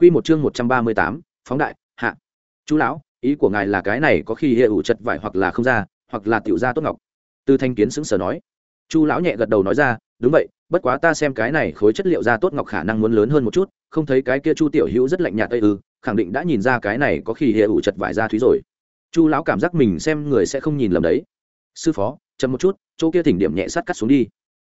Quy một chương một trăm ba mươi tám, phóng đại, hạ. Chú lão, ý của ngài là cái này có khi hệ ủ chật vải hoặc là không ra, hoặc là tiểu ra tốt ngọc. Từ Thanh Kiến sững sờ nói. Chu lão nhẹ gật đầu nói ra, đúng vậy, bất quá ta xem cái này khối chất liệu ra tốt ngọc khả năng muốn lớn hơn một chút, không thấy cái kia Chu tiểu hữu rất lạnh nhạt tây ư, ừ, khẳng định đã nhìn ra cái này có khi hệ ủ chật vải ra thúy rồi. Chu lão cảm giác mình xem người sẽ không nhìn lầm đấy. Sư phó, chậm một chút, chỗ kia thỉnh điểm nhẹ sát cắt xuống đi.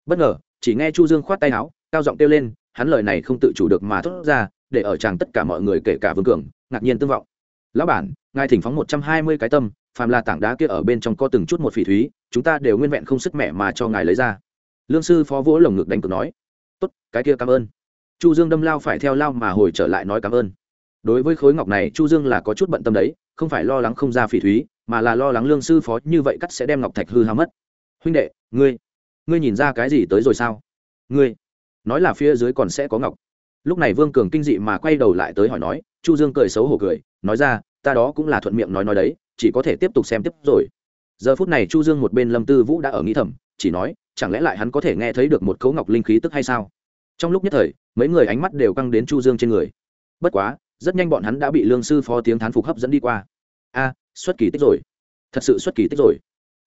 Bất ngờ, chỉ nghe Chu Dương khoát tay áo, cao giọng kêu lên, hắn lời này không tự chủ được mà thốt ra, để ở chàng tất cả mọi người kể cả vương cường, ngạc nhiên tương vọng. Lão bản, ngài thỉnh phóng một trăm hai mươi cái tâm, phàm là tảng đá kia ở bên trong có từng chút một phỉ thúy, chúng ta đều nguyên vẹn không sức mẹ mà cho ngài lấy ra. Lương sư phó vỗ lồng ngực đánh cược nói. Tốt, cái kia cảm ơn. Chu dương đâm lao phải theo lao mà hồi trở lại nói cảm ơn. Đối với khối ngọc này, chu dương là có chút bận tâm đấy, không phải lo lắng không ra phỉ thúy, mà là lo lắng lương sư phó như vậy cắt sẽ đem ngọc thạch hư hao mất. Huynh đệ, ngươi ngươi nhìn ra cái gì tới rồi sao? Ngươi, nói là phía dưới còn sẽ có ngọc lúc này vương cường kinh dị mà quay đầu lại tới hỏi nói, chu dương cười xấu hổ cười, nói ra, ta đó cũng là thuận miệng nói nói đấy, chỉ có thể tiếp tục xem tiếp rồi. Giờ phút này chu dương một bên lâm tư vũ đã ở nghĩ thầm, chỉ nói, chẳng lẽ lại hắn có thể nghe thấy được một cấu ngọc linh khí tức hay sao? Trong lúc nhất thời, mấy người ánh mắt đều căng đến chu dương trên người. Bất quá, rất nhanh bọn hắn đã bị lương sư phó tiếng thán phục hấp dẫn đi qua. A, xuất kỳ tích rồi. Thật sự xuất kỳ tích rồi.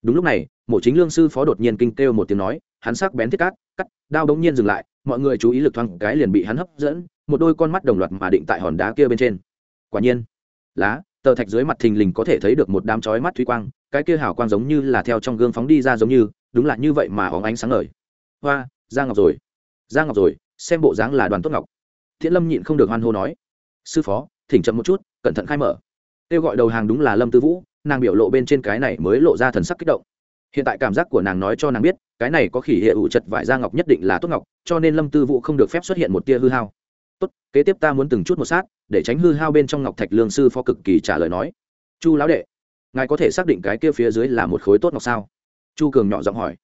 Đúng lúc này, mộ chính lương sư phó đột nhiên kinh kêu một tiếng nói hắn sắc bén thiết cát, cắt, đao đống nhiên dừng lại, mọi người chú ý lực thoáng cái liền bị hắn hấp dẫn, một đôi con mắt đồng loạt mà định tại hòn đá kia bên trên. Quả nhiên, lá, tờ thạch dưới mặt thình lình có thể thấy được một đám chói mắt thủy quang, cái kia hào quang giống như là theo trong gương phóng đi ra giống như, đúng là như vậy mà óng ánh sáng ngời. Hoa, Giang ngọc rồi. Giang ngọc rồi, xem bộ dáng là đoàn tốt ngọc. Thiện lâm nhịn không được hoan hô nói. Sư phó, thỉnh chậm một chút, cẩn thận khai mở. Kêu gọi đầu hàng đúng là lâm tư vũ, nàng biểu lộ bên trên cái này mới lộ ra thần sắc kích động hiện tại cảm giác của nàng nói cho nàng biết, cái này có khỉ hệ ủ chật vải da ngọc nhất định là tốt ngọc, cho nên lâm tư vũ không được phép xuất hiện một tia hư hao. Tốt, kế tiếp ta muốn từng chút một sát, để tránh hư hao bên trong ngọc thạch lương sư phó cực kỳ trả lời nói. Chu lão đệ, ngài có thể xác định cái kia phía dưới là một khối tốt ngọc sao? Chu cường nhỏ giọng hỏi.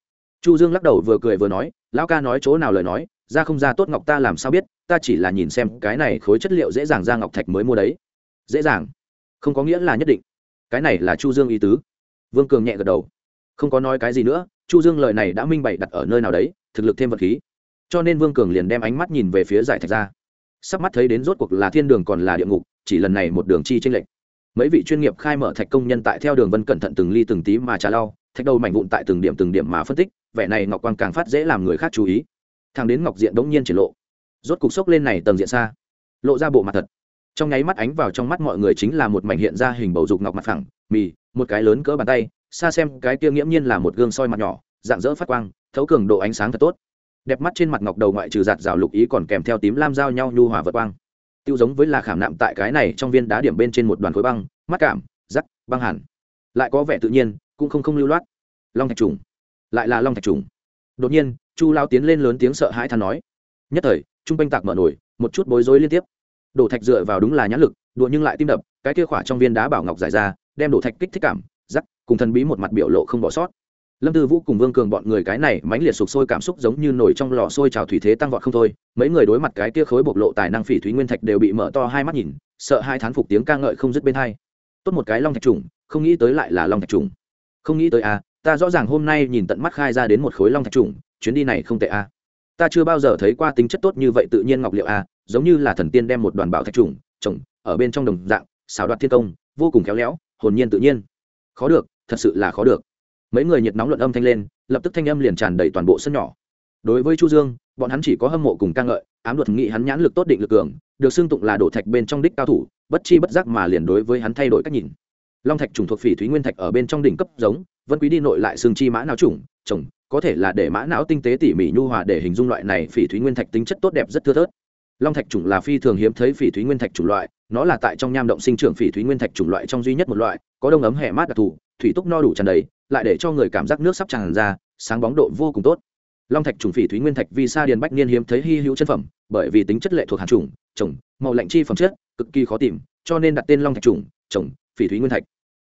Chu dương lắc đầu vừa cười vừa nói, lão ca nói chỗ nào lời nói, ra không ra tốt ngọc ta làm sao biết, ta chỉ là nhìn xem cái này khối chất liệu dễ dàng ra ngọc thạch mới mua đấy. Dễ dàng? Không có nghĩa là nhất định. Cái này là chu dương ý tứ. Vương cường nhẹ gật đầu không có nói cái gì nữa, chu dương lời này đã minh bày đặt ở nơi nào đấy, thực lực thêm vật khí. Cho nên vương cường liền đem ánh mắt nhìn về phía giải thạch ra. Sắp mắt thấy đến rốt cuộc là thiên đường còn là địa ngục, chỉ lần này một đường chi tranh lệch. Mấy vị chuyên nghiệp khai mở thạch công nhân tại theo đường vân cẩn thận từng ly từng tí mà trả lau, thạch đầu mảnh vụn tại từng điểm từng điểm mà phân tích, vẻ này ngọc quang càng phát dễ làm người khác chú ý. Thang đến ngọc diện đống nhiên triển lộ. Rốt cục sốc lên này tầng diện xa. Lộ ra bộ mặt thật. Trong nháy mắt ánh vào trong mắt mọi người chính là một mảnh hiện ra hình bầu dục ngọc mặt phẳng, mì, một cái lớn cỡ bàn tay xa xem, cái kia nghiễm nhiên là một gương soi mặt nhỏ, dạng dỡ phát quang, thấu cường độ ánh sáng thật tốt. Đẹp mắt trên mặt ngọc đầu ngoại trừ giạt rào lục ý còn kèm theo tím lam giao nhau nhu hòa vật quang. Tiêu giống với là khảm nạm tại cái này trong viên đá điểm bên trên một đoàn khối băng, mắt cảm, rắc, băng hẳn. Lại có vẻ tự nhiên, cũng không không lưu loát. Long thạch trùng. Lại là long thạch trùng. Đột nhiên, chu lao tiến lên lớn tiếng sợ hãi than nói. Nhất thời, trung quanh tạc mở nổi, một chút bối rối liên tiếp. Đổ thạch dựa vào đúng là nhãn lực, đùa nhưng lại tim đập, cái kia khỏa trong viên đá bảo ngọc giải ra, đem đổ thạch kích thích cảm, rắc cùng thần bí một mặt biểu lộ không bỏ sót. Lâm tư vũ cùng vương cường bọn người cái này mãnh liệt sụp sôi cảm xúc giống như nổi trong lò sôi trào thủy thế tăng vọt không thôi. Mấy người đối mặt cái kia khối bộc lộ tài năng phỉ thúy nguyên thạch đều bị mở to hai mắt nhìn, sợ hai thán phục tiếng ca ngợi không dứt bên hai. Tốt một cái long thạch trùng, không nghĩ tới lại là long thạch trùng. Không nghĩ tới à ta rõ ràng hôm nay nhìn tận mắt khai ra đến một khối long thạch trùng, chuyến đi này không tệ à. Ta chưa bao giờ thấy qua tính chất tốt như vậy tự nhiên ngọc liệu à giống như là thần tiên đem một đoàn bảo thạch trùng trồng ở bên trong đồng dạng xào đoạt thiên công, vô cùng khéo léo, hồn nhiên tự nhiên. Khó được thật sự là khó được. Mấy người nhiệt nóng luận âm thanh lên, lập tức thanh âm liền tràn đầy toàn bộ sân nhỏ. Đối với chu dương, bọn hắn chỉ có hâm mộ cùng ca ngợi, ám luật nghị hắn nhãn lực tốt định lực cường, được xưng tụng là đổ thạch bên trong đích cao thủ, bất chi bất giác mà liền đối với hắn thay đổi cách nhìn. Long thạch trùng thuộc phỉ thúy nguyên thạch ở bên trong đỉnh cấp giống, vân quý đi nội lại xương chi mã não trùng, trồng, có thể là để mã não tinh tế tỉ mỉ nhu hòa để hình dung loại này phỉ thúy nguyên thạch tính chất tốt đẹp rất thưa thớt long thạch trùng là phi thường hiếm thấy phỉ thúy nguyên thạch chủng loại, nó là tại trong nham động sinh trưởng phỉ thúy nguyên thạch chủng loại trong duy nhất một loại, có đông ấm hẻ mát đặc thù, thủy túc no đủ tràn đầy, lại để cho người cảm giác nước sắp tràn ra, sáng bóng độ vô cùng tốt. Long thạch trùng phỉ thúy nguyên thạch vì sa điền bách niên hiếm thấy hy hữu chân phẩm, bởi vì tính chất lệ thuộc hàn trùng trồng màu lạnh chi phẩm chất, cực kỳ khó tìm, cho nên đặt tên long thạch trùng trồng phỉ thúy nguyên thạch.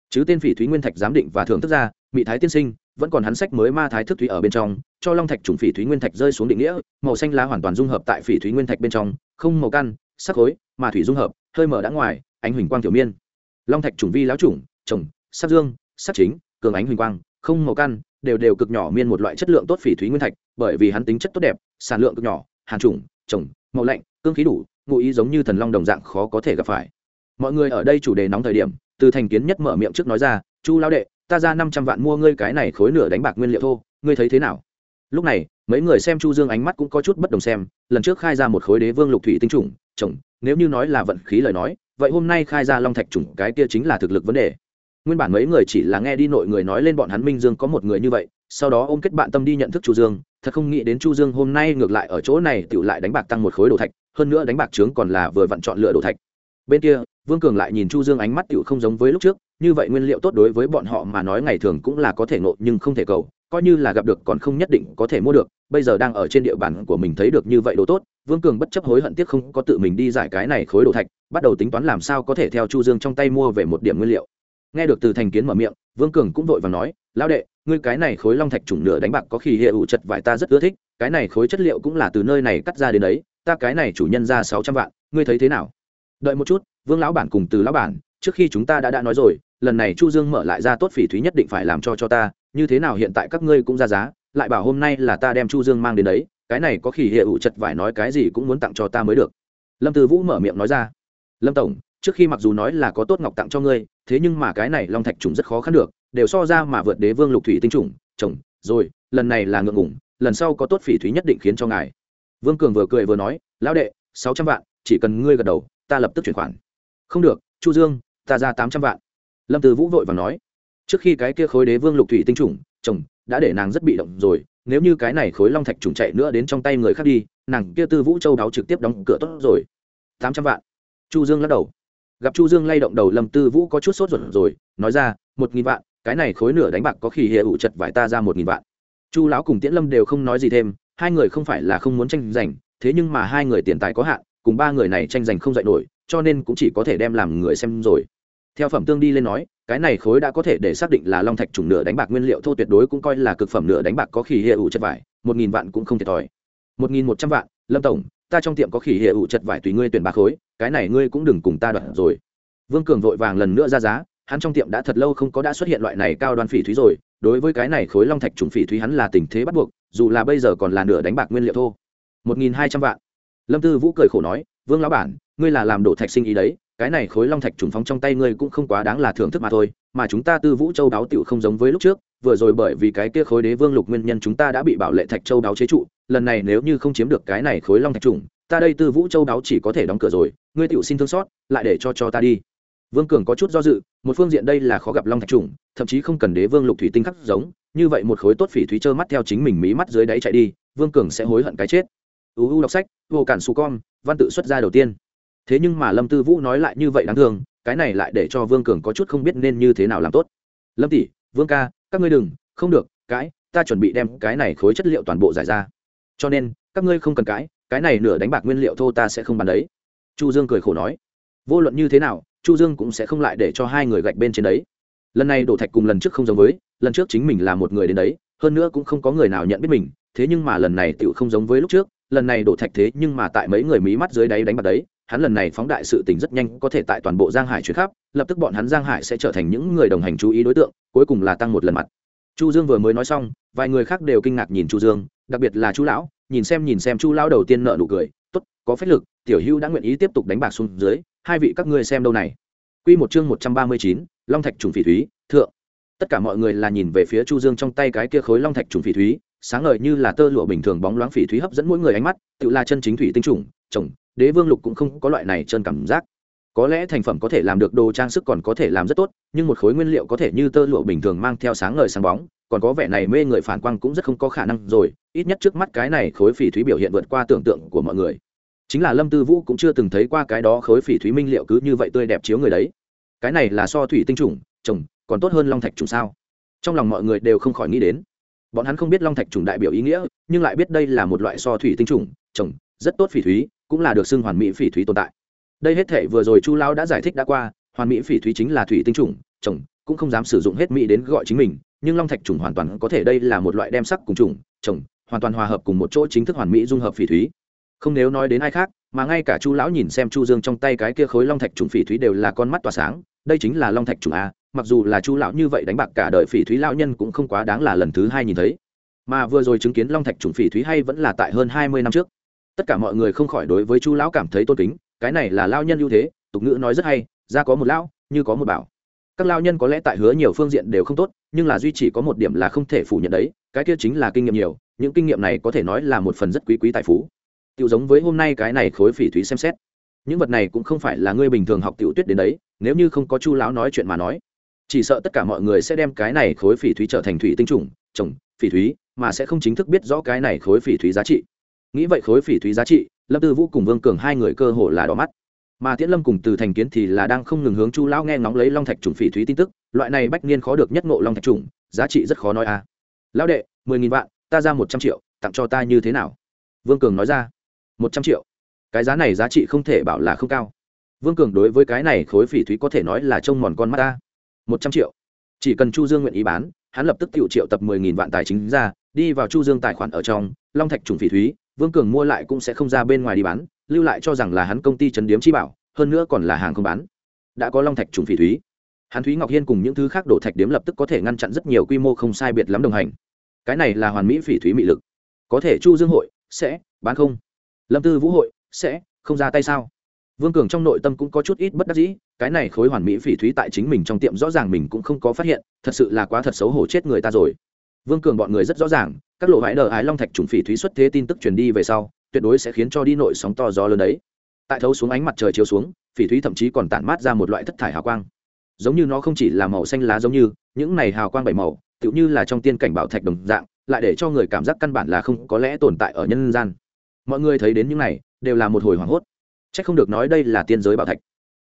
Chứ tên phỉ thúy nguyên thạch giám định và thưởng thức ra, mỹ thái tiên sinh vẫn còn hắn sách mới ma thái thức thủy ở bên trong, cho long thạch trùng phỉ thúy nguyên thạch rơi xuống định nghĩa, màu xanh lá hoàn toàn dung hợp tại phỉ thúy nguyên thạch bên trong, không màu căn sắc khối, mà thủy dung hợp, hơi mở đã ngoài, ánh huỳnh quang tiểu miên. Long thạch trùng vi lão trùng trồng, sắc dương, sắc chính, cường ánh huỳnh quang, không màu căn đều đều cực nhỏ miên một loại chất lượng tốt phỉ thúy nguyên thạch, bởi vì hắn tính chất tốt đẹp, sản lượng cực nhỏ, hàn trùng, trồng, màu lạnh, cương khí đủ, ngụ ý giống như thần long đồng dạng khó có thể gặp phải. Mọi người ở đây chủ đề nóng thời điểm, từ thành kiến nhất mở miệng trước nói ra, chu lão đệ ta ra năm trăm vạn mua ngươi cái này khối nửa đánh bạc nguyên liệu thô, ngươi thấy thế nào? Lúc này, mấy người xem chu dương ánh mắt cũng có chút bất đồng xem, lần trước khai ra một khối đế vương lục thủy tinh trùng, chồng, nếu như nói là vận khí lời nói, vậy hôm nay khai ra long thạch trùng cái kia chính là thực lực vấn đề. Nguyên bản mấy người chỉ là nghe đi nội người nói lên bọn hắn minh dương có một người như vậy, sau đó ôm kết bạn tâm đi nhận thức chu dương, thật không nghĩ đến chu dương hôm nay ngược lại ở chỗ này tựu lại đánh bạc tăng một khối đồ thạch, hơn nữa đánh bạc trướng còn là vừa vặn chọn lựa đồ thạch. Bên kia vương cường lại nhìn chu dương ánh mắt tựu không giống với lúc trước, như vậy nguyên liệu tốt đối với bọn họ mà nói ngày thường cũng là có thể nộ nhưng không thể cầu, coi như là gặp được còn không nhất định có thể mua được, bây giờ đang ở trên địa bàn của mình thấy được như vậy đồ tốt, vương cường bất chấp hối hận tiếc không có tự mình đi giải cái này khối đồ thạch, bắt đầu tính toán làm sao có thể theo chu dương trong tay mua về một điểm nguyên liệu. Nghe được từ thành kiến mở miệng, vương cường cũng vội và nói, lão đệ, ngươi cái này khối long thạch chủng nửa đánh bạc có khi hệ ủ chật vải ta rất ưa thích, cái này khối chất liệu cũng là từ nơi này cắt ra đến đấy, ta cái này chủ nhân ra sáu trăm vạn, ngươi thấy thế nào? Đợi một chút, vương lão bản cùng từ lão bản, trước khi chúng ta đã đã nói rồi, lần này chu dương mở lại ra tốt phỉ thúy nhất định phải làm cho cho ta, như thế nào hiện tại các ngươi cũng ra giá, lại bảo hôm nay là ta đem chu dương mang đến đấy, cái này có khi hệ ủ chật vải nói cái gì cũng muốn tặng cho ta mới được. Lâm từ vũ mở miệng nói ra, lâm tổng, trước khi mặc dù nói là có tốt ngọc tặng cho ngươi, thế nhưng mà cái này long thạch trùng rất khó khăn được, đều so ra mà vượt đế vương lục thủy tinh trùng, chồng, rồi, lần này là ngượng ngủng lần sau có tốt phỉ thúy nhất định khiến cho ngài. Vương cường vừa cười vừa nói, lão đệ, sáu trăm vạn, chỉ cần ngươi gật đầu ta lập tức chuyển khoản. Không được, chu dương, ta ra tám trăm vạn. Lâm từ vũ vội và nói. Trước khi cái kia khối đế vương lục thủy tinh trùng, chồng, đã để nàng rất bị động rồi, nếu như cái này khối long thạch trùng chạy nữa đến trong tay người khác đi, nàng kia tư vũ châu đáo trực tiếp đóng cửa tốt rồi. Tám trăm vạn. Chu dương lắc đầu. Gặp chu dương lay động đầu, lâm tư vũ có chút sốt ruột rồi, nói ra, một nghìn vạn, cái này khối nửa đánh bạc có khi hệ ủ chật vải ta ra một nghìn vạn. Chu lão cùng tiễn lâm đều không nói gì thêm, hai người không phải là không muốn tranh giành, thế nhưng mà hai người tiền tài có hạn cùng ba người này tranh giành không dạy nổi, cho nên cũng chỉ có thể đem làm người xem rồi. Theo phẩm tương đi lên nói, cái này khối đã có thể để xác định là long thạch trùng nửa đánh bạc nguyên liệu thô tuyệt đối cũng coi là cực phẩm nửa đánh bạc có khỉ hệ ủ chất vải, một nghìn vạn cũng không thiệt thòi. Một nghìn một trăm vạn, lâm tổng, ta trong tiệm có khỉ hệ ủ chất vải tùy ngươi tuyển ba khối, cái này ngươi cũng đừng cùng ta đoạt rồi. Vương cường vội vàng lần nữa ra giá, hắn trong tiệm đã thật lâu không có đã xuất hiện loại này cao đoan phỉ thúy rồi, đối với cái này khối long thạch trùng phỉ thúy hắn là tình thế bắt buộc, dù là bây giờ còn là nửa đánh bạc nguyên liệu thô. Một nghìn hai trăm vạn lâm tư vũ cười khổ nói, vương lão bản, ngươi là làm đổ thạch sinh ý đấy, cái này khối long thạch trùng phóng trong tay ngươi cũng không quá đáng là thưởng thức mà thôi, mà chúng ta tư vũ châu đáo tiểu không giống với lúc trước, vừa rồi bởi vì cái kia khối đế vương lục nguyên nhân chúng ta đã bị bảo lệ thạch châu đáo chế trụ, lần này nếu như không chiếm được cái này khối long thạch trùng, ta đây tư vũ châu đáo chỉ có thể đóng cửa rồi, ngươi tiểu xin thương xót, lại để cho cho ta đi. Vương cường có chút do dự, một phương diện đây là khó gặp long thạch trùng, thậm chí không cần đế vương lục thủy tinh khắc giống, như vậy một khối tốt phỉ thúy trơ mắt theo chính mình mí mắt dưới đáy chạy đi, vương cường sẽ hối hận cái chết uu đọc sách, vô cản su con, văn tự xuất ra đầu tiên. Thế nhưng mà lâm tư vũ nói lại như vậy đáng thương, cái này lại để cho vương cường có chút không biết nên như thế nào làm tốt. Lâm tỷ, vương ca, các ngươi đừng, không được, cãi, ta chuẩn bị đem cái này khối chất liệu toàn bộ giải ra. Cho nên, các ngươi không cần cãi, cái này nửa đánh bạc nguyên liệu thô ta sẽ không bán đấy. Chu dương cười khổ nói. Vô luận như thế nào, chu dương cũng sẽ không lại để cho hai người gạch bên trên đấy. Lần này đổ thạch cùng lần trước không giống với, lần trước chính mình là một người đến đấy, hơn nữa cũng không có người nào nhận biết mình, thế nhưng mà lần này tựu không giống với lúc trước lần này đổ thạch thế nhưng mà tại mấy người mí mắt dưới đáy đánh bạc đấy hắn lần này phóng đại sự tình rất nhanh có thể tại toàn bộ giang hải chuyển khắp lập tức bọn hắn giang hải sẽ trở thành những người đồng hành chú ý đối tượng cuối cùng là tăng một lần mặt. Chu dương vừa mới nói xong vài người khác đều kinh ngạc nhìn chu dương đặc biệt là chu lão nhìn xem nhìn xem chu lão đầu tiên nợ nụ cười tốt có phép lực tiểu Hưu đã nguyện ý tiếp tục đánh bạc xuống dưới hai vị các ngươi xem đâu này. Quy một chương một trăm ba mươi chín, long thạch trùng phỉ thúy thượng. Tất cả mọi người là nhìn về phía chu dương trong tay cái kia khối long thạch trùng phỉ thúy sáng ngời như là tơ lụa bình thường bóng loáng phỉ thúy hấp dẫn mỗi người ánh mắt, tự là chân chính thủy tinh trùng trồng đế vương lục cũng không có loại này chân cảm giác. Có lẽ thành phẩm có thể làm được đồ trang sức còn có thể làm rất tốt, nhưng một khối nguyên liệu có thể như tơ lụa bình thường mang theo sáng ngời sáng bóng, còn có vẻ này mê người phản quang cũng rất không có khả năng rồi, ít nhất trước mắt cái này khối phỉ thúy biểu hiện vượt qua tưởng tượng của mọi người. Chính là lâm tư vũ cũng chưa từng thấy qua cái đó khối phỉ thúy minh liệu cứ như vậy tươi đẹp chiếu người đấy. Cái này là so thủy tinh trùng trồng còn tốt hơn long thạch trùng sao? Trong lòng mọi người đều không khỏi nghĩ đến bọn hắn không biết long thạch trùng đại biểu ý nghĩa, nhưng lại biết đây là một loại so thủy tinh trùng trồng, rất tốt phỉ thúy, cũng là được xưng hoàn mỹ phỉ thúy tồn tại. Đây hết thể vừa rồi chu lão đã giải thích đã qua, hoàn mỹ phỉ thúy chính là thủy tinh trùng trồng, cũng không dám sử dụng hết mỹ đến gọi chính mình, nhưng long thạch trùng hoàn toàn có thể đây là một loại đem sắc cùng trùng trồng, hoàn toàn hòa hợp cùng một chỗ chính thức hoàn mỹ dung hợp phỉ thúy. Không nếu nói đến ai khác, mà ngay cả chu lão nhìn xem chu dương trong tay cái kia khối long thạch trùng phỉ thúy đều là con mắt tỏa sáng, đây chính là long thạch trùng a mặc dù là chu lão như vậy đánh bạc cả đời phỉ thúy lão nhân cũng không quá đáng là lần thứ hai nhìn thấy. Mà vừa rồi chứng kiến long thạch trùng phỉ thúy hay vẫn là tại hơn hai mươi năm trước. Tất cả mọi người không khỏi đối với chu lão cảm thấy tôn kính, cái này là lao nhân ưu thế, tục ngữ nói rất hay, ra có một lão, như có một bảo. Các lao nhân có lẽ tại hứa nhiều phương diện đều không tốt, nhưng là duy chỉ có một điểm là không thể phủ nhận đấy, cái kia chính là kinh nghiệm nhiều, những kinh nghiệm này có thể nói là một phần rất quý quý tài phú. Tiêu giống với hôm nay cái này khối phỉ thúy xem xét. Những vật này cũng không phải là ngươi bình thường học tiểu tuyết đến đấy, nếu như không có chu lão nói chuyện mà nói chỉ sợ tất cả mọi người sẽ đem cái này khối phỉ thúy trở thành thủy tinh trùng trồng phỉ thúy, mà sẽ không chính thức biết rõ cái này khối phỉ thúy giá trị. Nghĩ vậy khối phỉ thúy giá trị, lâm tư vũ cùng vương cường hai người cơ hồ là đỏ mắt. Mà tiễn lâm cùng từ thành kiến thì là đang không ngừng hướng chu lão nghe ngóng lấy long thạch trùng phỉ thúy tin tức, loại này bách niên khó được nhất ngộ long thạch trùng, giá trị rất khó nói à lão đệ, mười nghìn vạn, ta ra một trăm triệu, tặng cho ta như thế nào? Vương cường nói ra. Một trăm triệu. Cái giá này giá trị không thể bảo là không cao. Vương cường đối với cái này khối phỉ thúy có thể nói là trông mòn con mắt ta một trăm triệu. Chỉ cần chu dương nguyện ý bán, hắn lập tức tự triệu tập mười nghìn vạn tài chính ra, đi vào chu dương tài khoản ở trong, long thạch trùng phỉ thúy, vương cường mua lại cũng sẽ không ra bên ngoài đi bán, lưu lại cho rằng là hắn công ty trấn điếm chi bảo, hơn nữa còn là hàng không bán. Đã có long thạch trùng phỉ thúy. Hắn thúy ngọc hiên cùng những thứ khác đổ thạch điếm lập tức có thể ngăn chặn rất nhiều quy mô không sai biệt lắm đồng hành. Cái này là hoàn mỹ phỉ thúy mị lực. Có thể chu dương hội sẽ bán không? Lâm tư vũ hội sẽ không ra tay sao? Vương cường trong nội tâm cũng có chút ít bất đắc dĩ cái này khối hoàn mỹ phỉ thúy tại chính mình trong tiệm rõ ràng mình cũng không có phát hiện, thật sự là quá thật xấu hổ chết người ta rồi. Vương cường bọn người rất rõ ràng, các lộ vãi đờ ái long thạch trùng phỉ thúy xuất thế tin tức truyền đi về sau, tuyệt đối sẽ khiến cho đi nội sóng to gió lớn đấy. Tại thấu xuống ánh mặt trời chiếu xuống, phỉ thúy thậm chí còn tản mát ra một loại thất thải hào quang. Giống như nó không chỉ là màu xanh lá giống như, những này hào quang bảy màu, tựu như là trong tiên cảnh bảo thạch đồng dạng, lại để cho người cảm giác căn bản là không có lẽ tồn tại ở nhân gian. Mọi người thấy đến những này, đều là một hồi hoảng hốt. C h ắ c không được nói đây là tiên giới bảo thạch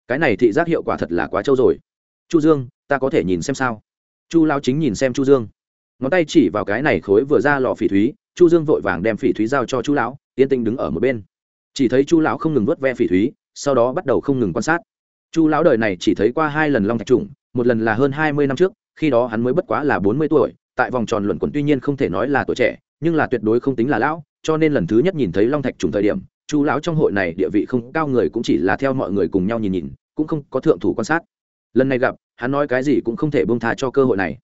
cái này thị giác hiệu quả thật là quá trâu rồi. Chu dương, ta có thể nhìn xem sao? Chu lao chính nhìn xem chu dương. Ngón tay chỉ vào cái này khối vừa ra lò phỉ thúy, chu dương vội vàng đem phỉ thúy giao cho chu lão, yên tinh đứng ở một bên. Chỉ thấy chu lão không ngừng vớt ve phỉ thúy, sau đó bắt đầu không ngừng quan sát. Chu lão đời này chỉ thấy qua hai lần long thạch trùng một lần là hơn hai mươi năm trước, khi đó hắn mới bất quá là bốn mươi tuổi, tại vòng tròn luận quẩn tuy nhiên không thể nói là tuổi trẻ, nhưng là tuyệt đối không tính là lão, cho nên lần thứ nhất nhìn thấy long thạch trùng thời điểm chu lão trong hội này địa vị không cao người cũng chỉ là theo mọi người cùng nhau nhìn nhìn, cũng không có thượng thủ quan sát. Lần này gặp, hắn nói cái gì cũng không thể bông tha cho cơ hội này.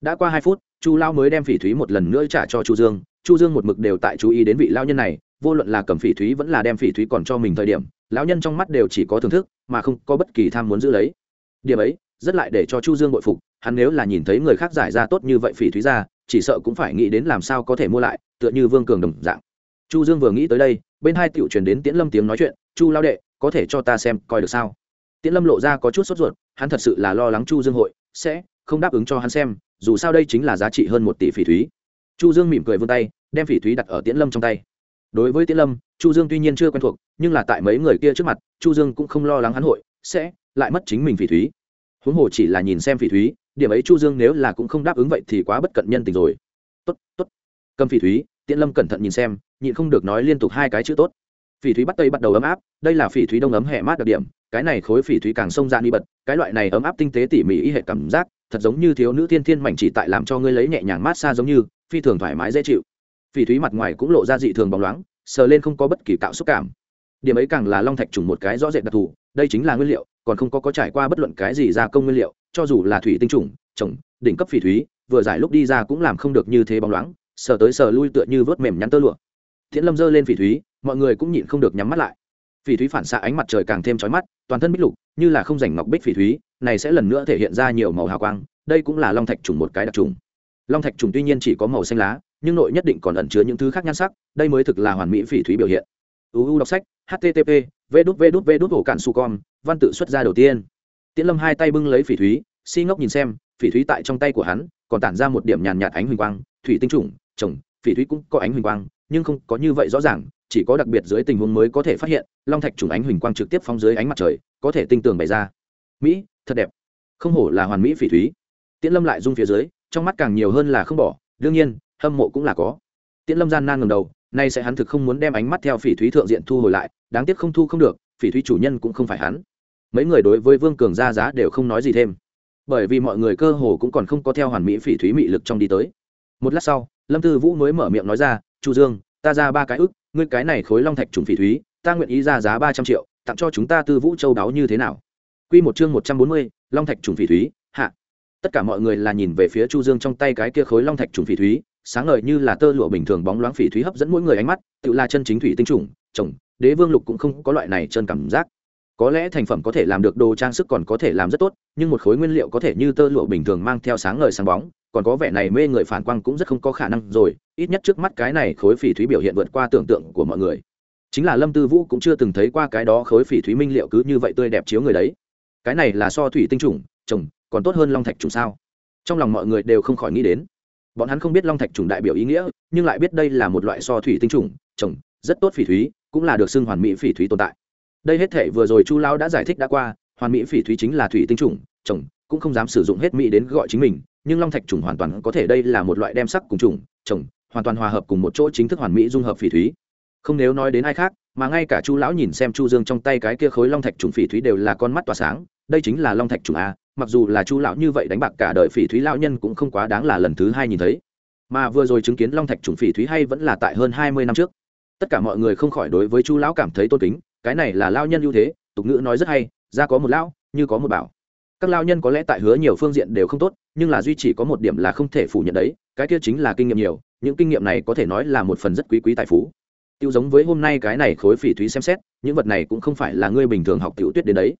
Đã qua hai phút, chu lão mới đem phỉ thúy một lần nữa trả cho chu dương. Chu dương một mực đều tại chú ý đến vị lão nhân này, vô luận là cầm phỉ thúy vẫn là đem phỉ thúy còn cho mình thời điểm, lão nhân trong mắt đều chỉ có thưởng thức, mà không có bất kỳ tham muốn giữ lấy. Điểm ấy, rất lại để cho chu dương bội phục, hắn nếu là nhìn thấy người khác giải ra tốt như vậy phỉ thúy ra, chỉ sợ cũng phải nghĩ đến làm sao có thể mua lại, tựa như vương cường đồng dạng. Chu dương vừa nghĩ tới đây bên hai tiểu truyền đến tiễn lâm tiếng nói chuyện, chu lao đệ, có thể cho ta xem coi được sao? Tiễn lâm lộ ra có chút sốt ruột, hắn thật sự là lo lắng chu dương hội sẽ không đáp ứng cho hắn xem, dù sao đây chính là giá trị hơn một tỷ phỉ thúy. Chu dương mỉm cười vươn tay, đem phỉ thúy đặt ở tiễn lâm trong tay. Đối với tiễn lâm, chu dương tuy nhiên chưa quen thuộc, nhưng là tại mấy người kia trước mặt, chu dương cũng không lo lắng hắn hội sẽ lại mất chính mình phỉ thúy. Huống hồ chỉ là nhìn xem phỉ thúy, điểm ấy chu dương nếu là cũng không đáp ứng vậy thì quá bất cận nhân tình rồi. Tốt tốt, cầm phỉ thúy, tiễn lâm cẩn thận nhìn xem nhịn không được nói liên tục hai cái chữ tốt. Phỉ thúy bắt tây bắt đầu ấm áp, đây là phỉ thúy đông ấm hẹ mát đặc điểm, cái này khối phỉ thúy càng sông ra đi bật, cái loại này ấm áp tinh tế tỉ mỉ y hệ cảm giác, thật giống như thiếu nữ thiên thiên mảnh chỉ tại làm cho ngươi lấy nhẹ nhàng mát xa giống như, phi thường thoải mái dễ chịu. Phỉ thúy mặt ngoài cũng lộ ra dị thường bóng loáng, sờ lên không có bất kỳ tạo xúc cảm. Điểm ấy càng là long thạch trùng một cái rõ rệt đặc thù, đây chính là nguyên liệu, còn không có có trải qua bất luận cái gì gia công nguyên liệu, cho dù là thủy tinh trùng, trồng, đỉnh cấp phỉ thúy, vừa giải lúc đi ra cũng làm không được như thế bóng loáng, sờ tới sờ lui tựa như vớt mềm nhắn tơ lụa thiện lâm giơ lên phỉ thúy, mọi người cũng nhịn không được nhắm mắt lại. Phỉ thúy phản xạ ánh mặt trời càng thêm trói mắt, toàn thân bích lục, như là không rảnh ngọc bích phỉ thúy, này sẽ lần nữa thể hiện ra nhiều màu hào quang, đây cũng là long thạch trùng một cái đặc trùng. Long thạch trùng tuy nhiên chỉ có màu xanh lá, nhưng nội nhất định còn ẩn chứa những thứ khác nhan sắc, đây mới thực là hoàn mỹ phỉ thúy biểu hiện. Uu đọc sách http v đút v đút v đút cạn su con văn tự xuất ra đầu tiên. Tiễn lâm hai tay bưng lấy phỉ thúy, si ngốc nhìn xem, phỉ thúy tại trong tay của hắn, còn tản ra một điểm nhàn nhạt ánh huỳnh quang, thủy tinh trùng trồng phỉ thúy cũng có ánh huỳnh quang nhưng không có như vậy rõ ràng, chỉ có đặc biệt dưới tình huống mới có thể phát hiện, long thạch trùng ánh huỳnh quang trực tiếp phóng dưới ánh mặt trời, có thể tinh tường bày ra. Mỹ, thật đẹp. Không hổ là hoàn mỹ phỉ thúy. Tiễn lâm lại rung phía dưới, trong mắt càng nhiều hơn là không bỏ, đương nhiên, hâm mộ cũng là có. Tiễn lâm gian nan ngầm đầu, nay sẽ hắn thực không muốn đem ánh mắt theo phỉ thúy thượng diện thu hồi lại, đáng tiếc không thu không được, phỉ thúy chủ nhân cũng không phải hắn. Mấy người đối với vương cường ra giá đều không nói gì thêm. Bởi vì mọi người cơ hồ cũng còn không có theo hoàn mỹ phỉ thúy mị lực trong đi tới. Một lát sau, lâm tư vũ mới mở miệng nói ra chu dương, ta ra ba cái ức, ngươi cái này khối long thạch trùng phỉ thúy, ta nguyện ý ra giá ba trăm triệu, tặng cho chúng ta tư vũ châu đáo như thế nào? Quy một chương một trăm bốn mươi, long thạch trùng phỉ thúy, hạ. Tất cả mọi người là nhìn về phía chu dương trong tay cái kia khối long thạch trùng phỉ thúy, sáng ngời như là tơ lụa bình thường bóng loáng phỉ thúy hấp dẫn mỗi người ánh mắt, tự là chân chính thủy tinh trùng, chồng, đế vương lục cũng không có loại này chân cảm giác có lẽ thành phẩm có thể làm được đồ trang sức còn có thể làm rất tốt, nhưng một khối nguyên liệu có thể như tơ lụa bình thường mang theo sáng ngời sáng bóng, còn có vẻ này mê người phản quang cũng rất không có khả năng rồi, ít nhất trước mắt cái này khối phỉ thúy biểu hiện vượt qua tưởng tượng của mọi người. Chính là lâm tư vũ cũng chưa từng thấy qua cái đó khối phỉ thúy minh liệu cứ như vậy tươi đẹp chiếu người đấy. Cái này là so thủy tinh trùng, trồng, còn tốt hơn long thạch trùng sao? Trong lòng mọi người đều không khỏi nghĩ đến. Bọn hắn không biết long thạch trùng đại biểu ý nghĩa, nhưng lại biết đây là một loại so thủy tinh trùng, trồng, rất tốt phỉ thúy, cũng là được xưng hoàn mỹ phỉ thúy tồn tại đây hết thể vừa rồi chu lão đã giải thích đã qua, hoàn mỹ phỉ thúy chính là thủy tinh trùng trồng cũng không dám sử dụng hết mỹ đến gọi chính mình, nhưng long thạch trùng hoàn toàn có thể đây là một loại đem sắc cùng trùng trồng hoàn toàn hòa hợp cùng một chỗ chính thức hoàn mỹ dung hợp phỉ thúy. Không nếu nói đến ai khác, mà ngay cả chu lão nhìn xem chu dương trong tay cái kia khối long thạch trùng phỉ thúy đều là con mắt tỏa sáng, đây chính là long thạch trùng a, mặc dù là chu lão như vậy đánh bạc cả đời phỉ thúy lão nhân cũng không quá đáng là lần thứ hai nhìn thấy. Mà vừa rồi chứng kiến long thạch trùng phỉ thúy hay vẫn là tại hơn hai mươi năm trước. Tất cả mọi người không khỏi đối với chu lão cảm thấy tôn kính cái này là lao nhân ưu thế, tục ngữ nói rất hay, ra có một lão, như có một bảo. Các lao nhân có lẽ tại hứa nhiều phương diện đều không tốt, nhưng là duy chỉ có một điểm là không thể phủ nhận đấy, cái kia chính là kinh nghiệm nhiều, những kinh nghiệm này có thể nói là một phần rất quý quý tài phú. Tiêu giống với hôm nay cái này khối phỉ thúy xem xét, những vật này cũng không phải là ngươi bình thường học tiểu tuyết đến đấy.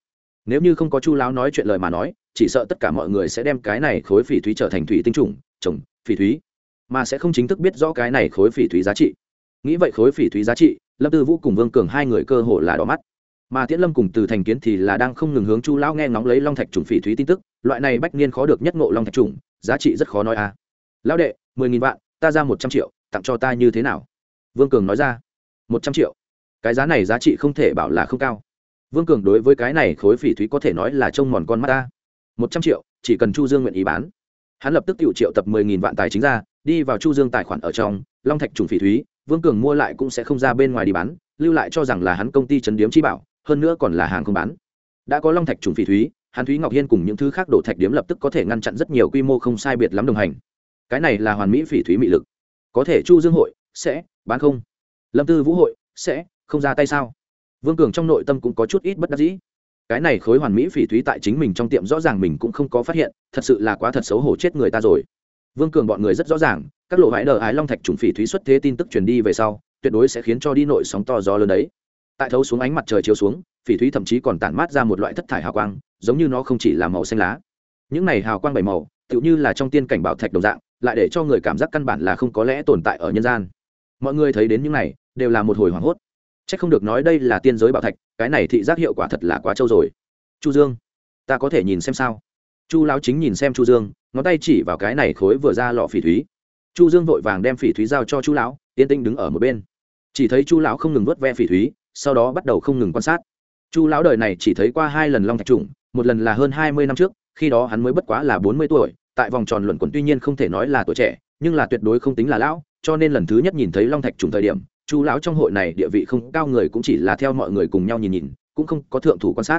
Nếu như không có chu lão nói chuyện lời mà nói, chỉ sợ tất cả mọi người sẽ đem cái này khối phỉ thúy trở thành thủy tinh trùng trồng phỉ thúy. Mà sẽ không chính thức biết rõ cái này khối phỉ thúy giá trị nghĩ vậy khối phỉ thúy giá trị, lâm tư vũ cùng vương cường hai người cơ hồ là đỏ mắt. Mà tiễn lâm cùng từ thành kiến thì là đang không ngừng hướng chu lão nghe ngóng lấy long thạch trùng phỉ thúy tin tức, loại này bách niên khó được nhất ngộ long thạch trùng giá trị rất khó nói à. Lão đệ, mười nghìn vạn, ta ra một trăm triệu, tặng cho ta như thế nào? Vương cường nói ra. Một trăm triệu. Cái giá này giá trị không thể bảo là không cao. Vương cường đối với cái này khối phỉ thúy có thể nói là trông mòn con mắt ta. Một trăm triệu, chỉ cần chu dương nguyện ý bán. Hắn lập tức tự triệu tập mười nghìn vạn tài chính ra, đi vào chu dương tài khoản ở trong, long thạch trùng phỉ thúy vương cường mua lại cũng sẽ không ra bên ngoài đi bán, lưu lại cho rằng là hắn công ty chấn điếm chi bảo, hơn nữa còn là hàng không bán. Đã có long thạch trùng phỉ thúy hắn thúy ngọc hiên cùng những thứ khác đổ thạch điếm lập tức có thể ngăn chặn rất nhiều quy mô không sai biệt lắm đồng hành. Cái này là hoàn mỹ phỉ thúy mị lực. Có thể chu dương hội, sẽ, bán không? Lâm tư vũ hội, sẽ, không ra tay sao? Vương cường trong nội tâm cũng có chút ít bất đắc dĩ. Cái này khối hoàn mỹ phỉ thúy tại chính mình trong tiệm rõ ràng mình cũng không có phát hiện, thật sự là quá thật xấu hổ chết người ta rồi. Vương cường bọn người rất rõ ràng các lộ vải đờ ái long thạch trùng phỉ thúy xuất thế tin tức truyền đi về sau, tuyệt đối sẽ khiến cho đi nội sóng to gió lớn đấy. Tại thấu xuống ánh mặt trời chiếu xuống, phỉ thúy thậm chí còn tản mát ra một loại thất thải hào quang, giống như nó không chỉ là màu xanh lá. Những này hào quang bảy màu, tựu như là trong tiên cảnh bảo thạch đồng dạng, lại để cho người cảm giác căn bản là không có lẽ tồn tại ở nhân gian. Mọi người thấy đến những này, đều là một hồi hoảng hốt. C h ắ c không được nói đây là tiên giới bảo thạch, cái này thị giác hiệu quả thật là quá trâu rồi. Chu dương, ta có thể nhìn xem sao? Chu lão chính nhìn xem chu dương, ngón tay chỉ vào cái này khối vừa ra lọ phỉ thúy chu dương vội vàng đem phỉ thúy giao cho chu lão, yên tĩnh đứng ở một bên. Chỉ thấy chu lão không ngừng vớt ve phỉ thúy, sau đó bắt đầu không ngừng quan sát. Chu lão đời này chỉ thấy qua hai lần long thạch trùng một lần là hơn hai mươi năm trước, khi đó hắn mới bất quá là bốn mươi tuổi, tại vòng tròn luận quẩn tuy nhiên không thể nói là tuổi trẻ, nhưng là tuyệt đối không tính là lão, cho nên lần thứ nhất nhìn thấy long thạch trùng thời điểm, chu lão trong hội này địa vị không cao người cũng chỉ là theo mọi người cùng nhau nhìn nhìn, cũng không có thượng thủ quan sát.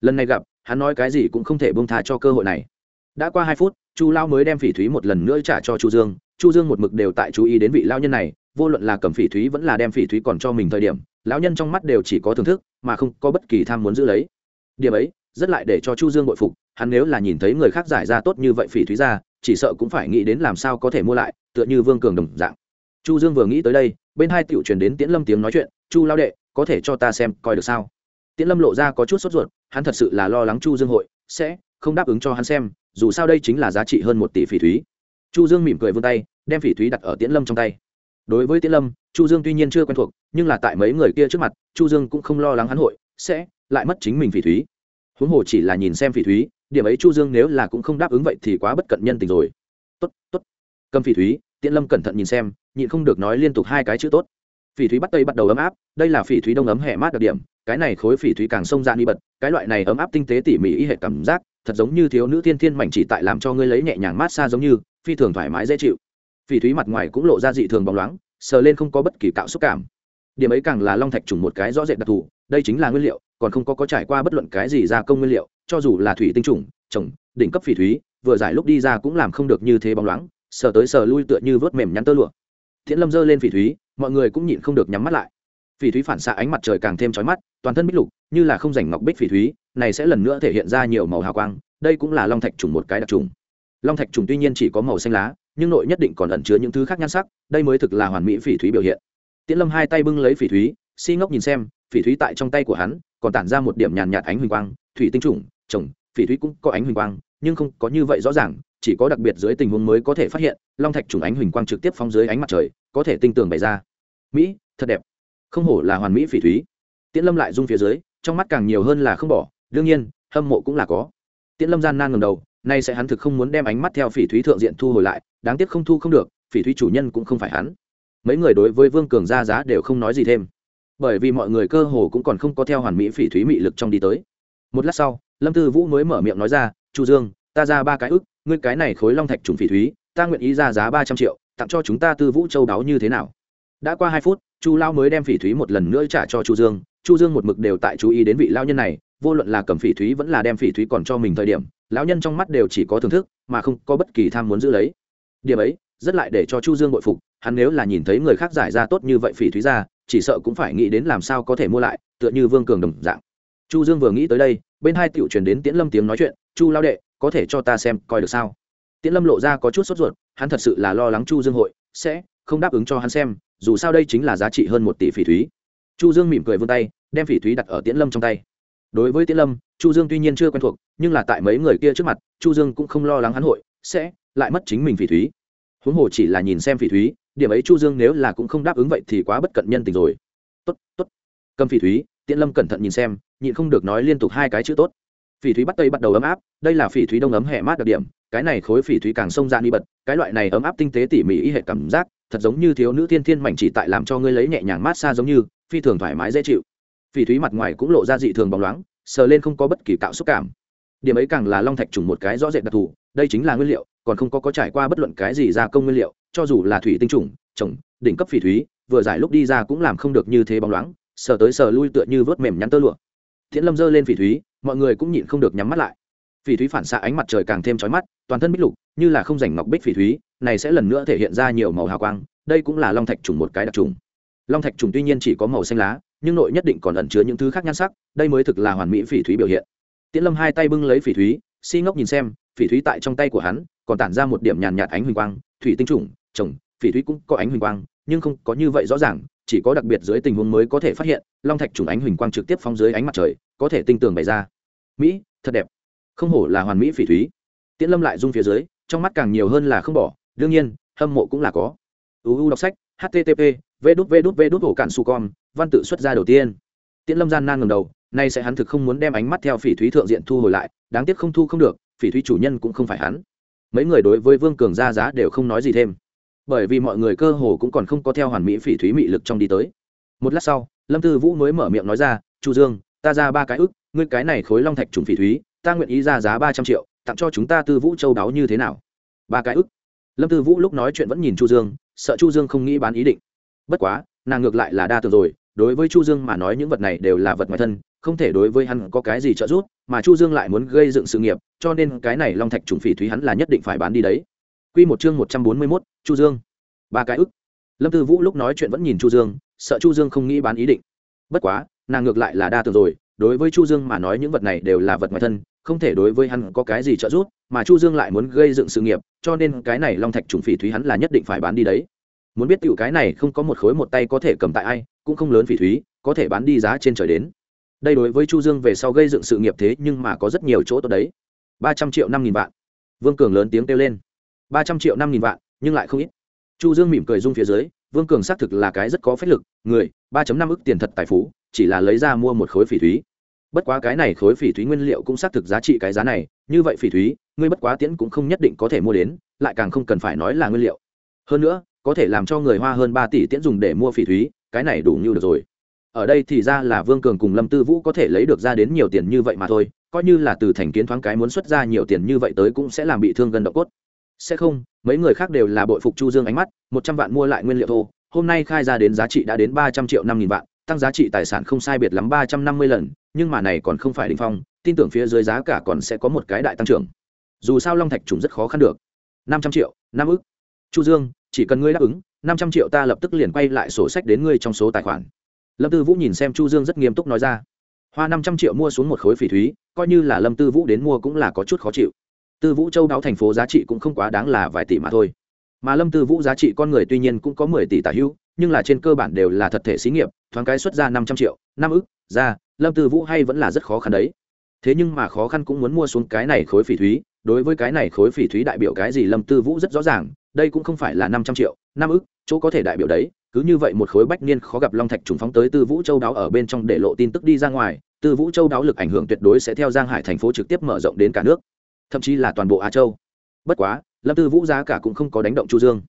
Lần này gặp, hắn nói cái gì cũng không thể bông tha cho cơ hội này. Đã qua hai phút, chu lão mới đem phỉ thúy một lần nữa trả cho chu dương chu dương một mực đều tại chú ý đến vị lão nhân này, vô luận là cầm phỉ thúy vẫn là đem phỉ thúy còn cho mình thời điểm, lão nhân trong mắt đều chỉ có thưởng thức, mà không có bất kỳ tham muốn giữ lấy. Điểm ấy, rất lại để cho chu dương bội phục, hắn nếu là nhìn thấy người khác giải ra tốt như vậy phỉ thúy ra, chỉ sợ cũng phải nghĩ đến làm sao có thể mua lại, tựa như vương cường đồng dạng. Chu dương vừa nghĩ tới đây, bên hai tiểu truyền đến tiễn lâm tiếng nói chuyện, chu lao đệ, có thể cho ta xem coi được sao? Tiễn lâm lộ ra có chút sốt ruột, hắn thật sự là lo lắng chu dương hội sẽ không đáp ứng cho hắn xem, dù sao đây chính là giá trị hơn một tỷ phỉ thúy chu dương mỉm cười vươn tay, đem phỉ thúy đặt ở tiễn lâm trong tay. Đối với tiễn lâm, chu dương tuy nhiên chưa quen thuộc, nhưng là tại mấy người kia trước mặt, chu dương cũng không lo lắng hắn hội, sẽ lại mất chính mình phỉ thúy. Huống hồ chỉ là nhìn xem phỉ thúy, điểm ấy chu dương nếu là cũng không đáp ứng vậy thì quá bất cận nhân tình rồi. Tốt tốt. Cầm phỉ thúy, tiễn lâm cẩn thận nhìn xem, nhịn không được nói liên tục hai cái chữ tốt. Phỉ thúy bắt tay bắt đầu ấm áp, đây là phỉ thúy đông ấm hẹ mát đặc điểm, cái này khối phỉ thúy càng sông ra đi bật, cái loại này ấm áp tinh tế tỉ mỉ y hệ cảm giác, thật giống như thiếu nữ thiên thiên mảnh chỉ tại làm cho ngươi lấy nhẹ nhàng mát xa giống như phi thường thoải mái dễ chịu. Phỉ thúy mặt ngoài cũng lộ ra dị thường bóng loáng, sờ lên không có bất kỳ cạo xúc cảm. Điểm ấy càng là long thạch trùng một cái rõ rệt đặc thù, đây chính là nguyên liệu, còn không có có trải qua bất luận cái gì gia công nguyên liệu, cho dù là thủy tinh trùng, trồng, đỉnh cấp phỉ thúy, vừa giải lúc đi ra cũng làm không được như thế bóng loáng, sờ tới sờ lui tựa như vớt mềm nhắn tơ lụa. Thiện lâm dơ lên phỉ thúy, mọi người cũng nhịn không được nhắm mắt lại. Phỉ thúy phản xạ ánh mặt trời càng thêm trói mắt, toàn thân bích lục, như là không rảnh ngọc bích phỉ thúy, này sẽ lần nữa thể hiện ra nhiều màu hào quang, đây cũng là long thạch trùng một cái đặc trùng long thạch trùng tuy nhiên chỉ có màu xanh lá, nhưng nội nhất định còn ẩn chứa những thứ khác nhan sắc, đây mới thực là hoàn mỹ phỉ thúy biểu hiện. Tiễn lâm hai tay bưng lấy phỉ thúy, si ngốc nhìn xem, phỉ thúy tại trong tay của hắn, còn tản ra một điểm nhàn nhạt ánh huỳnh quang, thủy tinh trùng, trồng, phỉ thúy cũng có ánh huỳnh quang, nhưng không có như vậy rõ ràng, chỉ có đặc biệt dưới tình huống mới có thể phát hiện, long thạch trùng ánh huỳnh quang trực tiếp phóng dưới ánh mặt trời, có thể tinh tường bày ra. Mỹ, thật đẹp. Không hổ là hoàn mỹ phỉ thúy. Tiễn lâm lại rung phía dưới, trong mắt càng nhiều hơn là không bỏ, đương nhiên, hâm mộ cũng là có. Tiễn lâm gian nan ngầm đầu nay sẽ hắn thực không muốn đem ánh mắt theo phỉ thúy thượng diện thu hồi lại, đáng tiếc không thu không được, phỉ thúy chủ nhân cũng không phải hắn. Mấy người đối với vương cường ra giá đều không nói gì thêm. Bởi vì mọi người cơ hồ cũng còn không có theo hoàn mỹ phỉ thúy mị lực trong đi tới. Một lát sau, lâm tư vũ mới mở miệng nói ra, chu dương, ta ra ba cái ức, ngươi cái này khối long thạch trùng phỉ thúy, ta nguyện ý ra giá ba trăm triệu, tặng cho chúng ta tư vũ châu đáo như thế nào? Đã qua hai phút, chu lao mới đem phỉ thúy một lần nữa trả cho chu dương. Chu dương một mực đều tại chú ý đến vị lao nhân này, vô luận là cầm phỉ thúy vẫn là đem phỉ thúy còn cho mình thời điểm lão nhân trong mắt đều chỉ có thưởng thức, mà không có bất kỳ tham muốn giữ lấy. Điểm ấy, rất lại để cho chu dương bội phục, hắn nếu là nhìn thấy người khác giải ra tốt như vậy phỉ thúy ra, chỉ sợ cũng phải nghĩ đến làm sao có thể mua lại, tựa như vương cường đồng dạng. Chu dương vừa nghĩ tới đây, bên hai tiểu truyền đến tiễn lâm tiếng nói chuyện, chu lao đệ, có thể cho ta xem coi được sao? Tiễn lâm lộ ra có chút sốt ruột, hắn thật sự là lo lắng chu dương hội sẽ không đáp ứng cho hắn xem, dù sao đây chính là giá trị hơn một tỷ phỉ thúy. Chu dương mỉm cười vươn tay, đem phỉ thúy đặt ở tiễn lâm trong tay đối với tiễn lâm, chu dương tuy nhiên chưa quen thuộc, nhưng là tại mấy người kia trước mặt, chu dương cũng không lo lắng hắn hội, sẽ lại mất chính mình phỉ thúy. Huống hồ chỉ là nhìn xem phỉ thúy, điểm ấy chu dương nếu là cũng không đáp ứng vậy thì quá bất cận nhân tình rồi. Tốt tốt. Cầm phỉ thúy, tiễn lâm cẩn thận nhìn xem, nhịn không được nói liên tục hai cái chữ tốt. Phỉ thúy bắt tây bắt đầu ấm áp, đây là phỉ thúy đông ấm hẹ mát đặc điểm, cái này khối phỉ thúy càng sông ra đi bật, cái loại này ấm áp tinh tế tỉ mỉ y hệ cảm giác, thật giống như thiếu nữ thiên thiên mảnh chỉ tại làm cho ngươi lấy nhẹ nhàng mát xa giống như, phi thường thoải mái dễ chịu phỉ thúy mặt ngoài cũng lộ ra dị thường bóng loáng, sờ lên không có bất kỳ tạo xúc cảm. Điểm ấy càng là long thạch trùng một cái rõ rệt đặc thù, đây chính là nguyên liệu, còn không có có trải qua bất luận cái gì gia công nguyên liệu, cho dù là thủy tinh trùng, trồng, đỉnh cấp phỉ thúy, vừa giải lúc đi ra cũng làm không được như thế bóng loáng, sờ tới sờ lui tựa như vớt mềm nhắn tơ lụa. Thiện lâm dơ lên phỉ thúy, mọi người cũng nhịn không được nhắm mắt lại. Phỉ thúy phản xạ ánh mặt trời càng thêm trói mắt, toàn thân bích lục, như là không rảnh ngọc bích phỉ thúy, này sẽ lần nữa thể hiện ra nhiều màu hào quang, đây cũng là long thạch trùng một cái đặc trùng. Long thạch trùng tuy nhiên chỉ có màu xanh lá nhưng nội nhất định còn ẩn chứa những thứ khác nhan sắc, đây mới thực là hoàn mỹ phỉ thúy biểu hiện. Tiễn lâm hai tay bưng lấy phỉ thúy, si ngốc nhìn xem, phỉ thúy tại trong tay của hắn, còn tản ra một điểm nhàn nhạt ánh huỳnh quang, thủy tinh trùng trồng phỉ thúy cũng có ánh huỳnh quang, nhưng không có như vậy rõ ràng, chỉ có đặc biệt dưới tình huống mới có thể phát hiện, long thạch trùng ánh huỳnh quang trực tiếp phóng dưới ánh mặt trời, có thể tinh tường bày ra. Mỹ, thật đẹp. Không hổ là hoàn mỹ phỉ thúy. Tiễn lâm lại rung phía dưới, trong mắt càng nhiều hơn là không bỏ, đương nhiên, hâm mộ cũng là có. Uu đọc sách http v đút v đút v đút hổ cản su con văn tự xuất ra đầu tiên. Tiễn lâm gian nan ngầm đầu, nay sẽ hắn thực không muốn đem ánh mắt theo phỉ thúy thượng diện thu hồi lại, đáng tiếc không thu không được, phỉ thúy chủ nhân cũng không phải hắn. Mấy người đối với vương cường ra giá đều không nói gì thêm. Bởi vì mọi người cơ hồ cũng còn không có theo hoàn mỹ phỉ thúy mị lực trong đi tới. Một lát sau, lâm tư vũ mới mở miệng nói ra, chu dương, ta ra ba cái ức, ngươi cái này khối long thạch trùng phỉ thúy, ta nguyện ý ra giá ba trăm triệu, tặng cho chúng ta tư vũ châu đáo như thế nào? Ba cái ức. Lâm tư vũ lúc nói chuyện vẫn nhìn chu dương, sợ chu dương không nghĩ bán ý định. Bất quá, nàng ngược lại là đa tưởng rồi đối với chu dương mà nói những vật này đều là vật ngoài thân không thể đối với hắn có cái gì trợ giúp mà chu dương lại muốn gây dựng sự nghiệp cho nên cái này long thạch trùng phỉ thúy hắn là nhất định phải bán đi đấy. Quy một chương một trăm bốn mươi 141, chu dương. Ba cái ức. Lâm tư vũ lúc nói chuyện vẫn nhìn chu dương sợ chu dương không nghĩ bán ý định. Bất quá nàng ngược lại là đa tưởng rồi đối với chu dương mà nói những vật này đều là vật ngoài thân không thể đối với hắn có cái gì trợ giúp mà chu dương lại muốn gây dựng sự nghiệp cho nên cái này long thạch trùng phỉ thúy hắn là nhất định phải bán đi đấy. Muốn biết tiểu cái này không có một khối một tay có thể cầm tại ai cũng không lớn phỉ thúy, có thể bán đi giá trên trời đến. Đây đối với chu dương về sau gây dựng sự nghiệp thế nhưng mà có rất nhiều chỗ tốt đấy. Ba trăm triệu năm nghìn vạn. Vương cường lớn tiếng kêu lên. Ba trăm triệu năm nghìn vạn, nhưng lại không ít. Chu dương mỉm cười rung phía dưới, vương cường xác thực là cái rất có phép lực, người, ba năm ức tiền thật tài phú, chỉ là lấy ra mua một khối phỉ thúy. Bất quá cái này khối phỉ thúy nguyên liệu cũng xác thực giá trị cái giá này, như vậy phỉ thúy, ngươi bất quá tiễn cũng không nhất định có thể mua đến, lại càng không cần phải nói là nguyên liệu. Hơn nữa, có thể làm cho người hoa hơn ba tỷ tiễn dùng để mua phỉ thúy cái này đủ như được rồi. Ở đây thì ra là vương cường cùng lâm tư vũ có thể lấy được ra đến nhiều tiền như vậy mà thôi, coi như là từ thành kiến thoáng cái muốn xuất ra nhiều tiền như vậy tới cũng sẽ làm bị thương gần độ cốt. Sẽ không, mấy người khác đều là bội phục chu dương ánh mắt, một trăm vạn mua lại nguyên liệu thô, hôm nay khai ra đến giá trị đã đến ba trăm triệu năm nghìn vạn, tăng giá trị tài sản không sai biệt lắm ba trăm năm mươi lần, nhưng mà này còn không phải đỉnh phong, tin tưởng phía dưới giá cả còn sẽ có một cái đại tăng trưởng. Dù sao long thạch trùng rất khó khăn được. năm trăm triệu, năm ức. Chu dương chỉ cần ngươi đáp ứng, năm trăm triệu ta lập tức liền quay lại sổ sách đến ngươi trong số tài khoản. Lâm tư vũ nhìn xem chu dương rất nghiêm túc nói ra. Hoa năm trăm triệu mua xuống một khối phỉ thúy, coi như là lâm tư vũ đến mua cũng là có chút khó chịu. Tư vũ châu đáo thành phố giá trị cũng không quá đáng là vài tỷ mà thôi. Mà lâm tư vũ giá trị con người tuy nhiên cũng có mười tỷ tả hữu, nhưng là trên cơ bản đều là thật thể xí nghiệp, thoáng cái xuất ra năm trăm triệu, năm ức, ra, lâm tư vũ hay vẫn là rất khó khăn đấy. Thế nhưng mà khó khăn cũng muốn mua xuống cái này khối phỉ thúy, đối với cái này khối phỉ thúy đại biểu cái gì lâm tư vũ rất rõ ràng đây cũng không phải là năm trăm triệu, năm ức, chỗ có thể đại biểu đấy, cứ như vậy một khối bách niên khó gặp long thạch trùng phóng tới tư vũ châu đáo ở bên trong để lộ tin tức đi ra ngoài, tư vũ châu đáo lực ảnh hưởng tuyệt đối sẽ theo giang hải thành phố trực tiếp mở rộng đến cả nước, thậm chí là toàn bộ á châu. Bất quá, lâm tư vũ giá cả cũng không có đánh động chu dương.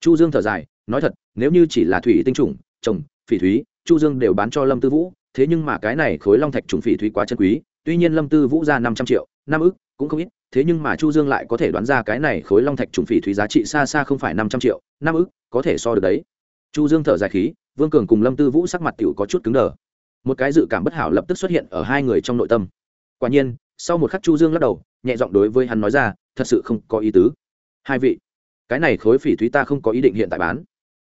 Chu dương thở dài, nói thật, nếu như chỉ là thủy tinh trùng, trồng, phỉ thúy, chu dương đều bán cho lâm tư vũ, thế nhưng mà cái này khối long thạch trùng phỉ thúy quá chân quý, tuy nhiên lâm tư vũ ra năm trăm triệu, năm ức cũng không ít thế nhưng mà chu dương lại có thể đoán ra cái này khối long thạch trùng phỉ thúy giá trị xa xa không phải năm trăm triệu, năm ức, có thể so được đấy. Chu dương thở dài khí, vương cường cùng lâm tư vũ sắc mặt tiểu có chút cứng đờ. Một cái dự cảm bất hảo lập tức xuất hiện ở hai người trong nội tâm. Quả nhiên, sau một khắc chu dương lắc đầu, nhẹ giọng đối với hắn nói ra, thật sự không có ý tứ. Hai vị, cái này khối phỉ thúy ta không có ý định hiện tại bán.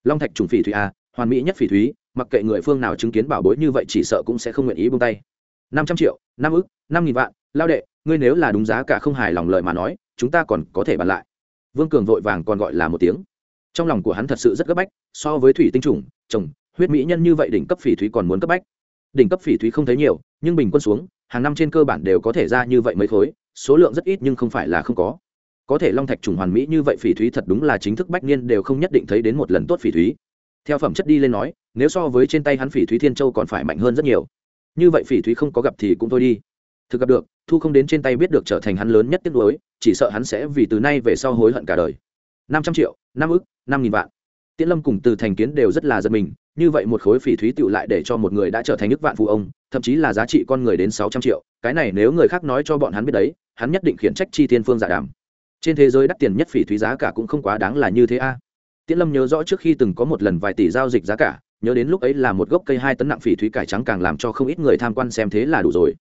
Long thạch trùng phỉ thúy a hoàn mỹ nhất phỉ thúy, mặc kệ người phương nào chứng kiến bảo bối như vậy chỉ sợ cũng sẽ không nguyện ý buông tay năm trăm triệu, năm ức, năm nghìn vạn, lao đệ, ngươi nếu là đúng giá cả không hài lòng lời mà nói, chúng ta còn có thể bàn lại. Vương cường vội vàng còn gọi là một tiếng. Trong lòng của hắn thật sự rất cấp bách, so với thủy tinh trùng, trồng, huyết mỹ nhân như vậy đỉnh cấp phỉ thúy còn muốn cấp bách. Đỉnh cấp phỉ thúy không thấy nhiều, nhưng bình quân xuống, hàng năm trên cơ bản đều có thể ra như vậy mấy khối, số lượng rất ít nhưng không phải là không có. Có thể long thạch trùng hoàn mỹ như vậy phỉ thúy thật đúng là chính thức bách niên đều không nhất định thấy đến một lần tốt phỉ thúy. Theo phẩm chất đi lên nói, nếu so với trên tay hắn phỉ thúy thiên châu còn phải mạnh hơn rất nhiều như vậy phỉ thúy không có gặp thì cũng thôi đi. Thực gặp được, thu không đến trên tay biết được trở thành hắn lớn nhất tiếc nuối, chỉ sợ hắn sẽ vì từ nay về sau hối hận cả đời. Năm trăm triệu, năm ức, năm nghìn vạn. Tiễn lâm cùng từ thành kiến đều rất là giật mình, như vậy một khối phỉ thúy tựu lại để cho một người đã trở thành nước vạn phụ ông, thậm chí là giá trị con người đến sáu trăm triệu, cái này nếu người khác nói cho bọn hắn biết đấy, hắn nhất định khiển trách chi thiên phương giả đàm. Trên thế giới đắt tiền nhất phỉ thúy giá cả cũng không quá đáng là như thế a. Tiễn lâm nhớ rõ trước khi từng có một lần vài tỷ giao dịch giá cả nhớ đến lúc ấy là một gốc cây hai tấn nặng phỉ thúy cải trắng càng làm cho không ít người tham quan xem thế là đủ rồi.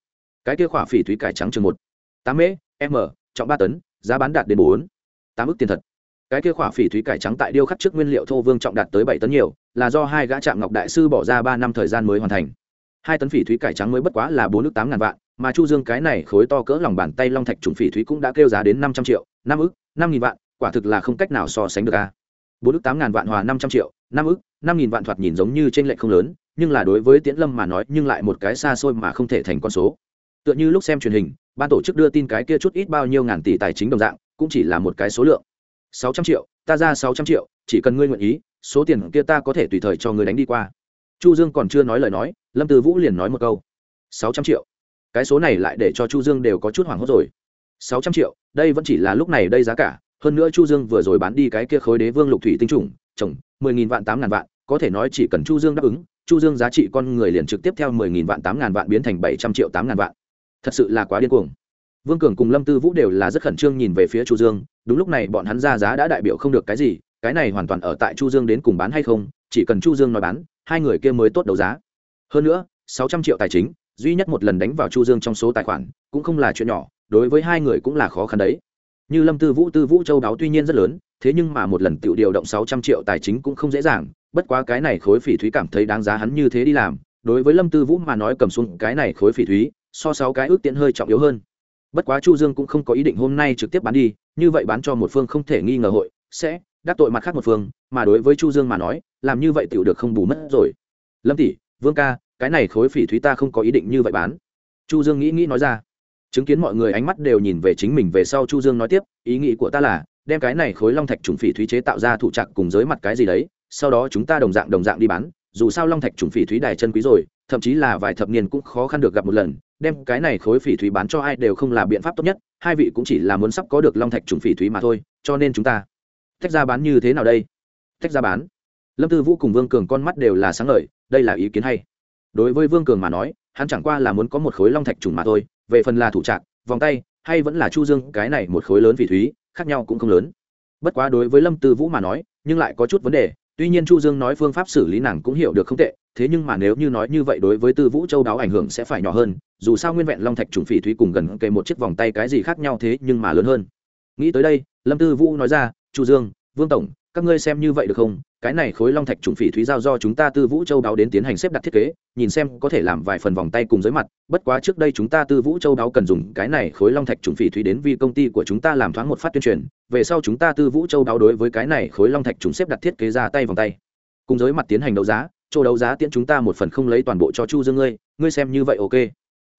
Cái kia khỏa phỉ thúy cải trắng chừng một, tám mễ m, trọng ba tấn, giá bán đạt đến bốn, tám ức tiền thật. Cái kia khỏa phỉ thúy cải trắng tại điêu khắc trước nguyên liệu thô vương trọng đạt tới bảy tấn nhiều, là do hai gã trạm ngọc đại sư bỏ ra ba năm thời gian mới hoàn thành. Hai tấn phỉ thúy cải trắng mới bất quá là bốn ước tám ngàn vạn, mà chu dương cái này khối to cỡ lòng bàn tay long thạch trùng phỉ thúy cũng đã kêu giá đến năm trăm triệu, năm ức, năm nghìn vạn, quả thực là không cách nào so sánh được a. Bốn ước tám ngàn vạn hòa năm trăm triệu, năm ức năm nghìn vạn thoạt nhìn giống như trên lệnh không lớn, nhưng là đối với tiễn lâm mà nói, nhưng lại một cái xa xôi mà không thể thành con số. Tựa như lúc xem truyền hình, ban tổ chức đưa tin cái kia chút ít bao nhiêu ngàn tỷ tài chính đồng dạng, cũng chỉ là một cái số lượng. sáu trăm triệu, ta ra sáu trăm triệu, chỉ cần ngươi nguyện ý, số tiền kia ta có thể tùy thời cho ngươi đánh đi qua. Chu dương còn chưa nói lời nói, lâm từ vũ liền nói một câu. sáu trăm triệu. Cái số này lại để cho chu dương đều có chút hoảng hốt rồi. sáu trăm triệu, đây vẫn chỉ là lúc này đây giá cả, hơn nữa chu dương vừa rồi bán đi cái kia khối đế vương lục thủy tinh trùng chồng mười nghìn vạn, tám ngàn vạn, có thể nói chỉ cần chu dương đáp ứng, chu dương giá trị con người liền trực tiếp theo mười nghìn vạn, tám ngàn vạn biến thành bảy trăm triệu, tám ngàn vạn. Thật sự là quá điên cuồng. Vương cường cùng lâm tư vũ đều là rất khẩn trương nhìn về phía chu dương, đúng lúc này bọn hắn ra giá đã đại biểu không được cái gì, cái này hoàn toàn ở tại chu dương đến cùng bán hay không, chỉ cần chu dương nói bán, hai người kia mới tốt đấu giá. Hơn nữa, sáu trăm triệu tài chính, duy nhất một lần đánh vào chu dương trong số tài khoản, cũng không là chuyện nhỏ, đối với hai người cũng là khó khăn đấy như lâm tư vũ tư vũ châu đáo tuy nhiên rất lớn, thế nhưng mà một lần tự điều động sáu trăm triệu tài chính cũng không dễ dàng, bất quá cái này khối phỉ thúy cảm thấy đáng giá hắn như thế đi làm. Đối với lâm tư vũ mà nói cầm xuống cái này khối phỉ thúy, so sáu cái ước tiện hơi trọng yếu hơn. Bất quá chu dương cũng không có ý định hôm nay trực tiếp bán đi, như vậy bán cho một phương không thể nghi ngờ hội sẽ đắc tội mặt khác một phương, mà đối với chu dương mà nói, làm như vậy tiểu được không bù mất rồi. Lâm tỷ, vương ca, cái này khối phỉ thúy ta không có ý định như vậy bán. Chu dương nghĩ nghĩ nói ra chứng kiến mọi người ánh mắt đều nhìn về chính mình về sau chu dương nói tiếp ý nghĩ của ta là đem cái này khối long thạch trùng phỉ thúy chế tạo ra thủ trạc cùng giới mặt cái gì đấy sau đó chúng ta đồng dạng đồng dạng đi bán dù sao long thạch trùng phỉ thúy đài chân quý rồi thậm chí là vài thập niên cũng khó khăn được gặp một lần đem cái này khối phỉ thúy bán cho ai đều không là biện pháp tốt nhất hai vị cũng chỉ là muốn sắp có được long thạch trùng phỉ thúy mà thôi cho nên chúng ta tách ra bán như thế nào đây? Tách ra bán. Lâm tư vũ cùng vương cường con mắt đều là sáng lợi, đây là ý kiến hay. Đối với vương cường mà nói hắn chẳng qua là muốn có một khối long thạch trùng mà thôi về phần là thủ trạng vòng tay, hay vẫn là chu dương, cái này một khối lớn phỉ thúy, khác nhau cũng không lớn. Bất quá đối với lâm tư vũ mà nói, nhưng lại có chút vấn đề, tuy nhiên chu dương nói phương pháp xử lý nàng cũng hiểu được không tệ, thế nhưng mà nếu như nói như vậy đối với tư vũ châu đáo ảnh hưởng sẽ phải nhỏ hơn, dù sao nguyên vẹn long thạch trùng phỉ thúy cùng gần kề một chiếc vòng tay cái gì khác nhau thế nhưng mà lớn hơn. Nghĩ tới đây, lâm tư vũ nói ra, chu dương, vương tổng các ngươi xem như vậy được không? Cái này khối long thạch trùng phỉ thúy giao do chúng ta tư vũ châu đáo đến tiến hành xếp đặt thiết kế, nhìn xem có thể làm vài phần vòng tay cùng dưới mặt. Bất quá trước đây chúng ta tư vũ châu đáo cần dùng cái này khối long thạch trùng phỉ thúy đến vì công ty của chúng ta làm thoáng một phát tuyên truyền. Về sau chúng ta tư vũ châu đáo đối với cái này khối long thạch trùng xếp đặt thiết kế ra tay vòng tay. Cùng dưới mặt tiến hành đấu giá châu đấu giá tiễn chúng ta một phần không lấy toàn bộ cho chu dương ngươi ngươi xem như vậy ok.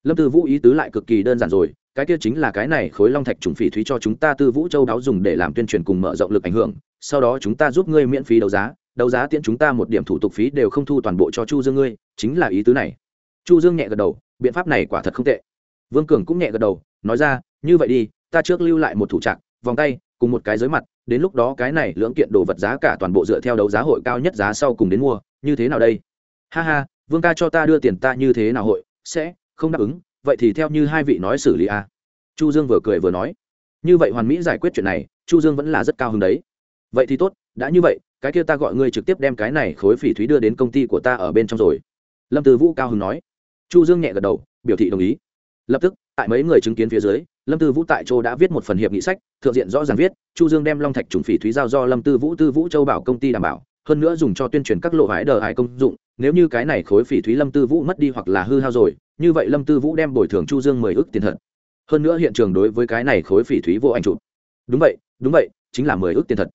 Lâm tư vũ ý tứ lại cực kỳ đơn giản rồi, cái kia chính là cái này khối long thạch trùng phỉ thúy cho chúng ta tư vũ châu đáo dùng để làm tuyên truyền cùng mở rộng lực ảnh hưởng sau đó chúng ta giúp ngươi miễn phí đấu giá đấu giá tiễn chúng ta một điểm thủ tục phí đều không thu toàn bộ cho chu dương ngươi, chính là ý tứ này. Chu dương nhẹ gật đầu, biện pháp này quả thật không tệ. Vương cường cũng nhẹ gật đầu, nói ra, như vậy đi, ta trước lưu lại một thủ trạng, vòng tay, cùng một cái giới mặt, đến lúc đó cái này lưỡng kiện đồ vật giá cả toàn bộ dựa theo đấu giá hội cao nhất giá sau cùng đến mua, như thế nào đây? Ha ha, vương ca cho ta đưa tiền ta như thế nào hội, sẽ không đáp ứng, vậy thì theo như hai vị nói xử lý a à. chu dương vừa cười vừa nói. Như vậy hoàn mỹ giải quyết chuyện này, chu dương vẫn là rất cao hứng đấy vậy thì tốt, đã như vậy, cái kia ta gọi ngươi trực tiếp đem cái này khối phỉ thúy đưa đến công ty của ta ở bên trong rồi. Lâm tư vũ cao hưng nói. Chu dương nhẹ gật đầu, biểu thị đồng ý. Lập tức, tại mấy người chứng kiến phía dưới, lâm tư vũ tại châu đã viết một phần hiệp nghị sách, thượng diện rõ ràng viết, chu dương đem long thạch trùng phỉ thúy giao do lâm tư vũ tư vũ châu bảo công ty đảm bảo, hơn nữa dùng cho tuyên truyền các lộ hải đờ hải công dụng, nếu như cái này khối phỉ thúy lâm tư vũ mất đi hoặc là hư hao rồi, như vậy lâm tư vũ đem bồi thường chu dương mười ước tiền thật. Hơn nữa hiện trường đối với cái này khối phỉ thúy vô ảnh chụp. Đúng vậy đúng vậy, chính là mười ước tiền thật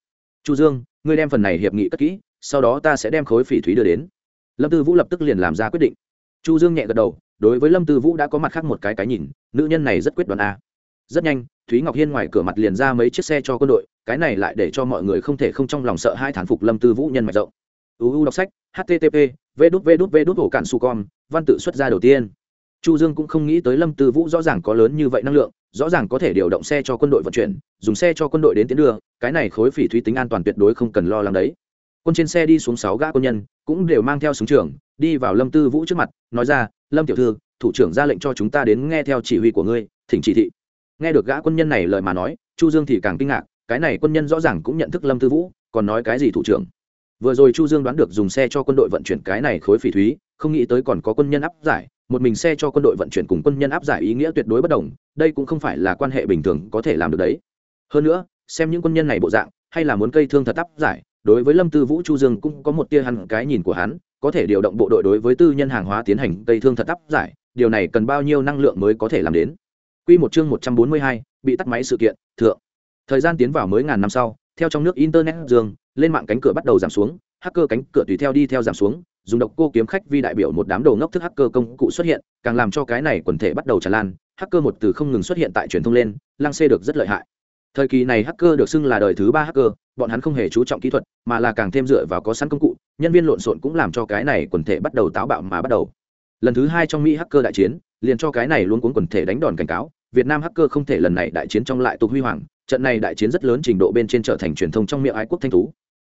chu dương, ngươi đem phần này hiệp nghị cất kỹ, sau đó ta sẽ đem khối phỉ thúy đưa đến. Lâm tư vũ lập tức liền làm ra quyết định. Chu dương nhẹ gật đầu, đối với lâm tư vũ đã có mặt khác một cái cái nhìn, nữ nhân này rất quyết đoán a. Rất nhanh, thúy ngọc hiên ngoài cửa mặt liền ra mấy chiếc xe cho quân đội, cái này lại để cho mọi người không thể không trong lòng sợ hai thán phục lâm tư vũ nhân mạch rộng. Uu đọc sách http v đút v đút v đút ổ cản su com, văn tự xuất ra đầu tiên chu dương cũng không nghĩ tới lâm tư vũ rõ ràng có lớn như vậy năng lượng, rõ ràng có thể điều động xe cho quân đội vận chuyển, dùng xe cho quân đội đến tiến đưa, cái này khối phỉ thúy tính an toàn tuyệt đối không cần lo lắng đấy. Quân trên xe đi xuống sáu gã quân nhân, cũng đều mang theo súng trường, đi vào lâm tư vũ trước mặt, nói ra, lâm tiểu thư, thủ trưởng ra lệnh cho chúng ta đến nghe theo chỉ huy của ngươi, thỉnh chỉ thị. Nghe được gã quân nhân này lời mà nói, chu dương thì càng kinh ngạc, cái này quân nhân rõ ràng cũng nhận thức lâm tư vũ, còn nói cái gì thủ trưởng? Vừa rồi chu dương đoán được dùng xe cho quân đội vận chuyển cái này khối phỉ thúy, không nghĩ tới còn có quân nhân áp giải một mình xe cho quân đội vận chuyển cùng quân nhân áp giải ý nghĩa tuyệt đối bất đồng đây cũng không phải là quan hệ bình thường có thể làm được đấy hơn nữa xem những quân nhân này bộ dạng hay là muốn cây thương thật áp giải đối với lâm tư vũ chu dương cũng có một tia hẳn cái nhìn của hắn có thể điều động bộ đội đối với tư nhân hàng hóa tiến hành cây thương thật áp giải điều này cần bao nhiêu năng lượng mới có thể làm đến Quy một chương 142, bị tắt máy sự kiện, thượng. Thời gian tiến vào mới ngàn năm sau, theo trong nước internet dương, lên mạng cánh cửa bắt đầu giảm xuống, hacker cánh cửa tùy theo đi theo giảm xuống, dùng độc cô kiếm khách vi đại biểu một đám đồ ngốc thức hacker công cụ xuất hiện, càng làm cho cái này quần thể bắt đầu tràn lan, hacker một từ không ngừng xuất hiện tại truyền thông lên, lang xê được rất lợi hại. Thời kỳ này hacker được xưng là đời thứ ba hacker, bọn hắn không hề chú trọng kỹ thuật, mà là càng thêm dựa vào có sẵn công cụ, nhân viên lộn xộn cũng làm cho cái này quần thể bắt đầu táo bạo mà bắt đầu. Lần thứ hai trong Mỹ hacker đại chiến, liền cho cái này luôn cuốn quần thể đánh đòn cảnh cáo, Việt Nam hacker không thể lần này đại chiến trong lại tục huy hoàng, trận này đại chiến rất lớn trình độ bên trên trở thành truyền thông trong miệng ái quốc thanh thú.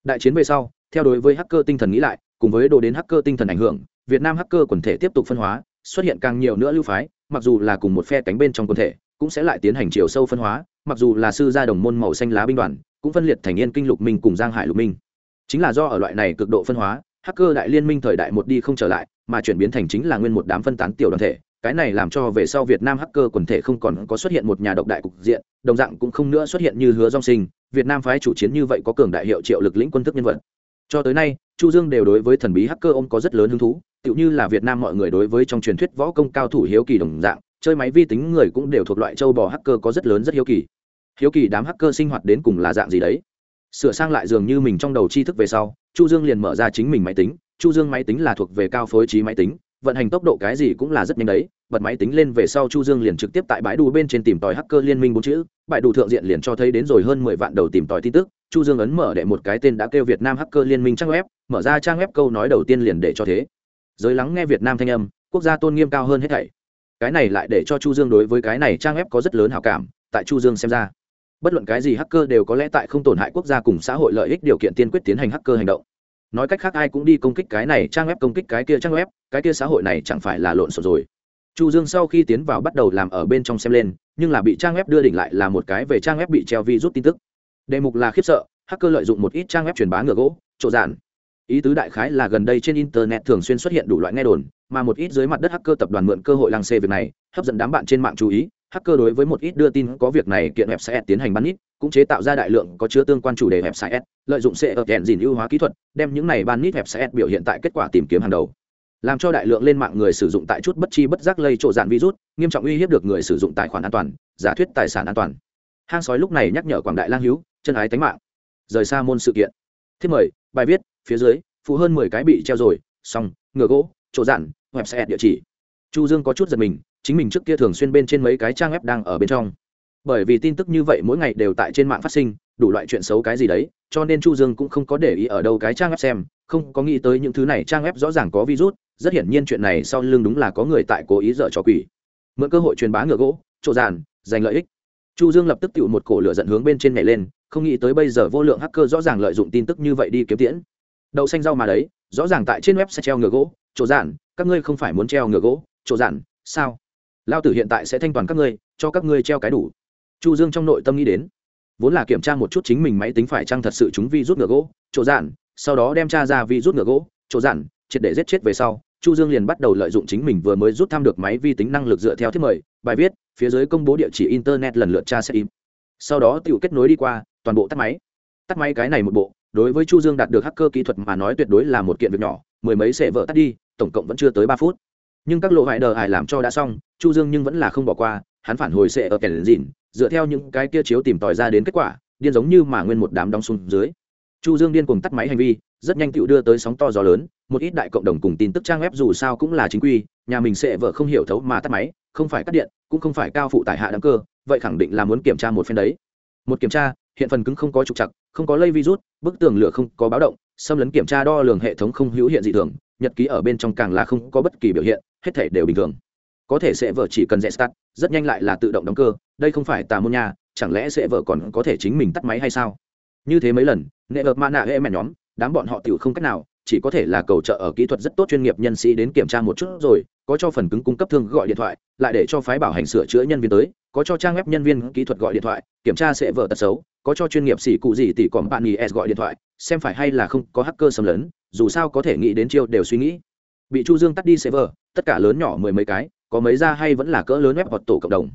Đại chiến về sau, theo đối với hacker tinh thần nghĩ lại, cùng với đồ đến hacker tinh thần ảnh hưởng, Việt Nam hacker quần thể tiếp tục phân hóa, xuất hiện càng nhiều nữa lưu phái, mặc dù là cùng một phe cánh bên trong quần thể, cũng sẽ lại tiến hành chiều sâu phân hóa, mặc dù là sư gia đồng môn màu xanh lá binh đoàn, cũng phân liệt thành Yên Kinh Lục Minh cùng Giang Hải Lục Minh. Chính là do ở loại này cực độ phân hóa, hacker đại liên minh thời đại một đi không trở lại, mà chuyển biến thành chính là nguyên một đám phân tán tiểu đoàn thể, cái này làm cho về sau Việt Nam hacker quần thể không còn có xuất hiện một nhà độc đại cục diện, đồng dạng cũng không nữa xuất hiện như hứa dòng sinh, Việt Nam phái chủ chiến như vậy có cường đại hiệu triệu lực lĩnh quân thức nhân vật. Cho tới nay, Chu Dương đều đối với thần bí hacker ông có rất lớn hứng thú, tựu như là Việt Nam mọi người đối với trong truyền thuyết võ công cao thủ hiếu kỳ đồng dạng, chơi máy vi tính người cũng đều thuộc loại châu bò hacker có rất lớn rất hiếu kỳ. Hiếu kỳ đám hacker sinh hoạt đến cùng là dạng gì đấy? Sửa sang lại dường như mình trong đầu tri thức về sau, Chu Dương liền mở ra chính mình máy tính, Chu Dương máy tính là thuộc về cao phối trí máy tính, vận hành tốc độ cái gì cũng là rất nhanh đấy bật máy tính lên về sau chu dương liền trực tiếp tại bãi đủ bên trên tìm tòi hacker liên minh bốn chữ, bãi đủ thượng diện liền cho thấy đến rồi hơn mười vạn đầu tìm tòi tin tức, chu dương ấn mở đệ một cái tên đã kêu việt nam hacker liên minh trang web, mở ra trang web câu nói đầu tiên liền để cho thế. Giới lắng nghe việt nam thanh âm, quốc gia tôn nghiêm cao hơn hết thảy. Cái này lại để cho chu dương đối với cái này trang web có rất lớn hảo cảm, tại chu dương xem ra, bất luận cái gì hacker đều có lẽ tại không tổn hại quốc gia cùng xã hội lợi ích điều kiện tiên quyết tiến hành hacker hành động. Nói cách khác ai cũng đi công kích cái này, trang web công kích cái kia trang web, cái kia xã hội này chẳng phải là lộn xộn rồi chu dương sau khi tiến vào bắt đầu làm ở bên trong xem lên, nhưng là bị trang web đưa đỉnh lại là một cái về trang web bị treo vi rút tin tức. Đề mục là khiếp sợ, hacker lợi dụng một ít trang web truyền bá ngựa gỗ, trộn giản ý tứ đại khái là gần đây trên internet thường xuyên xuất hiện đủ loại nghe đồn, mà một ít dưới mặt đất hacker tập đoàn mượn cơ hội lăng xê việc này, hấp dẫn đám bạn trên mạng chú ý. Hacker đối với một ít đưa tin có việc này kiện web sẽ tiến hành bắn ít, cũng chế tạo ra đại lượng có chứa tương quan chủ đề website, lợi dụng sẽ ở kèn dìn ưu hóa kỹ thuật, đem những này ban nít website biểu hiện tại kết quả tìm kiếm hàng đầu làm cho đại lượng lên mạng người sử dụng tại chút bất chi bất giác lây trộn dạn virus, nghiêm trọng uy hiếp được người sử dụng tài khoản an toàn, giả thuyết tài sản an toàn. Hang sói lúc này nhắc nhở quảng đại lang hữu chân ái tánh mạng. Rời xa môn sự kiện. Thiết mời, bài viết, phía dưới, phụ hơn mười cái bị treo rồi, xong, ngựa gỗ, chỗ dạn website địa chỉ. Chu dương có chút giật mình, chính mình trước kia thường xuyên bên trên mấy cái trang web đang ở bên trong. Bởi vì tin tức như vậy mỗi ngày đều tại trên mạng phát sinh, đủ loại chuyện xấu cái gì đấy, cho nên chu dương cũng không có để ý ở đâu cái trang web xem, không có nghĩ tới những thứ này trang web rõ ràng có virus rất hiển nhiên chuyện này sau lưng đúng là có người tại cố ý dở trò quỷ. Mượn cơ hội truyền bá ngựa gỗ, trộ giàn, giành lợi ích. Chu dương lập tức tự một cổ lửa dẫn hướng bên trên nhảy lên, không nghĩ tới bây giờ vô lượng hacker rõ ràng lợi dụng tin tức như vậy đi kiếm tiễn. Đậu xanh rau mà đấy, rõ ràng tại trên web sẽ treo ngựa gỗ, trộ giàn, các ngươi không phải muốn treo ngựa gỗ, trộ giàn, sao? Lao tử hiện tại sẽ thanh toàn các ngươi, cho các ngươi treo cái đủ. Chu dương trong nội tâm nghĩ đến, vốn là kiểm tra một chút chính mình máy tính phải chăng thật sự chúng vi rút ngựa gỗ chỗ giàn, sau đó đem tra ra vi rút ngựa gỗ chỗ giàn triệt để giết chết về sau, chu dương liền bắt đầu lợi dụng chính mình vừa mới rút thăm được máy vi tính năng lực dựa theo thiết mời, bài viết, phía dưới công bố địa chỉ internet lần lượt tra xét im. Sau đó tự kết nối đi qua, toàn bộ tắt máy. Tắt máy cái này một bộ, đối với chu dương đạt được hacker kỹ thuật mà nói tuyệt đối là một kiện việc nhỏ, mười mấy sẽ vỡ tắt đi, tổng cộng vẫn chưa tới ba phút. Nhưng các lộ hại đờ hại làm cho đã xong, chu dương nhưng vẫn là không bỏ qua, hắn phản hồi sẽ ở kẻ dìn dựa theo những cái kia chiếu tìm tòi ra đến kết quả, điên giống như mà nguyên một đám đóng xuống dưới. Chu dương điên cùng tắt máy hành vi rất nhanh tựu đưa tới sóng to gió lớn, một ít đại cộng đồng cùng tin tức trang web dù sao cũng là chính quy, nhà mình sẽ vợ không hiểu thấu mà tắt máy, không phải cắt điện, cũng không phải cao phụ tải hạ đăng cơ, vậy khẳng định là muốn kiểm tra một phen đấy. Một kiểm tra, hiện phần cứng không có trục chặt không có lây virus, bức tường lửa không có báo động, xâm lấn kiểm tra đo lường hệ thống không hữu hiện dị thường, nhật ký ở bên trong càng là không có bất kỳ biểu hiện, hết thể đều bình thường. Có thể sẽ vợ chỉ cần rẽ start, rất nhanh lại là tự động đóng cơ, đây không phải tà môn nhà chẳng lẽ sẽ vợ còn có thể chính mình tắt máy hay sao? Như thế mấy lần nệ vợt ma nạ hệ mẹ nhóm đám bọn họ tiểu không cách nào, chỉ có thể là cầu trợ ở kỹ thuật rất tốt chuyên nghiệp nhân sĩ đến kiểm tra một chút rồi, có cho phần cứng cung cấp thương gọi điện thoại, lại để cho phái bảo hành sửa chữa nhân viên tới, có cho trang web nhân viên kỹ thuật gọi điện thoại, kiểm tra sẽ vợ tật xấu, có cho chuyên nghiệp xỉ cụ gì tỷ còn bạn nghỉ s gọi điện thoại, xem phải hay là không có hacker xâm lấn, dù sao có thể nghĩ đến chiêu đều suy nghĩ. Bị chu dương tắt đi server tất cả lớn nhỏ mười mấy cái, có mấy ra hay vẫn là cỡ lớn web hoặc tổ cộng đồng.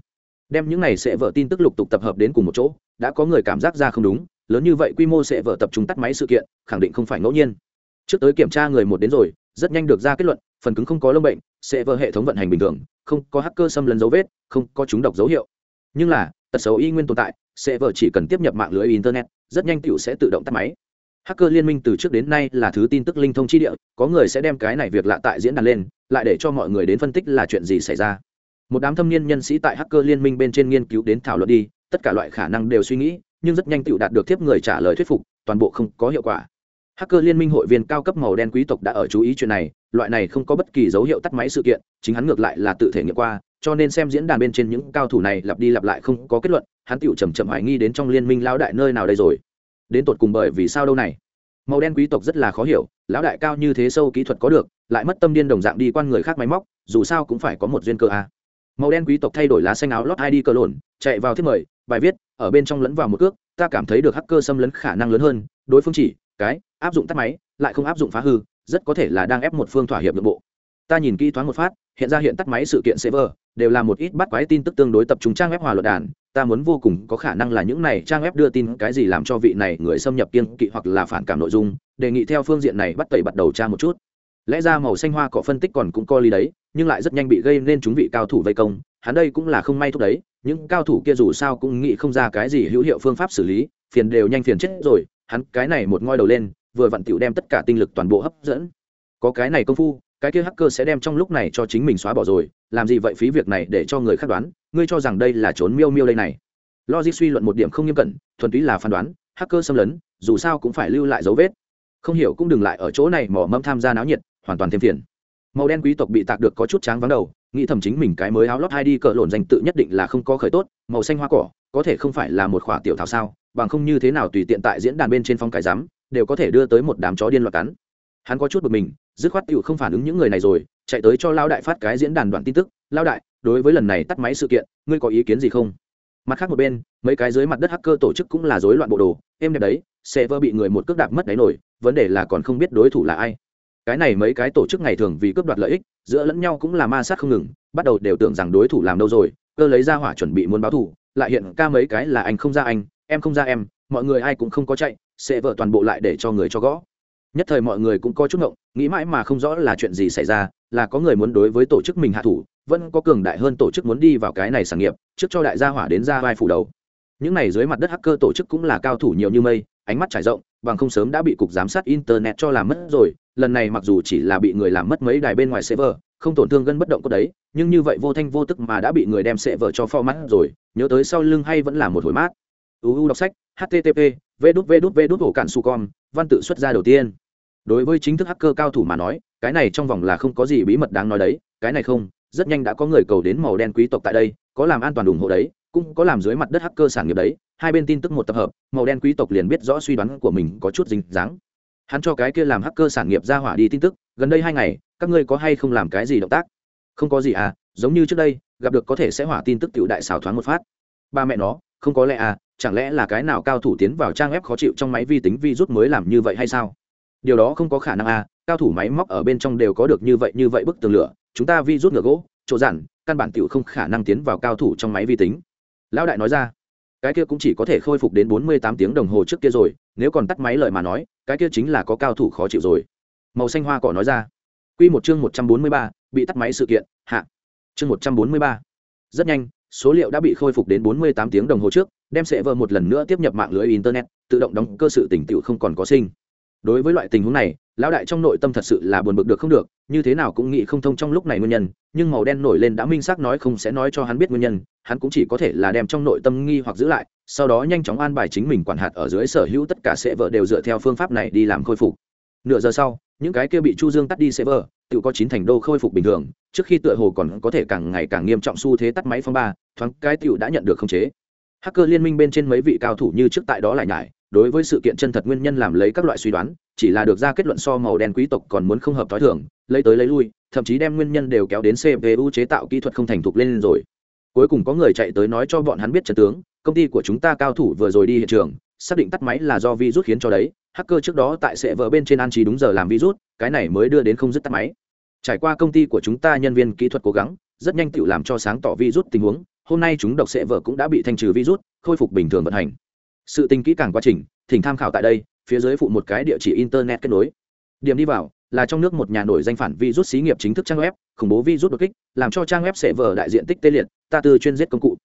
Đem những này sẽ vợ tin tức lục tục tập hợp đến cùng một chỗ, đã có người cảm giác ra không đúng lớn như vậy quy mô sẽ vợ tập trung tắt máy sự kiện, khẳng định không phải ngẫu nhiên. Trước tới kiểm tra người một đến rồi, rất nhanh được ra kết luận, phần cứng không có lông bệnh, sẽ vỡ hệ thống vận hành bình thường, không có hacker xâm lấn dấu vết, không có chúng độc dấu hiệu. Nhưng là, tật xấu y nguyên tồn tại, sẽ vỡ chỉ cần tiếp nhập mạng lưới internet, rất nhanh tiểu sẽ tự động tắt máy. Hacker liên minh từ trước đến nay là thứ tin tức linh thông chi địa, có người sẽ đem cái này việc lạ tại diễn đàn lên, lại để cho mọi người đến phân tích là chuyện gì xảy ra. Một đám thâm niên nhân sĩ tại hacker liên minh bên trên nghiên cứu đến thảo luận đi, tất cả loại khả năng đều suy nghĩ nhưng rất nhanh tự đạt được tiếp người trả lời thuyết phục, toàn bộ không có hiệu quả. Hacker liên minh hội viên cao cấp màu đen quý tộc đã ở chú ý chuyện này, loại này không có bất kỳ dấu hiệu tắt máy sự kiện, chính hắn ngược lại là tự thể nghiệm qua, cho nên xem diễn đàn bên trên những cao thủ này lặp đi lặp lại không có kết luận, hắn tựu chầm chậm hoài nghi đến trong liên minh lão đại nơi nào đây rồi. Đến tột cùng bởi vì sao đâu này? Màu đen quý tộc rất là khó hiểu, lão đại cao như thế sâu kỹ thuật có được, lại mất tâm điên đồng dạng đi quan người khác máy móc, dù sao cũng phải có một duyên cơ a. À. màu đen quý tộc thay đổi lá xanh áo lót id cờ lộn, chạy vào thiết mời, bài viết ở bên trong lẫn vào một cước, ta cảm thấy được hacker xâm lấn khả năng lớn hơn, đối phương chỉ, cái, áp dụng tắt máy, lại không áp dụng phá hư, rất có thể là đang ép một phương thỏa hiệp nội bộ. Ta nhìn kỹ thoáng một phát, hiện ra hiện tắt máy sự kiện server, đều là một ít bắt quái tin tức tương đối tập trung trang web hòa luật đàn, ta muốn vô cùng có khả năng là những này trang web đưa tin cái gì làm cho vị này người xâm nhập kiên kỵ hoặc là phản cảm nội dung, đề nghị theo phương diện này bắt tẩy bắt đầu tra một chút. Lẽ ra màu xanh hoa cỏ phân tích còn cũng co ly đấy nhưng lại rất nhanh bị gây nên chúng vị cao thủ vây công, hắn đây cũng là không may thúc đấy, những cao thủ kia dù sao cũng nghĩ không ra cái gì hữu hiệu phương pháp xử lý, phiền đều nhanh phiền chết rồi, hắn cái này một ngoi đầu lên, vừa vặn tiểu đem tất cả tinh lực toàn bộ hấp dẫn. Có cái này công phu, cái kia hacker sẽ đem trong lúc này cho chính mình xóa bỏ rồi, làm gì vậy phí việc này để cho người khác đoán, ngươi cho rằng đây là trốn miêu miêu đây này. Logic suy luận một điểm không nghiêm cẩn, thuần túy là phán đoán, hacker xâm lấn, dù sao cũng phải lưu lại dấu vết. Không hiểu cũng đừng lại ở chỗ này mỏ mâm tham gia náo nhiệt, hoàn toàn thêm phiền màu đen quý tộc bị tạc được có chút tráng vắng đầu, nghĩ thầm chính mình cái mới áo lót hai đi cỡ lộn danh tự nhất định là không có khởi tốt, màu xanh hoa cỏ, có thể không phải là một khỏa tiểu thảo sao, bằng không như thế nào tùy tiện tại diễn đàn bên trên phong cái rắm đều có thể đưa tới một đám chó điên loạt cắn. Hắn có chút bực mình, dứt khoát tựu không phản ứng những người này rồi, chạy tới cho lao đại phát cái diễn đàn đoạn tin tức, lao đại, đối với lần này tắt máy sự kiện, ngươi có ý kiến gì không? Mặt khác một bên, mấy cái dưới mặt đất hacker tổ chức cũng là rối loạn bộ đồ, em đẹp đấy sẽ vơ bị người một cước đạp mất đáy nổi, vấn đề là còn không biết đối thủ là ai cái này mấy cái tổ chức ngày thường vì cướp đoạt lợi ích, giữa lẫn nhau cũng là ma sát không ngừng, bắt đầu đều tưởng rằng đối thủ làm đâu rồi, cơ lấy ra hỏa chuẩn bị muốn báo thủ, lại hiện ca mấy cái là anh không ra anh, em không ra em, mọi người ai cũng không có chạy, sẽ vợ toàn bộ lại để cho người cho gõ. Nhất thời mọi người cũng có chút ngộng, nghĩ mãi mà không rõ là chuyện gì xảy ra, là có người muốn đối với tổ chức mình hạ thủ, vẫn có cường đại hơn tổ chức muốn đi vào cái này sản nghiệp, trước cho đại gia hỏa đến ra vai phủ đầu. Những này dưới mặt đất hacker tổ chức cũng là cao thủ nhiều như mây, ánh mắt trải rộng, bằng không sớm đã bị cục giám sát internet cho làm mất rồi lần này mặc dù chỉ là bị người làm mất mấy đài bên ngoài server, không tổn thương gân bất động có đấy, nhưng như vậy vô thanh vô tức mà đã bị người đem server cho format rồi, nhớ tới sau lưng hay vẫn là một hồi mát. Uu đọc sách http v đút v đút v đút cản su com văn tự xuất ra đầu tiên đối với chính thức hacker cao thủ mà nói cái này trong vòng là không có gì bí mật đáng nói đấy cái này không rất nhanh đã có người cầu đến màu đen quý tộc tại đây có làm an toàn ủng hộ đấy cũng có làm dưới mặt đất hacker sản nghiệp đấy hai bên tin tức một tập hợp màu đen quý tộc liền biết rõ suy đoán của mình có chút dính dáng hắn cho cái kia làm hacker sản nghiệp ra hỏa đi tin tức, gần đây hai ngày, các ngươi có hay không làm cái gì động tác? Không có gì à giống như trước đây, gặp được có thể sẽ hỏa tin tức tiểu đại xảo thoáng một phát. Ba mẹ nó, không có lẽ à chẳng lẽ là cái nào cao thủ tiến vào trang web khó chịu trong máy vi tính virus mới làm như vậy hay sao? Điều đó không có khả năng à cao thủ máy móc ở bên trong đều có được như vậy như vậy bức tường lửa, chúng ta virus ngựa gỗ, chỗ giản căn bản tiểu không khả năng tiến vào cao thủ trong máy vi tính. Lão đại nói ra, cái kia cũng chỉ có thể khôi phục đến bốn mươi tám tiếng đồng hồ trước kia rồi nếu còn tắt máy lời mà nói, cái kia chính là có cao thủ khó chịu rồi. Màu xanh hoa cỏ nói ra. Q một chương một trăm bốn mươi ba, bị tắt máy sự kiện, hạ. Chương một trăm bốn mươi ba. Rất nhanh, số liệu đã bị khôi phục đến bốn mươi tám tiếng đồng hồ trước, đem sẽ vờ một lần nữa tiếp nhập mạng lưới internet, tự động đóng cơ sự tỉnh tựu không còn có sinh. Đối với loại tình huống này lão đại trong nội tâm thật sự là buồn bực được không được, như thế nào cũng nghĩ không thông trong lúc này nguyên nhân, nhưng màu đen nổi lên đã minh xác nói không sẽ nói cho hắn biết nguyên nhân, hắn cũng chỉ có thể là đem trong nội tâm nghi hoặc giữ lại, sau đó nhanh chóng an bài chính mình quản hạt ở dưới sở hữu tất cả sẽ vợ đều dựa theo phương pháp này đi làm khôi phục. Nửa giờ sau, những cái kia bị chu dương tắt đi sẽ vợ, tự có chín thành đô khôi phục bình thường, trước khi tựa hồ còn có thể càng ngày càng nghiêm trọng xu thế tắt máy phong ba, thoáng cái tiểu đã nhận được khống chế. Hacker liên minh bên trên mấy vị cao thủ như trước tại đó lại nhải đối với sự kiện chân thật nguyên nhân làm lấy các loại suy đoán, chỉ là được ra kết luận so màu đen quý tộc còn muốn không hợp t h o i thưởng lấy tới lấy lui, thậm chí đem nguyên nhân đều kéo đến cpu chế tạo kỹ thuật không thành thục lên rồi. Cuối cùng có người chạy tới nói cho bọn hắn biết trật tướng, công ty của chúng ta cao thủ vừa rồi đi hiện trường, xác định tắt máy là do virus khiến cho đấy, hacker trước đó tại sệ vợ bên trên an trí đúng giờ làm virus, cái này mới đưa đến không dứt tắt máy. Trải qua công ty của chúng ta nhân viên kỹ thuật cố gắng, rất nhanh tự làm cho sáng tỏ virus tình huống, hôm nay chúng độc sệ vợ cũng đã bị thanh trừ virus, khôi phục bình thường vận hành sự tình kỹ càng quá trình, thỉnh tham khảo tại đây, phía dưới phụ một cái địa chỉ internet kết nối. Điểm đi vào, là trong nước một nhà nổi danh phản vi rút xí nghiệp chính thức trang web, khủng bố vi rút đột kích, làm cho trang web sẽ vở đại diện tích tê liệt, ta tư chuyên giết công cụ.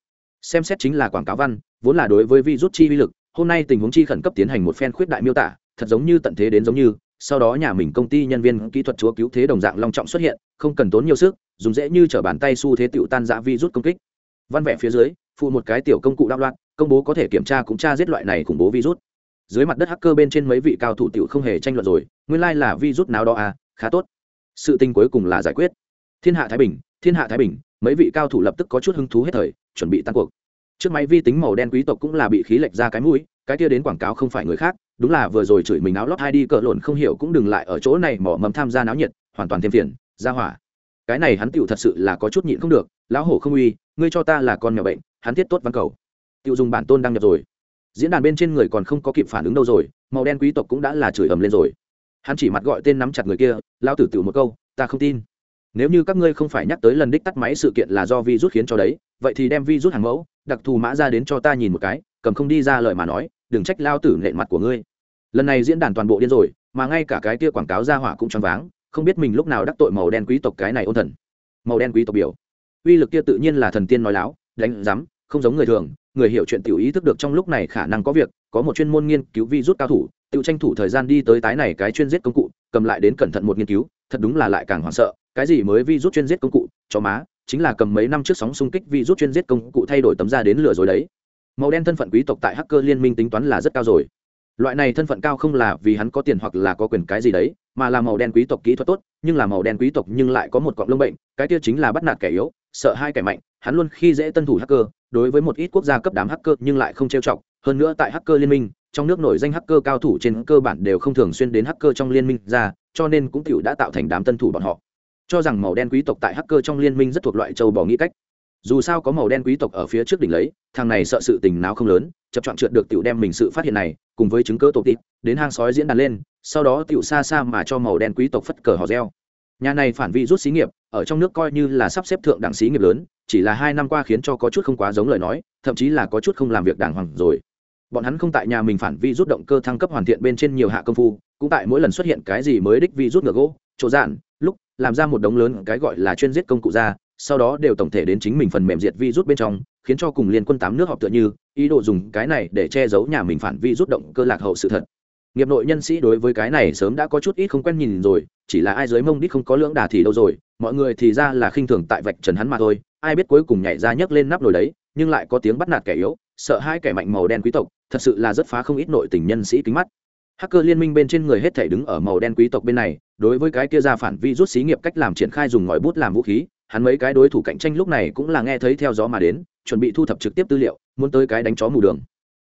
Xem xét chính là quảng cáo văn, vốn là đối với vi rút chi vi lực, hôm nay tình huống chi khẩn cấp tiến hành một phen khuyết đại miêu tả, thật giống như tận thế đến giống như, sau đó nhà mình công ty nhân viên kỹ thuật chúa cứu thế đồng dạng long trọng xuất hiện, không cần tốn nhiều sức, dùng dễ như t bàn tay xu thế tựu tan dã rút công kích. Văn vẽ phía dưới, phụ một cái tiểu công cụ đạo loạn công bố có thể kiểm tra cũng tra giết loại này khủng bố virus. Dưới mặt đất hacker bên trên mấy vị cao thủ tiểu không hề tranh luận rồi, nguyên lai là virus nào đó à khá tốt. Sự tình cuối cùng là giải quyết. Thiên hạ thái bình, thiên hạ thái bình, mấy vị cao thủ lập tức có chút hứng thú hết thời, chuẩn bị tăng cuộc. Trước máy vi tính màu đen quý tộc cũng là bị khí lệch ra cái mũi, cái kia đến quảng cáo không phải người khác, đúng là vừa rồi chửi mình áo lót hai đi cỡ lộn không hiểu cũng đừng lại ở chỗ này mỏ mầm tham gia náo nhiệt, hoàn toàn thêm phiền, ra hỏa. Cái này hắn tựu thật sự là có chút nhịn không được, lão hổ không uy, ngươi cho ta là con mèo bệnh, hắn thiết tốt văn cầu. Tiêu dùng bản tôn đăng nhập rồi. Diễn đàn bên trên người còn không có kịp phản ứng đâu rồi, màu đen quý tộc cũng đã là chửi ầm lên rồi. Hắn chỉ mặt gọi tên nắm chặt người kia, lao tử tự một câu, ta không tin. Nếu như các ngươi không phải nhắc tới lần đích tắt máy sự kiện là do virus khiến cho đấy, vậy thì đem virus hàng mẫu, đặc thù mã ra đến cho ta nhìn một cái, cầm không đi ra lời mà nói, đừng trách lao tử nện mặt của ngươi. Lần này diễn đàn toàn bộ điên rồi, mà ngay cả cái kia quảng cáo ra hỏa cũng choáng váng, không biết mình lúc nào đắc tội màu đen quý tộc cái này ôn thần. Màu đen quý tộc biểu. Uy lực kia tự nhiên là thần tiên nói láo, đánh rắm không giống người thường người hiểu chuyện tiểu ý thức được trong lúc này khả năng có việc, có một chuyên môn nghiên cứu virus cao thủ, Tiểu tranh thủ thời gian đi tới tái này cái chuyên giết công cụ, cầm lại đến cẩn thận một nghiên cứu, thật đúng là lại càng hoảng sợ, cái gì mới virus chuyên giết công cụ cho má, chính là cầm mấy năm trước sóng xung kích virus chuyên giết công cụ thay đổi tấm ra đến lửa rồi đấy. Màu đen thân phận quý tộc tại hacker liên minh tính toán là rất cao rồi. Loại này thân phận cao không là vì hắn có tiền hoặc là có quyền cái gì đấy, mà là màu đen quý tộc kỹ thuật tốt, nhưng là màu đen quý tộc nhưng lại có một cọng lông bệnh, cái kia chính là bắt nạt kẻ yếu, sợ hai kẻ mạnh, hắn luôn khi dễ tân thủ hacker đối với một ít quốc gia cấp đám hacker nhưng lại không trêu chọc, hơn nữa tại hacker liên minh, trong nước nổi danh hacker cao thủ trên cơ bản đều không thường xuyên đến hacker trong liên minh ra, cho nên cũng tiểu đã tạo thành đám tân thủ bọn họ. Cho rằng màu đen quý tộc tại hacker trong liên minh rất thuộc loại châu bò nghĩ cách. Dù sao có màu đen quý tộc ở phía trước đỉnh lấy, thằng này sợ sự tình nào không lớn, chập chọn trượt được tiểu đem mình sự phát hiện này, cùng với chứng cứ tổ tịt đến hang sói diễn đàn lên, sau đó tiểu xa xa mà cho màu đen quý tộc phất cờ hò reo. Nhà này phản vi rút xí nghiệp ở trong nước coi như là sắp xếp thượng đẳng sĩ nghiệp lớn, chỉ là hai năm qua khiến cho có chút không quá giống lời nói, thậm chí là có chút không làm việc đàng hoàng rồi. Bọn hắn không tại nhà mình phản vi rút động cơ thăng cấp hoàn thiện bên trên nhiều hạ công phu, cũng tại mỗi lần xuất hiện cái gì mới đích vi rút ngựa gỗ, chỗ dạn, lúc, làm ra một đống lớn cái gọi là chuyên giết công cụ ra, sau đó đều tổng thể đến chính mình phần mềm diệt vi rút bên trong, khiến cho cùng liên quân tám nước họp tựa như, ý đồ dùng cái này để che giấu nhà mình phản vi rút động cơ lạc hậu sự thật nghiệp nội nhân sĩ đối với cái này sớm đã có chút ít không quen nhìn rồi, chỉ là ai dưới mông đít không có lưỡng đà thì đâu rồi, mọi người thì ra là khinh thường tại vạch trần hắn mà thôi, ai biết cuối cùng nhảy ra nhấc lên nắp nồi đấy, nhưng lại có tiếng bắt nạt kẻ yếu, sợ hai kẻ mạnh màu đen quý tộc, thật sự là rất phá không ít nội tình nhân sĩ kính mắt. Hacker liên minh bên trên người hết thể đứng ở màu đen quý tộc bên này, đối với cái kia ra phản vi rút xí nghiệp cách làm triển khai dùng ngòi bút làm vũ khí, hắn mấy cái đối thủ cạnh tranh lúc này cũng là nghe thấy theo gió mà đến, chuẩn bị thu thập trực tiếp tư liệu, muốn tới cái đánh chó mù đường.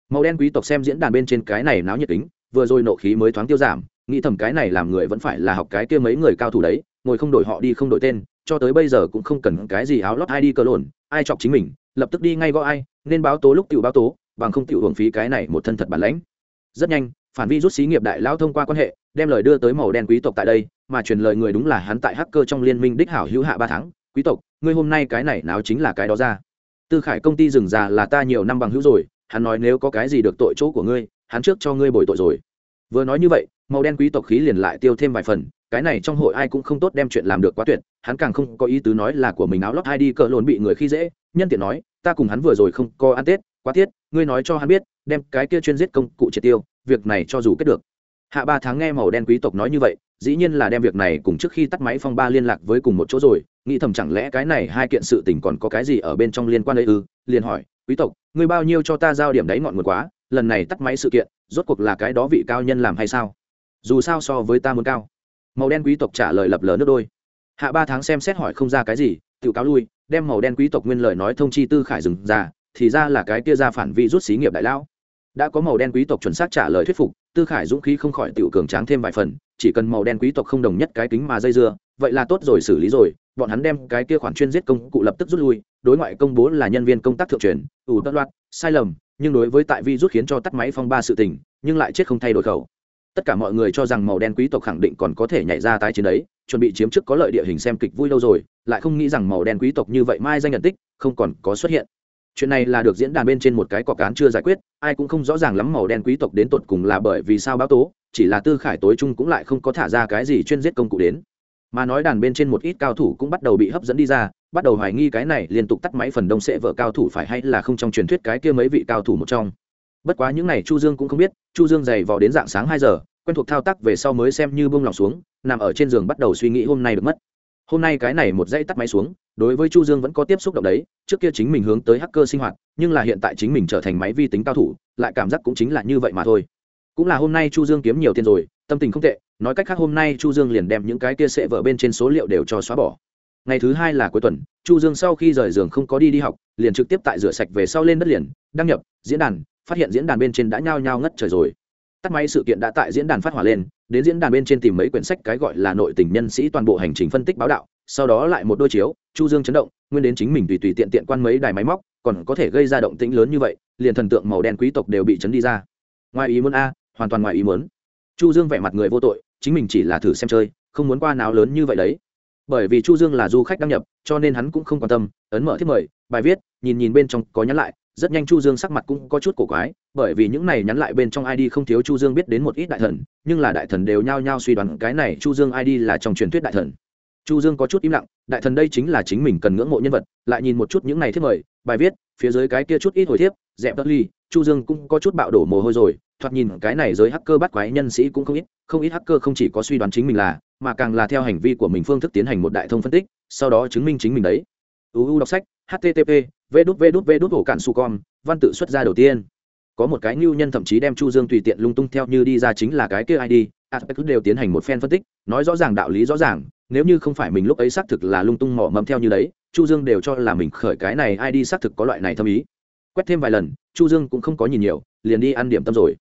Màu đen quý tộc xem diễn đàn bên trên cái này náo nhiệt tính vừa rồi nộ khí mới thoáng tiêu giảm, nghĩ thầm cái này làm người vẫn phải là học cái kia mấy người cao thủ đấy, ngồi không đổi họ đi không đổi tên, cho tới bây giờ cũng không cần cái gì áo lót ai đi cờ lộn, ai chọc chính mình, lập tức đi ngay gõ ai, nên báo tố lúc tiểu báo tố, bằng không tiểu hưởng phí cái này một thân thật bản lãnh. Rất nhanh, phản vi rút xí nghiệp đại lao thông qua quan hệ, đem lời đưa tới màu đen quý tộc tại đây, mà truyền lời người đúng là hắn tại hacker trong liên minh đích hảo hữu hạ ba tháng. Quý tộc, ngươi hôm nay cái này nào chính là cái đó ra. Tư khải công ty rừng già là ta nhiều năm bằng hữu rồi, hắn nói nếu có cái gì được tội chỗ của ngươi hắn trước cho ngươi bồi tội rồi. Vừa nói như vậy, màu đen quý tộc khí liền lại tiêu thêm vài phần, cái này trong hội ai cũng không tốt đem chuyện làm được quá tuyệt, hắn càng không có ý tứ nói là của mình áo lót hai đi cỡ lồn bị người khi dễ, nhân tiện nói, ta cùng hắn vừa rồi không có ăn tết, quá tiết, ngươi nói cho hắn biết, đem cái kia chuyên giết công cụ triệt tiêu, việc này cho dù kết được. Hạ ba tháng nghe màu đen quý tộc nói như vậy, dĩ nhiên là đem việc này cùng trước khi tắt máy phong ba liên lạc với cùng một chỗ rồi, nghĩ thầm chẳng lẽ cái này hai kiện sự tình còn có cái gì ở bên trong liên quan đây ư, liền hỏi, quý tộc, ngươi bao nhiêu cho ta giao điểm đáy ngọn nguồn quá? Lần này tắt máy sự kiện, rốt cuộc là cái đó vị cao nhân làm hay sao? Dù sao so với ta muốn cao. Màu đen quý tộc trả lời lập lờ nước đôi. Hạ ba tháng xem xét hỏi không ra cái gì, tự cáo lui, đem màu đen quý tộc nguyên lời nói thông chi tư khải dừng ra, thì ra là cái kia ra phản vi rút xí nghiệp đại lão. Đã có màu đen quý tộc chuẩn xác trả lời thuyết phục, tư khải dũng khí không khỏi tiểu cường tráng thêm vài phần, chỉ cần màu đen quý tộc không đồng nhất cái kính mà dây dưa, vậy là tốt rồi xử lý rồi, bọn hắn đem cái kia khoản chuyên giết công cụ lập tức rút lui, đối ngoại công bố là nhân viên công tác thượng truyền, ủ tất loạt sai lầm nhưng đối với tại vi rút khiến cho tắt máy phong ba sự tình, nhưng lại chết không thay đổi khẩu. Tất cả mọi người cho rằng màu đen quý tộc khẳng định còn có thể nhảy ra tái chiến đấy, chuẩn bị chiếm chức có lợi địa hình xem kịch vui lâu rồi, lại không nghĩ rằng màu đen quý tộc như vậy mai danh nhận tích, không còn có xuất hiện. Chuyện này là được diễn đàn bên trên một cái cọc cán chưa giải quyết, ai cũng không rõ ràng lắm màu đen quý tộc đến tột cùng là bởi vì sao báo tố, chỉ là tư khải tối trung cũng lại không có thả ra cái gì chuyên giết công cụ đến. Mà nói đàn bên trên một ít cao thủ cũng bắt đầu bị hấp dẫn đi ra bắt đầu hoài nghi cái này liên tục tắt máy phần đông sẽ vợ cao thủ phải hay là không trong truyền thuyết cái kia mấy vị cao thủ một trong. Bất quá những n à y chu dương cũng không biết, chu dương dày vò đến dạng sáng hai giờ, quen thuộc thao tác về sau mới xem như bông lòng xuống, nằm ở trên giường bắt đầu suy nghĩ hôm nay được mất. Hôm nay cái này một dãy tắt máy xuống, đối với chu dương vẫn có tiếp xúc động đấy, trước kia chính mình hướng tới hacker sinh hoạt, nhưng là hiện tại chính mình trở thành máy vi tính cao thủ, lại cảm giác cũng chính là như vậy mà thôi. Cũng là hôm nay chu dương kiếm nhiều tiền rồi, tâm tình không tệ, nói cách khác hôm nay chu dương liền đem những cái kia sẽ vợ bên trên số liệu đều cho xóa bỏ ngày thứ hai là cuối tuần, chu dương sau khi rời giường không có đi đi học, liền trực tiếp tại rửa sạch về sau lên đất liền, đăng nhập, diễn đàn, phát hiện diễn đàn bên trên đã nhao nhao ngất trời rồi. Tắt máy sự kiện đã tại diễn đàn phát hỏa lên, đến diễn đàn bên trên tìm mấy quyển sách cái gọi là nội tình nhân sĩ toàn bộ hành trình phân tích báo đạo, sau đó lại một đôi chiếu, chu dương chấn động, nguyên đến chính mình tùy tùy tiện tiện quan mấy đài máy móc, còn có thể gây ra động tĩnh lớn như vậy, liền thần tượng màu đen quý tộc đều bị chấn đi ra. Ngoài ý muốn a, hoàn toàn ngoài ý muốn. Chu dương vẻ mặt người vô tội, chính mình chỉ là thử xem chơi, không muốn qua nào lớn như vậy đấy bởi vì chu dương là du khách đăng nhập, cho nên hắn cũng không quan tâm, ấn mở thiết mời, bài viết, nhìn nhìn bên trong có nhắn lại, rất nhanh chu dương sắc mặt cũng có chút cổ quái, bởi vì những này nhắn lại bên trong id không thiếu chu dương biết đến một ít đại thần, nhưng là đại thần đều nhao nhao suy đoán cái này chu dương id là trong truyền thuyết đại thần. Chu dương có chút im lặng, đại thần đây chính là chính mình cần ngưỡng mộ nhân vật, lại nhìn một chút những này thiết mời, bài viết, phía dưới cái kia chút ít hồi thiếp, dẹp đất ly, chu dương cũng có chút bạo đổ mồ hôi rồi, thoạt nhìn cái này giới hacker bắt quái nhân sĩ cũng không ít không ít hacker không chỉ có suy đoán chính mình là mà càng là theo hành vi của mình phương thức tiến hành một đại thông phân tích, sau đó chứng minh chính mình đấy. Uu đọc sách http v đút v đút v đút ổ cản su com, văn tự xuất ra đầu tiên. Có một cái ngưu nhân thậm chí đem chu dương tùy tiện lung tung theo như đi ra chính là cái kia id aspect đều tiến hành một phen phân tích, nói rõ ràng đạo lý rõ ràng, nếu như không phải mình lúc ấy xác thực là lung tung mỏ mẫm theo như đấy, chu dương đều cho là mình khởi cái này id xác thực có loại này thâm ý. Quét thêm vài lần, chu dương cũng không có nhìn nhiều, liền đi ăn điểm tâm rồi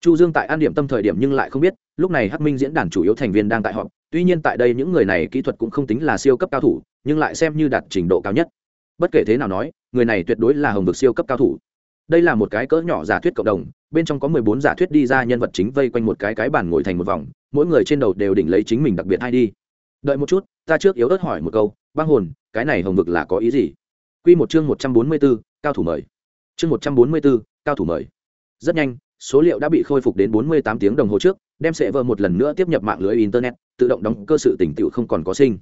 chu dương tại an điểm tâm thời điểm nhưng lại không biết, lúc này hắc minh diễn đàn chủ yếu thành viên đang tại họp, tuy nhiên tại đây những người này kỹ thuật cũng không tính là siêu cấp cao thủ, nhưng lại xem như đạt trình độ cao nhất. Bất kể thế nào nói, người này tuyệt đối là hồng vực siêu cấp cao thủ. Đây là một cái cỡ nhỏ giả thuyết cộng đồng, bên trong có mười bốn giả thuyết đi ra nhân vật chính vây quanh một cái cái bàn ngồi thành một vòng, mỗi người trên đầu đều đỉnh lấy chính mình đặc biệt hay đi. Đợi một chút, ta trước yếu ớt hỏi một câu, băng hồn, cái này hồng vực là có ý gì? Q một chương một trăm bốn mươi b ố cao thủ mời. Chương một trăm bốn mươi b ố cao thủ mời. Rất nhanh số liệu đã bị khôi phục đến 48 tiếng đồng hồ trước, đem sẽ vờ một lần nữa tiếp nhập mạng lưới internet, tự động đóng cơ sự tỉnh tựu không còn có sinh.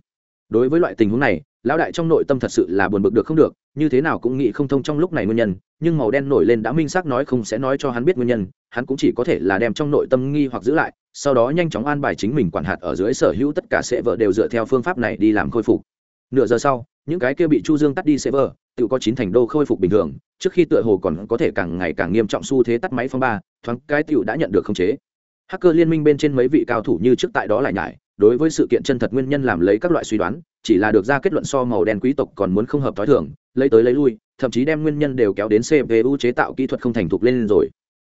Đối với loại tình huống này, lão đại trong nội tâm thật sự là buồn bực được không được, như thế nào cũng nghĩ không thông trong lúc này nguyên nhân, nhưng màu đen nổi lên đã minh xác nói không sẽ nói cho hắn biết nguyên nhân, hắn cũng chỉ có thể là đem trong nội tâm nghi hoặc giữ lại, sau đó nhanh chóng an bài chính mình quản hạt ở dưới sở hữu tất cả sẽ vợ đều dựa theo phương pháp này đi làm khôi phục. Nửa giờ sau những cái kia bị chu dương tắt đi server, tự có chín thành đô khôi phục bình thường, trước khi tựa hồ còn có thể càng ngày càng nghiêm trọng xu thế tắt máy phong ba, thoáng cái tiểu đã nhận được khống chế. Hacker liên minh bên trên mấy vị cao thủ như trước tại đó lại nhải, đối với sự kiện chân thật nguyên nhân làm lấy các loại suy đoán, chỉ là được ra kết luận so màu đen quý tộc còn muốn không hợp thói thường, lấy tới lấy lui, thậm chí đem nguyên nhân đều kéo đến cpu chế tạo kỹ thuật không thành thục lên rồi.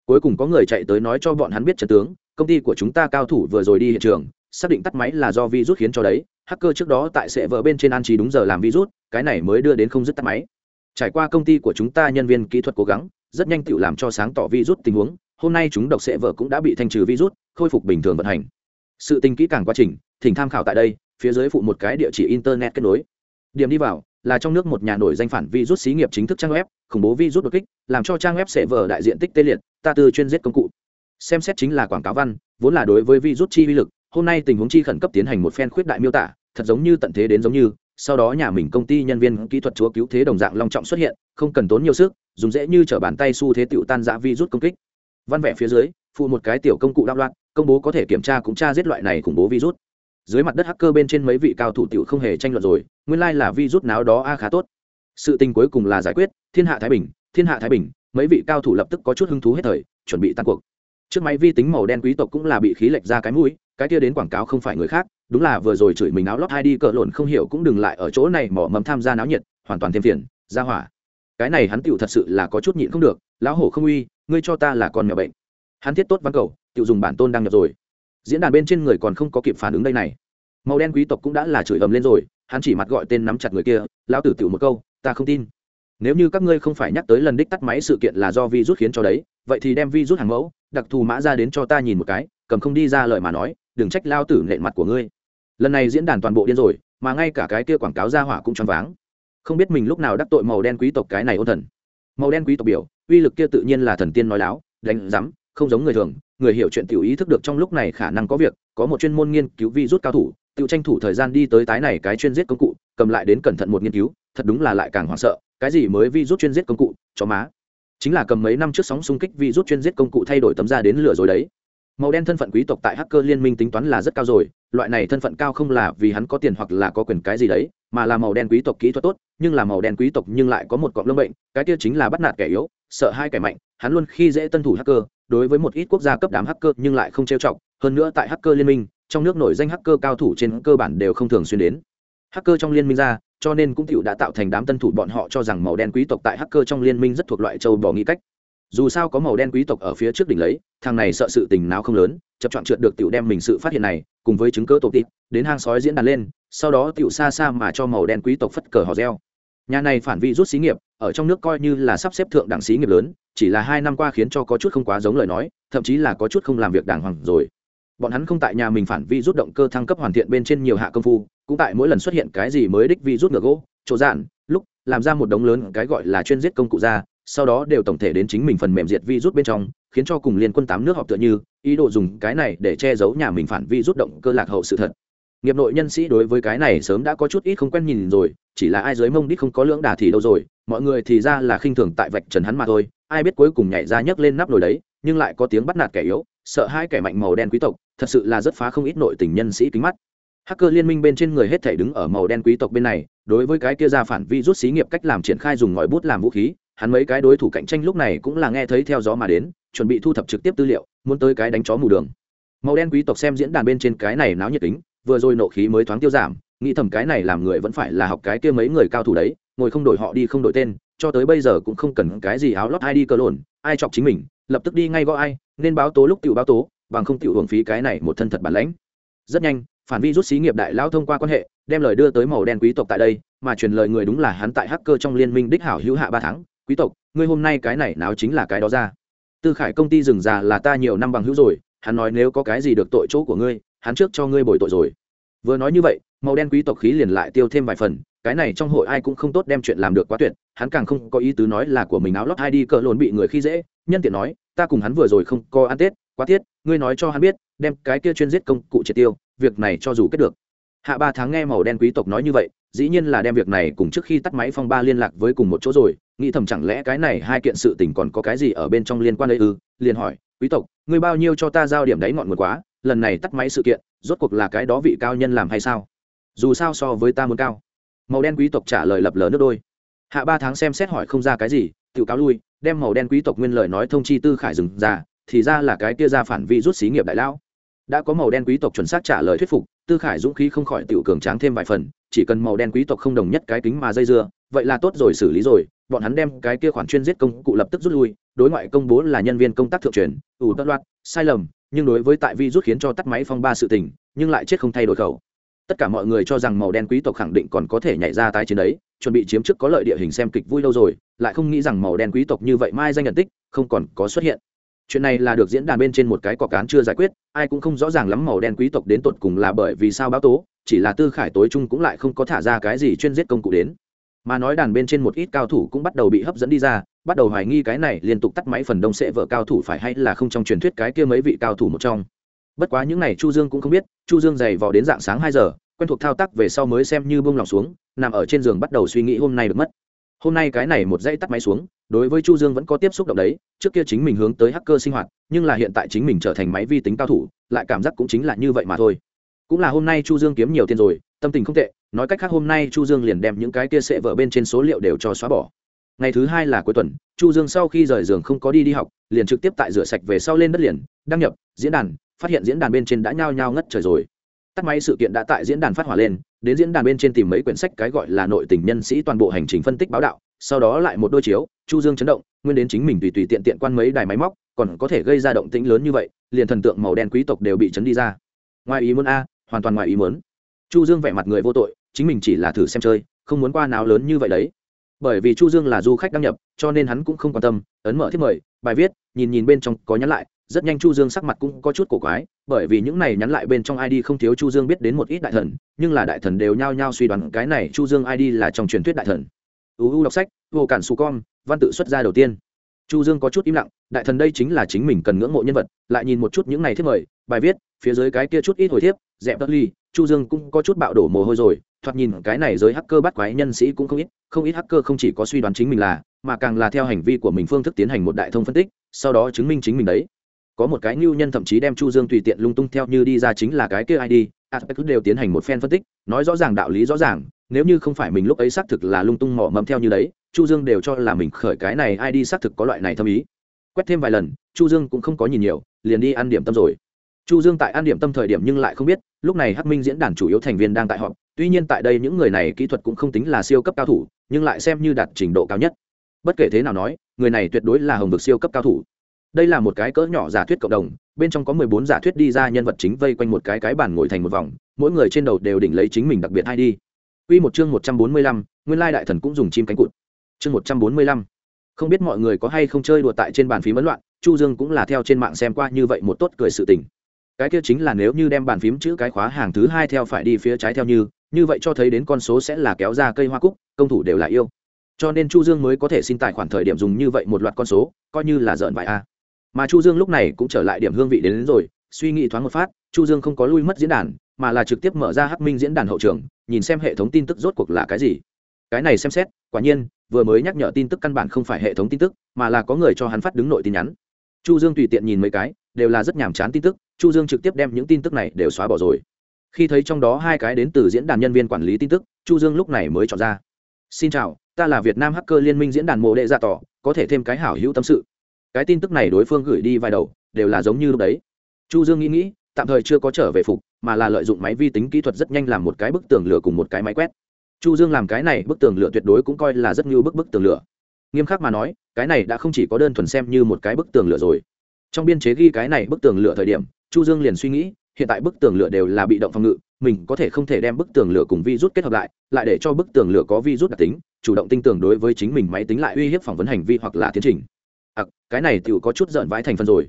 Cuối cùng có người chạy tới nói cho bọn hắn biết trận tướng, công ty của chúng ta cao thủ vừa rồi đi hiện trường, xác định tắt máy là do virus khiến cho đấy hacker trước đó tại sệ vợ bên trên an trí đúng giờ làm virus, cái này mới đưa đến không dứt tắt máy. Trải qua công ty của chúng ta nhân viên kỹ thuật cố gắng, rất nhanh tự làm cho sáng tỏ virus tình huống, hôm nay chúng độc sệ vợ cũng đã bị thanh trừ virus, khôi phục bình thường vận hành. Sự tinh kỹ càng quá trình, thỉnh tham khảo tại đây, phía dưới phụ một cái địa chỉ internet kết nối. Điểm đi vào, là trong nước một nhà nổi danh phản virus xí nghiệp chính thức trang web, khủng bố virus đột kích, làm cho trang web sệ vợ đại diện tích tê liệt, ta tư chuyên giết công cụ. Xem xét chính là quảng cáo văn, vốn là đối với virus chi vi lực hôm nay tình huống chi khẩn cấp tiến hành một phen khuyết đại miêu tả, thật giống như tận thế đến giống như, sau đó nhà mình công ty nhân viên kỹ thuật chúa cứu thế đồng dạng long trọng xuất hiện, không cần tốn nhiều sức, dùng dễ như t bàn tay xu thế tựu tan giã rút công kích. Văn vẽ phía dưới, phụ một cái tiểu công cụ đạo loạn, công bố có thể kiểm tra cũng tra giết loại này khủng bố virus. Dưới mặt đất hacker bên trên mấy vị cao thủ tiểu không hề tranh luận rồi, nguyên lai là virus nào đó a à khá tốt. Sự tình cuối cùng là giải quyết, thiên hạ thái bình, thiên hạ thái bình, mấy vị cao thủ lập tức có chút hứng thú hết thời, chuẩn bị tan cuộc. Trước máy vi tính màu đen quý tộc cũng là bị khí lệch ra cái mũi cái kia đến quảng cáo không phải người khác, đúng là vừa rồi chửi mình áo lót hai đi cỡ lộn không hiểu cũng đừng lại ở chỗ này mỏ mầm tham gia náo nhiệt, hoàn toàn thêm phiền, ra hỏa. Cái này hắn tựu thật sự là có chút nhịn không được, lão hổ không uy, ngươi cho ta là con mèo bệnh. Hắn thiết tốt văn cầu tựu dùng bản tôn đăng nhập rồi. Diễn đàn bên trên người còn không có kịp phản ứng đây này. Màu đen quý tộc cũng đã là chửi ầm lên rồi, hắn chỉ mặt gọi tên nắm chặt người kia, lão tử tựu một câu, ta không tin. Nếu như các ngươi không phải nhắc tới lần đích tắt máy sự kiện là do vi rút khiến cho đấy, vậy thì đem vi rút hàng mẫu, đặc thù mã ra đến cho ta nhìn một cái, cầm không đi ra lời mà nói đừng trách lao tử nện mặt của ngươi. Lần này diễn đàn toàn bộ điên rồi, mà ngay cả cái kia quảng cáo ra hỏa cũng choáng váng. Không biết mình lúc nào đắc tội màu đen quý tộc cái này ôn thần. Màu đen quý tộc biểu, uy lực kia tự nhiên là thần tiên nói láo, đánh rắm không giống người thường, người hiểu chuyện tiểu ý thức được trong lúc này khả năng có việc, có một chuyên môn nghiên cứu vi rút cao thủ, tiểu tranh thủ thời gian đi tới tái này cái chuyên giết công cụ, cầm lại đến cẩn thận một nghiên cứu, thật đúng là lại càng hoảng sợ, cái gì mới vi rút chuyên giết công cụ cho má. Chính là cầm mấy năm trước sóng xung kích vi rút chuyên giết công cụ thay đổi tấm ra đến lửa rồi đấy màu đen thân phận quý tộc tại hacker liên minh tính toán là rất cao rồi, loại này thân phận cao không là vì hắn có tiền hoặc là có quyền cái gì đấy, mà là màu đen quý tộc kỹ thuật tốt, nhưng là màu đen quý tộc nhưng lại có một cọng lông bệnh, cái kia chính là bắt nạt kẻ yếu, sợ hai kẻ mạnh, hắn luôn khi dễ tân thủ hacker, đối với một ít quốc gia cấp đám hacker nhưng lại không trêu chọc, hơn nữa tại hacker liên minh, trong nước nổi danh hacker cao thủ trên cơ bản đều không thường xuyên đến. Hacker trong liên minh ra, cho nên cũng tiểu đã tạo thành đám tân thủ bọn họ cho rằng màu đen quý tộc tại hacker trong liên minh rất thuộc loại châu bò nghĩ cách dù sao có màu đen quý tộc ở phía trước đỉnh lấy, thằng này sợ sự tình nào không lớn, chập chọn trượt được tiểu đem mình sự phát hiện này, cùng với chứng cớ tổ tịp đến hang sói diễn đàn lên, sau đó tiểu xa xa mà cho màu đen quý tộc phất cờ hò reo. Nhà này phản vi rút xí nghiệp, ở trong nước coi như là sắp xếp thượng đẳng xí nghiệp lớn, chỉ là hai năm qua khiến cho có chút không quá giống lời nói, thậm chí là có chút không làm việc đàng hoàng rồi. Bọn hắn không tại nhà mình phản vi rút động cơ thăng cấp hoàn thiện bên trên nhiều hạ công phu, cũng tại mỗi lần xuất hiện cái gì mới đích vi rút ngược gỗ, chỗ dạn, lúc, làm ra một đống lớn cái gọi là chuyên giết công cụ ra sau đó đều tổng thể đến chính mình phần mềm diệt vi rút bên trong, khiến cho cùng liên quân tám nước họp tựa như, ý đồ dùng cái này để che giấu nhà mình phản vi rút động cơ lạc hậu sự thật. Nghiệp nội nhân sĩ đối với cái này sớm đã có chút ít không quen nhìn rồi, chỉ là ai dưới mông đít không có lưỡng đà thì đâu rồi, mọi người thì ra là khinh thường tại vạch trần hắn mà thôi, ai biết cuối cùng nhảy ra nhấc lên nắp nồi đấy, nhưng lại có tiếng bắt nạt kẻ yếu, sợ hai kẻ mạnh màu đen quý tộc, thật sự là rất phá không ít nội tình nhân sĩ kính mắt. Hacker liên minh bên trên người hết thể đứng ở màu đen quý tộc bên này, đối với cái kia ra phản vi rút xí nghiệp cách làm triển khai dùng ngòi bút làm vũ khí hắn mấy cái đối thủ cạnh tranh lúc này cũng là nghe thấy theo gió mà đến, chuẩn bị thu thập trực tiếp tư liệu, muốn tới cái đánh chó mù đường. Màu đen quý tộc xem diễn đàn bên trên cái này náo nhiệt tính, vừa rồi nộ khí mới thoáng tiêu giảm, nghĩ thầm cái này làm người vẫn phải là học cái kia mấy người cao thủ đấy, ngồi không đổi họ đi không đổi tên, cho tới bây giờ cũng không cần cái gì áo lót ai đi cơ lồn ai chọc chính mình, lập tức đi ngay gõ ai, nên báo tố lúc tự báo tố, bằng không tự hưởng phí cái này một thân thật bản lãnh. Rất nhanh, phản vi rút xí nghiệp đại lao thông qua quan hệ, đem lời đưa tới màu đen quý tộc tại đây, mà truyền lời người đúng là hắn tại hacker trong liên minh đích hảo hữu hạ ba tháng quý tộc, ngươi hôm nay cái này nào chính là cái đó ra. Tư khải công ty rừng già là ta nhiều năm bằng hữu rồi, hắn nói nếu có cái gì được tội chỗ của ngươi, hắn trước cho ngươi bồi tội rồi. Vừa nói như vậy, màu đen quý tộc khí liền lại tiêu thêm vài phần, cái này trong hội ai cũng không tốt đem chuyện làm được quá tuyệt, hắn càng không có ý tứ nói là của mình áo lót hai đi cỡ lồn bị người khi dễ, nhân tiện nói, ta cùng hắn vừa rồi không có ăn tết, quá tiết, ngươi nói cho hắn biết, đem cái kia chuyên giết công cụ triệt tiêu, việc này cho dù kết được. Hạ ba tháng nghe màu đen quý tộc nói như vậy, dĩ nhiên là đem việc này cùng trước khi tắt máy phong ba liên lạc với cùng một chỗ rồi nghĩ thầm chẳng lẽ cái này hai kiện sự tình còn có cái gì ở bên trong liên quan ấy ư? Liền hỏi, quý tộc, ngươi bao nhiêu cho ta giao điểm đấy ngọn nguồn quá? Lần này tắt máy sự kiện, rốt cuộc là cái đó vị cao nhân làm hay sao? Dù sao so với ta muốn cao. Màu đen quý tộc trả lời lập lờ nước đôi. Hạ ba tháng xem xét hỏi không ra cái gì, tự cáo lui, đem màu đen quý tộc nguyên lời nói thông chi tư khải dừng ra, thì ra là cái kia ra phản vi rút xí nghiệp đại lão. Đã có màu đen quý tộc chuẩn xác trả lời thuyết phục, tư khải dũng khí không khỏi tiểu cường tráng thêm vài phần, chỉ cần màu đen quý tộc không đồng nhất cái kính mà dây dưa vậy là tốt rồi, xử lý rồi. Bọn hắn đem cái kia khoản chuyên giết công cụ lập tức rút lui. Đối ngoại công bố là nhân viên công tác thượng truyền, ủ tất loạt sai lầm, nhưng đối với tại vi rút khiến cho tắt máy phong ba sự tình, nhưng lại chết không thay đổi khẩu. Tất cả mọi người cho rằng màu đen quý tộc khẳng định còn có thể nhảy ra tái chiến đấy, chuẩn bị chiếm trước có lợi địa hình xem kịch vui lâu rồi, lại không nghĩ rằng màu đen quý tộc như vậy mai danh nhận tích, không còn có xuất hiện. Chuyện này là được diễn đàn bên trên một cái cọ cán chưa giải quyết, ai cũng không rõ ràng lắm màu đen quý tộc đến tột cùng là bởi vì sao báo tố, chỉ là tư khải tối trung cũng lại không có thả ra cái gì chuyên giết công cụ đến mà nói đàn bên trên một ít cao thủ cũng bắt đầu bị hấp dẫn đi ra, bắt đầu hoài nghi cái này liên tục tắt máy phần đông sẽ vợ cao thủ phải hay là không trong truyền thuyết cái kia mấy vị cao thủ một trong. Bất quá những n à y chu dương cũng không biết, chu dương dày vò đến dạng sáng hai giờ, quen thuộc thao tác về sau mới xem như bông lòng xuống, nằm ở trên giường bắt đầu suy nghĩ hôm nay được mất. Hôm nay cái này một dãy tắt máy xuống, đối với chu dương vẫn có tiếp xúc động đấy, trước kia chính mình hướng tới hacker sinh hoạt, nhưng là hiện tại chính mình trở thành máy vi tính cao thủ, lại cảm giác cũng chính là như vậy mà thôi cũng là hôm nay chu dương kiếm nhiều tiền rồi, tâm tình không tệ, nói cách khác hôm nay chu dương liền đem những cái kia sệ vợ bên trên số liệu đều cho xóa bỏ. Ngày thứ hai là cuối tuần, chu dương sau khi rời giường không có đi đi học, liền trực tiếp tại rửa sạch về sau lên đất liền, đăng nhập, diễn đàn, phát hiện diễn đàn bên trên đã nhao nhao ngất trời rồi. Tắt máy sự kiện đã tại diễn đàn phát hỏa lên, đến diễn đàn bên trên tìm mấy quyển sách cái gọi là nội tình nhân sĩ toàn bộ hành trình phân tích báo đạo, sau đó lại một đôi chiếu, chu dương chấn động, nguyên đến chính mình tùy tùy tiện tiện quan mấy đài máy móc, còn có thể gây ra động tĩnh lớn như vậy, liền thần tượng màu đen quý tộc đều bị chấn đi ra. Ngoài ý muốn a hoàn toàn ngoài ý muốn. Chu dương vẻ mặt người vô tội, chính mình chỉ là thử xem chơi, không muốn qua nào lớn như vậy đấy. Bởi vì chu dương là du khách đăng nhập, cho nên hắn cũng không quan tâm, ấn mở thiết mời, bài viết, nhìn nhìn bên trong có nhắn lại, rất nhanh chu dương sắc mặt cũng có chút cổ quái, bởi vì những này nhắn lại bên trong id không thiếu chu dương biết đến một ít đại thần, nhưng là đại thần đều nhao nhao suy đoán cái này chu dương id là trong truyền thuyết đại thần. Uu đọc sách, vô cản su con văn tự xuất ra đầu tiên. Chu dương có chút im lặng đại thần đây chính là chính mình cần ngưỡng mộ nhân vật, lại nhìn một chút những này thiết mời, bài viết, phía dưới cái kia chút ít hồi thiếp, dẹp đất ly, chu dương cũng có chút bạo đổ mồ hôi rồi, thoạt nhìn cái này giới hacker bắt quái nhân sĩ cũng không ít không ít hacker không chỉ có suy đoán chính mình là, mà càng là theo hành vi của mình phương thức tiến hành một đại thông phân tích, sau đó chứng minh chính mình đấy. Có một cái lưu nhân thậm chí đem chu dương tùy tiện lung tung theo như đi ra chính là cái kia id aspect đều tiến hành một phen phân tích, nói rõ ràng đạo lý rõ ràng, nếu như không phải mình lúc ấy xác thực là lung tung mỏ mẫm theo như đấy, chu dương đều cho là mình khởi cái này id xác thực có loại này thâm ý quét thêm vài lần chu dương cũng không có nhìn nhiều liền đi ăn điểm tâm rồi chu dương tại ăn điểm tâm thời điểm nhưng lại không biết lúc này hắc minh diễn đàn chủ yếu thành viên đang tại họp tuy nhiên tại đây những người này kỹ thuật cũng không tính là siêu cấp cao thủ nhưng lại xem như đạt trình độ cao nhất bất kể thế nào nói người này tuyệt đối là hồng vực siêu cấp cao thủ đây là một cái cỡ nhỏ giả thuyết cộng đồng bên trong có mười bốn giả thuyết đi ra nhân vật chính vây quanh một cái cái bàn ngồi thành một vòng mỗi người trên đầu đều đỉnh lấy chính mình đặc biệt hay đi Quy một chương một trăm bốn mươi lăm, nguyên lai đại thần cũng dùng chim cánh cụt. Chương một trăm bốn mươi lăm. Không biết mọi người có hay không chơi đùa tại trên bàn phím ấn loạn, Chu Dương cũng là theo trên mạng xem qua như vậy một tốt cười sự tình. Cái kia chính là nếu như đem bàn phím chữ cái khóa hàng thứ hai theo phải đi phía trái theo như, như vậy cho thấy đến con số sẽ là kéo ra cây hoa cúc, công thủ đều là yêu. Cho nên Chu Dương mới có thể xin tài khoản thời điểm dùng như vậy một loạt con số, coi như là dợn bài a mà chu dương lúc này cũng trở lại điểm hương vị đến, đến rồi suy nghĩ thoáng một phát chu dương không có lui mất diễn đàn mà là trực tiếp mở ra hắc minh diễn đàn hậu trường nhìn xem hệ thống tin tức rốt cuộc là cái gì cái này xem xét, quả nhiên, vừa mới nhắc nhở tin tức căn bản không phải hệ thống tin tức, mà là có người cho hắn phát đứng nội tin nhắn. Chu dương tùy tiện nhìn mấy cái, đều là rất nhàm chán tin tức, chu dương trực tiếp đem những tin tức này đều xóa bỏ rồi. Khi thấy trong đó hai cái đến từ diễn đàn nhân viên quản lý tin tức, chu dương lúc này mới chọn ra. Xin chào, ta là việt nam hacker liên minh diễn đàn mộ đệ gia tỏ, có thể thêm cái hảo hữu tâm sự. Cái tin tức này đối phương gửi đi vài đầu, đều là giống như lúc đấy. Chu dương nghĩ nghĩ, tạm thời chưa có trở về phục, mà là lợi dụng máy vi tính kỹ thuật rất nhanh làm một cái bức tường lửa cùng một cái máy quét chu dương làm cái này bức tường lửa tuyệt đối cũng coi là rất như bức bức tường lửa. Nghiêm khắc mà nói, cái này đã không chỉ có đơn thuần xem như một cái bức tường lửa rồi. Trong biên chế ghi cái này bức tường lửa thời điểm, chu dương liền suy nghĩ, hiện tại bức tường lửa đều là bị động phòng ngự, mình có thể không thể đem bức tường lửa cùng virus kết hợp lại lại để cho bức tường lửa có virus đặc tính, chủ động tinh tường đối với chính mình máy tính lại uy hiếp phỏng vấn hành vi hoặc là tiến trình. Ặc cái này tựu có chút giận vãi thành phần rồi.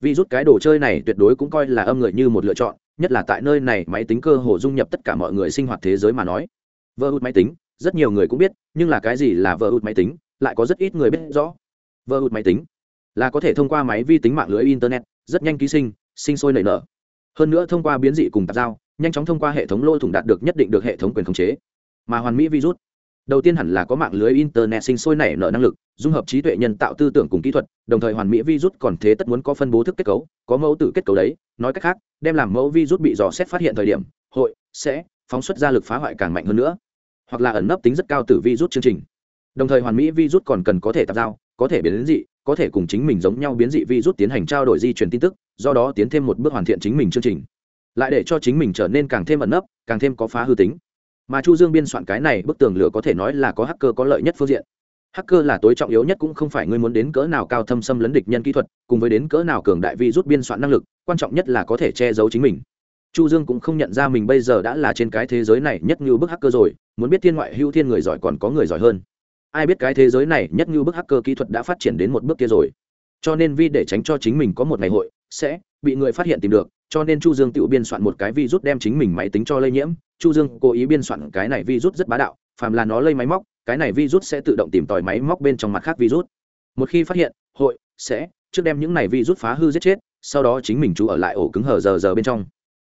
Vì rút cái đồ chơi này tuyệt đối cũng coi là âm người như một lựa chọn, nhất là tại nơi này máy tính cơ hồ dung nhập tất cả mọi người sinh hoạt thế giới mà nói vờ hụt máy tính, rất nhiều người cũng biết, nhưng là cái gì là vờ hụt máy tính, lại có rất ít người biết rõ. Vờ hụt máy tính là có thể thông qua máy vi tính mạng lưới internet, rất nhanh ký sinh sinh sôi nảy nở. Hơn nữa thông qua biến dị cùng tạp giao, nhanh chóng thông qua hệ thống lôi thủng đạt được nhất định được hệ thống quyền khống chế. Mà hoàn mỹ virus, đầu tiên hẳn là có mạng lưới internet sinh sôi nảy nở năng lực, dung hợp trí tuệ nhân tạo tư tưởng cùng kỹ thuật, đồng thời hoàn mỹ virus còn thế tất muốn có phân bố thức kết cấu, có mẫu tự kết cấu đấy, nói cách khác, đem làm mẫu virus bị dò xét phát hiện thời điểm, hội sẽ phóng xuất ra lực phá hoại càng mạnh hơn nữa hoặc là ẩn nấp tính rất cao từ virus chương trình. Đồng thời hoàn mỹ virus còn cần có thể tạp giao, có thể biến dị, có thể cùng chính mình giống nhau biến dị virus tiến hành trao đổi di truyền tin tức, do đó tiến thêm một bước hoàn thiện chính mình chương trình. Lại để cho chính mình trở nên càng thêm ẩn nấp, càng thêm có phá hư tính. Mà chu dương biên soạn cái này bức tường lửa có thể nói là có hacker có lợi nhất phương diện. Hacker là tối trọng yếu nhất cũng không phải ngươi muốn đến cỡ nào cao thâm xâm lấn địch nhân kỹ thuật, cùng với đến cỡ nào cường đại vi rút biên soạn năng lực, quan trọng nhất là có thể che giấu chính mình chu dương cũng không nhận ra mình bây giờ đã là trên cái thế giới này nhất như bức hacker rồi, muốn biết thiên ngoại hữu thiên người giỏi còn có người giỏi hơn. Ai biết cái thế giới này nhất như bức hacker kỹ thuật đã phát triển đến một bước kia rồi. Cho nên vi để tránh cho chính mình có một ngày hội, sẽ bị người phát hiện tìm được, cho nên chu dương tự biên soạn một cái virus đem chính mình máy tính cho lây nhiễm. Chu dương cố ý biên soạn cái này virus rất bá đạo, phàm là nó lây máy móc, cái này virus sẽ tự động tìm tòi máy móc bên trong mặt khác virus. Một khi phát hiện, hội sẽ trước đem những này virus phá hư giết chết, sau đó chính mình chú ở lại ổ cứng hở giờ giờ bên trong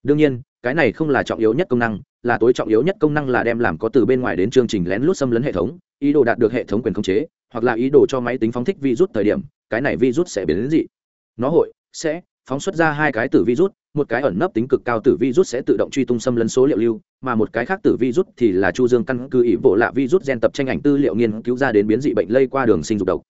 đương nhiên, cái này không là trọng yếu nhất công năng, là tối trọng yếu nhất công năng là đem làm có từ bên ngoài đến chương trình lén lút xâm lấn hệ thống, ý đồ đạt được hệ thống quyền khống chế, hoặc là ý đồ cho máy tính phóng thích virus thời điểm, cái này virus sẽ biến đến dị. Nó hội sẽ phóng xuất ra hai cái tử virus, một cái ẩn nấp tính cực cao tử virus sẽ tự động truy tung xâm lấn số liệu lưu, mà một cái khác tử virus thì là chu dương căn cứ ý bộ lạ virus gen tập tranh ảnh tư liệu nghiên cứu ra đến biến dị bệnh lây qua đường sinh dục độc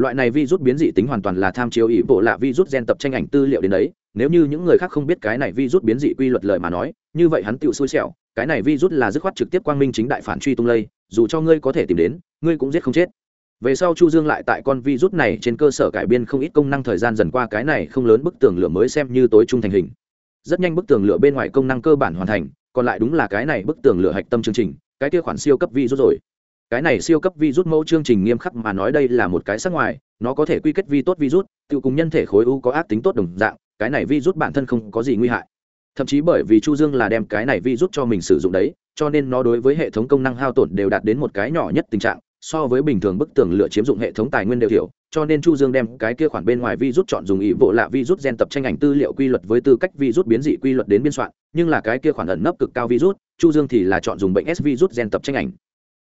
loại này virus biến dị tính hoàn toàn là tham chiếu ý bộ lạ virus gen tập tranh ảnh tư liệu đến đấy. Nếu như những người khác không biết cái này virus biến dị quy luật lời mà nói, như vậy hắn tự xui xẻo. Cái này virus là dứt khoát trực tiếp quang minh chính đại phản truy tung lây, dù cho ngươi có thể tìm đến, ngươi cũng giết không chết. Về sau chu dương lại tại con virus này trên cơ sở cải biên không ít công năng thời gian dần qua cái này không lớn bức tường lửa mới xem như tối trung thành hình. Rất nhanh bức tường lửa bên ngoài công năng cơ bản hoàn thành, còn lại đúng là cái này bức tường lửa hạch tâm chương trình, cái kia khoản siêu cấp virus rồi cái này siêu cấp virus mẫu chương trình nghiêm khắc mà nói đây là một cái sắc ngoài, nó có thể quy kết vi tốt virus, tự cùng nhân thể khối u có ác tính tốt đồng dạng, cái này virus bản thân không có gì nguy hại. Thậm chí bởi vì chu dương là đem cái này virus cho mình sử dụng đấy, cho nên nó đối với hệ thống công năng hao tổn đều đạt đến một cái nhỏ nhất tình trạng, so với bình thường bức tường lửa chiếm dụng hệ thống tài nguyên đều thiểu cho nên chu dương đem cái kia khoản bên ngoài virus chọn dùng ý bộ lạ virus gen tập tranh ảnh tư liệu quy luật với tư cách virus biến dị quy luật đến biên soạn, nhưng là cái kia khoản ẩn nấp cực cao virus, chu dương thì là chọn dùng bệnh s virus gen tập tranh ảnh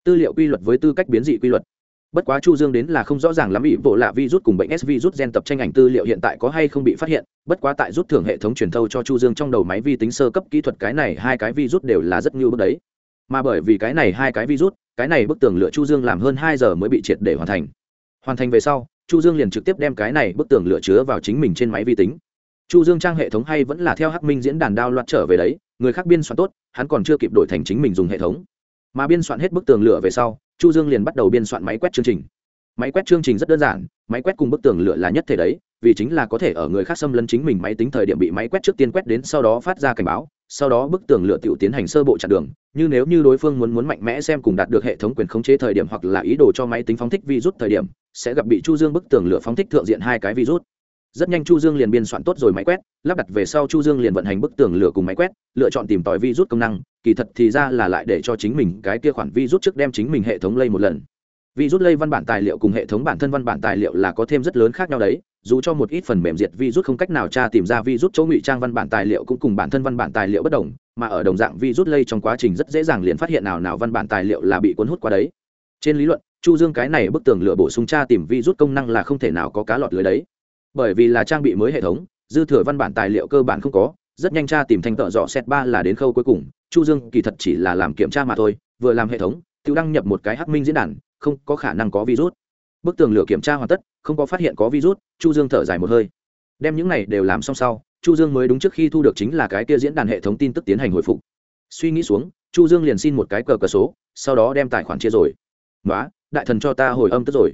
tư liệu quy luật với tư cách biến dị quy luật. Bất quá chu dương đến là không rõ ràng lắm ý, bộ lạ virus cùng bệnh s rút gen tập tranh ảnh tư liệu hiện tại có hay không bị phát hiện, bất quá tại rút thưởng hệ thống truyền thâu cho chu dương trong đầu máy vi tính sơ cấp kỹ thuật cái này hai cái virus đều là rất như bước đấy. Mà bởi vì cái này hai cái virus, cái này bức tường lửa chu dương làm hơn hai giờ mới bị triệt để hoàn thành. Hoàn thành về sau, chu dương liền trực tiếp đem cái này bức tường lửa chứa vào chính mình trên máy vi tính. Chu dương trang hệ thống hay vẫn là theo hắc minh diễn đàn đao loạt trở về đấy, người khác biên soạn tốt, hắn còn chưa kịp đổi thành chính mình dùng hệ thống mà biên soạn hết bức tường lửa về sau, chu dương liền bắt đầu biên soạn máy quét chương trình. Máy quét chương trình rất đơn giản, máy quét cùng bức tường lửa là nhất thể đấy, vì chính là có thể ở người khác xâm lấn chính mình máy tính thời điểm bị máy quét trước tiên quét đến sau đó phát ra cảnh báo, sau đó bức tường lửa tiểu tiến hành sơ bộ chặn đường. Như nếu như đối phương muốn muốn mạnh mẽ xem cùng đạt được hệ thống quyền khống chế thời điểm hoặc là ý đồ cho máy tính phóng thích virus thời điểm, sẽ gặp bị chu dương bức tường lửa phóng thích thượng diện hai cái virus rất nhanh chu dương liền biên soạn tốt rồi máy quét, lắp đặt về sau chu dương liền vận hành bức tường lửa cùng máy quét, lựa chọn tìm tòi virus công năng, kỳ thật thì ra là lại để cho chính mình cái kia khoản virus trước đem chính mình hệ thống lây một lần. Virus lây văn bản tài liệu cùng hệ thống bản thân văn bản tài liệu là có thêm rất lớn khác nhau đấy, dù cho một ít phần mềm diệt virus không cách nào tra tìm ra virus chỗ ngụy trang văn bản tài liệu cũng cùng bản thân văn bản tài liệu bất đồng, mà ở đồng dạng virus lây trong quá trình rất dễ dàng liền phát hiện nào nào văn bản tài liệu là bị cuốn hút qua đấy. Trên lý luận, chu dương cái này bức tường lửa bổ sung tra tìm virus công năng là không thể nào có cá lọt lưới đấy bởi vì là trang bị mới hệ thống, dư thừa văn bản tài liệu cơ bản không có, rất nhanh tra tìm thành tợ dọ xét ba là đến khâu cuối cùng, chu dương kỳ thật chỉ là làm kiểm tra mà thôi, vừa làm hệ thống, tự đăng nhập một cái hắc minh diễn đàn, không có khả năng có virus. Bức tường lửa kiểm tra hoàn tất, không có phát hiện có virus, chu dương thở dài một hơi. Đem những này đều làm xong sau, chu dương mới đúng trước khi thu được chính là cái kia diễn đàn hệ thống tin tức tiến hành hồi phục. Suy nghĩ xuống, chu dương liền xin một cái cờ cờ số, sau đó đem tài khoản chia rồi. Nói đại thần cho ta hồi âm tức rồi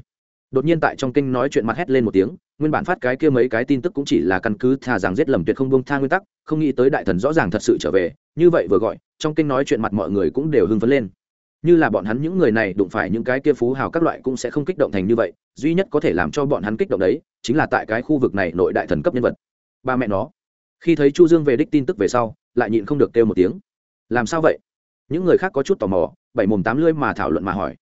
đột nhiên tại trong kinh nói chuyện mặt hét lên một tiếng, nguyên bản phát cái kia mấy cái tin tức cũng chỉ là căn cứ thà rằng giết lầm tuyệt không bông tha nguyên tắc, không nghĩ tới đại thần rõ ràng thật sự trở về, như vậy vừa gọi, trong kinh nói chuyện mặt mọi người cũng đều hưng phấn lên. Như là bọn hắn những người này đụng phải những cái kia phú hào các loại cũng sẽ không kích động thành như vậy, duy nhất có thể làm cho bọn hắn kích động đấy, chính là tại cái khu vực này nội đại thần cấp nhân vật. Ba mẹ nó. Khi thấy chu dương về đích tin tức về sau, lại nhịn không được kêu một tiếng. Làm sao vậy? Những người khác có chút tò mò, bảy mồm tám lưỡi mà thảo luận mà hỏi.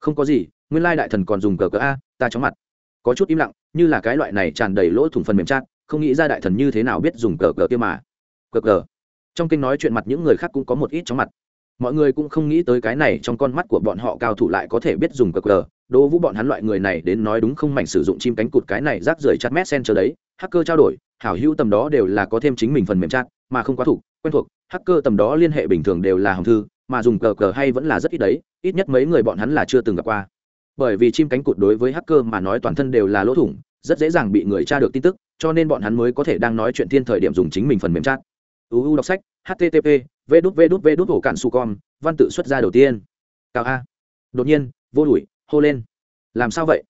Không có gì, nguyên lai đại thần còn dùng cờ cờ a ta chóng mặt. Có chút im lặng, như là cái loại này tràn đầy lỗ thủng phần mềm chát không nghĩ ra đại thần như thế nào biết dùng cờ cờ kia mà. Cờ cờ. Trong kinh nói chuyện mặt những người khác cũng có một ít chóng mặt. Mọi người cũng không nghĩ tới cái này trong con mắt của bọn họ cao thủ lại có thể biết dùng cờ cờ. Đỗ vũ bọn hắn loại người này đến nói đúng không mảnh sử dụng chim cánh cụt cái này rác rưởi chặt chờ đấy, hacker trao đổi, hảo hữu tầm đó đều là có thêm chính mình phần mềm chat, mà không quá thủ, quen thuộc, hacker tầm đó liên hệ bình thường đều là hồng thư, mà dùng cờ cờ hay vẫn là rất ít đấy, ít nhất mấy người bọn hắn là chưa từng gặp qua bởi vì chim cánh cụt đối với hacker mà nói toàn thân đều là lỗ thủng, rất dễ dàng bị người tra được tin tức, cho nên bọn hắn mới có thể đang nói chuyện thiên thời điểm dùng chính mình phần mềm chat. Uu đọc sách http v đút v đút v đút hổ cạn su com, văn tự xuất ra đầu tiên. Cao a. Đột nhiên, vô đùi hô lên. Làm sao vậy?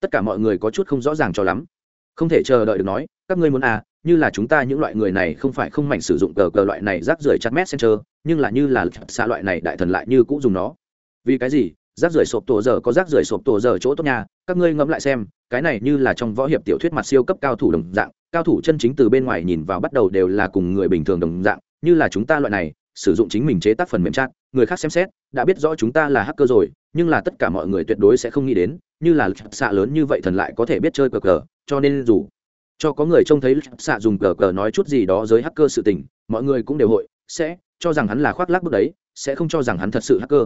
Tất cả mọi người có chút không rõ ràng cho lắm. Không thể chờ đợi được nói, các ngươi muốn à như là chúng ta những loại người này không phải không mảnh sử dụng cờ cờ loại này rác rưởi chặt messenger, nhưng là như là xa loại này đại thần lại như cũng dùng nó. Vì cái gì? Rác rưởi sộp tổ giờ có rác rưởi sộp tổ giờ chỗ tốt nhà các ngươi ngẫm lại xem, cái này như là trong võ hiệp tiểu thuyết mặt siêu cấp cao thủ đồng dạng, cao thủ chân chính từ bên ngoài nhìn vào bắt đầu đều là cùng người bình thường đồng dạng, như là chúng ta loại này, sử dụng chính mình chế tác phần mềm chat, người khác xem xét, đã biết rõ chúng ta là hacker rồi, nhưng là tất cả mọi người tuyệt đối sẽ không nghĩ đến, như là xạ lớn như vậy thần lại có thể biết chơi cờ cờ, cho nên dù cho có người trông thấy xạ dùng cờ cờ nói chút gì đó giới hacker sự tình, mọi người cũng đều hội, sẽ cho rằng hắn là khoác lác bước đấy, sẽ không cho rằng hắn thật sự hacker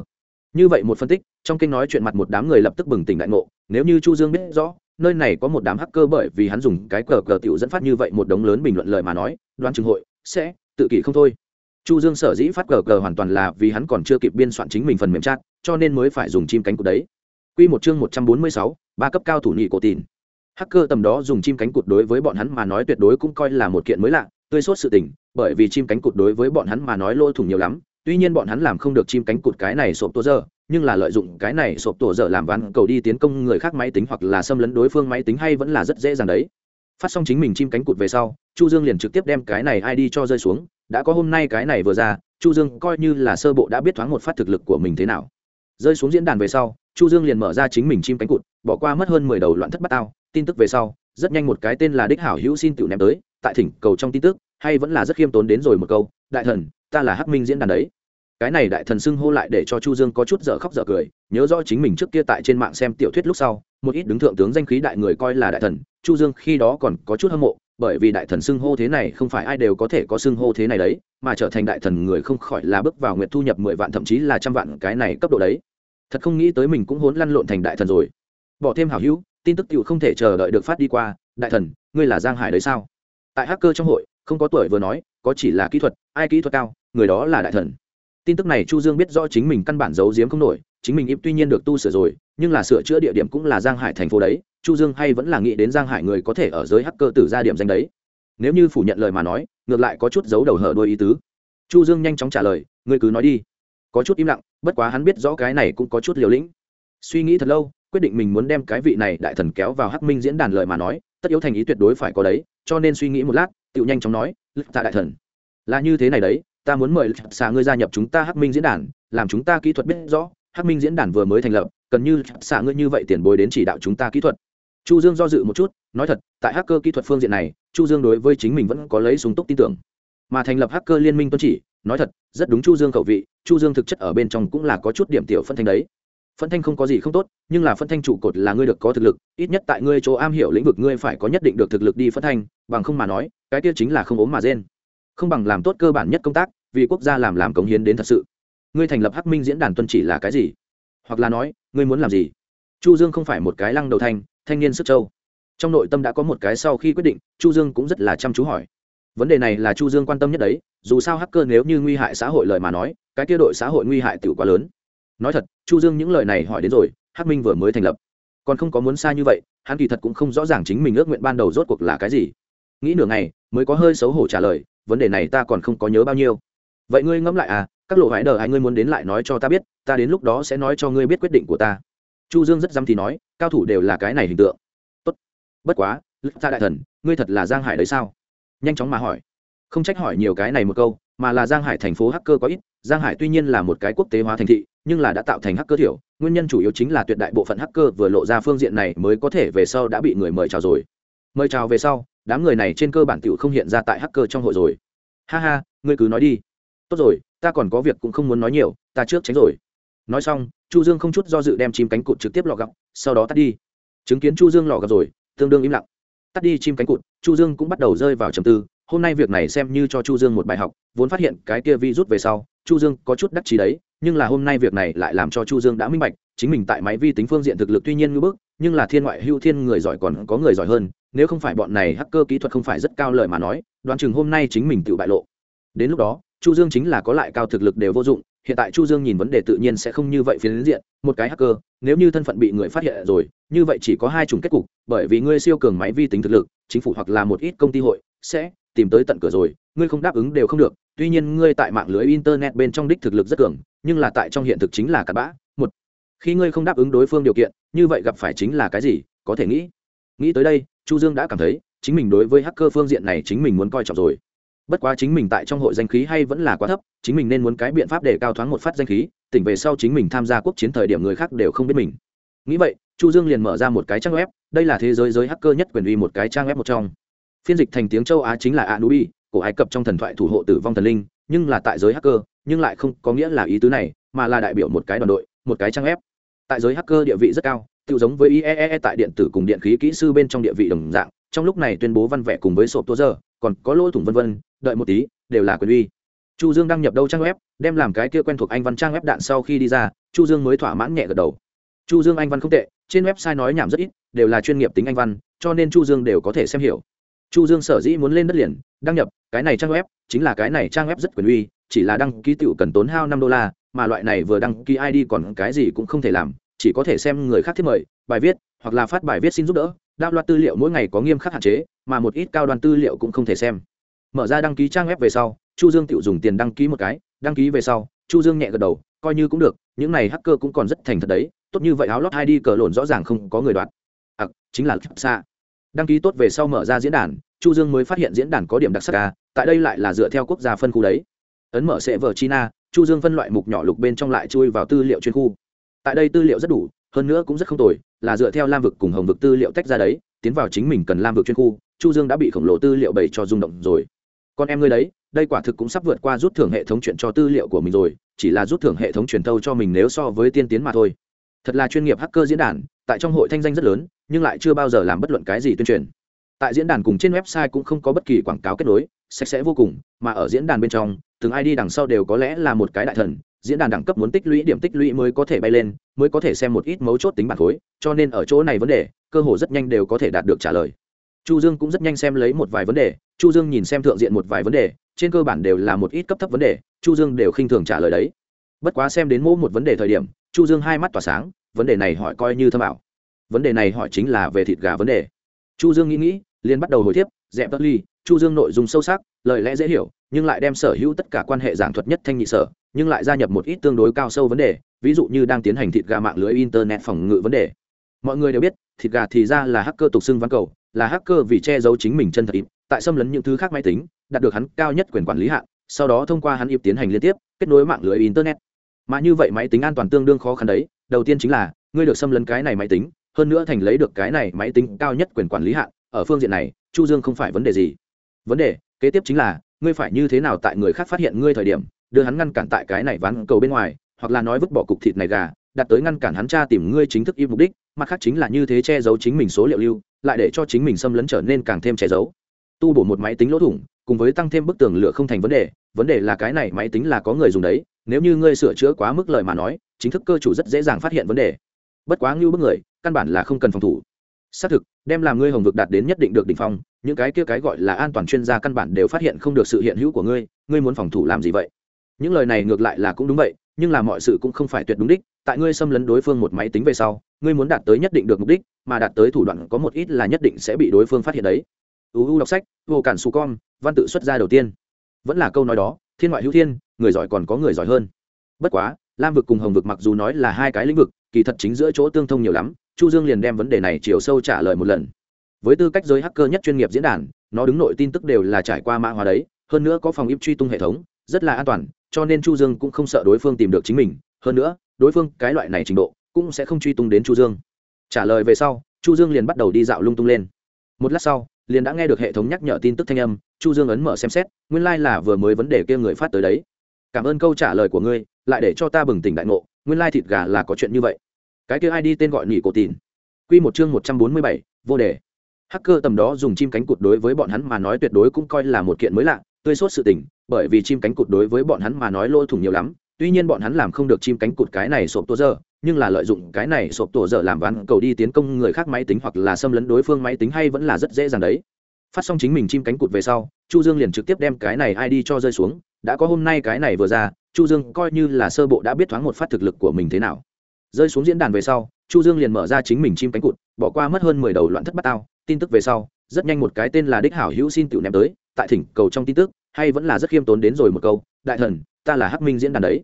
như vậy một phân tích trong kinh nói chuyện mặt một đám người lập tức bừng tỉnh đại ngộ. Nếu như chu dương biết rõ nơi này có một đám hacker bởi vì hắn dùng cái cờ cờ tiểu dẫn phát như vậy một đống lớn bình luận lời mà nói đoán trường hội sẽ tự kỷ không thôi. Chu dương sở dĩ phát cờ cờ hoàn toàn là vì hắn còn chưa kịp biên soạn chính mình phần mềm chat cho nên mới phải dùng chim cánh cụt đấy. Quy một chương một trăm bốn mươi sáu, ba cấp cao thủ nhị cổ tìn. Hacker tầm đó dùng chim cánh cụt đối với bọn hắn mà nói tuyệt đối cũng coi là một kiện mới lạ tươi sốt sự tình bởi vì chim cánh cụt đối với bọn hắn mà nói lỗ thủng nhiều lắm tuy nhiên bọn hắn làm không được chim cánh cụt cái này sộp tổ dở, nhưng là lợi dụng cái này sộp tổ dở làm ván cầu đi tiến công người khác máy tính hoặc là xâm lấn đối phương máy tính hay vẫn là rất dễ dàng đấy. Phát xong chính mình chim cánh cụt về sau, chu dương liền trực tiếp đem cái này id cho rơi xuống, đã có hôm nay cái này vừa ra, chu dương coi như là sơ bộ đã biết thoáng một phát thực lực của mình thế nào. Rơi xuống diễn đàn về sau, chu dương liền mở ra chính mình chim cánh cụt, bỏ qua mất hơn mười đầu loạn thất bát tao, tin tức về sau, rất nhanh một cái tên là đích hảo hữu xin tiểu ném tới, tại thỉnh cầu trong tin tức, hay vẫn là rất khiêm tốn đến rồi một câu, đại thần ta là hắc minh diễn đàn đấy. Cái này đại thần xưng hô lại để cho chu dương có chút dở khóc dở cười, nhớ rõ chính mình trước kia tại trên mạng xem tiểu thuyết lúc sau, một ít đứng thượng tướng danh khí đại người coi là đại thần, chu dương khi đó còn có chút hâm mộ, bởi vì đại thần xưng hô thế này không phải ai đều có thể có xưng hô thế này đấy, mà trở thành đại thần người không khỏi là bước vào nguyện thu nhập mười vạn thậm chí là trăm vạn cái này cấp độ đấy. Thật không nghĩ tới mình cũng hốn lăn lộn thành đại thần rồi. Bỏ thêm hảo hữu, tin tức tiểu không thể chờ đợi được phát đi qua, đại thần, ngươi là giang hải đấy sao? Tại hacker trong hội, không có tuổi vừa nói, có chỉ là kỹ thuật, ai kỹ thuật cao? Người đó là đại thần. Tin tức này chu dương biết rõ chính mình căn bản giấu giếm không nổi, chính mình im tuy nhiên được tu sửa rồi, nhưng là sửa chữa địa điểm cũng là giang hải thành phố đấy, chu dương hay vẫn là nghĩ đến giang hải người có thể ở giới hacker tử ra điểm danh đấy. Nếu như phủ nhận lời mà nói, ngược lại có chút giấu đầu hở đôi ý tứ. Chu dương nhanh chóng trả lời, ngươi cứ nói đi. Có chút im lặng, bất quá hắn biết rõ cái này cũng có chút liều lĩnh. Suy nghĩ thật lâu, quyết định mình muốn đem cái vị này đại thần kéo vào hắc minh diễn đàn lời mà nói, tất yếu thành ý tuyệt đối phải có đấy, cho nên suy nghĩ một lát tự nhanh chóng nói lực tạ đại thần. Là như thế này đấy ta muốn mời xà ngươi gia nhập chúng ta hắc minh diễn đàn, làm chúng ta kỹ thuật biết rõ, hắc minh diễn đàn vừa mới thành lập, cần như xà ngươi như vậy tiền bối đến chỉ đạo chúng ta kỹ thuật. Chu dương do dự một chút, nói thật, tại hacker kỹ thuật phương diện này, chu dương đối với chính mình vẫn có lấy súng túc tin tưởng. Mà thành lập hacker liên minh tuân chỉ, nói thật, rất đúng chu dương khẩu vị, chu dương thực chất ở bên trong cũng là có chút điểm tiểu phân thanh đấy. Phân thanh không có gì không tốt, nhưng là phân thanh trụ cột là ngươi được có thực lực, ít nhất tại ngươi chỗ am hiểu lĩnh vực ngươi phải có nhất định được thực lực đi phân thanh, bằng không mà nói, cái kia chính là không ốm mà rên. Không bằng làm tốt cơ bản nhất công tác vì quốc gia làm làm cống hiến đến thật sự. Ngươi thành lập hắc minh diễn đàn tuân chỉ là cái gì? Hoặc là nói, ngươi muốn làm gì? Chu dương không phải một cái lăng đầu thanh thanh niên sức châu. Trong nội tâm đã có một cái sau khi quyết định, chu dương cũng rất là chăm chú hỏi. Vấn đề này là chu dương quan tâm nhất đấy, dù sao hacker nếu như nguy hại xã hội lời mà nói, cái kia đội xã hội nguy hại tiểu quá lớn. Nói thật, chu dương những lời này hỏi đến rồi, hắc minh vừa mới thành lập. Còn không có muốn xa như vậy, hắn kỳ thật cũng không rõ ràng chính mình ước nguyện ban đầu rốt cuộc là cái gì. Nghĩ nửa ngày, mới có hơi xấu hổ trả lời, vấn đề này ta còn không có nhớ bao nhiêu vậy ngươi ngẫm lại à các lộ vải đờ ai ngươi muốn đến lại nói cho ta biết, ta đến lúc đó sẽ nói cho ngươi biết quyết định của ta. Chu dương rất dám thì nói, cao thủ đều là cái này hình tượng. Tốt. Bất quá lực ta đại thần, ngươi thật là giang hải đấy sao? Nhanh chóng mà hỏi. Không trách hỏi nhiều cái này một câu, mà là giang hải thành phố hacker có ít. Giang hải tuy nhiên là một cái quốc tế hóa thành thị, nhưng là đã tạo thành hacker thiểu. Nguyên nhân chủ yếu chính là tuyệt đại bộ phận hacker vừa lộ ra phương diện này mới có thể về sau đã bị người mời chào rồi. Mời chào về sau, đám người này trên cơ bản tiểu không hiện ra tại hacker trong hội rồi. Ha ha, ngươi cứ nói đi tốt rồi, ta còn có việc cũng không muốn nói nhiều, ta trước tránh rồi. Nói xong, chu dương không chút do dự đem chim cánh cụt trực tiếp lọ gặm sau đó tắt đi. Chứng kiến chu dương lọ gặp rồi, tương đương im lặng. Tắt đi chim cánh cụt, chu dương cũng bắt đầu rơi vào trầm tư, hôm nay việc này xem như cho chu dương một bài học, vốn phát hiện cái kia vi rút về sau, chu dương có chút đắc chí đấy, nhưng là hôm nay việc này lại làm cho chu dương đã minh bạch, chính mình tại máy vi tính phương diện thực lực tuy nhiên ngưỡng bức nhưng là thiên ngoại hưu thiên người giỏi còn có người giỏi hơn, nếu không phải bọn này hacker kỹ thuật không phải rất cao lời mà nói, đoán chừng hôm nay chính mình tự bại lộ. Đến lúc đó chu dương chính là có lại cao thực lực đều vô dụng, hiện tại chu dương nhìn vấn đề tự nhiên sẽ không như vậy phiến diện, một cái hacker, nếu như thân phận bị người phát hiện rồi, như vậy chỉ có hai chủng kết cục, bởi vì ngươi siêu cường máy vi tính thực lực, chính phủ hoặc là một ít công ty hội sẽ tìm tới tận cửa rồi, ngươi không đáp ứng đều không được, tuy nhiên ngươi tại mạng lưới internet bên trong đích thực lực rất cường, nhưng là tại trong hiện thực chính là cặn bã, một, khi ngươi không đáp ứng đối phương điều kiện, như vậy gặp phải chính là cái gì, có thể nghĩ. Nghĩ tới đây, chu dương đã cảm thấy, chính mình đối với hacker phương diện này chính mình muốn coi trọng rồi bất quá chính mình tại trong hội danh khí hay vẫn là quá thấp, chính mình nên muốn cái biện pháp để cao thoáng một phát danh khí, tỉnh về sau chính mình tham gia quốc chiến thời điểm người khác đều không biết mình. Nghĩ vậy, chu dương liền mở ra một cái trang web, đây là thế giới giới hacker nhất quyền uy một cái trang web một trong. Phiên dịch thành tiếng châu á chính là anubi, cổ ai cập trong thần thoại thủ hộ tử vong thần linh, nhưng là tại giới hacker, nhưng lại không có nghĩa là ý tứ này, mà là đại biểu một cái đoàn đội, một cái trang web. Tại giới hacker địa vị rất cao tự giống với IEEE tại điện tử cùng điện khí kỹ sư bên trong địa vị đồng dạng, trong lúc này tuyên bố văn vẻ cùng với sộp tố giờ còn có lỗ thủng vân vân, đợi một tí, đều là quyền uy. Chu dương đăng nhập đâu trang web, đem làm cái kia quen thuộc anh văn trang web đạn sau khi đi ra, chu dương mới thỏa mãn nhẹ gật đầu. Chu dương anh văn không tệ, trên website nói nhảm rất ít, đều là chuyên nghiệp tính anh văn, cho nên chu dương đều có thể xem hiểu. Chu dương sở dĩ muốn lên đất liền, đăng nhập, cái này trang web, chính là cái này trang web rất quyền uy, chỉ là đăng ký tiểu cần tốn hao năm đô la, mà loại này vừa đăng ký id còn cái gì cũng không thể làm, chỉ có thể xem người khác thiết mời, bài viết, hoặc là phát bài viết xin giúp đỡ đạo loạt tư liệu mỗi ngày có nghiêm khắc hạn chế mà một ít cao đoàn tư liệu cũng không thể xem. Mở ra đăng ký trang web về sau chu dương tự dùng tiền đăng ký một cái đăng ký về sau chu dương nhẹ gật đầu coi như cũng được những này hacker cũng còn rất thành thật đấy tốt như vậy áo lót hai đi cờ lộn rõ ràng không có người đoạt. À, chính là xa đăng ký tốt về sau mở ra diễn đàn chu dương mới phát hiện diễn đàn có điểm đặc sắc ca tại đây lại là dựa theo quốc gia phân khu đấy. Ấn mở sẽ vở china chu dương phân loại mục nhỏ lục bên trong lại chui vào tư liệu chuyên khu. Tại đây tư liệu rất đủ hơn nữa cũng rất không tồi là dựa theo lam vực cùng hồng vực tư liệu tách ra đấy tiến vào chính mình cần lam vực chuyên khu chu dương đã bị khổng lồ tư liệu bày cho rung động rồi. Con em ngươi đấy, đây quả thực cũng sắp vượt qua rút thưởng hệ thống chuyện cho tư liệu của mình rồi, chỉ là rút thưởng hệ thống truyền thâu cho mình nếu so với tiên tiến mà thôi. Thật là chuyên nghiệp hacker diễn đàn, tại trong hội thanh danh rất lớn, nhưng lại chưa bao giờ làm bất luận cái gì tuyên truyền. Tại diễn đàn cùng trên website cũng không có bất kỳ quảng cáo kết nối, sạch sẽ vô cùng, mà ở diễn đàn bên trong, từng id đằng sau đều có lẽ là một cái đại thần, diễn đàn đẳng cấp muốn tích lũy điểm tích lũy mới có thể bay lên, mới có thể xem một ít mấu chốt tính bản khối, cho nên ở chỗ này vấn đề, cơ hồ rất nhanh đều có thể đạt được trả lời chu dương cũng rất nhanh xem lấy một vài vấn đề, chu dương nhìn xem thượng diện một vài vấn đề, trên cơ bản đều là một ít cấp thấp vấn đề, chu dương đều khinh thường trả lời đấy. Bất quá xem đến mỗi một vấn đề thời điểm, chu dương hai mắt tỏa sáng, vấn đề này hỏi coi như thâm ảo. Vấn đề này hỏi chính là về thịt gà vấn đề. Chu dương nghĩ nghĩ, liền bắt đầu hồi tiếp dẹp tất ly, chu dương nội dung sâu sắc, lời lẽ dễ hiểu, nhưng lại đem sở hữu tất cả quan hệ giảng thuật nhất thanh nhị sở, nhưng lại gia nhập một ít tương đối cao sâu vấn đề, ví dụ như đang tiến hành thịt gà mạng lưới internet phòng ngự vấn đề. Mọi người đều biết, thịt gà thì ra là hacker tục xưng văn cầu là hacker vì che giấu chính mình chân thật ít, tại xâm lấn những thứ khác máy tính, đạt được hắn cao nhất quyền quản lý hạn, sau đó thông qua hắn ịp tiến hành liên tiếp, kết nối mạng lưới internet. Mà như vậy máy tính an toàn tương đương khó khăn đấy, đầu tiên chính là, ngươi được xâm lấn cái này máy tính, hơn nữa thành lấy được cái này máy tính cao nhất quyền quản lý hạn, ở phương diện này, chu dương không phải vấn đề gì. Vấn đề, kế tiếp chính là, ngươi phải như thế nào tại người khác phát hiện ngươi thời điểm, đưa hắn ngăn cản tại cái này ván cầu bên ngoài, hoặc là nói vứt bỏ cục thịt này gà đặt tới ngăn cản hắn tra tìm ngươi chính thức im mục đích, mặt khác chính là như thế che giấu chính mình số liệu lưu lại để cho chính mình xâm lấn trở nên càng thêm che giấu. Tu bổ một máy tính lỗ thủng, cùng với tăng thêm bức tường lửa không thành vấn đề vấn đề là cái này máy tính là có người dùng đấy, nếu như ngươi sửa chữa quá mức lời mà nói, chính thức cơ chủ rất dễ dàng phát hiện vấn đề. Bất quá ngưu bức người, căn bản là không cần phòng thủ. Xác thực, đem làm ngươi hồng vực đạt đến nhất định được đỉnh phong, những cái kia cái gọi là an toàn chuyên gia căn bản đều phát hiện không được sự hiện hữu của ngươi ngươi muốn phòng thủ làm gì vậy? Những lời này ngược lại là cũng đúng vậy, nhưng là mọi sự cũng không phải tuyệt đúng đích, tại ngươi xâm lấn đối phương một máy tính về sau ngươi muốn đạt tới nhất định được mục đích, mà đạt tới thủ đoạn có một ít là nhất định sẽ bị đối phương phát hiện đấy. Uu đọc sách, vô cản su con văn tự xuất ra đầu tiên. Vẫn là câu nói đó, thiên ngoại hữu thiên, người giỏi còn có người giỏi hơn. Bất quá, lam vực cùng hồng vực mặc dù nói là hai cái lĩnh vực, kỳ thật chính giữa chỗ tương thông nhiều lắm, chu dương liền đem vấn đề này chiều sâu trả lời một lần. Với tư cách giới hacker nhất chuyên nghiệp diễn đàn, nó đứng nội tin tức đều là trải qua mã hóa đấy, hơn nữa có phòng im truy tung hệ thống, rất là an toàn, cho nên chu dương cũng không sợ đối phương tìm được chính mình. Hơn nữa, đối phương cái loại này trình độ cũng sẽ không truy tung đến chu dương. Trả lời về sau, chu dương liền bắt đầu đi dạo lung tung lên. Một lát sau, liền đã nghe được hệ thống nhắc nhở tin tức thanh âm, chu dương ấn mở xem xét, nguyên lai là vừa mới vấn đề kia người phát tới đấy. Cảm ơn câu trả lời của ngươi, lại để cho ta bừng tỉnh đại ngộ, nguyên lai thịt gà là có chuyện như vậy. Cái kia ai đi tên gọi nỉ cổ tìn quy một chương một trăm bốn mươi bảy, vô đề. Hacker tầm đó dùng chim cánh cụt đối với bọn hắn mà nói tuyệt đối cũng coi là một kiện mới lạ, tươi sốt sự tình, bởi vì chim cánh cụt đối với bọn hắn mà nói lôi thủng nhiều lắm, tuy nhiên bọn hắn làm không được chim cánh cụt cái này sộp tô giờ nhưng là lợi dụng cái này sộp tổ dở làm ván cầu đi tiến công người khác máy tính hoặc là xâm lấn đối phương máy tính hay vẫn là rất dễ dàng đấy. Phát xong chính mình chim cánh cụt về sau, chu dương liền trực tiếp đem cái này id cho rơi xuống, đã có hôm nay cái này vừa ra, chu dương coi như là sơ bộ đã biết thoáng một phát thực lực của mình thế nào. Rơi xuống diễn đàn về sau, chu dương liền mở ra chính mình chim cánh cụt, bỏ qua mất hơn mười đầu loạn thất bát tao, tin tức về sau, rất nhanh một cái tên là đích hảo hữu xin tiểu ném tới, tại thỉnh cầu trong tin tức, hay vẫn là rất khiêm tốn đến rồi một câu, đại thần, ta là hắc minh diễn đàn đấy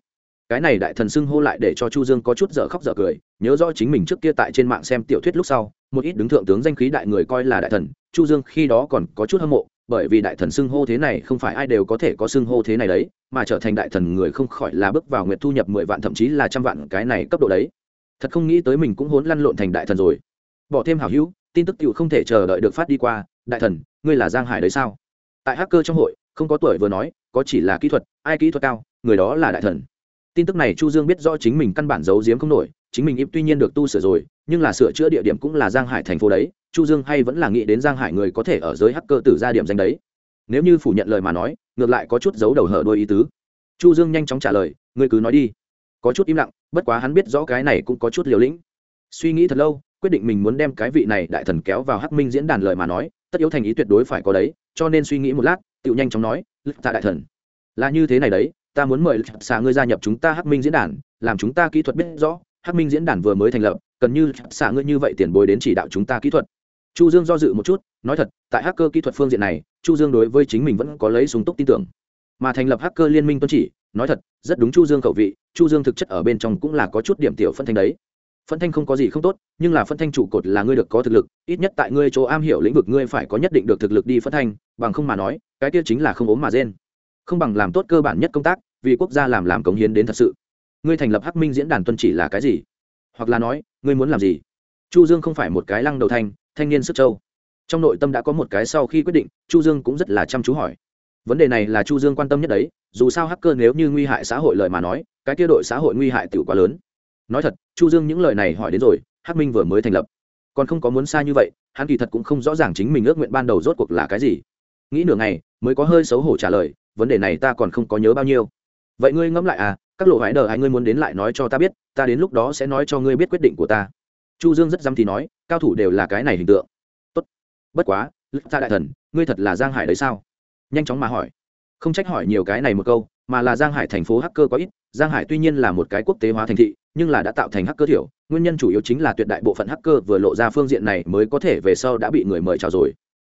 cái này đại thần xưng hô lại để cho chu dương có chút dở khóc dở cười, nhớ rõ chính mình trước kia tại trên mạng xem tiểu thuyết lúc sau, một ít đứng thượng tướng danh khí đại người coi là đại thần, chu dương khi đó còn có chút hâm mộ, bởi vì đại thần xưng hô thế này không phải ai đều có thể có xưng hô thế này đấy, mà trở thành đại thần người không khỏi là bước vào nguyện thu nhập mười vạn thậm chí là trăm vạn cái này cấp độ đấy. Thật không nghĩ tới mình cũng hốn lăn lộn thành đại thần rồi. Bỏ thêm hảo hữu, tin tức tiểu không thể chờ đợi được phát đi qua, đại thần, ngươi là giang hải đấy sao? Tại hacker trong hội, không có tuổi vừa nói, có chỉ là kỹ thuật, ai kỹ thuật cao, người đó là đại thần tin tức này chu dương biết rõ chính mình căn bản giấu giếm không nổi, chính mình im tuy nhiên được tu sửa rồi, nhưng là sửa chữa địa điểm cũng là giang hải thành phố đấy, chu dương hay vẫn là nghĩ đến giang hải người có thể ở giới hacker tử ra điểm danh đấy. Nếu như phủ nhận lời mà nói, ngược lại có chút giấu đầu hở đôi ý tứ. Chu dương nhanh chóng trả lời, ngươi cứ nói đi. Có chút im lặng, bất quá hắn biết rõ cái này cũng có chút liều lĩnh. Suy nghĩ thật lâu, quyết định mình muốn đem cái vị này đại thần kéo vào hắc minh diễn đàn lời mà nói, tất yếu thành ý tuyệt đối phải có đấy, cho nên suy nghĩ một lát tự nhanh chóng nói tạ đại thần. Là như thế này đấy ta muốn mời xà ngươi gia nhập chúng ta hắc minh diễn đàn, làm chúng ta kỹ thuật biết rõ, hắc minh diễn đàn vừa mới thành lập, cần như xà ngươi như vậy tiền bối đến chỉ đạo chúng ta kỹ thuật. Chu dương do dự một chút, nói thật, tại hacker kỹ thuật phương diện này, chu dương đối với chính mình vẫn có lấy súng túc tin tưởng. Mà thành lập hacker liên minh tuân chỉ, nói thật, rất đúng chu dương khẩu vị, chu dương thực chất ở bên trong cũng là có chút điểm tiểu phân thanh đấy. Phân thanh không có gì không tốt, nhưng là phân thanh trụ cột là ngươi được có thực lực, ít nhất tại ngươi chỗ am hiểu lĩnh vực ngươi phải có nhất định được thực lực đi phân thanh, bằng không mà nói, cái kia chính là không ốm mà rên không bằng làm tốt cơ bản nhất công tác, vì quốc gia làm làm cống hiến đến thật sự. Ngươi thành lập hắc minh diễn đàn tuân chỉ là cái gì? Hoặc là nói, ngươi muốn làm gì? Chu dương không phải một cái lăng đầu thanh thanh niên sức châu trong nội tâm đã có một cái sau khi quyết định, chu dương cũng rất là chăm chú hỏi. Vấn đề này là chu dương quan tâm nhất đấy, dù sao hacker nếu như nguy hại xã hội lời mà nói, cái kia đội xã hội nguy hại tiểu quá lớn. Nói thật, chu dương những lời này hỏi đến rồi, hắc minh vừa mới thành lập. Còn không có muốn xa như vậy, hắn kỳ thật cũng không rõ ràng chính mình ước nguyện ban đầu rốt cuộc là cái gì. Nghĩ nửa ngày, mới có hơi xấu hổ trả lời vấn đề này ta còn không có nhớ bao nhiêu. Vậy ngươi ngẫm lại à các lộ hái đờ hai ngươi muốn đến lại nói cho ta biết, ta đến lúc đó sẽ nói cho ngươi biết quyết định của ta. Chu dương rất dám thì nói, cao thủ đều là cái này hình tượng. Tốt. Bất quá, lực ta đại thần, ngươi thật là giang hải đấy sao? Nhanh chóng mà hỏi. Không trách hỏi nhiều cái này một câu, mà là giang hải thành phố hacker có ít, giang hải tuy nhiên là một cái quốc tế hóa thành thị, nhưng là đã tạo thành hacker thiểu, nguyên nhân chủ yếu chính là tuyệt đại bộ phận hacker vừa lộ ra phương diện này mới có thể về sau đã bị người mời chào rồi.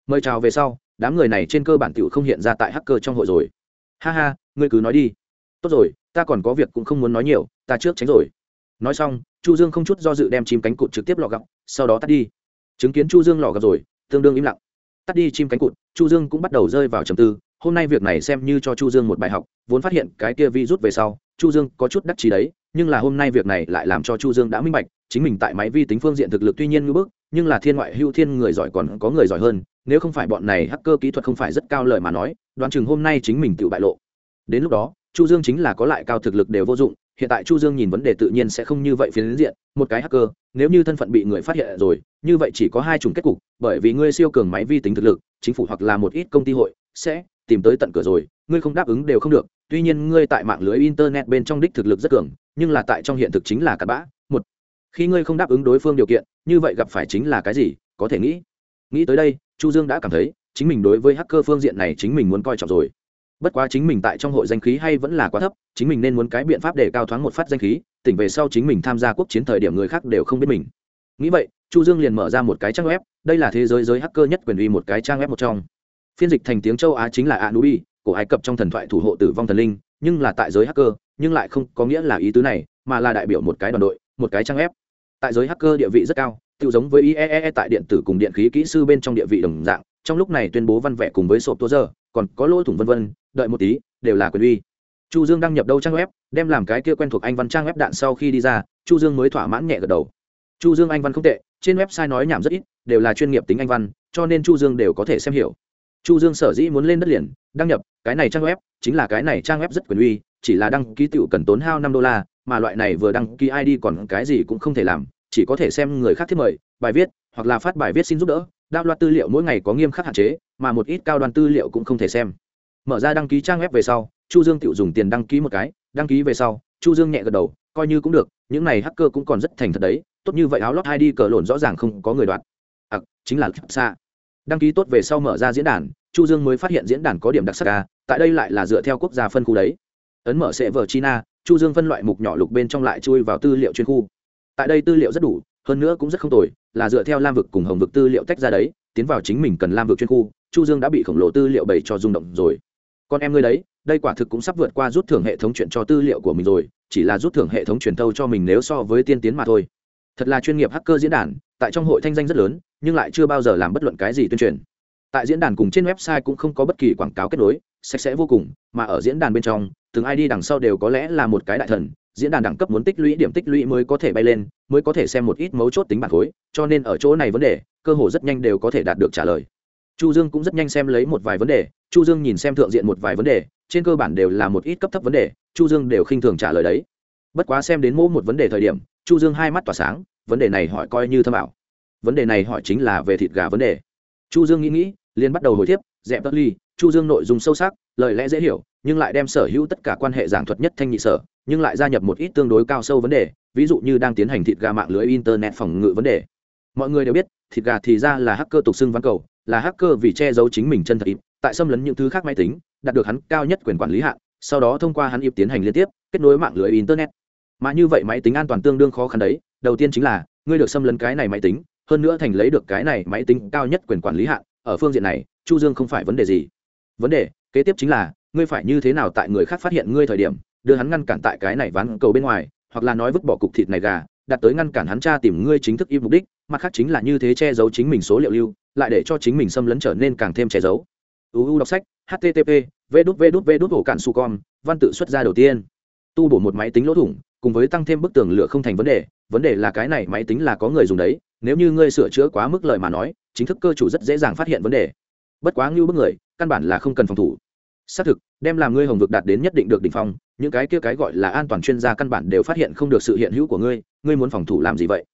Mời chào về sau đám người này trên cơ bản tiểu không hiện ra tại hacker trong hội rồi. Ha ha, ngươi cứ nói đi. Tốt rồi, ta còn có việc cũng không muốn nói nhiều, ta trước tránh rồi. Nói xong, chu dương không chút do dự đem chim cánh cụt trực tiếp lọ gặp sau đó tắt đi. Chứng kiến chu dương lọ gặp rồi, tương đương im lặng. Tắt đi chim cánh cụt, chu dương cũng bắt đầu rơi vào trầm tư, hôm nay việc này xem như cho chu dương một bài học, vốn phát hiện cái kia vi rút về sau, chu dương có chút đắc chí đấy, nhưng là hôm nay việc này lại làm cho chu dương đã minh bạch, chính mình tại máy vi tính phương diện thực lực tuy nhiên ngưỡng bức, nhưng là thiên ngoại hưu thiên người giỏi còn có người giỏi hơn nếu không phải bọn này hacker kỹ thuật không phải rất cao lời mà nói, đoán chừng hôm nay chính mình tự bại lộ. Đến lúc đó, chu dương chính là có lại cao thực lực đều vô dụng, hiện tại chu dương nhìn vấn đề tự nhiên sẽ không như vậy phiến diện, một cái hacker, nếu như thân phận bị người phát hiện rồi, như vậy chỉ có hai chủng kết cục, bởi vì ngươi siêu cường máy vi tính thực lực, chính phủ hoặc là một ít công ty hội sẽ tìm tới tận cửa rồi, ngươi không đáp ứng đều không được, tuy nhiên ngươi tại mạng lưới internet bên trong đích thực lực rất cường, nhưng là tại trong hiện thực chính là cặn bã, một, khi ngươi không đáp ứng đối phương điều kiện, như vậy gặp phải chính là cái gì, có thể nghĩ. Nghĩ tới đây chu dương đã cảm thấy, chính mình đối với hacker phương diện này chính mình muốn coi trọng rồi. Bất quá chính mình tại trong hội danh khí hay vẫn là quá thấp, chính mình nên muốn cái biện pháp để cao thoáng một phát danh khí, tỉnh về sau chính mình tham gia quốc chiến thời điểm người khác đều không biết mình. Nghĩ vậy, chu dương liền mở ra một cái trang web, đây là thế giới giới hacker nhất quyền uy một cái trang web một trong. Phiên dịch thành tiếng châu á chính là anubi của ai cập trong thần thoại thủ hộ tử vong thần linh, nhưng là tại giới hacker, nhưng lại không có nghĩa là ý tứ này, mà là đại biểu một cái đoàn đội, một cái trang web. Tại giới hacker địa vị rất cao tự giống với IEEE tại điện tử cùng điện khí kỹ sư bên trong địa vị đồng dạng, trong lúc này tuyên bố văn vẻ cùng với sộp tua giờ, còn có lỗ thủng vân vân, đợi một tí, đều là quyền uy. Chu dương đăng nhập đâu trang web, đem làm cái kia quen thuộc anh văn trang web đạn sau khi đi ra, chu dương mới thỏa mãn nhẹ gật đầu. Chu dương anh văn không tệ, trên website nói nhảm rất ít, đều là chuyên nghiệp tính anh văn, cho nên chu dương đều có thể xem hiểu. Chu dương sở dĩ muốn lên đất liền, đăng nhập, cái này trang web, chính là cái này trang web rất quyền uy, chỉ là đăng ký tiểu cần tốn hao năm đô la, mà loại này vừa đăng ký id còn cái gì cũng không thể làm chỉ có thể xem người khác thiết mời bài viết hoặc là phát bài viết xin giúp đỡ đạo loạt tư liệu mỗi ngày có nghiêm khắc hạn chế mà một ít cao đoàn tư liệu cũng không thể xem. Mở ra đăng ký trang web về sau chu dương tự dùng tiền đăng ký một cái đăng ký về sau chu dương nhẹ gật đầu coi như cũng được những này hacker cũng còn rất thành thật đấy tốt như vậy áo lót hai đi cờ lộn rõ ràng không có người đoạt. À, chính là xa. Đăng ký tốt về sau mở ra diễn đàn chu dương mới phát hiện diễn đàn có điểm đặc sắc ca tại đây lại là dựa theo quốc gia phân khu đấy. Ấn mở sẽ vở china chu dương phân loại mục nhỏ lục bên trong lại chui vào tư liệu chuyên khu tại đây tư liệu rất đủ, hơn nữa cũng rất không tồi, là dựa theo lam vực cùng hồng vực tư liệu tách ra đấy, tiến vào chính mình cần lam vực chuyên khu, chu dương đã bị khổng lồ tư liệu bày cho rung động rồi. Con em ngươi đấy, đây quả thực cũng sắp vượt qua rút thưởng hệ thống chuyện cho tư liệu của mình rồi, chỉ là rút thưởng hệ thống truyền thâu cho mình nếu so với tiên tiến mà thôi. Thật là chuyên nghiệp hacker diễn đàn, tại trong hội thanh danh rất lớn, nhưng lại chưa bao giờ làm bất luận cái gì tuyên truyền. Tại diễn đàn cùng trên website cũng không có bất kỳ quảng cáo kết nối, sạch sẽ vô cùng, mà ở diễn đàn bên trong, từng id đằng sau đều có lẽ là một cái đại thần diễn đàn đẳng cấp muốn tích lũy điểm tích lũy mới có thể bay lên, mới có thể xem một ít mấu chốt tính bản khối, cho nên ở chỗ này vấn đề, cơ hồ rất nhanh đều có thể đạt được trả lời. Chu dương cũng rất nhanh xem lấy một vài vấn đề, chu dương nhìn xem thượng diện một vài vấn đề, trên cơ bản đều là một ít cấp thấp vấn đề, chu dương đều khinh thường trả lời đấy. Bất quá xem đến mỗi một vấn đề thời điểm, chu dương hai mắt tỏa sáng, vấn đề này hỏi coi như thâm ảo. Vấn đề này hỏi chính là về thịt gà vấn đề. Chu dương nghĩ nghĩ, liền bắt đầu hồi tiếp, dẹp tất ly, chu dương nội dung sâu sắc, lời lẽ dễ hiểu, nhưng lại đem sở hữu tất cả quan hệ giảng thuật nhất thanh nhị sở nhưng lại gia nhập một ít tương đối cao sâu vấn đề, ví dụ như đang tiến hành thịt gà mạng lưới internet phòng ngự vấn đề. Mọi người đều biết, thịt gà thì ra là hacker tục xưng văn cầu, là hacker vì che giấu chính mình chân thật ít, tại xâm lấn những thứ khác máy tính, đạt được hắn cao nhất quyền quản lý hạn, sau đó thông qua hắn ịp tiến hành liên tiếp, kết nối mạng lưới internet. Mà như vậy máy tính an toàn tương đương khó khăn đấy, đầu tiên chính là, ngươi được xâm lấn cái này máy tính, hơn nữa thành lấy được cái này máy tính cao nhất quyền quản lý hạn, ở phương diện này, chu dương không phải vấn đề gì. Vấn đề, kế tiếp chính là, ngươi phải như thế nào tại người khác phát hiện ngươi thời điểm đưa hắn ngăn cản tại cái này ván cầu bên ngoài, hoặc là nói vứt bỏ cục thịt này gà, đặt tới ngăn cản hắn tra tìm ngươi chính thức im mục đích, mặt khác chính là như thế che giấu chính mình số liệu lưu, lại để cho chính mình xâm lấn trở nên càng thêm che giấu. Uu đọc sách http v đút v đút v đút ổ cạn su com, văn tự xuất ra đầu tiên. Tu bổ một máy tính lỗ thủng, cùng với tăng thêm bức tường lửa không thành vấn đề vấn đề là cái này máy tính là có người dùng đấy, nếu như ngươi sửa chữa quá mức lời mà nói, chính thức cơ chủ rất dễ dàng phát hiện vấn đề. Bất quá ngưu bức người, căn bản là không cần phòng thủ. Xác thực, đem làm ngươi hồng vực đạt đến nhất định được đ ỉ n h phong những cái kia cái gọi là an toàn chuyên gia căn bản đều phát hiện không được sự hiện hữu của ngươi ngươi muốn phòng thủ làm gì vậy?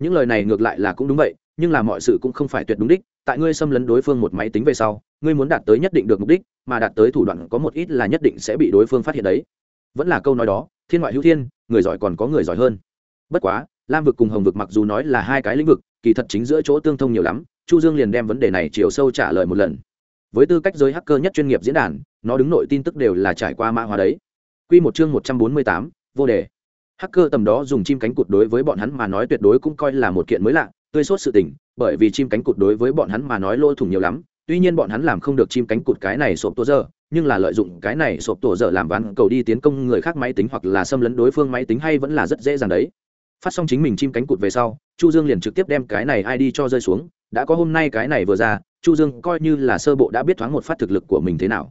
Những lời này ngược lại là cũng đúng vậy, nhưng là mọi sự cũng không phải tuyệt đúng đích, tại ngươi xâm lấn đối phương một máy tính về sau, ngươi muốn đạt tới nhất định được mục đích, mà đạt tới thủ đoạn có một ít là nhất định sẽ bị đối phương phát hiện đấy. Vẫn là câu nói đó, thiên ngoại hữu thiên, người giỏi còn có người giỏi hơn. Bất quá, lam vực cùng hồng vực mặc dù nói là hai cái lĩnh vực, kỳ thật chính giữa chỗ tương thông nhiều lắm, chu dương liền đem vấn đề này chiều sâu trả lời một lần. Với tư cách giới hacker nhất chuyên nghiệp diễn đàn, nó đứng nội tin tức đều là trải qua mã hóa đấy quy một chương một trăm bốn mươi tám, vô đề. Hacker tầm đó dùng chim cánh cụt đối với bọn hắn mà nói tuyệt đối cũng coi là một kiện mới lạ tươi sốt sự tình bởi vì chim cánh cụt đối với bọn hắn mà nói lỗ thủng nhiều lắm. Tuy nhiên bọn hắn làm không được chim cánh cụt cái này sộp tổ giờ nhưng là lợi dụng cái này sộp tổ giờ làm ván cầu đi tiến công người khác máy tính hoặc là xâm lấn đối phương máy tính hay vẫn là rất dễ dàng đấy. Phát xong chính mình chim cánh cụt về sau chu dương liền trực tiếp đem cái này id cho rơi xuống. Đã có hôm nay cái này vừa ra chu dương coi như là sơ bộ đã biết thoáng một phát thực lực của mình thế nào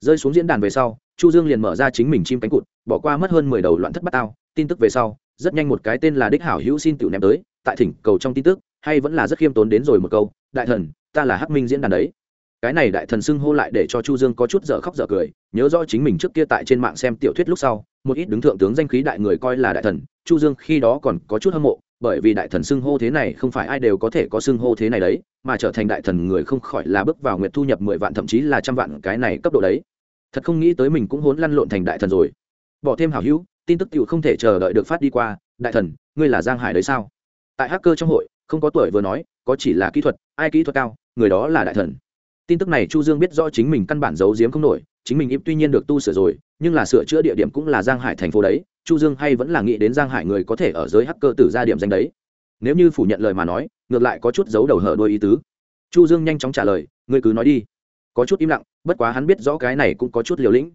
rơi xuống diễn đàn về sau, chu dương liền mở ra chính mình chim cánh cụt, bỏ qua mất hơn mười đầu loạn thất bát tao. Tin tức về sau, rất nhanh một cái tên là đích hảo hữu xin tiểu ném tới, tại thỉnh cầu trong tin tức, hay vẫn là rất khiêm tốn đến rồi một câu, đại thần, ta là hắc minh diễn đàn đấy. Cái này đại thần xưng hô lại để cho chu dương có chút dở khóc dở cười, nhớ rõ chính mình trước kia tại trên mạng xem tiểu thuyết lúc sau, một ít đứng thượng tướng danh khí đại người coi là đại thần, chu dương khi đó còn có chút hâm mộ bởi vì đại thần xưng hô thế này không phải ai đều có thể có xưng hô thế này đấy, mà trở thành đại thần người không khỏi là bước vào nguyệt thu nhập mười vạn thậm chí là trăm vạn cái này cấp độ đấy. Thật không nghĩ tới mình cũng hốn lăn lộn thành đại thần rồi. Bỏ thêm hảo hữu, tin tức tựu không thể chờ đợi được phát đi qua, đại thần, ngươi là giang hải đấy sao? Tại hacker trong hội, không có tuổi vừa nói, có chỉ là kỹ thuật, ai kỹ thuật cao, người đó là đại thần. Tin tức này chu dương biết rõ chính mình căn bản giấu giếm không nổi chính mình im tuy nhiên được tu sửa rồi, nhưng là sửa chữa địa điểm cũng là giang hải thành phố đấy, chu dương hay vẫn là nghĩ đến giang hải người có thể ở giới hacker tử ra điểm danh đấy. Nếu như phủ nhận lời mà nói, ngược lại có chút giấu đầu hở đôi ý tứ. Chu dương nhanh chóng trả lời, ngươi cứ nói đi. Có chút im lặng, bất quá hắn biết rõ cái này cũng có chút liều lĩnh.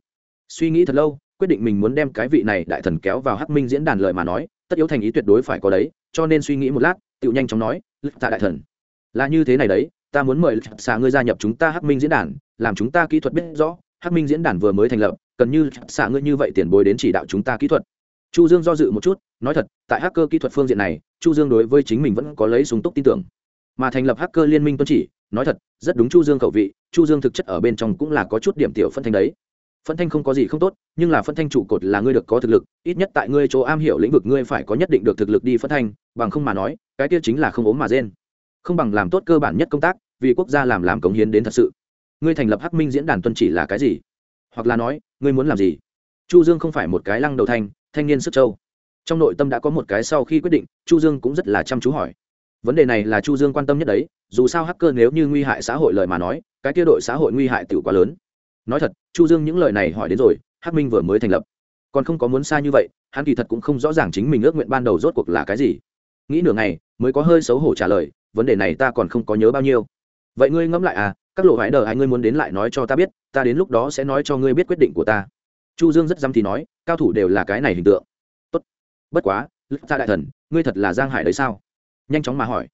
Suy nghĩ thật lâu, quyết định mình muốn đem cái vị này đại thần kéo vào hắc minh diễn đàn lời mà nói, tất yếu thành ý tuyệt đối phải có đấy, cho nên suy nghĩ một lát tự nhanh chóng nói lực tạ đại thần, là như thế này đấy, ta muốn mời xà ngươi gia nhập chúng ta hắc minh diễn đàn, làm chúng ta kỹ thuật biết rõ hắc minh diễn đàn vừa mới thành lập cần như xạ ngươi như vậy tiền bối đến chỉ đạo chúng ta kỹ thuật. Chu dương do dự một chút, nói thật, tại hacker kỹ thuật phương diện này, chu dương đối với chính mình vẫn có lấy súng túc tin tưởng. Mà thành lập hacker liên minh tuân chỉ, nói thật, rất đúng chu dương khẩu vị, chu dương thực chất ở bên trong cũng là có chút điểm tiểu phân thanh đấy. Phân thanh không có gì không tốt, nhưng là phân thanh trụ cột là ngươi được có thực lực, ít nhất tại ngươi chỗ am hiểu lĩnh vực ngươi phải có nhất định được thực lực đi phân thanh, bằng không mà nói, cái kia chính là không ốm mà rên. Không bằng làm tốt cơ bản nhất công tác, vì quốc gia làm làm cống hiến đến thật sự ngươi thành lập hắc minh diễn đàn tuân chỉ là cái gì? Hoặc là nói, ngươi muốn làm gì? Chu dương không phải một cái lăng đầu thanh thanh niên sức châu trong nội tâm đã có một cái sau khi quyết định, chu dương cũng rất là chăm chú hỏi. Vấn đề này là chu dương quan tâm nhất đấy, dù sao hacker nếu như nguy hại xã hội lời mà nói, cái kia đội xã hội nguy hại tiểu quá lớn. Nói thật, chu dương những lời này hỏi đến rồi, hắc minh vừa mới thành lập. Còn không có muốn xa như vậy, hắn kỳ thật cũng không rõ ràng chính mình ước nguyện ban đầu rốt cuộc là cái gì. Nghĩ nửa ngày, mới có hơi xấu hổ trả lời, vấn đề này ta còn không có nhớ bao nhiêu. Vậy ngươi ngẫm lại à các lộ vải đờ hai ngươi muốn đến lại nói cho ta biết, ta đến lúc đó sẽ nói cho ngươi biết quyết định của ta. Chu dương rất dăm thì nói, cao thủ đều là cái này hình tượng. Tốt. Bất quá ta đại thần, ngươi thật là giang hải đấy sao? Nhanh chóng mà hỏi.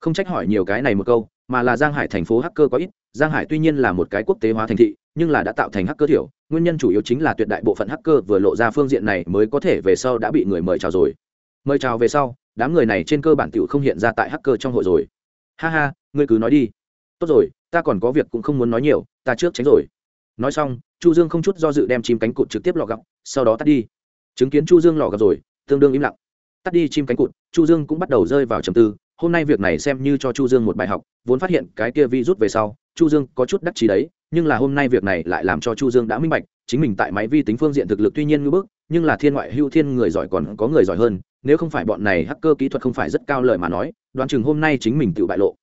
Không trách hỏi nhiều cái này một câu, mà là giang hải thành phố hacker có ít. Giang hải tuy nhiên là một cái quốc tế hóa thành thị, nhưng là đã tạo thành hacker thiểu. Nguyên nhân chủ yếu chính là tuyệt đại bộ phận hacker vừa lộ ra phương diện này mới có thể về sau đã bị người mời chào rồi. Mời chào về sau, đám người này trên cơ bản tiểu không hiện ra tại hacker trong hội rồi. Ha ha, ngươi cứ nói đi. Tốt rồi ta còn có việc cũng không muốn nói nhiều, ta trước tránh rồi. Nói xong, chu dương không chút do dự đem chim cánh cụt trực tiếp lò gặp sau đó tắt đi. Chứng kiến chu dương lò gặp rồi, tương đương im lặng. Tắt đi chim cánh cụt, chu dương cũng bắt đầu rơi vào trầm tư, hôm nay việc này xem như cho chu dương một bài học, vốn phát hiện cái kia vi rút về sau, chu dương có chút đắc chí đấy, nhưng là hôm nay việc này lại làm cho chu dương đã minh bạch, chính mình tại máy vi tính phương diện thực lực tuy nhiên ngưỡng bức, nhưng là thiên ngoại hưu thiên người giỏi còn có người giỏi hơn, nếu không phải bọn này hacker kỹ thuật không phải rất cao lời mà nói, đoán chừng hôm nay chính mình tự bại lộ.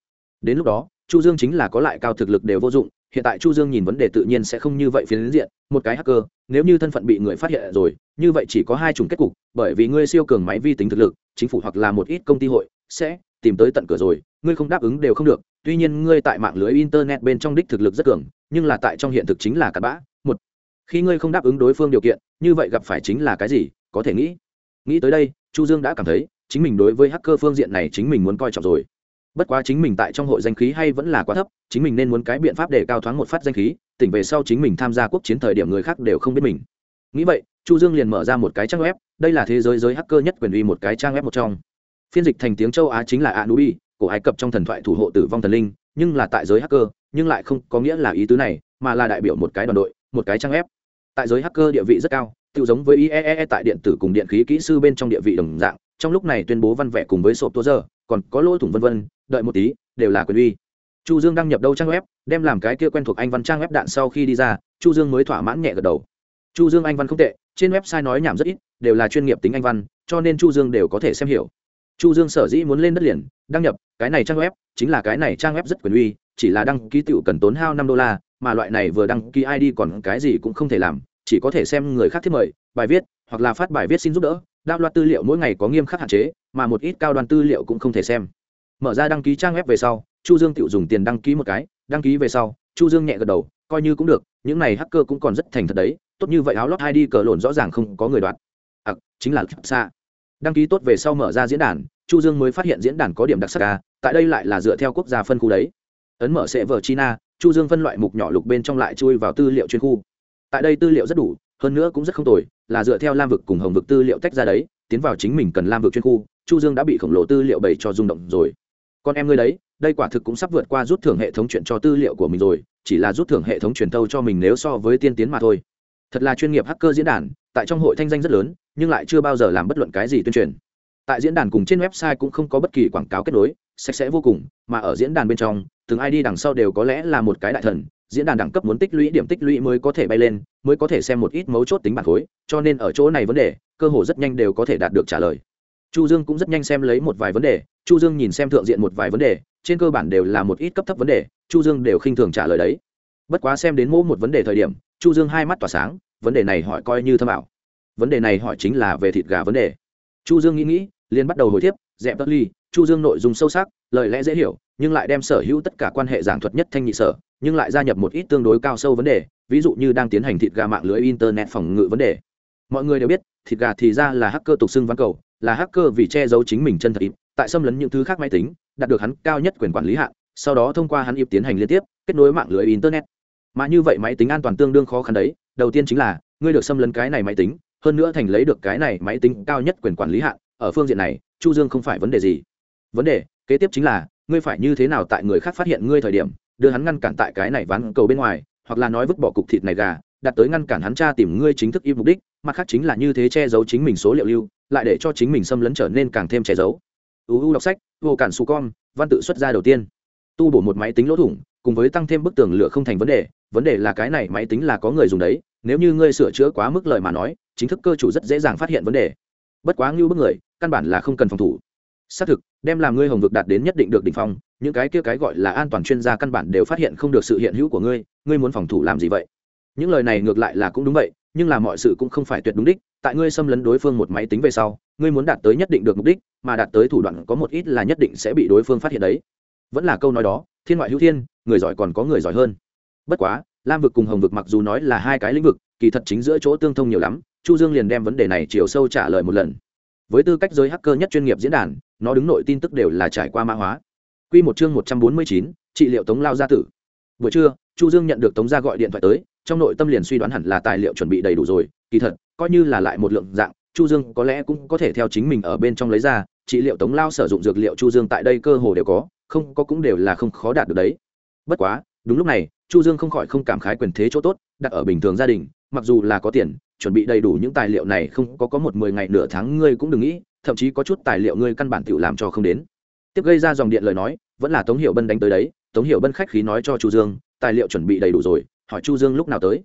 Đến lúc đó chu dương chính là có lại cao thực lực đều vô dụng, hiện tại chu dương nhìn vấn đề tự nhiên sẽ không như vậy phiến diện, một cái hacker, nếu như thân phận bị người phát hiện rồi, như vậy chỉ có hai chủng kết cục, bởi vì ngươi siêu cường máy vi tính thực lực, chính phủ hoặc là một ít công ty hội sẽ tìm tới tận cửa rồi, ngươi không đáp ứng đều không được, tuy nhiên ngươi tại mạng lưới internet bên trong đích thực lực rất cường, nhưng là tại trong hiện thực chính là cặn bã, một, khi ngươi không đáp ứng đối phương điều kiện, như vậy gặp phải chính là cái gì, có thể nghĩ. Nghĩ tới đây, chu dương đã cảm thấy, chính mình đối với hacker phương diện này chính mình muốn coi trọng rồi bất quá chính mình tại trong hội danh khí hay vẫn là quá thấp, chính mình nên muốn cái biện pháp để cao thoáng một phát danh khí, tỉnh về sau chính mình tham gia quốc chiến thời điểm người khác đều không biết mình. Nghĩ vậy, chu dương liền mở ra một cái trang web, đây là thế giới giới hacker nhất quyền uy một cái trang web một trong. Phiên dịch thành tiếng châu á chính là anubi, cổ ai cập trong thần thoại thủ hộ tử vong thần linh, nhưng là tại giới hacker, nhưng lại không có nghĩa là ý tứ này, mà là đại biểu một cái đoàn đội, một cái trang web. Tại giới hacker địa vị rất cao tự giống với IEEE tại điện tử cùng điện khí kỹ sư bên trong địa vị đồng dạng, trong lúc này tuyên bố văn vẻ cùng với sộp tố giờ, còn có lỗ thủng vân vân đợi một tí, đều là quyền uy. Chu dương đăng nhập đâu trang web, đem làm cái kia quen thuộc anh văn trang web đạn sau khi đi ra, chu dương mới thỏa mãn nhẹ gật đầu. Chu dương anh văn không tệ, trên website nói nhảm rất ít, đều là chuyên nghiệp tính anh văn, cho nên chu dương đều có thể xem hiểu. Chu dương sở dĩ muốn lên đất liền, đăng nhập, cái này trang web, chính là cái này trang web rất quyền uy, chỉ là đăng ký tiểu cần tốn hao năm đô la, mà loại này vừa đăng ký id còn cái gì cũng không thể làm, chỉ có thể xem người khác thiết mời, bài viết, hoặc là phát bài viết xin giúp đỡ đạo loạt tư liệu mỗi ngày có nghiêm khắc hạn chế, mà một ít cao đoàn tư liệu cũng không thể xem mở ra đăng ký trang web về sau chu dương tự dùng tiền đăng ký một cái đăng ký về sau chu dương nhẹ gật đầu coi như cũng được những này hacker cũng còn rất thành thật đấy tốt như vậy áo lót hai đi cờ lộn rõ ràng không có người đoạt. À, chính là xa đăng ký tốt về sau mở ra diễn đàn chu dương mới phát hiện diễn đàn có điểm đặc sắc ca tại đây lại là dựa theo quốc gia phân khu đấy. Ấn mở sẽ vở china chu dương phân loại mục nhỏ lục bên trong lại chui vào tư liệu chuyên khu. Tại đây tư liệu rất đủ hơn nữa cũng rất không tồi là dựa theo lam vực cùng hồng vực tư liệu tách ra đấy tiến vào chính mình cần lam vực chuyên khu chu dương đã bị khổng lồ tư liệu bày cho rung động rồi con em ngươi đấy, đây quả thực cũng sắp vượt qua rút thưởng hệ thống chuyện cho tư liệu của mình rồi, chỉ là rút thưởng hệ thống truyền thâu cho mình nếu so với tiên tiến mà thôi. Thật là chuyên nghiệp hacker diễn đàn, tại trong hội thanh danh rất lớn, nhưng lại chưa bao giờ làm bất luận cái gì tuyên truyền. Tại diễn đàn cùng trên website cũng không có bất kỳ quảng cáo kết nối, sạch sẽ vô cùng, mà ở diễn đàn bên trong, từng id đằng sau đều có lẽ là một cái đại thần, diễn đàn đẳng cấp muốn tích lũy điểm tích lũy mới có thể bay lên, mới có thể xem một ít mấu chốt tính bản khối, cho nên ở chỗ này vấn đề, cơ hồ rất nhanh đều có thể đạt được trả lời chu dương cũng rất nhanh xem lấy một vài vấn đề, chu dương nhìn xem thượng diện một vài vấn đề, trên cơ bản đều là một ít cấp thấp vấn đề, chu dương đều khinh thường trả lời đấy. Bất quá xem đến mỗi một vấn đề thời điểm, chu dương hai mắt tỏa sáng, vấn đề này hỏi coi như thâm ảo. Vấn đề này hỏi chính là về thịt gà vấn đề. Chu dương nghĩ nghĩ, liền bắt đầu hồi tiếp dẹp tất ly, chu dương nội dung sâu sắc, lời lẽ dễ hiểu, nhưng lại đem sở hữu tất cả quan hệ giảng thuật nhất thanh nhị sở, nhưng lại gia nhập một ít tương đối cao sâu vấn đề, ví dụ như đang tiến hành thịt gà mạng lưới internet phòng ngự vấn đề. Mọi người đều biết, thịt gà thì ra là hacker tục xưng văn cầu là hacker vì che giấu chính mình chân thật ít, tại xâm lấn những thứ khác máy tính, đạt được hắn cao nhất quyền quản lý hạn, sau đó thông qua hắn ịp tiến hành liên tiếp, kết nối mạng lưới internet. Mà như vậy máy tính an toàn tương đương khó khăn đấy, đầu tiên chính là, ngươi được xâm lấn cái này máy tính, hơn nữa thành lấy được cái này máy tính cao nhất quyền quản lý hạn, ở phương diện này, chu dương không phải vấn đề gì. Vấn đề, kế tiếp chính là, ngươi phải như thế nào tại người khác phát hiện ngươi thời điểm, đưa hắn ngăn cản tại cái này ván cầu bên ngoài, hoặc là nói vứt bỏ cục thịt này gà đặt tới ngăn cản hắn tra tìm ngươi chính thức y mục đích, mặt khác chính là như thế che giấu chính mình số liệu lưu lại để cho chính mình xâm lấn trở nên càng thêm che giấu. Uu đọc sách, vô cản su com văn tự xuất ra đầu tiên. Tu bổ một máy tính lỗ thủng, cùng với tăng thêm bức tường lửa không thành vấn đề vấn đề là cái này máy tính là có người dùng đấy, nếu như ngươi sửa chữa quá mức lời mà nói, chính thức cơ chủ rất dễ dàng phát hiện vấn đề. Bất quá ngưu bức người, căn bản là không cần phòng thủ. Xác thực, đem làm ngươi hồng vực đạt đến nhất định được đ ỉ n h phong, những cái kia cái gọi là an toàn chuyên gia căn bản đều phát hiện không được sự hiện hữu của ngươi ngươi muốn phòng thủ làm gì vậy? Những lời này ngược lại là cũng đúng vậy nhưng là mọi sự cũng không phải tuyệt đúng đích tại ngươi xâm lấn đối phương một máy tính về sau ngươi muốn đạt tới nhất định được mục đích mà đạt tới thủ đoạn có một ít là nhất định sẽ bị đối phương phát hiện đấy. Vẫn là câu nói đó thiên ngoại hữu thiên người giỏi còn có người giỏi hơn. Bất quá lam vực cùng hồng vực mặc dù nói là hai cái lĩnh vực kỳ thật chính giữa chỗ tương thông nhiều lắm chu dương liền đem vấn đề này chiều sâu trả lời một lần. Với tư cách giới hacker nhất chuyên nghiệp diễn đàn nó đứng nội tin tức đều là trải qua mã hóa. Quy một chương một trăm bốn mươi chín, trị liệu tống lao gia tử. Buổi trưa chu dương nhận được tống gia gọi điện thoại tới trong nội tâm liền suy đoán hẳn là tài liệu chuẩn bị đầy đủ rồi, kỳ thật, coi như là lại một lượng dạng, chu dương có lẽ cũng có thể theo chính mình ở bên trong lấy ra, trị liệu tống lao sử dụng dược liệu chu dương tại đây cơ hồ đều có, không có cũng đều là không khó đạt được đấy. Bất quá, đúng lúc này, chu dương không khỏi không cảm khái quyền thế chỗ tốt, đặt ở bình thường gia đình, mặc dù là có tiền, chuẩn bị đầy đủ những tài liệu này không có có một mười ngày nửa tháng ngươi cũng đừng nghĩ, thậm chí có chút tài liệu ngươi căn bản tự làm cho không đến. Tiếp gây ra dòng điện lời nói, vẫn là tống hiệu bân đánh tới đấy, tống hiệu bân khách khí nói cho chu dương, tài liệu chuẩn bị đầy đủ rồi hỏi chu dương lúc nào tới.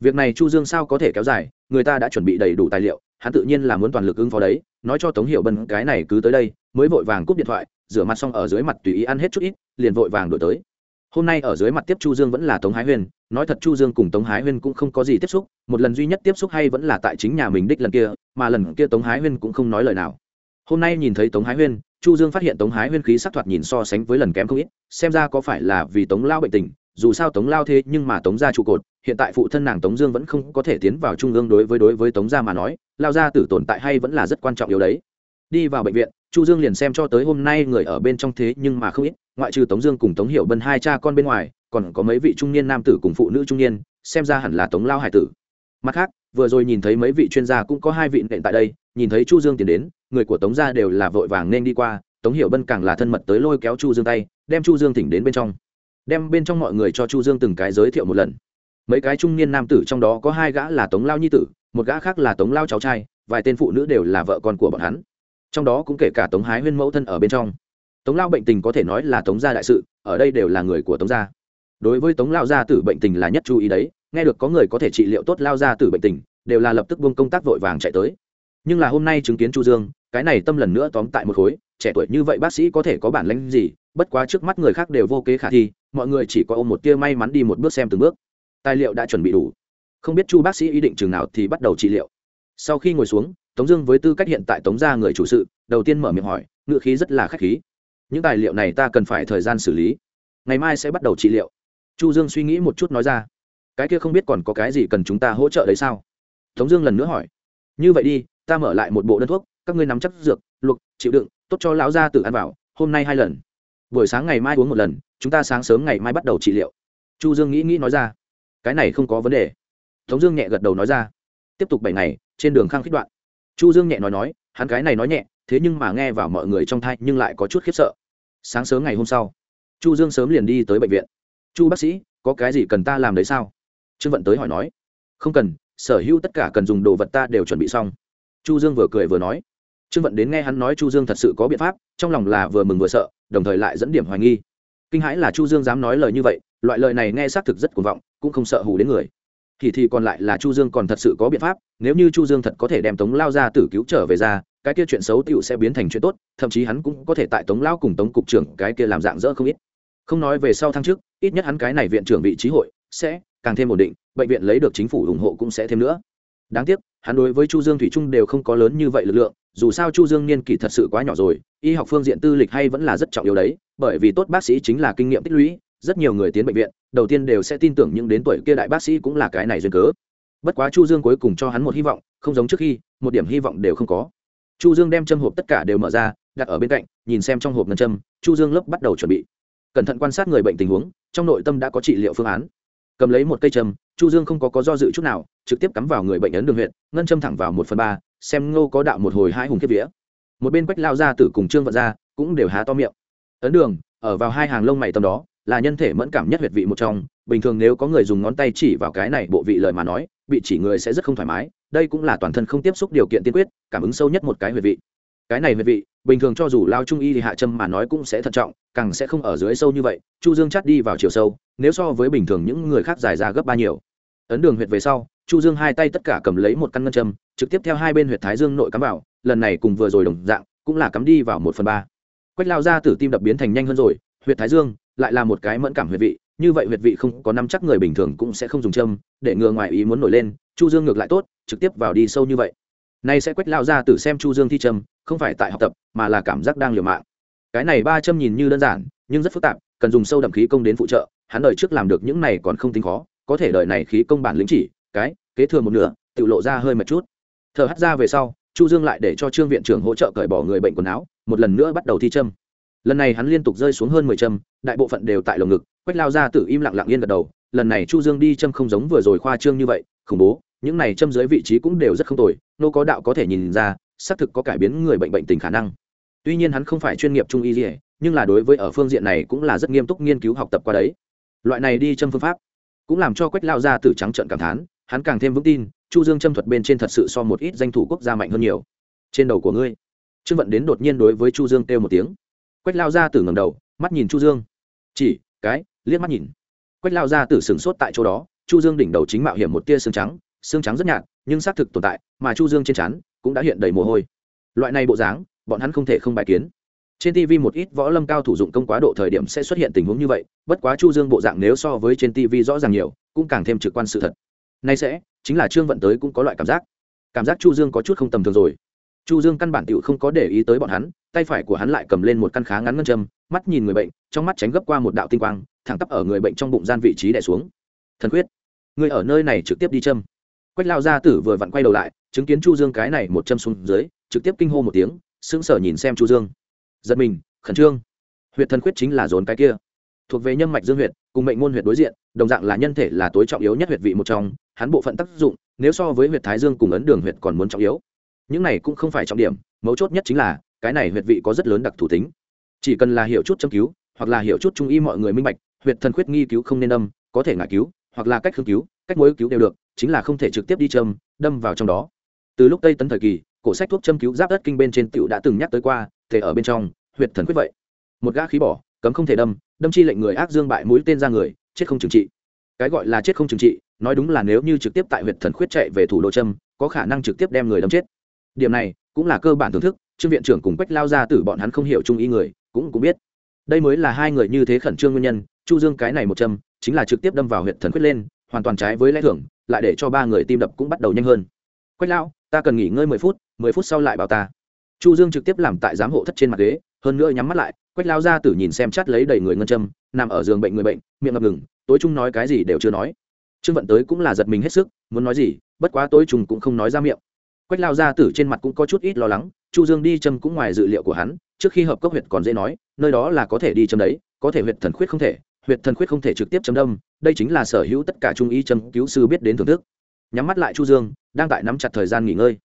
Việc này chu dương sao có thể kéo dài, người ta đã chuẩn bị đầy đủ tài liệu, hắn tự nhiên là muốn toàn lực ứng phó đấy, nói cho tống Hiểu bân cái này cứ tới đây, mới vội vàng cúp điện thoại, rửa mặt xong ở dưới mặt tùy ý ăn hết chút ít, liền vội vàng đổi tới. Hôm nay ở dưới mặt tiếp chu dương vẫn là tống hái huyên, nói thật chu dương cùng tống hái huyên cũng không có gì tiếp xúc, một lần duy nhất tiếp xúc hay vẫn là tại chính nhà mình đích lần kia, mà lần kia tống hái huyên cũng không nói lời nào. Hôm nay nhìn thấy tống hái huyên, chu dương phát hiện tống hái huyên khí sắc thoạt nhìn so sánh với lần kém không ít, xem ra có phải là vì tống lao bệnh tình dù sao tống lao thế nhưng mà tống gia trụ cột, hiện tại phụ thân nàng tống dương vẫn không có thể tiến vào trung ương đối với đối với tống gia mà nói, lao gia tử tồn tại hay vẫn là rất quan trọng yếu đấy. Đi vào bệnh viện, chu dương liền xem cho tới hôm nay người ở bên trong thế nhưng mà không ít, ngoại trừ tống dương cùng tống hiểu bân hai cha con bên ngoài, còn có mấy vị trung niên nam tử cùng phụ nữ trung niên, xem ra hẳn là tống lao hải tử. Mặt khác, vừa rồi nhìn thấy mấy vị chuyên gia cũng có hai vị nện tại đây, nhìn thấy chu dương tiến đến, người của tống gia đều là vội vàng nên đi qua, tống hiểu bân càng là thân mật tới lôi kéo chu dương tay, đem chu dương thỉnh đến bên trong đem bên trong mọi người cho chu dương từng cái giới thiệu một lần. Mấy cái trung niên nam tử trong đó có hai gã là tống lao nhi tử, một gã khác là tống lao cháu trai, vài tên phụ nữ đều là vợ con của bọn hắn. Trong đó cũng kể cả tống hái huyên mẫu thân ở bên trong. Tống lao bệnh tình có thể nói là tống gia đại sự, ở đây đều là người của tống gia. Đối với tống lao gia tử bệnh tình là nhất chú ý đấy, nghe được có người có thể trị liệu tốt lao gia tử bệnh tình, đều là lập tức buông công tác vội vàng chạy tới. Nhưng là hôm nay chứng kiến chu dương, cái này tâm lần nữa tóm tại một khối, trẻ tuổi như vậy bác sĩ có thể có bản lĩnh gì, bất quá trước mắt người khác đều vô kế khả thi mọi người chỉ có ôm một tia may mắn đi một bước xem từng bước. Tài liệu đã chuẩn bị đủ. Không biết chu bác sĩ ý định chừng nào thì bắt đầu trị liệu. Sau khi ngồi xuống, tống dương với tư cách hiện tại tống gia người chủ sự, đầu tiên mở miệng hỏi ngựa khí rất là khách khí. Những tài liệu này ta cần phải thời gian xử lý. Ngày mai sẽ bắt đầu trị liệu. Chu dương suy nghĩ một chút nói ra. Cái kia không biết còn có cái gì cần chúng ta hỗ trợ đấy sao? Tống dương lần nữa hỏi. Như vậy đi, ta mở lại một bộ đơn thuốc, các ngươi nắm chắc dược, luộc, chịu đựng, tốt cho lão gia tự ăn vào, hôm nay hai lần. Buổi sáng ngày mai uống một lần chúng ta sáng sớm ngày mai bắt đầu trị liệu. Chu dương nghĩ nghĩ nói ra. Cái này không có vấn đề. Tống dương nhẹ gật đầu nói ra. Tiếp tục bảy ngày, trên đường khang khích đoạn. Chu dương nhẹ nói nói, hắn cái này nói nhẹ, thế nhưng mà nghe vào mọi người trong thai nhưng lại có chút khiếp sợ. Sáng sớm ngày hôm sau, chu dương sớm liền đi tới bệnh viện. Chu bác sĩ, có cái gì cần ta làm đấy sao? Trương vận tới hỏi nói. Không cần, sở hữu tất cả cần dùng đồ vật ta đều chuẩn bị xong. Chu dương vừa cười vừa nói. Trương vận đến nghe hắn nói chu dương thật sự có biện pháp, trong lòng là vừa mừng vừa sợ, đồng thời lại dẫn điểm hoài nghi kinh hãi là chu dương dám nói lời như vậy, loại lời này nghe xác thực rất cuồng vọng, cũng không sợ hù đến người. Thì thì còn lại là chu dương còn thật sự có biện pháp, nếu như chu dương thật có thể đem tống lao ra tử cứu trở về ra, cái kia chuyện xấu tựu sẽ biến thành chuyện tốt, thậm chí hắn cũng có thể tại tống lao cùng tống cục trưởng cái kia làm dạng dỡ không ít. Không nói về sau thăng trước, ít nhất hắn cái này viện trưởng vị trí hội sẽ càng thêm ổn định, bệnh viện lấy được chính phủ ủng hộ cũng sẽ thêm nữa. Đáng tiếc, hắn đối với chu dương thủy trung đều không có lớn như vậy lực lượng dù sao chu dương niên kỷ thật sự quá nhỏ rồi, y học phương diện tư lịch hay vẫn là rất trọng yếu đấy, bởi vì tốt bác sĩ chính là kinh nghiệm tích lũy, rất nhiều người tiến bệnh viện, đầu tiên đều sẽ tin tưởng những đến tuổi kia đại bác sĩ cũng là cái này duyên cớ. Bất quá chu dương cuối cùng cho hắn một hy vọng, không giống trước khi, một điểm hy vọng đều không có. Chu dương đem châm hộp tất cả đều mở ra, đặt ở bên cạnh, nhìn xem trong hộp ngân châm, chu dương lớp bắt đầu chuẩn bị. Cẩn thận quan sát người bệnh tình huống, trong nội tâm đã có trị liệu phương án. Cầm lấy một cây châm, chu dương không có có do dự chút nào, trực tiếp cắm vào người bệnh ấn đường huyện, ngân châm thẳng vào một phần ba xem ngô có đạo một hồi hai hùng kiếp vía. Một bên quách lao ra tử cùng trương vận ra cũng đều há to miệng. Ấn đường, ở vào hai hàng lông mày tầm đó, là nhân thể mẫn cảm nhất huyệt vị một trong. Bình thường nếu có người dùng ngón tay chỉ vào cái này bộ vị lời mà nói, bị chỉ người sẽ rất không thoải mái. Đây cũng là toàn thân không tiếp xúc điều kiện tiên quyết, cảm ứng sâu nhất một cái huyệt vị. Cái này huyệt vị, bình thường cho dù lao trung y thì hạ châm mà nói cũng sẽ thận trọng, càng sẽ không ở dưới sâu như vậy. Chu dương chắt đi vào chiều sâu, nếu so với bình thường những người khác dài ra gấp ba nhiều ấn đường huyệt về sau, chu dương hai tay tất cả cầm lấy một căn ngân châm, trực tiếp theo hai bên huyệt thái dương nội cắm vào, lần này cùng vừa rồi đồng dạng, cũng là cắm đi vào một phần ba. Quách lao ra tử tim đập biến thành nhanh hơn rồi, huyệt thái dương lại là một cái mẫn cảm huyệt vị, như vậy huyệt vị không có năm chắc người bình thường cũng sẽ không dùng châm, để ngừa ngoài ý muốn nổi lên, chu dương ngược lại tốt, trực tiếp vào đi sâu như vậy. Nay sẽ quách lao ra tử xem chu dương thi châm, không phải tại học tập, mà là cảm giác đang liều mạng. Cái này ba châm nhìn như đơn giản, nhưng rất phức tạp, cần dùng sâu đậm khí công đến phụ trợ, hắn đời trước làm được những này còn không tính khó có thể đời này khí công bản lĩnh chỉ, cái, kế thừa một nửa, tự lộ ra hơi một chút. Thở hắt ra về sau, chu dương lại để cho trương viện trưởng hỗ trợ cởi bỏ người bệnh quần áo, một lần nữa bắt đầu thi châm. Lần này hắn liên tục rơi xuống hơn mười châm, đại bộ phận đều tại lồng ngực, quách lao ra tự im lặng lặng yên gật đầu, lần này chu dương đi châm không giống vừa rồi khoa trương như vậy, khủng bố, những này châm dưới vị trí cũng đều rất không tồi, nô có đạo có thể nhìn ra, xác thực có cải biến người bệnh bệnh tình khả năng. Tuy nhiên hắn không phải chuyên nghiệp trung y gì, nhưng là đối với ở phương diện này cũng là rất nghiêm túc nghiên cứu học tập qua đấy. Loại này đi châm phương pháp cũng làm cho quách lao ra từ trắng trận cảm thán, hắn càng thêm vững tin, chu dương châm thuật bên trên thật sự so một ít danh thủ quốc gia mạnh hơn nhiều. Trên đầu của ngươi, trương vận đến đột nhiên đối với chu dương kêu một tiếng. Quách lao ra từ ngầm đầu, mắt nhìn chu dương. Chỉ, cái, liếc mắt nhìn. Quách lao ra từ sừng sốt tại chỗ đó, chu dương đỉnh đầu chính mạo hiểm một tia xương trắng xương trắng rất nhạt, nhưng xác thực tồn tại, mà chu dương trên chắn cũng đã hiện đầy mồ hôi. Loại này bộ dáng, bọn hắn không thể không bài kiến trên tv một ít võ lâm cao thủ dụng công quá độ thời điểm sẽ xuất hiện tình huống như vậy, bất quá chu dương bộ dạng nếu so với trên tv rõ ràng nhiều, cũng càng thêm trực quan sự thật. Nay sẽ, chính là trương vận tới cũng có loại cảm giác. Cảm giác chu dương có chút không tầm thường rồi. Chu dương căn bản tựu không có để ý tới bọn hắn, tay phải của hắn lại cầm lên một căn khá ngắn ngân châm, mắt nhìn người bệnh, trong mắt tránh gấp qua một đạo tinh quang, thẳng tắp ở người bệnh trong bụng gian vị trí đè xuống. Thần quyết người ở nơi này trực tiếp đi châm. Quách lao gia tử vừa vặn quay đầu lại, chứng kiến chu dương cái này một châm xuống dưới, trực tiếp kinh hô một tiếng, sững sờ nhìn xem chu dương giật mình, khẩn trương. Huyệt thần quyết chính là dồn cái kia. Thuộc về nhân mạch dương huyệt, cùng mệnh môn huyệt đối diện, đồng dạng là nhân thể là tối trọng yếu nhất huyệt vị một trong, hắn bộ phận tác dụng, nếu so với huyệt thái dương cùng ấn đường huyệt còn muốn trọng yếu. Những này cũng không phải trọng điểm, mấu chốt nhất chính là, cái này huyệt vị có rất lớn đặc thủ tính. Chỉ cần là hiểu chút châm cứu, hoặc là hiểu chút trung y mọi người minh bạch, huyệt thần quyết nghi cứu không nên đâm có thể ngại cứu, hoặc là cách hương cứu, cách mối cứu đều được, chính là không thể trực tiếp đi châm, đâm vào trong đó. Từ lúc tây tấn thời kỳ, cổ sách thuốc châm cứu giáp đất kinh bên trên tựu đã từng nhắc tới qua thể ở bên trong, huyệt thần quyết vậy. Một gã khí bỏ, cấm không thể đâm đâm chi lệnh người ác dương bại mũi tên ra người, chết không trừng trị. Cái gọi là chết không trừng trị, nói đúng là nếu như trực tiếp tại huyệt thần khuyết chạy về thủ đô châm, có khả năng trực tiếp đem người đâm chết. Điểm này cũng là cơ bản thưởng thức, trương viện trưởng cùng quách lao ra từ bọn hắn không hiểu trung ý người, cũng cũng biết. Đây mới là hai người như thế khẩn trương nguyên nhân, chu dương cái này một châm, chính là trực tiếp đâm vào huyệt thần khuyết lên, hoàn toàn trái với lẽ thưởng lại để cho ba người tim đập cũng bắt đầu nhanh hơn. Quách lao, ta cần nghỉ ngơi mười phút mười phút sau lại bảo ta chu dương trực tiếp làm tại giám hộ thất trên mặt ghế, hơn nữa nhắm mắt lại, quách lao ra tử nhìn xem chát lấy đầy người ngân châm, nằm ở giường bệnh người bệnh, miệng ngập ngừng, tối trung nói cái gì đều chưa nói. Trương vận tới cũng là giật mình hết sức, muốn nói gì, bất quá tối trung cũng không nói ra miệng. Quách lao ra tử trên mặt cũng có chút ít lo lắng, chu dương đi châm cũng ngoài dự liệu của hắn, trước khi hợp cốc huyệt còn dễ nói, nơi đó là có thể đi châm đấy, có thể huyệt thần khuyết không thể, huyệt thần khuyết không thể trực tiếp châm đâm, đây chính là sở hữu tất cả trung ý châm cứu sư biết đến thưởng thức. Nhắm mắt lại chu dương, đang tại nắm chặt thời gian nghỉ ngơi.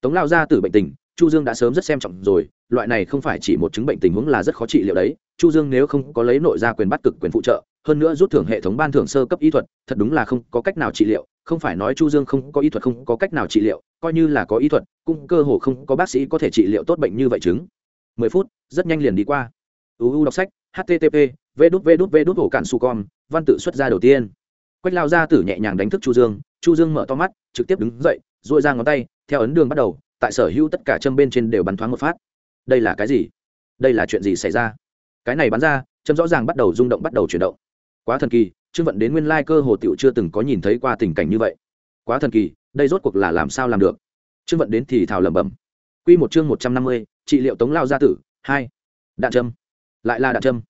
Tống lao ra tử bệnh tình chu dương đã sớm rất xem trọng rồi, loại này không phải chỉ một chứng bệnh tình huống là rất khó trị liệu đấy. Chu dương nếu không có lấy nội ra quyền bắt cực quyền phụ trợ, hơn nữa rút thưởng hệ thống ban thưởng sơ cấp y thuật, thật đúng là không có cách nào trị liệu. Không phải nói chu dương không có y thuật không có cách nào trị liệu, coi như là có y thuật, cũng cơ hồ không có bác sĩ có thể trị liệu tốt bệnh như vậy chứng. 10 phút, rất nhanh liền đi qua. Uu đọc sách http v đút v đút v đút ổ cản su con văn tự xuất ra đầu tiên. Quách lao ra tử nhẹ nhàng đánh thức chu dương chu dương mở to mắt, trực tiếp đứng dậy dội ra ngón tay, theo ấn đường bắt đầu tại sở hữu tất cả châm bên trên đều bắn thoáng một phát. Đây là cái gì? Đây là chuyện gì xảy ra? Cái này bắn ra, châm rõ ràng bắt đầu rung động, bắt đầu chuyển động. Quá thần kỳ, trương vận đến nguyên lai cơ hồ tiểu chưa từng có nhìn thấy qua tình cảnh như vậy. Quá thần kỳ, đây rốt cuộc là làm sao làm được? Trương vận đến thì thào lẩm bẩm. Quy một chương một trăm năm mươi, trị liệu tống lao gia tử, hai. Đạn châm. Lại là đạn châm.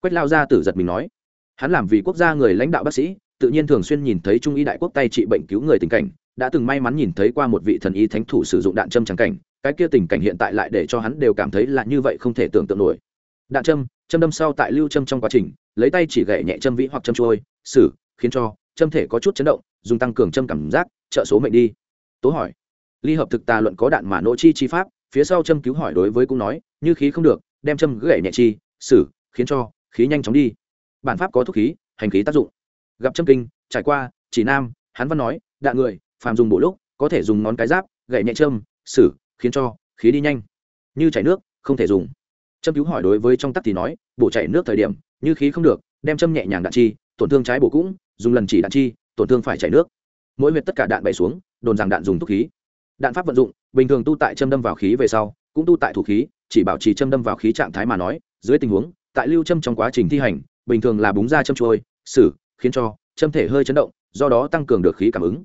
Quách lao gia tử giật mình nói. Hắn làm vì quốc gia người lãnh đạo bác sĩ, tự nhiên thường xuyên nhìn thấy trung y đại quốc tay trị bệnh cứu người tình cảnh đã từng may mắn nhìn thấy qua một vị thần y thánh thủ sử dụng đạn châm trắng cảnh, cái kia tình cảnh hiện tại lại để cho hắn đều cảm thấy là như vậy không thể tưởng tượng nổi. Đạn châm châm đâm sau tại lưu châm trong quá trình, lấy tay chỉ gậy nhẹ châm vĩ hoặc châm trôi xử khiến cho châm thể có chút chấn động, dùng tăng cường châm cảm giác, trợ số mệnh đi. Tố hỏi, ly hợp thực tà luận có đạn mà nỗ chi chi pháp, phía sau châm cứu hỏi đối với cũng nói, như khí không được, đem châm gậy nhẹ chi xử khiến cho khí nhanh chóng đi. Bản pháp có thuốc khí, hành khí tác dụng. Gặp châm kinh, trải qua, chỉ nam, hắn văn nói, đạn người phàm dùng bộ lúc, có thể dùng ngón cái giáp, gậy nhẹ châm xử khiến cho khí đi nhanh. Như chảy nước, không thể dùng. Châm cứu hỏi đối với trong tắc thì nói, bổ chảy nước thời điểm, như khí không được, đem châm nhẹ nhàng đạn chi, tổn thương trái bổ cũng, dùng lần chỉ đạn chi, tổn thương phải chảy nước. Mỗi huyệt tất cả đạn bày xuống, đồn rằng đạn dùng thuốc khí. Đạn pháp vận dụng, bình thường tu tại châm đâm vào khí về sau, cũng tu tại thủ khí, chỉ bảo trì châm đâm vào khí trạng thái mà nói, dưới tình huống, tại lưu châm trong quá trình thi hành, bình thường là búng ra châm trôi xử khiến cho châm thể hơi chấn động, do đó tăng cường được khí cảm ứng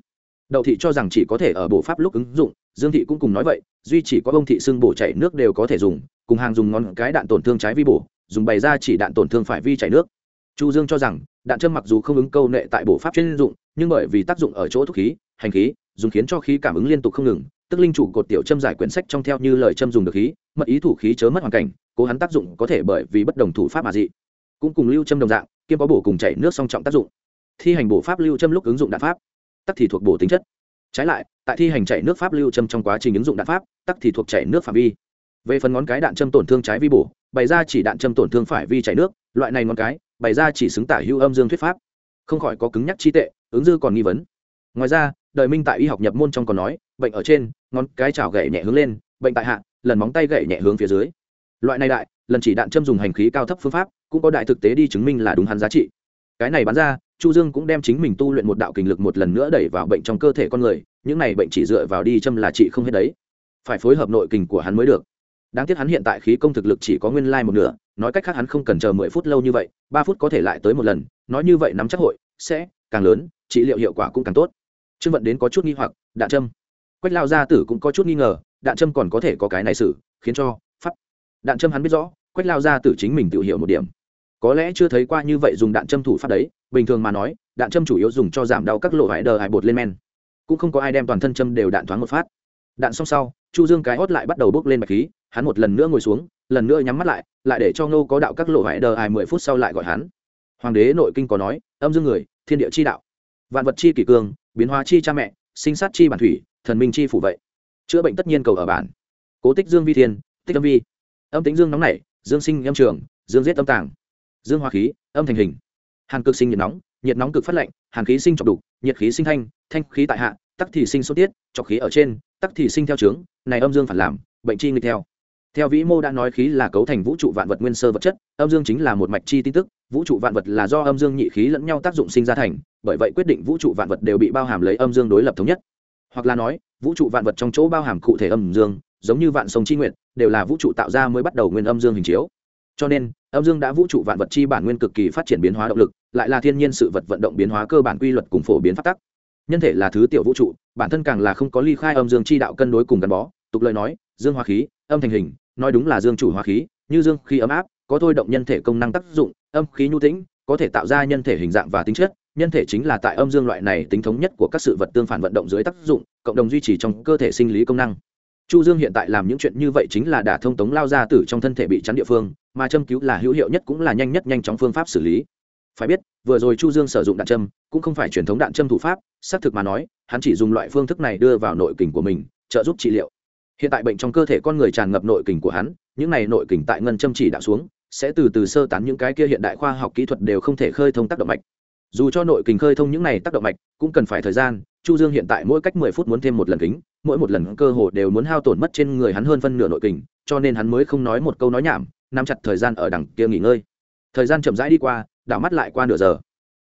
đậu thị cho rằng chỉ có thể ở bộ pháp lúc ứng dụng, dương thị cũng cùng nói vậy, duy chỉ có bông thị xương bổ chảy nước đều có thể dùng, cùng hàng dùng ngón cái đạn tổn thương trái vi bổ, dùng bày ra chỉ đạn tổn thương phải vi chảy nước. Chu dương cho rằng, đạn châm mặc dù không ứng câu nệ tại bộ pháp chuyên dụng, nhưng bởi vì tác dụng ở chỗ thuốc khí, hành khí, dùng khiến cho khí cảm ứng liên tục không ngừng, tức linh chủ cột tiểu châm giải quyển sách trong theo như lời châm dùng được khí mật ý thủ khí chớ mất hoàn cảnh, cố hắn tác dụng có thể bởi vì bất đồng thủ pháp mà dị. Cũng cùng lưu châm đồng dạng, kiêm có bổ cùng chảy nước song trọng tác dụng. Thi hành bổ pháp lưu châm lúc ứng dụng đạn pháp tắc thì thuộc bổ tính chất. Trái lại, tại thi hành chảy nước pháp lưu châm trong quá trình ứng dụng đạn pháp, tắc thì thuộc chảy nước phạm vi. Về phần ngón cái đạn châm tổn thương trái vi bổ, bày ra chỉ đạn châm tổn thương phải vi chảy nước, loại này ngón cái, bày ra chỉ xứng tả hữu âm dương thuyết pháp. Không khỏi có cứng nhắc chi tệ, ứng dư còn nghi vấn. Ngoài ra, đời minh tại y học nhập môn trong còn nói, bệnh ở trên, ngón cái chảo gậy nhẹ hướng lên, bệnh tại hạ, lần móng tay gậy nhẹ hướng phía dưới. Loại này đại, lần chỉ đạn châm dùng hành khí cao thấp phương pháp, cũng có đại thực tế đi chứng minh là đúng hắn giá trị. Cái này bán ra chu dương cũng đem chính mình tu luyện một đạo kình lực một lần nữa đẩy vào bệnh trong cơ thể con người, những này bệnh chỉ dựa vào đi châm là trị không hết đấy. Phải phối hợp nội kình của hắn mới được. Đáng tiếc hắn hiện tại khí công thực lực chỉ có nguyên lai like một nửa, nói cách khác hắn không cần chờ mười phút lâu như vậy, ba phút có thể lại tới một lần, nói như vậy nắm chắc hội, sẽ càng lớn, trị liệu hiệu quả cũng càng tốt. Trương vận đến có chút nghi hoặc, đạn châm quách lao gia tử cũng có chút nghi ngờ, đạn châm còn có thể có cái này xử, khiến cho pháp. Đạn châm hắn biết rõ, quách lao gia tử chính mình tự hiểu một điểm. Có lẽ chưa thấy qua như vậy dùng đạn châm thủ pháp đấy bình thường mà nói, đạn châm chủ yếu dùng cho giảm đau các lộ hải đờ hải bột lên men. Cũng không có ai đem toàn thân châm đều đạn thoáng một phát. Đạn xong sau, chu dương cái hót lại bắt đầu bốc lên bạch khí, hắn một lần nữa ngồi xuống, lần nữa nhắm mắt lại lại để cho ngô có đạo các lộ hải đờ hải mười phút sau lại gọi hắn. Hoàng đế nội kinh có nói, âm dương người, thiên địa chi đạo, vạn vật chi kỷ cương, biến hóa chi cha mẹ, sinh sát chi bản thủy, thần minh chi phủ vậy. Chữa bệnh tất nhiên cầu ở bản. Cố tích dương vi thiên, tích âm vi. Âm tính dương nóng nảy, dương sinh âm trường, dương giết âm tàng. Dương hoa khí, âm thành hình hàn cực sinh nhiệt nóng nhiệt nóng cực phát lạnh, hàn khí sinh trọc đục, nhiệt khí sinh thanh thanh khí tại hạ, tắc thì sinh sốt tiết trọc khí ở trên, tắc thì sinh theo trướng, này âm dương phản làm, bệnh chi nghịch theo. Theo vĩ mô đã nói khí là cấu thành vũ trụ vạn vật nguyên sơ vật chất, âm dương chính là một mạch chi tin tức, vũ trụ vạn vật là do âm dương nhị khí lẫn nhau tác dụng sinh ra thành, bởi vậy quyết định vũ trụ vạn vật đều bị bao hàm lấy âm dương đối lập thống nhất. Hoặc là nói, vũ trụ vạn vật trong chỗ bao hàm cụ thể âm dương, giống như vạn sông chi nguyện đều là vũ trụ tạo ra mới bắt đầu nguyên âm dương hình chiếu. Cho nên âm dương đã vũ trụ vạn vật chi bản nguyên cực kỳ phát triển biến hóa động lực, lại là thiên nhiên sự vật vận động biến hóa cơ bản quy luật cùng phổ biến phát tắc. Nhân thể là thứ tiểu vũ trụ, bản thân càng là không có ly khai âm dương chi đạo cân đối cùng gắn bó. Tục lời nói, dương hóa khí, âm thành hình, nói đúng là dương chủ hóa khí, như dương khí ấm áp, có thôi động nhân thể công năng tác dụng, âm khí nhu tĩnh, có thể tạo ra nhân thể hình dạng và tính chất. Nhân thể chính là tại âm dương loại này tính thống nhất của các sự vật tương phản vận động dưới tác dụng, cộng đồng duy trì trong cơ thể sinh lý công năng chu dương hiện tại làm những chuyện như vậy chính là đả thông tống lao ra tử trong thân thể bị chắn địa phương, mà châm cứu là hữu hiệu nhất cũng là nhanh nhất nhanh chóng phương pháp xử lý. Phải biết, vừa rồi chu dương sử dụng đạn châm, cũng không phải truyền thống đạn châm thủ pháp, xác thực mà nói, hắn chỉ dùng loại phương thức này đưa vào nội kình của mình, trợ giúp trị liệu. Hiện tại bệnh trong cơ thể con người tràn ngập nội kình của hắn, những này nội kình tại ngân châm chỉ đạo xuống, sẽ từ từ sơ tán những cái kia hiện đại khoa học kỹ thuật đều không thể khơi thông tác động mạch. Dù cho nội kình khơi thông những này tác động mạch, cũng cần phải thời gian chu dương hiện tại mỗi cách mười phút muốn thêm một lần kính, mỗi một lần cơ hội đều muốn hao tổn mất trên người hắn hơn phân nửa nội kình, cho nên hắn mới không nói một câu nói nhảm, nắm chặt thời gian ở đằng kia nghỉ ngơi. Thời gian chậm rãi đi qua, đảo mắt lại qua nửa giờ.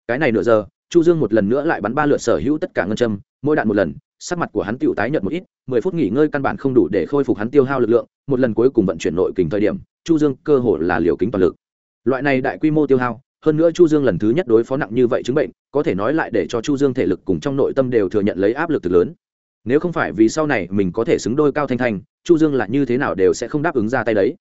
Cái này nửa giờ, chu dương một lần nữa lại bắn ba lượt sở hữu tất cả ngân châm, mỗi đạn một lần, sắc mặt của hắn tựu tái nhợt một ít, mười phút nghỉ ngơi căn bản không đủ để khôi phục hắn tiêu hao lực lượng, một lần cuối cùng vận chuyển nội kình thời điểm, chu dương cơ hồ là liều kính toàn lực. Loại này đại quy mô tiêu hao hơn nữa chu dương lần thứ nhất đối phó nặng như vậy chứng bệnh, có thể nói lại để cho chu dương thể lực cùng trong nội tâm đều thừa nhận lấy áp lực từ lớn. Nếu không phải vì sau này mình có thể xứng đôi cao thanh thanh, chu dương là như thế nào đều sẽ không đáp ứng ra tay đấy.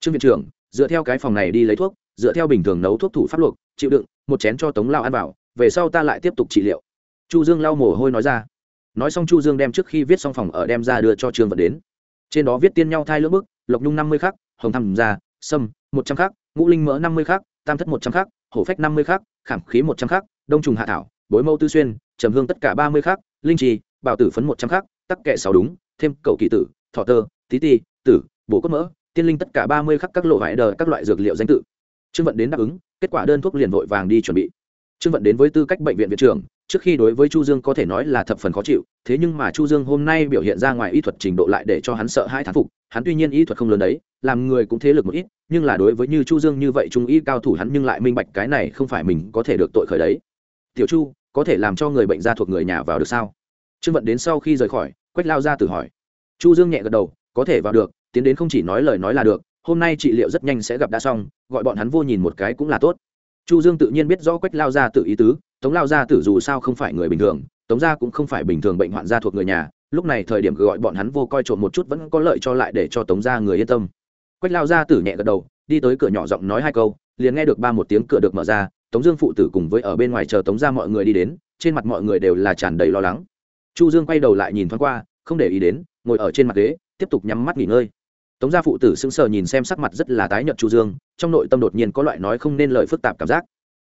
Trương viện trưởng, dựa theo cái phòng này đi lấy thuốc, dựa theo bình thường nấu thuốc thủ pháp luật chịu đựng, một chén cho tống lao ăn vào, về sau ta lại tiếp tục trị liệu. Chu dương lau mồ hôi nói ra. Nói xong chu dương đem trước khi viết xong phòng ở đem ra đưa cho trương vận đến. Trên đó viết tiên nhau thai lưỡng bức, lộc nhung năm mươi khắc, hồng thăm ra, sâm, một trăm khắc, ngũ linh mỡ năm mươi khắc, tam thất một trăm khắc hổ phách năm mươi khắc, khảm khí một trăm khắc, đông trùng hạ thảo, bối mâu tư xuyên, trầm hương tất cả ba mươi khắc, linh trì, bảo tử phấn một trăm khắc, tắc kệ sáu đúng, thêm cầu kỳ tử, thọ tơ, tí ti, tử, bổ cốt mỡ, tiên linh tất cả ba mươi khắc các lộ vải đờ các loại dược liệu danh tự. Trương vận đến đáp ứng, kết quả đơn thuốc liền vội vàng đi chuẩn bị trương vận đến với tư cách bệnh viện viện trưởng, trước khi đối với chu dương có thể nói là thập phần khó chịu, thế nhưng mà chu dương hôm nay biểu hiện ra ngoài y thuật trình độ lại để cho hắn sợ hai thán phục, hắn tuy nhiên y thuật không lớn đấy, làm người cũng thế lực một ít, nhưng là đối với như chu dương như vậy trung y cao thủ hắn nhưng lại minh bạch cái này không phải mình có thể được tội khởi đấy. Tiểu chu, có thể làm cho người bệnh ra thuộc người nhà vào được sao? Trương vận đến sau khi rời khỏi, quách lao ra từ hỏi. Chu dương nhẹ gật đầu, có thể vào được, tiến đến không chỉ nói lời nói là được, hôm nay trị liệu rất nhanh sẽ gặp đã xong, gọi bọn hắn vô nhìn một cái cũng là tốt chu dương tự nhiên biết rõ quách lao gia tự ý tứ, tống lao gia tử dù sao không phải người bình thường, tống gia cũng không phải bình thường bệnh hoạn gia thuộc người nhà, lúc này thời điểm gọi bọn hắn vô coi trộm một chút vẫn có lợi cho lại để cho tống gia người yên tâm. Quách lao gia tử nhẹ gật đầu, đi tới cửa nhỏ giọng nói hai câu, liền nghe được ba một tiếng cửa được mở ra, tống dương phụ tử cùng với ở bên ngoài chờ tống gia mọi người đi đến, trên mặt mọi người đều là tràn đầy lo lắng. Chu dương quay đầu lại nhìn thoáng qua, không để ý đến, ngồi ở trên mặt ghế, tiếp tục nhắm mắt nghỉ ngơi tống gia phụ tử sững sờ nhìn xem sắc mặt rất là tái nhợt chu dương, trong nội tâm đột nhiên có loại nói không nên lời phức tạp cảm giác.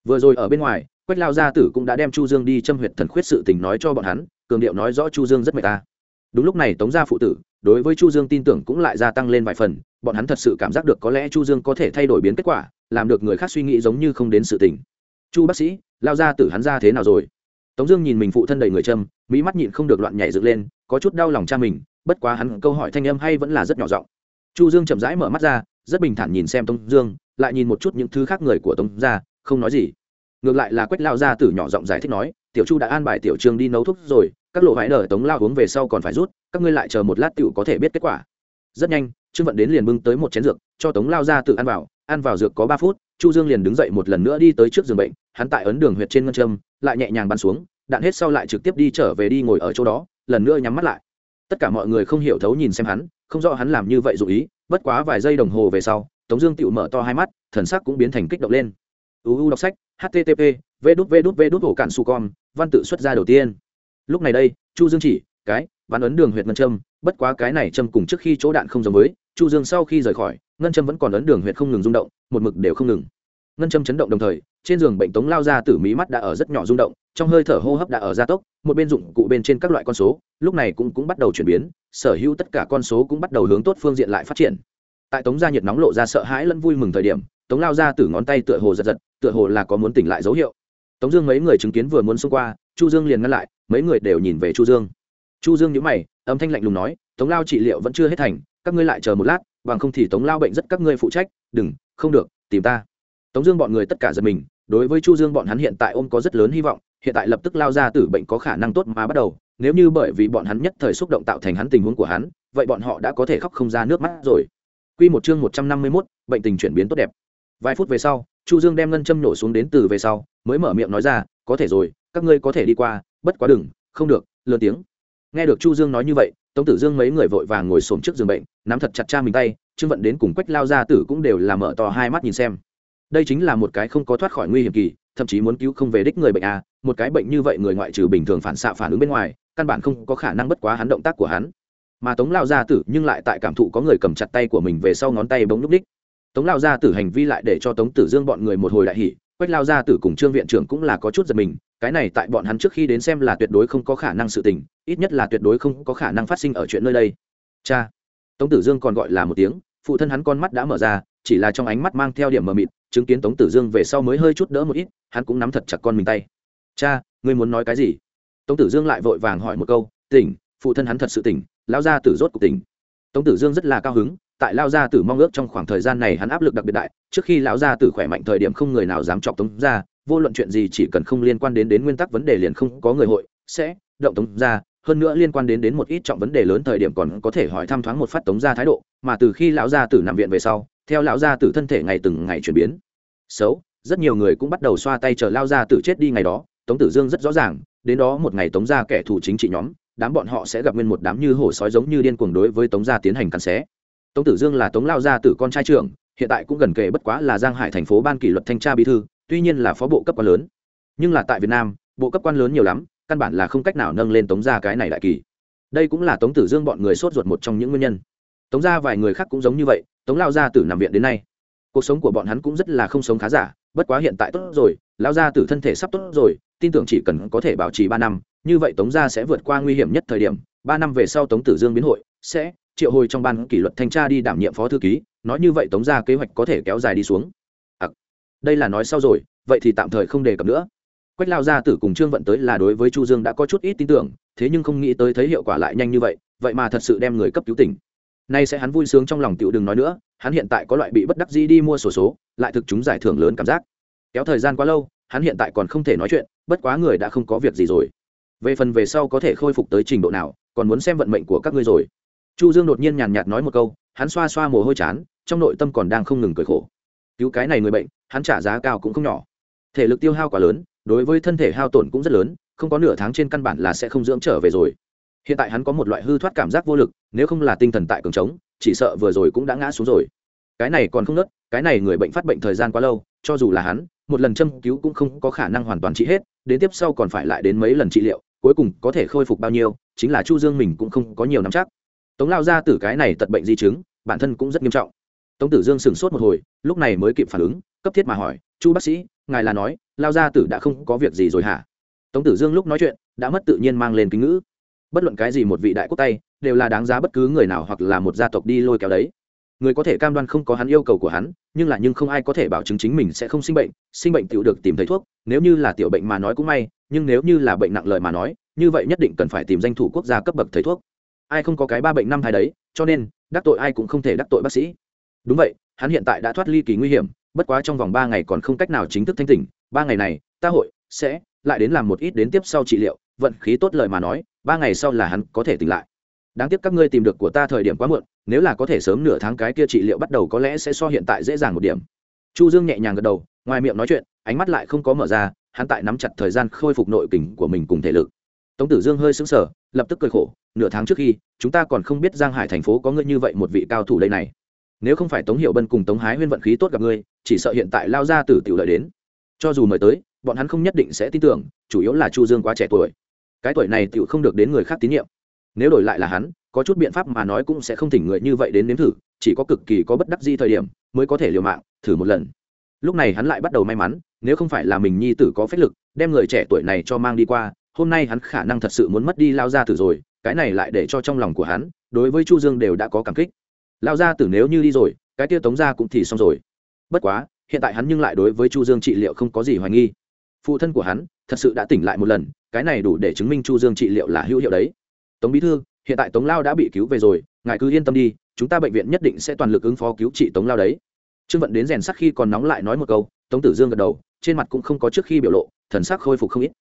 Vừa rồi ở bên ngoài, quách lao gia tử cũng đã đem chu dương đi châm huyệt thần khuyết sự tình nói cho bọn hắn, cường điệu nói rõ chu dương rất mệt ta. Đúng lúc này tống gia phụ tử, đối với chu dương tin tưởng cũng lại gia tăng lên vài phần, bọn hắn thật sự cảm giác được có lẽ chu dương có thể thay đổi biến kết quả, làm được người khác suy nghĩ giống như không đến sự tình. Chu bác sĩ, lao gia tử hắn ra thế nào rồi? Tống dương nhìn mình phụ thân đầy người châm, mỹ mắt nhịn không được loạn nhảy dựng lên, có chút đau lòng cha mình, bất quá hắn câu hỏi thanh âm hay vẫn là rất nhỏ giọng chu dương chậm rãi mở mắt ra, rất bình thản nhìn xem tống dương, lại nhìn một chút những thứ khác người của tống gia, không nói gì. Ngược lại là quách lao gia tử nhỏ giọng giải thích nói, tiểu chu đã an bài tiểu trương đi nấu thuốc rồi, các lộ vải đờ tống lao uống về sau còn phải rút, các ngươi lại chờ một lát tiểu có thể biết kết quả. Rất nhanh, trương vận đến liền bưng tới một chén dược, cho tống lao gia tử ăn vào ăn vào dược có ba phút, chu dương liền đứng dậy một lần nữa đi tới trước giường bệnh, hắn tại ấn đường huyệt trên ngân châm, lại nhẹ nhàng bắn xuống, đạn hết sau lại trực tiếp đi trở về đi ngồi ở chỗ đó, lần nữa nhắm mắt lại. Tất cả mọi người không hiểu thấu nhìn xem hắn không rõ hắn làm như vậy dụ ý, bất quá vài giây đồng hồ về sau, tống dương tựu mở to hai mắt, thần sắc cũng biến thành kích động lên. Uu đọc sách http v đút v đút v đút ổ cạn su con văn tự xuất ra đầu tiên. Lúc này đây, chu dương chỉ, cái bắn ấn đường huyệt ngân châm, bất quá cái này châm cùng trước khi chỗ đạn không giống với, chu dương sau khi rời khỏi, ngân châm vẫn còn ấn đường huyệt không ngừng rung động, một mực đều không ngừng. Ngân châm chấn động đồng thời, trên giường bệnh tống lao ra tử mí mắt đã ở rất nhỏ rung động trong hơi thở hô hấp đã ở gia tốc, một bên dụng cụ bên trên các loại con số, lúc này cũng cũng bắt đầu chuyển biến, sở hữu tất cả con số cũng bắt đầu hướng tốt phương diện lại phát triển. Tại tống gia nhiệt nóng lộ ra sợ hãi lẫn vui mừng thời điểm, tống lao ra từ ngón tay tựa hồ giật giật, tựa hồ là có muốn tỉnh lại dấu hiệu. Tống dương mấy người chứng kiến vừa muốn xông qua, chu dương liền ngăn lại, mấy người đều nhìn về chu dương. Chu dương nhíu mày, âm thanh lạnh lùng nói, tống lao trị liệu vẫn chưa hết thành, các ngươi lại chờ một lát, bằng không thì tống lao bệnh rất các ngươi phụ trách, đừng, không được, tìm ta. Tống dương bọn người tất cả giật mình, đối với chu dương bọn hắn hiện tại ôm có rất lớn hy vọng hiện tại lập tức lao ra tử bệnh có khả năng tốt mà bắt đầu nếu như bởi vì bọn hắn nhất thời xúc động tạo thành hắn tình huống của hắn vậy bọn họ đã có thể khóc không ra nước mắt rồi Quy một chương 151, bệnh tình chuyển biến tốt đẹp. Vài phút về sau, Chu Dương đem ngân châm nổ xuống đến từ về sau, mới mở miệng nói ra, "Có thể rồi, các ngươi có thể đi qua, bất quá đừng, không được." Lớn tiếng. Nghe được Chu Dương nói như vậy, Tống Tử Dương mấy người vội vàng ngồi xổm trước giường bệnh, nắm thật chặt cha mình tay, Trương Vận đến cùng Quách Lao gia tử cũng đều là mở to hai mắt nhìn xem. Đây chính là một cái không có thoát khỏi nguy hiểm kỳ, thậm chí muốn cứu không về đích người bệnh a, một cái bệnh như vậy người ngoại trừ bình thường phản xạ phản ứng bên ngoài, căn bản không có khả năng bất quá hắn động tác của hắn. Mà tống lao gia tử nhưng lại tại cảm thụ có người cầm chặt tay của mình về sau ngón tay bỗng núp đích tống lao gia tử hành vi lại để cho tống tử dương bọn người một hồi đại hỉ quách lao gia tử cùng trương viện trưởng cũng là có chút giật mình cái này tại bọn hắn trước khi đến xem là tuyệt đối không có khả năng sự tình ít nhất là tuyệt đối không có khả năng phát sinh ở chuyện nơi đây. Cha! Tống tử dương còn gọi là một tiếng phụ thân hắn con mắt đã mở ra chỉ là trong ánh mắt mang theo điểm mờ mịt chứng kiến tống tử dương về sau mới hơi chút đỡ một ít hắn cũng nắm thật chặt con mình tay cha, ngươi muốn nói cái gì? Tống tử dương lại vội vàng hỏi một câu, tỉnh, phụ thân hắn thật sự tỉnh lao gia tử rốt cuộc tỉnh. Tống tử dương rất là cao hứng, tại lao gia tử mong ước trong khoảng thời gian này hắn áp lực đặc biệt đại, trước khi lão gia tử khỏe mạnh thời điểm không người nào dám chọc tống ra vô luận chuyện gì chỉ cần không liên quan đến đến nguyên tắc vấn đề liền không có người hội, sẽ động tống ra hơn nữa liên quan đến đến một ít trọng vấn đề lớn thời điểm còn có thể hỏi thăm thoáng một phát tống ra thái độ, mà từ khi lão gia tử nằm viện về sau, theo lão gia tử thân thể ngày từng ngày chuyển biến, xấu, rất nhiều người cũng bắt đầu xoa tay chờ lao gia tử chết đi ngày đó tống tử dương rất rõ ràng, đến đó một ngày tống ra kẻ thù chính trị nhóm, đám bọn họ sẽ gặp nguyên một đám như hổ sói giống như điên cuồng đối với tống gia tiến hành cắn xé. Tống tử dương là tống lao gia tử con trai trưởng, hiện tại cũng gần kề bất quá là giang hải thành phố ban kỷ luật thanh tra bí thư, tuy nhiên là phó bộ cấp quan lớn. Nhưng là tại việt nam, bộ cấp quan lớn nhiều lắm, căn bản là không cách nào nâng lên tống gia cái này đại kỳ. Đây cũng là tống tử dương bọn người sốt ruột một trong những nguyên nhân. Tống gia vài người khác cũng giống như vậy, tống lao gia tử nằm viện đến nay. Cuộc sống của bọn hắn cũng rất là không sống khá giả, bất quá hiện tại tốt rồi, lao gia tử thân thể sắp tốt rồi tin tưởng chỉ cần có thể bảo trì ba năm như vậy tống gia sẽ vượt qua nguy hiểm nhất thời điểm ba năm về sau tống tử dương biến hội sẽ triệu hồi trong ban kỷ luật thanh tra đi đảm nhiệm phó thư ký nói như vậy tống gia kế hoạch có thể kéo dài đi xuống. À, đây là nói sau rồi vậy thì tạm thời không đề cập nữa. Quách lao gia tử cùng trương vận tới là đối với chu dương đã có chút ít tin tưởng thế nhưng không nghĩ tới thấy hiệu quả lại nhanh như vậy vậy mà thật sự đem người cấp cứu tỉnh. Nay sẽ hắn vui sướng trong lòng tiểu đừng nói nữa hắn hiện tại có loại bị bất đắc dĩ đi mua sổ số lại thực chúng giải thưởng lớn cảm giác. Kéo thời gian quá lâu hắn hiện tại còn không thể nói chuyện, bất quá người đã không có việc gì rồi. Về phần về sau có thể khôi phục tới trình độ nào, còn muốn xem vận mệnh của các ngươi rồi. Chu dương đột nhiên nhàn nhạt nói một câu, hắn xoa xoa mồ hôi chán, trong nội tâm còn đang không ngừng cười khổ. Cứu cái này người bệnh, hắn trả giá cao cũng không nhỏ. Thể lực tiêu hao quá lớn, đối với thân thể hao tổn cũng rất lớn, không có nửa tháng trên căn bản là sẽ không dưỡng trở về rồi. Hiện tại hắn có một loại hư thoát cảm giác vô lực, nếu không là tinh thần tại cường trống, chỉ sợ vừa rồi cũng đã ngã xuống rồi. Cái này còn không nớt, cái này người bệnh phát bệnh thời gian quá lâu, cho dù là hắn một lần châm cứu cũng không có khả năng hoàn toàn trị hết, đến tiếp sau còn phải lại đến mấy lần trị liệu, cuối cùng có thể khôi phục bao nhiêu, chính là chu dương mình cũng không có nhiều nắm chắc. Tống lao ra từ cái này tật bệnh di chứng, bản thân cũng rất nghiêm trọng. Tống tử dương sửng sốt một hồi, lúc này mới kịp phản ứng, cấp thiết mà hỏi, chu bác sĩ, ngài là nói, lao gia tử đã không có việc gì rồi hả? Tống tử dương lúc nói chuyện, đã mất tự nhiên mang lên kính ngữ. Bất luận cái gì một vị đại quốc tay, đều là đáng giá bất cứ người nào hoặc là một gia tộc đi lôi kéo đấy người có thể cam đoan không có hắn yêu cầu của hắn, nhưng là nhưng không ai có thể bảo chứng chính mình sẽ không sinh bệnh sinh bệnh tự được tìm thấy thuốc, nếu như là tiểu bệnh mà nói cũng may, nhưng nếu như là bệnh nặng lời mà nói, như vậy nhất định cần phải tìm danh thủ quốc gia cấp bậc thầy thuốc. Ai không có cái ba bệnh năm thai đấy, cho nên, đắc tội ai cũng không thể đắc tội bác sĩ. Đúng vậy, hắn hiện tại đã thoát ly kỳ nguy hiểm, bất quá trong vòng ba ngày còn không cách nào chính thức thanh tỉnh, ba ngày này, ta hội sẽ lại đến làm một ít đến tiếp sau trị liệu, vận khí tốt lời mà nói, ba ngày sau là hắn có thể tỉnh lại đáng tiếc các ngươi tìm được của ta thời điểm quá muộn, nếu là có thể sớm nửa tháng cái kia trị liệu bắt đầu có lẽ sẽ so hiện tại dễ dàng một điểm. Chu dương nhẹ nhàng gật đầu, ngoài miệng nói chuyện, ánh mắt lại không có mở ra, hắn tại nắm chặt thời gian khôi phục nội kình của mình cùng thể lực. Tống tử dương hơi sững sờ, lập tức cười khổ, nửa tháng trước khi, chúng ta còn không biết giang hải thành phố có ngươi như vậy một vị cao thủ đây này. Nếu không phải tống hiệu bân cùng tống hái huyên vận khí tốt gặp ngươi, chỉ sợ hiện tại lao ra từ tiểu lợi đến. Cho dù mời tới, bọn hắn không nhất định sẽ tin tưởng, chủ yếu là chu dương quá trẻ tuổi. Cái tuổi này tiểu không được đến người khác tín nhiệm nếu đổi lại là hắn, có chút biện pháp mà nói cũng sẽ không thỉnh người như vậy đến nếm thử, chỉ có cực kỳ có bất đắc di thời điểm mới có thể liều mạng, thử một lần. Lúc này hắn lại bắt đầu may mắn, nếu không phải là mình nhi tử có phép lực, đem người trẻ tuổi này cho mang đi qua, hôm nay hắn khả năng thật sự muốn mất đi lao ra tử rồi, cái này lại để cho trong lòng của hắn, đối với chu dương đều đã có cảm kích. Lao ra tử nếu như đi rồi, cái tiêu tống ra cũng thì xong rồi. Bất quá, hiện tại hắn nhưng lại đối với chu dương trị liệu không có gì hoài nghi. Phụ thân của hắn thật sự đã tỉnh lại một lần, cái này đủ để chứng minh chu dương trị liệu là hữu hiệu đấy tống bí thư, hiện tại tống lao đã bị cứu về rồi, ngài cứ yên tâm đi, chúng ta bệnh viện nhất định sẽ toàn lực ứng phó cứu trị tống lao đấy. Trương vận đến rèn sắc khi còn nóng lại nói một câu, tống tử dương gật đầu, trên mặt cũng không có trước khi biểu lộ, thần sắc khôi phục không ít.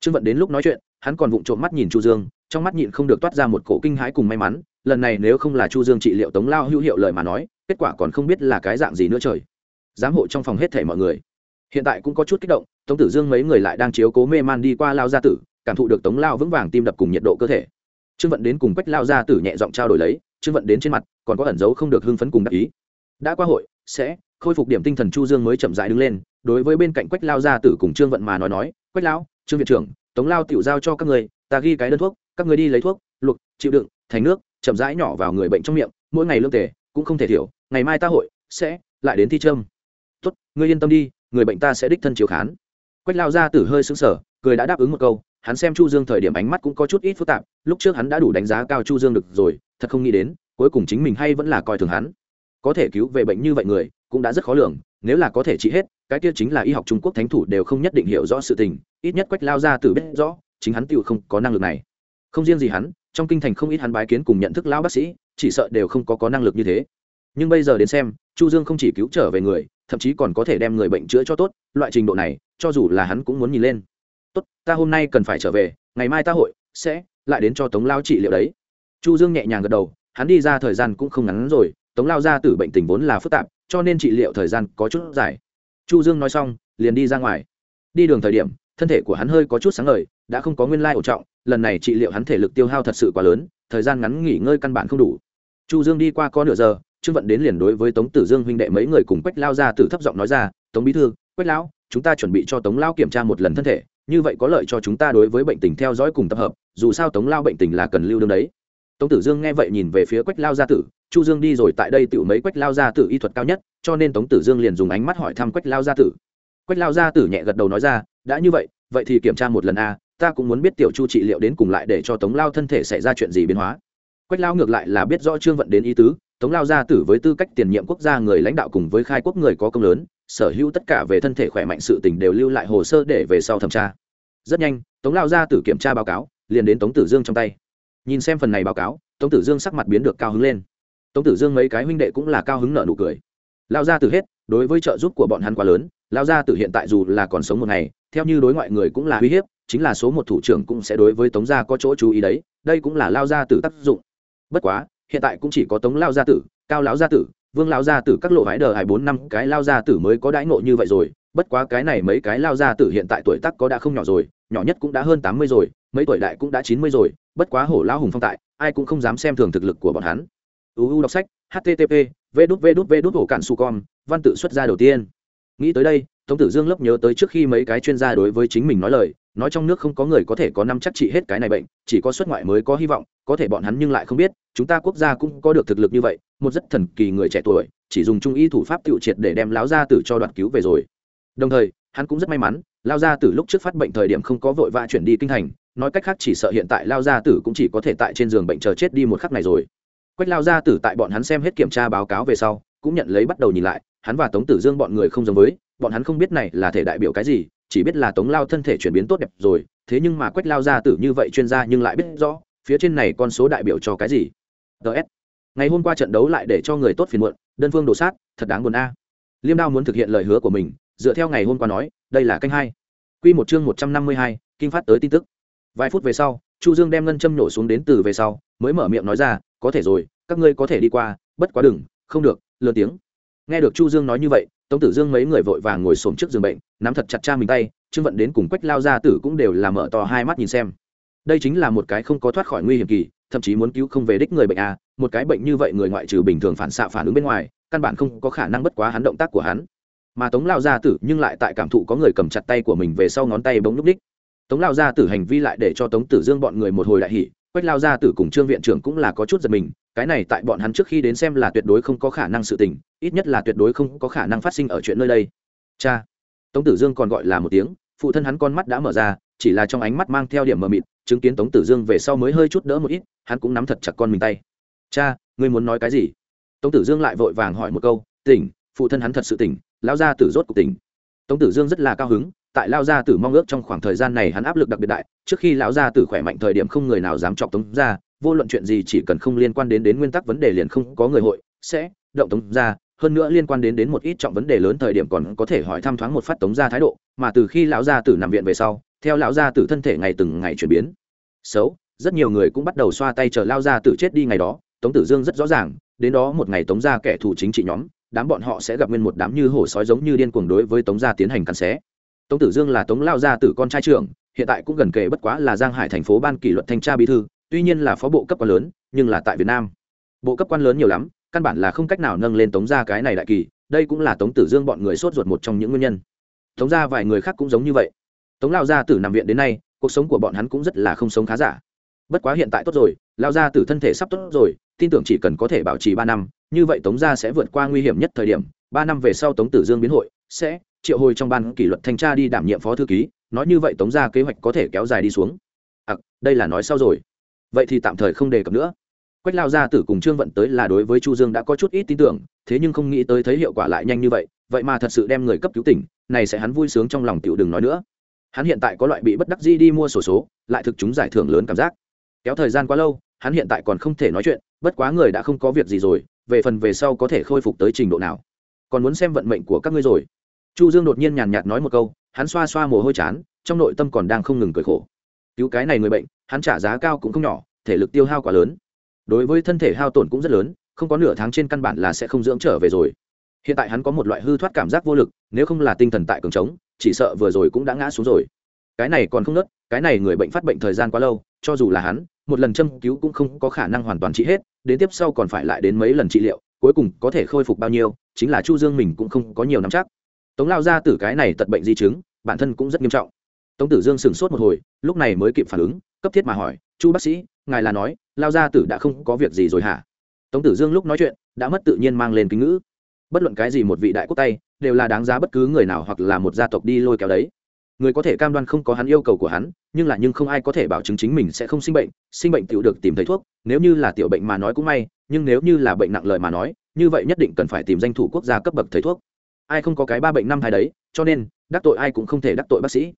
Trương vận đến lúc nói chuyện, hắn còn vụng trộm mắt nhìn chu dương, trong mắt nhịn không được toát ra một cổ kinh hãi cùng may mắn, lần này nếu không là chu dương trị liệu tống lao hữu hiệu lời mà nói, kết quả còn không biết là cái dạng gì nữa trời. Giám hộ trong phòng hết thể mọi người. Hiện tại cũng có chút kích động, tống tử dương mấy người lại đang chiếu cố mê man đi qua lao gia tử, cảm thụ được tống lao vững vàng tim đập cùng nhiệt độ cơ thể trương vận đến cùng quách lao gia tử nhẹ giọng trao đổi lấy, trương vận đến trên mặt còn có ẩn dấu không được hưng phấn cùng đắc ý. Đã qua hội, sẽ khôi phục điểm tinh thần chu dương mới chậm rãi đứng lên, đối với bên cạnh quách lao gia tử cùng trương vận mà nói nói, quách lao trương viện trưởng, tống lao tiểu giao cho các người, ta ghi cái đơn thuốc, các người đi lấy thuốc, luộc, chịu đựng, thành nước, chậm rãi nhỏ vào người bệnh trong miệng, mỗi ngày lương tề, cũng không thể thiểu, ngày mai ta hội sẽ lại đến thi trâm. Tốt, ngươi yên tâm đi, người bệnh ta sẽ đích thân chiếu khán. Quách lao gia tử hơi sững sờ, cười đã đáp ứng một câu hắn xem chu dương thời điểm ánh mắt cũng có chút ít phức tạp, lúc trước hắn đã đủ đánh giá cao chu dương được rồi, thật không nghĩ đến, cuối cùng chính mình hay vẫn là coi thường hắn. Có thể cứu về bệnh như vậy người, cũng đã rất khó lường, nếu là có thể trị hết, cái kia chính là y học trung quốc thánh thủ đều không nhất định hiểu rõ sự tình, ít nhất quách lao gia tử biết rõ, chính hắn tự không có năng lực này. Không riêng gì hắn, trong kinh thành không ít hắn bái kiến cùng nhận thức lão bác sĩ, chỉ sợ đều không có có năng lực như thế. Nhưng bây giờ đến xem, chu dương không chỉ cứu trở về người, thậm chí còn có thể đem người bệnh chữa cho tốt, loại trình độ này, cho dù là hắn cũng muốn nhìn lên tốt, ta hôm nay cần phải trở về, ngày mai ta hội sẽ lại đến cho tống lao trị liệu đấy. Chu dương nhẹ nhàng gật đầu, hắn đi ra thời gian cũng không ngắn rồi, tống lao ra từ bệnh tình vốn là phức tạp, cho nên trị liệu thời gian có chút dài. Chu dương nói xong, liền đi ra ngoài. Đi đường thời điểm, thân thể của hắn hơi có chút sáng ngời, đã không có nguyên lai ổn trọng, lần này trị liệu hắn thể lực tiêu hao thật sự quá lớn, thời gian ngắn nghỉ ngơi căn bản không đủ. Chu dương đi qua có nửa giờ, trương vận đến liền đối với tống tử dương huynh đệ mấy người cùng quách lao ra từ thấp giọng nói ra, tống bí thư, quách lão, chúng ta chuẩn bị cho tống lao kiểm tra một lần thân thể như vậy có lợi cho chúng ta đối với bệnh tình theo dõi cùng tập hợp, dù sao tống lao bệnh tình là cần lưu đương đấy. Tống tử dương nghe vậy nhìn về phía quách lao gia tử, chu dương đi rồi tại đây tự mấy quách lao gia tử y thuật cao nhất, cho nên tống tử dương liền dùng ánh mắt hỏi thăm quách lao gia tử. Quách lao gia tử nhẹ gật đầu nói ra, đã như vậy vậy thì kiểm tra một lần a, ta cũng muốn biết tiểu chu trị liệu đến cùng lại để cho tống lao thân thể xảy ra chuyện gì biến hóa. Quách lao ngược lại là biết rõ trương vận đến ý tứ, tống lao gia tử với tư cách tiền nhiệm quốc gia người lãnh đạo cùng với khai quốc người có công lớn sở hữu tất cả về thân thể khỏe mạnh sự tình đều lưu lại hồ sơ để về sau thẩm tra. Rất nhanh, tống lao gia tử kiểm tra báo cáo, liền đến tống tử dương trong tay. Nhìn xem phần này báo cáo, tống tử dương sắc mặt biến được cao hứng lên. Tống tử dương mấy cái huynh đệ cũng là cao hứng nợ nụ cười. Lao ra tử hết, đối với trợ giúp của bọn hắn quá lớn, lao ra tử hiện tại dù là còn sống một ngày, theo như đối ngoại người cũng là uy hiếp, chính là số một thủ trưởng cũng sẽ đối với tống gia có chỗ chú ý đấy, đây cũng là lao gia tử tác dụng. Bất quá, hiện tại cũng chỉ có tống lao gia tử, cao lão gia tử vương lao gia tử các lộ hái đờ hai bốn năm cái lao gia tử mới có đãi ngộ như vậy rồi, bất quá cái này mấy cái lao gia tử hiện tại tuổi tác có đã không nhỏ rồi, nhỏ nhất cũng đã hơn tám mươi rồi, mấy tuổi đại cũng đã chín mươi rồi, bất quá hổ lao hùng phong tại, ai cũng không dám xem thường thực lực của bọn hắn. Uu đọc sách http v đút v đút v đút hổ cản su com, văn tự xuất ra đầu tiên. Nghĩ tới đây tống tử dương lấp nhớ tới trước khi mấy cái chuyên gia đối với chính mình nói lời, nói trong nước không có người có thể có năm chắc trị hết cái này bệnh, chỉ có xuất ngoại mới có hy vọng, có thể bọn hắn nhưng lại không biết, chúng ta quốc gia cũng có được thực lực như vậy, một rất thần kỳ người trẻ tuổi, chỉ dùng trung y thủ pháp tự triệt để đem lão gia tử cho đoạt cứu về rồi. Đồng thời, hắn cũng rất may mắn lao gia tử lúc trước phát bệnh thời điểm không có vội vã chuyển đi kinh thành, nói cách khác chỉ sợ hiện tại lao gia tử cũng chỉ có thể tại trên giường bệnh chờ chết đi một khắc này rồi. Quách lao gia tử tại bọn hắn xem hết kiểm tra báo cáo về sau, cũng nhận lấy bắt đầu nhìn lại, hắn và tống tử dương bọn người không giống với bọn hắn không biết này là thể đại biểu cái gì, chỉ biết là tống lao thân thể chuyển biến tốt đẹp rồi, thế nhưng mà quách lao gia tử như vậy chuyên gia nhưng lại biết rõ, phía trên này con số đại biểu cho cái gì. Ts ngày hôm qua trận đấu lại để cho người tốt phiền muộn, đơn phương đổ sát, thật đáng buồn a. Liêm đao muốn thực hiện lời hứa của mình, dựa theo ngày hôm qua nói, đây là canh hai. Quy một chương một trăm năm mươi hai kinh phát tới tin tức. Vài phút về sau, chu dương đem ngân châm nổ xuống đến từ về sau, mới mở miệng nói ra, có thể rồi, các ngươi có thể đi qua, bất quá đừng, không được lớn tiếng. Nghe được chu dương nói như vậy tống tử dương mấy người vội vàng ngồi xổm trước giường bệnh, nắm thật chặt cha mình tay, trương vận đến cùng quách lao gia tử cũng đều là mở to hai mắt nhìn xem. Đây chính là một cái không có thoát khỏi nguy hiểm kỳ, thậm chí muốn cứu không về đích người bệnh a một cái bệnh như vậy người ngoại trừ bình thường phản xạ phản ứng bên ngoài, căn bản không có khả năng bất quá hắn động tác của hắn. Mà tống lao gia tử nhưng lại tại cảm thụ có người cầm chặt tay của mình về sau ngón tay bỗng núp đích tống lao gia tử hành vi lại để cho tống tử dương bọn người một hồi đại hỉ, quách lao gia tử cùng trương viện trưởng cũng là có chút giật mình cái này tại bọn hắn trước khi đến xem là tuyệt đối không có khả năng sự tình, ít nhất là tuyệt đối không có khả năng phát sinh ở chuyện nơi đây. Cha, tống tử dương còn gọi là một tiếng, phụ thân hắn con mắt đã mở ra, chỉ là trong ánh mắt mang theo điểm mờ mịt, chứng kiến tống tử dương về sau mới hơi chút đỡ một ít, hắn cũng nắm thật chặt con mình tay. Cha, ngươi muốn nói cái gì? Tống tử dương lại vội vàng hỏi một câu, tỉnh, phụ thân hắn thật sự tỉnh lao ra tử rốt cuộc tỉnh. Tống tử dương rất là cao hứng, tại lao gia tử mong ước trong khoảng thời gian này hắn áp lực đặc biệt đại, trước khi lão gia tử khỏe mạnh thời điểm không người nào dám chọc tống ra vô luận chuyện gì chỉ cần không liên quan đến đến nguyên tắc vấn đề liền không có người hội, sẽ động tống ra. Hơn nữa liên quan đến đến một ít trọng vấn đề lớn thời điểm còn có thể hỏi thăm thoáng một phát tống ra thái độ, mà từ khi lão gia tử nằm viện về sau, theo lão gia tử thân thể ngày từng ngày chuyển biến, xấu, rất nhiều người cũng bắt đầu xoa tay chờ lao gia tử chết đi ngày đó. Tống tử dương rất rõ ràng, đến đó một ngày tống ra kẻ thù chính trị nhóm, đám bọn họ sẽ gặp nguyên một đám như hổ sói giống như điên cuồng đối với tống gia tiến hành cắn xé. Tống tử dương là tống lao gia tử con trai trưởng, hiện tại cũng gần kề bất quá là giang hải thành phố ban kỷ luật thanh tra bí thư tuy nhiên là phó bộ cấp quan lớn nhưng là tại việt nam. Bộ cấp quan lớn nhiều lắm căn bản là không cách nào nâng lên tống gia cái này đại kỳ đây cũng là tống tử dương bọn người sốt ruột một trong những nguyên nhân. Tống gia vài người khác cũng giống như vậy. Tống lao gia tử nằm viện đến nay cuộc sống của bọn hắn cũng rất là không sống khá giả. Bất quá hiện tại tốt rồi lao gia tử thân thể sắp tốt rồi tin tưởng chỉ cần có thể bảo trì ba năm như vậy tống gia sẽ vượt qua nguy hiểm nhất thời điểm. Ba năm về sau tống tử dương biến hội sẽ triệu hồi trong ban kỷ luật thanh tra đi đảm nhiệm phó thư ký nói như vậy tống gia kế hoạch có thể kéo dài đi xuống. À, đây là nói sau rồi vậy thì tạm thời không đề cập nữa. Quách lao gia tử cùng trương vận tới là đối với chu dương đã có chút ít tin tưởng, thế nhưng không nghĩ tới thấy hiệu quả lại nhanh như vậy vậy mà thật sự đem người cấp cứu tỉnh, này sẽ hắn vui sướng trong lòng tiểu đừng nói nữa. Hắn hiện tại có loại bị bất đắc dĩ đi mua sổ số, lại thực chúng giải thưởng lớn cảm giác. Kéo thời gian quá lâu, hắn hiện tại còn không thể nói chuyện, bất quá người đã không có việc gì rồi, về phần về sau có thể khôi phục tới trình độ nào. Còn muốn xem vận mệnh của các ngươi rồi. Chu dương đột nhiên nhàn nhạt nói một câu, hắn xoa xoa mồ hôi chán, trong nội tâm còn đang không ngừng cười khổ. Cứu cái này người bệnh hắn trả giá cao cũng không nhỏ, thể lực tiêu hao quá lớn. Đối với thân thể hao tổn cũng rất lớn, không có nửa tháng trên căn bản là sẽ không dưỡng trở về rồi. Hiện tại hắn có một loại hư thoát cảm giác vô lực, nếu không là tinh thần tại cường trống, chỉ sợ vừa rồi cũng đã ngã xuống rồi. Cái này còn không nớt cái này người bệnh phát bệnh thời gian quá lâu, cho dù là hắn, một lần châm cứu cũng không có khả năng hoàn toàn trị hết, đến tiếp sau còn phải lại đến mấy lần trị liệu, cuối cùng có thể khôi phục bao nhiêu, chính là chu dương mình cũng không có nhiều nắm chắc. Tống lao ra từ cái này tật bệnh di chứng, bản thân cũng rất nghiêm trọng. Tống tử dương sửng sốt một hồi, lúc này mới kịp phản ứng cấp thiết mà hỏi, chu bác sĩ, ngài là nói, lao gia tử đã không có việc gì rồi hả? Tống tử dương lúc nói chuyện, đã mất tự nhiên mang lên kính ngữ. Bất luận cái gì một vị đại quốc tay, đều là đáng giá bất cứ người nào hoặc là một gia tộc đi lôi kéo đấy. Người có thể cam đoan không có hắn yêu cầu của hắn, nhưng là nhưng không ai có thể bảo chứng chính mình sẽ không sinh bệnh sinh bệnh tự được tìm thấy thuốc, nếu như là tiểu bệnh mà nói cũng may, nhưng nếu như là bệnh nặng lời mà nói, như vậy nhất định cần phải tìm danh thủ quốc gia cấp bậc thầy thuốc. Ai không có cái ba bệnh năm thai đấy, cho nên, đắc tội ai cũng không thể đắc tội bác sĩ.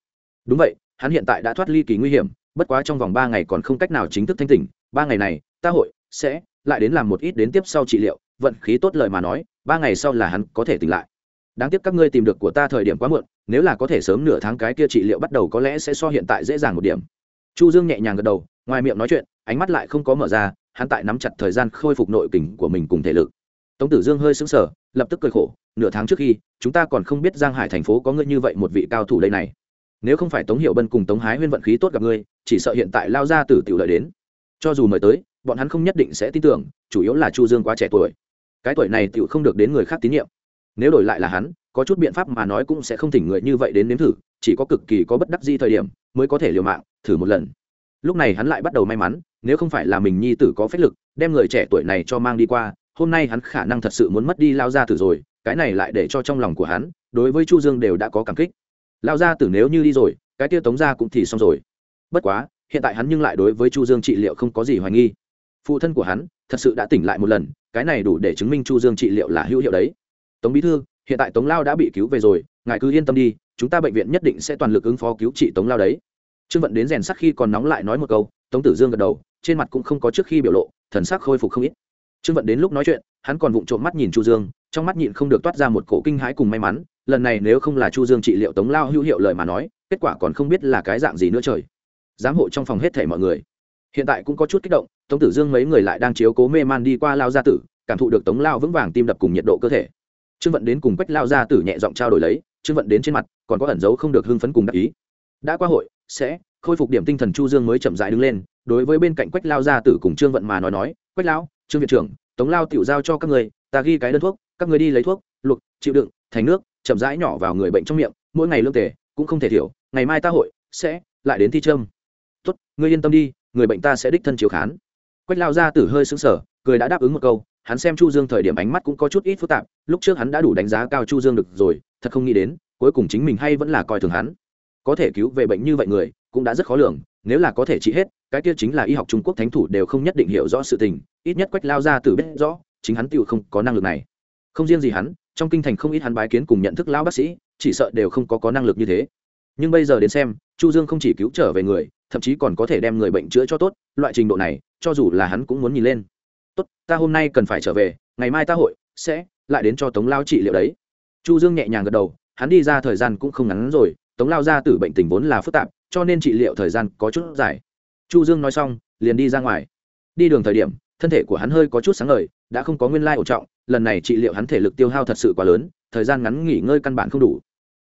Đúng vậy, hắn hiện tại đã thoát ly kỳ nguy hiểm bất quá trong vòng ba ngày còn không cách nào chính thức thanh tỉnh, ba ngày này, ta hội sẽ lại đến làm một ít đến tiếp sau trị liệu, vận khí tốt lời mà nói, ba ngày sau là hắn có thể tỉnh lại. Đáng tiếc các ngươi tìm được của ta thời điểm quá muộn, nếu là có thể sớm nửa tháng cái kia trị liệu bắt đầu có lẽ sẽ so hiện tại dễ dàng một điểm. Chu dương nhẹ nhàng gật đầu, ngoài miệng nói chuyện, ánh mắt lại không có mở ra, hắn tại nắm chặt thời gian khôi phục nội kình của mình cùng thể lực. Tống tử dương hơi sững sờ, lập tức cười khổ, nửa tháng trước khi, chúng ta còn không biết giang hải thành phố có ngươi như vậy một vị cao thủ đây này nếu không phải tống hiệu bân cùng tống hái huyên vận khí tốt gặp ngươi, chỉ sợ hiện tại lao ra từ tiểu lợi đến. Cho dù mời tới, bọn hắn không nhất định sẽ tin tưởng, chủ yếu là chu dương quá trẻ tuổi. Cái tuổi này tiểu không được đến người khác tín nhiệm. Nếu đổi lại là hắn, có chút biện pháp mà nói cũng sẽ không thỉnh người như vậy đến nếm thử, chỉ có cực kỳ có bất đắc di thời điểm mới có thể liều mạng, thử một lần. Lúc này hắn lại bắt đầu may mắn, nếu không phải là mình nhi tử có phép lực, đem người trẻ tuổi này cho mang đi qua, hôm nay hắn khả năng thật sự muốn mất đi lao ra tử rồi, cái này lại để cho trong lòng của hắn, đối với chu dương đều đã có cảm kích lao ra tử nếu như đi rồi, cái tiêu tống ra cũng thì xong rồi. Bất quá, hiện tại hắn nhưng lại đối với chu dương trị liệu không có gì hoài nghi. Phụ thân của hắn thật sự đã tỉnh lại một lần, cái này đủ để chứng minh chu dương trị liệu là hữu hiệu đấy. Tống bí thư, hiện tại tống lao đã bị cứu về rồi, ngài cứ yên tâm đi, chúng ta bệnh viện nhất định sẽ toàn lực ứng phó cứu trị tống lao đấy. Trương vận đến rèn sắc khi còn nóng lại nói một câu, tống tử dương gật đầu, trên mặt cũng không có trước khi biểu lộ, thần sắc khôi phục không ít. Trương vận đến lúc nói chuyện, hắn còn vụng trộm mắt nhìn chu dương, trong mắt nhịn không được toát ra một cổ kinh hãi cùng may mắn lần này nếu không là chu dương trị liệu tống lao hữu hiệu lời mà nói, kết quả còn không biết là cái dạng gì nữa trời. Giám hộ trong phòng hết thể mọi người. Hiện tại cũng có chút kích động, tống tử dương mấy người lại đang chiếu cố mê man đi qua lao gia tử, cảm thụ được tống lao vững vàng tim đập cùng nhiệt độ cơ thể. Trương vận đến cùng quách lao gia tử nhẹ giọng trao đổi lấy, trương vận đến trên mặt, còn có ẩn dấu không được hưng phấn cùng đắc ý. Đã qua hội, sẽ khôi phục điểm tinh thần chu dương mới chậm rãi đứng lên, đối với bên cạnh quách lao gia tử cùng trương vận mà nói nói, quách lao trương viện trưởng, tống lao tiểu giao cho các người, ta ghi cái đơn thuốc, các người đi lấy thuốc, luộc, chịu đựng, thành nước chậm rãi nhỏ vào người bệnh trong miệng, mỗi ngày lương tề cũng không thể thiểu, ngày mai ta hội sẽ lại đến thi trâm. Tốt, ngươi yên tâm đi, người bệnh ta sẽ đích thân chiếu khán. Quách lao gia tử hơi sững sờ, cười đã đáp ứng một câu, hắn xem chu dương thời điểm ánh mắt cũng có chút ít phức tạp, lúc trước hắn đã đủ đánh giá cao chu dương được rồi, thật không nghĩ đến, cuối cùng chính mình hay vẫn là coi thường hắn. Có thể cứu về bệnh như vậy người, cũng đã rất khó lường, nếu là có thể trị hết, cái kia chính là y học trung quốc thánh thủ đều không nhất định hiểu rõ sự tình, ít nhất quách lao ra tử biết rõ, chính hắn tự không có năng lực này. Không riêng gì hắn trong kinh thành không ít hắn bái kiến cùng nhận thức lão bác sĩ, chỉ sợ đều không có có năng lực như thế. Nhưng bây giờ đến xem, chu dương không chỉ cứu trở về người, thậm chí còn có thể đem người bệnh chữa cho tốt, loại trình độ này, cho dù là hắn cũng muốn nhìn lên. Tốt, ta hôm nay cần phải trở về, ngày mai ta hội sẽ lại đến cho tống lao trị liệu đấy. Chu dương nhẹ nhàng gật đầu, hắn đi ra thời gian cũng không ngắn rồi, tống lao ra tử bệnh tình vốn là phức tạp, cho nên trị liệu thời gian có chút dài. Chu dương nói xong, liền đi ra ngoài. Đi đường thời điểm, thân thể của hắn hơi có chút sáng ngời đã không có nguyên lai ổn trọng, lần này trị liệu hắn thể lực tiêu hao thật sự quá lớn, thời gian ngắn nghỉ ngơi căn bản không đủ.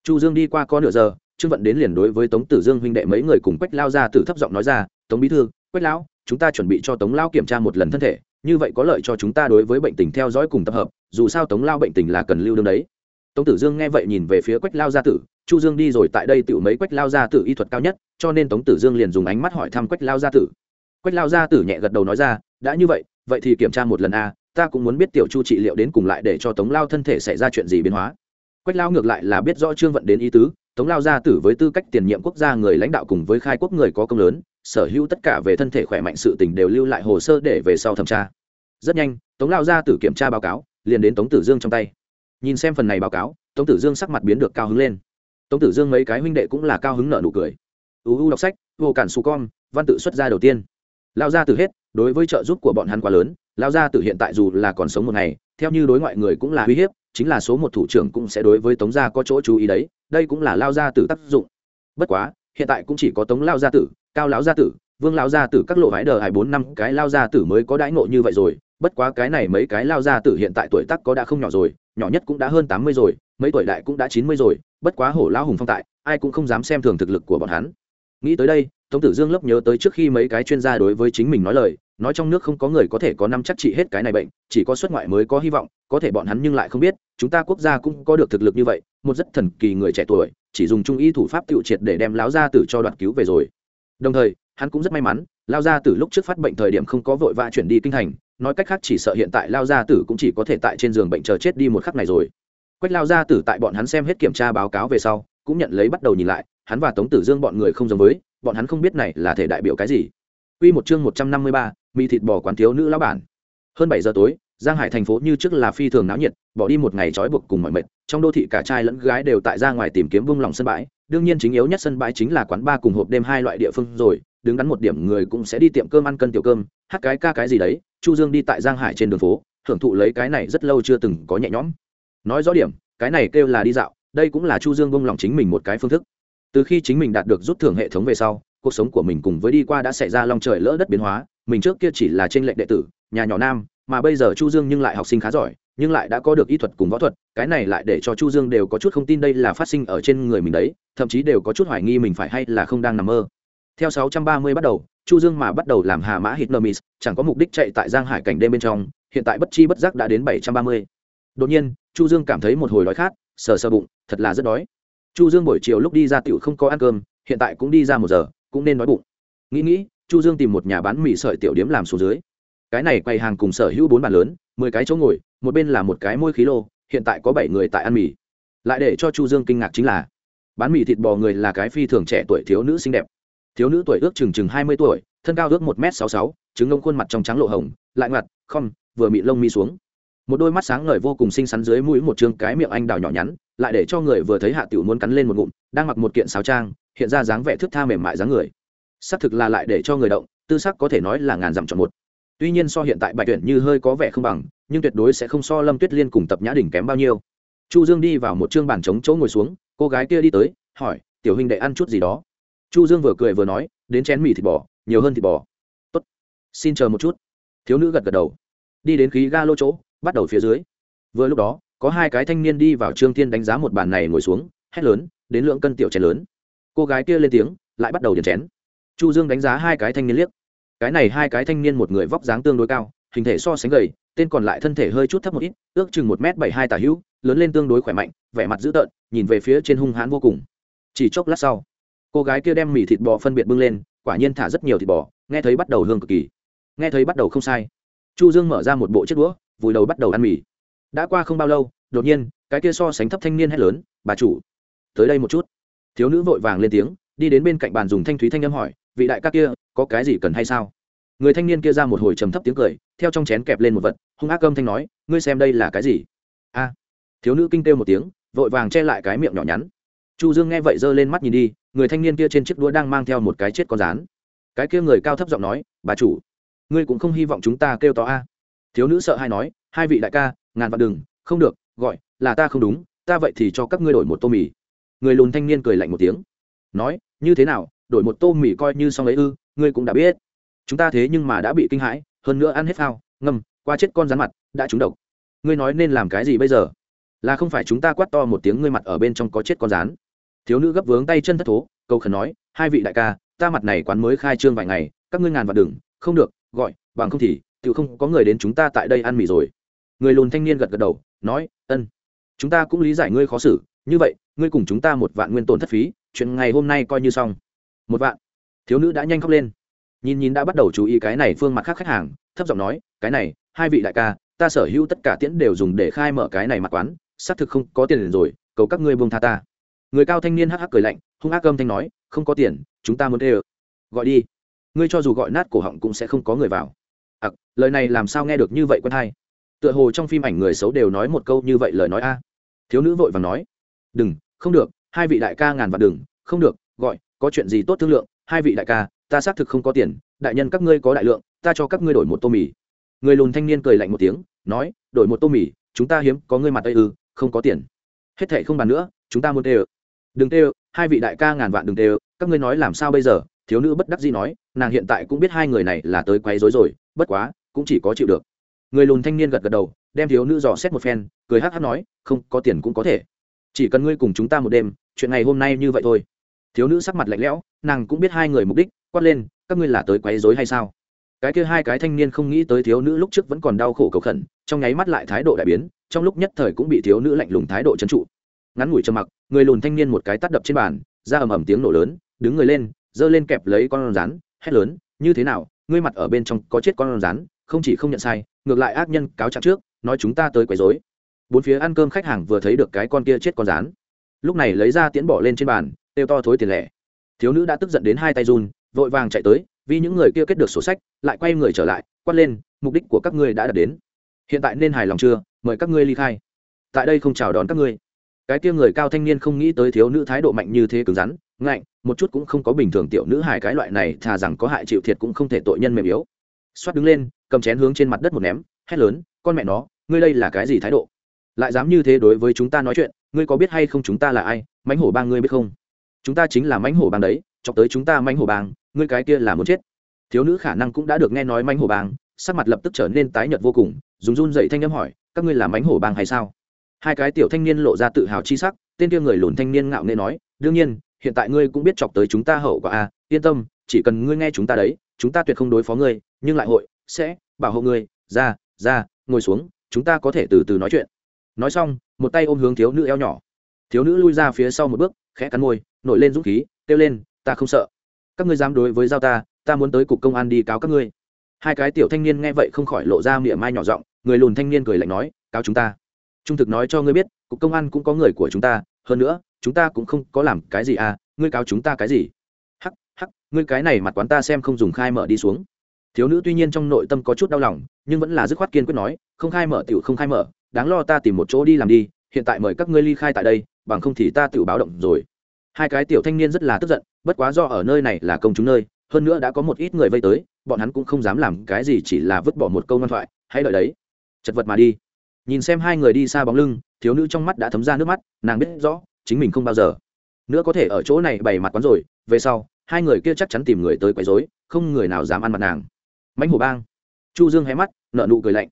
Chu dương đi qua có nửa giờ, trương vận đến liền đối với tống tử dương huynh đệ mấy người cùng quách lao ra tử thấp giọng nói ra, tống bí thư, quách lão, chúng ta chuẩn bị cho tống lao kiểm tra một lần thân thể, như vậy có lợi cho chúng ta đối với bệnh tình theo dõi cùng tập hợp, dù sao tống lao bệnh tình là cần lưu đương đấy. Tống tử dương nghe vậy nhìn về phía quách lao gia tử, chu dương đi rồi tại đây tự mấy quách lao gia tử y thuật cao nhất, cho nên tống tử dương liền dùng ánh mắt hỏi thăm quách lao gia tử. Quách lao gia tử nhẹ gật đầu nói ra, đã như vậy vậy thì kiểm tra một lần a ta cũng muốn biết tiểu chu trị liệu đến cùng lại để cho tống lao thân thể xảy ra chuyện gì biến hóa. Quách lao ngược lại là biết rõ trương vận đến ý tứ, tống lao gia tử với tư cách tiền nhiệm quốc gia người lãnh đạo cùng với khai quốc người có công lớn, sở hữu tất cả về thân thể khỏe mạnh sự tình đều lưu lại hồ sơ để về sau thẩm tra. Rất nhanh, tống lao gia tử kiểm tra báo cáo, liền đến tống tử dương trong tay. Nhìn xem phần này báo cáo, tống tử dương sắc mặt biến được cao hứng lên. Tống tử dương mấy cái huynh đệ cũng là cao hứng nợ nụ cười. Uu đọc sách, vô cản su con, văn tự xuất gia đầu tiên. Lao gia tử hết, đối với trợ giúp của bọn hắn quá lớn lao gia tử hiện tại dù là còn sống một ngày, theo như đối ngoại người cũng là uy hiếp, chính là số một thủ trưởng cũng sẽ đối với tống gia có chỗ chú ý đấy, đây cũng là lao gia tử tác dụng. Bất quá, hiện tại cũng chỉ có tống lao gia tử, cao lão gia tử, vương lao gia tử các lộ hái đờ hai bốn năm cái lao gia tử mới có đãi ngộ như vậy rồi. Bất quá cái này mấy cái lao gia tử hiện tại tuổi tác có đã không nhỏ rồi, nhỏ nhất cũng đã hơn tám mươi rồi, mấy tuổi đại cũng đã chín mươi rồi. Bất quá hổ lao hùng phong tại, ai cũng không dám xem thường thực lực của bọn hắn. Nghĩ tới đây tống tử dương lấp nhớ tới trước khi mấy cái chuyên gia đối với chính mình nói lời, nói trong nước không có người có thể có năm chắc trị hết cái này bệnh, chỉ có xuất ngoại mới có hy vọng, có thể bọn hắn nhưng lại không biết, chúng ta quốc gia cũng có được thực lực như vậy, một rất thần kỳ người trẻ tuổi, chỉ dùng trung y thủ pháp tiêu triệt để đem Lão gia tử cho đoạt cứu về rồi. Đồng thời, hắn cũng rất may mắn lao gia tử lúc trước phát bệnh thời điểm không có vội vã chuyển đi kinh thành, nói cách khác chỉ sợ hiện tại lao gia tử cũng chỉ có thể tại trên giường bệnh chờ chết đi một khắc này rồi. Quách lao gia tử tại bọn hắn xem hết kiểm tra báo cáo về sau, cũng nhận lấy bắt đầu nhìn lại, hắn và tống tử dương bọn người không giống với bọn hắn không biết này là thể đại biểu cái gì. Quy một chương 153, mì thịt bò quán thiếu nữ lão bản. Hơn 7 giờ tối, Giang Hải thành phố như trước là phi thường náo nhiệt, bỏ đi một ngày trói buộc cùng mọi mệt, trong đô thị cả trai lẫn gái đều tại ra ngoài tìm kiếm vung lòng sân bãi, đương nhiên chính yếu nhất sân bãi chính là quán bar cùng hộp đêm hai loại địa phương rồi, đứng đắn một điểm người cũng sẽ đi tiệm cơm ăn cân tiểu cơm, hát cái ca cái gì đấy, chu dương đi tại giang hải trên đường phố hưởng thụ lấy cái này rất lâu chưa từng có nhẹ nhõm. Nói rõ điểm cái này kêu là đi dạo đây cũng là chu dương bông lòng chính mình một cái phương thức từ khi chính mình đạt được rút thưởng hệ thống về sau, cuộc sống của mình cùng với đi qua đã xảy ra long trời lỡ đất biến hóa, mình trước kia chỉ là trên lệnh đệ tử, nhà nhỏ nam, mà bây giờ chu dương nhưng lại học sinh khá giỏi, nhưng lại đã có được y thuật cùng võ thuật, cái này lại để cho chu dương đều có chút không tin đây là phát sinh ở trên người mình đấy, thậm chí đều có chút hoài nghi mình phải hay là không đang nằm mơ theo 630 bắt đầu, chu dương mà bắt đầu làm hà mã hitnermis chẳng có mục đích chạy tại giang hải cảnh đêm bên trong, hiện tại bất chi bất giác đã đến 730. đột nhiên, chu dương cảm thấy một hồi đói khát, sờ sờ bụng, thật là rất đói chu dương buổi chiều lúc đi ra tiểu không có ăn cơm, hiện tại cũng đi ra một giờ, cũng nên nói bụng. Nghĩ nghĩ, chu dương tìm một nhà bán mì sợi tiểu điếm làm xuống dưới. Cái này quầy hàng cùng sở hữu bốn bàn lớn, mười cái chỗ ngồi, một bên là một cái môi khí lô, hiện tại có bảy người tại ăn mì. Lại để cho chu dương kinh ngạc chính là, bán mì thịt bò người là cái phi thường trẻ tuổi thiếu nữ xinh đẹp. Thiếu nữ tuổi ước chừng chừng hai mươi tuổi, thân cao ước một m sáu sáu, trứng ngông khuôn mặt trong trắng lộ hồng, lại ngặt không vừa mị lông mi xuống. Một đôi mắt sáng ngời vô cùng xinh xắn dưới mũi một chương cái miệng anh đào nhỏ nhắn lại để cho người vừa thấy hạ tiểu muốn cắn lên một ngụm, đang mặc một kiện sáo trang, hiện ra dáng vẻ thước tha mềm mại dáng người. Xác thực là lại để cho người động, tư sắc có thể nói là ngàn dặm chọn một. Tuy nhiên so hiện tại bạch tuyển như hơi có vẻ không bằng, nhưng tuyệt đối sẽ không so lâm tuyết liên cùng tập nhã đỉnh kém bao nhiêu. Chu dương đi vào một chương bàn trống chỗ ngồi xuống, cô gái kia đi tới, hỏi, tiểu huynh đệ ăn chút gì đó? Chu dương vừa cười vừa nói, đến chén mì thịt bò, nhiều hơn thịt bò. Tốt, xin chờ một chút. Thiếu nữ gật gật đầu. Đi đến khí ga lô chỗ, bắt đầu phía dưới. Vừa lúc đó có hai cái thanh niên đi vào trương thiên đánh giá một bàn này ngồi xuống, hét lớn, đến lượng cân tiểu chén lớn. Cô gái kia lên tiếng, lại bắt đầu điền chén. Chu dương đánh giá hai cái thanh niên liếc. Cái này hai cái thanh niên một người vóc dáng tương đối cao, hình thể so sánh gầy, tên còn lại thân thể hơi chút thấp một ít, ước chừng một m bảy hai tả hữu, lớn lên tương đối khỏe mạnh, vẻ mặt dữ tợn, nhìn về phía trên hung hãn vô cùng. Chỉ chốc lát sau, cô gái kia đem mì thịt bò phân biệt bưng lên, quả nhiên thả rất nhiều thịt bò, nghe thấy bắt đầu hương cực kỳ. Nghe thấy bắt đầu không sai. Chu dương mở ra một bộ chiếc đũa, vùi đầu bắt đầu ăn mì đã qua không bao lâu, đột nhiên, cái kia so sánh thấp thanh niên hét lớn, bà chủ, tới đây một chút. Thiếu nữ vội vàng lên tiếng, đi đến bên cạnh bàn dùng thanh thúy thanh âm hỏi, vị đại ca kia, có cái gì cần hay sao? Người thanh niên kia ra một hồi trầm thấp tiếng cười, theo trong chén kẹp lên một vật, hung ác âm thanh nói, ngươi xem đây là cái gì? A. Thiếu nữ kinh kêu một tiếng, vội vàng che lại cái miệng nhỏ nhắn. Chu dương nghe vậy giơ lên mắt nhìn đi, người thanh niên kia trên chiếc đũa đang mang theo một cái chết con rán. Cái kia người cao thấp giọng nói, bà chủ, ngươi cũng không hy vọng chúng ta kêu to a. Thiếu nữ sợ hay nói, hai vị đại ca ngàn vạn đừng, không được, gọi, là ta không đúng, ta vậy thì cho các ngươi đổi một tô mì. Người lùn thanh niên cười lạnh một tiếng. Nói, như thế nào, đổi một tô mì coi như xong lấy ư, ngươi cũng đã biết. Chúng ta thế nhưng mà đã bị kinh hãi, hơn nữa ăn hết phao, ngâm, qua chết con rắn mặt, đã trúng độc. Ngươi nói nên làm cái gì bây giờ? Là không phải chúng ta quát to một tiếng ngươi mặt ở bên trong có chết con rán thiếu nữ gấp vướng tay chân thất thố câu khẩn nói, hai vị đại ca, ta mặt này quán mới khai trương vài ngày, các ngươi ngàn vặt đừng, không được, gọi, bằng không thì tự không có người đến chúng ta tại đây ăn mì rồi người lùn thanh niên gật gật đầu, nói, ân, chúng ta cũng lý giải ngươi khó xử, như vậy, ngươi cùng chúng ta một vạn nguyên tổn thất phí, chuyện ngày hôm nay coi như xong. Một vạn? Thiếu nữ đã nhanh khóc lên. Nhìn nhìn đã bắt đầu chú ý cái này phương mặt khác khách hàng, thấp giọng nói, cái này, hai vị đại ca, ta sở hữu tất cả tiễn đều dùng để khai mở cái này mặt quán, xác thực không có tiền rồi, cầu các ngươi buông tha ta. Người cao thanh niên hắc hắc cười lạnh, hung ác âm thanh nói, không có tiền, chúng ta muốn đê ơ. Gọi đi. Ngươi cho dù gọi nát cổ họng cũng sẽ không có người vào. Ặc, lời này làm sao nghe được như vậy quân hai? Tựa hồ trong phim ảnh người xấu đều nói một câu như vậy lời nói a. Thiếu nữ vội vàng nói, đừng, không được, hai vị đại ca ngàn vạn đừng, không được, gọi, có chuyện gì tốt thương lượng, hai vị đại ca, ta xác thực không có tiền, đại nhân các ngươi có đại lượng, ta cho các ngươi đổi một tô mì. Người lùn thanh niên cười lạnh một tiếng, nói, đổi một tô mì, chúng ta hiếm, có ngươi mặt tây ư, không có tiền. Hết thệ không bàn nữa, chúng ta muốn tê ơ. Đừng tê ơ, hai vị đại ca ngàn vạn đừng tê ơ, các ngươi nói làm sao bây giờ? Thiếu nữ bất đắc dĩ nói, nàng hiện tại cũng biết hai người này là tới quấy rối rồi, bất quá, cũng chỉ có chịu được người lùn thanh niên gật gật đầu, đem thiếu nữ dò xét một phen, cười hắc hắc nói, không, có tiền cũng có thể. Chỉ cần ngươi cùng chúng ta một đêm, chuyện ngày hôm nay như vậy thôi. Thiếu nữ sắc mặt lạnh lẽo, nàng cũng biết hai người mục đích, quát lên, các ngươi là tới quấy rối hay sao? Cái kia hai cái thanh niên không nghĩ tới thiếu nữ lúc trước vẫn còn đau khổ cầu khẩn, trong nháy mắt lại thái độ đại biến, trong lúc nhất thời cũng bị thiếu nữ lạnh lùng thái độ trấn trụ. Ngắn ngủi trầm mặc, người lùn thanh niên một cái tắt đập trên bàn, ra ầm ầm tiếng nổ lớn, đứng người lên, giơ lên kẹp lấy con rắn, hét lớn, như thế nào? Ngươi mặt ở bên trong có chết con rắn, không chỉ không nhận sai ngược lại ác nhân cáo trạng trước, nói chúng ta tới quấy rối. Bốn phía ăn cơm khách hàng vừa thấy được cái con kia chết con rán. Lúc này lấy ra tiễn bỏ lên trên bàn têu to thối tiền lẻ. Thiếu nữ đã tức giận đến hai tay run, vội vàng chạy tới, vì những người kia kết được sổ sách, lại quay người trở lại, quát lên, mục đích của các ngươi đã đạt đến. Hiện tại nên hài lòng chưa? Mời các ngươi ly khai. Tại đây không chào đón các ngươi. Cái kia người cao thanh niên không nghĩ tới thiếu nữ thái độ mạnh như thế cứng rắn, ngạnh, một chút cũng không có bình thường tiểu nữ hài cái loại này, thà rằng có hại chịu thiệt cũng không thể tội nhân mềm yếu. Xoát đứng lên cầm chén hướng trên mặt đất một ném hét lớn con mẹ nó ngươi đây là cái gì thái độ? Lại dám như thế đối với chúng ta nói chuyện ngươi có biết hay không chúng ta là ai? Mãnh hổ bang ngươi biết không? Chúng ta chính là mãnh hổ bang đấy chọc tới chúng ta mãnh hổ bang ngươi cái kia là muốn chết. Thiếu nữ khả năng cũng đã được nghe nói mãnh hổ bang sắc mặt lập tức trở nên tái nhợt vô cùng dùng run dậy thanh âm hỏi các ngươi là mãnh hổ bang hay sao? Hai cái tiểu thanh niên lộ ra tự hào chi sắc tên kia người lùn thanh niên ngạo nghễ nói đương nhiên hiện tại ngươi cũng biết chọc tới chúng ta hậu quả a à, yên tâm chỉ cần ngươi nghe chúng ta đấy chúng ta tuyệt không đối phó ngươi nhưng lại hội sẽ bảo hộ ngươi ra ra, ngồi xuống, chúng ta có thể từ từ nói chuyện. Nói xong, một tay ôm hướng thiếu nữ eo nhỏ. Thiếu nữ lui ra phía sau một bước, khẽ cắn môi, nổi lên dũng khí, kêu lên, ta không sợ. Các ngươi dám đối với giao ta ta muốn tới cục công an đi cáo các ngươi. Hai cái tiểu thanh niên nghe vậy không khỏi lộ ra miệng mai nhỏ giọng, người lùn thanh niên cười lạnh nói, cáo chúng ta. Trung thực nói cho ngươi biết, cục công an cũng có người của chúng ta, hơn nữa, chúng ta cũng không có làm cái gì à ngươi cáo chúng ta cái gì? Hắc hắc, ngươi cái này mặt quán ta xem không dùng khai mở đi xuống thiếu nữ tuy nhiên trong nội tâm có chút đau lòng, nhưng vẫn là dứt khoát kiên quyết nói, không khai mở tiểu không khai mở, đáng lo ta tìm một chỗ đi làm đi, hiện tại mời các ngươi ly khai tại đây, bằng không thì ta tự báo động rồi. Hai cái tiểu thanh niên rất là tức giận, bất quá do ở nơi này là công chúng nơi, hơn nữa đã có một ít người vây tới, bọn hắn cũng không dám làm cái gì chỉ là vứt bỏ một câu ngoan thoại, hãy đợi đấy, chật vật mà đi. Nhìn xem hai người đi xa bóng lưng, thiếu nữ trong mắt đã thấm ra nước mắt, nàng biết rõ, chính mình không bao giờ nữa có thể ở chỗ này bày mặt quán rồi, về sau, hai người kia chắc chắn tìm người tới quấy rối, không người nào dám ăn mặt nàng mánh hổ bang. Chu dương hé mắt nợ nụ cười lạnh.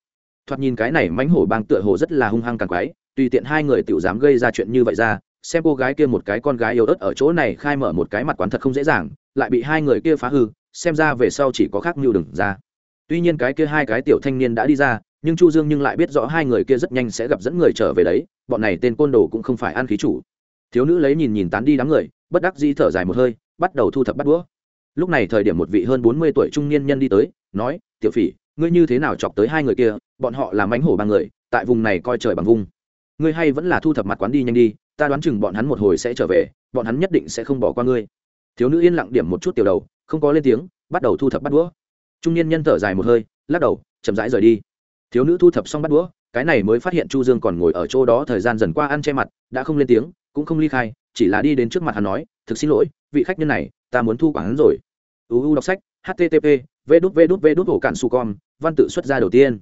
Thoạt nhìn cái này mánh hổ bang tựa hồ rất là hung hăng càng quái, tùy tiện hai người tự dám gây ra chuyện như vậy ra, xem cô gái kia một cái con gái yếu ớt ở chỗ này khai mở một cái mặt quán thật không dễ dàng, lại bị hai người kia phá hư, xem ra về sau chỉ có khác mưu đừng ra. Tuy nhiên cái kia hai cái tiểu thanh niên đã đi ra, nhưng chu dương nhưng lại biết rõ hai người kia rất nhanh sẽ gặp dẫn người trở về đấy, bọn này tên côn đồ cũng không phải ăn khí chủ. Thiếu nữ lấy nhìn nhìn tán đi đám người, bất đắc dĩ thở dài một hơi, bắt đầu thu thập bắt đũa lúc này thời điểm một vị hơn bốn mươi tuổi trung niên nhân đi tới, nói, tiểu phỉ, ngươi như thế nào chọc tới hai người kia? Bọn họ là mánh hổ ba người, tại vùng này coi trời bằng vung ngươi hay vẫn là thu thập mặt quán đi nhanh đi, ta đoán chừng bọn hắn một hồi sẽ trở về, bọn hắn nhất định sẽ không bỏ qua ngươi. Thiếu nữ yên lặng điểm một chút tiểu đầu, không có lên tiếng, bắt đầu thu thập bắt đũa. Trung niên nhân thở dài một hơi, lắc đầu, chậm rãi rời đi. Thiếu nữ thu thập xong bắt đũa, cái này mới phát hiện chu dương còn ngồi ở chỗ đó thời gian dần qua ăn che mặt, đã không lên tiếng, cũng không ly khai, chỉ là đi đến trước mặt hắn nói, thực xin lỗi, vị khách nhân này, ta muốn thu quản hắn rồi uu đọc sách http v đút v đút v đút ổ cạn su con văn tự xuất ra đầu tiên.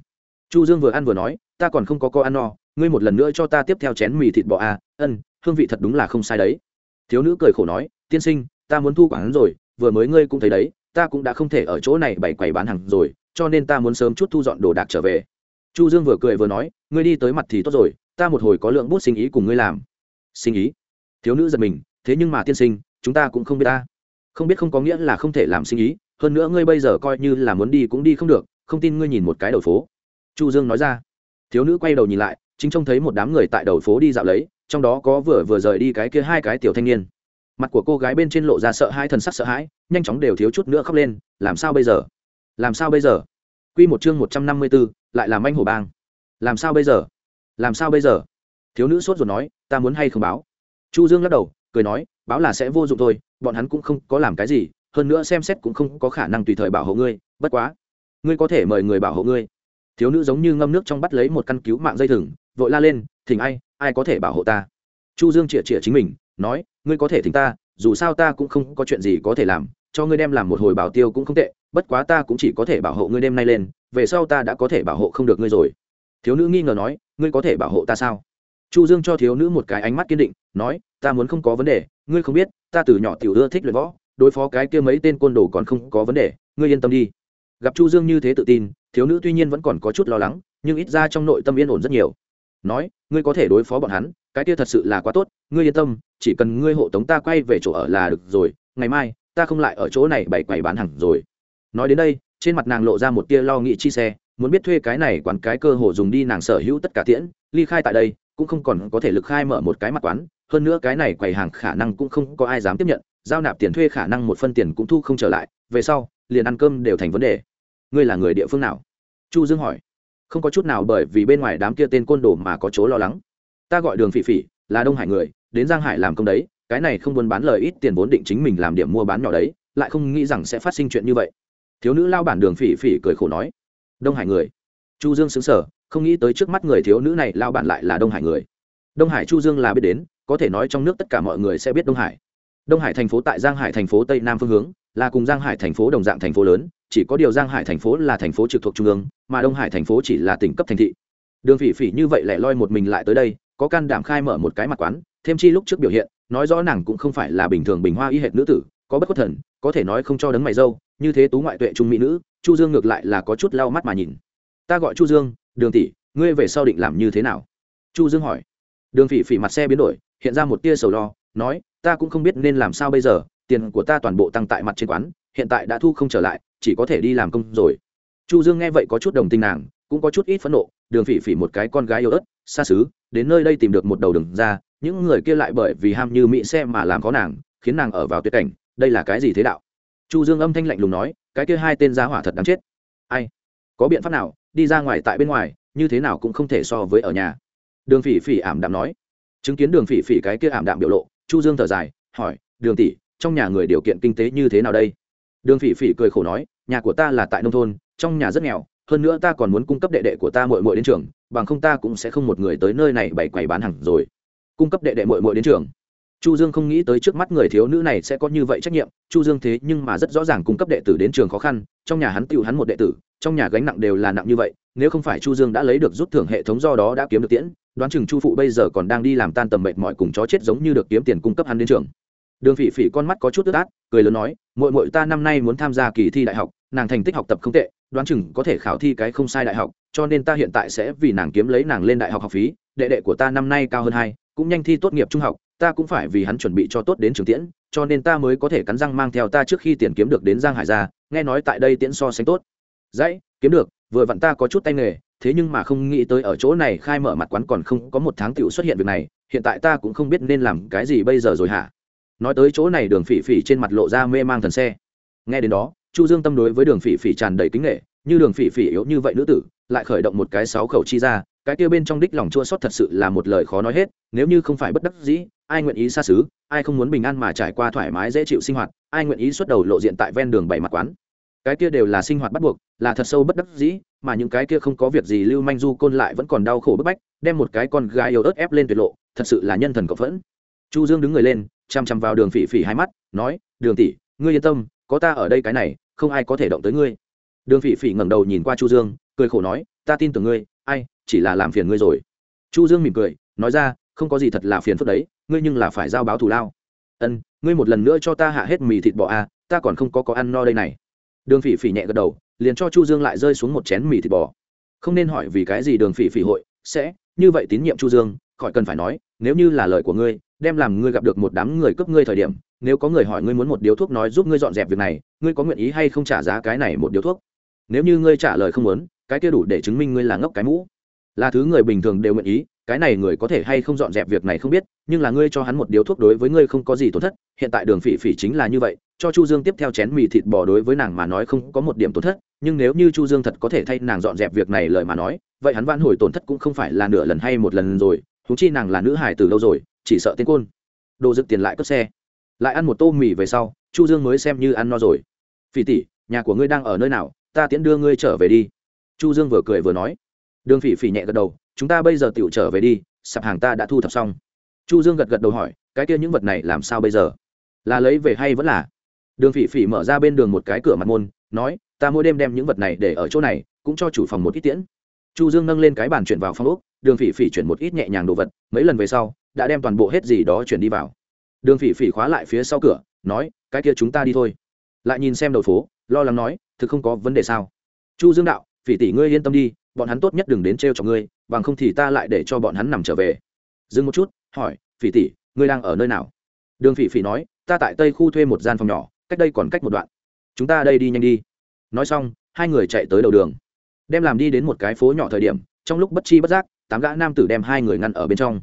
Chu dương vừa ăn vừa nói, ta còn không có co ăn no, ngươi một lần nữa cho ta tiếp theo chén mì thịt bò à ân, hương vị thật đúng là không sai đấy. Thiếu nữ cười khổ nói, tiên sinh, ta muốn thu quản hắn rồi, vừa mới ngươi cũng thấy đấy, ta cũng đã không thể ở chỗ này bày quầy bán hàng rồi, cho nên ta muốn sớm chút thu dọn đồ đạc trở về. Chu dương vừa cười vừa nói, ngươi đi tới mặt thì tốt rồi, ta một hồi có lượng bút sinh ý cùng ngươi làm. Sinh ý? Thiếu nữ giật mình, thế nhưng mà tiên sinh, chúng ta cũng không biết ta không biết không có nghĩa là không thể làm sinh ý hơn nữa ngươi bây giờ coi như là muốn đi cũng đi không được không tin ngươi nhìn một cái đầu phố. Chu dương nói ra. Thiếu nữ quay đầu nhìn lại chính trông thấy một đám người tại đầu phố đi dạo lấy trong đó có vừa vừa rời đi cái kia hai cái tiểu thanh niên. Mặt của cô gái bên trên lộ ra sợ hãi thần sắc sợ hãi nhanh chóng đều thiếu chút nữa khóc lên làm sao bây giờ? Làm sao bây giờ? Quy một chương một trăm năm mươi 154, lại làm anh hổ bang. Làm sao bây giờ? Làm sao bây giờ? Thiếu nữ sốt ruột nói ta muốn hay không báo? Chu dương lắc đầu cười nói báo là sẽ vô dụng thôi, bọn hắn cũng không có làm cái gì, hơn nữa xem xét cũng không có khả năng tùy thời bảo hộ ngươi, bất quá, ngươi có thể mời người bảo hộ ngươi. Thiếu nữ giống như ngâm nước trong bắt lấy một căn cứu mạng dây thừng, vội la lên, thỉnh ai ai có thể bảo hộ ta? Chu dương chĩa chĩa chính mình, nói, ngươi có thể thỉnh ta, dù sao ta cũng không có chuyện gì có thể làm, cho ngươi đem làm một hồi bảo tiêu cũng không tệ, bất quá ta cũng chỉ có thể bảo hộ ngươi đêm nay lên, về sau ta đã có thể bảo hộ không được ngươi rồi. Thiếu nữ nghi ngờ nói, ngươi có thể bảo hộ ta sao? Chu dương cho thiếu nữ một cái ánh mắt kiên định, nói, ta muốn không có vấn đề ngươi không biết, ta từ nhỏ tiểu ưa thích luyện võ, đối phó cái kia mấy tên côn đồ còn không có vấn đề, ngươi yên tâm đi. Gặp chu dương như thế tự tin, thiếu nữ tuy nhiên vẫn còn có chút lo lắng, nhưng ít ra trong nội tâm yên ổn rất nhiều. Nói, ngươi có thể đối phó bọn hắn, cái kia thật sự là quá tốt, ngươi yên tâm, chỉ cần ngươi hộ tống ta quay về chỗ ở là được rồi, ngày mai, ta không lại ở chỗ này bày quầy bán hàng rồi. Nói đến đây, trên mặt nàng lộ ra một tia lo nghĩ chi xe, muốn biết thuê cái này quán cái cơ hồ dùng đi nàng sở hữu tất cả tiễn, ly khai tại đây cũng không còn có thể lực khai mở một cái mặt quán, hơn nữa cái này quầy hàng khả năng cũng không có ai dám tiếp nhận, giao nạp tiền thuê khả năng một phân tiền cũng thu không trở lại, về sau, liền ăn cơm đều thành vấn đề. Ngươi là người địa phương nào? Chu dương hỏi. Không có chút nào bởi vì bên ngoài đám kia tên côn đồ mà có chỗ lo lắng. Ta gọi đường phỉ phỉ, là đông hải người, đến giang hải làm công đấy, cái này không buôn bán lời ít tiền vốn định chính mình làm điểm mua bán nhỏ đấy, lại không nghĩ rằng sẽ phát sinh chuyện như vậy. Thiếu nữ lao bản đường phỉ phỉ cười khổ nói. Đông hải người. Chu dương xứng sở không nghĩ tới trước mắt người thiếu nữ này lao bản lại là đông hải người đông hải chu dương là biết đến có thể nói trong nước tất cả mọi người sẽ biết đông hải đông hải thành phố tại giang hải thành phố tây nam phương hướng là cùng giang hải thành phố đồng dạng thành phố lớn chỉ có điều giang hải thành phố là thành phố trực thuộc trung ương mà đông hải thành phố chỉ là tỉnh cấp thành thị đường phỉ phỉ như vậy lẻ loi một mình lại tới đây có can đảm khai mở một cái mặt quán thêm chi lúc trước biểu hiện nói rõ nàng cũng không phải là bình thường bình hoa y hệt nữ tử có bất khuất thần có thể nói không cho đấng mày dâu như thế tú ngoại tuệ trung mỹ nữ chu dương ngược lại là có chút lau mắt mà nhìn ta gọi chu dương đường tỷ ngươi về sau định làm như thế nào? Chu dương hỏi. Đường phỉ phỉ mặt xe biến đổi, hiện ra một tia sầu lo, nói, ta cũng không biết nên làm sao bây giờ, tiền của ta toàn bộ tăng tại mặt trên quán, hiện tại đã thu không trở lại, chỉ có thể đi làm công rồi. Chu dương nghe vậy có chút đồng tình nàng, cũng có chút ít phẫn nộ, đường phỉ phỉ một cái con gái yêu ớt, xa xứ, đến nơi đây tìm được một đầu đường ra, những người kia lại bởi vì ham như mỹ xe mà làm khó nàng, khiến nàng ở vào tuyệt cảnh, đây là cái gì thế đạo? Chu dương âm thanh lạnh lùng nói, cái kia hai tên giá hỏa thật đáng chết. Ai? Có biện pháp nào đi ra ngoài tại bên ngoài, như thế nào cũng không thể so với ở nhà. Đường phỉ phỉ ảm đạm nói. Chứng kiến đường phỉ phỉ cái kia ảm đạm biểu lộ, chu dương thở dài, hỏi, đường tỷ, trong nhà người điều kiện kinh tế như thế nào đây? Đường phỉ phỉ cười khổ nói, nhà của ta là tại nông thôn, trong nhà rất nghèo, hơn nữa ta còn muốn cung cấp đệ đệ của ta muội muội đến trường, bằng không ta cũng sẽ không một người tới nơi này bày quầy bán hàng rồi. Cung cấp đệ đệ muội muội đến trường chu dương không nghĩ tới trước mắt người thiếu nữ này sẽ có như vậy trách nhiệm, chu dương thế nhưng mà rất rõ ràng cung cấp đệ tử đến trường khó khăn, trong nhà hắn tiêu hắn một đệ tử, trong nhà gánh nặng đều là nặng như vậy, nếu không phải chu dương đã lấy được rút thưởng hệ thống do đó đã kiếm được tiễn, đoán chừng chu phụ bây giờ còn đang đi làm tan tầm mệt mỏi cùng chó chết giống như được kiếm tiền cung cấp hắn đến trường. Đường phỉ phỉ con mắt có chút ướt át, cười lớn nói, muội muội ta năm nay muốn tham gia kỳ thi đại học, nàng thành tích học tập không tệ, đoán chừng có thể khảo thi cái không sai đại học, cho nên ta hiện tại sẽ vì nàng kiếm lấy nàng lên đại học học phí, đệ đệ của ta năm nay cao hơn hai cũng nhanh thi tốt nghiệp trung học, ta cũng phải vì hắn chuẩn bị cho tốt đến trường tiễn, cho nên ta mới có thể cắn răng mang theo ta trước khi tiền kiếm được đến giang hải ra, nghe nói tại đây tiễn so sánh tốt. Dãy, kiếm được, vừa vặn ta có chút tay nghề, thế nhưng mà không nghĩ tới ở chỗ này khai mở mặt quán còn không có một tháng t xuất hiện việc này, hiện tại ta cũng không biết nên làm cái gì bây giờ rồi hả? Nói tới chỗ này đường phỉ phỉ trên mặt lộ ra mê mang thần xe. Nghe đến đó, chu dương tâm đối với đường phỉ phỉ tràn đầy kính nghệ, như đường phỉ phỉ yếu như vậy nữ tử, lại khởi động một cái sáu khẩu chi ra cái kia bên trong đích lòng chua xót thật sự là một lời khó nói hết, nếu như không phải bất đắc dĩ, ai nguyện ý xa xứ, ai không muốn bình an mà trải qua thoải mái dễ chịu sinh hoạt, ai nguyện ý xuất đầu lộ diện tại ven đường bảy mặt quán. Cái kia đều là sinh hoạt bắt buộc, là thật sâu bất đắc dĩ, mà những cái kia không có việc gì lưu manh du côn lại vẫn còn đau khổ bức bách, đem một cái con gái yếu ớt ép lên tuyệt lộ, thật sự là nhân thần cộng phẫn. Chu dương đứng người lên, chăm chăm vào đường phỉ phỉ hai mắt, nói, đường tỷ, ngươi yên tâm, có ta ở đây cái này, không ai có thể động tới ngươi. Đường phỉ phỉ ngẩng đầu nhìn qua chu dương, cười khổ nói, ta tin tưởng ngươi, ai chỉ là làm phiền ngươi rồi. Chu dương mỉm cười, nói ra, không có gì thật là phiền phức đấy, ngươi nhưng là phải giao báo thù lao. Ân, ngươi một lần nữa cho ta hạ hết mì thịt bò à ta còn không có có ăn no đây này. Đường phỉ phỉ nhẹ gật đầu, liền cho chu dương lại rơi xuống một chén mì thịt bò. Không nên hỏi vì cái gì đường phỉ phỉ hội, sẽ, như vậy tín nhiệm chu dương, khỏi cần phải nói, nếu như là lời của ngươi, đem làm ngươi gặp được một đám người cướp ngươi thời điểm, nếu có người hỏi ngươi muốn một điếu thuốc nói giúp ngươi dọn dẹp việc này, ngươi có nguyện ý hay không trả giá cái này một điếu thuốc? Nếu như ngươi trả lời không muốn, cái kia đủ để chứng minh ngươi là ngốc cái mũ là thứ người bình thường đều nguyện ý, cái này người có thể hay không dọn dẹp việc này không biết, nhưng là ngươi cho hắn một điếu thuốc đối với ngươi không có gì tổn thất, hiện tại đường phỉ phỉ chính là như vậy, cho chu dương tiếp theo chén mì thịt bò đối với nàng mà nói không có một điểm tổn thất, nhưng nếu như chu dương thật có thể thay nàng dọn dẹp việc này lời mà nói, vậy hắn vãn hồi tổn thất cũng không phải là nửa lần hay một lần rồi húng chi nàng là nữ hài từ lâu rồi, chỉ sợ tên côn. Đồ dựng tiền lại cướp xe. Lại ăn một tô mì về sau, chu dương mới xem như ăn no rồi. Phỉ tỷ, nhà của ngươi đang ở nơi nào? Ta tiễn đưa ngươi trở về đi. Chu dương vừa cười vừa nói đường phỉ phỉ nhẹ gật đầu, chúng ta bây giờ tựu trở về đi, sạp hàng ta đã thu thập xong. Chu dương gật gật đầu hỏi, cái kia những vật này làm sao bây giờ? Là lấy về hay vẫn là? Đường phỉ phỉ mở ra bên đường một cái cửa mặt môn, nói, ta mỗi đêm đem những vật này để ở chỗ này, cũng cho chủ phòng một ít tiễn. Chu dương nâng lên cái bàn chuyển vào phòng úc đường phỉ phỉ chuyển một ít nhẹ nhàng đồ vật, mấy lần về sau, đã đem toàn bộ hết gì đó chuyển đi vào. Đường phỉ phỉ khóa lại phía sau cửa, nói, cái kia chúng ta đi thôi. Lại nhìn xem đầu phố, lo lắng nói, thực không có vấn đề sao? Chu dương đạo, phỉ tỷ ngươi yên tâm đi bọn hắn tốt nhất đừng đến t r cho ngươi, bằng không thì ta lại để cho bọn hắn nằm trở về. Dừng một chút, hỏi, phỉ tỷ, ngươi đang ở nơi nào? Đường phỉ phỉ nói, ta tại tây khu thuê một gian phòng nhỏ, cách đây còn cách một đoạn. Chúng ta đây đi nhanh đi. Nói xong, hai người chạy tới đầu đường. Đem làm đi đến một cái phố nhỏ thời điểm, trong lúc bất chi bất giác, tám gã nam tử đem hai người ngăn ở bên trong.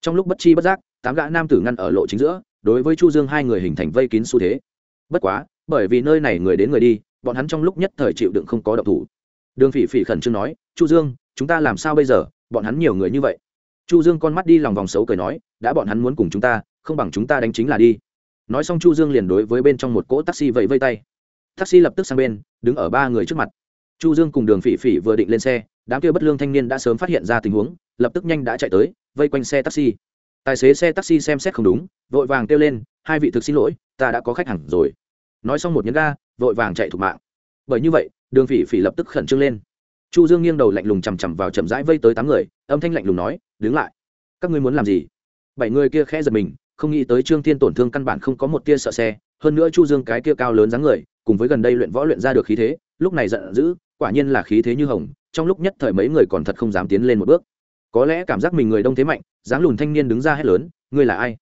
Trong lúc bất chi bất giác, tám gã nam tử ngăn ở lộ chính giữa, đối với chu dương hai người hình thành vây kín xu thế. Bất quá, bởi vì nơi này người đến người đi, bọn hắn trong lúc nhất thời chịu đựng không có động thủ đường phỉ phỉ khẩn trương nói, chu dương, chúng ta làm sao bây giờ? Bọn hắn nhiều người như vậy. Chu dương con mắt đi lòng vòng xấu cười nói, đã bọn hắn muốn cùng chúng ta, không bằng chúng ta đánh chính là đi. Nói xong chu dương liền đối với bên trong một cỗ taxi vẫy vây tay. Taxi lập tức sang bên, đứng ở ba người trước mặt. Chu dương cùng đường phỉ phỉ vừa định lên xe, đám kia bất lương thanh niên đã sớm phát hiện ra tình huống, lập tức nhanh đã chạy tới, vây quanh xe taxi. Tài xế xe taxi xem xét không đúng, vội vàng kêu lên, hai vị thực xin lỗi, ta đã có khách hẳn rồi. Nói xong một nhấn ga, vội vàng chạy thục mạng. Bởi như vậy đường phỉ phỉ lập tức khẩn trương lên. Chu dương nghiêng đầu lạnh lùng chằm chằm vào chậm rãi vây tới tám người, âm thanh lạnh lùng nói, đứng lại. Các ngươi muốn làm gì? Bảy người kia khẽ giật mình, không nghĩ tới trương thiên tổn thương căn bản không có một tia sợ xe hơn nữa chu dương cái kia cao lớn dáng người, cùng với gần đây luyện võ luyện ra được khí thế, lúc này giận dữ, quả nhiên là khí thế như hồng, trong lúc nhất thời mấy người còn thật không dám tiến lên một bước. Có lẽ cảm giác mình người đông thế mạnh, dáng lùn thanh niên đứng ra hét lớn, ngươi là ai?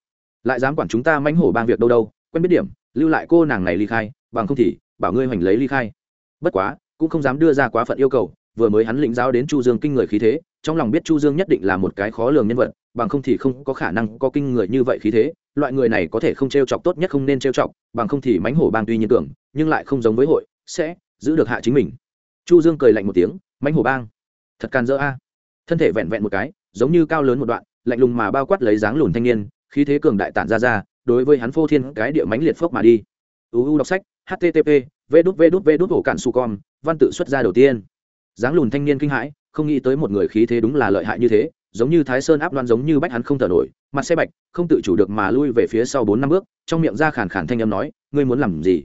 Lại dám quản chúng ta mãnh hổ bang việc đâu đâu, quen biết điểm, lưu lại cô nàng này ly khai, bằng không thì bảo ngươi hoành lấy ly khai bất quá, cũng không dám đưa ra quá phận yêu cầu, vừa mới hắn lĩnh giáo đến chu dương kinh người khí thế, trong lòng biết chu dương nhất định là một cái khó lường nhân vật, bằng không thì không có khả năng có kinh người như vậy khí thế, loại người này có thể không trêu chọc tốt nhất không nên trêu chọc, bằng không thì mánh hổ bang tuy nhiên tưởng, nhưng lại không giống với hội, sẽ giữ được hạ chính mình. Chu dương cười lạnh một tiếng mánh hổ bang, thật can dỡ a. Thân thể vẹn vẹn một cái, giống như cao lớn một đoạn, lạnh lùng mà bao quát lấy dáng lùn thanh niên, khí thế cường đại tản ra ra, đối với hắn phô thiên cái địa mánh liệt phốc mà đi. Uu đọc sách, http vê đút vê đút vê đút hổ cạn su con văn tự xuất ra đầu tiên. Dáng lùn thanh niên kinh hãi, không nghĩ tới một người khí thế đúng là lợi hại như thế, giống như thái sơn áp đoan giống như bách hắn không thở nổi, mặt xe bạch, không tự chủ được mà lui về phía sau bốn năm bước, trong miệng ra khàn khàn thanh âm nói, ngươi muốn làm gì?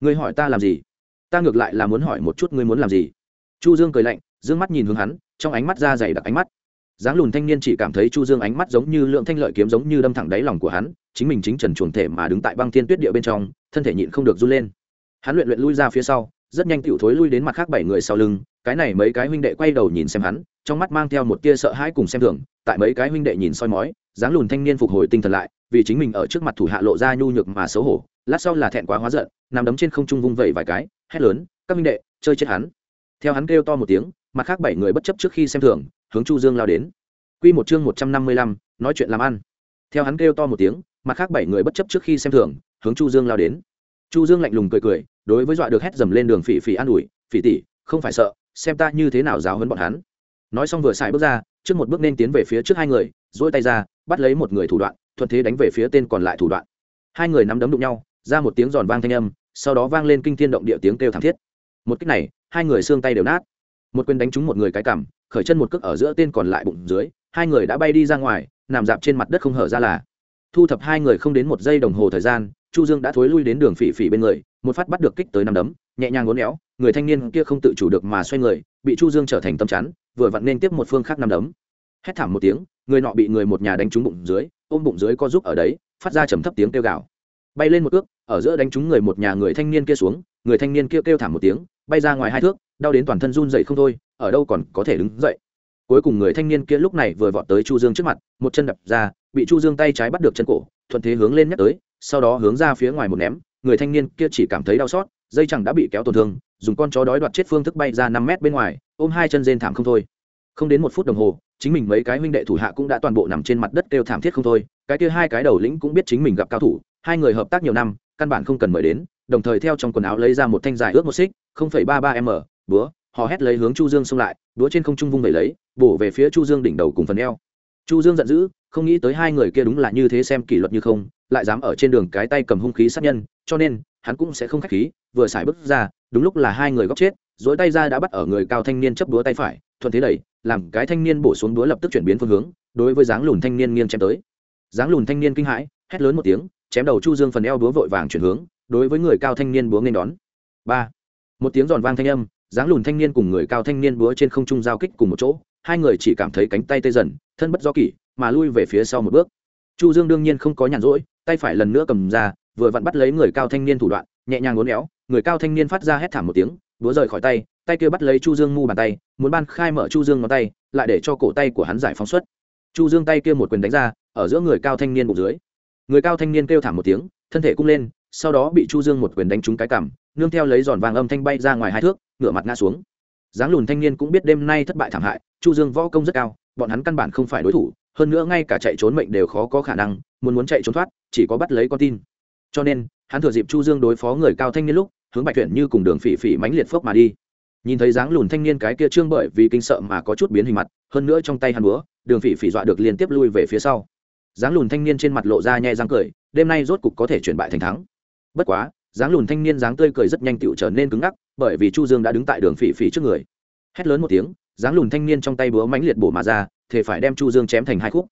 Ngươi hỏi ta làm gì? Ta ngược lại là muốn hỏi một chút ngươi muốn làm gì? Chu dương cười lạnh d mắt nhìn hướng hắn, trong ánh mắt ra dày đặc ánh mắt. Dáng lùn thanh niên chỉ cảm thấy chu dương ánh mắt giống như lượng thanh lợi kiếm giống như đâm thẳng đáy lòng của hắn, chính mình chính trần chuồng thể mà đứng tại băng thiên tuyết địa bên trong, thân thể nhịn không được run lên hắn luyện luyện lui ra phía sau rất nhanh tựu thối lui đến mặt khác bảy người sau lưng cái này mấy cái huynh đệ quay đầu nhìn xem hắn trong mắt mang theo một tia sợ hãi cùng xem thường tại mấy cái huynh đệ nhìn soi mói dáng lùn thanh niên phục hồi tinh thần lại vì chính mình ở trước mặt thủ hạ lộ ra nhu nhược mà xấu hổ lát sau là thẹn quá hóa giận nằm đấm trên không trung vung vẩy vài cái hét lớn các huynh đệ chơi chết hắn. Theo hắn kêu to một tiếng mặt khác bảy người bất chấp trước khi xem thường hướng chu dương lao đến. Quy một chương một trăm năm mươi lăm, nói chuyện làm ăn. Theo hắn kêu to một tiếng mặt khác bảy người bất chấp trước khi xem thường hướng chu dương lao đến chu dương lạnh lùng cười cười, đối với dọa được hét dầm lên đường phỉ phỉ an ủi, phỉ tỷ, không phải sợ, xem ta như thế nào giáo hấn bọn hắn. Nói xong vừa xài bước ra, trước một bước nên tiến về phía trước hai người dỗi tay ra, bắt lấy một người thủ đoạn, thuận thế đánh về phía tên còn lại thủ đoạn. Hai người nắm đấm đụng nhau, ra một tiếng giòn vang thanh âm, sau đó vang lên kinh thiên động địa tiếng kêu thảm thiết. Một cách này, hai người xương tay đều nát. Một quyền đánh trúng một người cái cằm, khởi chân một cước ở giữa tên còn lại bụng dưới, hai người đã bay đi ra ngoài, nằm dạp trên mặt đất không hở ra là. Thu thập hai người không đến một giây đồng hồ thời gian chu dương đã thối lui đến đường phỉ phỉ bên người, một phát bắt được kích tới năm đấm, nhẹ nhàng ngốn éo, người thanh niên kia không tự chủ được mà xoay người, bị chu dương trở thành tâm chắn, vừa vặn nên tiếp một phương khác năm đấm. Hét thảm một tiếng, người nọ bị người một nhà đánh trúng bụng dưới, ôm bụng dưới co giúp ở đấy, phát ra trầm thấp tiếng kêu gào. Bay lên một cước, ở giữa đánh trúng người một nhà người thanh niên kia xuống, người thanh niên kia kêu thảm một tiếng, bay ra ngoài hai thước, đau đến toàn thân run dậy không thôi, ở đâu còn có thể đứng dậy. Cuối cùng người thanh niên kia lúc này vừa vọt tới chu dương trước mặt, một chân đập ra, bị chu dương tay trái bắt được chân cổ, thuận thế hướng lên nhắc tới sau đó hướng ra phía ngoài một ném, người thanh niên kia chỉ cảm thấy đau xót, dây chẳng đã bị kéo tổn thương, dùng con chó đói đoạt chết phương thức bay ra năm mét bên ngoài, ôm hai chân rên thảm không thôi. Không đến một phút đồng hồ, chính mình mấy cái huynh đệ thủ hạ cũng đã toàn bộ nằm trên mặt đất kêu thảm thiết không thôi, cái kia hai cái đầu lĩnh cũng biết chính mình gặp cao thủ, hai người hợp tác nhiều năm, căn bản không cần mời đến, đồng thời theo trong quần áo lấy ra một thanh dài ước một xích, không phẩy ba ba m, búa họ hét lấy hướng chu dương xông lại, búa trên không trung vung vẩy lấy, bổ về phía chu dương đỉnh đầu cùng phần eo. Chu dương giận dữ không nghĩ tới hai người kia đúng là như thế xem kỷ luật như không, lại dám ở trên đường cái tay cầm hung khí sát nhân, cho nên, hắn cũng sẽ không khách khí, vừa xài bước ra, đúng lúc là hai người góc chết, dối tay ra đã bắt ở người cao thanh niên chấp đúa tay phải, thuận thế đẩy, làm cái thanh niên bổ xuống đúa lập tức chuyển biến phương hướng, đối với dáng lùn thanh niên nghiêng chém tới. Dáng lùn thanh niên kinh hãi, hét lớn một tiếng, chém đầu chu dương phần eo đúa vội vàng chuyển hướng, đối với người cao thanh niên búa nên đón. Ba, một tiếng giòn vang thanh âm, dáng lùn thanh niên cùng người cao thanh niên búa trên không trung giao kích cùng một chỗ, hai người chỉ cảm thấy cánh tay tê dần, thân bất do kỷ mà lui về phía sau một bước. Chu dương đương nhiên không có nhàn rỗi, tay phải lần nữa cầm ra, vừa vặn bắt lấy người cao thanh niên thủ đoạn, nhẹ nhàng uốn éo, người cao thanh niên phát ra hét thảm một tiếng, búa rời khỏi tay tay kia bắt lấy chu dương mu bàn tay, muốn ban khai mở chu dương ngón tay, lại để cho cổ tay của hắn giải phóng xuất. Chu dương tay kia một quyền đánh ra, ở giữa người cao thanh niên bụng dưới. Người cao thanh niên kêu thảm một tiếng, thân thể cung lên, sau đó bị chu dương một quyền đánh trúng cái cằm, nương theo lấy giòn vàng âm thanh bay ra ngoài hai thước, ngửa mặt ngã xuống. Dáng lùn thanh niên cũng biết đêm nay thất bại thảm hại, chu dương võ công rất cao, bọn hắn căn bản không phải đối thủ hơn nữa ngay cả chạy trốn mệnh đều khó có khả năng, muốn muốn chạy trốn thoát, chỉ có bắt lấy con tin. Cho nên, hắn thừa dịp chu dương đối phó người cao thanh niên lúc, hướng bạch tuyển như cùng đường phỉ phỉ mánh liệt phước mà đi. Nhìn thấy dáng lùn thanh niên cái kia trương bởi vì kinh sợ mà có chút biến hình mặt, hơn nữa trong tay hắn búa, đường phỉ phỉ dọa được liên tiếp lui về phía sau. Dáng lùn thanh niên trên mặt lộ ra nhẹ răng cười, đêm nay rốt cục có thể chuyển bại thành thắng. Bất quá, dáng lùn thanh niên dáng tươi cười rất nhanh tựu trở nên cứng ngắc, bởi vì chu dương đã đứng tại đường phỉ phỉ trước người. Hét lớn một tiếng, dáng lùn thanh niên trong tay búa mãnh liệt bổ mà ra thể phải đem chu dương chém thành hai khúc.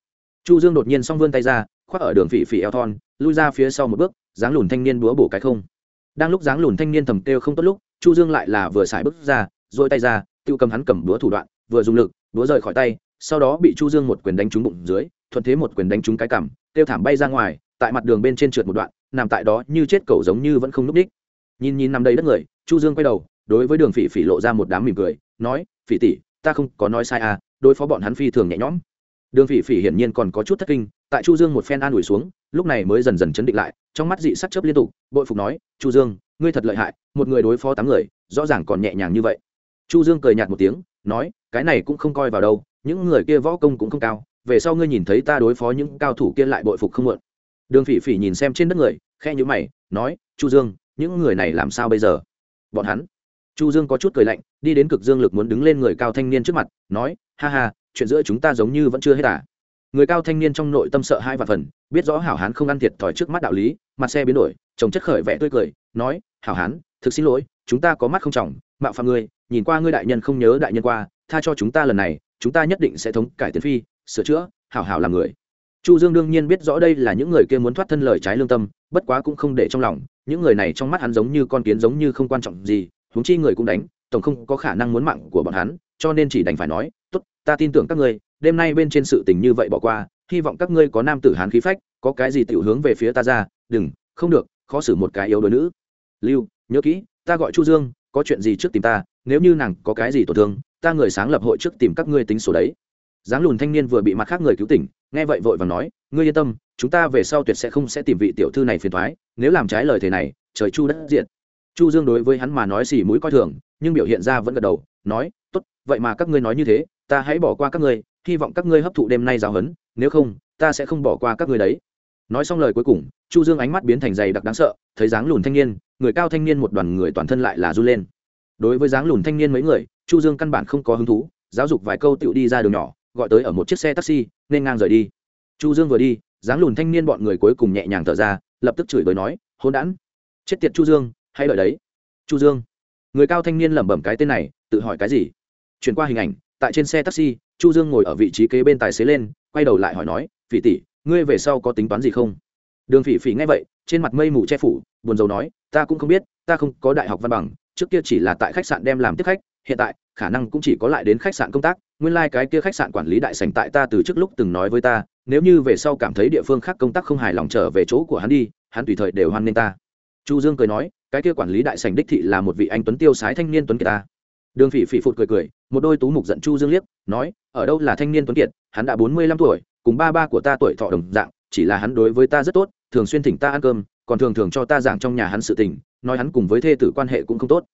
Chu dương đột nhiên xong vươn tay ra, khoác ở đường phỉ phỉ eo thon, lui ra phía sau một bước, dáng lùn thanh niên búa bổ cái không. Đang lúc dáng lùn thanh niên thầm kêu không tốt lúc, chu dương lại là vừa xài bước ra dội tay ra tiêu cầm hắn cầm búa thủ đoạn, vừa dùng lực, búa rời khỏi tay, sau đó bị chu dương một quyền đánh trúng bụng dưới, thuận thế một quyền đánh trúng cái cằm tiêu thảm bay ra ngoài, tại mặt đường bên trên trượt một đoạn, nằm tại đó như chết cẩu giống như vẫn không núp đích. Nhìn nhìn nằm đầy đất người, chu dương quay đầu, đối với đường phỉ phỉ lộ ra một đám mỉm cười, nói, phỉ tỷ, ta không có nói sai à đối phó bọn hắn phi thường nhẹ nhõm. Đường phỉ phỉ hiển nhiên còn có chút thất kinh, tại chu dương một phen an ủi xuống, lúc này mới dần dần chấn định lại, trong mắt dị sắc chớp liên tục, bội phục nói, chu dương, ngươi thật lợi hại, một người đối phó tám người, rõ ràng còn nhẹ nhàng như vậy. Chu dương cười nhạt một tiếng, nói, cái này cũng không coi vào đâu, những người kia võ công cũng không cao, về sau ngươi nhìn thấy ta đối phó những cao thủ kia lại bội phục không muộn. Đường phỉ phỉ nhìn xem trên đất người khe nhữ mày, nói, chu dương, những người này làm sao bây giờ? Bọn hắn. Chu dương có chút cười lạnh, đi đến cực dương lực muốn đứng lên người cao thanh niên trước mặt, nói ha ha, chuyện giữa chúng ta giống như vẫn chưa hết à. Người cao thanh niên trong nội tâm sợ hai và phần, biết rõ hảo hán không ăn thiệt thòi trước mắt đạo lý, mặt xe biến đổi, chồng chất khởi vẻ tươi cười, nói, hảo hán, thực xin lỗi, chúng ta có mắt không trọng, mạo phạm ngươi, nhìn qua ngươi đại nhân không nhớ đại nhân qua, tha cho chúng ta lần này, chúng ta nhất định sẽ thống cải tiến phi, sửa chữa, hảo hảo làm người. Chu dương đương nhiên biết rõ đây là những người kia muốn thoát thân lời trái lương tâm, bất quá cũng không để trong lòng, những người này trong mắt hắn giống như con kiến giống như không quan trọng gì, huống chi người cũng đánh, tổng không có khả năng muốn mạng của bọn hắn cho nên chỉ đành phải nói, tốt, ta tin tưởng các ngươi, đêm nay bên trên sự tình như vậy bỏ qua, hy vọng các ngươi có nam tử hán khí phách, có cái gì tiểu hướng về phía ta ra, đừng, không được, khó xử một cái yếu đuối nữ. Lưu, nhớ kỹ, ta gọi chu dương, có chuyện gì trước tìm ta, nếu như nàng có cái gì tổn thương, ta người sáng lập hội trước tìm các ngươi tính sổ đấy. Dáng lùn thanh niên vừa bị mặt khác người cứu tỉnh, nghe vậy vội và nói, ngươi yên tâm, chúng ta về sau tuyệt sẽ không sẽ tìm vị tiểu thư này phiền thoái nếu làm trái lời thế này, trời chu đất diện chu dương đối với hắn mà nói xì mũi coi thường, nhưng biểu hiện ra vẫn gật đầu, nói tốt, vậy mà các ngươi nói như thế, ta hãy bỏ qua các ngươi, hy vọng các ngươi hấp thụ đêm nay giáo huấn, nếu không, ta sẽ không bỏ qua các ngươi đấy. Nói xong lời cuối cùng, chu dương ánh mắt biến thành dày đặc đáng sợ, thấy dáng lùn thanh niên, người cao thanh niên một đoàn người toàn thân lại là run lên. Đối với dáng lùn thanh niên mấy người, chu dương căn bản không có hứng thú, giáo dục vài câu tựu đi ra đường nhỏ, gọi tới ở một chiếc xe taxi, nên ngang rời đi. Chu dương vừa đi, dáng lùn thanh niên bọn người cuối cùng nhẹ nhàng thở ra, lập tức chửi bới nói hôn đản, chết tiệt chu dương hay đợi đấy. Chu dương. Người cao thanh niên lẩm bẩm cái tên này, tự hỏi cái gì? Chuyển qua hình ảnh, tại trên xe taxi, chu dương ngồi ở vị trí kế bên tài xế lên, quay đầu lại hỏi nói, phỉ tỷ, ngươi về sau có tính toán gì không? Đường phỉ phỉ nghe vậy, trên mặt mây mù che phủ, buồn rầu nói, ta cũng không biết, ta không có đại học văn bằng, trước kia chỉ là tại khách sạn đem làm tiếp khách, hiện tại, khả năng cũng chỉ có lại đến khách sạn công tác, nguyên lai、like、cái kia khách sạn quản lý đại sành tại ta từ trước lúc từng nói với ta, nếu như về sau cảm thấy địa phương khác công tác không hài lòng trở về chỗ của hắn đi, hắn tùy thời đều hoan nghênh ta. Chu dương cười nói, cái kia quản lý đại sành đích thị là một vị anh tuấn tiêu sái thanh niên tuấn kiệt ta đường phỉ phỉ phụt cười cười, một đôi tú mục giận chu dương liếc, nói, ở đâu là thanh niên tuấn kiệt, hắn đã bốn mươi lăm tuổi, cùng ba ba của ta tuổi thọ đồng dạng, chỉ là hắn đối với ta rất tốt, thường xuyên thỉnh ta ăn cơm, còn thường thường cho ta giảng trong nhà hắn sự tình, nói hắn cùng với thê tử quan hệ cũng không tốt.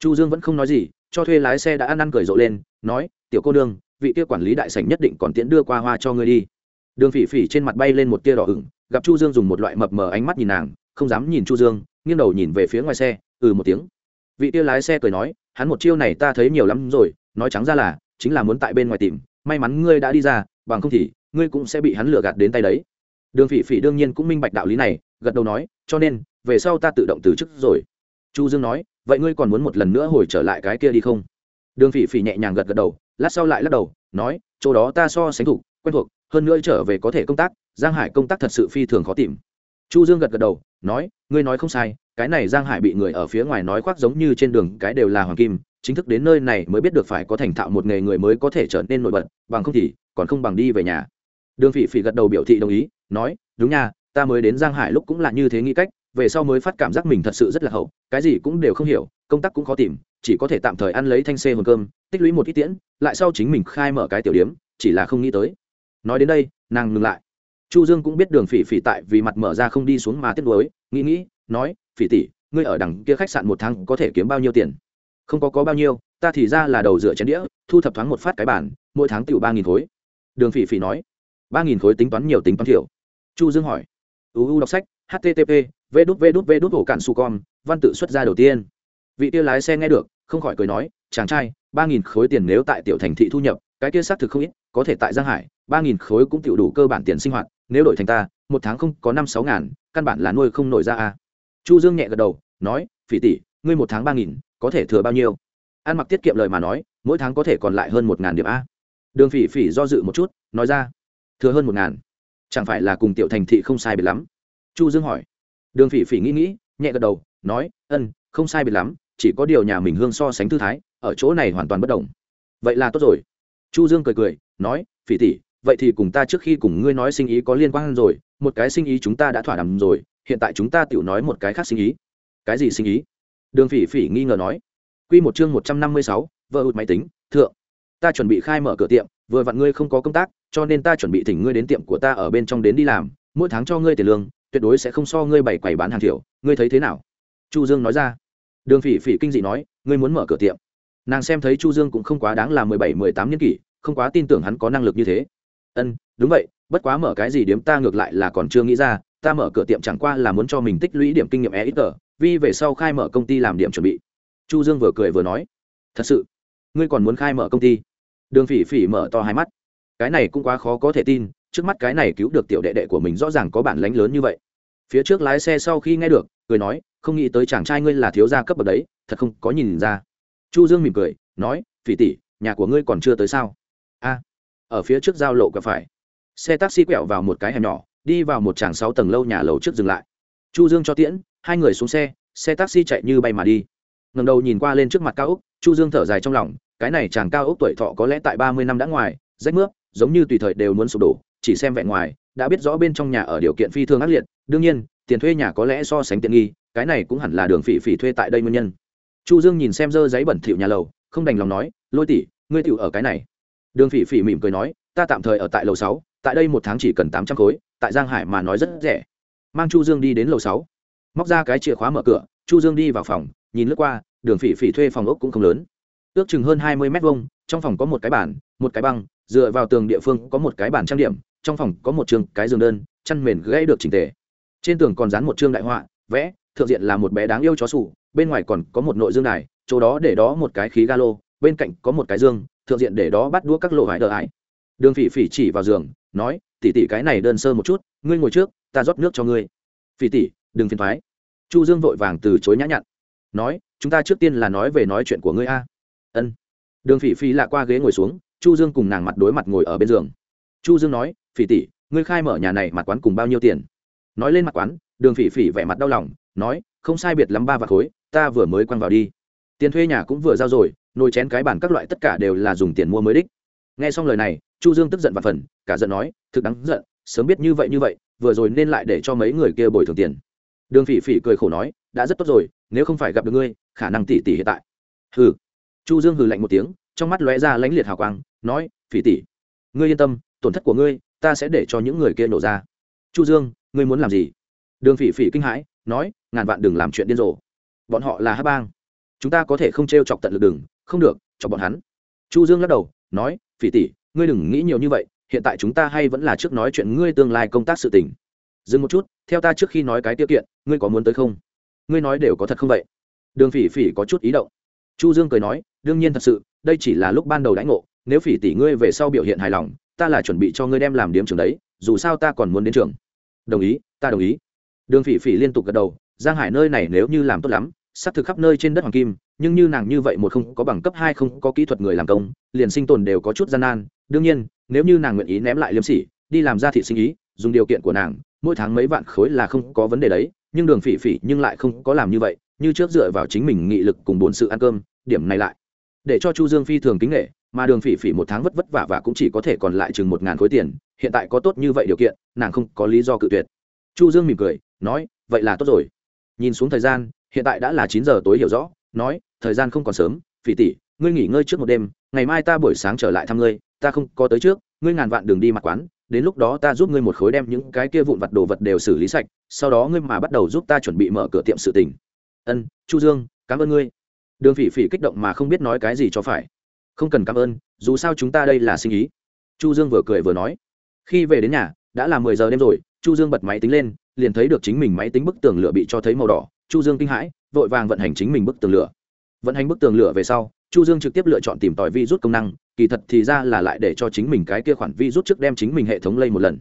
Chu dương vẫn không nói gì, cho thuê lái xe đã ăn ăn cười rộ lên, nói, tiểu cô nương, vị kia quản lý đại sảnh nhất định còn tiễn đưa qua hoa cho ngươi đi. Đường phỉ phỉ trên mặt bay lên một tia đỏ ửng, gặp chu dương dùng một loại mập mờ ánh mắt nhìn nàng, không dám nhìn chu dương, nghiêng đầu nhìn về phía ngoài xe ừ một tiếng vị kia lái xe cười nói, hắn một chiêu này ta thấy nhiều lắm rồi, nói trắng ra là, chính là muốn tại bên ngoài tìm, may mắn ngươi đã đi ra, bằng không thì, ngươi cũng sẽ bị hắn lừa gạt đến tay đấy. Đường phỉ phỉ đương nhiên cũng minh bạch đạo lý này, gật đầu nói, cho nên, về sau ta tự động từ chức rồi. Chu dương nói, vậy ngươi còn muốn một lần nữa hồi trở lại cái kia đi không? Đường phỉ phỉ nhẹ nhàng gật gật đầu, lát sau lại lắc đầu, nói, chỗ đó ta so sánh thủ, quen thuộc, hơn nữa trở về có thể công tác, giang hải công tác thật sự phi thường khó tìm chu dương gật gật đầu, nói, ngươi nói không sai, cái này giang hải bị người ở phía ngoài nói khoác giống như trên đường cái đều là hoàng kim, chính thức đến nơi này mới biết được phải có thành thạo một nghề người mới có thể trở nên nổi bật, bằng không thì còn không bằng đi về nhà. Đường phỉ phỉ gật đầu biểu thị đồng ý, nói, đúng nha, ta mới đến giang hải lúc cũng là như thế nghĩ cách, về sau mới phát cảm giác mình thật sự rất là hậu, cái gì cũng đều không hiểu, công tác cũng khó tìm, chỉ có thể tạm thời ăn lấy thanh xê hồn cơm, tích lũy một ít tiễn, lại sau chính mình khai mở cái tiểu điếm chỉ là không nghĩ tới. Nói đến đây, nàng ngừng lại chu dương cũng biết đường phỉ phỉ tại vì mặt mở ra không đi xuống mà tiếc nuối, nghĩ nghĩ, nói, phỉ tỷ, ngươi ở đằng kia khách sạn một tháng có thể kiếm bao nhiêu tiền? Không có có bao nhiêu, ta thì ra là đầu dựa chén đĩa, thu thập thoáng một phát cái bản mỗi tháng tiểu ba nghìn khối. Đường phỉ phỉ nói. Ba nghìn khối tính toán nhiều tính toán thiểu. Chu dương hỏi. Uu đọc sách http v đút v đút v đút, ổ su con văn tự xuất ra đầu tiên. Vị kia lái xe nghe được, không khỏi cười nói, chàng trai, ba nghìn khối tiền nếu tại tiểu thành thị thu nhập, cái kia xác thực không ít, có thể tại giang hải, ba nghìn khối cũng tiểu đủ cơ bản tiền sinh hoạt nếu đổi thành ta, một tháng không có năm sáu ngàn, căn bản là nuôi không nổi ra à? chu dương nhẹ gật đầu, nói, phỉ tỷ, ngươi một tháng ba nghìn, có thể thừa bao nhiêu? Ăn mặc tiết kiệm lời mà nói, mỗi tháng có thể còn lại hơn một ngàn điểm a. Đường phỉ phỉ do dự một chút, nói ra, thừa hơn một ngàn. Chẳng phải là cùng tiểu thành thị không sai biệt lắm? Chu dương hỏi. Đường phỉ phỉ nghĩ nghĩ, nhẹ gật đầu, nói, ân, không sai biệt lắm, chỉ có điều nhà mình hương so sánh thư thái, ở chỗ này hoàn toàn bất đồng. Vậy là tốt rồi. Chu dương cười cười, nói, phỉ tỷ vậy thì cùng ta trước khi cùng ngươi nói sinh ý có liên quan rồi một cái sinh ý chúng ta đã thỏa đàm rồi hiện tại chúng ta tự nói một cái khác sinh ý. Cái gì sinh ý? Đường phỉ phỉ nghi ngờ nói. Quy một chương một trăm năm mươi sáu, vợ hụt máy tính thượng. Ta chuẩn bị khai mở cửa tiệm vừa vặn ngươi không có công tác cho nên ta chuẩn bị thỉnh ngươi đến tiệm của ta ở bên trong đến đi làm mỗi tháng cho ngươi tiền lương tuyệt đối sẽ không so ngươi bày quầy bán hàng thiểu ngươi thấy thế nào? Chu dương nói ra. Đường phỉ phỉ kinh dị nói ngươi muốn mở cửa tiệm. Nàng xem thấy chu dương cũng không quá đáng là mười bảy mười tám niên kỷ không quá tin tưởng hắn có năng lực như thế ân, đúng vậy, bất quá mở cái gì điếm ta ngược lại là còn chưa nghĩ ra, ta mở cửa tiệm chẳng qua là muốn cho mình tích lũy điểm kinh nghiệm e ít tờ vì về sau khai mở công ty làm điểm chuẩn bị. Chu dương vừa cười vừa nói, thật sự, ngươi còn muốn khai mở công ty? Đường phỉ phỉ mở to hai mắt. Cái này cũng quá khó có thể tin, trước mắt cái này cứu được tiểu đệ đệ của mình rõ ràng có bản lánh lớn như vậy. Phía trước lái xe sau khi nghe được, cười nói, không nghĩ tới chàng trai ngươi là thiếu gia cấp bậc đấy, thật không có nhìn ra. Chu dương mỉm cười, nói, phỉ tỷ, nhà của ngươi còn chưa tới sao? A ở phía trước giao lộ gặp phải. Xe taxi quẹo vào một cái hẻm nhỏ, đi vào một tràng sáu tầng lâu nhà lầu trước dừng lại. Chu dương cho tiễn, hai người xuống xe xe taxi chạy như bay mà đi. Ngầm đầu nhìn qua lên trước mặt cao úc chu dương thở dài trong lòng, cái này chàng cao úc tuổi thọ có lẽ tại ba mươi năm đã ngoài, rách mướp, giống như tùy thời đều muốn sụp đổ, chỉ xem vẹn ngoài, đã biết rõ bên trong nhà ở điều kiện phi thường ác liệt, đương nhiên, tiền thuê nhà có lẽ so sánh tiện nghi, cái này cũng hẳn là đường phỉ phỉ thuê tại đây nguyên nhân. Chu dương nhìn xem dơ giấy bẩn thỉu nhà lầu, không đành lòng nói, lôi tỷ, ngươi tiểu ở cái này đường phỉ phỉ mỉm cười nói, ta tạm thời ở tại lầu sáu, tại đây một tháng chỉ cần tám trăm khối, tại giang hải mà nói rất rẻ. Mang chu dương đi đến lầu sáu. Móc ra cái chìa khóa mở cửa, chu dương đi vào phòng, nhìn lướt qua, đường phỉ phỉ thuê phòng ốc cũng không lớn. Ước chừng hơn hai mươi mét vuông, trong phòng có một cái bàn, một cái băng, dựa vào tường địa phương có một cái bàn trang điểm, trong phòng có một trường, cái giường đơn, chăn mền gãy được chỉnh tề. Trên tường còn dán một chương đại họa, vẽ, thượng diện là một bé đáng yêu chó sủ, bên ngoài còn có một nội dương đài, chỗ đó để đó một cái khí ga lô bên cạnh có một cái dương, thượng diện để đó bắt đũa các lộ hải đờ ải. Đường phỉ phỉ chỉ vào giường, nói tỉ tỉ cái này đơn sơ một chút, ngươi ngồi trước, ta rót nước cho ngươi. Phỉ tỉ đừng phiền thoái. Chu dương vội vàng từ chối nhã nhặn, nói, chúng ta trước tiên là nói về nói chuyện của ngươi a. Ân. Đường phỉ phỉ lạ qua ghế ngồi xuống, chu dương cùng nàng mặt đối mặt ngồi ở bên giường. Chu dương nói, phỉ tỉ ngươi khai mở nhà này mặt quán cùng bao nhiêu tiền? Nói lên mặt quán, đường phỉ phỉ vẻ mặt đau lòng, nói, không sai biệt lắm ba vạt khối, ta vừa mới quăng vào đi. Tiền thuê nhà cũng vừa giao rồi nồi chén cái bàn các loại tất cả đều là dùng tiền mua mới đích. Nghe xong lời này, chu dương tức giận và phần, cả giận nói, thực đáng giận, sớm biết như vậy như vậy, vừa rồi nên lại để cho mấy người kia bồi thường tiền. Đường phỉ phỉ cười khổ nói, đã rất tốt rồi, nếu không phải gặp được ngươi, khả năng tỷ tỷ hiện tại. Hừ. Chu dương hừ lạnh một tiếng, trong mắt lóe ra lãnh liệt hào quang, nói, phỉ tỷ, ngươi yên tâm, tổn thất của ngươi, ta sẽ để cho những người kia nổ ra. Chu dương, ngươi muốn làm gì? Đường phỉ phỉ kinh hãi, nói, ngàn vạn đừng làm chuyện điên rồ. Bọn họ là hát bang. Chúng ta có thể không t r e o chọc tận lực đừng không được, cho bọn hắn. Chu dương lắc đầu, nói, phỉ tỷ, ngươi đừng nghĩ nhiều như vậy, hiện tại chúng ta hay vẫn là trước nói chuyện ngươi tương lai công tác sự tình. Dừng một chút, theo ta trước khi nói cái tiêu kiện, ngươi có muốn tới không? Ngươi nói đều có thật không vậy? Đường phỉ phỉ có chút ý động. Chu dương cười nói, đương nhiên thật sự, đây chỉ là lúc ban đầu đãi ngộ, nếu phỉ tỷ ngươi về sau biểu hiện hài lòng, ta là chuẩn bị cho ngươi đem làm điểm trường đấy, dù sao ta còn muốn đến trường. Đồng ý, ta đồng ý. Đường phỉ phỉ liên tục gật đầu, giang hải nơi này nếu như làm tốt lắm xác thực khắp nơi trên đất hoàng kim, nhưng như nàng như vậy một không có bằng cấp hai không có kỹ thuật người làm công, liền sinh tồn đều có chút gian nan. Đương nhiên, nếu như nàng nguyện ý ném lại liêm sỉ, đi làm ra thị sinh ý, dùng điều kiện của nàng, mỗi tháng mấy vạn khối là không có vấn đề đấy, nhưng đường phỉ phỉ nhưng lại không có làm như vậy, như trước dựa vào chính mình nghị lực cùng bốn sự ăn cơm, điểm này lại. Để cho chu dương phi thường kính nghệ, mà đường phỉ phỉ một tháng vất vất vả và cũng chỉ có thể còn lại chừng một ngàn khối tiền, hiện tại có tốt như vậy điều kiện, nàng không có lý do cự tuyệt. Chu dương mỉm cười, nói, vậy là tốt rồi. Nhìn xuống thời gian hiện tại đã là chín giờ tối hiểu rõ, nói, thời gian không còn sớm, phỉ tỷ, ngươi nghỉ ngơi trước một đêm, ngày mai ta buổi sáng trở lại thăm ngươi, ta không có tới trước, ngươi ngàn vạn đường đi mặt quán, đến lúc đó ta giúp ngươi một khối đem những cái kia vụn vặt đồ vật đều xử lý sạch, sau đó ngươi mà bắt đầu giúp ta chuẩn bị mở cửa tiệm sự tình. Ân, chu dương, cảm ơn ngươi. Đường phỉ phỉ kích động mà không biết nói cái gì cho phải. Không cần cảm ơn, dù sao chúng ta đây là sinh ý. Chu dương vừa cười vừa nói. Khi về đến nhà, đã là mười giờ đêm rồi, chu dương bật máy tính lên, liền thấy được chính mình máy tính bức tường lửa bị cho thấy màu đỏ chu dương kinh hãi, vội vàng vận hành chính mình bức tường lửa. Vận hành bức tường lửa về sau, chu dương trực tiếp lựa chọn tìm tòi vi rút công năng, kỳ thật thì ra là lại để cho chính mình cái kia khoản vi rút trước đem chính mình hệ thống lây một lần.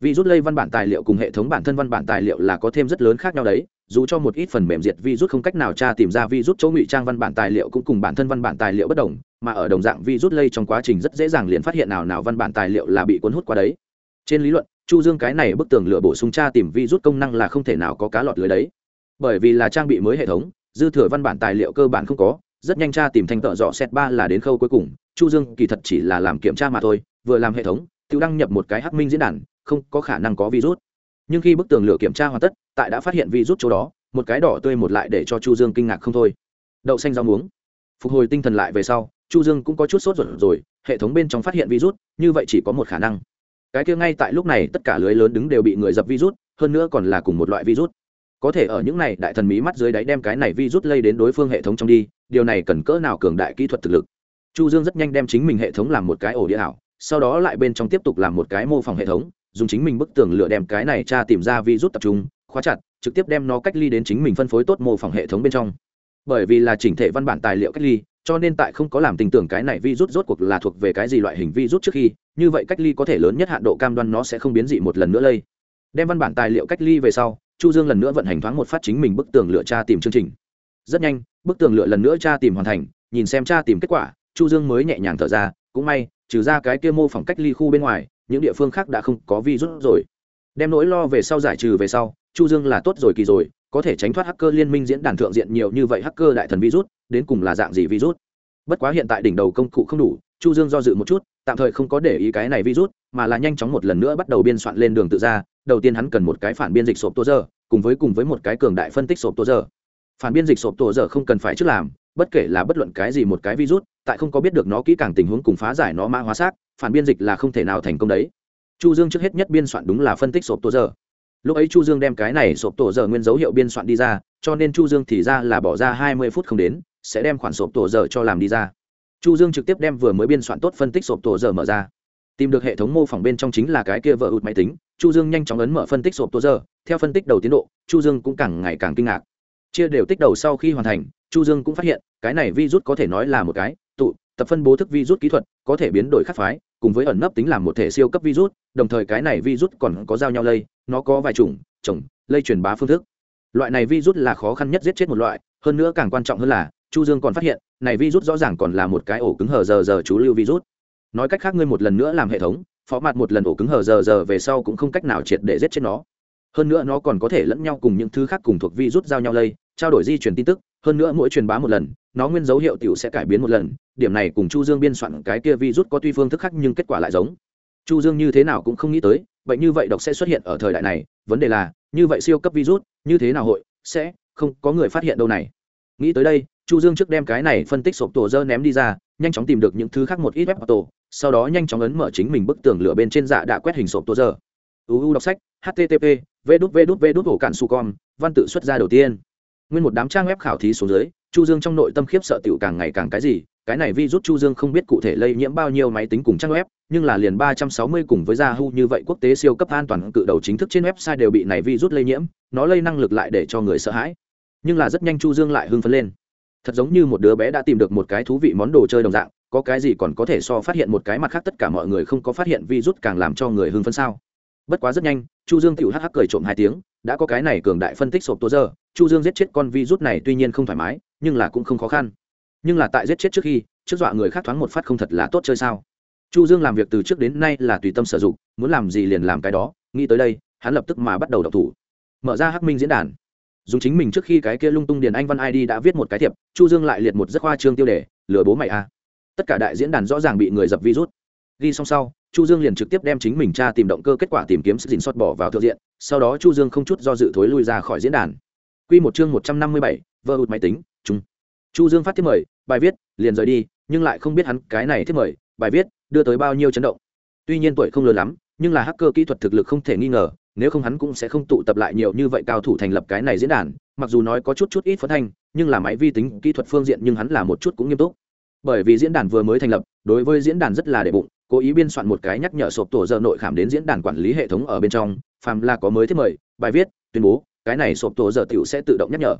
Vi rút lây văn bản tài liệu cùng hệ thống bản thân văn bản tài liệu là có thêm rất lớn khác nhau đấy, dù cho một ít phần mềm diệt vi rút không cách nào tra tìm ra vi rút chỗ ngụy trang văn bản tài liệu cũng cùng bản thân văn bản tài liệu bất đồng, mà ở đồng dạng vi rút lây trong quá trình rất dễ dàng liền phát hiện nào nào văn bản tài liệu là bị cuốn hút qua đấy. Trên lý luận, chu dương cái này bức tường lửa bổ sung tra tìm vi rút công năng là không thể nào có cá lọt lưới đấy bởi vì là trang bị mới hệ thống, dư thừa văn bản tài liệu cơ bản không có, rất nhanh tra tìm thành tợ dọ xét ba là đến khâu cuối cùng. Chu dương kỳ thật chỉ là làm kiểm tra mà thôi, vừa làm hệ thống, tự đăng nhập một cái hắc minh diễn đàn, không có khả năng có virus. Nhưng khi bức tường lửa kiểm tra hoàn tất, tại đã phát hiện virus chỗ đó, một cái đỏ tươi một lại để cho chu dương kinh ngạc không thôi. Đậu xanh rau muống. Phục hồi tinh thần lại về sau, chu dương cũng có chút sốt ruột rồi, hệ thống bên trong phát hiện virus, như vậy chỉ có một khả năng. Cái kia ngay tại lúc này tất cả lưới lớn đứng đều bị người dập virus, hơn nữa còn là cùng một loại virus có thể ở những này đại thần mí mắt dưới đáy đem cái này virus lây đến đối phương hệ thống trong đi, điều này cần cỡ nào cường đại kỹ thuật thực lực? Chu dương rất nhanh đem chính mình hệ thống làm một cái ổ địa ảo, sau đó lại bên trong tiếp tục làm một cái mô phỏng hệ thống, dùng chính mình bức tường lựa đem cái này tra tìm ra virus tập trung, khóa chặt, trực tiếp đem nó cách ly đến chính mình phân phối tốt mô phỏng hệ thống bên trong. Bởi vì là chỉnh thể văn bản tài liệu cách ly, cho nên tại không có làm tình tưởng cái này virus rốt cuộc là thuộc về cái gì loại hình virus trước khi, như vậy cách ly có thể lớn nhất hạn độ cam đoan nó sẽ không biến dị một lần nữa lây. Đem văn bản tài liệu cách ly về sau chu dương lần nữa vận hành thoáng một phát chính mình bức tường lựa tra tìm chương trình. Rất nhanh, bức tường lựa lần nữa tra tìm hoàn thành, nhìn xem tra tìm kết quả, chu dương mới nhẹ nhàng thở ra, cũng may, trừ ra cái kia mô phỏng cách ly khu bên ngoài, những địa phương khác đã không có virus rồi. Đem nỗi lo về sau giải trừ về sau, chu dương là tốt rồi kỳ rồi, có thể tránh thoát hacker liên minh diễn đàn thượng diện nhiều như vậy hacker đại thần virus đến cùng là dạng gì virus bất quá hiện tại đỉnh đầu công cụ không đủ, chu dương do dự một chút, tạm thời không có để ý cái này virus mà là nhanh chóng một lần nữa bắt đầu biên soạn lên đường tự ra đầu tiên hắn cần một cái phản biên dịch sộp tô giờ cùng với cùng với một cái cường đại phân tích sộp tô giờ phản biên dịch sộp tô giờ không cần phải trước làm, bất kể là bất luận cái gì một cái virus, tại không có biết được nó kỹ càng tình huống cùng phá giải nó mã hóa xác, phản biên dịch là không thể nào thành công đấy. Chu dương trước hết nhất biên soạn đúng là phân tích sộp tô giờ lúc ấy chu dương đem cái này sộp tổ giờ nguyên dấu hiệu biên soạn đi ra, cho nên chu dương thì ra là bỏ ra hai mươi phút không đến, sẽ đem khoản sộp tổ giờ cho làm đi ra. Chu dương trực tiếp đem vừa mới biên soạn tốt phân tích sộp tổ giờ mở ra tìm được hệ thống mô phỏng bên trong chính là cái kia vợ ụt máy tính, chu dương nhanh chóng ấn mở phân tích sộp tổ giờ. Theo phân tích đầu tiến độ, chu dương cũng càng ngày càng kinh ngạc. Chia đều tích đầu sau khi hoàn thành, chu dương cũng phát hiện, cái này virus có thể nói là một cái tụ, tập phân bố thức virus kỹ thuật, có thể biến đổi khắc phái, cùng với ẩn nấp tính làm một thể siêu cấp virus, đồng thời cái này virus còn có giao nhau lây, nó có vài chủng chủng lây truyền bá phương thức. Loại này virus là khó khăn nhất giết chết một loại, hơn nữa càng quan trọng hơn là, chu dương còn phát hiện, này virus rõ ràng còn là một cái ổ cứng hờ giờ giờ chú lưu virus nói cách khác ngươi một lần nữa làm hệ thống, phó mặt một lần ổ cứng hờ giờ giờ về sau cũng không cách nào triệt để giết chết nó. Hơn nữa nó còn có thể lẫn nhau cùng những thứ khác cùng thuộc virus giao nhau lây, trao đổi di truyền tin tức, hơn nữa mỗi truyền bá một lần, nó nguyên dấu hiệu tiểu sẽ cải biến một lần, điểm này cùng chu dương biên soạn cái kia virus có tuy phương thức khác nhưng kết quả lại giống. Chu dương như thế nào cũng không nghĩ tới, bệnh như vậy độc sẽ xuất hiện ở thời đại này, vấn đề là, như vậy siêu cấp virus, như thế nào hội, sẽ, không, có người phát hiện đâu này. Nghĩ tới đây, chu dương trước đem cái này phân tích sộp tổ dơ ném đi ra, nhanh chóng tìm được những thứ khác một ít web tổ sau đó nhanh chóng ấn mở chính mình bức tường lửa bên trên dạ đã quét hình sộp tua giờ uu đọc sách http v đút v đút v đút hồ cạn su com, văn tự xuất ra đầu tiên. Nguyên một đám trang web khảo thí xuống dưới, chu dương trong nội tâm khiếp sợ tiểu càng ngày càng cái gì, cái này vi rút chu dương không biết cụ thể lây nhiễm bao nhiêu máy tính cùng trang web, nhưng là liền 360 cùng với Yahoo như vậy quốc tế siêu cấp an toàn cự đầu chính thức trên website đều bị này vi rút lây nhiễm, nó lây năng lực lại để cho người sợ hãi. Nhưng là rất nhanh chu dương lại hưng phấn lên. Thật giống như một đứa bé đã tìm được một cái thú vị món đồ chơi đồng dạng có cái gì còn có thể so phát hiện một cái mặt khác tất cả mọi người không có phát hiện virus càng làm cho người hưng phấn sao? Bất quá rất nhanh, chu dương tiểu hắc hắc cười trộm hai tiếng, đã có cái này cường đại phân tích sộp tố giờ, chu dương giết chết con virus này tuy nhiên không thoải mái, nhưng là cũng không khó khăn. Nhưng là tại giết chết trước khi, trước dọa người khác thoáng một phát không thật là tốt chơi sao? Chu dương làm việc từ trước đến nay là tùy tâm sử dụng, muốn làm gì liền làm cái đó, nghĩ tới đây, hắn lập tức mà bắt đầu đọc thủ. Mở ra hắc minh diễn đàn. Dùng chính mình trước khi cái kia lung tung điền anh văn id đã viết một cái thiệp, chu dương lại liệt một rất khoa trương tiêu đề, lừa bố mày a tất cả đại diễn đàn rõ ràng bị người dập virus. Ghi xong sau chu dương liền trực tiếp đem chính mình tra tìm động cơ kết quả tìm kiếm sự dình xót bỏ vào thượng diện sau đó chu dương không chút do dự thối lui ra khỏi diễn đàn. Quy một chương một trăm năm mươi bảy, vơ hụt máy tính chung. Chu dương phát thiết mời bài viết liền rời đi nhưng lại không biết hắn cái này thiết mời bài viết đưa tới bao nhiêu chấn động. Tuy nhiên tuổi không lớn lắm nhưng là hacker kỹ thuật thực lực không thể nghi ngờ nếu không hắn cũng sẽ không tụ tập lại nhiều như vậy cao thủ thành lập cái này diễn đàn mặc dù nói có chút chút ít phấn thanh nhưng là máy vi tính kỹ thuật phương diện nhưng hắn là một chút cũng nghiêm túc bởi vì diễn đàn vừa mới thành lập, đối với diễn đàn rất là đệ bụng, cố ý biên soạn một cái nhắc nhở sộp tổ giờ nội khảm đến diễn đàn quản lý hệ thống ở bên trong, phàm là có mới thiết mời, bài viết, tuyên bố, cái này sộp tổ giờ tiểu sẽ tự động nhắc nhở.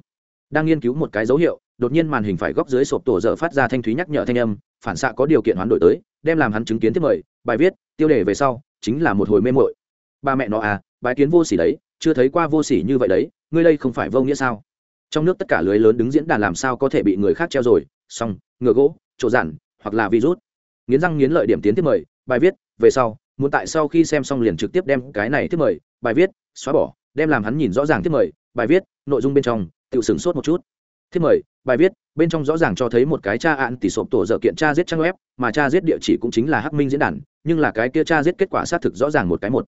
Đang nghiên cứu một cái dấu hiệu, đột nhiên màn hình phải góc dưới sộp tổ giờ phát ra thanh thúy nhắc nhở thanh âm, phản xạ có điều kiện hoán đổi tới, đem làm hắn chứng kiến thiết mời, bài viết, tiêu đề về sau, chính là một hồi mê mội ba mẹ nó à bài kiến vô sỉ đấy, chưa thấy qua vô sỉ như vậy đấy, ngươi đây không phải vô nghĩa sao? Trong nước tất cả lưới lớn đứng diễn đàn làm sao có thể bị người khác treo rồi? Xong, ngựa gỗ chỗ giản, hoặc là virus. Nghiến răng nghiến lợi điểm tiến tiếp mời, bài viết, về sau, muốn tại sau khi xem xong liền trực tiếp đem cái này tiếp mời, bài viết, xóa bỏ, đem làm hắn nhìn rõ ràng tiếp mời, bài viết, nội dung bên trong, tự sửng sốt một chút. Thiết mời, bài viết, bên trong rõ ràng cho thấy một cái cha ạn tỷ sộp tổ dở kiện cha giết trang web, mà cha giết địa chỉ cũng chính là hắc minh diễn đàn, nhưng là cái kia cha giết kết quả xác thực rõ ràng một cái một.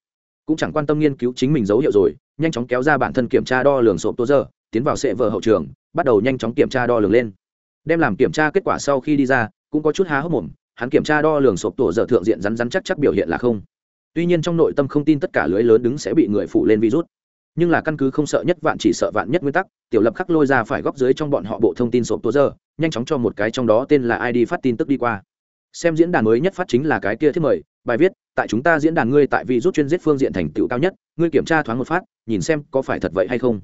Cũng chẳng quan tâm nghiên cứu chính mình dấu hiệu rồi, nhanh chóng kéo ra bản thân kiểm tra đo lường sộp tổ dở, tiến vào sệ vợ hậu trường, bắt đầu nhanh chóng kiểm tra đo lường lên đem làm kiểm tra kết quả sau khi đi ra, cũng có chút há hốc mồm, hắn kiểm tra đo lường sộp tổ dở thượng diện rắn rắn chắc chắc biểu hiện là không. Tuy nhiên trong nội tâm không tin tất cả lưới lớn đứng sẽ bị người phụ lên virus. Nhưng là căn cứ không sợ nhất vạn chỉ sợ vạn nhất nguyên tắc, tiểu lập khắc lôi ra phải góc dưới trong bọn họ bộ thông tin sộp tổ dở, nhanh chóng cho một cái trong đó tên là id phát tin tức đi qua. Xem diễn đàn mới nhất phát chính là cái kia thiết mời, bài viết, tại chúng ta diễn đàn ngươi tại vì rút chuyên giết phương diện thành tựu cao nhất, ngươi kiểm tra thoáng một phát, nhìn xem có phải thật vậy hay không.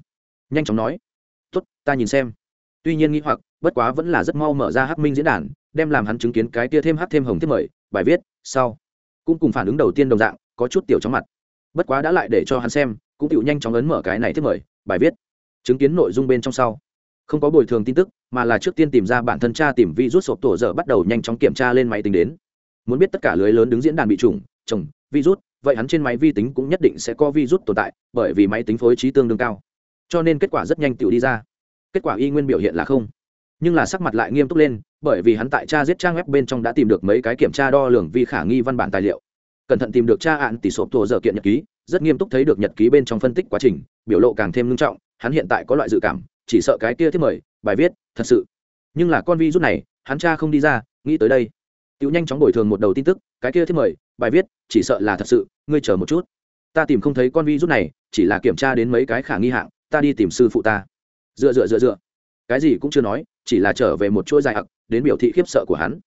Nhanh chóng nói, tốt, ta nhìn xem. Tuy nhiên nghĩ hoặc bất quá vẫn là rất mau mở ra hắc minh diễn đàn, đem làm hắn chứng kiến cái kia thêm hắc thêm hồng thiết mời, bài viết, sau, cũng cùng phản ứng đầu tiên đồng dạng, có chút tiểu chóng mặt. Bất quá đã lại để cho hắn xem, cũng tựu nhanh chóng ấn mở cái này thiết mời, bài viết, chứng kiến nội dung bên trong sau. Không có bồi thường tin tức, mà là trước tiên tìm ra bản thân cha tìm virus sộp tổ dở bắt đầu nhanh chóng kiểm tra lên máy tính đến. Muốn biết tất cả lưới lớn đứng diễn đàn bị trùng trồng virus, vậy hắn trên máy vi tính cũng nhất định sẽ có virus tồn tại, bởi vì máy tính phối trí tương đương cao. Cho nên kết quả rất nhanh tự đi ra. Kết quả y nguyên biểu hiện là không nhưng là sắc mặt lại nghiêm túc lên, bởi vì hắn tại cha giết trang web bên trong đã tìm được mấy cái kiểm tra đo lường vi khả nghi văn bản tài liệu. Cẩn thận tìm được tra ạn tỷ sộp tổ dở kiện nhật ký, rất nghiêm túc thấy được nhật ký bên trong phân tích quá trình, biểu lộ càng thêm nghiêm trọng, hắn hiện tại có loại dự cảm, chỉ sợ cái kia thiết mời, bài viết, thật sự. Nhưng là con vi rút này, hắn cha không đi ra, nghĩ tới đây. Tiểu nhanh chóng đổi thường một đầu tin tức, cái kia thiết mời, bài viết, chỉ sợ là thật sự, ngươi chờ một chút. Ta tìm không thấy con vi rút này, chỉ là kiểm tra đến mấy cái khả nghi hạng, ta đi tìm sư phụ ta. Dựa dựa dựa dựa. Cái gì cũng chưa nói chỉ là trở về một chuỗi dài ặc, đến biểu thị khiếp sợ của hắn.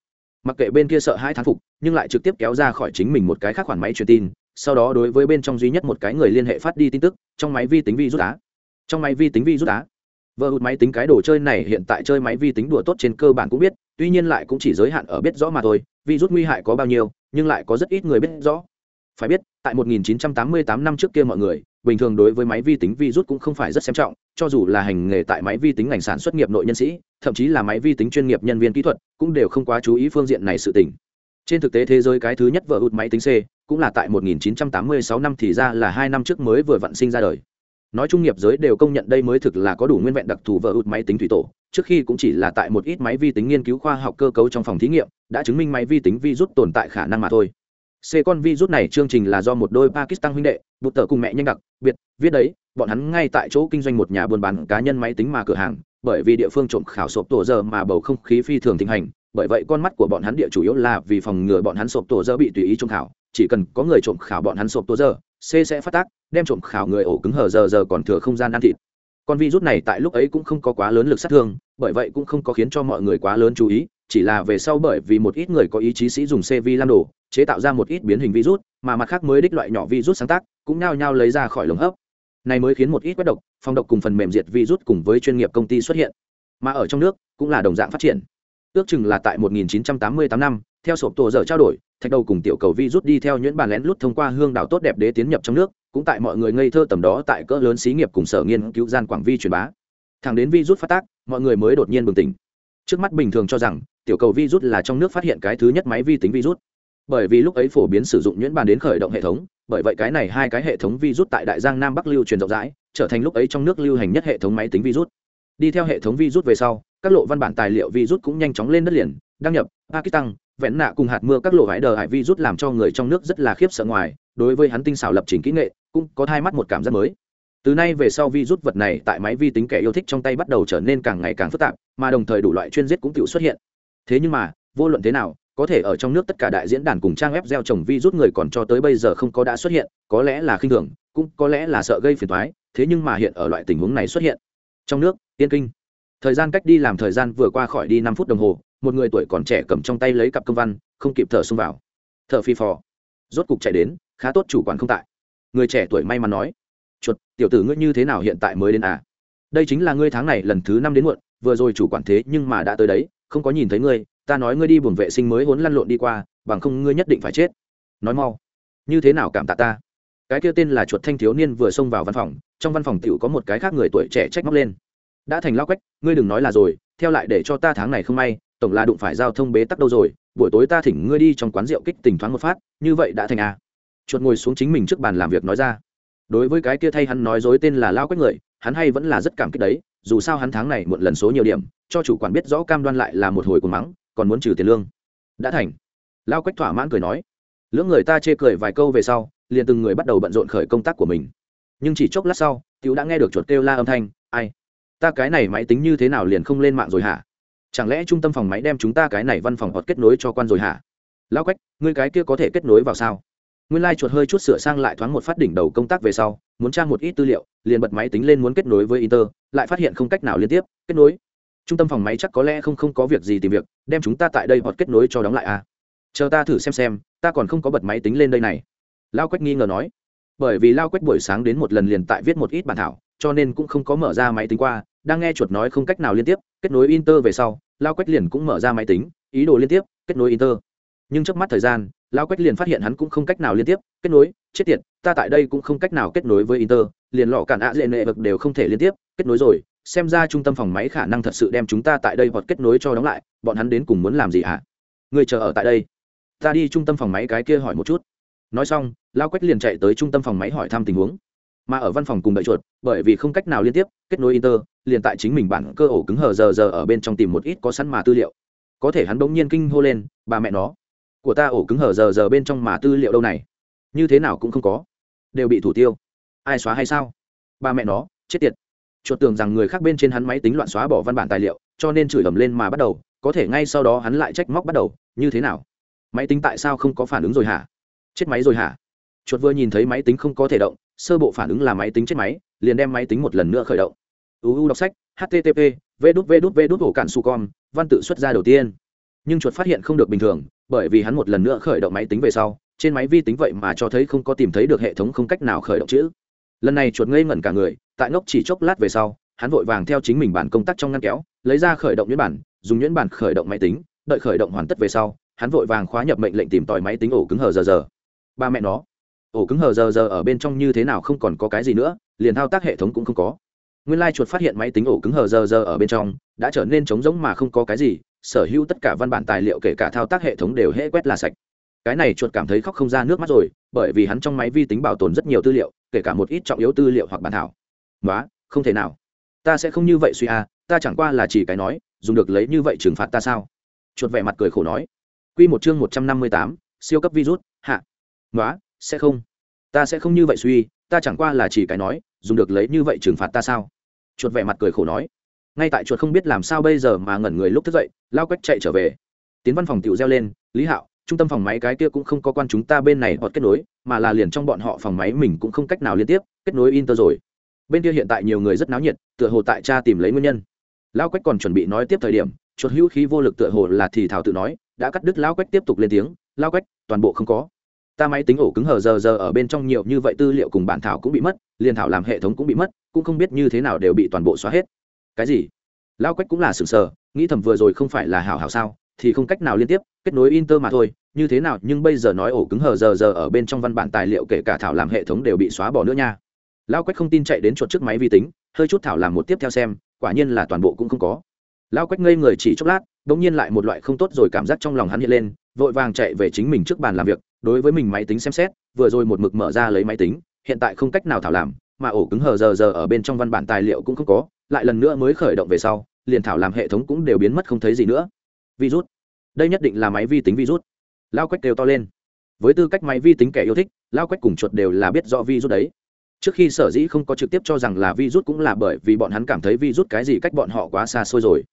Mặc kệ bên kia sợ hai thán phục, nhưng lại trực tiếp kéo ra khỏi chính mình một cái khác khoản máy truyền tin, sau đó đối với bên trong duy nhất một cái người liên hệ phát đi tin tức, trong máy vi tính vi rút á. Trong máy vi tính vi rút á. Vợ hụt máy tính cái đồ chơi này hiện tại chơi máy vi tính đùa tốt trên cơ bản cũng biết, tuy nhiên lại cũng chỉ giới hạn ở biết rõ mà thôi vi rút nguy hại có bao nhiêu, nhưng lại có rất ít người biết rõ. Phải biết, tại 1988 năm trước kia mọi người, bình thường đối với máy vi tính vi rút cũng không phải rất xem trọng, cho dù là hành nghề tại máy vi tính ngành sản xuất nghiệp nội nhân sĩ thậm chí là máy vi tính chuyên nghiệp nhân viên kỹ thuật cũng đều không quá chú ý phương diện này sự tình. Trên thực tế thế giới cái thứ nhất vợ hụt máy tính c cũng là tại 1986 năm thì ra là hai năm trước mới vừa vận sinh ra đời. Nói chung nghiệp giới đều công nhận đây mới thực là có đủ nguyên vẹn đặc thù vợ hụt máy tính thủy tổ, trước khi cũng chỉ là tại một ít máy vi tính nghiên cứu khoa học cơ cấu trong phòng thí nghiệm, đã chứng minh máy vi tính virus tồn tại khả năng mà thôi. C con virus này chương trình là do một đôi pakistan huynh đệ, bụt tờ cùng mẹ nhanh đặc biệt viết đấy, bọn hắn ngay tại chỗ kinh doanh một nhà buôn bán cá nhân máy tính mà cửa hàng bởi vì địa phương trộm khảo sộp tổ giờ mà bầu không khí phi thường thịnh hành, bởi vậy con mắt của bọn hắn địa chủ yếu là vì phòng ngừa bọn hắn sộp tổ giờ bị tùy ý trộm khảo, chỉ cần có người trộm khảo bọn hắn sộp tổ giờ c sẽ phát tác, đem trộm khảo người ổ cứng hở giờ giờ còn thừa không gian ăn thịt. Con virus này tại lúc ấy cũng không có quá lớn lực sát thương, bởi vậy cũng không có khiến cho mọi người quá lớn chú ý, chỉ là về sau bởi vì một ít người có ý chí sĩ dùng cv lam đồ chế tạo ra một ít biến hình virus, mà mặt khác mới đích loại nhỏ virus sáng tác, cũng nao nhao lấy ra khỏi lồng hấp này mới khiến một ít quét độc phong độc cùng phần mềm diệt virus cùng với chuyên nghiệp công ty xuất hiện. Mà ở trong nước, cũng là đồng dạng phát triển. Ước chừng là tại 1988 năm, theo sộp tổ dở trao đổi, thạch đầu cùng tiểu cầu virus đi theo nhuyễn bàn lén lút thông qua hương đảo tốt đẹp đế tiến nhập trong nước, cũng tại mọi người ngây thơ tầm đó tại cỡ lớn xí nghiệp cùng sở nghiên cứu gian quảng vi truyền bá. Thẳng đến virus phát tác, mọi người mới đột nhiên bừng tỉnh. Trước mắt bình thường cho rằng, tiểu cầu virus là trong nước phát hiện cái thứ nhất máy vi tính virus bởi vì lúc ấy phổ biến sử dụng nhuyễn bàn đến khởi động hệ thống, bởi vậy cái này hai cái hệ thống virus tại đại giang nam bắc lưu truyền rộng rãi, trở thành lúc ấy trong nước lưu hành nhất hệ thống máy tính virus. đi theo hệ thống virus về sau, các lộ văn bản tài liệu virus cũng nhanh chóng lên đất liền, đăng nhập pakistan, vẹn nạ cùng hạt mưa các lộ vải đờ hải virus làm cho người trong nước rất là khiếp sợ ngoài, đối với hắn tinh xảo lập trình kỹ nghệ, cũng có thai mắt một cảm giác mới từ nay về sau virus vật này tại máy vi tính kẻ yêu thích trong tay bắt đầu trở nên càng ngày càng phức tạp, mà đồng thời đủ loại chuyên giết cũng tự xuất hiện thế nhưng mà, vô luận thế nào có thể ở trong nước tất cả đại diễn đàn cùng trang web gieo trồng vi rút người còn cho tới bây giờ không có đã xuất hiện, có lẽ là khinh thường, cũng có lẽ là sợ gây phiền thoái thế nhưng mà hiện ở loại tình huống này xuất hiện. Trong nước tiên kinh. Thời gian cách đi làm thời gian vừa qua khỏi đi năm phút đồng hồ, một người tuổi còn trẻ cầm trong tay lấy cặp công văn, không kịp thở xông vào. Thở phi phò. Rốt cục chạy đến, khá tốt chủ quản không tại. Người trẻ tuổi may mắn nói, chuột, tiểu tử ngươi như thế nào hiện tại mới đến à? Đây chính là ngươi tháng này lần thứ năm đến muộn, vừa rồi chủ quản thế nhưng mà đã tới đấy, không có nhìn thấy ngươi ta nói ngươi đi buồng vệ sinh mới hốn lăn lộn đi qua, bằng không ngươi nhất định phải chết. Nói mau. Như thế nào cảm tạ ta? Cái kia tên là chuột thanh thiếu niên vừa xông vào văn phòng, trong văn phòng t i ể u có một cái khác người tuổi trẻ trách móc lên. Đã thành lao quách, ngươi đừng nói là rồi, theo lại để cho ta tháng này không may, tổng là đụng phải giao thông bế tắc đâu rồi, buổi tối ta thỉnh ngươi đi trong quán rượu kích tình thoáng một phát, như vậy đã thành à. chuột ngồi xuống chính mình trước bàn làm việc nói ra. Đối với cái kia thay hắn nói dối tên là lao quách người, hắn hay vẫn là rất cảm kích đấy, dù sao hắn tháng này một lần số nhiều điểm, cho chủ quản biết rõ cam đoan lại là một hồi cuồng mắng còn muốn trừ tiền lương. Đã thành. Lao quách thỏa mãn cười nói. Lưỡng người ta chê cười vài câu về sau, liền từng người bắt đầu bận rộn khởi công tác của mình. Nhưng chỉ chốc lát sau, tiểu đã nghe được chuột kêu la âm thanh, ai? Ta cái này máy tính như thế nào liền không lên mạng rồi hả? Chẳng lẽ trung tâm phòng máy đem chúng ta cái này văn phòng hoặc kết nối cho quan rồi hả? Lao quách, ngươi cái kia có thể kết nối vào sao? Nguyên lai chuột hơi chút sửa sang lại thoáng một phát đỉnh đầu công tác về sau, muốn tra một ít tư liệu, liền bật máy tính lên muốn kết nối với inter, lại phát hiện không cách nào liên tiếp, kết nối trung tâm phòng máy chắc có lẽ không không có việc gì tìm việc, đem chúng ta tại đây hoặc kết nối cho đóng lại à. Chờ ta thử xem xem, ta còn không có bật máy tính lên đây này. Lao quách nghi ngờ nói. Bởi vì lao quách buổi sáng đến một lần liền tại viết một ít bản thảo, cho nên cũng không có mở ra máy tính qua, đang nghe chuột nói không cách nào liên tiếp, kết nối inter về sau, lao quách liền cũng mở ra máy tính, ý đồ liên tiếp, kết nối inter. Nhưng trước mắt thời gian, lao quách liền phát hiện hắn cũng không cách nào liên tiếp, kết nối, chết tiệt, ta tại đây cũng không cách nào kết nối với inter, liền lọ cản ạ dễ nệ vực đều không thể liên tiếp, kết nối rồi xem ra trung tâm phòng máy khả năng thật sự đem chúng ta tại đây hoặc kết nối cho đóng lại, bọn hắn đến cùng muốn làm gì hả? Người chờ ở tại đây. Ta đi trung tâm phòng máy cái kia hỏi một chút. Nói xong, lao quách liền chạy tới trung tâm phòng máy hỏi thăm tình huống. Mà ở văn phòng cùng đợi chuột, bởi vì không cách nào liên tiếp kết nối inter, liền tại chính mình bản cơ ổ cứng hờ giờ giờ ở bên trong tìm một ít có sẵn mà tư liệu. Có thể hắn bỗng nhiên kinh hô lên, bà mẹ nó, của ta ổ cứng hở giờ giờ bên trong mà tư liệu đâu này? Như thế nào cũng không có. Đều bị thủ tiêu. Ai xóa hay sao? Ba mẹ nó, chết tiệt chuột tưởng rằng người khác bên trên hắn máy tính loạn xóa bỏ văn bản tài liệu, cho nên chửi ầm lên mà bắt đầu, có thể ngay sau đó hắn lại trách móc bắt đầu, như thế nào? Máy tính tại sao không có phản ứng rồi hả? Chết máy rồi hả? Chuột vừa nhìn thấy máy tính không có thể động, sơ bộ phản ứng là máy tính chết máy, liền đem máy tính một lần nữa khởi động. Uu đọc sách http v đút v đút v đút ổ cạn su com, văn tự xuất ra đầu tiên. Nhưng chuột phát hiện không được bình thường, bởi vì hắn một lần nữa khởi động máy tính về sau, trên máy vi tính vậy mà cho thấy không có tìm thấy được hệ thống không cách nào khởi động chữ. Lần này chuột ngây ngẩn cả người tại ngốc chỉ chốc lát về sau, hắn vội vàng theo chính mình bản công tác trong ngăn kéo, lấy ra khởi động nhuyễn bản, dùng nhuyễn bản khởi động máy tính, đợi khởi động hoàn tất về sau, hắn vội vàng khóa nhập mệnh lệnh tìm tòi máy tính ổ cứng hờ giờ giờ. Ba mẹ nó, ổ cứng hờ giờ giờ ở bên trong như thế nào không còn có cái gì nữa, liền thao tác hệ thống cũng không có. Nguyên lai chuột phát hiện máy tính ổ cứng hờ giờ giờ ở bên trong, đã trở nên trống rỗng mà không có cái gì, sở hữu tất cả văn bản tài liệu kể cả thao tác hệ thống đều hễ quét là sạch. Cái này chuột cảm thấy khóc không ra nước mắt rồi, bởi vì hắn trong máy vi tính bảo tồn rất nhiều tư liệu, kể cả một ít trọng yếu tư liệu hoặc bản thảo nói không thể nào. Ta sẽ không như vậy suy à ta chẳng qua là chỉ cái nói, dùng được lấy như vậy trừng phạt ta sao? Chuột vẻ mặt cười khổ nói. Q một chương một trăm năm mươi tám, siêu cấp virus, hạ. Nói sẽ không. Ta sẽ không như vậy suy, ta chẳng qua là chỉ cái nói, dùng được lấy như vậy trừng phạt ta sao? Chuột vẻ mặt cười khổ nói. Ngay tại chuột không biết làm sao bây giờ mà ngẩn người lúc thức dậy, lao quách chạy trở về. Tiến văn phòng tiểu reo lên, lý hạo, trung tâm phòng máy cái kia cũng không có quan chúng ta bên này họ kết nối, mà là liền trong bọn họ phòng máy mình cũng không cách nào liên tiếp, kết nối inter rồi bên kia hiện tại nhiều người rất náo nhiệt, tựa hồ tại cha tìm lấy nguyên nhân. Lao quách còn chuẩn bị nói tiếp thời điểm, chuột hữu khí vô lực tựa hồ là thì thảo tự nói, đã cắt đứt lao quách tiếp tục lên tiếng lao quách, toàn bộ không có. Ta máy tính ổ cứng hờ giờ giờ ở bên trong nhiều như vậy tư liệu cùng bản thảo cũng bị mất, liền thảo làm hệ thống cũng bị mất, cũng không biết như thế nào đều bị toàn bộ xóa hết. Cái gì? Lao quách cũng là sừng sờ, nghĩ thầm vừa rồi không phải là hảo hảo sao, thì không cách nào liên tiếp, kết nối inter mà thôi, như thế nào, nhưng bây giờ nói ổ cứng hờ giờ giờ ở bên trong văn bản tài liệu kể cả thảo làm hệ thống đều bị xóa bỏ nữa nha lao quách không tin chạy đến chuột trước máy vi tính, hơi chút thảo làm một tiếp theo xem, quả nhiên là toàn bộ cũng không có. Lao quách ngây người chỉ chốc lát đ ỗ n g nhiên lại một loại không tốt rồi cảm giác trong lòng hắn hiện lên, vội vàng chạy về chính mình trước bàn làm việc, đối với mình máy tính xem xét, vừa rồi một mực mở ra lấy máy tính, hiện tại không cách nào thảo làm, mà ổ cứng hờ giờ giờ ở bên trong văn bản tài liệu cũng không có, lại lần nữa mới khởi động về sau, liền thảo làm hệ thống cũng đều biến mất không thấy gì nữa. Virus. Đây nhất định là máy vi tính virus. Lao quách kêu to lên. Với tư cách máy vi tính kẻ yêu thích, lao quách cùng chuột đều là biết rõ virus đấy trước khi sở dĩ không có trực tiếp cho rằng là virus cũng là bởi vì bọn hắn cảm thấy virus cái gì cách bọn họ quá xa xôi rồi.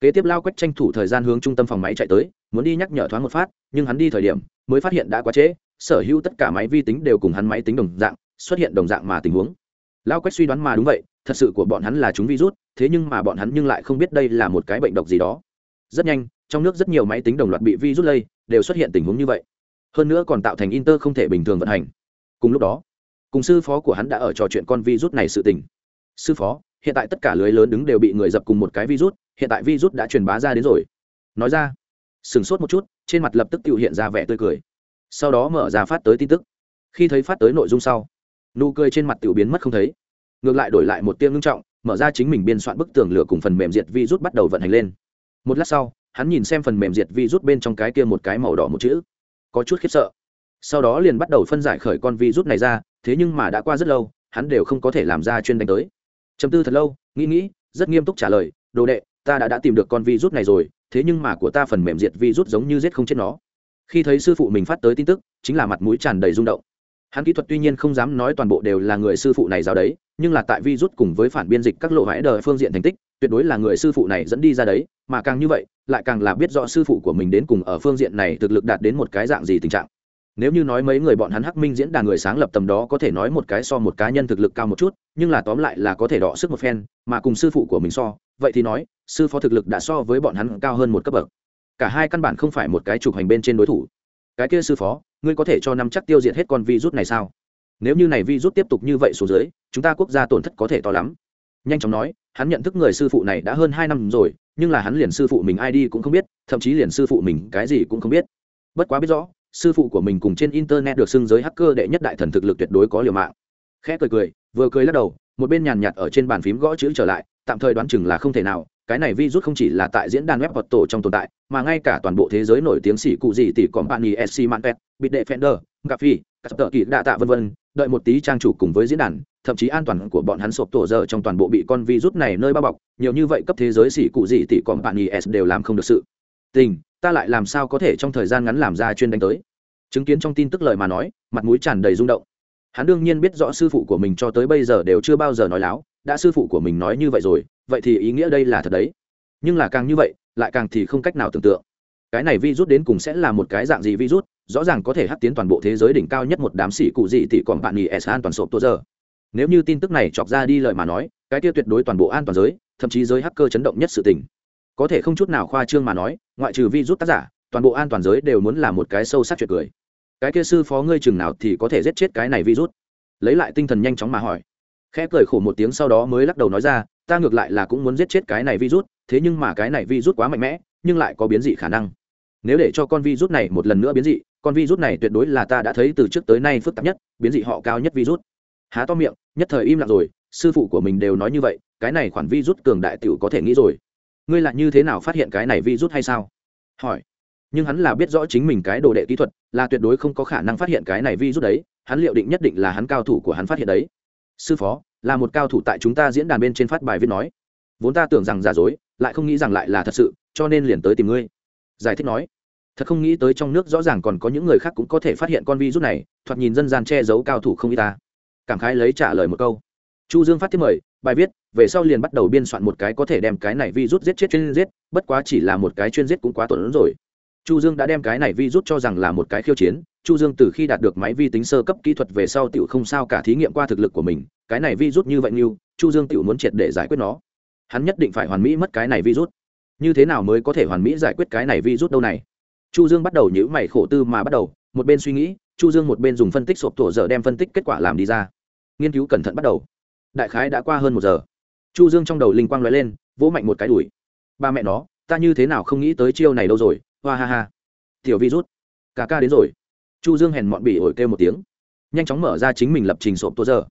Kế tiếp lao quách tranh thủ thời gian hướng trung tâm phòng máy chạy tới, muốn đi nhắc nhở thoáng một phát, nhưng hắn đi thời điểm, mới phát hiện đã quá trễ, sở hữu tất cả máy vi tính đều cùng hắn máy tính đồng dạng, xuất hiện đồng dạng mà tình huống. Lao quách suy đoán mà đúng vậy, thật sự của bọn hắn là chúng virus, thế nhưng mà bọn hắn nhưng lại không biết đây là một cái bệnh độc gì đó. Rất nhanh, trong nước rất nhiều máy tính đồng loạt bị virus lây, đều xuất hiện tình huống như vậy. Hơn nữa còn tạo thành inter không thể bình thường vận hành. Cùng lúc đó cùng sư phó của hắn đã ở trò chuyện con virus này sự tình. Sư phó, hiện tại tất cả lưới lớn đứng đều bị người dập cùng một cái virus, hiện tại virus đã truyền bá ra đến rồi. Nói ra, sửng sốt một chút, trên mặt lập tức tự hiện ra vẻ tươi cười. Sau đó mở ra phát tới tin tức. Khi thấy phát tới nội dung sau, nụ cười trên mặt tiểu biến mất không thấy. Ngược lại đổi lại một tiếng ngưng trọng, mở ra chính mình biên soạn bức tường lửa cùng phần mềm diệt virus bắt đầu vận hành lên. Một lát sau, hắn nhìn xem phần mềm diệt virus bên trong cái kia một cái màu đỏ một chữ. Có chút khiếp sợ. Sau đó liền bắt đầu phân giải khởi con virus này ra thế nhưng mà đã qua rất lâu, hắn đều không có thể làm ra chuyên đánh tới. Chấm tư thật lâu, nghĩ nghĩ, rất nghiêm túc trả lời, đồ đệ, ta đã đã tìm được con vi rút này rồi, thế nhưng mà của ta phần mềm diệt vi rút giống như giết không chết nó. Khi thấy sư phụ mình phát tới tin tức, chính là mặt mũi tràn đầy rung động. Hắn kỹ thuật tuy nhiên không dám nói toàn bộ đều là người sư phụ này giáo đấy, nhưng là tại vi rút cùng với phản biên dịch các lộ vãi đời phương diện thành tích, tuyệt đối là người sư phụ này dẫn đi ra đấy, mà càng như vậy, lại càng là biết rõ sư phụ của mình đến cùng ở phương diện này thực lực đạt đến một cái dạng gì tình trạng nếu như nói mấy người bọn hắn hắc minh diễn đàn người sáng lập tầm đó có thể nói một cái so một cá nhân thực lực cao một chút, nhưng là tóm lại là có thể đọ sức một phen, mà cùng sư phụ của mình so, vậy thì nói, sư phó thực lực đã so với bọn hắn cao hơn một cấp bậc. Cả hai căn bản không phải một cái chụp hành bên trên đối thủ. Cái kia sư phó, ngươi có thể cho năm chắc tiêu diệt hết con virus này sao? Nếu như này virus tiếp tục như vậy xuống dưới, chúng ta quốc gia tổn thất có thể to lắm. Nhanh chóng nói, hắn nhận thức người sư phụ này đã hơn hai năm rồi, nhưng là hắn liền sư phụ mình ai đi cũng không biết, thậm chí liền sư phụ mình cái gì cũng không biết. Bất quá biết rõ sư phụ của mình cùng trên internet được xưng giới hacker đệ nhất đại thần thực lực tuyệt đối có liều mạng. Khẽ cười cười, vừa cười lắc đầu, một bên nhàn nhạt ở trên bàn phím gõ chữ trở lại, tạm thời đoán chừng là không thể nào, cái này virus không chỉ là tại diễn đàn web hoạt tổ trong tồn tại, mà ngay cả toàn bộ thế giới nổi tiếng xỉ cụ gì tỷ company sc manpet bit defender gafi các tờ kỳ đạ tạ vân vân, đợi một tí trang chủ cùng với diễn đàn, thậm chí an toàn của bọn hắn sộp tổ giờ trong toàn bộ bị con virus này nơi bao bọc, nhiều như vậy cấp thế giới xỉ cụ gì tỷ company s đều làm không được sự tình, ta lại làm sao có thể trong thời gian ngắn làm ra chuyên đánh tới? Chứng kiến trong tin tức lời mà nói, mặt mũi tràn đầy rung động. Hắn đương nhiên biết rõ sư phụ của mình cho tới bây giờ đều chưa bao giờ nói láo, đã sư phụ của mình nói như vậy rồi, vậy thì ý nghĩa đây là thật đấy. Nhưng là càng như vậy, lại càng thì không cách nào tưởng tượng. Cái này virus đến cùng sẽ là một cái dạng gì virus, rõ ràng có thể hắt tiến toàn bộ thế giới đỉnh cao nhất một đám sĩ cụ gì thì còn bạn nghỉ s an toàn sộp tô giờ. Nếu như tin tức này chọc ra đi lời mà nói, cái tiêu tuyệt đối toàn bộ an toàn giới, thậm chí giới hacker chấn động nhất sự tình. Có thể không chút nào khoa trương mà nói ngoại trừ virus tác giả, toàn bộ an toàn giới đều muốn là một cái sâu sắc chuyện cười. Cái kia sư phó ngươi chừng nào thì có thể giết chết cái này virus lấy lại tinh thần nhanh chóng mà hỏi. Khẽ cười khổ một tiếng sau đó mới lắc đầu nói ra, ta ngược lại là cũng muốn giết chết cái này virus thế nhưng mà cái này virus quá mạnh mẽ, nhưng lại có biến dị khả năng. Nếu để cho con virus này một lần nữa biến dị, con virus này tuyệt đối là ta đã thấy từ trước tới nay phức tạp nhất, biến dị họ cao nhất virus há to miệng, nhất thời im lặng rồi, sư phụ của mình đều nói như vậy, cái này khoản virus cường đại tiểu có thể nghĩ rồi ngươi lại như thế nào phát hiện cái này vi rút hay sao? Hỏi. Nhưng hắn là biết rõ chính mình cái đồ đệ kỹ thuật, là tuyệt đối không có khả năng phát hiện cái này vi rút đấy, hắn liệu định nhất định là hắn cao thủ của hắn phát hiện đấy. Sư phó, là một cao thủ tại chúng ta diễn đàn bên trên phát bài viết nói. Vốn ta tưởng rằng giả dối, lại không nghĩ rằng lại là thật sự, cho nên liền tới tìm ngươi. Giải thích nói. Thật không nghĩ tới trong nước rõ ràng còn có những người khác cũng có thể phát hiện con vi rút này, thoạt nhìn dân gian che giấu cao thủ không y ta. Cảm khái lấy trả lời một câu chu dương phát tiếp mời, bài viết, về sau liền bắt đầu biên soạn một cái có thể đem cái này virus giết chết chuyên giết, bất quá chỉ là một cái chuyên giết cũng quá tuần rồi. Chu dương đã đem cái này virus cho rằng là một cái khiêu chiến, chu dương từ khi đạt được máy vi tính sơ cấp kỹ thuật về sau tiểu không sao cả thí nghiệm qua thực lực của mình, cái này virus như vậy như chu dương tiểu muốn triệt để giải quyết nó. Hắn nhất định phải hoàn mỹ mất cái này virus. Như thế nào mới có thể hoàn mỹ giải quyết cái này virus đâu này? Chu dương bắt đầu nhữ mày khổ tư mà bắt đầu, một bên suy nghĩ, chu dương một bên dùng phân tích sộp tổ giờ đem phân tích kết quả làm đi ra. Nghiên cứu cẩn thận bắt đầu đại khái đã qua hơn một giờ. Chu dương trong đầu linh quang lóe lên, vỗ mạnh một cái đùi. Ba mẹ nó, ta như thế nào không nghĩ tới chiêu này đâu rồi, hoa ha ha. Tiểu virus cả ca đến rồi. Chu dương hèn mọn bỉ ổi kêu một tiếng. Nhanh chóng mở ra chính mình lập trình sộp tua giờ.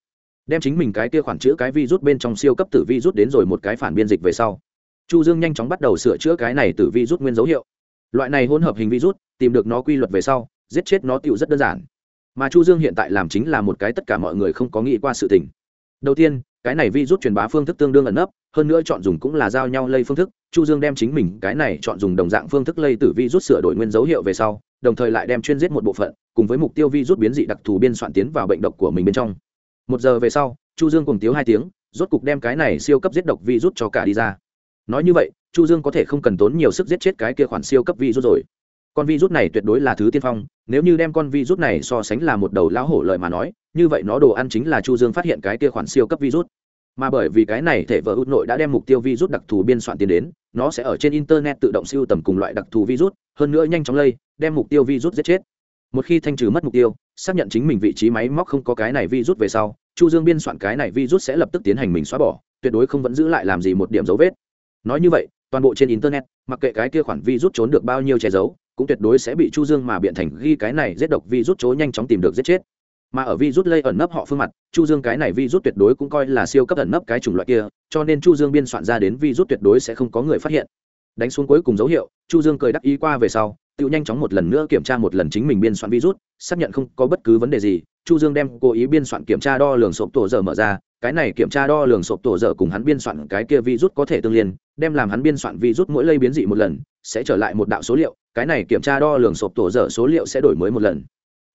Đem chính mình cái kia khoản chữ cái virus bên trong siêu cấp tử virus đến rồi một cái phản biên dịch về sau. Chu dương nhanh chóng bắt đầu sửa chữa cái này tử virus nguyên dấu hiệu. Loại này hỗn hợp hình virus, tìm được nó quy luật về sau, giết chết nó tựu rất đơn giản. Mà chu dương hiện tại làm chính là một cái tất cả mọi người không có nghĩ qua sự tình đầu tiên, cái này vi rút truyền bá phương thức tương đương ẩn nấp, hơn nữa chọn dùng cũng là giao nhau lây phương thức. Chu dương đem chính mình cái này chọn dùng đồng dạng phương thức lây tử rút sửa đổi nguyên dấu hiệu về sau, đồng thời lại đem chuyên giết một bộ phận, cùng với mục tiêu vi rút biến dị đặc thù biên soạn tiến vào bệnh độc của mình bên trong. Một giờ về sau, chu dương cùng tiếu hai tiếng, rốt cục đem cái này siêu cấp giết độc vi rút cho cả đi ra. Nói như vậy, chu dương có thể không cần tốn nhiều sức giết chết cái kia khoản siêu cấp vi rút rồi con virus này tuyệt đối là thứ tiên phong, nếu như đem con virus này so sánh là một đầu lão hổ lợi mà nói, như vậy nó đồ ăn chính là chu dương phát hiện cái kia khoản siêu cấp virus. Mà bởi vì cái này thể vợ út nội đã đem mục tiêu virus đặc thù biên soạn tiến đến, nó sẽ ở trên internet tự động siêu tầm cùng loại đặc thù virus, hơn nữa nhanh chóng lây, đem mục tiêu virus giết chết. Một khi thanh trừ mất mục tiêu, xác nhận chính mình vị trí máy móc không có cái này virus về sau, chu dương biên soạn cái này virus sẽ lập tức tiến hành mình xóa bỏ, tuyệt đối không vẫn giữ lại làm gì một điểm dấu vết. Nói như vậy toàn bộ trên internet, mặc kệ cái kia khoản vi rút trốn được bao nhiêu che giấu, cũng tuyệt đối sẽ bị chu dương mà biện thành ghi cái này giết độc vi rút trốn nhanh chóng tìm được giết chết. Mà ở vi rút lây ẩn nấp họ phương mặt, chu dương cái này vi rút tuyệt đối cũng coi là siêu cấp ẩn nấp cái chủng loại kia, cho nên chu dương biên soạn ra đến vi rút tuyệt đối sẽ không có người phát hiện. Đánh xuống cuối cùng dấu hiệu, chu dương cười đắc ý qua về sau, tự nhanh chóng một lần nữa kiểm tra một lần chính mình biên soạn virus, xác nhận không có bất cứ vấn đề gì chu dương đem cố ý biên soạn kiểm tra đo lường sộp tổ giờ mở ra, cái này kiểm tra đo lường sộp tổ dở cùng hắn biên soạn cái kia virus có thể tương liên, đem làm hắn biên soạn virus mỗi lây biến dị một lần, sẽ trở lại một đạo số liệu, cái này kiểm tra đo lường sộp tổ dở số liệu sẽ đổi mới một lần.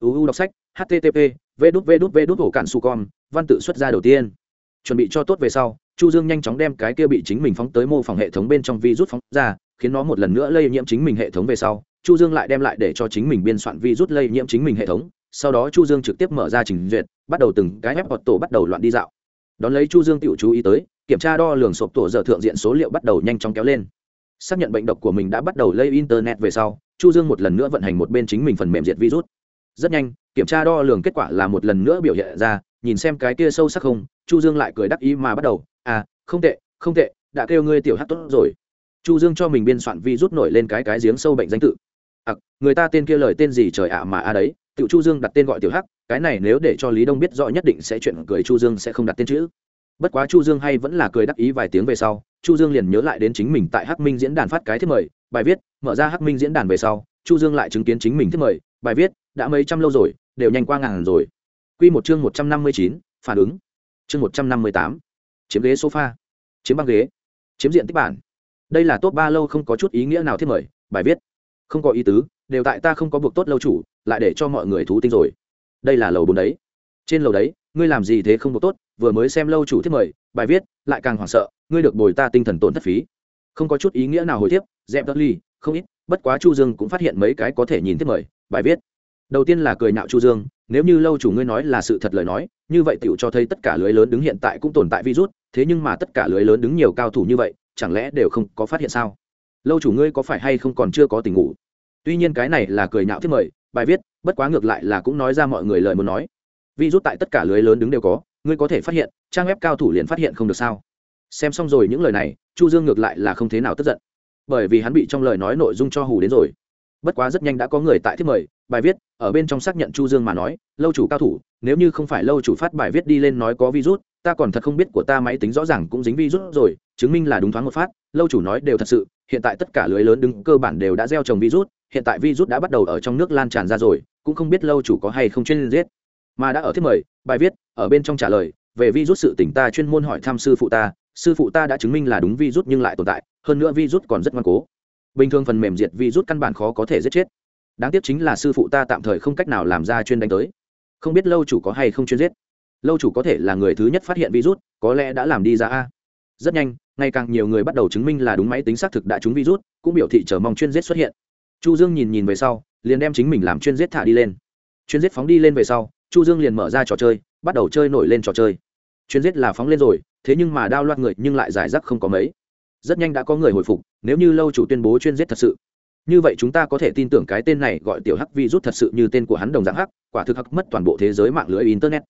Uu đọc sách http v đút v đút v đút ổ cản su con văn tự xuất ra đầu tiên. Chuẩn bị cho tốt về sau, chu dương nhanh chóng đem cái kia bị chính mình phóng tới mô phỏng hệ thống bên trong virus phóng ra, khiến nó một lần nữa lây nhiễm chính mình hệ thống về sau, chu dương lại đem lại để cho chính mình biên soạn virus lây nhiễm chính mình hệ thống sau đó chu dương trực tiếp mở ra trình duyệt bắt đầu từng cái ép hoặc tổ bắt đầu loạn đi dạo. Đón lấy chu dương tiểu chú ý tới kiểm tra đo lường sộp tổ giờ thượng diện số liệu bắt đầu nhanh chóng kéo lên. Xác nhận bệnh độc của mình đã bắt đầu lây internet về sau chu dương một lần nữa vận hành một bên chính mình phần mềm diệt virus. Rất nhanh kiểm tra đo lường kết quả là một lần nữa biểu hiện ra nhìn xem cái kia sâu sắc không chu dương lại cười đắc ý mà bắt đầu à không tệ không tệ đã kêu ngươi tiểu hát tốt rồi. Chu dương cho mình biên soạn virus nổi lên cái cái giếng sâu bệnh danh tự. À, người ta tên kia lời tên gì trời ạ mà a đấy tiểu chu dương đặt tên gọi tiểu hắc cái này nếu để cho lý đông biết rõ nhất định sẽ chuyện cười chu dương sẽ không đặt tên chữ. Bất quá chu dương hay vẫn là cười đắc ý vài tiếng về sau chu dương liền nhớ lại đến chính mình tại hắc minh diễn đàn phát cái thiết mời bài viết mở ra hắc minh diễn đàn về sau chu dương lại chứng kiến chính mình thiết mời bài viết đã mấy trăm lâu rồi đều nhanh qua ngàn rồi. Quy một chương một trăm năm mươi chín, phản ứng. Chương một trăm năm mươi tám, chiếm ghế sofa chiếm băng ghế chiếm diện tích bản. Đây là top ba lâu không có chút ý nghĩa nào thiết mời bài viết. Không có ý tứ đều tại ta không có buộc tốt lâu chủ lại để cho mọi người thú tinh rồi. Đây là lầu bốn đấy. Trên lầu đấy, ngươi làm gì thế không có tốt, vừa mới xem lâu chủ thiết mời, bài viết, lại càng hoảng sợ, ngươi được bồi ta tinh thần tổn thất phí. Không có chút ý nghĩa nào hồi tiếp, dẹp đất ly không ít, bất quá chu dương cũng phát hiện mấy cái có thể nhìn thiết mời, bài viết. Đầu tiên là cười nhạo chu dương, nếu như lâu chủ ngươi nói là sự thật lời nói, như vậy tựu cho thấy tất cả lưới lớn đứng hiện tại cũng tồn tại virus, thế nhưng mà tất cả lưới lớn đứng nhiều cao thủ như vậy, chẳng lẽ đều không có phát hiện sao? Lâu chủ ngươi có phải hay không còn chưa có tình ngủ? Tuy nhiên cái này là cười nhạo thiết mời bài viết, bất quá ngược lại là cũng nói ra mọi người lời muốn nói. Virus tại tất cả lưới lớn đứng đều có, ngươi có thể phát hiện, trang web cao thủ liền phát hiện không được sao? Xem xong rồi những lời này, chu dương ngược lại là không thế nào tức giận. Bởi vì hắn bị trong lời nói nội dung cho hù đến rồi. Bất quá rất nhanh đã có người tại thiết mời, bài viết, ở bên trong xác nhận chu dương mà nói, lâu chủ cao thủ, nếu như không phải lâu chủ phát bài viết đi lên nói có virus, ta còn thật không biết của ta máy tính rõ ràng cũng dính virus rồi, chứng minh là đúng thoáng một phát, lâu chủ nói đều thật sự, hiện tại tất cả lưới lớn đứng cơ bản đều đã gieo trồng virus hiện tại virus đã bắt đầu ở trong nước lan tràn ra rồi, cũng không biết lâu chủ có hay không chuyên giết. Mà đã ở thiết mời, bài viết, ở bên trong trả lời, về virus sự tỉnh ta chuyên môn hỏi thăm sư phụ ta, sư phụ ta đã chứng minh là đúng virus nhưng lại tồn tại, hơn nữa virus còn rất ngoan cố. Bình thường phần mềm diệt virus căn bản khó có thể giết chết. Đáng tiếc chính là sư phụ ta tạm thời không cách nào làm ra chuyên đánh tới. Không biết lâu chủ có hay không chuyên giết. Lâu chủ có thể là người thứ nhất phát hiện virus, có lẽ đã làm đi ra a. Rất nhanh ngày càng nhiều người bắt đầu chứng minh là đúng máy tính xác thực đã trúng virus, cũng biểu thị chờ mong chuyên giết xuất hiện chu dương nhìn nhìn về sau, liền đem chính mình làm chuyên giết thả đi lên. Chuyên giết phóng đi lên về sau, chu dương liền mở ra trò chơi, bắt đầu chơi nổi lên trò chơi. Chuyên giết là phóng lên rồi, thế nhưng mà đao loạt người nhưng lại giải rác không có mấy. Rất nhanh đã có người hồi phục, nếu như lâu chủ tuyên bố chuyên giết thật sự. Như vậy chúng ta có thể tin tưởng cái tên này gọi tiểu hắc virus thật sự như tên của hắn đồng dạng hắc, quả thực hắc mất toàn bộ thế giới mạng lưới internet.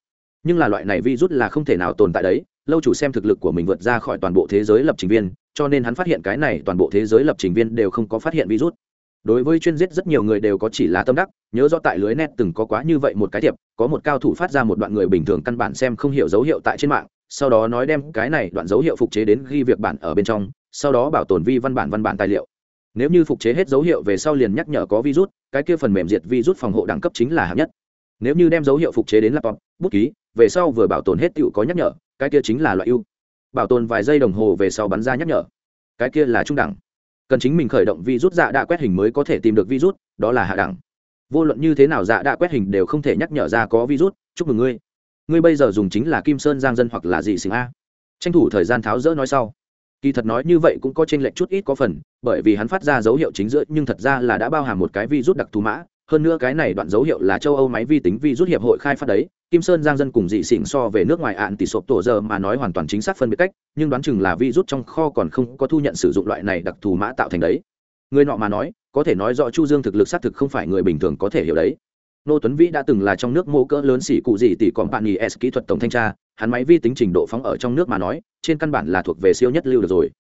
Nhưng là loại này virus là không thể nào tồn tại đấy, lâu chủ xem thực lực của mình vượt ra khỏi toàn bộ thế giới lập trình viên, cho nên hắn phát hiện cái này toàn bộ thế giới lập trình viên đều không có phát hiện virus đối với chuyên giết rất nhiều người đều có chỉ là tâm đắc, nhớ rõ tại lưới net từng có quá như vậy một cái thiệp, có một cao thủ phát ra một đoạn người bình thường căn bản xem không hiểu dấu hiệu tại trên mạng, sau đó nói đem cái này đoạn dấu hiệu phục chế đến ghi việc bản ở bên trong, sau đó bảo tồn vi văn bản văn bản tài liệu. Nếu như phục chế hết dấu hiệu về sau liền nhắc nhở có virus, cái kia phần mềm diệt virus phòng hộ đẳng cấp chính là hạng nhất. Nếu như đem dấu hiệu phục chế đến laptop, bút ký, về sau vừa bảo tồn hết tựu có nhắc nhở, cái kia chính là loại ưu. Bảo tồn vài giây đồng hồ về sau bắn ra nhắc nhở. Cái kia là trung đẳng cần chính mình khởi động virus dạ đã quét hình mới có thể tìm được virus, đó là hạ đẳng. Vô luận như thế nào dạ đã quét hình đều không thể nhắc nhở ra có virus, chúc mừng ngươi. Ngươi bây giờ dùng chính là kim sơn giang dân hoặc là gì xình a. Tranh thủ thời gian tháo rỡ nói sau. Kỳ thật nói như vậy cũng có t r ê n lệch chút ít có phần, bởi vì hắn phát ra dấu hiệu chính giữa, nhưng thật ra là đã bao hàm một cái virus đặc thù mã hơn nữa cái này đoạn dấu hiệu là châu âu máy vi tính virus hiệp hội khai phát đấy. Kim sơn giang dân cùng dị xỉn so về nước ngoài ạn tỷ sộp tổ giờ mà nói hoàn toàn chính xác phân biệt cách, nhưng đoán chừng là virus trong kho còn không có thu nhận sử dụng loại này đặc thù mã tạo thành đấy. Người nọ mà nói, có thể nói rõ chu dương thực lực xác thực không phải người bình thường có thể hiểu đấy. Nô tuấn vĩ đã từng là trong nước mô cỡ lớn xỉ cụ gì tỷ còn bạn nghỉ s kỹ thuật tổng thanh tra, hắn máy vi tính trình độ phóng ở trong nước mà nói, trên căn bản là thuộc về siêu nhất lưu được rồi.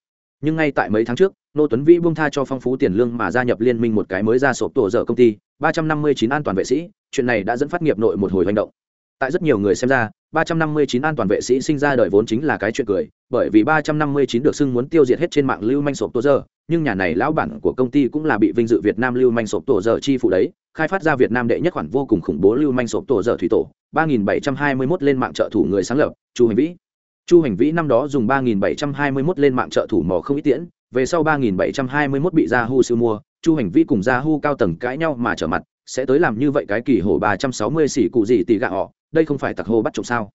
Nhưng ngay tại mấy tháng trước nô tuấn vĩ buông tha cho phong phú tiền lương mà gia nhập liên minh một cái mới ra sộp tổ dở công ty ba trăm năm mươi chín an toàn vệ sĩ chuyện này đã dẫn phát nghiệp nội một hồi hành động. Tại rất nhiều người xem ra 359 an toàn vệ sĩ sinh ra đời vốn chính là cái chuyện cười bởi vì 359 được xưng muốn tiêu diệt hết trên mạng lưu manh sộp tổ dở, nhưng nhà này lão bản của công ty cũng là bị vinh dự Việt Nam lưu manh sộp tổ dở chi phụ đấy khai phát ra Việt Nam đệ nhất khoản vô cùng khủng bố lưu manh sộp tổ dở thủy tổ 3721 lên mạng trợ thủ người sáng lập Chu Hành Vĩ. Chu hành vĩ năm đó dùng ba nghìn bảy trăm hai mươi mốt lên mạng trợ thủ mò không ít tiễn về sau ba nghìn bảy trăm hai mươi mốt bị yahoo siêu mua, chu hành vĩ cùng yahoo cao tầng cãi nhau mà trở mặt, sẽ tới làm như vậy cái kỳ hổ ba trăm sáu mươi xỉ cụ gì tỷ gạ họ, đây không phải tặc hồ bắt trộm sao?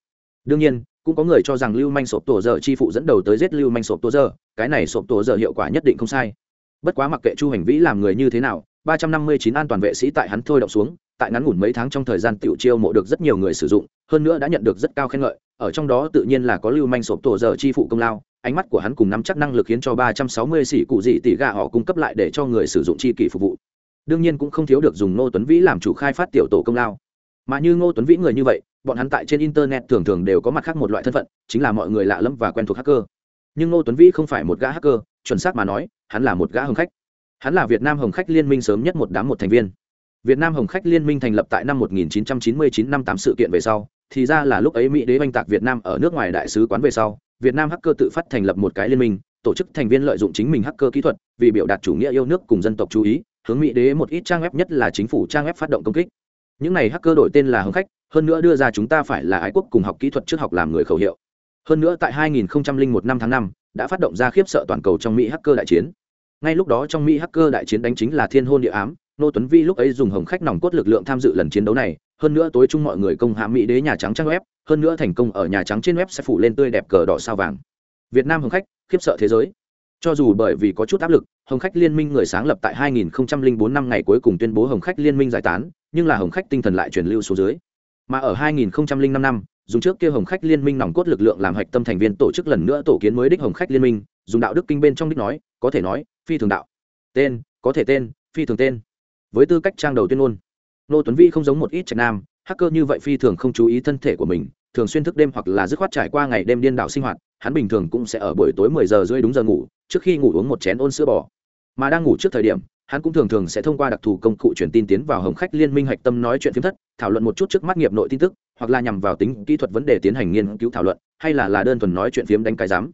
Đương nhiên, cũng có người cho rằng lưu manh sộp tổ giờ chi phụ dẫn đầu tới giết lưu manh sộp tổ giờ, cái này sộp tổ giờ hiệu quả nhất định không sai. Bất quá mặc kệ chu hành vĩ làm người như thế nào, ba trăm năm mươi chín an toàn vệ sĩ tại hắn thôi động xuống, tại ngắn ngủn mấy tháng trong thời gian tiểu chiêu mộ được rất nhiều người sử dụng, hơn nữa đã nhận được rất cao khen ngợi, ở trong đó tự nhiên là có lưu manh sộp tổ giờ chi phụ công lao ánh mắt của hắn cùng nắm chắc năng lực khiến cho ba trăm sáu mươi sĩ cụ dị tỷ gà họ cung cấp lại để cho người sử dụng chi kỷ phục vụ. Đương nhiên cũng không thiếu được dùng ngô tuấn vĩ làm chủ khai phát tiểu tổ công lao. Mà như ngô tuấn vĩ người như vậy, bọn hắn tại trên internet thường thường đều có mặt khác một loại thân phận, chính là mọi người lạ lẫm và quen thuộc hacker. Nhưng ngô tuấn vĩ không phải một gã hacker, chuẩn xác mà nói, hắn là một gã hồng khách. Hắn là việt nam hồng khách liên minh sớm nhất một đám một thành viên. Việt nam hồng khách liên minh thành lập tại năm 1999 năm tám sự kiện về sau, thì ra là lúc ấy mỹ đế oanh tạc việt nam ở nước ngoài đại sứ quán về sau việt nam hacker tự phát thành lập một cái liên minh tổ chức thành viên lợi dụng chính mình hacker kỹ thuật vì biểu đạt chủ nghĩa yêu nước cùng dân tộc chú ý hướng mỹ đế một ít trang web nhất là chính phủ trang web phát động công kích. Những này hacker đổi tên là hướng khách hơn nữa đưa ra chúng ta phải là ái quốc cùng học kỹ thuật trước học làm người khẩu hiệu. Hơn nữa tại 2001 năm tháng 5, đã phát động ra khiếp sợ toàn cầu trong mỹ hacker đại chiến. Ngay lúc đó trong mỹ hacker đại chiến đánh chính là thiên hôn địa ám nô tuấn vi lúc ấy dùng hồng khách nòng cốt lực lượng tham dự lần chiến đấu này hơn nữa tối chung mọi người công hạ mỹ đế nhà trắng trang web, hơn nữa thành công ở nhà trắng trên web sẽ phủ lên tươi đẹp cờ đỏ sao vàng. Việt nam hồng khách, khiếp sợ thế giới. Cho dù bởi vì có chút áp lực, hồng khách liên minh người sáng lập tại 2004 năm ngày cuối cùng tuyên bố hồng khách liên minh giải tán, nhưng là hồng khách tinh thần lại truyền lưu xuống dưới. Mà ở 2005 năm, dùng trước kia hồng khách liên minh nòng cốt lực lượng làm hạch tâm thành viên tổ chức lần nữa tổ kiến mới đích hồng khách liên minh, dùng đạo đức kinh bên trong đích nói, có thể nói, phi thường đạo. Tên, có thể tên, phi thường tên. Với tư cách trang đầu tuyên ngôn nô tuấn vi không giống một ít trạch nam, hacker như vậy phi thường không chú ý thân thể của mình, thường xuyên thức đêm hoặc là dứt khoát trải qua ngày đêm điên đảo sinh hoạt, hắn bình thường cũng sẽ ở buổi tối mười giờ rưỡi đúng giờ ngủ, trước khi ngủ uống một chén ôn sữa bò. Mà đang ngủ trước thời điểm, hắn cũng thường thường sẽ thông qua đặc thù công cụ truyền tin tiến vào hồng khách liên minh hạch tâm nói chuyện phim thất, thảo luận một chút trước mắt nghiệp nội tin tức, hoặc là nhằm vào tính kỹ thuật vấn đề tiến hành nghiên cứu thảo luận, hay là là đơn thuần nói chuyện phiếm đánh cái giám.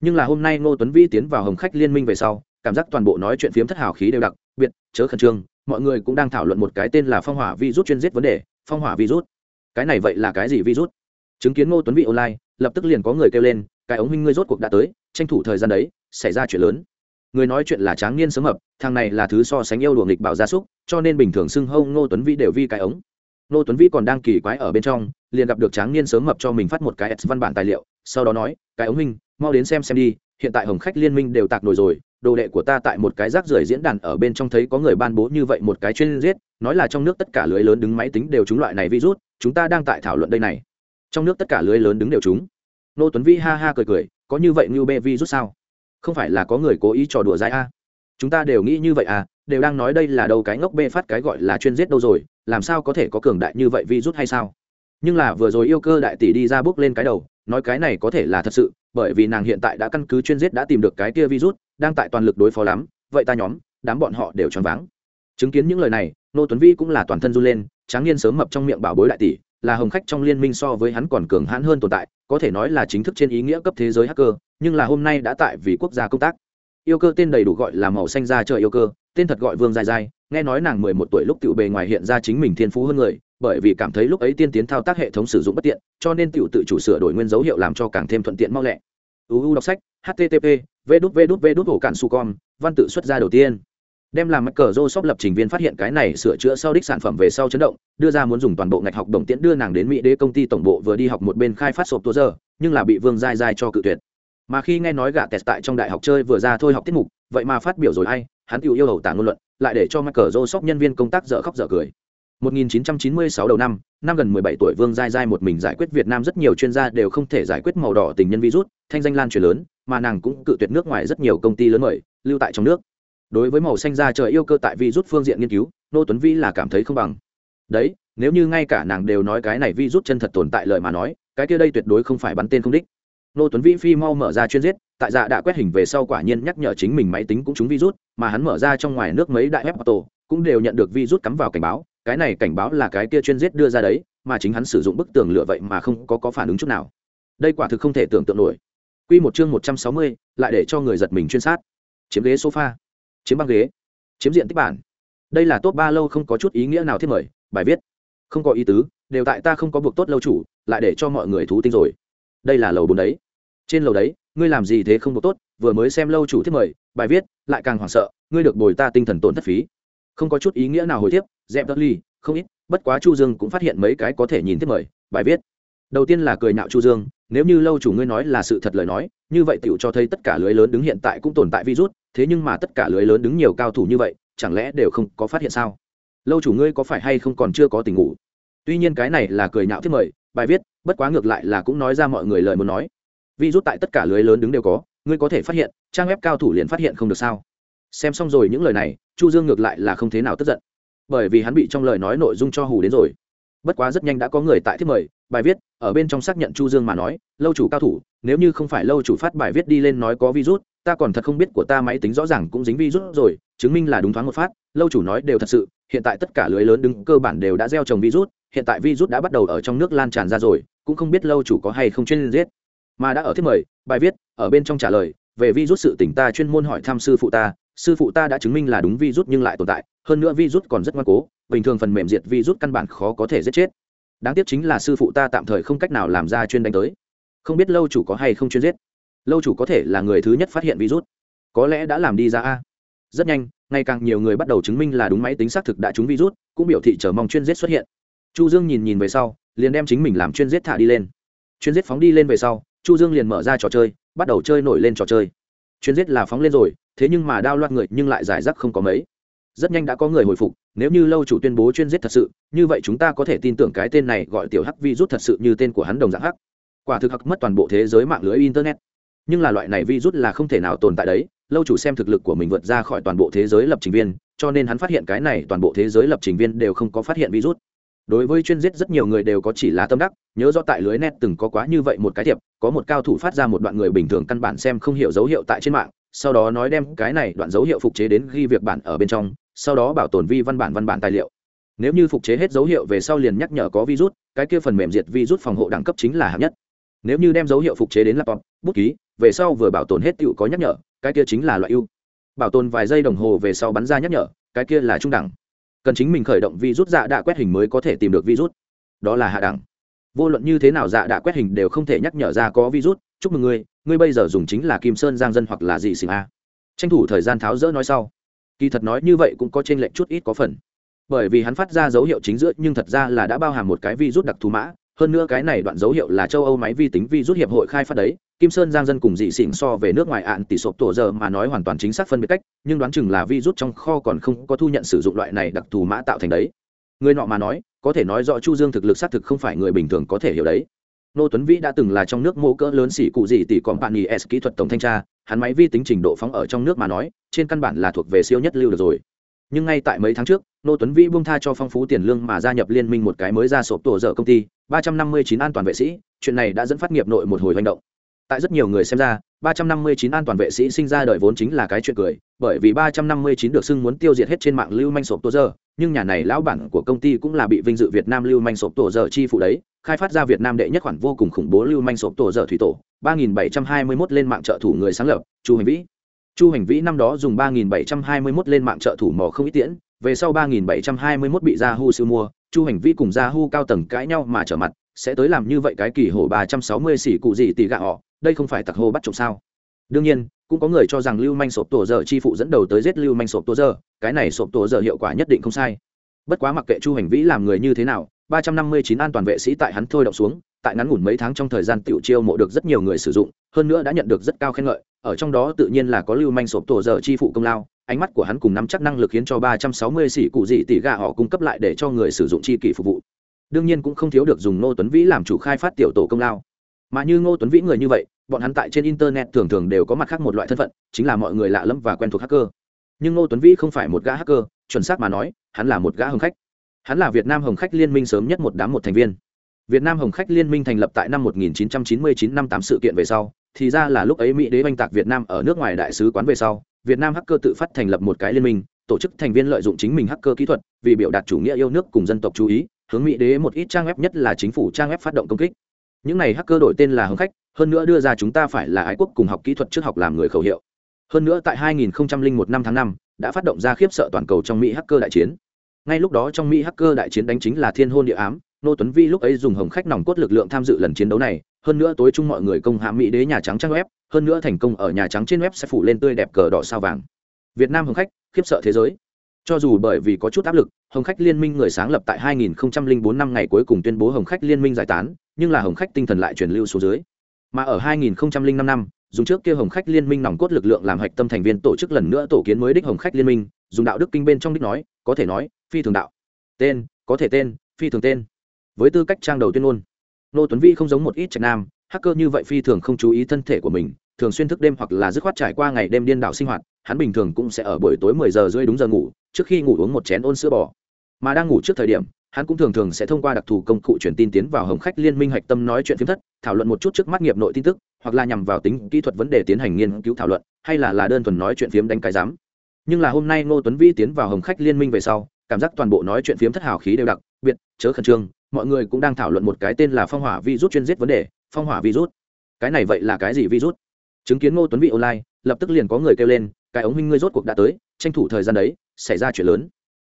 Nhưng là hôm nay ngô tuấn Vi tiến vào hồng khách liên minh về sau, cảm giác toàn bộ nói chuyện phiếm thất hào khí đều đặc, biệt, chớ khẩn trương mọi người cũng đang thảo luận một cái tên là phong hỏa virus chuyên giết vấn đề, phong hỏa virus. Cái này vậy là cái gì virus? Chứng kiến ngô tuấn vĩ online, lập tức liền có người kêu lên, cái ống huynh ngươi rốt cuộc đã tới, tranh thủ thời gian đấy, xảy ra chuyện lớn. Người nói chuyện là tráng niên sớm mập, thằng này là thứ so sánh yêu đùa nghịch bảo gia súc, cho nên bình thường xưng hâu ngô tuấn vĩ đều vi cái ống. Ngô tuấn vĩ còn đang kỳ quái ở bên trong, liền gặp được tráng niên sớm mập cho mình phát một cái s văn bản tài liệu, sau đó nói, cái ống huynh, mau đến xem xem đi, hiện tại hồng khách liên minh đều tạc nổi rồi đồ đệ của ta tại một cái rác rưởi diễn đàn ở bên trong thấy có người ban bố như vậy một cái chuyên giết, nói là trong nước tất cả lưới lớn đứng máy tính đều chúng loại này virus, chúng ta đang tại thảo luận đây này. Trong nước tất cả lưới lớn đứng đều chúng. nô tuấn vĩ ha ha cười cười, có như vậy như bê virus sao? Không phải là có người cố ý trò đùa dai a? Chúng ta đều nghĩ như vậy à đều đang nói đây là đâu cái ngốc bê phát cái gọi là chuyên giết đâu rồi, làm sao có thể có cường đại như vậy virus hay sao? Nhưng là vừa rồi yêu cơ đại tỷ đi ra bước lên cái đầu, nói cái này có thể là thật sự, bởi vì nàng hiện tại đã căn cứ chuyên giết đã tìm được cái kia virus đang tại toàn lực đối phó lắm, vậy ta nhóm, đám bọn họ đều choáng váng. Chứng kiến những lời này, nô tuấn vi cũng là toàn thân run lên, tráng niên sớm mập trong miệng bảo bối đại tỷ, là hồng khách trong liên minh so với hắn còn cường hãn hơn tồn tại, có thể nói là chính thức trên ý nghĩa cấp thế giới hacker, nhưng là hôm nay đã tại vì quốc gia công tác. Yêu cơ tên đầy đủ gọi là màu xanh ra trời yêu cơ, tên thật gọi vương dài dài, nghe nói nàng mười một tuổi lúc tự bề ngoài hiện ra chính mình thiên phú hơn người, bởi vì cảm thấy lúc ấy tiên tiến thao tác hệ thống sử dụng bất tiện, cho nên tự tự chủ sửa đổi nguyên dấu hiệu làm cho càng thêm thuận tiện mau lẹ. Uu đọc sách http v đút v đút v đút hổ cản su com văn tự xuất ra đầu tiên đem làm mắc cờ rô sóc lập trình viên phát hiện cái này sửa chữa sau đích sản phẩm về sau chấn động đưa ra muốn dùng toàn bộ ngạch học đồng tiễn đưa nàng đến mỹ đế công ty tổng bộ vừa đi học một bên khai phát sộp tua giờ nhưng là bị vương dai dai cho cự tuyệt mà khi nghe nói gạ tẹt tại trong đại học chơi vừa ra thôi học tiết mục vậy mà phát biểu rồi ai hắn tự yêu hầu tả ngôn luận lại để cho mắc cờ rô sóc nhân viên công tác dở khóc dở cười 1996 đầu năm, năm gần 17 tuổi Vương Giai Giai một mình giải quyết Việt Nam rất nhiều chuyên gia đều không thể giải quyết màu đỏ tình nhân virus, thanh danh lan truyền lớn, mà nàng cũng cự tuyệt nước ngoài rất nhiều công ty lớn mời, lưu tại trong nước. Đối với màu xanh da trời yêu cơ tại virus phương diện nghiên cứu, Nô Tuấn Vĩ là cảm thấy không bằng. Đấy, nếu như ngay cả nàng đều nói cái này virus chân thật tồn tại lời mà nói, cái kia đây tuyệt đối không phải bắn tên không đích. Nô Tuấn Vĩ phi mau mở ra chuyên giết, tại dạ đã quét hình về sau quả nhiên nhắc nhở chính mình máy tính cũng trúng virus, mà hắn mở ra trong ngoài nước mấy đại web auto, cũng đều nhận được virus cắm vào cảnh báo, cái này cảnh báo là cái kia chuyên giết đưa ra đấy mà chính hắn sử dụng bức tường lửa vậy mà không có có phản ứng chút nào đây quả thực không thể tưởng tượng nổi Quy một chương một trăm sáu mươi, lại để cho người giật mình chuyên sát. Chiếm ghế sofa, chiếm băng ghế, chiếm diện tích bản. Đây là top ba lâu không có chút ý nghĩa nào thiết mời, bài viết. Không có ý tứ, đều tại ta không có buộc tốt lâu chủ, lại để cho mọi người thú tinh rồi. Đây là lầu 4 đấy. trên lầu đấy ngươi làm gì thế không buộc tốt vừa mới xem lâu chủ thiết mời bài viết lại càng hoảng sợ ngươi được bồi ta tinh thần tổn thất phí không có chút ý nghĩa nào hồi tiếp, dẹp đất ly không ít, bất quá chu dương cũng phát hiện mấy cái có thể nhìn tiếp mời, bài viết. Đầu tiên là cười nhạo chu dương, nếu như lâu chủ ngươi nói là sự thật lời nói, như vậy tiểu cho thấy tất cả lưới lớn đứng hiện tại cũng tồn tại virus, thế nhưng mà tất cả lưới lớn đứng nhiều cao thủ như vậy, chẳng lẽ đều không có phát hiện sao? Lâu chủ ngươi có phải hay không còn chưa có tình ngủ? Tuy nhiên cái này là cười nhạo thiết mời, bài viết, bất quá ngược lại là cũng nói ra mọi người lời muốn nói. Virus tại tất cả lưới lớn đứng đều có, ngươi có thể phát hiện, trang web cao thủ liền phát hiện không được sao? Xem xong rồi những lời này, chu dương ngược lại là không thế nào tức giận. Bởi vì hắn bị trong lời nói nội dung cho hù đến rồi. Bất quá rất nhanh đã có người tại thiết mời, bài viết, ở bên trong xác nhận chu dương mà nói, lâu chủ cao thủ, nếu như không phải lâu chủ phát bài viết đi lên nói có virus, ta còn thật không biết của ta máy tính rõ ràng cũng dính virus rồi, chứng minh là đúng thoáng một phát, lâu chủ nói đều thật sự, hiện tại tất cả lưới lớn đứng cơ bản đều đã gieo trồng virus, hiện tại virus đã bắt đầu ở trong nước lan tràn ra rồi, cũng không biết lâu chủ có hay không chuyên giết. Mà đã ở thiết mời, bài viết, ở bên trong trả lời, về virus sự tỉnh ta chuyên môn hỏi tham sư phụ ta sư phụ ta đã chứng minh là đúng virus nhưng lại tồn tại, hơn nữa virus còn rất ngoan cố, bình thường phần mềm diệt virus căn bản khó có thể giết chết. Đáng tiếc chính là sư phụ ta tạm thời không cách nào làm ra chuyên đánh tới. Không biết lâu chủ có hay không chuyên giết. Lâu chủ có thể là người thứ nhất phát hiện virus. Có lẽ đã làm đi ra a. Rất nhanh, ngày càng nhiều người bắt đầu chứng minh là đúng máy tính xác thực đã trúng virus, cũng biểu thị chờ mong chuyên giết xuất hiện. Chu dương nhìn nhìn về sau, liền đem chính mình làm chuyên giết thả đi lên. Chuyên giết phóng đi lên về sau, chu dương liền mở ra trò chơi, bắt đầu chơi nổi lên trò chơi. Chuyên giết là phóng lên rồi thế nhưng mà đao loạt người nhưng lại giải rác không có mấy. Rất nhanh đã có người hồi phục, nếu như lâu chủ tuyên bố chuyên giết thật sự, như vậy chúng ta có thể tin tưởng cái tên này gọi tiểu hắc vi rút thật sự như tên của hắn đồng dạng hắc. Quả thực hắc mất toàn bộ thế giới mạng lưới internet. Nhưng là loại này vi rút là không thể nào tồn tại đấy, lâu chủ xem thực lực của mình vượt ra khỏi toàn bộ thế giới lập trình viên, cho nên hắn phát hiện cái này toàn bộ thế giới lập trình viên đều không có phát hiện virus đối với chuyên giết rất nhiều người đều có chỉ là tâm đắc, nhớ rõ tại lưới net từng có quá như vậy một cái thiệp, có một cao thủ phát ra một đoạn người bình thường căn bản xem không hiểu dấu hiệu tại trên mạng sau đó nói đem cái này đoạn dấu hiệu phục chế đến ghi việc bản ở bên trong, sau đó bảo tồn vi văn bản văn bản tài liệu. Nếu như phục chế hết dấu hiệu về sau liền nhắc nhở có virus, cái kia phần mềm diệt virus phòng hộ đẳng cấp chính là hạng nhất. Nếu như đem dấu hiệu phục chế đến laptop, bút ký, về sau vừa bảo tồn hết tựu có nhắc nhở, cái kia chính là loại ưu. Bảo tồn vài giây đồng hồ về sau bắn ra nhắc nhở, cái kia là trung đẳng. Cần chính mình khởi động virus dạ đã quét hình mới có thể tìm được virus. Đó là hạ đẳng. Vô luận như thế nào dạ đã quét hình đều không thể nhắc nhở ra có virus chúc mừng ngươi ngươi bây giờ dùng chính là kim sơn giang dân hoặc là gì xỉn a. Tranh thủ thời gian tháo rỡ nói sau. Kỳ thật nói như vậy cũng có trên lệnh chút ít có phần. Bởi vì hắn phát ra dấu hiệu chính giữa, nhưng thật ra là đã bao hàm một cái vi rút đặc thù mã. Hơn nữa cái này đoạn dấu hiệu là châu âu máy vi tính vi rút hiệp hội khai phát đấy. Kim sơn giang dân cùng dị xỉn so về nước ngoài ạn tỷ sộp tổ giờ mà nói hoàn toàn chính xác phân biệt cách, nhưng đoán chừng là vi rút trong kho còn không có thu nhận sử dụng loại này đặc thù mã tạo thành đấy. Người nọ mà nói, có thể nói rõ chu dương thực lực xác thực không phải người bình thường có thể hiểu đấy nô tuấn vĩ đã từng là trong nước mô cỡ lớn xỉ cụ gì tỷ còn bạn nghỉ s kỹ thuật tổng thanh tra, hắn máy vi tính trình độ phóng ở trong nước mà nói, trên căn bản là thuộc về siêu nhất lưu được rồi. Nhưng ngay tại mấy tháng trước, nô tuấn vĩ buông tha cho phong phú tiền lương mà gia nhập liên minh một cái mới ra sộp tổ dở công ty, ba trăm năm mươi chín an toàn vệ sĩ, chuyện này đã dẫn phát nghiệp nội một hồi hành động. Tại rất nhiều người xem ra, ba trăm năm mươi chín an toàn vệ sĩ sinh ra đời vốn chính là cái chuyện cười, bởi vì ba trăm năm mươi chín được xưng muốn tiêu diệt hết trên mạng lưu manh sộp tổ dở, nhưng nhà này lão bản của công ty cũng là bị vinh dự việt nam lưu manh sộp tổ dở chi phụ đấy khai phát ra việt nam đệ nhất khoản vô cùng khủng bố lưu manh sộp tổ dở thủy tổ 3721 lên mạng trợ thủ người sáng lập chu hành vĩ. Chu hành vĩ năm đó dùng 3721 lên mạng trợ thủ mò không ít tiễn về sau 3721 bị Yahoo siêu mua chu hành vĩ cùng Yahoo cao tầng cãi nhau mà trở mặt sẽ tới làm như vậy cái kỳ hổ ba trăm sáu mươi xỉ cụ gì tỷ gạ họ đây không phải tặc hồ bắt trộm sao. Đương nhiên cũng có người cho rằng lưu manh sộp tổ giờ chi phụ dẫn đầu tới giết lưu manh sộp tổ giờ, cái này sộp tổ giờ hiệu quả nhất định không sai. Bất quá mặc kệ chu hành vĩ làm người như thế nào ba trăm năm mươi chín an toàn vệ sĩ tại hắn thôi động xuống, tại ngắn ngủn mấy tháng trong thời gian tiểu chiêu mộ được rất nhiều người sử dụng, hơn nữa đã nhận được rất cao khen ngợi, ở trong đó tự nhiên là có lưu manh sộp tổ dở chi phụ công lao, ánh mắt của hắn cùng nắm chắc năng lực khiến cho ba trăm sáu mươi sĩ cụ dị tỷ gà họ cung cấp lại để cho người sử dụng chi kỷ phục vụ. Đương nhiên cũng không thiếu được dùng ngô tuấn vĩ làm chủ khai phát tiểu tổ công lao. Mà như ngô tuấn vĩ người như vậy, bọn hắn tại trên internet thường thường đều có mặt khác một loại thân phận, chính là mọi người lạ lẫm và quen thuộc hacker. Nhưng ngô tuấn vĩ không phải một gã hacker, chuẩn xác mà nói, hắn là một gã hưng khách hắn là việt nam hồng khách liên minh sớm nhất một đám một thành viên. Việt nam hồng khách liên minh thành lập tại năm 1999 năm tám sự kiện về sau thì ra là lúc ấy mỹ đế oanh tạc việt nam ở nước ngoài đại sứ quán về sau việt nam hacker tự phát thành lập một cái liên minh tổ chức thành viên lợi dụng chính mình hacker kỹ thuật vì biểu đạt chủ nghĩa yêu nước cùng dân tộc chú ý hướng mỹ đế một ít trang web nhất là chính phủ trang web phát động công kích. Những này hacker đổi tên là hồng khách hơn nữa đưa ra chúng ta phải là ái quốc cùng học kỹ thuật trước học làm người khẩu hiệu. Hơn nữa tại 2001 năm tháng 5, đã phát động ra khiếp sợ toàn cầu trong mỹ hacker đại chiến ngay lúc đó trong mỹ hacker đại chiến đánh chính là thiên hôn địa ám, nô tuấn vi lúc ấy dùng hồng khách nòng cốt lực lượng tham dự lần chiến đấu này. Hơn nữa tối chung mọi người công hạ mỹ đế nhà trắng trang web, hơn nữa thành công ở nhà trắng trên web sẽ phủ lên tươi đẹp cờ đỏ sao vàng. Việt nam hồng khách, khiếp sợ thế giới. Cho dù bởi vì có chút áp lực, hồng khách liên minh người sáng lập tại 2004 năm ngày cuối cùng tuyên bố hồng khách liên minh giải tán, nhưng là hồng khách tinh thần lại truyền lưu xuống dưới. Mà ở 2005 năm, dùng trước kia hồng khách liên minh nòng cốt lực lượng làm hạch tâm thành viên tổ chức lần nữa tổ kiến mới đích hồng khách liên minh, dùng đạo đức kinh bên trong đích nói, có thể nói phi thường đạo. Tên, có thể tên, phi thường tên. Với tư cách trang đầu tuyên ngôn nô tuấn vi không giống một ít trạch nam, hacker như vậy phi thường không chú ý thân thể của mình, thường xuyên thức đêm hoặc là dứt khoát trải qua ngày đêm điên đảo sinh hoạt, hắn bình thường cũng sẽ ở buổi tối mười giờ rưỡi đúng giờ ngủ, trước khi ngủ uống một chén ôn sữa bò. Mà đang ngủ trước thời điểm, hắn cũng thường thường sẽ thông qua đặc thù công cụ truyền tin tiến vào hồng khách liên minh hạch tâm nói chuyện phiếm thất, thảo luận một chút trước mắt nghiệp nội tin tức, hoặc là nhằm vào tính kỹ thuật vấn đề tiến hành nghiên cứu thảo luận, hay là là đơn thuần nói chuyện phiếm đánh cái giám. Nhưng là hôm nay ngô tuấn Vi tiến vào hồng khách liên minh về sau cảm giác toàn bộ nói chuyện phiếm thất hào khí đều đặc, biệt, chớ khẩn trương, mọi người cũng đang thảo luận một cái tên là phong hỏa virus chuyên giết vấn đề, phong hỏa virus. Cái này vậy là cái gì virus? Chứng kiến ngô tuấn vị online, lập tức liền có người kêu lên, cái ống huynh ngươi rốt cuộc đã tới, tranh thủ thời gian đấy, xảy ra chuyện lớn.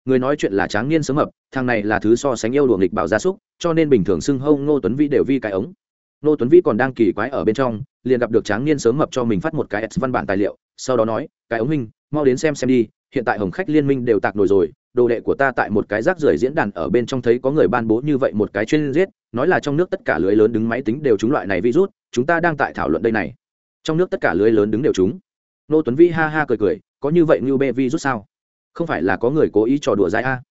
Người nói chuyện là tráng niên sớm mập, thằng này là thứ so sánh yêu luồng nghịch bảo gia súc, cho nên bình thường xưng hâu ngô tuấn vĩ đều vi cái ống. Ngô tuấn vĩ còn đang kỳ quái ở bên trong, liền gặp được tráng niên sớm mập cho mình phát một cái văn bản tài liệu, sau đó nói, cái ống huynh, mau đến xem xem đi, hiện tại hồng khách liên minh đều tạc nổi rồi đồ đệ của ta tại một cái rác rưởi diễn đàn ở bên trong thấy có người ban bố như vậy một cái chuyên giết, nói là trong nước tất cả lưới lớn đứng máy tính đều trúng loại này virus, chúng ta đang tại thảo luận đây này. Trong nước tất cả lưới lớn đứng đều trúng. Nô tuấn vi ha ha cười cười, có như vậy như bê virus sao? Không phải là có người cố ý trò đùa dai a?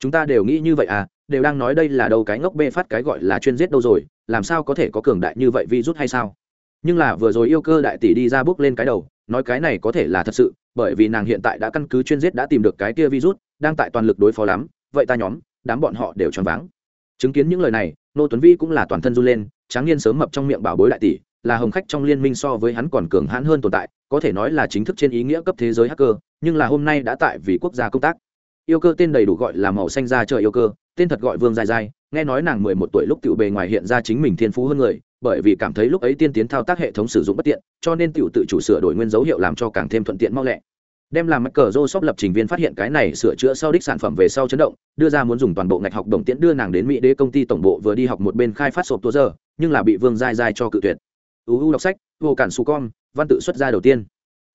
Chúng ta đều nghĩ như vậy à đều đang nói đây là đâu cái ngốc bê phát cái gọi là chuyên giết đâu rồi, làm sao có thể có cường đại như vậy virus hay sao? Nhưng là vừa rồi yêu cơ đại tỷ đi ra bước lên cái đầu, nói cái này có thể là thật sự, bởi vì nàng hiện tại đã căn cứ chuyên giết đã tìm được cái kia virus đang tại toàn lực đối phó lắm, vậy ta nhóm, đám bọn họ đều choáng váng. Chứng kiến những lời này, nô tuấn vi cũng là toàn thân run lên, tráng niên sớm mập trong miệng bảo bối đại tỷ, là hồng khách trong liên minh so với hắn còn cường hãn hơn tồn tại, có thể nói là chính thức trên ý nghĩa cấp thế giới hacker, nhưng là hôm nay đã tại vì quốc gia công tác. Yêu cơ tên đầy đủ gọi là màu xanh da trời yêu cơ, tên thật gọi vương dài dài nghe nói nàng mười một tuổi lúc tự bề ngoài hiện ra chính mình thiên phú hơn người, bởi vì cảm thấy lúc ấy tiên tiến thao tác hệ thống sử dụng bất tiện, cho nên tiểu tự chủ sửa đổi nguyên dấu hiệu làm cho càng thêm thuận tiện mau lẹ đem làm mắc cờ rô sóc lập trình viên phát hiện cái này sửa chữa sau đích sản phẩm về sau chấn động đưa ra muốn dùng toàn bộ ngạch học đồng tiễn đưa nàng đến mỹ đế công ty tổng bộ vừa đi học một bên khai phát sộp tua giờ nhưng là bị vương dai dai cho cự tuyệt. Uu đọc sách vô cản su con văn tự xuất ra đầu tiên.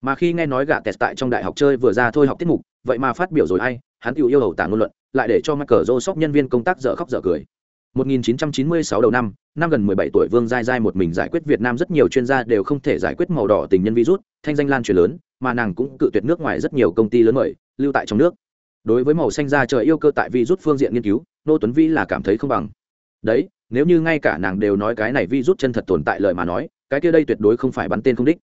Mà khi nghe nói gạ tẹt tại trong đại học chơi vừa ra thôi học tiết mục vậy mà phát biểu rồi ai hắn tự yêu hầu tả ngôn luận lại để cho mắc cờ rô sóc nhân viên công tác dở khóc dở cười. 1996 đầu năm, năm gần 17 tuổi Vương Giai Giai một mình giải quyết Việt Nam rất nhiều chuyên gia đều không thể giải quyết màu đỏ tình nhân virus, thanh danh lan truyền lớn, mà nàng cũng cự tuyệt nước ngoài rất nhiều công ty lớn mời, lưu tại trong nước. Đối với màu xanh da trời yêu cơ tại Vi Rút phương diện nghiên cứu, Nô Tuấn Vi là cảm thấy không bằng. Đấy, nếu như ngay cả nàng đều nói cái này Vi Rút chân thật tồn tại lời mà nói, cái kia đây tuyệt đối không phải bắn tên không đích.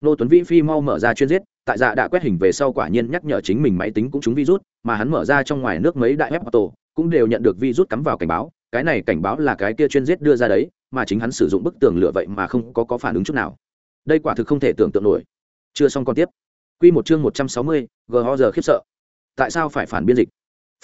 Nô Tuấn Vi phi mau mở ra chuyên giết, tại dạ đã quét hình về sau quả nhiên nhắc nhở chính mình máy tính cũng trúng virus, mà hắn mở ra trong ngoài nước mấy đại web auto, cũng đều nhận được virus cắm vào cảnh báo, cái này cảnh báo là cái kia chuyên giết đưa ra đấy mà chính hắn sử dụng bức tường lửa vậy mà không có có phản ứng chút nào đây quả thực không thể tưởng tượng nổi chưa xong còn tiếp Quy một chương một trăm sáu mươi gho giờ khiếp sợ. Tại sao phải phản biên dịch?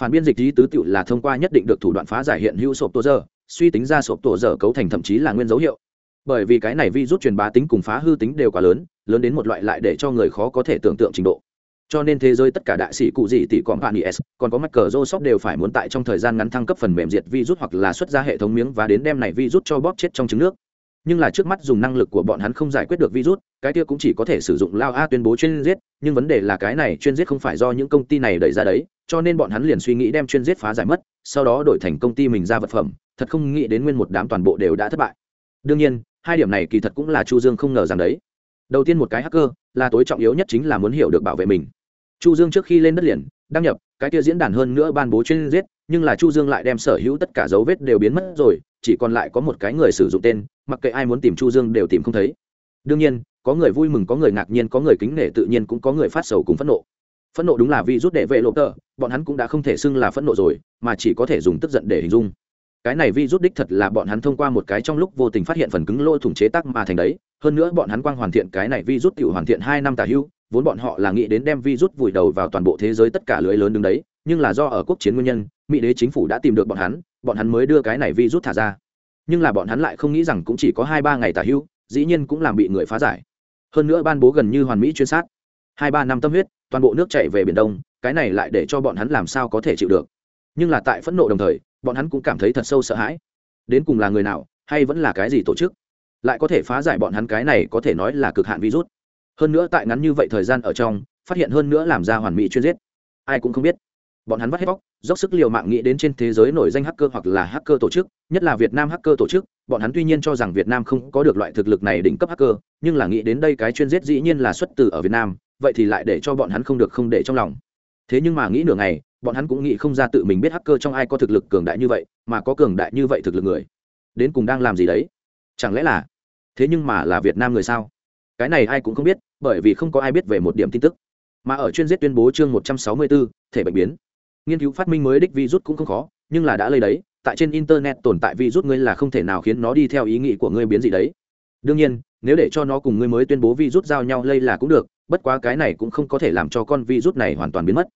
Phản biên dịch ý tứ tiểu là thông qua nhất định được thủ đoạn phá giải hiện hữu sộp tổ giờ suy tính ra sộp tổ giờ cấu thành thậm chí là nguyên dấu hiệu. Bởi vì cái này vi rút truyền bá tính cùng phá hư tính đều quá lớn lớn đến một loại lại để cho người khó có thể tưởng tượng trình độ. Cho nên thế giới tất cả đại sĩ cụ gì tỷ còn bạn is còn có mắc cờ đều phải muốn tại trong thời gian ngắn thăng cấp phần mềm diệt virus hoặc là xuất ra hệ thống miếng và đến đem này virus cho bóp chết trong trứng nước nhưng là trước mắt dùng năng lực của bọn hắn không giải quyết được virus, cái kia cũng chỉ có thể sử dụng lao a tuyên bố chuyên giết, nhưng vấn đề là cái này chuyên giết không phải do những công ty này đẩy ra đấy, cho nên bọn hắn liền suy nghĩ đem chuyên giết phá giải mất, sau đó đổi thành công ty mình ra vật phẩm, thật không nghĩ đến nguyên một đám toàn bộ đều đã thất bại. Đương nhiên, hai điểm này kỳ thật cũng là chu dương không ngờ rằng đấy. Đầu tiên một cái hacker, là tối trọng yếu nhất chính là muốn hiểu được bảo vệ mình. Chu dương trước khi lên đất liền, đăng nhập, cái kia diễn đàn hơn nữa ban bố chuyên giết nhưng là chu dương lại đem sở hữu tất cả dấu vết đều biến mất rồi, chỉ còn lại có một cái người sử dụng tên, mặc kệ ai muốn tìm chu dương đều tìm không thấy. Đương nhiên, có người vui mừng, có người ngạc nhiên, có người kính nể, tự nhiên cũng có người phát sầu cùng phẫn nộ. Phẫn nộ đúng là vì rút để vệ lộ tờ, bọn hắn cũng đã không thể xưng là phẫn nộ rồi, mà chỉ có thể dùng tức giận để hình dung. Cái này vi rút đích thật là bọn hắn thông qua một cái trong lúc vô tình phát hiện phần cứng lỗ thủng chế tác mà thành đấy. Hơn nữa bọn hắn quang hoàn thiện cái này vi rút tự hoàn thiện hai năm tà hưu, vốn bọn họ là nghĩ đến đem Vi Rút vùi đầu vào toàn bộ thế giới tất cả lưới lớn đứng đấy, nhưng là do ở quốc chiến nguyên nhân mỹ đế chính phủ đã tìm được bọn hắn bọn hắn mới đưa cái này virus thả ra. Nhưng là bọn hắn lại không nghĩ rằng cũng chỉ có hai ba ngày tả hữu dĩ nhiên cũng làm bị người phá giải. Hơn nữa ban bố gần như hoàn mỹ chuyên sát. Hai ba năm tâm huyết, toàn bộ nước chạy về biển đông, cái này lại để cho bọn hắn làm sao có thể chịu được. Nhưng là tại phẫn nộ đồng thời, bọn hắn cũng cảm thấy thật sâu sợ hãi. Đến cùng là người nào, hay vẫn là cái gì tổ chức, lại có thể phá giải bọn hắn cái này có thể nói là cực hạn virus. Hơn nữa tại ngắn như vậy thời gian ở trong, phát hiện hơn nữa làm ra hoàn mỹ chuyên giết. Ai cũng không biết bọn hắn vắt hết bóc, dốc sức liều mạng nghĩ đến trên thế giới nổi danh hacker hoặc là hacker tổ chức, nhất là việt nam hacker tổ chức, bọn hắn tuy nhiên cho rằng việt nam không có được loại thực lực này đỉnh cấp hacker, nhưng là nghĩ đến đây cái chuyên giết dĩ nhiên là xuất từ ở việt nam, vậy thì lại để cho bọn hắn không được không để trong lòng. Thế nhưng mà nghĩ nửa ngày, bọn hắn cũng nghĩ không ra tự mình biết hacker trong ai có thực lực cường đại như vậy, mà có cường đại như vậy thực lực người. Đến cùng đang làm gì đấy? Chẳng lẽ là, thế nhưng mà là việt nam người sao? Cái này ai cũng không biết, bởi vì không có ai biết về một điểm tin tức. Mà ở chuyên giết tuyên bố chương một trăm sáu mươi bốn thể bệnh biến nghiên cứu phát minh mới đích virus cũng không khó, nhưng là đã lây đấy, tại trên internet tồn tại virus ngươi là không thể nào khiến nó đi theo ý nghĩ của ngươi biến gì đấy. Đương nhiên, nếu để cho nó cùng ngươi mới tuyên bố virus giao nhau lây là cũng được, bất quá cái này cũng không có thể làm cho con virus này hoàn toàn biến mất.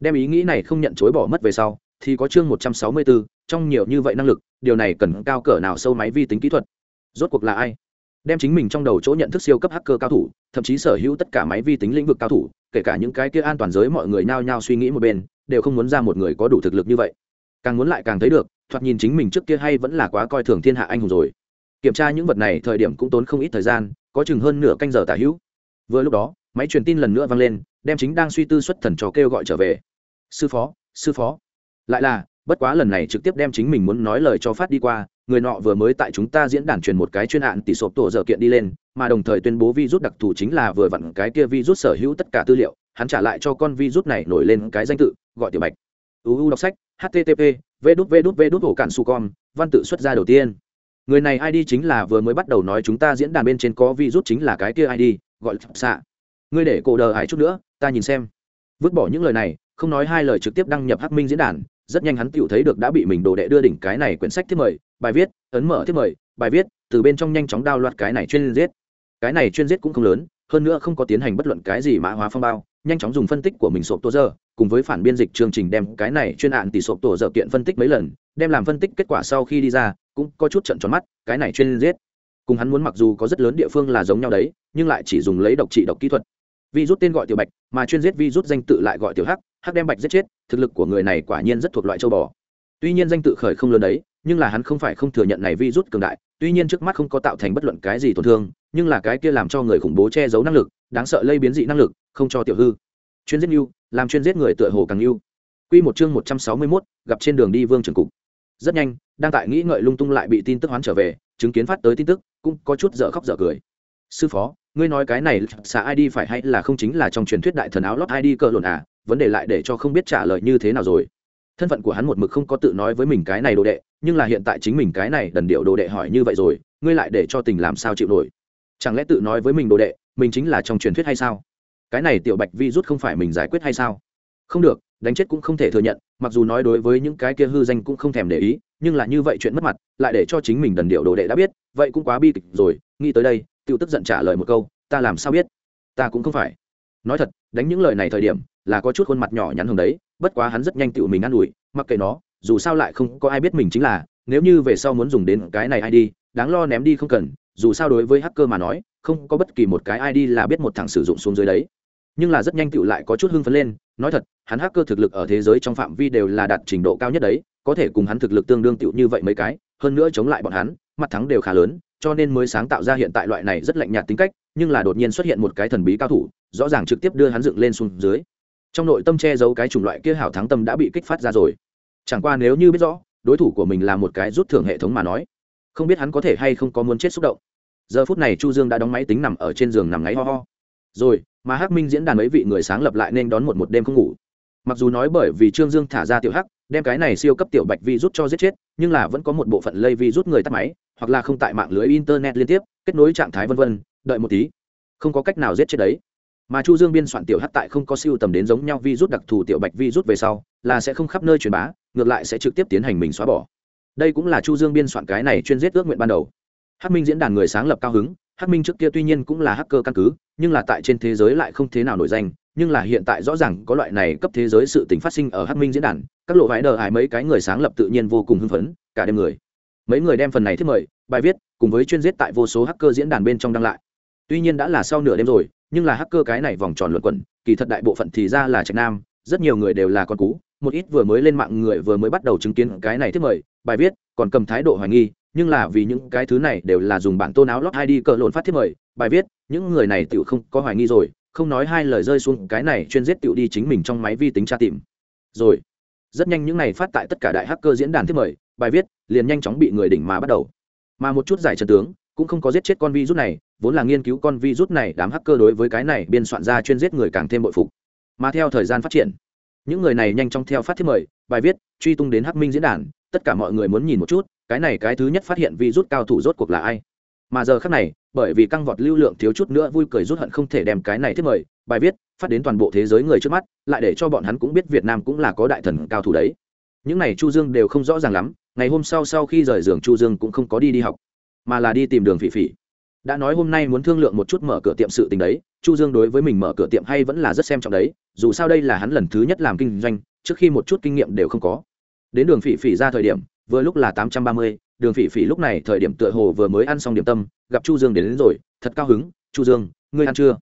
Đem ý nghĩ này không nhận chối bỏ mất về sau, thì có chương một trăm sáu mươi bốn trong nhiều như vậy năng lực, điều này cần cao cỡ nào sâu máy vi tính kỹ thuật? Rốt cuộc là ai? Đem chính mình trong đầu chỗ nhận thức siêu cấp hacker cao thủ, thậm chí sở hữu tất cả máy vi tính lĩnh vực cao thủ, kể cả những cái kia an toàn giới mọi người nhao nhao suy nghĩ một bên đều không muốn ra một người có đủ thực lực như vậy. Càng muốn lại càng thấy được, thoạt nhìn chính mình trước kia hay vẫn là quá coi thường thiên hạ anh hùng rồi. Kiểm tra những vật này thời điểm cũng tốn không ít thời gian, có chừng hơn nửa canh giờ tả hữu. Vừa lúc đó, máy truyền tin lần nữa vang lên, đem chính đang suy tư xuất thần trò kêu gọi trở về. Sư phó sư phó. Lại là, bất quá lần này trực tiếp đem chính mình muốn nói lời cho phát đi qua, người nọ vừa mới tại chúng ta diễn đàn truyền một cái chuyên hạn tỷ sộp tổ dở kiện đi lên, mà đồng thời tuyên bố virus đặc thù chính là vừa vặn cái kia virus sở hữu tất cả tư liệu hắn trả lại cho con virus này nổi lên cái danh tự, gọi tiểu bạch. Uu đọc sách http v đút v đút v đút ổ cạn su con văn tự xuất ra đầu tiên. Người này id chính là vừa mới bắt đầu nói chúng ta diễn đàn bên trên có virus chính là cái kia id gọi xạ ngươi để cổ đờ hải chút nữa, ta nhìn xem. Vứt bỏ những lời này, không nói hai lời trực tiếp đăng nhập hắc minh diễn đàn, rất nhanh hắn tựu thấy được đã bị mình đồ đệ đưa đỉnh cái này quyển sách thiết mời, bài viết, ấn mở thiết mời, bài viết, từ bên trong nhanh chóng đao loạt cái này chuyên giết. Cái này chuyên giết cũng không lớn, hơn nữa không có tiến hành bất luận cái gì mã hóa phong bao nhanh chóng dùng phân tích của mình sộp tổ giờ cùng với phản biên dịch chương trình đem cái này chuyên án tỷ sộp tổ giờ kiện phân tích mấy lần, đem làm phân tích kết quả sau khi đi ra, cũng có chút trận tròn mắt, cái này chuyên giết. Cùng hắn muốn mặc dù có rất lớn địa phương là giống nhau đấy, nhưng lại chỉ dùng lấy độc trị độc kỹ thuật. Vi rút tên gọi tiểu bạch, mà chuyên giết vi rút danh tự lại gọi tiểu hắc hắc đem bạch giết chết, thực lực của người này quả nhiên rất thuộc loại châu bò. Tuy nhiên danh tự khởi không lớn đấy, nhưng là hắn không phải không thừa nhận này vi rút cường đại, tuy nhiên trước mắt không có tạo thành bất luận cái gì tổn thương, nhưng là cái kia làm cho người khủng bố che giấu năng lực, đáng sợ lây biến dị năng lực không cho tiểu hư. Chuyên giết yêu làm chuyên giết người tựa hồ càng yêu quy một chương một trăm sáu mươi mốt, gặp trên đường đi vương trường cục. Rất nhanh, đang tại nghĩ ngợi lung tung lại bị tin tức hoán trở về, chứng kiến phát tới tin tức, cũng có chút dở khóc dở cười. Sư phó, ngươi nói cái này xạ id phải hay là không chính là trong truyền thuyết đại thần áo lót id cờ lộn à? Vấn đề lại để cho không biết trả lời như thế nào rồi. Thân phận của hắn một mực không có tự nói với mình cái này đồ đệ, nhưng là hiện tại chính mình cái này đần điệu đồ đệ hỏi như vậy rồi, ngươi lại để cho tình làm sao chịu nổi? Chẳng lẽ tự nói với mình đồ đệ, mình chính là trong truyền thuyết hay sao? Cái này tiểu bạch vi rút không phải mình giải quyết hay sao? Không được, đánh chết cũng không thể thừa nhận, mặc dù nói đối với những cái kia hư danh cũng không thèm để ý, nhưng là như vậy chuyện mất mặt, lại để cho chính mình đần điệu đồ đệ đã biết, vậy cũng quá bi kịch rồi, nghĩ tới đây, Tiểu tức giận trả lời một câu, ta làm sao biết? Ta cũng không phải. Nói thật, đánh những lời này thời điểm, là có chút khuôn mặt nhỏ nhắn hồng đấy, bất quá hắn rất nhanh tự mình ă n ủi, mặc kệ nó, dù sao lại không có ai biết mình chính là, nếu như về sau muốn dùng đến cái này id đáng lo ném đi không cần, dù sao đối với hacker mà nói, không có bất kỳ một cái id là biết một thằng sử dụng xuống dưới đấy nhưng là rất nhanh tựu lại có chút hưng phấn lên, nói thật, hắn hacker thực lực ở thế giới trong phạm vi đều là đạt trình độ cao nhất đấy, có thể cùng hắn thực lực tương đương tựu như vậy mấy cái, hơn nữa chống lại bọn hắn, mặt thắng đều khá lớn, cho nên mới sáng tạo ra hiện tại loại này rất lạnh nhạt tính cách, nhưng là đột nhiên xuất hiện một cái thần bí cao thủ, rõ ràng trực tiếp đưa hắn dựng lên xuống dưới. Trong nội tâm che giấu cái chủng loại kia hảo thắng tâm đã bị kích phát ra rồi. Chẳng qua nếu như biết rõ, đối thủ của mình là một cái rút thưởng hệ thống mà nói, không biết hắn có thể hay không có muốn chết xúc động. Giờ phút này chu dương đã đóng máy tính nằm ở trên giường nằm ngáy ho ho. Rồi mà hắc minh diễn đàn mấy vị người sáng lập lại nên đón một một đêm không ngủ. Mặc dù nói bởi vì trương dương thả ra tiểu hắc, đem cái này siêu cấp tiểu bạch vi rút cho giết chết, nhưng là vẫn có một bộ phận lây vi rút người tắt máy, hoặc là không tại mạng lưới internet liên tiếp, kết nối trạng thái vân vân, đợi một tí. Không có cách nào giết chết đấy. Mà chu dương biên soạn tiểu hắc tại không có siêu tầm đến giống nhau vi rút đặc thù tiểu bạch vi rút về sau, là sẽ không khắp nơi truyền bá, ngược lại sẽ trực tiếp tiến hành mình xóa bỏ. Đây cũng là chu dương biên soạn cái này chuyên giết ước nguyện ban đầu hắc minh diễn đàn người sáng lập cao hứng, hắc minh trước kia tuy nhiên cũng là hacker căn cứ, nhưng là tại trên thế giới lại không thế nào nổi danh, nhưng là hiện tại rõ ràng có loại này cấp thế giới sự tình phát sinh ở hắc minh diễn đàn, các lộ vải đờ hải mấy cái người sáng lập tự nhiên vô cùng hưng phấn, cả đêm người. Mấy người đem phần này thiết mời, bài viết, cùng với chuyên giết tại vô số hacker diễn đàn bên trong đăng lại. Tuy nhiên đã là sau nửa đêm rồi, nhưng là hacker cái này vòng tròn luận quẩn, kỳ thật đại bộ phận thì ra là trạch nam, rất nhiều người đều là con cú, một ít vừa mới lên mạng người vừa mới bắt đầu chứng kiến cái này thiết mời, bài viết, còn cầm thái độ hoài nghi nhưng là vì những cái thứ này đều là dùng bản tôn áo lót hai đi cờ lộn phát thiết mời, bài viết, những người này tự không có hoài nghi rồi, không nói hai lời rơi xuống cái này chuyên giết tự đi chính mình trong máy vi tính tra tìm. Rồi, rất nhanh những này phát tại tất cả đại hacker diễn đàn thiết mời, bài viết, liền nhanh chóng bị người đỉnh mà bắt đầu. Mà một chút giải trần tướng, cũng không có giết chết con virus này, vốn là nghiên cứu con virus này, đám hacker đối với cái này biên soạn ra chuyên giết người càng thêm bội phục. Mà theo thời gian phát triển, những người này nhanh chóng theo phát thiết mời, bài viết, truy tung đến hắc minh diễn đàn tất cả mọi người muốn nhìn một chút, cái này cái thứ nhất phát hiện vi rút cao thủ rốt cuộc là ai. Mà giờ khác này, bởi vì căng vọt lưu lượng thiếu chút nữa vui cười rút hận không thể đem cái này thiết mời, bài viết, phát đến toàn bộ thế giới người trước mắt, lại để cho bọn hắn cũng biết việt nam cũng là có đại thần cao thủ đấy. Những này chu dương đều không rõ ràng lắm, ngày hôm sau sau khi rời giường chu dương cũng không có đi đi học, mà là đi tìm đường phỉ phỉ. Đã nói hôm nay muốn thương lượng một chút mở cửa tiệm sự tình đấy, chu dương đối với mình mở cửa tiệm hay vẫn là rất xem trọng đấy, dù sao đây là hắn lần thứ nhất làm kinh doanh, trước khi một chút kinh nghiệm đều không có đến đường phỉ phỉ ra thời điểm vừa lúc là tám trăm ba mươi đường phỉ phỉ lúc này thời điểm tựa hồ vừa mới ăn xong điểm tâm gặp chu dương đến, đến rồi thật cao hứng chu dương ngươi ăn chưa?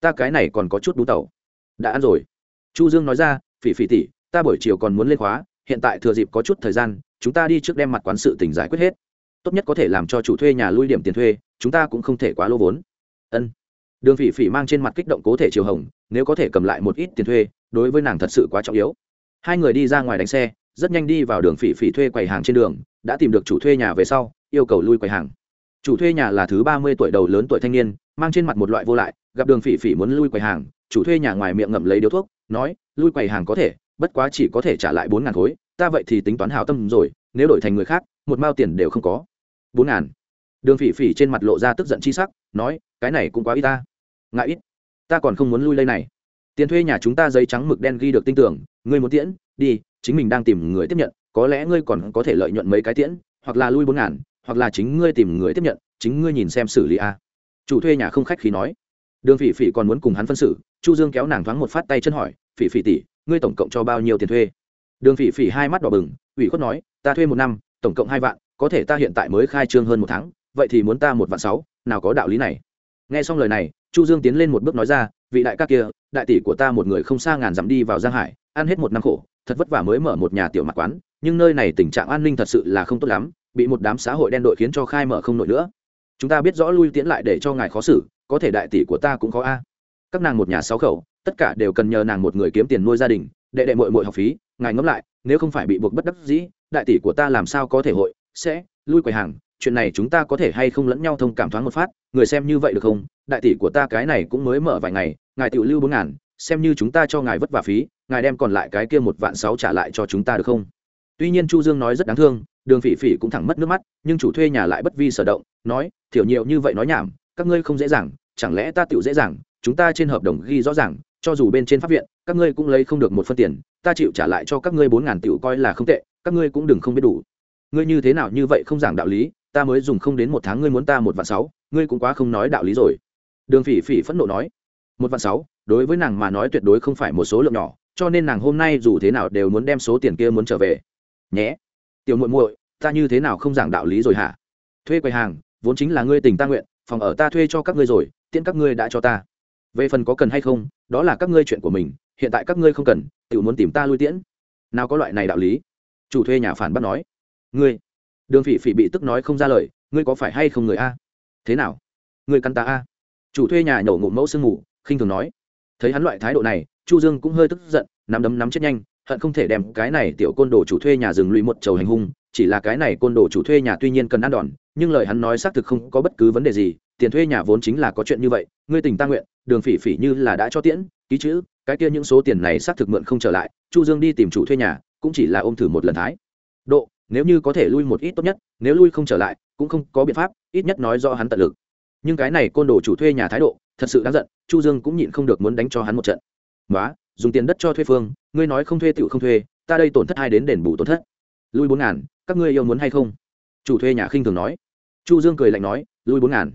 Ta cái này còn có chút đú tẩu. Đã ăn rồi. Chu dương nói ra phỉ phỉ tỉ ta buổi chiều còn muốn lên khóa hiện tại thừa dịp có chút thời gian chúng ta đi trước đem mặt quán sự tỉnh giải quyết hết. Tốt nhất có thể làm cho chủ thuê nhà lui điểm tiền thuê chúng ta cũng không thể quá lô vốn. Ân. Đường phỉ phỉ mang trên mặt kích động cố thể chiều hồng nếu có thể cầm lại một ít tiền thuê đối với nàng thật sự quá trọng yếu. Hai người đi ra ngoài đánh xe rất nhanh đi vào đường phỉ phỉ thuê quầy hàng trên đường, đã tìm được chủ thuê nhà về sau, yêu cầu lui quầy hàng. Chủ thuê nhà là thứ ba mươi tuổi đầu lớn tuổi thanh niên, mang trên mặt một loại vô lại, gặp đường phỉ phỉ muốn lui quầy hàng, chủ thuê nhà ngoài miệng ngậm lấy điếu thuốc, nói, lui quầy hàng có thể, bất quá chỉ có thể trả lại bốn ngàn khối, ta vậy thì tính toán hào tâm rồi, nếu đổi thành người khác, một mao tiền đều không có. Bốn ngàn. Đường phỉ phỉ trên mặt lộ ra tức giận chi sắc, nói, cái này cũng quá ít ta. Ngại ít. Ta còn không muốn lui lây này tiền thuê nhà chúng ta giấy trắng mực đen ghi được tin tưởng, ngươi muốn tiễn, đi, chính mình đang tìm người tiếp nhận, có lẽ ngươi còn có thể lợi nhuận mấy cái tiễn, hoặc là lui bốn ngàn, hoặc là chính ngươi tìm người tiếp nhận, chính ngươi nhìn xem xử lý a. Chủ thuê nhà không khách khí nói. Đường phỉ phỉ còn muốn cùng hắn phân xử, chu dương kéo nàng thoáng một phát tay chân hỏi, phỉ phỉ tỷ, ngươi tổng cộng cho bao nhiêu tiền thuê? Đường phỉ phỉ hai mắt đỏ bừng, ủy khuất nói, ta thuê một năm, tổng cộng hai vạn, có thể ta hiện tại mới khai trương hơn một tháng, vậy thì muốn ta một vạn sáu, nào có đạo lý này. Nghe xong lời này, chu dương tiến lên một bước nói ra vị đại ca kia, đại tỷ của ta một người không xa ngàn dặm đi vào giang hải, ăn hết một năm khổ, thật vất vả mới mở một nhà tiểu mặt quán, nhưng nơi này tình trạng an ninh thật sự là không tốt lắm, bị một đám xã hội đen đội khiến cho khai mở không nổi nữa. Chúng ta biết rõ lui tiễn lại để cho ngài khó xử, có thể đại tỷ của ta cũng có a. Các nàng một nhà sáu khẩu, tất cả đều cần nhờ nàng một người kiếm tiền nuôi gia đình, đệ đệ mội mội học phí, ngài ngẫm lại, nếu không phải bị buộc bất đắc dĩ, đại tỷ của ta làm sao có thể hội, sẽ lui quầy hàng, chuyện này chúng ta có thể hay không lẫn nhau thông cảm thoáng một phát, người xem như vậy được không? Đại tỷ của ta cái này cũng mới mở vài ngày ngài tự lưu bốn ngàn, xem như chúng ta cho ngài vất vả phí, ngài đem còn lại cái kia một vạn sáu trả lại cho chúng ta được không? Tuy nhiên chu dương nói rất đáng thương, đường phỉ phỉ cũng thẳng mất nước mắt, nhưng chủ thuê nhà lại bất vi sở động, nói thiểu nhiều như vậy nói nhảm, các ngươi không dễ dàng, chẳng lẽ ta tiểu dễ dàng, chúng ta trên hợp đồng ghi rõ ràng, cho dù bên trên pháp viện, các ngươi cũng lấy không được một phân tiền, ta chịu trả lại cho các ngươi bốn ngàn tiểu coi là không tệ, các ngươi cũng đừng không biết đủ. Ngươi như thế nào như vậy không giảng đạo lý, ta mới dùng không đến một tháng ngươi muốn ta một vạn sáu, ngươi cũng quá không nói đạo lý rồi. Đường phỉ phỉ phẫn nộ nói một vạn sáu, đối với nàng mà nói tuyệt đối không phải một số lượng nhỏ, cho nên nàng hôm nay dù thế nào đều muốn đem số tiền kia muốn trở về. Nhé. Tiểu muội muội, ta như thế nào không giảng đạo lý rồi hả? Thuê quầy hàng, vốn chính là ngươi tình ta nguyện, phòng ở ta thuê cho các ngươi rồi tiện các ngươi đã cho ta. Về phần có cần hay không, đó là các ngươi chuyện của mình, hiện tại các ngươi không cần tự muốn tìm ta lui tiễn. Nào có loại này đạo lý? Chủ thuê nhà phản bác nói. Ngươi. Đường phỉ phỉ bị tức nói không ra lời, ngươi có phải hay không người a? Thế nào? Ngươi căn ta a. Chủ thuê nhà nhổ ngụm mẫu sương ngủ khinh thường nói. Thấy hắn loại thái độ này, chu dương cũng hơi tức giận, nắm đấm nắm chết nhanh, hận không thể đem cái này tiểu côn đồ chủ thuê nhà dừng lụy một chầu hành hung, chỉ là cái này côn đồ chủ thuê nhà tuy nhiên cần ăn đòn, nhưng lời hắn nói xác thực không có bất cứ vấn đề gì, tiền thuê nhà vốn chính là có chuyện như vậy, ngươi tình ta nguyện, đường phỉ phỉ như là đã cho tiễn, ký chữ, cái kia những số tiền này xác thực mượn không trở lại, chu dương đi tìm chủ thuê nhà, cũng chỉ là ôm thử một lần thái. Độ, nếu như có thể lui một ít tốt nhất, nếu lui không trở lại, cũng không có biện pháp, ít nhất nói do hắn tận lực. Nhưng cái này côn đồ chủ thuê nhà thái độ thật sự đáng giận, chu dương cũng nhịn không được muốn đánh cho hắn một trận. Nói dùng tiền đất cho thuê phương, ngươi nói không thuê tựu không thuê, ta đây tổn thất hai đến đền bù tổn thất? Lui bốn ngàn, các ngươi yêu muốn hay không? Chủ thuê nhà khinh thường nói. Chu dương cười lạnh nói, lui bốn ngàn.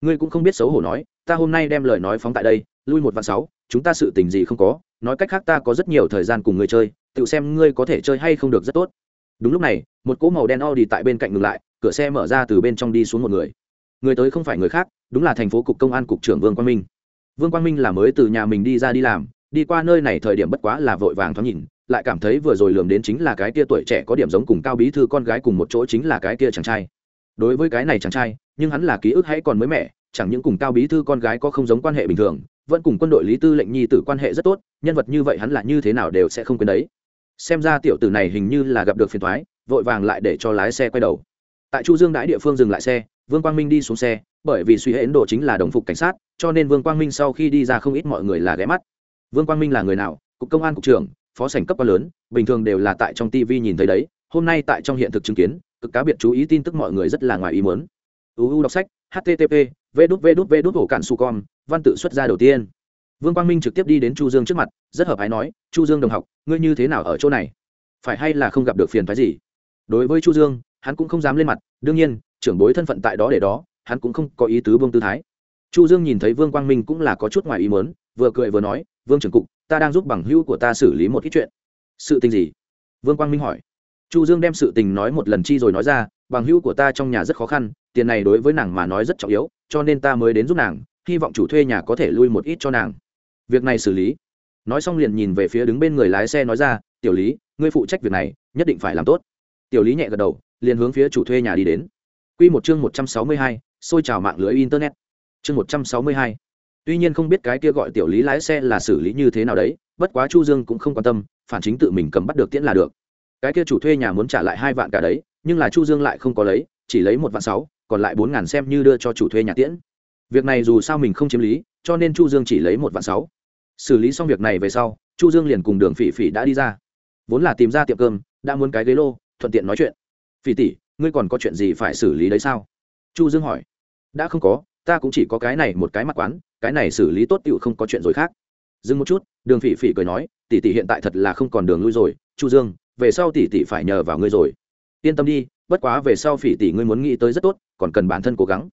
Ngươi cũng không biết xấu hổ nói, ta hôm nay đem lời nói phóng tại đây, lui một vạn sáu, chúng ta sự tình gì không có, nói cách khác ta có rất nhiều thời gian cùng ngươi chơi, tự xem ngươi có thể chơi hay không được rất tốt. Đúng lúc này, một cỗ màu đen o đi tại bên cạnh ngừng lại, cửa xe mở ra từ bên trong đi xuống một người người tới không phải người khác, đúng là thành phố cục công an cục trưởng vương quang minh. Vương quang minh là mới từ nhà mình đi ra đi làm, đi qua nơi này thời điểm bất quá là vội vàng thoáng nhìn, lại cảm thấy vừa rồi lường đến chính là cái kia tuổi trẻ có điểm giống cùng cao bí thư con gái cùng một chỗ chính là cái kia chàng trai. Đối với cái này chàng trai, nhưng hắn là ký ức hãy còn mới mẻ, chẳng những cùng cao bí thư con gái có không giống quan hệ bình thường, vẫn cùng quân đội lý tư lệnh nhi tử quan hệ rất tốt, nhân vật như vậy hắn là như thế nào đều sẽ không quên đấy. Xem ra tiểu tử này hình như là gặp được phiền thoái vội vàng lại để cho lái xe quay đầu tại chu dương đãi địa phương dừng lại xe, vương quang minh đi xuống xe, bởi vì suy hệ ấn độ chính là đồng phục cảnh sát, cho nên vương quang minh sau khi đi ra không ít mọi người là ghé mắt. Vương quang minh là người nào? Cục công an cục trưởng, phó sảnh cấp quá lớn, bình thường đều là tại trong tv nhìn thấy đấy, hôm nay tại trong hiện thực chứng kiến, cực cá biệt chú ý tin tức mọi người rất là ngoài ý muốn. Uu đọc sách http v đút v đút v đút ổ cạn su con văn tự xuất ra đầu tiên. Vương quang minh trực tiếp đi đến chu dương trước mặt, rất hợp ái nói, chu dương đồng học, ngươi như thế nào ở chỗ này? Phải hay là không gặp được phiền phái gì? Đối với chu dương hắn cũng không dám lên mặt, đương nhiên, trưởng bối thân phận tại đó để đó, hắn cũng không có ý tứ vương tư thái. Chu dương nhìn thấy vương quang minh cũng là có chút ngoài ý muốn, vừa cười vừa nói, vương trưởng cục, ta đang giúp bằng hữu của ta xử lý một ít chuyện. Sự tình gì? Vương quang minh hỏi. Chu dương đem sự tình nói một lần chi rồi nói ra, bằng hữu của ta trong nhà rất khó khăn, tiền này đối với nàng mà nói rất trọng yếu, cho nên ta mới đến giúp nàng, hy vọng chủ thuê nhà có thể lui một ít cho nàng. Việc này xử lý? Nói xong liền nhìn về phía đứng bên người lái xe nói ra, tiểu lý, ngươi phụ trách việc này, nhất định phải làm tốt. Tiểu lý nhẹ gật đầu liền hướng phía chủ thuê nhà đi đến Quy một chương một trăm sáu mươi hai, xôi trào mạng lưới internet. Chương một trăm sáu mươi hai. Tuy nhiên không biết cái kia gọi tiểu lý lái xe là xử lý như thế nào đấy, bất quá Chu Dương cũng không quan tâm, phản chính tự mình cầm bắt được tiễn là được. Cái kia chủ thuê nhà muốn trả lại hai vạn cả đấy, nhưng là Chu Dương lại không có lấy, chỉ lấy một vạn sáu, còn lại bốn ngàn xem như đưa cho chủ thuê nhà tiễn. Việc này dù sao mình không chiếm lý, cho nên Chu Dương chỉ lấy một vạn sáu. Xử lý xong việc này về sau, Chu Dương liền cùng Đường Phỉ Phỉ đã đi ra. Vốn là tìm ra tiệm cơm, đã muốn cái ghế lô, thuận tiện nói chuyện. Phỉ tỷ, ngươi còn có chuyện gì phải xử lý đấy sao? Chu dương hỏi. Đã không có ta cũng chỉ có cái này một cái mặt quán cái này xử lý tốt tựu không có chuyện rồi khác. Dừng một chút đường phỉ phỉ cười nói tỷ tỷ hiện tại thật là không còn đường lui rồi. Chu dương về sau tỷ tỷ phải nhờ vào ngươi rồi. Yên tâm đi bất quá về sau phỉ tỷ ngươi muốn nghĩ tới rất tốt còn cần bản thân cố gắng.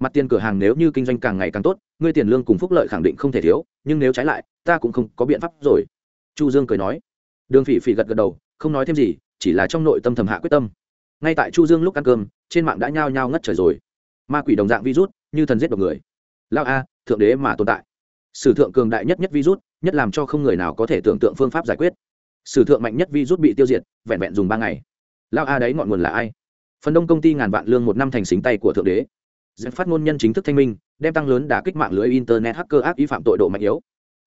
Mặt tiền cửa hàng nếu như kinh doanh càng ngày càng tốt ngươi tiền lương cùng phúc lợi khẳng định không thể thiếu nhưng nếu trái lại ta cũng không có biện pháp rồi. Chu dương cười nói. Đường phỉ phỉ gật gật đầu không nói thêm gì chỉ là trong nội tâm thầm hạ quyết tâm ngay tại chu dương lúc ăn cơm, trên mạng đã nhao nhao ngất trời rồi. Ma quỷ đồng dạng virus, như thần giết độc người. Lao a, thượng đế mà tồn tại. Sử thượng cường đại nhất nhất virus, nhất làm cho không người nào có thể tưởng tượng phương pháp giải quyết. Sử thượng mạnh nhất virus bị tiêu diệt, vẹn vẹn dùng ba ngày. Lao a đấy ngọn nguồn là ai? Phần đông công ty ngàn vạn lương một năm thành xính tay của thượng đế. Dẫn phát ngôn nhân chính thức thanh minh, đem tăng lớn đả kích mạng lưới internet hacker ác ý phạm tội độ mạnh yếu.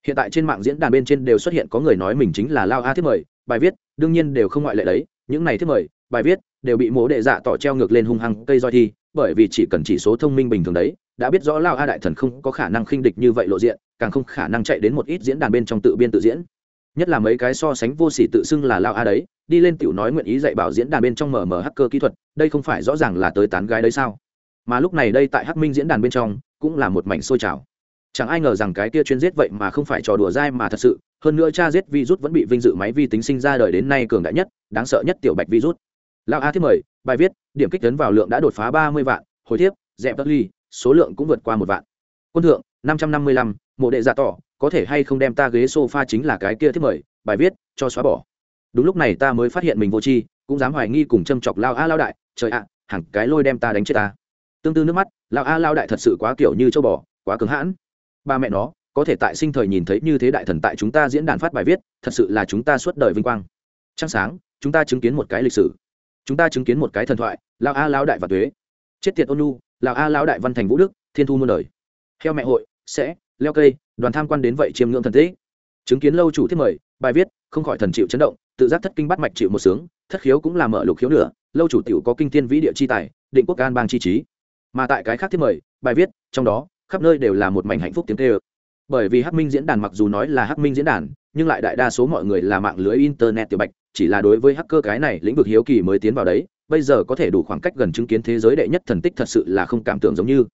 Hiện tại trên mạng diễn đàn bên trên đều xuất hiện có người nói mình chính là lao a thiết mời, bài viết, đương nhiên đều không ngoại lệ đấy, những này thiết mời, bài viết đều bị mố đệ dạ tỏ treo ngược lên hung hăng cây roi thi, bởi vì chỉ cần chỉ số thông minh bình thường đấy, đã biết rõ lao a đại thần không có khả năng khinh địch như vậy lộ diện, càng không khả năng chạy đến một ít diễn đàn bên trong tự biên tự diễn. Nhất là mấy cái so sánh vô sỉ tự xưng là lao a đấy, đi lên tiểu nói nguyện ý dạy bảo diễn đàn bên trong mở mở hacker kỹ thuật, đây không phải rõ ràng là tới tán gái đấy sao? Mà lúc này đây tại hắc minh diễn đàn bên trong, cũng là một mảnh sôi trào. Chẳng ai ngờ rằng cái kia chuyên giết vậy mà không phải trò đùa dai mà thật sự, hơn nữa cha giết virus vẫn bị vinh dự máy vi tính sinh ra đời đến nay cường đại nhất, đáng sợ nhất tiểu bạch virus lao a thiết mời bài viết điểm kích tấn vào lượng đã đột phá ba mươi vạn hồi thiếp dẹp tất ly số lượng cũng vượt qua một vạn. Quân thượng năm trăm năm mươi lăm mộ đệ giả tỏ có thể hay không đem ta ghế s o f a chính là cái kia thiết mời bài viết cho xóa bỏ. Đúng lúc này ta mới phát hiện mình vô tri cũng dám hoài nghi cùng châm chọc lao a lao đại trời ạ à, hẳn cái lôi đem ta đánh chết ta. Tương tư nước mắt lao a lao đại thật sự quá kiểu như châu bò quá cứng hãn. Ba mẹ nó có thể tại sinh thời nhìn thấy như thế đại thần tại chúng ta diễn đàn phát bài viết thật sự là chúng ta suốt đời vinh quang. Trăng sáng chúng ta chứng kiến một cái lịch sử chúng ta chứng kiến một cái thần thoại lao a lao đại và tuế. Chết tiệt ôn nu lao a lao đại văn thành vũ đức, thiên thu muôn đời. Theo mẹ hội, sẽ, leo cây, đoàn tham quan đến vậy chiêm ngưỡng thần thế chứng kiến lâu chủ thiết mời, bài viết, không khỏi thần chịu chấn động, tự giác thất kinh bắt mạch chịu một sướng, thất khiếu cũng là mở lục khiếu nữa lâu chủ tiểu có kinh thiên vĩ địa chi tài, định quốc an bang chi trí. Mà tại cái khác thiết mời, bài viết, trong đó, khắp nơi đều là một mảnh hạnh phúc tiếng tê ơ bởi vì hắc minh diễn đàn mặc dù nói là hắc minh diễn đàn nhưng lại đại đa số mọi người là mạng lưới internet tiểu bạch, chỉ là đối với hacker cái này lĩnh vực hiếu kỳ mới tiến vào đấy, bây giờ có thể đủ khoảng cách gần chứng kiến thế giới đệ nhất thần tích thật sự là không cảm tưởng giống như.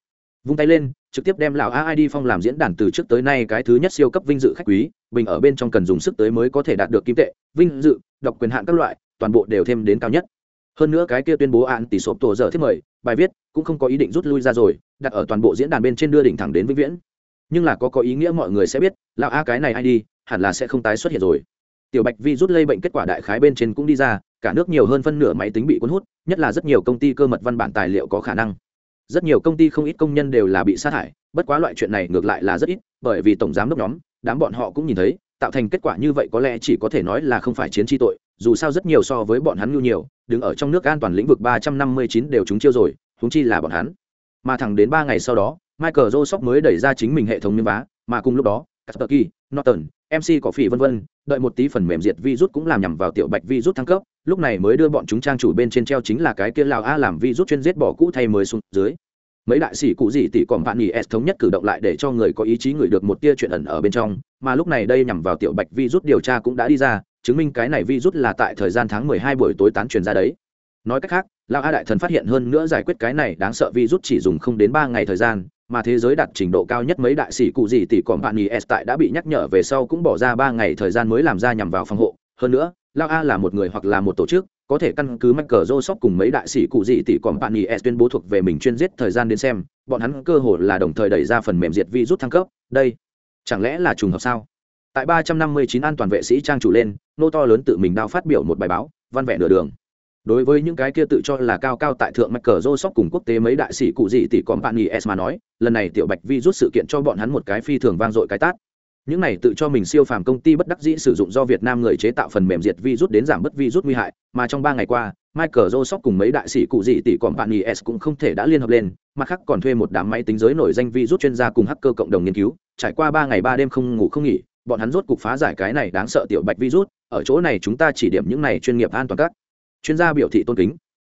Vung tay lên, trực tiếp đem lão aid phong làm diễn đàn từ trước tới nay cái thứ nhất siêu cấp vinh dự khách quý, bình ở bên trong cần dùng sức tới mới có thể đạt được kim tệ, vinh dự, độc quyền hạn các loại, toàn bộ đều thêm đến cao nhất. Hơn nữa cái kia tuyên bố án tỷ sộp tổ giờ thiết mời, bài viết cũng không có ý định rút lui ra rồi, đặt ở toàn bộ diễn đàn bên trên đưa đỉnh thẳng đến vĩnh viễn. Nhưng là có có ý nghĩa mọi người sẽ biết, lão a cái này id hẳn là sẽ không tái xuất hiện rồi. Tiểu bạch vi rút lây bệnh kết quả đại khái bên trên cũng đi ra, cả nước nhiều hơn phân nửa máy tính bị cuốn hút, nhất là rất nhiều công ty cơ mật văn bản tài liệu có khả năng. Rất nhiều công ty không ít công nhân đều là bị sát hại bất quá loại chuyện này ngược lại là rất ít, bởi vì tổng giám đốc nhóm, đám bọn họ cũng nhìn thấy, tạo thành kết quả như vậy có lẽ chỉ có thể nói là không phải chiến tri tội, dù sao rất nhiều so với bọn hắn nhu nhiều, đứng ở trong nước an toàn lĩnh vực ba trăm năm mươi chín đều trúng chiêu rồi húng chi là bọn hắn. Mà thẳng đến ba ngày sau đó, michael joseph mới đẩy ra chính mình hệ thống miếng vá, mà cùng lúc đó kasperky norton mc cỏ phỉ vân vân. Đợi một tí phần mềm diệt virus cũng làm nhằm vào tiểu bạch virus thăng cấp. Lúc này mới đưa bọn chúng trang chủ bên trên treo chính là cái kia lao a làm virus chuyên giết bỏ cũ thay mới xuống dưới. Mấy đại sĩ cụ gì tỷ còn bạn nhỉ s thống nhất cử động lại để cho người có ý chí người được một tia chuyện ẩn ở bên trong, mà lúc này đây nhằm vào tiểu bạch virus điều tra cũng đã đi ra, chứng minh cái này virus là tại thời gian tháng mười hai buổi tối tán truyền ra đấy. Nói cách khác lão a đại thần phát hiện hơn nữa giải quyết cái này đáng sợ virus chỉ dùng không đến ba ngày thời gian mà thế giới đạt trình độ cao nhất mấy đại sĩ cụ gì tỷ còn bạn nghỉ s tại đã bị nhắc nhở về sau cũng bỏ ra ba ngày thời gian mới làm ra nhằm vào phòng hộ hơn nữa lao a là một người hoặc là một tổ chức có thể căn cứ Michael sóc cùng mấy đại sĩ cụ gì tỷ còn bạn S tuyên bố thuộc về mình chuyên giết thời gian đến xem, bọn hắn cơ hồ là đồng thời đẩy ra phần mềm diệt virus thăng cấp, đây, chẳng lẽ là trùng hợp sao? Tại 359 an toàn vệ sĩ trang chủ lên, nô to lớn tự mình đao phát biểu một bài báo, văn vẽ nửa đường. Đối với những cái kia tự cho là cao cao tại thượng Michael Joseph cùng quốc tế mấy đại sĩ cụ gì tỷ còn bạn S mà nói, lần này tiểu bạch virus sự kiện cho bọn hắn một cái phi thường vang dội cái tát. Những này tự cho mình siêu phàm công ty bất đắc dĩ sử dụng do Việt Nam người chế tạo phần mềm diệt virus đến giảm bớt virus nguy hại, mà trong ba ngày qua, Michael Joseph cùng mấy đại sĩ cụ dị tỷ còn bạn S cũng không thể đã liên hợp lên, mà khác còn thuê một đám máy tính giới nổi danh virus chuyên gia cùng hacker cộng đồng nghiên cứu, trải qua ba ngày ba đêm không ngủ không nghỉ, bọn hắn rốt cục phá giải cái này đáng sợ tiểu bạch virus, ở chỗ này chúng ta chỉ điểm những này chuyên nghiệp an toàn các chuyên gia biểu thị tôn kính.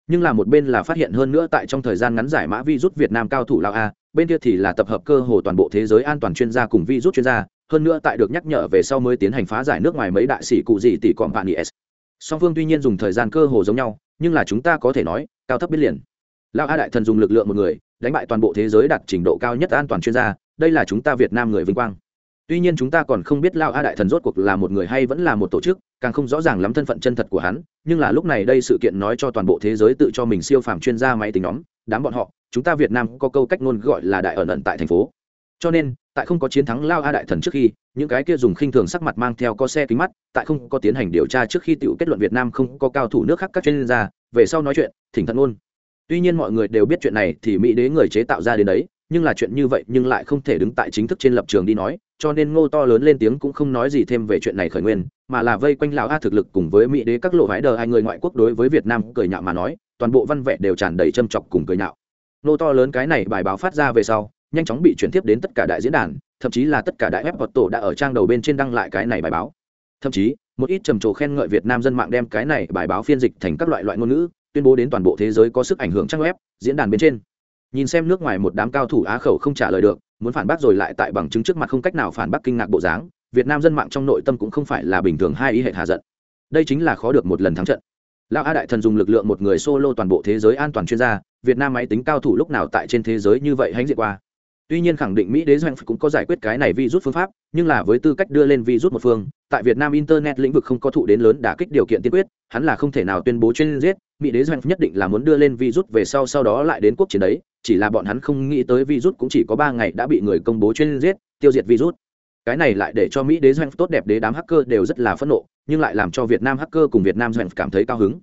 Nhưng là một bên là phát hiện hơn nữa tại trong thời gian ngắn giải mã virus Việt Nam cao thủ lao a, bên kia thì là tập hợp cơ hồ toàn bộ thế giới an toàn chuyên gia cùng virus chuyên gia, hơn nữa tại được nhắc nhở về sau mới tiến hành phá giải nước ngoài mấy đại sĩ cụ gì tỷ còn bạn is song phương tuy nhiên dùng thời gian cơ hồ giống nhau nhưng là chúng ta có thể nói cao thấp biết liền. Lão a đại thần dùng lực lượng một người đánh bại toàn bộ thế giới đạt trình độ cao nhất an toàn chuyên gia đây là chúng ta việt nam người vinh quang. Tuy nhiên chúng ta còn không biết lao a đại thần rốt cuộc là một người hay vẫn là một tổ chức càng không rõ ràng lắm thân phận chân thật của hắn nhưng là lúc này đây sự kiện nói cho toàn bộ thế giới tự cho mình siêu phàm chuyên gia máy tính nhóm, đám bọn họ, chúng ta việt nam có câu cách ngôn gọi là đại ẩn ẩn tại thành phố. Cho nên, tại không có chiến thắng lao a đại thần trước khi, những cái kia dùng khinh thường sắc mặt mang theo có xe kính mắt, tại không có tiến hành điều tra trước khi tự kết luận việt nam không có cao thủ nước khác các chuyên gia, về sau nói chuyện, thỉnh thận ngôn. Tuy nhiên mọi người đều biết chuyện này thì mỹ đế người chế tạo ra đến đấy nhưng là chuyện như vậy nhưng lại không thể đứng tại chính thức trên lập trường đi nói, cho nên ngô to lớn lên tiếng cũng không nói gì thêm về chuyện này khởi nguyên, mà là vây quanh lão a thực lực cùng với mỹ đế các lộ hái đờ hai người ngoại quốc đối với việt nam cười nhạo mà nói, toàn bộ văn vẻ đều tràn đầy châm chọc cùng cười nhạo. Ngô to lớn cái này bài báo phát ra về sau, nhanh chóng bị chuyển tiếp đến tất cả đại diễn đàn, thậm chí là tất cả đại web hoặc tổ đã ở trang đầu bên trên đăng lại cái này bài báo. Thậm chí, một ít trầm trồ khen ngợi việt nam dân mạng đem cái này bài báo phiên dịch thành các loại loại ngôn ngữ, tuyên bố đến toàn bộ thế giới có sức ảnh hưởng trang web, diễn đàn bên trên nhìn xem nước ngoài một đám cao thủ á khẩu không trả lời được, muốn phản bác rồi lại tại bằng chứng trước mặt không cách nào phản bác kinh ngạc bộ dáng, việt nam dân mạng trong nội tâm cũng không phải là bình thường hai ý hệ hạ giận. Đây chính là khó được một lần thắng trận. Lão a đại thần dùng lực lượng một người solo toàn bộ thế giới an toàn chuyên gia, việt nam máy tính cao thủ lúc nào tại trên thế giới như vậy hãnh diện qua. Tuy nhiên khẳng định mỹ đế doanh cũng có giải quyết cái này virus phương pháp, nhưng là với tư cách đưa lên virus một phương, tại việt nam internet lĩnh vực không có thụ đến lớn đả kích điều kiện tiên quyết, hắn là không thể nào tuyên bố chuyên giết, mỹ đế doanh nhất định là muốn đưa lên virus về sau sau đó lại đến quốc chiến đấy chỉ là bọn hắn không nghĩ tới virus cũng chỉ có ba ngày đã bị người công bố chuyên giết, tiêu diệt virus. Cái này lại để cho mỹ đế doanh tốt đẹp đế đám hacker đều rất là phẫn nộ, nhưng lại làm cho việt nam hacker cùng việt nam doanh cảm thấy cao hứng.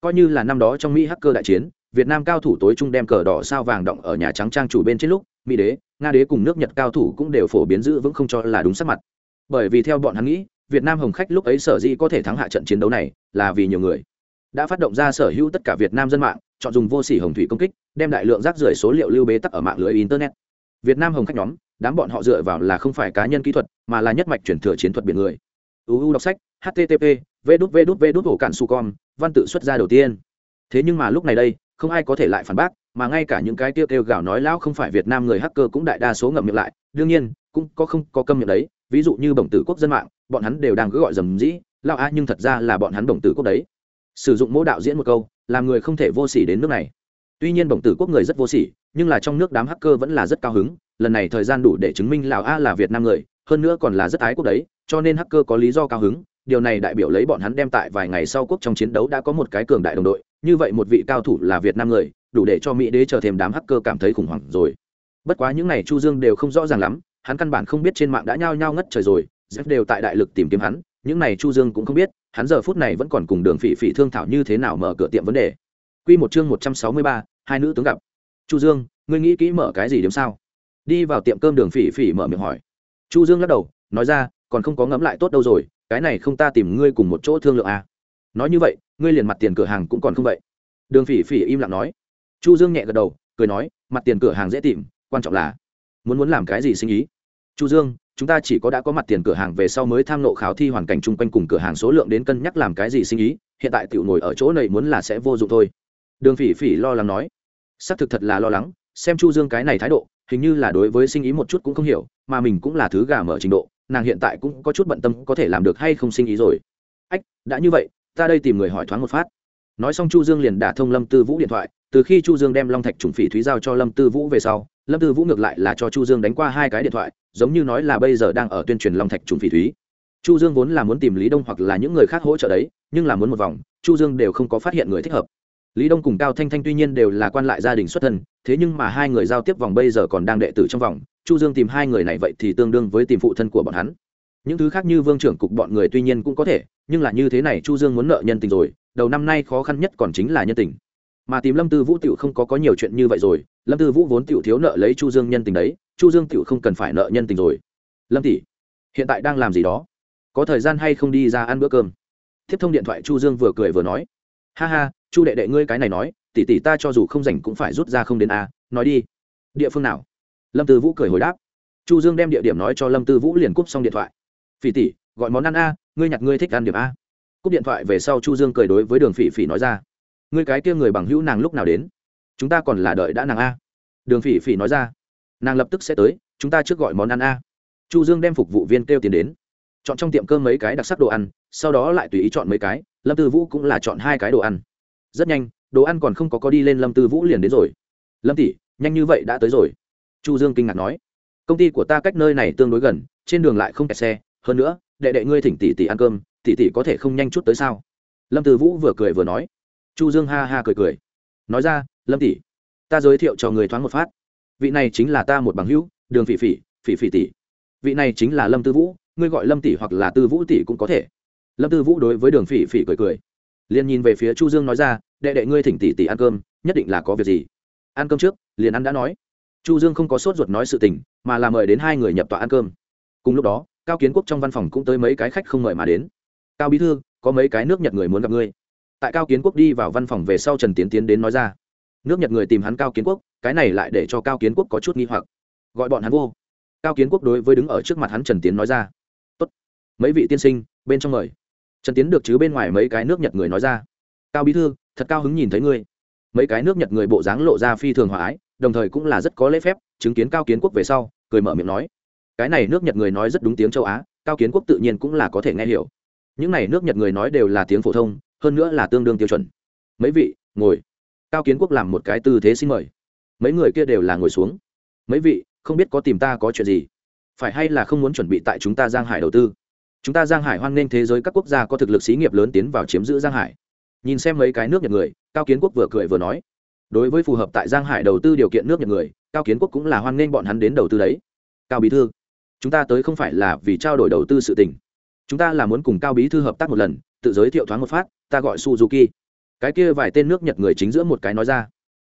Coi như là năm đó trong mỹ hacker đại chiến, việt nam cao thủ tối trung đem cờ đỏ sao vàng động ở nhà trắng trang chủ bên trên lúc, mỹ đế, nga đế cùng nước nhật cao thủ cũng đều phổ biến giữ vững không cho là đúng sắc mặt. Bởi vì theo bọn hắn nghĩ, việt nam hồng khách lúc ấy sở dĩ có thể thắng hạ trận chiến đấu này là vì nhiều người đã phát động ra sở hữu tất cả việt nam dân mạng, chọn dùng vô sỉ hồng thủy công kích, đem đại lượng rác rưởi số liệu lưu bế tắc ở mạng lưới internet. Việt nam hồng khách nhóm, đám bọn họ dựa vào là không phải cá nhân kỹ thuật, mà là nhất mạch chuyển thừa chiến thuật biển người. Uu đọc sách http v đút v đút v đút cạn su văn tự xuất ra đầu tiên. Thế nhưng mà lúc này đây, không ai có thể lại phản bác, mà ngay cả những cái tiêu kêu gào nói lão không phải việt nam người hacker cũng đại đa số ngậm miệng lại. Đương nhiên, cũng có không có câm miệng đấy, ví dụ như bổng tử quốc dân mạng, bọn hắn đều đang cứ gọi dầm dĩ lao a nhưng thật ra là bọn hắn bổng tử quốc đấy sử dụng mỗi đạo diễn một câu, làm người không thể vô sỉ đến nước này. Tuy nhiên bổng tử quốc người rất vô sỉ, nhưng là trong nước đám hacker vẫn là rất cao hứng, lần này thời gian đủ để chứng minh lào a là việt nam người, hơn nữa còn là rất ái quốc đấy, cho nên hacker có lý do cao hứng, điều này đại biểu lấy bọn hắn đem tại vài ngày sau quốc trong chiến đấu đã có một cái cường đại đồng đội, như vậy một vị cao thủ là việt nam người, đủ để cho mỹ đế chờ thêm đám hacker cảm thấy khủng hoảng rồi. Bất quá những n à y chu dương đều không rõ ràng lắm, hắn căn bản không biết trên mạng đã nhao nhao ngất trời rồi dép đều tại đại lực tìm kiếm hắn, những n à y chu dương cũng không biết hắn giờ phút này vẫn còn cùng đường phỉ phỉ thương thảo như thế nào mở cửa tiệm vấn đề. Quy một chương một trăm sáu mươi ba, hai nữ tướng gặp. Chu dương ngươi nghĩ kỹ mở cái gì điểm sao? Đi vào tiệm cơm đường phỉ phỉ mở miệng hỏi. Chu dương lắc đầu nói ra còn không có ngẫm lại tốt đâu rồi cái này không ta tìm ngươi cùng một chỗ thương lượng à. nói như vậy ngươi liền mặt tiền cửa hàng cũng còn không vậy. Đường phỉ phỉ im lặng nói. Chu dương nhẹ gật đầu cười nói mặt tiền cửa hàng dễ tìm quan trọng là muốn muốn làm cái gì sinh ý chu dương, chúng ta chỉ có đã có mặt tiền cửa hàng về sau mới tham nộ khảo thi hoàn cảnh chung quanh cùng cửa hàng số lượng đến cân nhắc làm cái gì sinh ý, hiện tại tiểu ngồi ở chỗ này muốn là sẽ vô dụng thôi. Đường phỉ phỉ lo lắng nói. Xác thực thật là lo lắng, xem chu dương cái này thái độ, hình như là đối với sinh ý một chút cũng không hiểu, mà mình cũng là thứ gà mở trình độ, nàng hiện tại cũng có chút bận tâm có thể làm được hay không sinh ý rồi. Ách, đã như vậy, ta đây tìm người hỏi thoáng một phát. Nói xong chu dương liền đả thông lâm tư vũ điện thoại, từ khi chu dương đem long thạch trùng phỉ thúy giao cho lâm tư vũ về sau, lâm tư vũ ngược lại là cho chu dương đánh qua hai cái điện thoại giống như nói là bây giờ đang ở tuyên truyền long thạch trùng phỉ thúy. Chu dương vốn là muốn tìm lý đông hoặc là những người khác hỗ trợ đấy, nhưng là muốn một vòng, chu dương đều không có phát hiện người thích hợp. Lý đông cùng cao thanh thanh tuy nhiên đều là quan lại gia đình xuất thân, thế nhưng mà hai người giao tiếp vòng bây giờ còn đang đệ tử trong vòng, chu dương tìm hai người này vậy thì tương đương với tìm phụ thân của bọn hắn. Những thứ khác như vương trưởng cục bọn người tuy nhiên cũng có thể, nhưng là như thế này chu dương muốn nợ nhân tình rồi, đầu năm nay khó khăn nhất còn chính là nhân tình. Mà tìm lâm tư vũ tiểu không có có nhiều chuyện như vậy rồi, lâm tư vũ vốn tiểu thiếu nợ lấy chu dương nhân tình đấy chu dương tiểu không cần phải nợ nhân tình rồi. Lâm tỷ, hiện tại đang làm gì đó? Có thời gian hay không đi ra ăn bữa cơm? Tiếp thông điện thoại chu dương vừa cười vừa nói. Ha ha, chu đệ đệ ngươi cái này nói, tỷ tỷ ta cho dù không rảnh cũng phải rút ra không đến a, nói đi. Địa phương nào? Lâm tư vũ cười hồi đáp. Chu dương đem địa điểm nói cho lâm tư vũ liền cúp xong điện thoại. Phỉ tỷ, gọi món ăn a, ngươi nhặt ngươi thích ăn điểm a. Cúp điện thoại về sau chu dương cười đối với đường phỉ phỉ nói ra. Ngươi cái kia người bằng hữu nàng lúc nào đến? Chúng ta còn là đợi đã nàng a. Đường phỉ phỉ nói ra nàng lập tức sẽ tới, chúng ta trước gọi món ăn a. Chu dương đem phục vụ viên kêu tiền đến. Chọn trong tiệm cơm mấy cái đặc sắc đồ ăn, sau đó lại tùy ý chọn mấy cái, lâm tư vũ cũng là chọn hai cái đồ ăn. Rất nhanh, đồ ăn còn không có có đi lên lâm tư vũ liền đến rồi. Lâm tỷ, nhanh như vậy đã tới rồi. Chu dương kinh ngạc nói. Công ty của ta cách nơi này tương đối gần, trên đường lại không kẹt xe, hơn nữa, đệ đệ ngươi thỉnh tỷ tỷ ăn cơm, tỷ tỷ có thể không nhanh chút tới sao? Lâm tư vũ vừa cười vừa nói. Chu dương ha ha cười cười. Nói ra, lâm tỷ, ta giới thiệu cho người thoáng một phát vị này chính là ta một bằng hữu, đường phỉ phỉ phỉ phỉ tỷ. Vị này chính là lâm tư vũ, ngươi gọi lâm tỷ hoặc là tư vũ tỷ cũng có thể. Lâm tư vũ đối với đường phỉ phỉ cười cười. Liền nhìn về phía chu dương nói ra, đệ đệ ngươi thỉnh tỷ tỷ ăn cơm, nhất định là có việc gì? Ăn cơm trước liền ăn đã nói. Chu dương không có sốt ruột nói sự tình, mà là mời đến hai người nhập tọa ăn cơm. Cùng lúc đó, cao kiến quốc trong văn phòng cũng tới mấy cái khách không mời mà đến. Cao bí thư, có mấy cái nước nhật người muốn gặp ngươi. Tại cao kiến quốc đi vào văn phòng về sau trần tiến tiến đến nói ra. Nước nhật người tìm hắn cao kiến quốc cái này lại để cho cao kiến quốc có chút nghi hoặc gọi bọn hắn vô cao kiến quốc đối với đứng ở trước mặt hắn trần tiến nói ra Tốt. mấy vị tiên sinh bên trong mời trần tiến được chứ bên ngoài mấy cái nước nhật người nói ra cao bí thư thật cao hứng nhìn thấy ngươi mấy cái nước nhật người bộ dáng lộ ra phi thường hòa ái đồng thời cũng là rất có lễ phép chứng kiến cao kiến quốc về sau cười mở miệng nói cái này nước nhật người nói rất đúng tiếng châu á cao kiến quốc tự nhiên cũng là có thể nghe hiểu những này nước nhật người nói đều là tiếng phổ thông hơn nữa là tương đương tiêu chuẩn mấy vị ngồi cao kiến quốc làm một cái tư thế xin mời mấy người kia đều là ngồi xuống. Mấy vị, không biết có tìm ta có chuyện gì? Phải hay là không muốn chuẩn bị tại chúng ta giang hải đầu tư? Chúng ta giang hải hoan nghênh thế giới các quốc gia có thực lực xí nghiệp lớn tiến vào chiếm giữ giang hải. Nhìn xem mấy cái nước nhật người, cao kiến quốc vừa cười vừa nói. Đối với phù hợp tại giang hải đầu tư điều kiện nước nhật người, cao kiến quốc cũng là hoan nghênh bọn hắn đến đầu tư đấy. Cao bí thư, chúng ta tới không phải là vì trao đổi đầu tư sự tình. Chúng ta là muốn cùng cao bí thư hợp tác một lần, tự giới thiệu thoáng một phát, ta gọi suzuki. Cái kia vài tên nước nhật người chính giữa một cái nói ra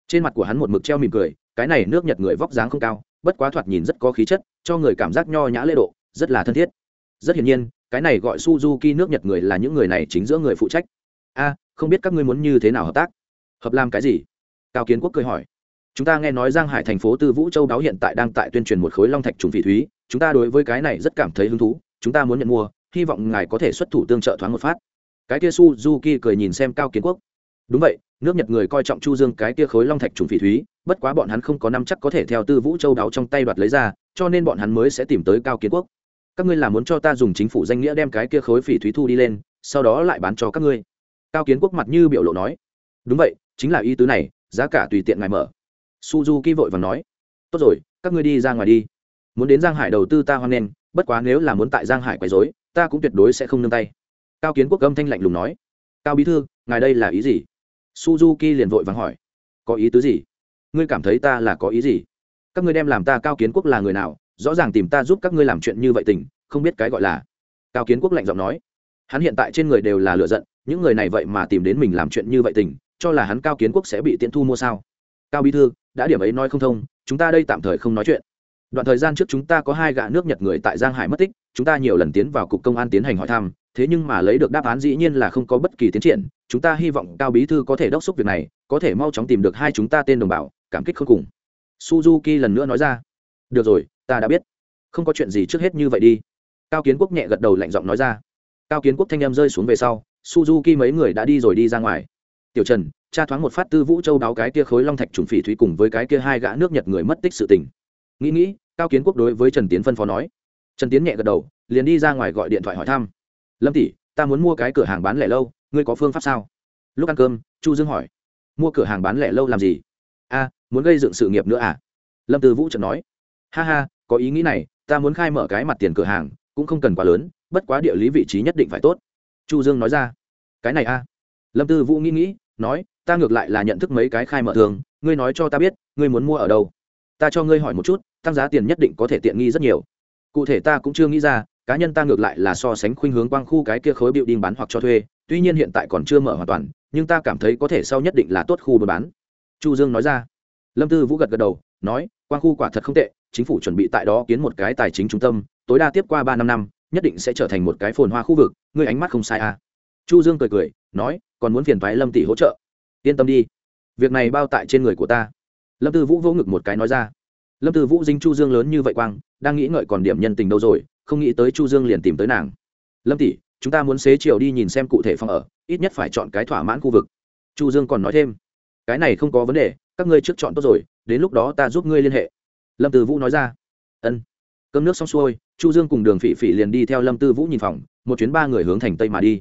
trên mặt của hắn một mực treo mỉm cười, cái này nước nhật người vóc dáng không cao, bất quá thoạt nhìn rất có khí chất, cho người cảm giác nho nhã lễ độ, rất là thân thiết. Rất hiển nhiên, cái này gọi suzuki nước nhật người là những người này chính giữa người phụ trách. A, không biết các ngươi muốn như thế nào hợp tác? Hợp làm cái gì? Cao kiến quốc cười hỏi. Chúng ta nghe nói giang hải thành phố tư vũ châu đáo hiện tại đang tại tuyên truyền một khối long thạch trùng phỉ thúy, chúng ta đối với cái này rất cảm thấy hứng thú, chúng ta muốn nhận mua, hy vọng ngài có thể xuất thủ tương trợ thoáng một phát. Cái kia suzuki cười nhìn xem cao kiến quốc đúng vậy, nước nhật người coi trọng chu dương cái kia khối long thạch trùng phỉ thúy, bất quá bọn hắn không có năm chắc có thể theo tư vũ châu đáo trong tay đoạt lấy ra, cho nên bọn hắn mới sẽ tìm tới cao kiến quốc. Các ngươi là muốn cho ta dùng chính phủ danh nghĩa đem cái kia khối phỉ thúy thu đi lên, sau đó lại bán cho các ngươi. Cao kiến quốc mặt như biểu lộ nói. Đúng vậy, chính là ý tứ này, giá cả tùy tiện ngài mở. Suzuki vội và nói. Tốt rồi, các ngươi đi ra ngoài đi. Muốn đến giang hải đầu tư ta hoan nghênh, bất quá nếu là muốn tại giang hải quấy dối ta cũng tuyệt đối sẽ không nương tay. Cao kiến quốc âm thanh lạnh lùng nói. Cao bí thư, ngài đây là ý gì? Suzuki liền vội vàng hỏi, có ý tứ gì? Ngươi cảm thấy ta là có ý gì? Các ngươi đem làm ta cao kiến quốc là người nào? Rõ ràng tìm ta giúp các ngươi làm chuyện như vậy tình, không biết cái gọi là. Cao kiến quốc lạnh giọng nói, hắn hiện tại trên người đều là lựa giận, những người này vậy mà tìm đến mình làm chuyện như vậy tình, cho là hắn cao kiến quốc sẽ bị tiễn thu mua sao? Cao bí thư, đã điểm ấy nói không thông, chúng ta đây tạm thời không nói chuyện. Đoạn thời gian trước chúng ta có hai gã nước nhật người tại giang hải mất tích, chúng ta nhiều lần tiến vào cục công an tiến hành hỏi thăm thế nhưng mà lấy được đáp án dĩ nhiên là không có bất kỳ tiến triển, chúng ta hy vọng cao bí thư có thể đốc xúc việc này, có thể mau chóng tìm được hai chúng ta tên đồng bào, cảm kích không cùng. Suzuki lần nữa nói ra. Được rồi, ta đã biết. Không có chuyện gì trước hết như vậy đi. Cao kiến quốc nhẹ gật đầu lạnh giọng nói ra. Cao kiến quốc thanh em rơi xuống về sau, suzuki mấy người đã đi rồi đi ra ngoài. Tiểu trần cha thoáng một phát tư vũ châu đáo cái kia khối long thạch trùng phỉ thúy cùng với cái kia hai gã nước nhật người mất tích sự tình. Nghĩ nghĩ, cao kiến quốc đối với trần tiến phân phó nói. Trần tiến nhẹ gật đầu, liền đi ra ngoài gọi điện thoại hỏi thăm lâm tỷ, ta muốn mua cái cửa hàng bán lẻ lâu, ngươi có phương pháp sao? Lúc ăn cơm, chu dương hỏi. Mua cửa hàng bán lẻ lâu làm gì? A, muốn gây dựng sự nghiệp nữa à? Lâm tư vũ trần nói. Ha ha, có ý nghĩ này, ta muốn khai mở cái mặt tiền cửa hàng, cũng không cần quá lớn, bất quá địa lý vị trí nhất định phải tốt. Chu dương nói ra. Cái này a? Lâm tư vũ nghĩ nghĩ, nói, ta ngược lại là nhận thức mấy cái khai mở thường, ngươi nói cho ta biết, ngươi muốn mua ở đâu? Ta cho ngươi hỏi một chút, tăng giá tiền nhất định có thể tiện nghi rất nhiều. Cụ thể ta cũng chưa nghĩ ra cá nhân ta ngược lại là so sánh khuynh hướng quang khu cái kia khối biểu đinh bán hoặc cho thuê, tuy nhiên hiện tại còn chưa mở hoàn toàn, nhưng ta cảm thấy có thể sau nhất định là tốt khu buôn bán. Chu dương nói ra. Lâm tư vũ gật gật đầu, nói, quang khu quả thật không tệ, chính phủ chuẩn bị tại đó kiến một cái tài chính trung tâm, tối đa tiếp qua ba năm năm, nhất định sẽ trở thành một cái phồn hoa khu vực, ngươi ánh mắt không sai à. Chu dương cười cười, nói, còn muốn phiền thoái lâm tỷ hỗ trợ. Yên tâm đi. Việc này bao tại trên người của ta. Lâm tư vũ vỗ ngực một cái nói ra. Lâm tư vũ dính chu dương lớn như vậy quang, đang nghĩ ngợi còn điểm nhân tình đâu rồi không nghĩ tới chu dương liền tìm tới nàng. Lâm tỷ, chúng ta muốn xế chiều đi nhìn xem cụ thể phòng ở, ít nhất phải chọn cái thỏa mãn khu vực. Chu dương còn nói thêm, cái này không có vấn đề, các ngươi trước chọn tốt rồi, đến lúc đó ta giúp ngươi liên hệ. Lâm tư vũ nói ra, ân. Cơm nước xong xuôi, chu dương cùng đường phỉ phỉ liền đi theo lâm tư vũ nhìn phòng, một chuyến ba người hướng thành tây mà đi.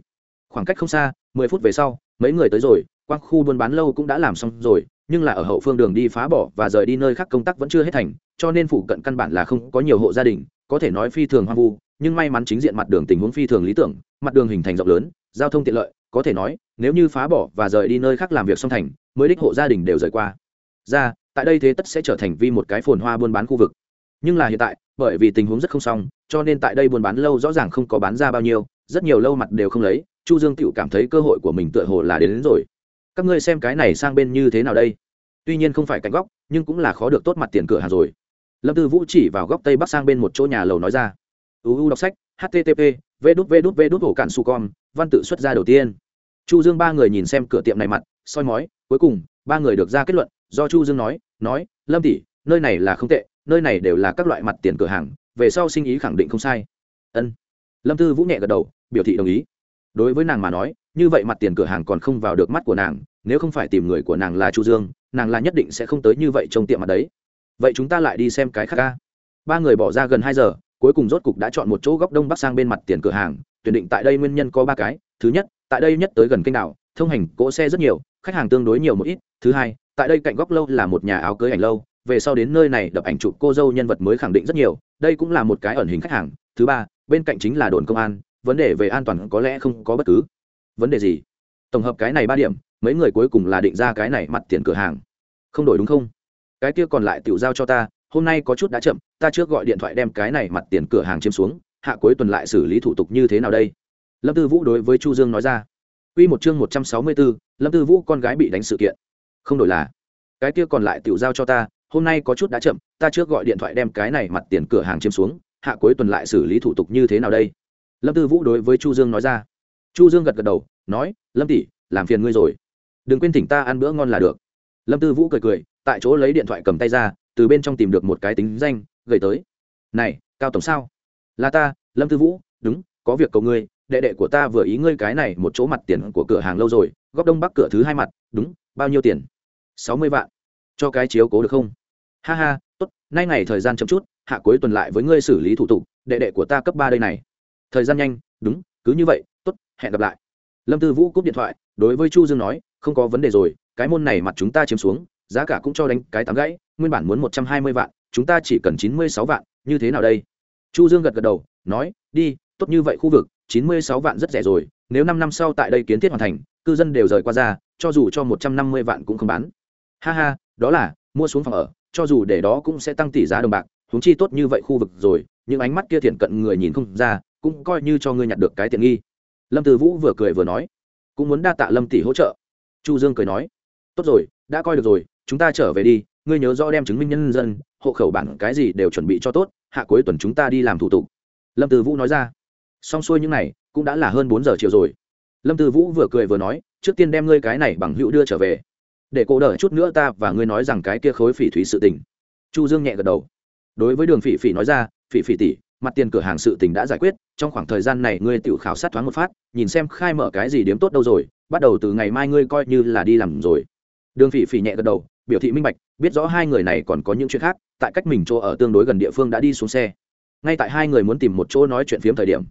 Khoảng cách không xa, mười phút về sau, mấy người tới rồi, quang khu buôn bán lâu cũng đã làm xong rồi, nhưng là ở hậu phương đường đi phá bỏ và rời đi nơi khác công tác vẫn chưa hết thành, cho nên phụ cận căn bản là không có nhiều hộ gia đình có thể nói phi thường hoang vu nhưng may mắn chính diện mặt đường tình huống phi thường lý tưởng mặt đường hình thành rộng lớn giao thông tiện lợi có thể nói nếu như phá bỏ và rời đi nơi khác làm việc xong thành mới đích hộ gia đình đều rời qua. Ra tại đây thế tất sẽ trở thành vi một cái phồn hoa buôn bán khu vực. Nhưng là hiện tại bởi vì tình huống rất không xong cho nên tại đây buôn bán lâu rõ ràng không có bán ra bao nhiêu rất nhiều lâu mặt đều không lấy chu dương tựu cảm thấy cơ hội của mình tựa hồ là đến, đến rồi. Các ngươi xem cái này sang bên như thế nào đây? Tuy nhiên không phải cạnh góc nhưng cũng là khó được tốt mặt tiền cửa hàng rồi lâm tư vũ chỉ vào góc tây bắc sang bên một chỗ nhà lầu nói ra. Uu đọc sách http v đút v đút v đút hổ cạn su com, văn tự xuất ra đầu tiên. Chu dương ba người nhìn xem cửa tiệm này mặt, soi mói, cuối cùng, ba người được ra kết luận, do chu dương nói nói, lâm tỷ, nơi này là không tệ, nơi này đều là các loại mặt tiền cửa hàng, về sau sinh ý khẳng định không sai. Ân. Lâm tư vũ nhẹ gật đầu, biểu thị đồng ý. Đối với nàng mà nói, như vậy mặt tiền cửa hàng còn không vào được mắt của nàng, nếu không phải tìm người của nàng là chu dương, nàng là nhất định sẽ không tới như vậy trong tiệm mặt đấy vậy chúng ta lại đi xem cái khác ca ba người bỏ ra gần hai giờ, cuối cùng rốt cục đã chọn một chỗ góc đông bắc sang bên mặt tiền cửa hàng, tuyển định tại đây nguyên nhân có ba cái. Thứ nhất, tại đây nhất tới gần kênh đảo, thông hành cỗ xe rất nhiều, khách hàng tương đối nhiều một ít. Thứ hai, tại đây cạnh góc lâu là một nhà áo cưới ảnh lâu, về sau đến nơi này đập ảnh chụp cô dâu nhân vật mới khẳng định rất nhiều, đây cũng là một cái ẩn hình khách hàng. Thứ ba, bên cạnh chính là đồn công an, vấn đề về an toàn có lẽ không có bất cứ vấn đề gì. Tổng hợp cái này ba điểm, mấy người cuối cùng là định ra cái này mặt tiền cửa hàng. Không đổi đúng không? Cái kia còn lại tiểu giao cho ta hôm nay có chút đã chậm ta trước gọi điện thoại đem cái này mặt tiền cửa hàng chiếm xuống hạ cuối tuần lại xử lý thủ tục như thế nào đây lâm tư vũ đối với chu dương nói ra Quy một chương một trăm sáu mươi 164, Lâm Tư Vũ con gái bị đánh sự kiện. Không đổi là, cái kia còn lại tiểu giao cho ta, hôm nay có chút đã chậm, ta trước gọi điện thoại đem cái này mặt tiền cửa hàng chiếm xuống, hạ cuối tuần lại xử lý thủ tục như thế nào đây? Lâm Tư Vũ đối với Chu Dương nói ra. Chu Dương gật gật đầu, nói, Lâm tỷ, làm phiền ngươi rồi. Đừng quên thỉnh ta ăn bữa ngon là được. Lâm Tư Vũ cười cười, tại chỗ lấy điện thoại cầm tay ra, từ bên trong tìm được một cái tính danh, gửi tới. "Này, Cao tổng sao? Là ta, Lâm Tư Vũ, đúng, có việc cầu ngươi, đệ đệ của ta vừa ý ngươi cái này một chỗ mặt tiền của cửa hàng lâu rồi góc đông bắc cửa thứ hai mặt đúng bao nhiêu tiền? Sáu mươi vạn. Cho cái chiếu cố được không? Ha ha tốt nay ngày thời gian chậm chút hạ cuối tuần lại với ngươi xử lý thủ tục đệ đệ của ta cấp ba đây này. Thời gian nhanh. Đúng cứ như vậy tốt hẹn gặp lại. Lâm tư vũ cúp điện thoại đối với chu dương nói không có vấn đề rồi cái môn này mặt chúng ta chiếm xuống giá cả cũng cho đánh cái tám gãy, nguyên bản muốn một trăm hai mươi vạn, chúng ta chỉ cần chín mươi sáu vạn, như thế nào đây? Chu dương gật gật đầu, nói, đi, tốt như vậy khu vực, chín mươi sáu vạn rất rẻ rồi, nếu năm năm sau tại đây kiến thiết hoàn thành, cư dân đều rời qua ra, cho dù cho một trăm năm mươi vạn cũng không bán. Ha ha, đó là, mua xuống phòng ở, cho dù để đó cũng sẽ tăng tỷ giá đồng bạc, huống chi tốt như vậy khu vực rồi những ánh mắt kia thiện cận người nhìn không ra, cũng coi như cho ngươi nhặt được cái tiện nghi. Lâm từ vũ vừa cười vừa nói, cũng muốn đa tạ lâm tỷ hỗ trợ. Chu dương cười nói, tốt rồi, đã coi được rồi chúng ta trở về đi, ngươi nhớ rõ đem chứng minh nhân dân, hộ khẩu bản cái gì đều chuẩn bị cho tốt, hạ cuối tuần chúng ta đi làm thủ tục. Lâm tư vũ nói ra. Xong xuôi những n à y cũng đã là hơn bốn giờ chiều rồi. Lâm tư vũ vừa cười vừa nói, trước tiên đem ngươi cái này bằng hữu đưa trở về. Để cô đợi chút nữa ta và ngươi nói rằng cái kia khối phỉ thúy sự tình. Chu dương nhẹ gật đầu. Đối với đường phỉ phỉ nói ra, phỉ phỉ tỷ, mặt tiền cửa hàng sự tình đã giải quyết, trong khoảng thời gian này ngươi tự khảo sát thoáng một phát, nhìn xem khai mở cái gì điếm tốt đâu rồi, bắt đầu từ ngày mai ngươi coi như là đi làm rồi. Đường phỉ phỉ nhẹ gật đầu biểu thị minh bạch, biết rõ hai người này còn có những chuyện khác, tại cách mình chỗ ở tương đối gần địa phương đã đi xuống xe. Ngay tại hai người muốn tìm một chỗ nói chuyện phiếm thời điểm,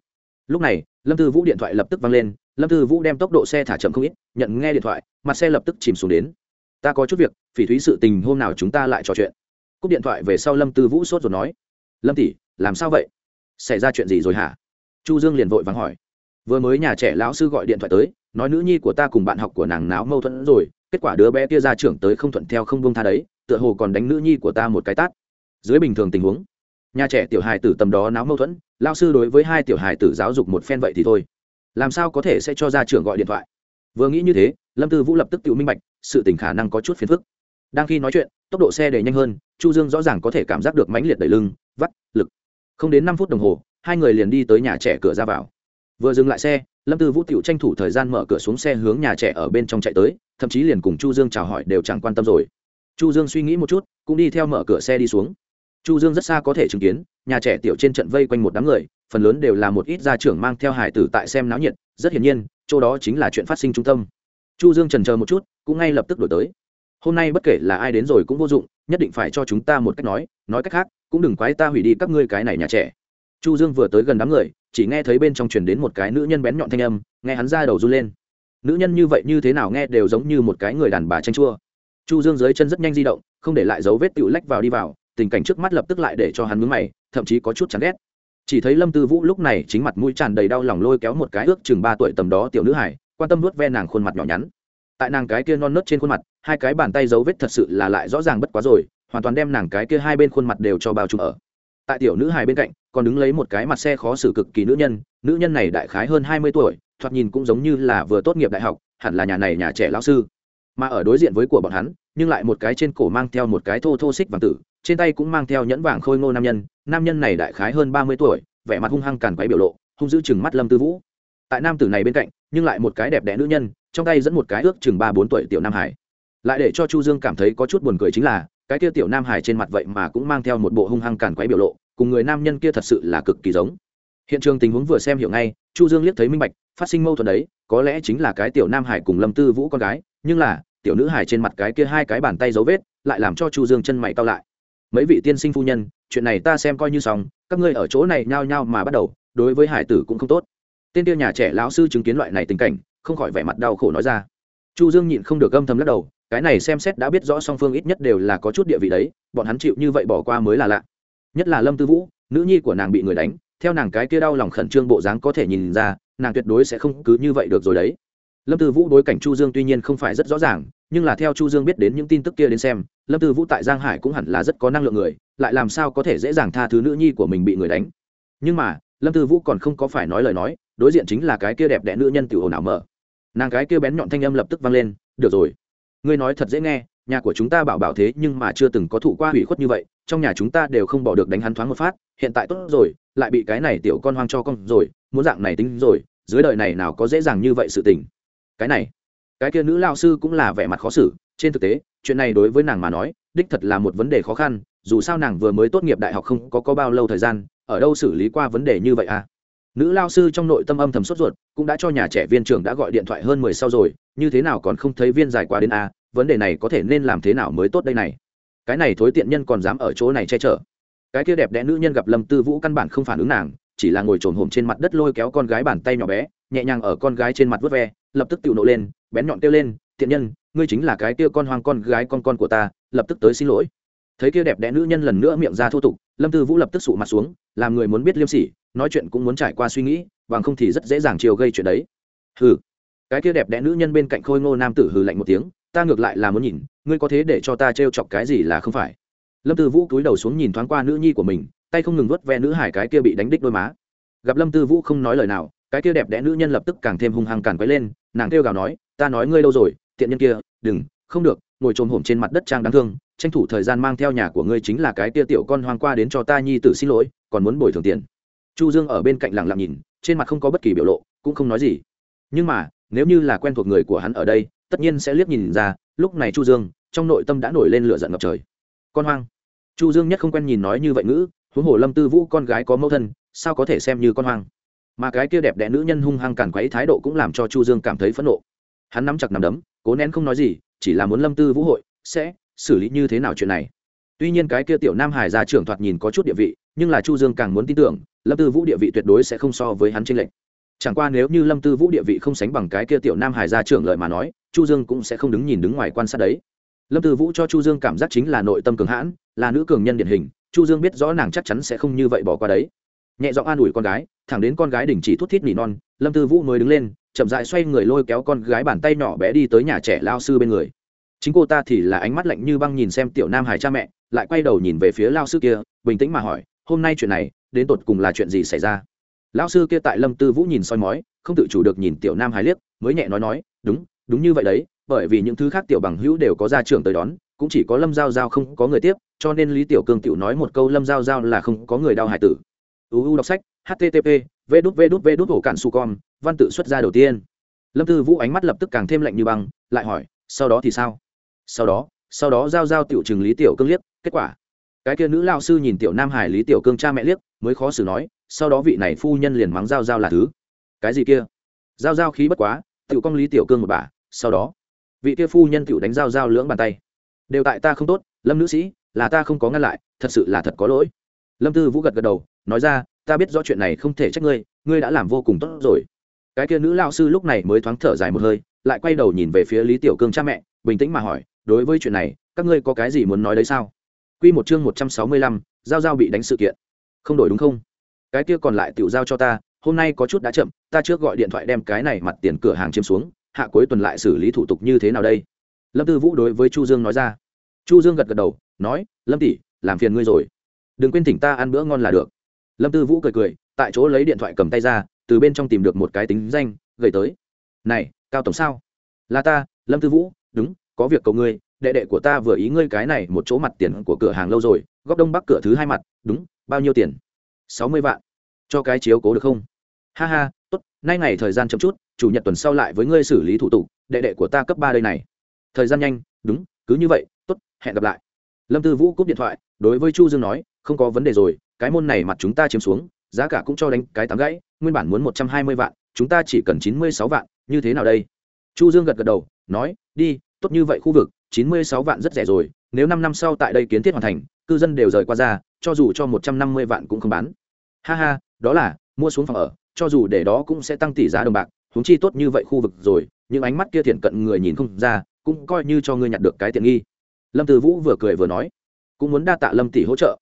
lúc này, lâm tư vũ điện thoại lập tức vang lên, lâm tư vũ đem tốc độ xe thả chậm không ít, nhận nghe điện thoại, mặt xe lập tức chìm xuống đến. Ta có chút việc, phỉ thúy sự tình hôm nào chúng ta lại trò chuyện. Cúp điện thoại về sau lâm tư vũ sốt rồi nói, lâm tỷ, làm sao vậy? Xảy ra chuyện gì rồi hả? Chu dương liền vội vàng hỏi. Vừa mới nhà trẻ lão sư gọi điện thoại tới, nói nữ nhi của ta cùng bạn học của nàng náo mâu thuẫn rồi kết quả đứa bé kia ra trưởng tới không thuận theo không bông tha đấy, tựa hồ còn đánh nữ nhi của ta một cái tát. Dưới bình thường tình huống, nhà trẻ tiểu hài tử tầm đó náo mâu thuẫn, lao sư đối với hai tiểu hài tử giáo dục một phen vậy thì thôi. Làm sao có thể sẽ cho ra trưởng gọi điện thoại? Vừa nghĩ như thế, lâm tư vũ lập tức tự minh bạch, sự tình khả năng có chút phiền phức. Đang khi nói chuyện, tốc độ xe đẩy nhanh hơn, chu dương rõ ràng có thể cảm giác được mãnh liệt đẩy lưng, vắt, lực. Không đến năm phút đồng hồ, hai người liền đi tới nhà trẻ cửa ra vào. Vừa dừng lại xe, lâm tư vũ tiểu tranh thủ thời gian mở cửa xuống xe hướng nhà trẻ ở bên trong chạy tới thậm chí liền cùng chu dương chào hỏi đều chẳng quan tâm rồi. Chu dương suy nghĩ một chút, cũng đi theo mở cửa xe đi xuống. Chu dương rất xa có thể chứng kiến, nhà trẻ tiểu trên trận vây quanh một đám người, phần lớn đều là một ít gia trưởng mang theo hải tử tại xem náo nhiệt, rất hiển nhiên, chỗ đó chính là chuyện phát sinh trung tâm. Chu dương trần chờ một chút, cũng ngay lập tức đổi tới. Hôm nay bất kể là ai đến rồi cũng vô dụng, nhất định phải cho chúng ta một cách nói nói cách khác, cũng đừng quái ta hủy đi các ngươi cái này nhà trẻ. Chu dương vừa tới gần đám người, chỉ nghe thấy bên trong truyền đến một cái nữ nhân bén nhọn thanh âm, nghe hắn ra đầu run lên nữ nhân như vậy như thế nào nghe đều giống như một cái người đàn bà tranh chua. Chu dương dưới chân rất nhanh di động, không để lại dấu vết tựu lách vào đi vào, tình cảnh trước mắt lập tức lại để cho hắn mướn mày, thậm chí có chút chán ghét. Chỉ thấy lâm tư vũ lúc này chính mặt mũi tràn đầy đau lòng lôi kéo một cái ước chừng ba tuổi tầm đó tiểu nữ hải quan tâm nuốt ve nàng khuôn mặt nhỏ nhắn. Tại nàng cái kia non nớt trên khuôn mặt, hai cái bàn tay dấu vết thật sự là lại rõ ràng bất quá rồi, hoàn toàn đem nàng cái kia hai bên khuôn mặt đều cho bao trùm ở. Tại tiểu nữ hài bên cạnh, còn đứng lấy một cái mặt xe khó xử cực kỳ nữ nhân nữ nhân này đại khái hơn hai mươi tuổi thoạt nhìn cũng giống như là vừa tốt nghiệp đại học, hẳn là nhà này nhà trẻ lão sư. Mà ở đối diện với của bọn hắn, nhưng lại một cái trên cổ mang theo một cái thô thô xích vàng tử, trên tay cũng mang theo nhẫn vàng khôi ngô nam nhân. Nam nhân này đại khái hơn ba mươi tuổi, vẻ mặt hung hăng càn quấy biểu lộ, hung giữ chừng mắt lâm tư vũ. Tại nam tử này bên cạnh, nhưng lại một cái đẹp đẽ nữ nhân, trong tay dẫn một cái ước chừng ba bốn tuổi tiểu nam hải. Lại để cho chu dương cảm thấy có chút buồn cười chính là, cái kia tiểu nam hải trên mặt vậy mà cũng mang theo một bộ hung hăng càn quấy biểu lộ, cùng người nam nhân kia thật sự là cực kỳ giống. Hiện trường tình huống vừa xem hiểu ngay chu dương liếc thấy minh bạch, phát sinh mâu thuẫn đấy, có lẽ chính là cái tiểu nam hải cùng lâm tư vũ con gái, nhưng là, tiểu nữ hải trên mặt cái kia hai cái bàn tay dấu vết, lại làm cho chu dương chân mày cao lại. Mấy vị tiên sinh phu nhân, chuyện này ta xem coi như xong, các ngươi ở chỗ này nhao nhao mà bắt đầu, đối với hải tử cũng không tốt. Tên tiêu nhà trẻ lão sư chứng kiến loại này tình cảnh, không khỏi vẻ mặt đau khổ nói ra. Chu dương nhịn không được âm thầm lắc đầu, cái này xem xét đã biết rõ song phương ít nhất đều là có chút địa vị đấy, bọn hắn chịu như vậy bỏ qua mới là lạ. Nhất là lâm tư vũ, nữ nhi của nàng bị người đánh theo nàng cái kia đau lòng khẩn trương bộ dáng có thể nhìn ra, nàng tuyệt đối sẽ không cứ như vậy được rồi đấy. Lâm tư vũ đối cảnh chu dương tuy nhiên không phải rất rõ ràng, nhưng là theo chu dương biết đến những tin tức kia đến xem, lâm tư vũ tại giang hải cũng hẳn là rất có năng lượng người, lại làm sao có thể dễ dàng tha thứ nữ nhi của mình bị người đánh. Nhưng mà, lâm tư vũ còn không có phải nói lời nói, đối diện chính là cái kia đẹp đẽ nữ nhân tiểu ồn ào mở. Nàng cái kia bén nhọn thanh âm lập tức vang lên, được rồi, ngươi nói thật dễ nghe, nhà của chúng ta bảo bảo thế nhưng mà chưa từng có thụ qua hủy khuất như vậy, trong nhà chúng ta đều không bỏ được đánh hắn thoáng một phát, hiện tại tốt rồi lại bị cái này tiểu con hoang cho con rồi muốn dạng này tính rồi dưới đời này nào có dễ dàng như vậy sự tình. Cái này cái kia nữ lao sư cũng là vẻ mặt khó xử trên thực tế chuyện này đối với nàng mà nói đích thật là một vấn đề khó khăn dù sao nàng vừa mới tốt nghiệp đại học không có, có bao lâu thời gian ở đâu xử lý qua vấn đề như vậy à? Nữ lao sư trong nội tâm âm thầm sốt ruột cũng đã cho nhà trẻ viên trưởng đã gọi điện thoại hơn mười sau rồi như thế nào còn không thấy viên dài quá đến a vấn đề này có thể nên làm thế nào mới tốt đây này? Cái này thối tiện nhân còn dám ở chỗ này che chở cái kia đẹp đẽ nữ nhân gặp lâm tư vũ căn bản không phản ứng nàng, chỉ là ngồi trồn hổm trên mặt đất lôi kéo con gái bàn tay nhỏ bé, nhẹ nhàng ở con gái trên mặt vớt ve, lập tức tự nộ lên, bén nhọn kêu lên thiện nhân, ngươi chính là cái kia con hoang con gái con con của ta, lập tức tới xin lỗi. Thấy kia đẹp đẽ nữ nhân lần nữa miệng ra thô tục, lâm tư vũ lập tức sụ mặt xuống, làm người muốn biết liêm sỉ, nói chuyện cũng muốn trải qua suy nghĩ, bằng không thì rất dễ dàng chiều gây chuyện đấy. Hừ. Cái kia đẹp đẽ nữ nhân bên cạnh khôi ngô nam tử hừ lạnh một tiếng, ta ngược lại là muốn nhìn, ngươi có thế để cho ta trêu chọc cái gì là không phải? Lâm tư vũ cúi đầu xuống nhìn thoáng qua nữ nhi của mình, tay không ngừng vớt ve nữ hải cái kia bị đánh đích đôi má. Gặp lâm tư vũ không nói lời nào, cái kia đẹp đẽ nữ nhân lập tức càng thêm hung hăng càn quấy lên, nàng kêu gào nói, ta nói ngươi đâu rồi, tiện nhân kia, đừng, không được, ngồi trồm hổm trên mặt đất trang đáng thương, tranh thủ thời gian mang theo nhà của ngươi chính là cái kia tiểu con hoang qua đến cho ta nhi tử xin lỗi, còn muốn bồi thường tiền. Chu dương ở bên cạnh lặng lặng nhìn, trên mặt không có bất kỳ biểu lộ, cũng không nói gì. Nhưng mà, nếu như là quen thuộc người của hắn ở đây, tất nhiên sẽ liếc nhìn ra, lúc này chu dương, trong nội tâm đã nổi lên lửa giận ngập trời. Con hoang chu dương nhất không quen nhìn nói như vậy ngữ, huống hồ lâm tư vũ con gái có mẫu thân, sao có thể xem như con hoang? Mà cái kia đẹp đẽ nữ nhân hung hăng cản quấy thái độ cũng làm cho chu dương cảm thấy phẫn nộ. Hắn nắm chặt nắm đấm, cố nén không nói gì, chỉ là muốn lâm tư vũ hội, sẽ xử lý như thế nào chuyện này. Tuy nhiên cái kia tiểu nam hải gia trưởng thoạt nhìn có chút địa vị, nhưng là chu dương càng muốn tin tưởng, lâm tư vũ địa vị tuyệt đối sẽ không so với hắn tranh lệch. Chẳng qua nếu như lâm tư vũ địa vị không sánh bằng cái kia tiểu nam hải gia trưởng lợi mà nói, chu dương cũng sẽ không đứng nhìn đứng ngoài quan sát đấy lâm tư vũ cho chu dương cảm giác chính là nội tâm cường hãn, là nữ cường nhân điển hình, chu dương biết rõ nàng chắc chắn sẽ không như vậy bỏ qua đấy. Nhẹ giọng an ủi con gái, thẳng đến con gái đình chỉ thút thít nỉ non, lâm tư vũ mới đứng lên, chậm dại xoay người lôi kéo con gái bàn tay nhỏ bé đi tới nhà trẻ lao sư bên người. Chính cô ta thì là ánh mắt lạnh như băng nhìn xem tiểu nam hải cha mẹ, lại quay đầu nhìn về phía lao sư kia, bình tĩnh mà hỏi, hôm nay chuyện này, đến tột cùng là chuyện gì xảy ra? Lao sư kia tại lâm tư vũ nhìn soi mói, không tự chủ được nhìn tiểu nam hải liếc, mới nhẹ nói nói, đúng đúng như vậy đấy bởi vì những thứ khác tiểu bằng hữu đều có ra trường tới đón, cũng chỉ có lâm giao giao không có người tiếp, cho nên lý tiểu cương tiểu nói một câu lâm giao giao là không có người đau hải tử. Uu đọc sách http v đút v đút v đút hổ cản su con văn tự xuất ra đầu tiên. Lâm tư vũ ánh mắt lập tức càng thêm lạnh như băng, lại hỏi, sau đó thì sao? Sau đó sau đó giao giao tiểu trừng lý tiểu cương liếc, kết quả. Cái kia nữ lao sư nhìn tiểu nam hải lý tiểu cương cha mẹ liếc, mới khó xử nói, sau đó vị này phu nhân liền mắng giao giao là thứ. Cái gì kia? Giao giao khí bất quá, tiểu công lý tiểu cương một bà, sau đó vị kia phu nhân tiểu đánh giao giao lưỡng bàn tay đều tại ta không tốt lâm nữ sĩ là ta không có ngăn lại thật sự là thật có lỗi lâm tư vũ gật gật đầu nói ra ta biết rõ chuyện này không thể trách ngươi ngươi đã làm vô cùng tốt rồi cái kia nữ lao sư lúc này mới thoáng thở dài một hơi lại quay đầu nhìn về phía lý tiểu cương cha mẹ bình tĩnh mà hỏi đối với chuyện này các ngươi có cái gì muốn nói đấy sao Quy một chương một trăm sáu mươi lăm, giao giao bị đánh sự kiện. Không đổi đúng không? Cái kia còn lại tiểu giao cho ta, hôm nay có chút đã chậm, ta trước gọi điện thoại đem cái này mặt tiền cửa hàng chiếm xuống, hạ cuối tuần lại xử lý thủ tục như thế nào đây? Lâm Tư Vũ đối với Chu Dương nói ra. Chu Dương gật gật đầu, nói, Lâm tỷ, làm phiền ngươi rồi. Đừng quên thỉnh ta ăn bữa ngon là được. Lâm Tư Vũ cười cười, tại chỗ lấy điện thoại cầm tay ra, từ bên trong tìm được một cái tính danh, gửi tới. "Này, Cao tổng sao? Là ta, Lâm Tư Vũ, đúng, có việc cầu ngươi, đệ đệ của ta vừa ý ngươi cái này một chỗ mặt tiền của cửa hàng lâu rồi góc đông bắc cửa thứ hai mặt đúng bao nhiêu tiền sáu mươi vạn cho cái chiếu cố được không ha ha tốt, nay ngày thời gian chậm chút, chủ nhật tuần sau lại với ngươi xử lý thủ tục, đệ đệ của ta cấp ba đây này. Thời gian nhanh, đúng, cứ như vậy, tốt, hẹn gặp lại. Lâm tư vũ cúp điện thoại, đối với chu dương nói, không có vấn đề rồi, cái môn này mặt chúng ta chiếm xuống, giá cả cũng cho đánh cái tám gãy, nguyên bản muốn một trăm hai mươi vạn, chúng ta chỉ cần chín mươi sáu vạn, như thế nào đây? Chu dương gật gật đầu, nói, đi, tốt như vậy khu vực, chín mươi sáu vạn rất rẻ rồi, nếu năm năm sau tại đây kiến thiết hoàn thành, cư dân đều rời qua ra, cho dù cho một trăm năm mươi vạn cũng không bán. Ha ha, đó là, mua xuống phòng ở cho dù để đó cũng sẽ tăng tỷ giá đồng bạc húng chi tốt như vậy khu vực rồi, những ánh mắt kia thiện cận người nhìn không ra, cũng coi như cho ngươi nhặt được cái tiện nghi. Lâm từ vũ vừa cười vừa nói, cũng muốn đa tạ lâm tỷ hỗ trợ.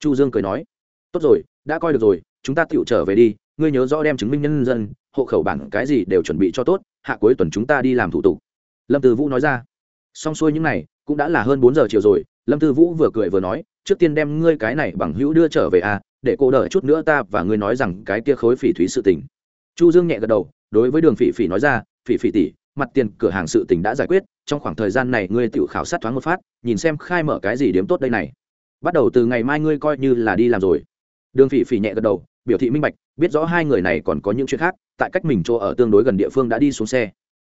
Chu dương cười nói, tốt rồi, đã coi được rồi, chúng ta tựu trở về đi, ngươi nhớ rõ đem chứng minh nhân dân, hộ khẩu bản cái gì đều chuẩn bị cho tốt, hạ cuối tuần chúng ta đi làm thủ tục. Lâm từ vũ nói ra, xong xuôi những này, cũng đã là hơn bốn giờ chiều rồi, lâm tư vũ vừa cười vừa nói, trước tiên đem ngươi cái này bằng hữu đưa trở về à để cô đợi chút nữa ta và ngươi nói rằng cái kia khối phỉ thúy sự tình. Chu dương nhẹ gật đầu, đối với đường phỉ phỉ nói ra, phỉ phỉ tỷ, mặt tiền cửa hàng sự tình đã giải quyết, trong khoảng thời gian này ngươi tự khảo sát thoáng một phát, nhìn xem khai mở cái gì điếm tốt đây này. Bắt đầu từ ngày mai ngươi coi như là đi làm rồi. Đường phỉ phỉ nhẹ gật đầu, biểu thị minh bạch, biết rõ hai người này còn có những chuyện khác, tại cách mình chỗ ở tương đối gần địa phương đã đi xuống xe.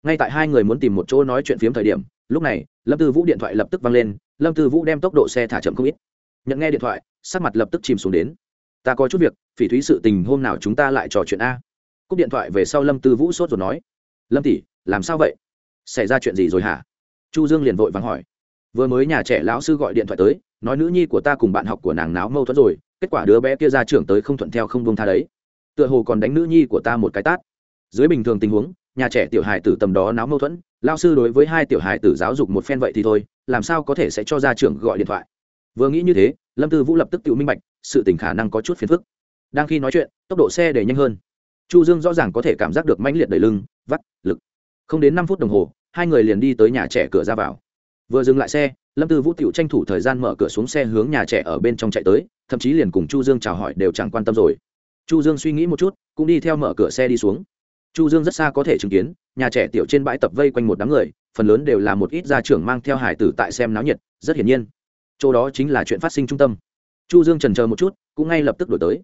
Ngay tại hai người muốn tìm một chỗ nói chuyện phiếm thời điểm, lúc này, lâm tư vũ điện thoại lập tức vang lên, lâm tư vũ đem tốc độ xe thả chậm không ít. Nhận nghe điện thoại, sắc mặt lập tức chìm xuống đến ta có chút việc, phỉ thúy sự tình hôm nào chúng ta lại trò chuyện a. Cúp điện thoại về sau lâm tư vũ sốt rồi nói. Lâm tỷ, làm sao vậy? Xảy ra chuyện gì rồi hả? Chu dương liền vội vắng hỏi. Vừa mới nhà trẻ lão sư gọi điện thoại tới, nói nữ nhi của ta cùng bạn học của nàng náo mâu thuẫn rồi, kết quả đứa bé kia ra trưởng tới không thuận theo không buông tha đấy. Tựa hồ còn đánh nữ nhi của ta một cái tát. Dưới bình thường tình huống, nhà trẻ tiểu hài tử tầm đó náo mâu thuẫn lao sư đối với hai tiểu hài tử giáo dục một phen vậy thì thôi, làm sao có thể sẽ cho gia trưởng gọi điện thoại? Vừa nghĩ như thế, lâm tư vũ lập tức tự minh bạch sự tình khả năng có chút phiền phức. Đang khi nói chuyện, tốc độ xe để nhanh hơn. Chu dương rõ ràng có thể cảm giác được mãnh liệt đẩy lưng, vắt, lực. Không đến năm phút đồng hồ, hai người liền đi tới nhà trẻ cửa ra vào. Vừa dừng lại xe, lâm tư vũ tiểu tranh thủ thời gian mở cửa xuống xe hướng nhà trẻ ở bên trong chạy tới, thậm chí liền cùng chu dương chào hỏi đều chẳng quan tâm rồi. Chu dương suy nghĩ một chút, cũng đi theo mở cửa xe đi xuống. Chu dương rất xa có thể chứng kiến, nhà trẻ tiểu trên bãi tập vây quanh một đám người, phần lớn đều là một ít gia trưởng mang theo hải tử tại xem náo nhiệt, rất hiển nhiên. Chỗ đó chính là chuyện phát sinh trung tâm chu dương trần chờ một chút, cũng ngay lập tức đổi tới.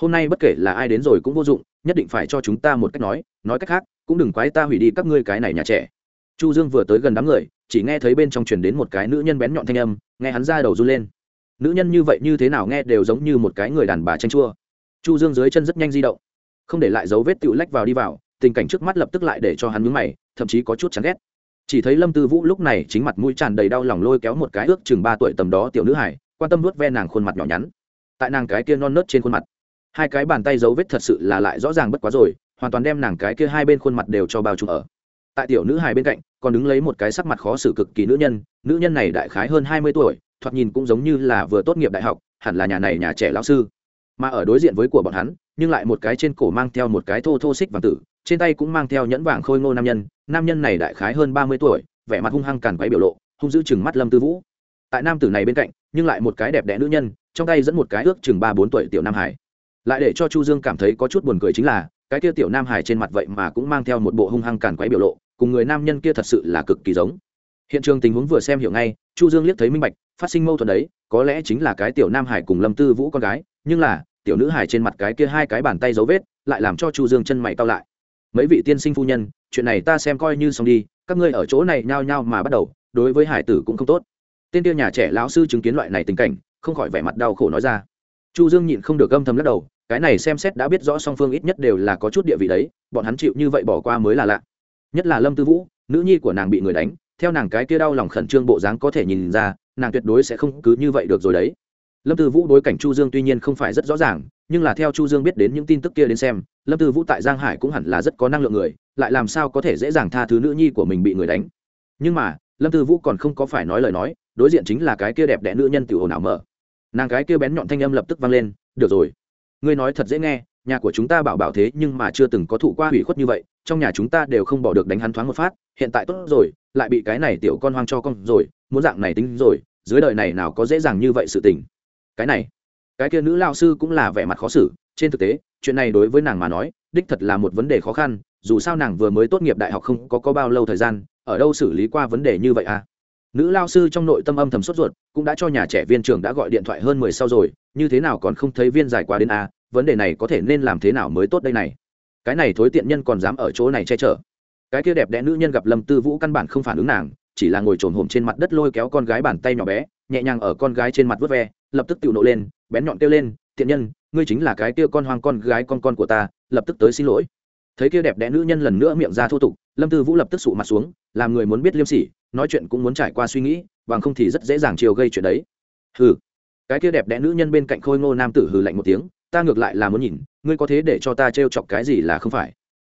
Hôm nay bất kể là ai đến rồi cũng vô dụng, nhất định phải cho chúng ta một cách nói nói cách khác, cũng đừng quái ta hủy đi các ngươi cái này nhà trẻ. Chu dương vừa tới gần đám người, chỉ nghe thấy bên trong truyền đến một cái nữ nhân bén nhọn thanh âm, nghe hắn ra đầu run lên. Nữ nhân như vậy như thế nào nghe đều giống như một cái người đàn bà tranh chua. Chu dương dưới chân rất nhanh di động, không để lại dấu vết tựu lách vào đi vào, tình cảnh trước mắt lập tức lại để cho hắn mướn mày, thậm chí có chút chán ghét. Chỉ thấy lâm tư vũ lúc này chính mặt mũi tràn đầy đau lòng lôi kéo một cái ước chừng ba tuổi tầm đó tiểu nữ hải quan tâm nuốt ve nàng khuôn mặt nhỏ nhắn. Tại nàng cái kia non nớt trên khuôn mặt, hai cái bàn tay dấu vết thật sự là lại rõ ràng bất quá rồi, hoàn toàn đem nàng cái kia hai bên khuôn mặt đều cho bao trùm ở. Tại tiểu nữ hài bên cạnh, còn đứng lấy một cái sắc mặt khó xử cực kỳ nữ nhân nữ nhân này đại khái hơn hai mươi tuổi, thoạt nhìn cũng giống như là vừa tốt nghiệp đại học, hẳn là nhà này nhà trẻ lão sư. Mà ở đối diện với của bọn hắn, nhưng lại một cái trên cổ mang theo một cái thô thô xích vàng tử, trên tay cũng mang theo nhẫn vàng khôi ngô nam nhân nam nhân này đại khái hơn ba mươi tuổi, vẻ mặt hung hăng càn quấy biểu lộ, hung giữ chừng mắt lâm tư vũ tại nam tử này bên cạnh, nhưng lại một cái đẹp đẽ nữ nhân, trong tay dẫn một cái ước chừng ba bốn tuổi tiểu nam hải. Lại để cho chu dương cảm thấy có chút buồn cười chính là, cái kia tiểu nam hải trên mặt vậy mà cũng mang theo một bộ hung hăng càn quấy biểu lộ, cùng người nam nhân kia thật sự là cực kỳ giống. Hiện trường tình huống vừa xem hiểu ngay, chu dương liếc thấy minh bạch, phát sinh mâu thuẫn đấy, có lẽ chính là cái tiểu nam hải cùng lâm tư vũ con gái, nhưng là, tiểu nữ hải trên mặt cái kia hai cái bàn tay dấu vết, lại làm cho chu dương chân mày cao lại. Mấy vị tiên sinh phu nhân, chuyện này ta xem coi như xong đi, các ngươi ở chỗ này nhao nhao mà bắt đầu, đối với hải tử cũng không tốt tên tiêu nhà trẻ lão sư chứng kiến loại này tình cảnh, không khỏi vẻ mặt đau khổ nói ra. Chu dương nhịn không được âm thầm lắc đầu, cái này xem xét đã biết rõ song phương ít nhất đều là có chút địa vị đấy, bọn hắn chịu như vậy bỏ qua mới là lạ. Nhất là lâm tư vũ, nữ nhi của nàng bị người đánh, theo nàng cái kia đau lòng khẩn trương bộ dáng có thể nhìn ra, nàng tuyệt đối sẽ không cứ như vậy được rồi đấy. Lâm tư vũ đối cảnh chu dương tuy nhiên không phải rất rõ ràng, nhưng là theo chu dương biết đến những tin tức kia đến xem, lâm tư vũ tại giang hải cũng hẳn là rất có năng lượng người, lại làm sao có thể dễ dàng tha thứ nữ nhi của mình bị người đánh. Nhưng mà lâm tư vũ còn không có phải nói lời nói đối diện chính là cái kia đẹp đẽ nữ nhân tiểu ồn ào mở. Nàng cái kia bén nhọn thanh âm lập tức vang lên được rồi ngươi nói thật dễ nghe nhà của chúng ta bảo bảo thế nhưng mà chưa từng có thụ qua hủy khuất như vậy trong nhà chúng ta đều không bỏ được đánh hắn thoáng một phát hiện tại tốt rồi lại bị cái này tiểu con hoang cho con rồi muốn dạng này tính rồi dưới đời này nào có dễ dàng như vậy sự tình. Cái này cái kia nữ lao sư cũng là vẻ mặt khó xử trên thực tế chuyện này đối với nàng mà nói đích thật là một vấn đề khó khăn dù sao nàng vừa mới tốt nghiệp đại học không có, có bao lâu thời gian ở đâu xử lý qua vấn đề như vậy à? Nữ lao sư trong nội tâm âm thầm sốt ruột, cũng đã cho nhà trẻ viên trường đã gọi điện thoại hơn mười sau rồi, như thế nào còn không thấy viên giải qua đến à? Vấn đề này có thể nên làm thế nào mới tốt đây này? Cái này thối tiện nhân còn dám ở chỗ này che chở. Cái kia đẹp đẽ nữ nhân gặp lâm tư vũ căn bản không phản ứng nàng, chỉ là ngồi trồn hổm trên mặt đất lôi kéo con gái bàn tay nhỏ bé, nhẹ nhàng ở con gái trên mặt vớt ve, lập tức tự nộ lên, bén nhọn kêu lên thiện nhân, ngươi chính là cái kia con hoang con gái con con của ta, lập tức tới xin lỗi. Thấy kia đẹp đẽ nữ nhân lần nữa miệng ra thô tục lâm tư vũ lập tức sụ mặt xuống, làm người muốn biết liêm sỉ, nói chuyện cũng muốn trải qua suy nghĩ, bằng không thì rất dễ dàng chiều gây chuyện đấy. Hừ. Cái kia đẹp đẽ nữ nhân bên cạnh khôi ngô nam tử hừ lạnh một tiếng, ta ngược lại là muốn nhìn, ngươi có thế để cho ta trêu chọc cái gì là không phải.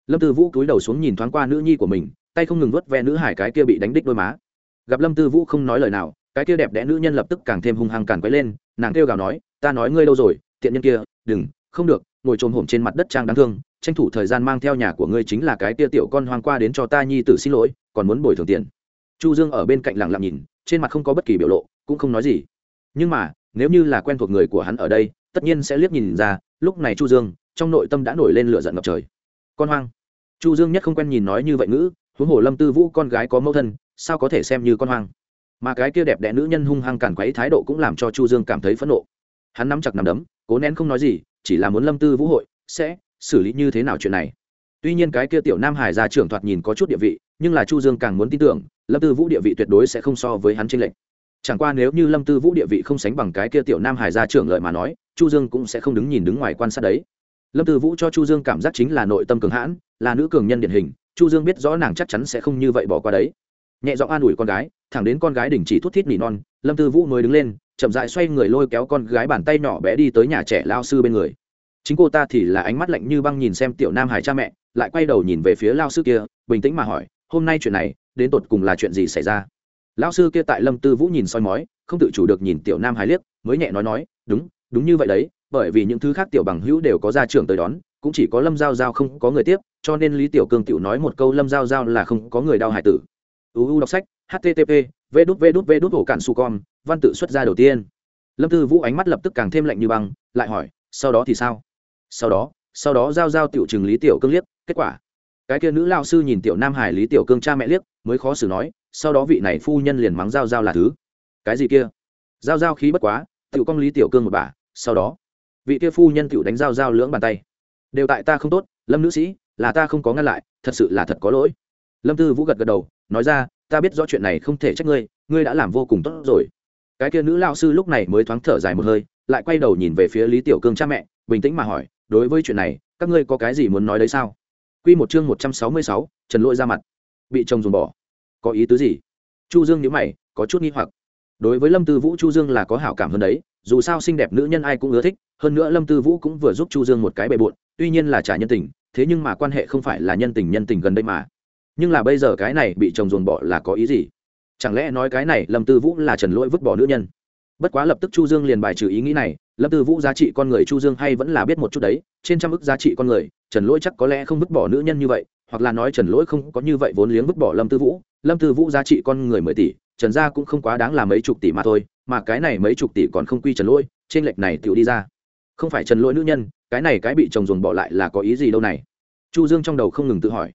Lâm tư vũ cúi đầu xuống nhìn thoáng qua nữ nhi của mình, tay không ngừng vớt ve nữ hải cái kia bị đánh đích đôi má. Gặp lâm tư vũ không nói lời nào, cái kia đẹp đẽ nữ nhân lập tức càng thêm hung hăng càng quấy lên, nàng kêu gào nói, ta nói ngươi đâu rồi, tiện nhân kia, đừng, không được, ngồi trồm hổm trên mặt đất trang đáng thương tranh thủ thời gian mang theo nhà của ngươi chính là cái tia tiểu con hoang qua đến cho ta nhi tử xin lỗi, còn muốn bồi thường tiền. Chu dương ở bên cạnh lặng lặng nhìn, trên mặt không có bất kỳ biểu lộ, cũng không nói gì. Nhưng mà, nếu như là quen thuộc người của hắn ở đây, tất nhiên sẽ liếc nhìn ra, lúc này chu dương, trong nội tâm đã nổi lên lửa giận ngập trời. Con hoang. Chu dương nhất không quen nhìn nói như vậy ngữ, huống hồ lâm tư vũ con gái có mẫu thân, sao có thể xem như con hoang? Mà cái kia đẹp đẽ nữ nhân hung hăng cản quấy thái độ cũng làm cho chu dương cảm thấy phẫn nộ. Hắn nắm chặt nắm đấm, cố nén không nói gì, chỉ là muốn lâm tư vũ hội, sẽ xử lý như thế nào chuyện này. Tuy nhiên cái kia tiểu nam hải gia trưởng thoạt nhìn có chút địa vị, nhưng là chu dương càng muốn tin tưởng, lâm tư vũ địa vị tuyệt đối sẽ không so với hắn tranh lệnh chẳng qua nếu như lâm tư vũ địa vị không sánh bằng cái kia tiểu nam hải gia trưởng lợi mà nói, chu dương cũng sẽ không đứng nhìn đứng ngoài quan sát đấy. Lâm tư vũ cho chu dương cảm giác chính là nội tâm cường hãn, là nữ cường nhân điển hình, chu dương biết rõ nàng chắc chắn sẽ không như vậy bỏ qua đấy. Nhẹ giọng an ủi con gái, thẳng đến con gái đình chỉ thút thít nỉ non, lâm tư vũ mới đứng lên, chậm dại xoay người lôi kéo con gái bàn tay nhỏ bé đi tới nhà trẻ lao sư bên người chính cô ta thì là ánh mắt lạnh như băng nhìn xem tiểu nam hải cha mẹ, lại quay đầu nhìn về phía lao sư kia, bình tĩnh mà hỏi, hôm nay chuyện này, đến tột cùng là chuyện gì xảy ra? Lao sư kia tại lâm tư vũ nhìn soi mói, không tự chủ được nhìn tiểu nam hải liếc, mới nhẹ nói nói, đúng đúng như vậy đấy, bởi vì những thứ khác tiểu bằng hữu đều có ra trường tới đón, cũng chỉ có lâm giao giao không có người tiếp, cho nên lý tiểu cương tiểu nói một câu lâm giao giao là không có người đau hải tử. Uu đọc sách http v đút v đút v đút ổ cạn su con văn tự xuất ra đầu tiên. Lâm tư vũ ánh mắt lập tức càng thêm lạnh như băng, lại hỏi, sau đó thì sao? Sau đó sau đó giao giao tiểu trừng lý tiểu cương liếc, kết quả. Cái kia nữ lao sư nhìn tiểu nam hải lý tiểu cương cha mẹ liếc, mới khó xử nói, sau đó vị này phu nhân liền mắng giao giao là thứ. Cái gì kia? Giao giao khí bất quá, tiểu công lý tiểu cương một bà, sau đó. Vị kia phu nhân tiểu đánh giao giao lưỡng bàn tay. Đều tại ta không tốt, lâm nữ sĩ, là ta không có ngăn lại, thật sự là thật có lỗi. Lâm tư vũ gật gật đầu, nói ra, ta biết rõ chuyện này không thể trách ngươi ngươi đã làm vô cùng tốt rồi. Cái kia nữ lao sư lúc này mới thoáng thở dài một hơi, lại quay đầu nhìn về phía lý tiểu cương cha mẹ, bình tĩnh mà hỏi đối với chuyện này, các ngươi có cái gì muốn nói đấy sao? Q một chương một trăm sáu mươi sáu, trần lỗi ra mặt. Bị chồng dùng bỏ. Có ý tứ gì? Chu dương nhớ mày, có chút nghi hoặc. Đối với lâm tư vũ, chu dương là có hảo cảm hơn đấy. Dù sao xinh đẹp nữ nhân ai cũng ưa thích, hơn nữa lâm tư vũ cũng vừa giúp chu dương một cái bề bộn, tuy nhiên là trả nhân tình, thế nhưng mà quan hệ không phải là nhân tình nhân tình gần đây mà. Nhưng là bây giờ cái này bị chồng dồn bỏ là có ý gì? Chẳng lẽ nói cái này lâm tư vũ là trần lỗi vứt bỏ nữ nhân? Bất quá lập tức chu dương liền bài trừ ý nghĩ này lâm tư vũ giá trị con người chu dương hay vẫn là biết một chút đấy, trên trăm ức giá trị con người, trần lỗi chắc có lẽ không vứt bỏ nữ nhân như vậy, hoặc là nói trần lỗi không có như vậy vốn liếng vứt bỏ lâm tư vũ. Lâm tư vũ giá trị con người mười tỷ, trần gia cũng không quá đáng là mấy chục tỷ mà thôi, mà cái này mấy chục tỷ còn không quy trần lỗi trên lệch này tự đi ra. Không phải trần lỗi nữ nhân, cái này cái bị chồng dồn bỏ lại là có ý gì đâu này? Chu dương trong đầu không ngừng tự hỏi.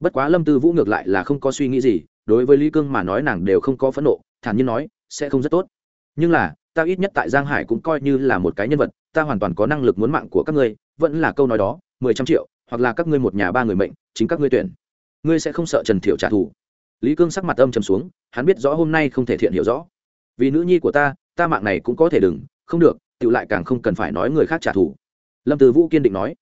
Bất quá lâm tư vũ ngược lại là không có suy nghĩ gì, đối với lý cương mà nói nàng đều không có phẫn nộ, thản nhiên nói, sẽ không rất tốt. Nhưng là ta ít nhất tại giang hải cũng coi như là một cái nhân vật, ta hoàn toàn có năng lực muốn mạng của các ngươi, vẫn là câu nói đó, mười trăm triệu, hoặc là các ngươi một nhà ba người mệnh, chính các ngươi tuyển. Ngươi sẽ không sợ trần thiệu trả thù. Lý cương sắc mặt âm trầm xuống, hắn biết rõ hôm nay không thể thiện hiểu rõ. Vì nữ nhi của ta ta mạng này cũng có thể đừng, không được tự lại càng không cần phải nói người khác trả thù. Lâm từ vũ kiên định nói.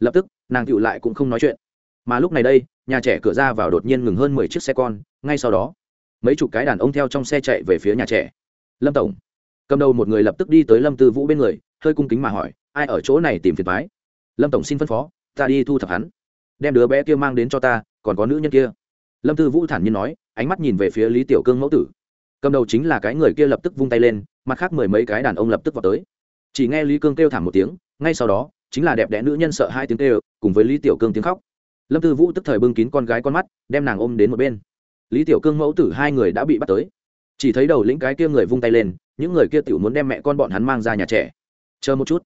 Lập tức, nàng tự lại cũng không nói chuyện. Mà lúc này đây, nhà trẻ cửa ra vào đột nhiên ngừng hơn mười chiếc xe con, ngay sau đó, mấy chục cái đàn ông theo trong xe chạy về phía nhà trẻ. Lâm tổng cầm đầu một người lập tức đi tới lâm tư vũ bên người, hơi cung kính mà hỏi, ai ở chỗ này tìm phiền thoái lâm tổng xin phân phó, ta đi thu thập hắn. Đem đứa bé kia mang đến cho ta, còn có nữ nhân kia. Lâm tư vũ thản nhiên nói, ánh mắt nhìn về phía lý tiểu cương mẫu tử. Cầm đầu chính là cái người kia lập tức vung tay lên, mặt khác mười mấy cái đàn ông lập tức vào tới. Chỉ nghe lý cương kêu thảm một tiếng, ngay sau đó, chính là đẹp đẽ nữ nhân sợ hai tiếng kêu, cùng với lý tiểu cương tiếng khóc. Lâm tư vũ tức thời bưng kín con gái con mắt, đem nàng ôm đến một bên. Lý tiểu cương mẫu tử hai người đã bị bắt tới chỉ thấy đầu lĩnh cái kia người vung tay lên, những người kia tiểu muốn đem mẹ con bọn hắn mang ra nhà trẻ. Chờ một chút.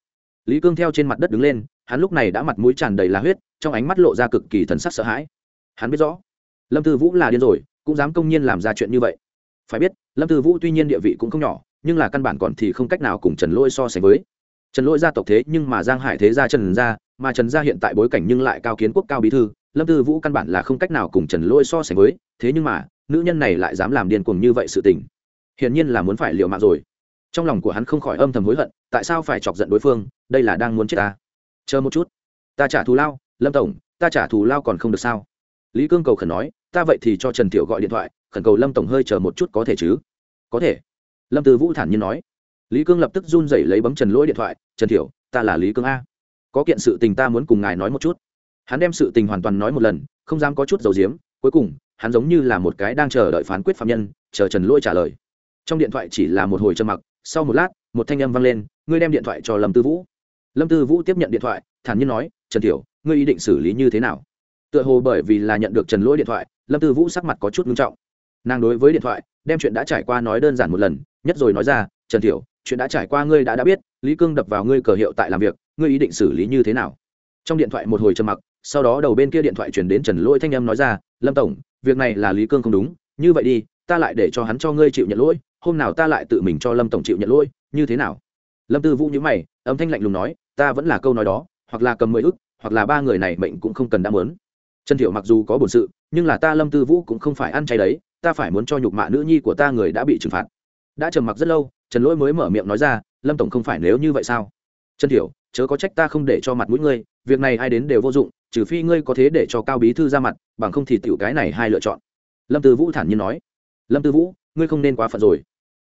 Lý cương theo trên mặt đất đứng lên, hắn lúc này đã mặt mũi tràn đầy là huyết, trong ánh mắt lộ ra cực kỳ thần sắc sợ hãi. Hắn biết rõ, lâm tư vũ là điên rồi, cũng dám công nhiên làm ra chuyện như vậy. Phải biết, lâm tư vũ tuy nhiên địa vị cũng không nhỏ, nhưng là căn bản còn thì không cách nào cùng trần lôi so sánh với. Trần lôi gia tộc thế nhưng mà giang hải thế gia trần gia, mà trần gia hiện tại bối cảnh nhưng lại cao kiến quốc cao bí thư, lâm tư vũ căn bản là không cách nào cùng trần lôi so sánh với, thế nhưng mà nữ nhân này lại dám làm điên cuồng như vậy sự tình. Hiển nhiên là muốn phải liều mạng rồi. Trong lòng của hắn không khỏi âm thầm hối hận, tại sao phải chọc giận đối phương, đây là đang muốn chết ta. Chờ một chút. Ta trả thù lao, lâm tổng, ta trả thù lao còn không được sao? Lý cương cầu khẩn nói, ta vậy thì cho trần thiệu gọi điện thoại, khẩn cầu lâm tổng hơi chờ một chút có thể chứ? Có thể. Lâm tư vũ thản nhiên nói. Lý cương lập tức run rẩy lấy bấm trần lỗi điện thoại, trần thiệu ta là lý cương a. Có kiện sự tình ta muốn cùng ngài nói một chút. Hắn đem sự tình hoàn toàn nói một lần, không dám có chút dầu diếm cuối cùng, hắn giống như là một cái đang chờ đợi phán quyết phạm nhân, chờ trần lỗi trả lời. Trong điện thoại chỉ là một hồi trầm mặc, sau một lát, một thanh âm vang lên, ngươi đem điện thoại cho lâm tư vũ. Lâm tư vũ tiếp nhận điện thoại, thản nhiên nói, trần thiểu ngươi ý định xử lý như thế nào? Tựa hồ bởi vì là nhận được trần lỗi điện thoại, lâm tư vũ sắc mặt có chút nghiêm trọng. Nàng đối với điện thoại, đem chuyện đã trải qua nói đơn giản một lần, nhất rồi nói ra, trần thiểu chuyện đã trải qua ngươi đã đã biết, lý cương đập vào ngươi cờ hiệu tại làm việc, ngươi ý định xử lý như thế nào? Trong điện thoại một hồi trầm mặc sau đó đầu bên kia điện thoại chuyển đến trần lỗi thanh âm nói ra, lâm tổng, việc này là lý cương không đúng, như vậy đi, ta lại để cho hắn cho ngươi chịu nhận lỗi, hôm nào ta lại tự mình cho lâm tổng chịu nhận lỗi, như thế nào? Lâm tư vũ nhữ mày, âm thanh lạnh lùng nói, ta vẫn là câu nói đó, hoặc là cầm mười ức, hoặc là ba người này mệnh cũng không cần đã mớn trần thiệu mặc dù có bổn sự, nhưng là ta lâm tư vũ cũng không phải ăn chay đấy, ta phải muốn cho nhục mạ nữ nhi của ta người đã bị trừng phạt. Đã trầm mặc rất lâu, trần lỗi mới mở miệng nói ra, lâm tổng không phải nếu như vậy sao? Trần thiệu, chớ có trách ta không để cho mặt mũi ngươi, việc này ai đến đều vô dụng trừ phi ngươi có thế để cho cao bí thư ra mặt, bằng không thì tiểu cái này hai lựa chọn. Lâm tư vũ thản nhiên nói. Lâm tư vũ, ngươi không nên quá phận rồi.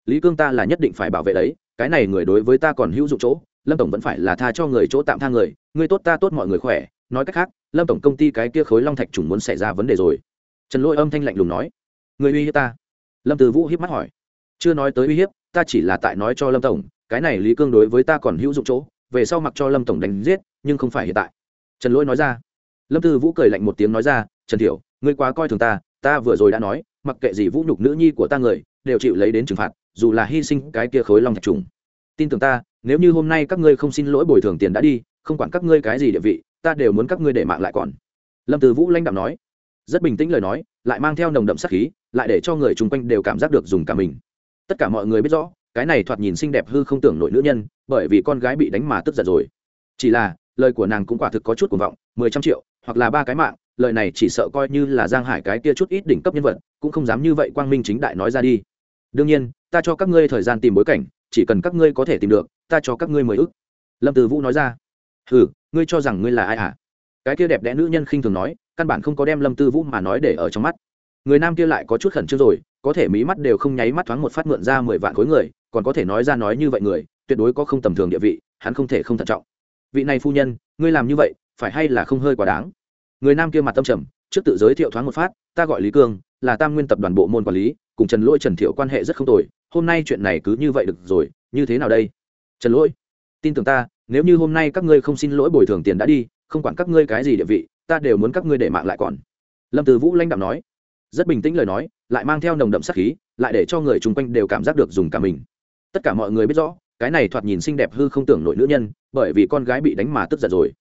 Lý cương ta là nhất định phải bảo vệ đấy, cái này người đối với ta còn hữu dụng chỗ, lâm tổng vẫn phải là tha cho người chỗ tạm tha người, ngươi tốt ta tốt mọi người khỏe. Nói cách khác, lâm tổng công ty cái kia khối long thạch trùng muốn xảy ra vấn đề rồi. Trần lỗi âm thanh lạnh lùng nói. Người uy hiếp ta? Lâm từ vũ hiếp mắt hỏi. Chưa nói tới uy hiếp, ta chỉ là tại nói cho lâm tổng, cái này lý cương đối với ta còn hữu dụng chỗ, về sau mặc cho lâm tổng đánh giết, nhưng không phải hiện tại. Trần lỗi nói ra lâm tư vũ cười lạnh một tiếng nói ra, trần thiểu, ngươi quá coi thường ta ta vừa rồi đã nói, mặc kệ gì vũ nhục nữ nhi của ta người, đều chịu lấy đến trừng phạt, dù là hy sinh cái kia khối long thạch trùng. Tin tưởng ta, nếu như hôm nay các ngươi không xin lỗi bồi thường tiền đã đi, không quản các ngươi cái gì địa vị, ta đều muốn các ngươi để mạng lại còn. Lâm Tư vũ lãnh đạo nói. Rất bình tĩnh lời nói, lại mang theo nồng đậm sắc khí, lại để cho người chung quanh đều cảm giác được dùng cả mình. Tất cả mọi người biết rõ, cái này thoạt nhìn xinh đẹp hư không tưởng nổi nữ nhân, bởi vì con gái bị đánh mà tức giận rồi. Chỉ là, lời của nàng cũng quả thực có chút cuồng vọng, mười trăm triệu hoặc là ba cái mạng, lời này chỉ sợ coi như là giang hải cái kia chút ít đỉnh cấp nhân vật, cũng không dám như vậy quang minh chính đại nói ra đi. Đương nhiên, ta cho các ngươi thời gian tìm bối cảnh, chỉ cần các ngươi có thể tìm được, ta cho các ngươi mười ức. Lâm từ vũ nói ra. Hừ, ngươi cho rằng ngươi là ai hả cái kia đẹp đẽ nữ nhân khinh thường nói, căn bản không có đem lâm tư vũ mà nói để ở trong mắt. Người nam kia lại có chút khẩn trương rồi, có thể mí mắt đều không nháy mắt thoáng một phát mượn ra mười vạn khối người, còn có thể nói ra nói như vậy người, tuyệt đối có không tầm thường địa vị, hắn không thể không thận trọng. Vị này phu nhân, ngươi làm như vậy phải hay là không hơi quá đáng? Người nam kia mặt tâm trầm, trước tự giới thiệu thoáng một phát, ta gọi lý cương, là tam nguyên tập đoàn bộ môn quản lý, cùng trần lỗi, trần thiệu quan hệ rất không tồi, hôm nay chuyện này cứ như vậy được rồi, như thế nào đây? Trần lỗi, tin tưởng ta, nếu như hôm nay các ngươi không xin lỗi bồi thường tiền đã đi, không quản các ngươi cái gì địa vị, ta đều muốn các ngươi để mạng lại còn. Lâm từ vũ lãnh đạo nói. Rất bình tĩnh lời nói, lại mang theo nồng đậm sắc khí, lại để cho người chung quanh đều cảm giác được dùng cả mình. Tất cả mọi người biết rõ, cái này thoạt nhìn xinh đẹp hư không tưởng nổi nữ nhân, bởi vì con gái bị đánh mà tức giận rồi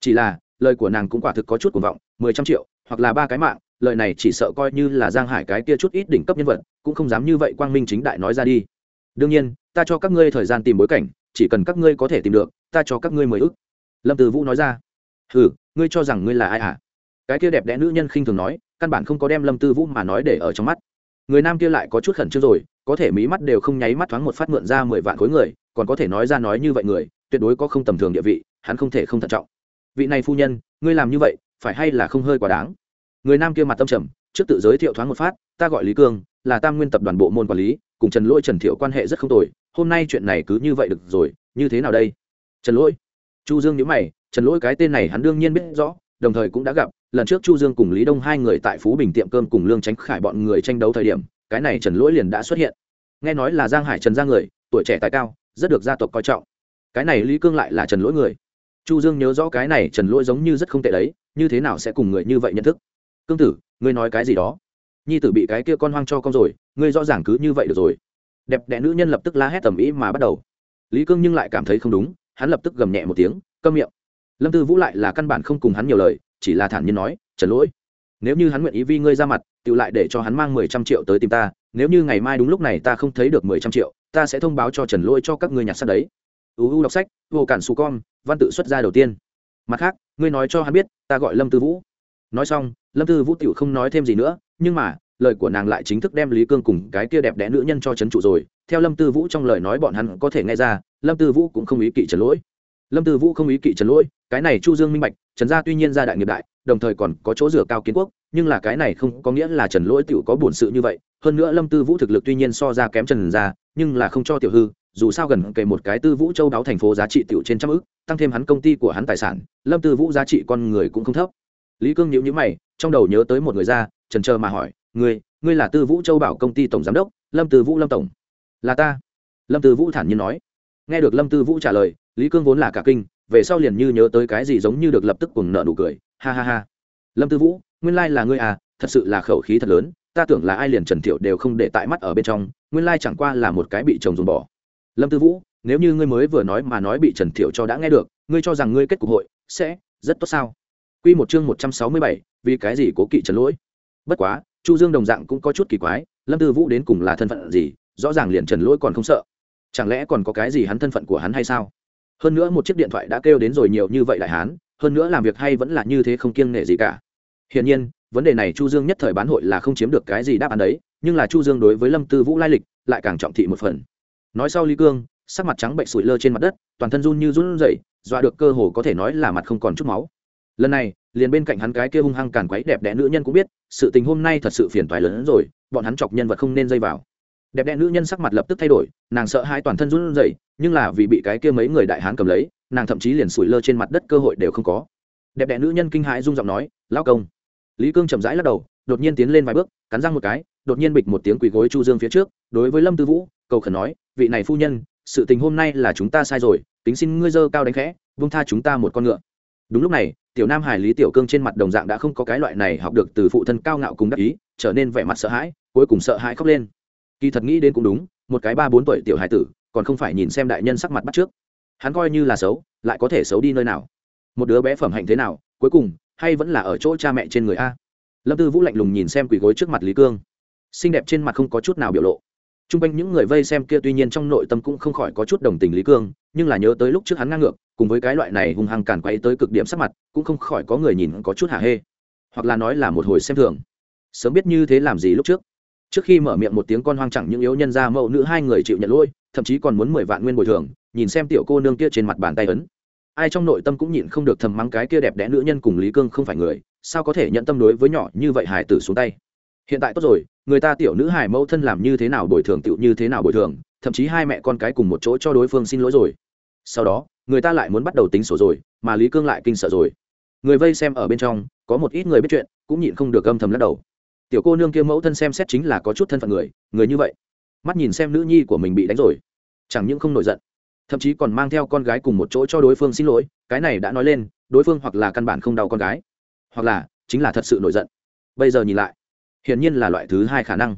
chỉ là, lời của nàng cũng quả thực có chút cuồng vọng, mười trăm triệu, hoặc là ba cái mạng, lời này chỉ sợ coi như là giang hải cái kia chút ít đỉnh cấp nhân vật, cũng không dám như vậy quang minh chính đại nói ra đi. Đương nhiên, ta cho các ngươi thời gian tìm bối cảnh, chỉ cần các ngươi có thể tìm được, ta cho các ngươi mười ức. Lâm từ vũ nói ra. Ừ ngươi cho rằng ngươi là ai hả? Cái kia đẹp đẽ nữ nhân khinh thường nói, căn bản không có đem lâm tư vũ mà nói để ở trong mắt. Người nam kia lại có chút khẩn trương rồi, có thể mí mắt đều không nháy mắt thoáng một phát mượn ra mười vạn khối người, còn có thể nói ra nói như vậy người, tuyệt đối có không tầm thường địa vị, hắn không thể không thận trọng vị này phu nhân, ngươi làm như vậy, phải hay là không hơi quá đáng? Người nam kia mặt tâm trầm, trước tự giới thiệu thoáng một phát, ta gọi lý cương, là tam nguyên tập đoàn bộ môn quản lý, cùng trần lỗi, trần thiệu quan hệ rất không tồi, hôm nay chuyện này cứ như vậy được rồi, như thế nào đây? Trần lỗi. Chu dương nhớ mày, trần lỗi cái tên này hắn đương nhiên biết rõ, đồng thời cũng đã gặp, lần trước chu dương cùng lý đông hai người tại phú bình tiệm cơm cùng lương tránh khải bọn người tranh đấu thời điểm, cái này trần lỗi liền đã xuất hiện. Nghe nói là giang hải trần gia người, tuổi trẻ tài cao, rất được gia tộc coi trọng. Cái này lý cương lại là trần lỗi người chu dương nhớ rõ cái này trần lỗi giống như rất không tệ đấy, như thế nào sẽ cùng người như vậy nhận thức? Cương tử, ngươi nói cái gì đó? Nhi tử bị cái kia con hoang cho con rồi, ngươi rõ ràng cứ như vậy được rồi. Đẹp đẽ nữ nhân lập tức la hét tầm ý mà bắt đầu. Lý cương nhưng lại cảm thấy không đúng, hắn lập tức gầm nhẹ một tiếng, câm miệng. Lâm tư vũ lại là căn bản không cùng hắn nhiều lời, chỉ là thản nhiên nói, trần lỗi, nếu như hắn nguyện ý vi ngươi ra mặt, tự lại để cho hắn mang mười trăm triệu tới tìm ta, nếu như ngày mai đúng lúc này ta không thấy được mười trăm triệu, ta sẽ thông báo cho trần lỗi cho các ngươi nhặt sắt đấy uu đọc sách, vô cản su con văn tự xuất ra đầu tiên. Mặt khác, ngươi nói cho hắn biết, ta gọi lâm tư vũ. Nói xong, lâm tư vũ t không nói thêm gì nữa, nhưng mà, lời của nàng lại chính thức đem lý cương cùng cái kia đẹp đẽ nữ nhân cho c h ấ n trụ rồi. Theo lâm tư vũ trong lời nói bọn hắn có thể nghe ra, lâm tư vũ cũng không ý kỵ trần lỗi. Lâm tư vũ không ý kỵ trần lỗi, cái này chu dương minh bạch, trần gia tuy nhiên gia đại nghiệp đại, đồng thời còn có chỗ rửa cao kiến quốc, nhưng là cái này không có nghĩa là trần lỗi tiểu có bổn sự như vậy. Hơn nữa lâm tư vũ thực lực tuy nhiên so ra kém trần gia, nhưng là không cho tiểu hư dù sao gần kề một cái tư vũ châu đáo thành phố giá trị tiểu trên trăm ức tăng thêm hắn công ty của hắn tài sản, lâm tư vũ giá trị con người cũng không thấp. Lý cương nhíu nhíu mày, trong đầu nhớ tới một người ra, trần trờ mà hỏi, ngươi ngươi là tư vũ châu bảo công ty tổng giám đốc, lâm tư vũ lâm tổng? Là ta. Lâm tư vũ thản nhiên nói. Nghe được lâm tư vũ trả lời, lý cương vốn là cả kinh, về sau liền như nhớ tới cái gì giống như được lập tức cùng nợ nụ cười, ha ha ha. Lâm tư vũ, nguyên lai là ngươi à thật sự là khẩu khí thật lớn, ta tưởng là ai liền trần thiệu đều không để tại mắt ở bên trong, nguyên lai chẳng qua là một cái bị chồng dùng bỏ lâm tư vũ nếu như ngươi mới vừa nói mà nói bị trần thiệu cho đã nghe được ngươi cho rằng ngươi kết cục hội sẽ rất tốt sao Quy một chương 167, vì cái gì cố kỵ trần lỗi? Bất quá, Chu Dương đồng dạng cũng có chút kỳ quái, Lâm Tư Vũ đến cùng là thân phận gì, rõ ràng liền trần lỗi còn không sợ. Chẳng lẽ còn có cái gì hắn thân phận của hắn hay sao? Hơn nữa một chiếc điện thoại đã kêu đến rồi nhiều như vậy đại hán, hơn nữa làm việc hay vẫn là như thế không kiêng nể gì cả. Hiển nhiên, vấn đề này Chu Dương nhất thời bán hội là không chiếm được cái gì đáp án đấy, nhưng là Chu Dương đối với Lâm Tư Vũ lai lịch, lại càng trọng thị một phần. Nói sau Lý Cương, sắc mặt trắng bệnh sủi lơ trên mặt đất, toàn thân run như run rẩy, dọa được cơ hồ có thể nói là mặt không còn chút máu. Lần này liền bên cạnh hắn cái kia hung hăng càn quấy đẹp đẽ nữ nhân cũng biết sự tình hôm nay thật sự phiền toái lớn hơn rồi bọn hắn chọc nhân vật không nên dây vào. Đẹp đẽ nữ nhân sắc mặt lập tức thay đổi nàng sợ hai toàn thân run rẩy nhưng là vì bị cái kia mấy người đại hán cầm lấy nàng thậm chí liền sủi lơ trên mặt đất cơ hội đều không có. Đẹp đẽ nữ nhân kinh hãi rung giọng nói lao công. Lý cương chậm rãi lắc đầu đột nhiên tiến lên vài bước, cắn răng một cái, đột nhiên bịch một tiếng quỳ gối chu dương phía trước, đối với lâm tư vũ, cầu khẩn nói, vị này phu nhân, sự tình hôm nay là chúng ta sai rồi tính xin ngươi dơ cao đánh khẽ, vung tha chúng ta một con ngựa. Đúng lúc này, tiểu nam hải lý tiểu cương trên mặt đồng dạng đã không có cái loại này học được từ phụ thân cao ngạo cùng đắc ý, trở nên vẻ mặt sợ hãi, cuối cùng sợ hãi khóc lên. Kỳ thật nghĩ đến cũng đúng, một cái ba bốn tuổi tiểu hải tử, còn không phải nhìn xem đại nhân sắc mặt bắt trước. Hắn coi như là xấu, lại có thể xấu đi nơi nào? Một đứa bé phẩm hạnh thế nào, cuối cùng, hay vẫn là ở chỗ cha mẹ trên người a? Lâm tư vũ lạnh lùng nhìn xem quỳ gối trước mặt lý cương. Xinh đẹp trên mặt không có chút nào biểu lộ. T r u n g quanh những người vây xem kia tuy nhiên trong nội tâm cũng không khỏi có chút đồng tình lý cương, nhưng là nhớ tới lúc trước hắn ngang ngược, cùng với cái loại này hung hăng càn quay tới cực điểm sắc mặt, cũng không khỏi có người nhìn có chút hả hê. Hoặc là nói là một hồi xem thường. Sớm biết như thế làm gì lúc trước. Trước khi mở miệng một tiếng con hoang chẳng những yếu nhân ra mẫu nữ hai người chịu nhận lỗi, thậm chí còn muốn mười vạn nguyên bồi thường, nhìn xem tiểu cô nương kia trên mặt bàn tay ấn. Ai trong nội tâm cũng nhịn không được thầm mắng cái kia đẹp đẽ nữ nhân cùng lý cương không phải người sao có thể nhận tâm đối với nhỏ như vậy hải tử xuống tay? Hiện tại tốt rồi, người ta tiểu nữ hải mẫu thân làm như thế nào bồi thường tựu như thế nào bồi thường, thậm chí hai mẹ con cái cùng một chỗ cho đối phương xin lỗi rồi. Sau đó, người ta lại muốn bắt đầu tính sổ rồi, mà lý cương lại kinh sợ rồi. Người vây xem ở bên trong, có một ít người biết chuyện, cũng nhịn không được âm thầm lắc đầu. Tiểu cô nương kia mẫu thân xem xét chính là có chút thân phận người người như vậy. Mắt nhìn xem nữ nhi của mình bị đánh rồi, chẳng những không nổi giận, thậm chí còn mang theo con gái cùng một chỗ cho đối phương xin lỗi, cái này đã nói lên, đối phương hoặc là căn bản không đau con gái hoặc là chính là thật sự nổi giận. Bây giờ nhìn lại, hiển nhiên là loại thứ hai khả năng.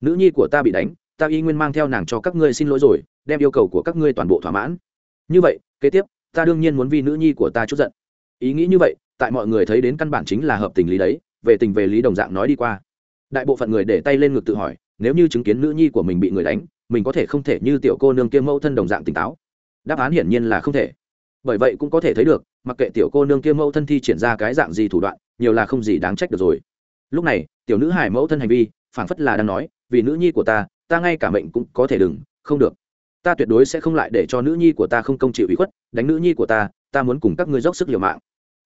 Nữ nhi của ta bị đánh, ta y nguyên mang theo nàng cho các ngươi xin lỗi rồi, đem yêu cầu của các ngươi toàn bộ thỏa mãn. Như vậy, kế tiếp, ta đương nhiên muốn vì nữ nhi của ta chút giận. Ý nghĩ như vậy, tại mọi người thấy đến căn bản chính là hợp tình lý đấy, về tình về lý đồng dạng nói đi qua. Đại bộ phận người để tay lên ngực tự hỏi, nếu như chứng kiến nữ nhi của mình bị người đánh, mình có thể không thể như tiểu cô nương kia mẫu thân đồng dạng tỉnh táo? Đáp án hiển nhiên là không thể bởi vậy cũng có thể thấy được, mặc kệ tiểu cô nương kia mẫu thân thi triển ra cái dạng gì thủ đoạn, nhiều là không gì đáng trách được rồi. Lúc này, tiểu nữ hải mẫu thân hành vi, phảng phất là đang nói, vì nữ nhi của ta ta ngay cả mệnh cũng có thể đừng, không được. Ta tuyệt đối sẽ không lại để cho nữ nhi của ta không công chịu ủy khuất, đánh nữ nhi của ta ta muốn cùng các ngươi dốc sức liều mạng.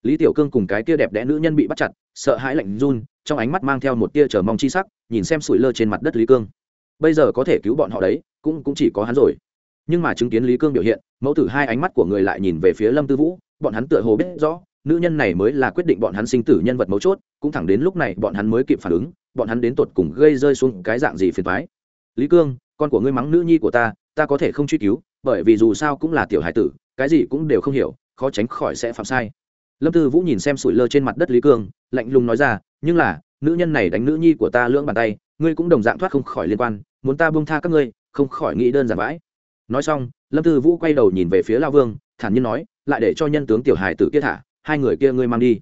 Lý tiểu cương cùng cái kia đẹp đẽ nữ nhân bị bắt chặt, sợ hãi lạnh run, trong ánh mắt mang theo một tia chờ mong chi sắc, nhìn xem sủi lơ trên mặt đất lý cương. Bây giờ có thể cứu bọn họ đấy, cũng cũng chỉ có hắn rồi nhưng mà chứng kiến lý cương biểu hiện, mẫu tử hai ánh mắt của người lại nhìn về phía lâm tư vũ, bọn hắn tựa hồ biết rõ, nữ nhân này mới là quyết định bọn hắn sinh tử nhân vật mấu chốt, cũng thẳng đến lúc này bọn hắn mới kịp phản ứng, bọn hắn đến tột cùng gây rơi xuống cái dạng gì phiền thoái lý cương, con của ngươi mắng nữ nhi của ta ta có thể không truy cứu, bởi vì dù sao cũng là tiểu hải tử, cái gì cũng đều không hiểu, khó tránh khỏi sẽ phạm sai. Lâm tư vũ nhìn xem sủi lơ trên mặt đất lý cương, lạnh lùng nói ra, nhưng là, nữ nhân này đánh nữ nhi của ta lưỡng bàn tay, ngươi cũng đồng dạng thoát không khỏi liên quan, muốn ta buông tha các ngươi, không khỏi nghĩ đơn giản vãi nói xong, lâm tư vũ quay đầu nhìn về phía lao vương, thản nhiên nói, lại để cho nhân tướng tiểu hải tử kia thả, hai người kia ngươi mang đi.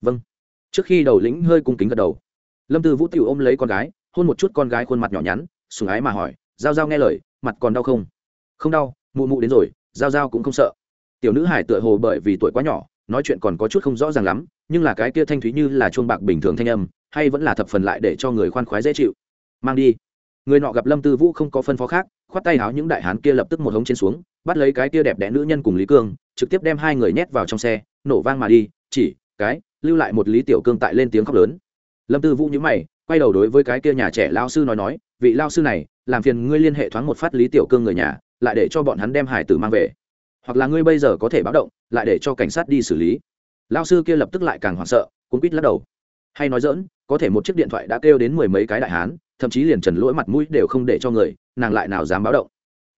Vâng. Trước khi đầu lĩnh hơi cung kính gật đầu, lâm tư vũ t ôm lấy con gái, hôn một chút con gái khuôn mặt nhỏ nhắn sùng ái mà hỏi g i a o g i a o nghe lời, mặt còn đau không? Không đau, mụ mụ đến rồi g i a o g i a o cũng không sợ. Tiểu nữ hải tựa hồ bởi vì tuổi quá nhỏ, nói chuyện còn có chút không rõ ràng lắm, nhưng là cái kia thanh thúy như là chuông bạc bình thường thanh âm, hay vẫn là thập phần lại để cho người khoan khoái dễ chịu. Mang đi người nọ gặp lâm tư vũ không có phân phó khác khoát tay háo những đại hán kia lập tức một hống trên xuống bắt lấy cái kia đẹp đẽ nữ nhân cùng lý cương trực tiếp đem hai người nhét vào trong xe nổ vang mà đi chỉ cái lưu lại một lý tiểu cương tại lên tiếng khóc lớn lâm tư vũ nhữ mày quay đầu đối với cái kia nhà trẻ lao sư nói nói vị lao sư này làm phiền ngươi liên hệ thoáng một phát lý tiểu cương người nhà lại để cho bọn hắn đem hải tử mang về hoặc là ngươi bây giờ có thể báo động lại để cho cảnh sát đi xử lý lao sư kia lập tức lại càng hoảng sợ cuốn quýt lắc đầu hay nói dỡn, có thể một chiếc điện thoại đã kêu đến mười mấy cái đại hán thậm chí liền trần lỗi mặt mũi đều không để cho người, nàng lại nào dám báo động.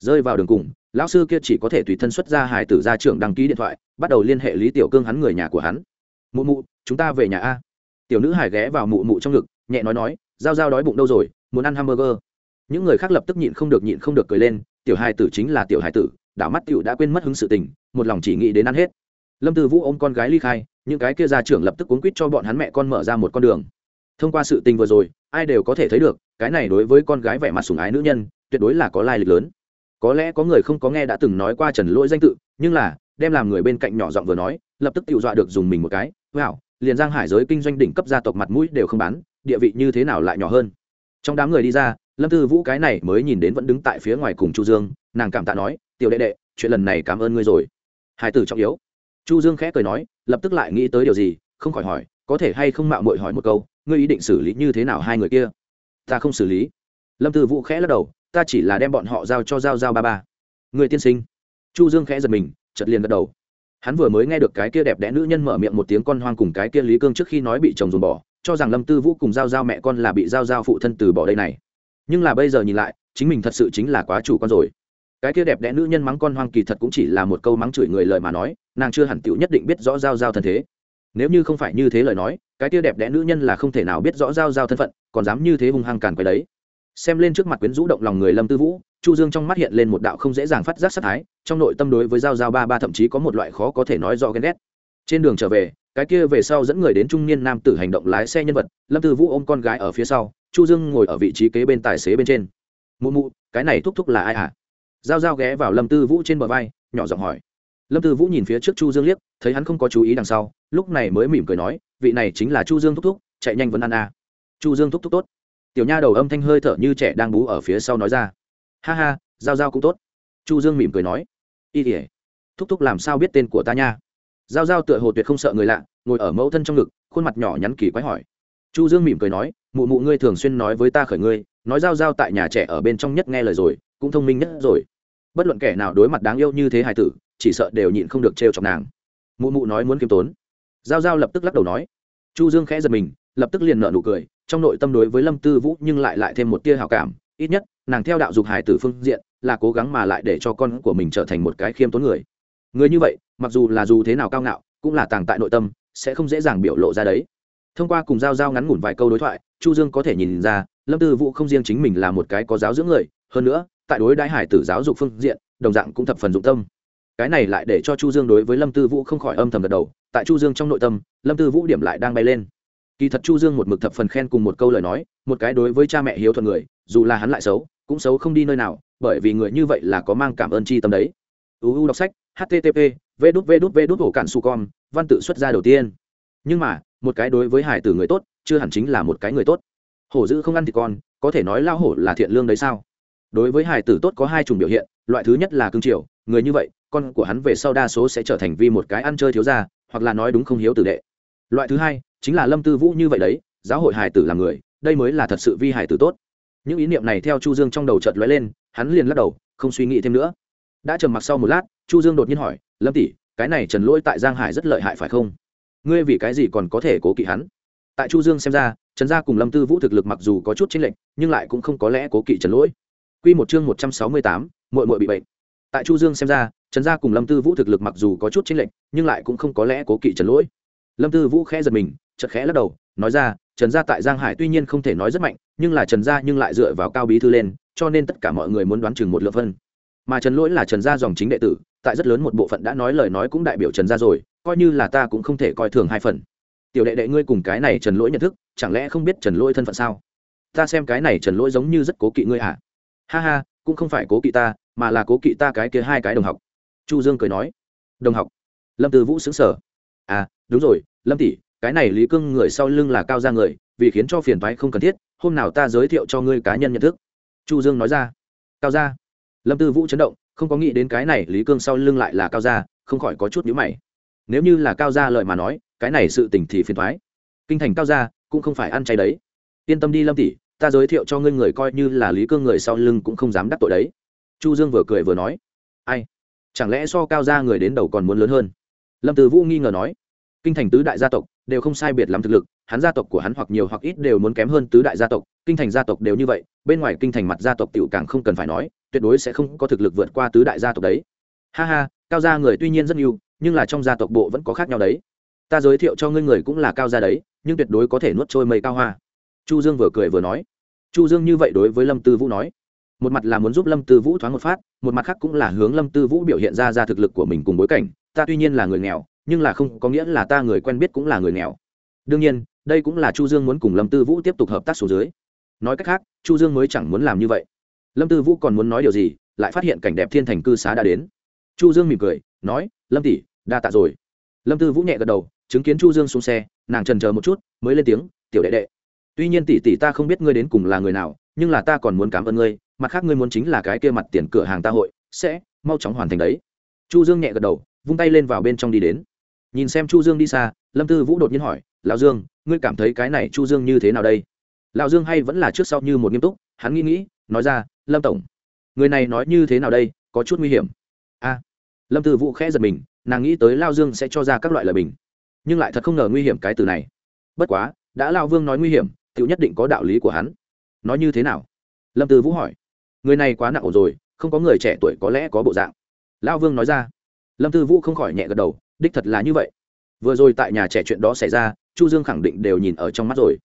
Rơi vào đường cùng, lão sư kia chỉ có thể tùy thân xuất ra hải tử ra trưởng đăng ký điện thoại, bắt đầu liên hệ lý tiểu cương hắn người nhà của hắn. Mụ mụ, chúng ta về nhà a. Tiểu nữ hải ghé vào mụ mụ trong ngực, nhẹ nói nói dao dao đói bụng đâu rồi, muốn ăn hamburger. Những người khác lập tức nhịn không được nhịn không được cười lên, tiểu hải tử chính là tiểu hải tử, đảo mắt tiểu đã quên mất hứng sự tình, một lòng chỉ nghĩ đến ăn hết. Lâm tư vũ ôm con gái ly khai, những cái kia ra trưởng lập tức cuốn quýt cho bọn hắn mẹ con mở ra một con đường. Thông qua sự tình vừa rồi, ai đều có thể thấy được cái này đối với con gái vẻ mặt sùng ái nữ nhân, tuyệt đối là có lai lịch lớn. Có lẽ có người không có nghe đã từng nói qua trần lỗi danh tự, nhưng là, đem làm người bên cạnh nhỏ giọng vừa nói, lập tức tự dọa được dùng mình một cái, wow, liền giang hải giới kinh doanh đỉnh cấp gia tộc mặt mũi đều không bán, địa vị như thế nào lại nhỏ hơn? Trong đám người đi ra, lâm tư vũ cái này mới nhìn đến vẫn đứng tại phía ngoài cùng chu dương, nàng cảm tạ nói, tiểu đệ đệ, chuyện lần này cảm ơn ngươi rồi. Hải tử trọng yếu. Chu dương khẽ cười nói, lập tức lại nghĩ tới điều gì, không khỏi hỏi, có thể hay không mạo muội hỏi một câu, ngươi ý định xử lý như thế nào hai người kia? Ta không xử lý. Lâm tư vũ khẽ lắc đầu, ta chỉ là đem bọn họ giao cho giao giao ba ba. Người tiên sinh. Chu dương khẽ giật mình chật liền gật đầu. Hắn vừa mới nghe được cái kia đẹp đẽ nữ nhân mở miệng một tiếng con hoang cùng cái kia lý cương trước khi nói bị chồng dồn bỏ, cho rằng lâm tư vũ cùng giao giao mẹ con là bị giao giao phụ thân từ bỏ đây này. Nhưng là bây giờ nhìn lại, chính mình thật sự chính là quá chủ con rồi. Cái kia đẹp đẽ nữ nhân mắng con hoang kỳ thật cũng chỉ là một câu mắng chửi người lời mà nói, nàng chưa hẳn tựu nhất định biết rõ giao giao thân thế. Nếu như không phải như thế lời nói, cái kia đẹp đẽ nữ nhân là không thể nào biết rõ giao giao thân phận còn dám như thế hung hăng càn quấy đấy. Xem lên trước mặt quyến rũ động lòng người lâm tư vũ, chu dương trong mắt hiện lên một đạo không dễ dàng phát giác sát thái, trong nội tâm đối với giao giao ba ba thậm chí có một loại khó có thể nói rõ ghen ghét. Trên đường trở về, cái kia về sau dẫn người đến trung niên nam tử hành động lái xe nhân vật, lâm tư vũ ôm con gái ở phía sau, chu dương ngồi ở vị trí kế bên tài xế bên trên. Mụ mụ, cái này thúc thúc là ai hả? Giao giao ghé vào lâm tư vũ trên bờ vai, nhỏ giọng hỏi. Lâm tư vũ nhìn phía trước chu dương liếc, thấy hắn không có chú ý đằng sau, lúc này mới mỉm cười nói, vị này chính là chu dương thúc thúc, chạy nhanh vẫn ăn à chu dương thúc thúc tốt. Tiểu nha đầu âm thanh hơi thở như trẻ đang bú ở phía sau nói ra. Ha ha, giao giao cũng tốt. Chu dương mỉm cười nói. Y ỉa thúc thúc làm sao biết tên của ta nha? Giao giao tựa hồ tuyệt không sợ người lạ, ngồi ở mẫu thân trong ngực, khuôn mặt nhỏ nhắn kỳ quái hỏi. Chu dương mỉm cười nói, mụ mụ ngươi thường xuyên nói với ta khởi ngươi, nói giao giao tại nhà trẻ ở bên trong nhất nghe lời rồi, cũng thông minh nhất rồi. Bất luận kẻ nào đối mặt đáng yêu như thế hài tử, chỉ sợ đều nhịn không được trêu chọc nàng. Mụ mụ nói muốn kiêm tốn. Giao giao lập tức lắc đầu nói. Chu dương khẽ giật mình lập tức liền nở nụ cười, trong nội tâm đối với lâm tư vũ nhưng lại lại thêm một tia hào cảm, ít nhất, nàng theo đạo dục Hải tử phương diện, là cố gắng mà lại để cho con của mình trở thành một cái khiêm tốn người. Người như vậy, mặc dù là dù thế nào cao ngạo, cũng là tàng tại nội tâm, sẽ không dễ dàng biểu lộ ra đấy. Thông qua cùng giao giao ngắn ngủn vài câu đối thoại, chu dương có thể nhìn ra, lâm tư vũ không riêng chính mình là một cái có giáo dưỡng người, hơn nữa, tại đối đại hải tử giáo dục phương diện, đồng dạng cũng thập phần dụng tâm. Cái này lại để cho chu dương đối với lâm tư vũ không khỏi âm thầm gật đầu, tại chu dương trong nội tâm, lâm tư vũ điểm lại đang bay lên kỳ thật chu dương một mực thập phần khen cùng một câu lời nói, một cái đối với cha mẹ hiếu thuận người, dù là hắn lại xấu, cũng xấu không đi nơi nào, bởi vì người như vậy là có mang cảm ơn chi tâm đấy. Uu đọc sách http v đút v đút v đút hổ cản su con văn tự xuất ra đầu tiên. Nhưng mà, một cái đối với hải tử người tốt, chưa hẳn chính là một cái người tốt. Hổ dữ không ăn thịt con, có thể nói lao hổ là thiện lương đấy sao? Đối với hải tử tốt có hai chủng biểu hiện, loại thứ nhất là cương triều người như vậy, con của hắn về sau đa số sẽ trở thành vi một cái ăn chơi thiếu gia, hoặc là nói đúng không hiếu tử đệ. Loại thứ hai chính là lâm tư vũ như vậy đấy giáo hội hải tử làm người đây mới là thật sự vi hải tử tốt. Những ý niệm này theo chu dương trong đầu chợt lóe lên hắn liền lắc đầu không suy nghĩ thêm nữa. Đã trầm mặc sau một lát chu dương đột nhiên hỏi lâm tỷ cái này trần lỗi tại giang hải rất lợi hại phải không? Ngươi vì cái gì còn có thể cố kỵ hắn? Tại chu dương xem ra trần gia cùng lâm tư vũ thực lực mặc dù có chút chênh lệch nhưng lại cũng không có lẽ cố kỵ trần lỗi. Quy một chương một trăm sáu mươi tám, muội muội bị bệnh. Tại chu dương xem ra trần gia cùng lâm tư vũ thực lực mặc dù có chút chênh lệch nhưng lại cũng không có lẽ cố kỵ trần lỗi. Lâm tư vũ khẽ giật mình chợt khẽ lắc đầu, nói ra, trần gia tại giang hải tuy nhiên không thể nói rất mạnh, nhưng là trần gia nhưng lại dựa vào cao bí thư lên, cho nên tất cả mọi người muốn đoán chừng một lượng phân. Mà trần lỗi là trần gia dòng chính đệ tử, tại rất lớn một bộ phận đã nói lời nói cũng đại biểu trần gia rồi, coi như là ta cũng không thể coi thường hai phần. Tiểu đệ đệ ngươi cùng cái này trần lỗi nhận thức, chẳng lẽ không biết trần lỗi thân phận sao? Ta xem cái này trần lỗi giống như rất cố kỵ ngươi à ha ha, cũng không phải cố kỵ ta, mà là cố kỵ ta cái kia hai cái đồng học. Chu dương cười nói. Đồng học? Lâm tư vũ xứng sở à đúng rồi, lâm tỷ cái này lý cương người sau lưng là cao ra người, vì khiến cho phiền thoái không cần thiết, hôm nào ta giới thiệu cho ngươi cá nhân nhận thức. Chu dương nói ra. Cao gia. Lâm tư vũ chấn động, không có nghĩ đến cái này lý cương sau lưng lại là cao gia, không khỏi có chút nhíu mày. Nếu như là cao gia lợi mà nói, cái này sự tình thì phiền thoái kinh thành cao gia cũng không phải ăn chay đấy. Yên tâm đi lâm tỷ, ta giới thiệu cho ngươi người coi như là lý cương người sau lưng cũng không dám đắc tội đấy. Chu dương vừa cười vừa nói. Ai? Chẳng lẽ so cao gia người đến đầu còn muốn lớn hơn? Lâm từ vũ nghi ngờ nói. Kinh thành tứ đại gia tộc đều không sai biệt lắm thực lực, hắn gia tộc của hắn hoặc nhiều hoặc ít đều muốn kém hơn tứ đại gia tộc, kinh thành gia tộc đều như vậy, bên ngoài kinh thành mặt gia tộc tiểu càng không cần phải nói, tuyệt đối sẽ không có thực lực vượt qua tứ đại gia tộc đấy. Ha ha, cao gia người tuy nhiên rất nhiều, nhưng là trong gia tộc bộ vẫn có khác nhau đấy. Ta giới thiệu cho ngươi người cũng là cao gia đấy, nhưng tuyệt đối có thể nuốt trôi mây cao hoa. Chu dương vừa cười vừa nói. Chu dương như vậy đối với lâm tư vũ nói. Một mặt là muốn giúp lâm tư vũ thoáng một phát, một mặt khác cũng là hướng lâm tư vũ biểu hiện ra ra thực lực của mình cùng bối cảnh, ta tuy nhiên là người nghèo nhưng là không có nghĩa là ta người quen biết cũng là người nghèo. Đương nhiên, đây cũng là chu dương muốn cùng lâm tư vũ tiếp tục hợp tác số dưới. Nói cách khác, chu dương mới chẳng muốn làm như vậy. Lâm tư vũ còn muốn nói điều gì, lại phát hiện cảnh đẹp thiên thành cư xá đã đến. Chu dương mỉm cười, nói, lâm tỷ, đa tạ rồi. Lâm tư vũ nhẹ gật đầu, chứng kiến chu dương xuống xe, nàng trần chờ một chút, mới lên tiếng, tiểu đệ đệ, tuy nhiên tỷ tỷ ta không biết ngươi đến cùng là người nào, nhưng là ta còn muốn cảm ơn ngươi, mặt khác ngươi muốn chính là cái kia mặt tiền cửa hàng ta hội, sẽ mau chóng hoàn thành đấy. Chu dương nhẹ gật đầu, vung tay lên vào bên trong đi đến nhìn xem chu dương đi xa, lâm tư vũ đột nhiên hỏi, lão dương, ngươi cảm thấy cái này chu dương như thế nào đây? Lão dương hay vẫn là trước sau như một nghiêm túc, hắn nghĩ nghĩ, nói ra, lâm tổng, người này nói như thế nào đây, có chút nguy hiểm. A. Lâm tư vũ khẽ giật mình, nàng nghĩ tới lao dương sẽ cho ra các loại lời bình, nhưng lại thật không ngờ nguy hiểm cái từ này. Bất quá, đã lao vương nói nguy hiểm tự nhất định có đạo lý của hắn. Nói như thế nào? Lâm tư vũ hỏi. Người này quá nặng ổ rồi, không có người trẻ tuổi có lẽ có bộ dạng. Lao vương nói ra lâm tư vũ không khỏi nhẹ gật đầu, đích thật là như vậy. Vừa rồi tại nhà trẻ chuyện đó xảy ra, chu dương khẳng định đều nhìn ở trong mắt rồi.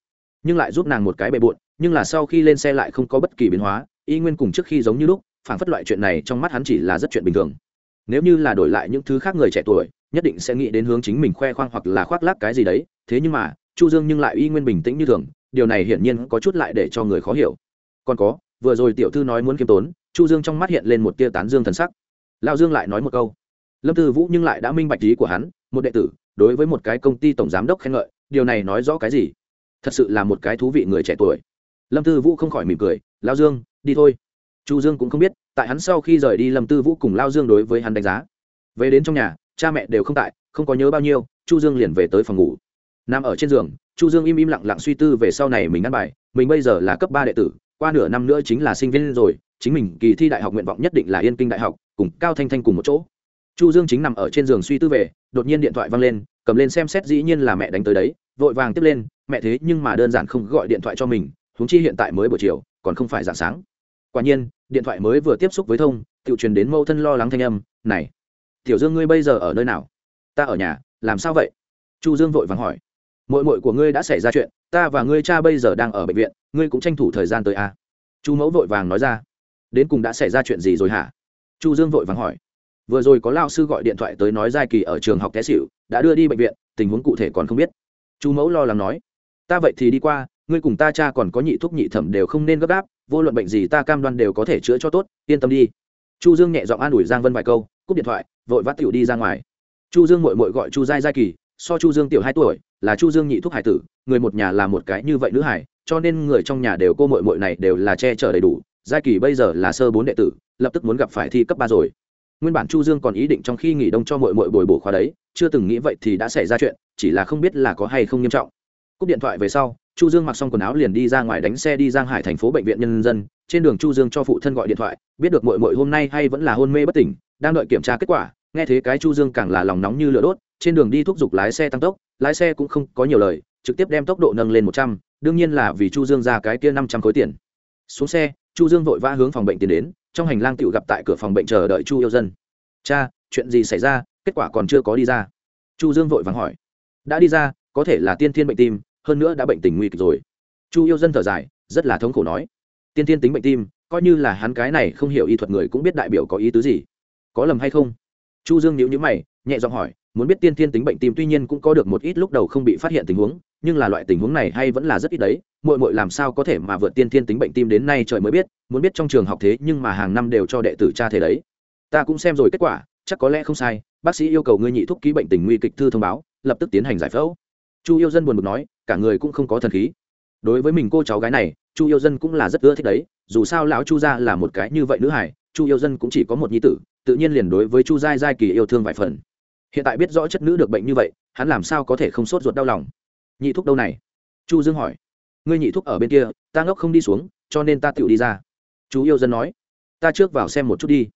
Nhưng lại giúp nàng một cái bề bộn, nhưng là sau khi lên xe lại không có bất kỳ biến hóa, y nguyên cùng trước khi giống như lúc phản phất loại chuyện này trong mắt hắn chỉ là rất chuyện bình thường. Nếu như là đổi lại những thứ khác người trẻ tuổi, nhất định sẽ nghĩ đến hướng chính mình khoe khoang hoặc là khoác lác cái gì đấy, thế nhưng mà, chu dương nhưng lại y nguyên bình tĩnh như thường, điều này hiển nhiên có chút lại để cho người khó hiểu. Còn có, vừa rồi tiểu thư nói muốn kiêm tốn, chu dương trong mắt hiện lên một tia tán dương thần sắc. Lao dương lại nói một câu lâm tư vũ nhưng lại đã minh bạch ý của hắn, một đệ tử, đối với một cái công ty tổng giám đốc khen ngợi, điều này nói rõ cái gì? Thật sự là một cái thú vị người trẻ tuổi. Lâm tư vũ không khỏi mỉm cười, lao dương, đi thôi. Chu dương cũng không biết, tại hắn sau khi rời đi, lâm tư vũ cùng lao dương đối với hắn đánh giá. Về đến trong nhà, cha mẹ đều không tại, không có nhớ bao nhiêu, chu dương liền về tới phòng ngủ. Nằm ở trên giường, chu dương im im lặng lặng suy tư về sau này mình ăn bài, mình bây giờ là cấp ba đệ tử, qua nửa năm nữa chính là sinh viên rồi, chính mình kỳ thi đại học nguyện vọng nhất định là yên kinh đại học, cùng cao thanh thanh cùng một chỗ chu dương chính nằm ở trên giường suy tư về, đột nhiên điện thoại văng lên, cầm lên xem xét dĩ nhiên là mẹ đánh tới đấy, vội vàng tiếp lên, mẹ thế nhưng mà đơn giản không gọi điện thoại cho mình, huống chi hiện tại mới buổi chiều, còn không phải dạng sáng. Quả nhiên, điện thoại mới vừa tiếp xúc với thông tự truyền đến mâu thân lo lắng thanh âm, này, tiểu dương ngươi bây giờ ở nơi nào? Ta ở nhà, làm sao vậy? Chu dương vội vàng hỏi mội mội của ngươi đã xảy ra chuyện, ta và ngươi cha bây giờ đang ở bệnh viện, ngươi cũng tranh thủ thời gian tới à? chu mẫu vội vàng nói ra, đến cùng đã xảy ra chuyện gì rồi hả? Chu dương vội vàng hỏi vừa rồi có lao sư gọi điện thoại tới nói giai kỳ ở trường học té xịu đã đưa đi bệnh viện, tình huống cụ thể còn không biết. Chu mẫu lo lắng nói, ta vậy thì đi qua, ngươi cùng ta cha còn có nhị thuốc nhị thẩm đều không nên gấp gáp, vô luận bệnh gì ta cam đoan đều có thể chữa cho tốt, yên tâm đi. Chu dương nhẹ giọng an ủi giang vân vài câu, cúp điện thoại, vội vã tiểu đi ra ngoài. Chu dương mội mội gọi chu giai giai kỳ, so chu dương tiểu hai tuổi, là chu dương nhị thuốc hải tử, người một nhà là một cái như vậy nữ hải, cho nên người trong nhà đều cô mội mội này đều là che chở đầy đủ. Giai kỳ bây giờ là sơ bốn đệ tử, lập tức muốn gặp phải thi cấp ba rồi nguyên bản chu dương còn ý định trong khi nghỉ đông cho mội mội bồi bổ khóa đấy, chưa từng nghĩ vậy thì đã xảy ra chuyện, chỉ là không biết là có hay không nghiêm trọng. Cúp điện thoại về sau, chu dương mặc xong quần áo liền đi ra ngoài đánh xe đi giang hải thành phố bệnh viện nhân dân, trên đường chu dương cho phụ thân gọi điện thoại, biết được mội mội hôm nay hay vẫn là hôn mê bất tỉnh, đang đợi kiểm tra kết quả, nghe thế cái chu dương càng là lòng nóng như lửa đốt, trên đường đi thúc giục lái xe tăng tốc, lái xe cũng không có nhiều lời, trực tiếp đem tốc độ nâng lên một trăm, đương nhiên là vì chu dương ra cái kia năm trăm khối tiền. Xuống xe, chu dương vội vã hướng phòng bệnh tiến đến trong hành lang tựu gặp tại cửa phòng bệnh chờ đợi chu yêu dân. Cha, chuyện gì xảy ra? Kết quả còn chưa có đi ra. Chu dương vội vàng hỏi. Đã đi ra, có thể là tiên thiên bệnh tim, hơn nữa đã bệnh tình nguy kịch rồi. Chu yêu dân thở dài, rất là thống khổ nói. Tiên thiên tính bệnh tim, coi như là hắn cái này không hiểu y thuật người cũng biết đại biểu có ý tứ gì. Có lầm hay không? Chu dương nhíu nhíu mày, nhẹ giọng hỏi. Muốn biết tiên thiên tính bệnh tim tuy nhiên cũng có được một ít lúc đầu không bị phát hiện tình huống nhưng là loại tình huống này hay vẫn là rất ít đấy, muội muội làm sao có thể mà vượt tiên thiên tính bệnh tim đến nay trời mới biết, muốn biết trong trường học thế nhưng mà hàng năm đều cho đệ tử tra thể đấy. Ta cũng xem rồi kết quả, chắc có lẽ không sai, bác sĩ yêu cầu ngươi nhị thúc ký bệnh tình nguy kịch thư thông báo, lập tức tiến hành giải phẫu. Chu yêu dân buồn bực nói, cả người cũng không có thần khí. Đối với mình cô cháu gái này, chu yêu dân cũng là rất ưa thích đấy, dù sao lão chu gia là một cái như vậy nữ hải chu yêu dân cũng chỉ có một nhi tử, tự nhiên liền đối với chu giai giai kỳ yêu thương vài phần. Hiện tại biết rõ chất nữ được bệnh như vậy, hắn làm sao có thể không sốt ruột đau lòng? Nhị thúc đâu này? Chu dương hỏi. Ngươi nhị thúc ở bên kia, ta ngốc không đi xuống, cho nên ta tự đi ra. Chú yêu dân nói. Ta trước vào xem một chút đi.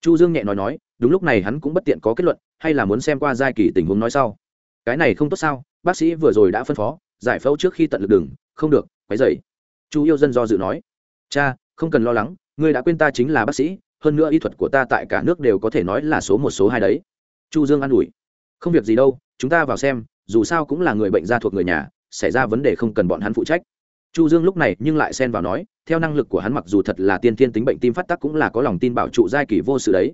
Chu dương nhẹ nói nói, đúng lúc này hắn cũng bất tiện có kết luận, hay là muốn xem qua giai kỳ tình huống nói sau. Cái này không tốt sao, bác sĩ vừa rồi đã phân phó, giải phẫu trước khi tận lực đừng, không được, quấy dậy chu yêu dân do dự nói. Cha, không cần lo lắng, ngươi đã quên ta chính là bác sĩ, hơn nữa y thuật của ta tại cả nước đều có thể nói là số một, số hai đấy. Chu dương an ủi. Không việc gì đâu, chúng ta vào xem dù sao cũng là người bệnh gia thuộc người nhà, xảy ra vấn đề không cần bọn hắn phụ trách. Chu dương lúc này nhưng lại xen vào nói, theo năng lực của hắn mặc dù thật là tiên thiên tính bệnh tim phát tắc cũng là có lòng tin bảo trụ giai kỳ vô sự đấy.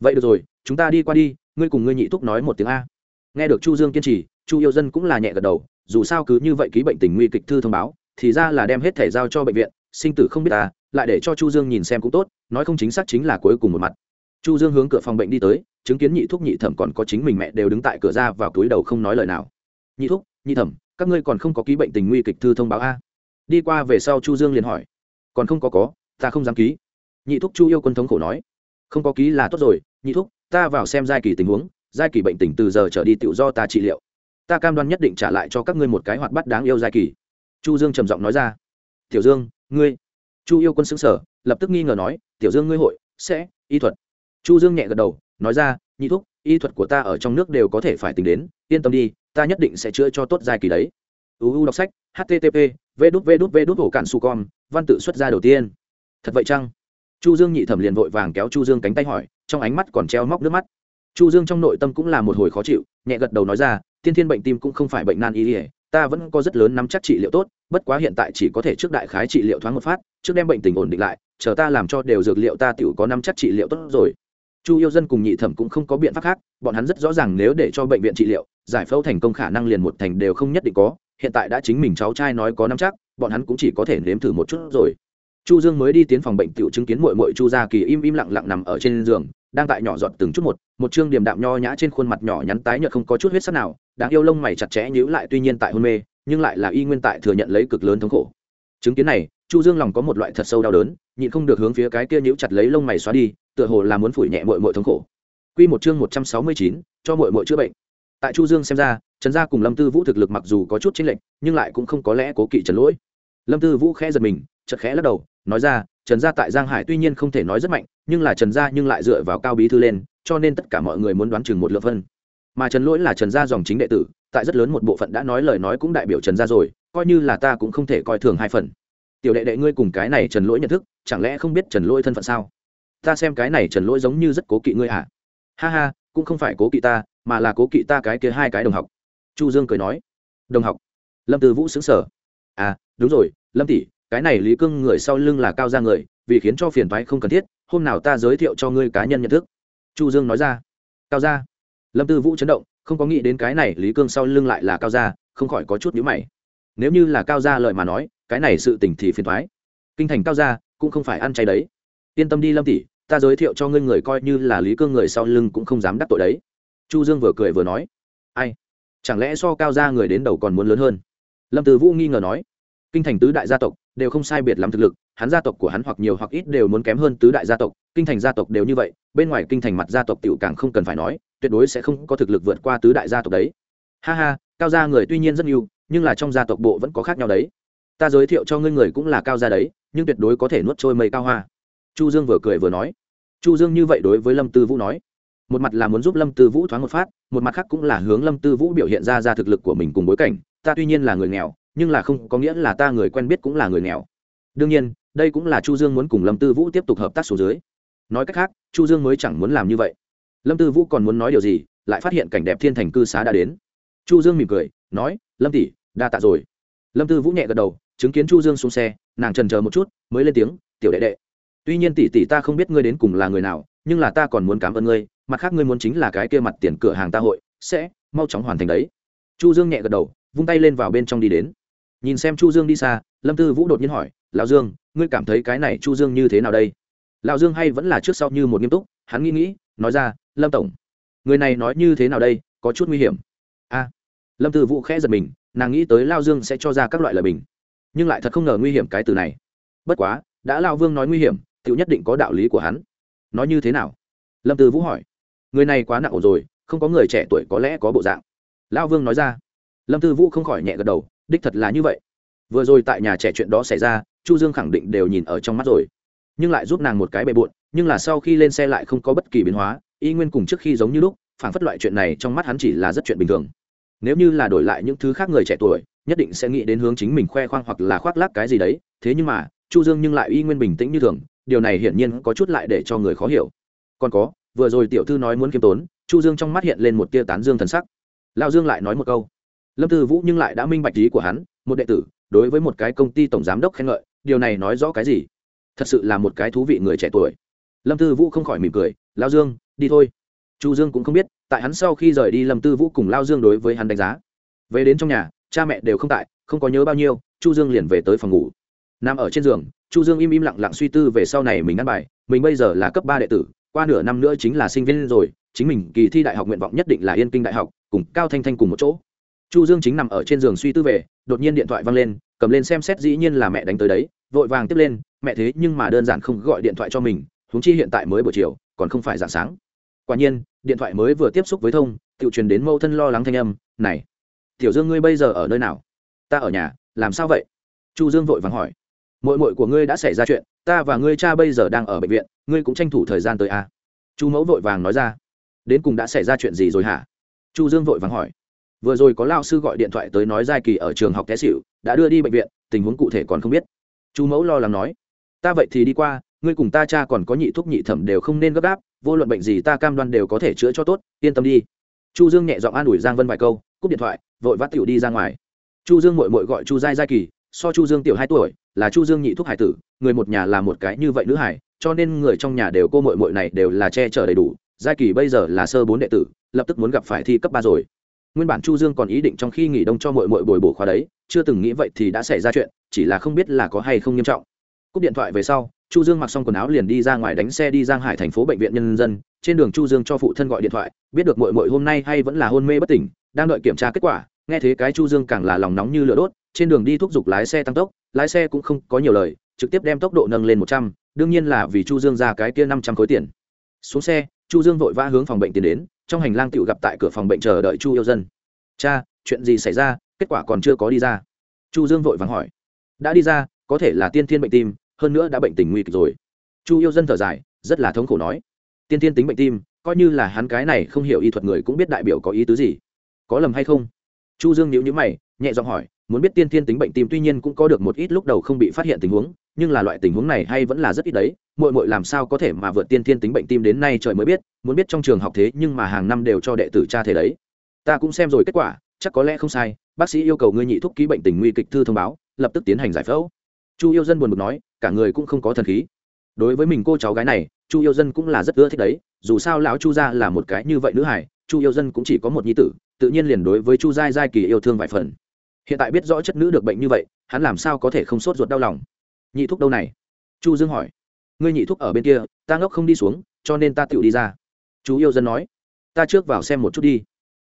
Vậy được rồi, chúng ta đi qua đi, ngươi cùng ngươi nhị thúc nói một tiếng a. Nghe được chu dương kiên trì, chu yêu dân cũng là nhẹ gật đầu, dù sao cứ như vậy ký bệnh tình nguy kịch thư thông báo, thì ra là đem hết thẻ giao cho bệnh viện, sinh tử không biết ta, lại để cho chu dương nhìn xem cũng tốt, nói không chính xác chính là cuối cùng một mặt. Chu dương hướng cửa phòng bệnh đi tới chứng kiến nhị thúc nhị thẩm còn có chính mình mẹ đều đứng tại cửa ra vào túi đầu không nói lời nào. Nhị thúc, nhị thẩm, các ngươi còn không có ký bệnh tình nguy kịch thư thông báo a. Đi qua về sau chu dương liền hỏi. Còn không có có, ta không dám ký. Nhị thúc chu yêu quân thống khổ nói. Không có ký là tốt rồi, nhị thúc, ta vào xem giai kỳ tình huống, giai kỳ bệnh tình từ giờ trở đi tự do ta trị liệu. Ta cam đoan nhất định trả lại cho các ngươi một cái hoạt bắt đáng yêu giai kỳ. Chu dương trầm giọng nói ra. Tiểu dương, ngươi. Chu yêu quân xứng sở lập tức nghi ngờ nói, tiểu dương ngươi hội sẽ, y thuật. Chu dương nhẹ gật đầu nói ra nhị thúc y thuật của ta ở trong nước đều có thể phải tính đến yên tâm đi ta nhất định sẽ chữa cho tốt giai kỳ đấy uu đọc sách http v đút v đút v đút hổ cạn su con văn tự xuất ra đầu tiên thật vậy chăng chu dương nhị thẩm liền vội vàng kéo chu dương cánh tay hỏi trong ánh mắt còn treo móc nước mắt chu dương trong nội tâm cũng là một hồi khó chịu nhẹ gật đầu nói ra tiên thiên bệnh tim cũng không phải bệnh nan y ỉa ta vẫn có rất lớn nắm chắc trị liệu tốt bất quá hiện tại chỉ có thể trước đại khái trị liệu thoáng một phát trước đem bệnh tình ổn định lại chờ ta làm cho đều dược liệu ta tiểu có nắm chắc trị liệu tốt rồi chu yêu dân cùng nhị thẩm cũng không có biện pháp khác, bọn hắn rất rõ ràng nếu để cho bệnh viện trị liệu, giải phẫu thành công khả năng liền một thành đều không nhất định có, hiện tại đã chính mình cháu trai nói có nắm chắc, bọn hắn cũng chỉ có thể nếm thử một chút rồi. Chu dương mới đi tiến phòng bệnh tiểu chứng kiến muội muội chu gia kỳ im im lặng lặng nằm ở trên giường, đang tại nhỏ giọt từng chút một một chương điểm đạm nho nhã trên khuôn mặt nhỏ nhắn tái nhợt không có chút huyết sắc nào, đáng yêu lông mày chặt chẽ nhíu lại tuy nhiên tại hôn mê, nhưng lại là y nguyên tại thừa nhận lấy cực lớn thống khổ. Chứng kiến này, chu dương lòng có một loại thật sâu đau đớn, nhịn không được hướng phía cái kia nhíu chặt lấy lông mày xóa đi tựa hồ là muốn phủi nhẹ muội muội thống khổ. Quy một chương 169, cho muội muội chữa bệnh. Tại chu dương xem ra trần gia cùng lâm tư vũ thực lực mặc dù có chút chênh lệch nhưng lại cũng không có lẽ cố kỵ trần lỗi. Lâm tư vũ khẽ giật mình chợt khẽ lắc đầu nói ra trần gia tại giang hải tuy nhiên không thể nói rất mạnh nhưng là trần gia nhưng lại dựa vào cao bí thư lên cho nên tất cả mọi người muốn đoán chừng một lượng phân. Mà trần lỗi là trần gia dòng chính đệ tử tại rất lớn một bộ phận đã nói lời nói cũng đại biểu trần gia rồi coi như là ta cũng không thể coi thường hai phần. Tiểu đệ đệ ngươi cùng cái này trần lỗi nhận thức chẳng lẽ không biết trần lỗi thân phận sao? Ta xem cái này trần lỗi giống như rất cố kỵ ngươi hả ha ha, cũng không phải cố kỵ ta, mà là cố kỵ ta cái kia hai cái đồng học. Chu dương cười nói. Đồng học. Lâm từ vũ xứng sở à đúng rồi, lâm tỷ, cái này lý cương người sau lưng là cao gia người, vì khiến cho phiền thoái không cần thiết, hôm nào ta giới thiệu cho ngươi cá nhân nhận thức. Chu dương nói ra. Cao gia. Lâm tư vũ chấn động, không có nghĩ đến cái này lý cương sau lưng lại là cao gia, không khỏi có chút nhữ mày. Nếu như là cao gia lợi mà nói, cái này sự tình thì phiền thoái kinh thành cao gia cũng không phải ăn chay đấy yên tâm đi lâm tỷ, ta giới thiệu cho ngươi người coi như là lý cương người sau lưng cũng không dám đắc tội đấy. Chu dương vừa cười vừa nói, ai? Chẳng lẽ so cao gia người đến đầu còn muốn lớn hơn? Lâm từ vũ nghi ngờ nói, kinh thành tứ đại gia tộc đều không sai biệt lắm thực lực, hắn gia tộc của hắn hoặc nhiều hoặc ít đều muốn kém hơn tứ đại gia tộc, kinh thành gia tộc đều như vậy, bên ngoài kinh thành mặt gia tộc tiểu càng không cần phải nói, tuyệt đối sẽ không có thực lực vượt qua tứ đại gia tộc đấy. Ha ha, cao gia người tuy nhiên rất nhiều, nhưng là trong gia tộc bộ vẫn có khác nhau đấy. Ta giới thiệu cho ngươi người cũng là cao gia đấy, nhưng tuyệt đối có thể nuốt trôi mây cao hoa chu dương vừa cười vừa nói. Chu dương như vậy đối với lâm tư vũ nói. Một mặt là muốn giúp lâm tư vũ thoáng một phát, một mặt khác cũng là hướng lâm tư vũ biểu hiện ra ra thực lực của mình cùng bối cảnh. Ta tuy nhiên là người nghèo, nhưng là không có nghĩa là ta người quen biết cũng là người nghèo. Đương nhiên, đây cũng là chu dương muốn cùng lâm tư vũ tiếp tục hợp tác số dưới. Nói cách khác, chu dương mới chẳng muốn làm như vậy. Lâm tư vũ còn muốn nói điều gì, lại phát hiện cảnh đẹp thiên thành cư xá đã đến. Chu dương mỉm cười, nói, lâm tỷ, đa tạ rồi. Lâm tư vũ nhẹ gật đầu, chứng kiến chu dương xuống xe, nàng trần chờ một chút, mới lên tiếng, tiểu đệ đệ tuy nhiên tỷ tỷ ta không biết ngươi đến cùng là người nào, nhưng là ta còn muốn cảm ơn ngươi, mặt khác ngươi muốn chính là cái kia mặt tiền cửa hàng ta hội, sẽ, mau chóng hoàn thành đấy. Chu dương nhẹ gật đầu, vung tay lên vào bên trong đi đến. Nhìn xem chu dương đi xa, lâm tư vũ đột nhiên hỏi, lão dương, ngươi cảm thấy cái này chu dương như thế nào đây? Lão dương hay vẫn là trước sau như một nghiêm túc, hắn nghĩ nghĩ, nói ra, lâm tổng, người này nói như thế nào đây, có chút nguy hiểm. A, lâm tư vũ khẽ giật mình, nàng nghĩ tới lao dương sẽ cho ra các loại lời bình, nhưng lại thật không ngờ nguy hiểm cái từ này. Bất quá, đã lao vương nói nguy hiểm tự nhất định có đạo lý của hắn. Nói như thế nào? Lâm tư vũ hỏi. Người này quá nặng ổ rồi, không có người trẻ tuổi có lẽ có bộ dạng. Lao vương nói ra. Lâm tư vũ không khỏi nhẹ gật đầu, đích thật là như vậy. Vừa rồi tại nhà trẻ chuyện đó xảy ra, chu dương khẳng định đều nhìn ở trong mắt rồi. Nhưng lại giúp nàng một cái bề bộn, nhưng là sau khi lên xe lại không có bất kỳ biến hóa, y nguyên cùng trước khi giống như lúc phản phất loại chuyện này trong mắt hắn chỉ là rất chuyện bình thường. Nếu như là đổi lại những thứ khác người trẻ tuổi, nhất định sẽ nghĩ đến hướng chính mình khoe khoang hoặc là khoác lác cái gì đấy, thế nhưng mà, chu dương nhưng lại y nguyên bình tĩnh như thường điều này hiển nhiên có chút lại để cho người khó hiểu. Còn có, vừa rồi tiểu thư nói muốn kiêm tốn, chu dương trong mắt hiện lên một tia tán dương thần sắc. Lão dương lại nói một câu. Lâm tư vũ nhưng lại đã minh bạch ý của hắn, một đệ tử, đối với một cái công ty tổng giám đốc khen ngợi, điều này nói rõ cái gì? Thật sự là một cái thú vị người trẻ tuổi. Lâm tư vũ không khỏi mỉm cười lao dương, đi thôi. Chu dương cũng không biết, tại hắn sau khi rời đi, lâm tư vũ cùng lao dương đối với hắn đánh giá. Về đến trong nhà, cha mẹ đều không tại, không có nhớ bao nhiêu, chu dương liền về tới phòng ngủ nằm ở trên giường, chu dương im im lặng lặng suy tư về sau này mình ăn bài, mình bây giờ là cấp ba đệ tử, qua nửa năm nữa chính là sinh viên rồi, chính mình kỳ thi đại học nguyện vọng nhất định là yên kinh đại học, cùng cao thanh thanh cùng một chỗ. Chu dương chính nằm ở trên giường suy tư về, đột nhiên điện thoại văng lên, cầm lên xem xét dĩ nhiên là mẹ đánh tới đấy, vội vàng tiếp lên, mẹ thế nhưng mà đơn giản không gọi điện thoại cho mình, huống chi hiện tại mới buổi chiều, còn không phải dạng sáng. Quả nhiên, điện thoại mới vừa tiếp xúc với thông, tự truyền đến mâu thân lo lắng thanh âm, này, tiểu dương ngươi bây giờ ở nơi nào? Ta ở nhà, làm sao vậy? Chu dương vội vàng hỏi mội mội của ngươi đã xảy ra chuyện, ta và ngươi cha bây giờ đang ở bệnh viện, ngươi cũng tranh thủ thời gian tới à? chu mẫu vội vàng nói ra. Đến cùng đã xảy ra chuyện gì rồi hả? Chu dương vội vàng hỏi. Vừa rồi có lao sư gọi điện thoại tới nói giai kỳ ở trường học té xỉu, đã đưa đi bệnh viện, tình huống cụ thể còn không biết. Chu mẫu lo lắng nói. Ta vậy thì đi qua, ngươi cùng ta cha còn có nhị thuốc nhị thẩm đều không nên gấp gáp, vô luận bệnh gì ta cam đoan đều có thể chữa cho tốt, yên tâm đi. Chu dương nhẹ giọng an ủi giang vân vài câu, cúp điện thoại, vội vắt tiểu đi ra ngoài. Chu dương mội mội gọi chu giai giai kỳ so chu dương tiểu hai tuổi, là chu dương nhị thúc hải tử, người một nhà là một cái như vậy nữ hải, cho nên người trong nhà đều cô mội mội này đều là che chở đầy đủ, giai kỳ bây giờ là sơ bốn đệ tử, lập tức muốn gặp phải thi cấp ba rồi. Nguyên bản chu dương còn ý định trong khi nghỉ đông cho mội mội bồi bổ khóa đấy, chưa từng nghĩ vậy thì đã xảy ra chuyện, chỉ là không biết là có hay không nghiêm trọng. Cúp điện thoại về sau, chu dương mặc xong quần áo liền đi ra ngoài đánh xe đi giang hải thành phố bệnh viện nhân dân, trên đường chu dương cho phụ thân gọi điện thoại, biết được mội mội hôm nay hay vẫn là hôn mê bất tỉnh, đang đợi kiểm tra kết quả, nghe thế cái chu dương càng là lòng nóng như lửa đốt trên đường đi thúc giục lái xe tăng tốc, lái xe cũng không có nhiều lời, trực tiếp đem tốc độ nâng lên một trăm, đương nhiên là vì chu dương ra cái kia năm trăm khối tiền. Xuống xe, chu dương vội vã hướng phòng bệnh tiến đến, trong hành lang tựu gặp tại cửa phòng bệnh chờ đợi chu yêu dân. Cha, chuyện gì xảy ra? Kết quả còn chưa có đi ra. Chu dương vội vàng hỏi. Đã đi ra, có thể là tiên thiên bệnh tim, hơn nữa đã bệnh tình nguy kịch rồi. Chu yêu dân thở dài, rất là thống khổ nói. Tiên thiên tính bệnh tim, coi như là hắn cái này không hiểu y thuật người cũng biết đại biểu có ý tứ gì. Có lầm hay không? Chu dương nhíu nhíu mày, nhẹ giọng hỏi muốn biết tiên thiên tính bệnh tim tuy nhiên cũng có được một ít lúc đầu không bị phát hiện tình huống, nhưng là loại tình huống này hay vẫn là rất ít đấy. Muội muội làm sao có thể mà vượt tiên thiên tính bệnh tim đến nay trời mới biết, muốn biết trong trường học thế nhưng mà hàng năm đều cho đệ tử tra thể đấy. Ta cũng xem rồi kết quả, chắc có lẽ không sai, bác sĩ yêu cầu ngươi nhị thúc ký bệnh tình nguy kịch thư thông báo, lập tức tiến hành giải phẫu. Chu yêu dân buồn bực nói, cả người cũng không có thần khí. Đối với mình cô cháu gái này, chu yêu dân cũng là rất ưa thích đấy, dù sao lão chu gia là một cái như vậy nữ hải chu yêu dân cũng chỉ có một nhi tử, tự nhiên liền đối với chu giai giai kỳ yêu thương vài phần hiện tại biết rõ chất nữ được bệnh như vậy, hắn làm sao có thể không sốt ruột đau lòng? Nhị thúc đâu này? Chu dương hỏi. Ngươi nhị thúc ở bên kia, ta ngốc không đi xuống, cho nên ta tự đi ra. Chú yêu dân nói. Ta trước vào xem một chút đi.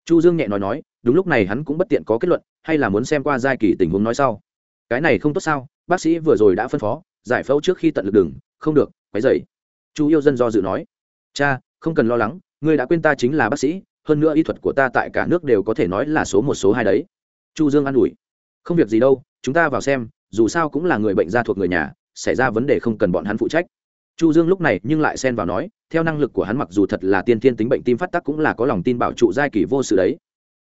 Chu dương nhẹ nói nói, đúng lúc này hắn cũng bất tiện có kết luận, hay là muốn xem qua giai kỳ tình huống nói sau. Cái này không tốt sao? Bác sĩ vừa rồi đã phân phó, giải phẫu trước khi tận lực đừng, không được, quấy dậy chu yêu dân do dự nói. Cha, không cần lo lắng, ngươi đã quên ta chính là bác sĩ, hơn nữa y thuật của ta tại cả nước đều có thể nói là số một, số hai đấy chu dương an ủi, không việc gì đâu, chúng ta vào xem, dù sao cũng là người bệnh gia thuộc người nhà, xảy ra vấn đề không cần bọn hắn phụ trách. Chu dương lúc này nhưng lại xen vào nói, theo năng lực của hắn mặc dù thật là tiên thiên tính bệnh tim phát tác cũng là có lòng tin bảo trụ giai kỳ vô sự đấy.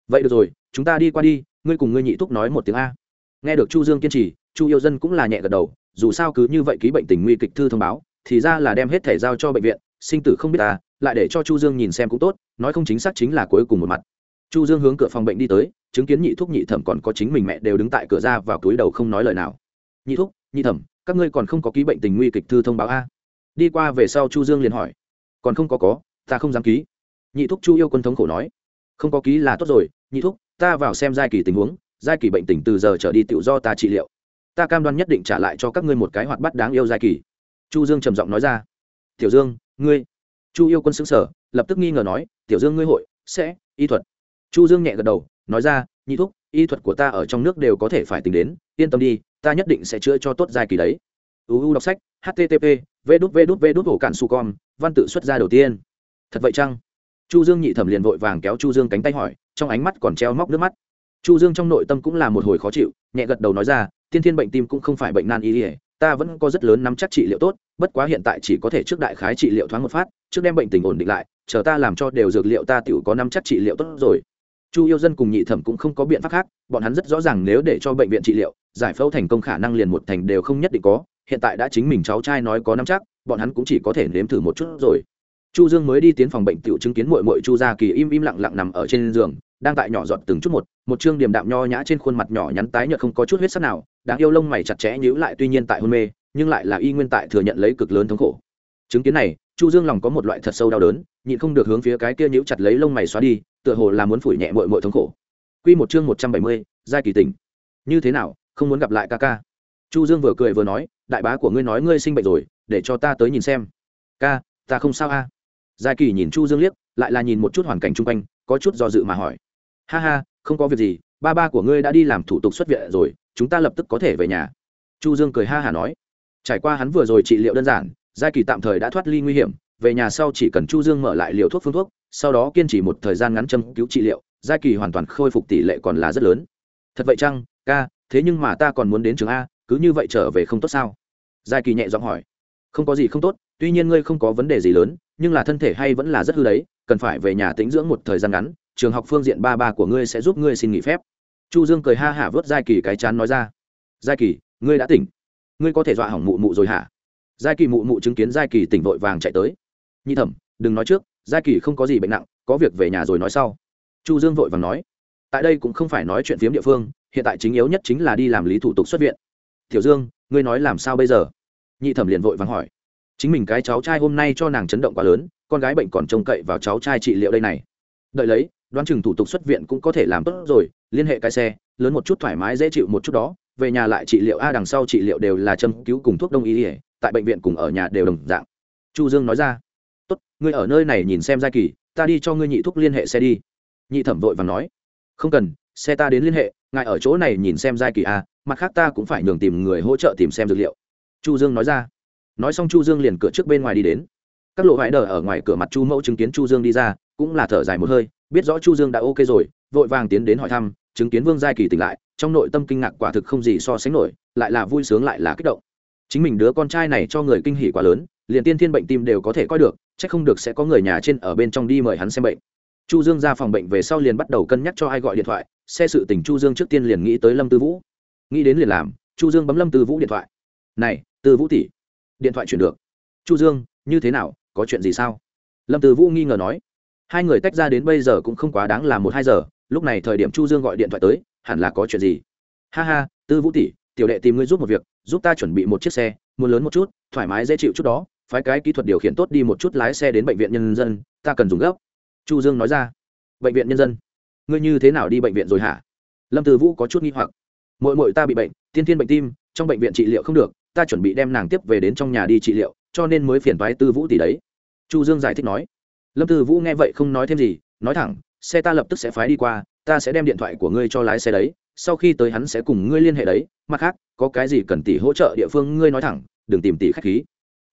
Vậy được rồi, chúng ta đi qua đi, ngươi cùng ngươi nhị thúc nói một tiếng a. Nghe được chu dương kiên trì, chu yêu dân cũng là nhẹ gật đầu, dù sao cứ như vậy ký bệnh tình nguy kịch thư thông báo, thì ra là đem hết thể giao cho bệnh viện, sinh tử không biết ta, lại để cho chu dương nhìn xem cũng tốt, nói không chính xác chính là cuối cùng một mặt. Chu dương hướng cửa phòng bệnh đi tới chứng kiến nhị thúc nhị thẩm còn có chính mình mẹ đều đứng tại cửa ra vào túi đầu không nói lời nào. Nhị thúc, nhị thẩm, các ngươi còn không có ký bệnh tình nguy kịch thư thông báo a? Đi qua về sau chu dương liền hỏi. Còn không có có, ta không dám ký. Nhị thúc chu yêu quân thống khổ nói. Không có ký là tốt rồi, nhị thúc, ta vào xem giai kỳ tình huống, giai kỳ bệnh tình từ giờ trở đi tự do ta trị liệu. Ta cam đoan nhất định trả lại cho các ngươi một cái hoạt bắt đáng yêu giai kỳ. Chu dương trầm giọng nói ra. Tiểu dương, ngươi. Chu yêu quân xứng sở lập tức nghi ngờ nói, tiểu dương ngươi hội sẽ, y thuật. Chu dương nhẹ gật đầu nói ra, nhị thúc, y thuật của ta ở trong nước đều có thể phải tính đến, yên tâm đi, ta nhất định sẽ chữa cho tốt giai kỳ đấy. Uu đọc sách http v đút v đút v đút hổ cản su com, văn tự xuất ra đầu tiên. Thật vậy chăng? Chu dương nhị thẩm liền vội vàng kéo chu dương cánh tay hỏi, trong ánh mắt còn treo móc nước mắt. Chu dương trong nội tâm cũng là một hồi khó chịu, nhẹ gật đầu nói ra, tiên thiên bệnh tim cũng không phải bệnh nan y ỉa ta vẫn có rất lớn nắm chắc trị liệu tốt, bất quá hiện tại chỉ có thể trước đại khái trị liệu thoáng một phát, trước đem bệnh tình ổn định lại, chờ ta làm cho đều dược liệu ta tự có nắm chắc trị liệu tốt rồi chu yêu dân cùng nhị thẩm cũng không có biện pháp khác, bọn hắn rất rõ ràng nếu để cho bệnh viện trị liệu, giải phẫu thành công khả năng liền một thành đều không nhất định có, hiện tại đã chính mình cháu trai nói có nắm chắc, bọn hắn cũng chỉ có thể nếm thử một chút rồi. Chu dương mới đi tiến phòng bệnh tiểu chứng kiến muội muội chu gia kỳ im im lặng lặng nằm ở trên giường, đang tại nhỏ giọt từng chút một một chương điềm đạm nho nhã trên khuôn mặt nhỏ nhắn tái nhợt không có chút huyết sắc nào, đáng yêu lông mày chặt chẽ nhíu lại tuy nhiên tại hôn mê, nhưng lại là y nguyên tại thừa nhận lấy cực lớn thống khổ. Chứng kiến này, chu dương lòng có một loại thật sâu đau đớn, nhịn không được hướng phía cái kia nhíu chặt lấy lông mày xóa đi tựa hồ là muốn phủi nhẹ muội muội thống khổ. Quy một chương một trăm bảy mươi, giai kỳ tỉnh. Như thế nào không muốn gặp lại ca ca? Chu dương vừa cười vừa nói đại bá của ngươi nói ngươi sinh bệnh rồi để cho ta tới nhìn xem. Ca ta không sao a. Giai kỳ nhìn chu dương liếc lại là nhìn một chút hoàn cảnh chung quanh có chút do dự mà hỏi. Ha ha không có việc gì ba ba của ngươi đã đi làm thủ tục xuất viện rồi chúng ta lập tức có thể về nhà. Chu dương cười ha hả nói. Trải qua hắn vừa rồi trị liệu đơn giản giai kỳ tạm thời đã thoát ly nguy hiểm về nhà sau chỉ cần chu dương mở lại liều thuốc phương thuốc, sau đó kiên trì một thời gian ngắn châm cứu trị liệu, giai kỳ hoàn toàn khôi phục tỷ lệ còn là rất lớn. Thật vậy chăng, ca, thế nhưng mà ta còn muốn đến trường a, cứ như vậy trở về không tốt sao? Giai kỳ nhẹ giọng hỏi. Không có gì không tốt, tuy nhiên ngươi không có vấn đề gì lớn, nhưng là thân thể hay vẫn là rất hư đấy, cần phải về nhà tĩnh dưỡng một thời gian ngắn, trường học phương diện ba ba của ngươi sẽ giúp ngươi xin nghỉ phép. Chu dương cười ha hả vớt giai kỳ cái chán nói ra. Giai kỳ, ngươi đã tỉnh. Ngươi có thể dọa hỏng mụ mụ rồi hả? Giai kỳ mụ mụ chứng kiến giai kỳ tỉnh vội vàng chạy tới nhi thẩm, đừng nói trước Gia kỳ không có gì bệnh nặng, có việc về nhà rồi nói sau. Chu dương vội vàng nói, tại đây cũng không phải nói chuyện phiếm địa phương, hiện tại chính yếu nhất chính là đi làm lý thủ tục xuất viện. Tiểu dương, ngươi nói làm sao bây giờ? Nhị thẩm liền vội vàng hỏi, chính mình cái cháu trai hôm nay cho nàng chấn động quá lớn, con gái bệnh còn trông cậy vào cháu trai trị liệu đây này. Đợi lấy, đoán chừng thủ tục xuất viện cũng có thể làm tốt rồi, liên hệ cái xe, lớn một chút thoải mái dễ chịu một chút đó, về nhà lại trị liệu a đằng sau trị liệu đều là châm cứu cùng thuốc đông y, tại bệnh viện cùng ở nhà đều đồng dạng. Chu dương nói ra tốt, ngươi ở nơi này nhìn xem giai kỳ, ta đi cho ngươi nhị thúc liên hệ xe đi. Nhị thẩm vội và nói, không cần, xe ta đến liên hệ, ngài ở chỗ này nhìn xem giai kỳ à? mặt khác ta cũng phải nhường tìm người hỗ trợ tìm xem dược liệu. Chu dương nói ra. Nói xong chu dương liền cửa trước bên ngoài đi đến. Các lộ vải đờ ở ngoài cửa mặt chu mẫu chứng kiến chu dương đi ra, cũng là thở dài một hơi, biết rõ chu dương đã ok rồi, vội vàng tiến đến hỏi thăm, chứng kiến vương giai kỳ tỉnh lại, trong nội tâm kinh ngạc quả thực không gì so sánh nổi, lại là vui sướng lại là kích động. Chính mình đứa con trai này cho người kinh hỉ quá lớn, liền tiên thiên bệnh tim đều có thể coi được chắc không được sẽ có người nhà trên ở bên trong đi mời hắn xem bệnh. Chu dương ra phòng bệnh về sau liền bắt đầu cân nhắc cho ai gọi điện thoại, xe sự tình chu dương trước tiên liền nghĩ tới lâm tư vũ. Nghĩ đến liền làm, chu dương bấm lâm tư vũ điện thoại. Này, tư vũ tỷ, điện thoại chuyển được. Chu dương, như thế nào, có chuyện gì sao? Lâm tư vũ nghi ngờ nói. Hai người tách ra đến bây giờ cũng không quá đáng là một hai giờ, lúc này thời điểm chu dương gọi điện thoại tới, hẳn là có chuyện gì? Ha ha, tư vũ tỷ, tiểu đệ tìm ngươi giúp một việc, giúp ta chuẩn bị một chiếc xe, muốn lớn một chút, thoải mái dễ chịu chút đó phái cái kỹ thuật điều khiển tốt đi một chút lái xe đến bệnh viện nhân dân, ta cần dùng gấp chu dương nói ra. Bệnh viện nhân dân? Ngươi như thế nào đi bệnh viện rồi hả? Lâm từ vũ có chút nghi hoặc. Mội mội ta bị bệnh, tiên thiên bệnh tim, trong bệnh viện trị liệu không được, ta chuẩn bị đem nàng tiếp về đến trong nhà đi trị liệu, cho nên mới phiền toái tư vũ tỷ đấy. Chu dương giải thích nói. Lâm tư vũ nghe vậy không nói thêm gì, nói thẳng, xe ta lập tức sẽ phái đi qua, ta sẽ đem điện thoại của ngươi cho lái xe đấy, sau khi tới hắn sẽ cùng ngươi liên hệ đấy, mặt khác, có cái gì cần tỷ hỗ trợ địa phương ngươi nói thẳng, đừng tìm tỷ khách khí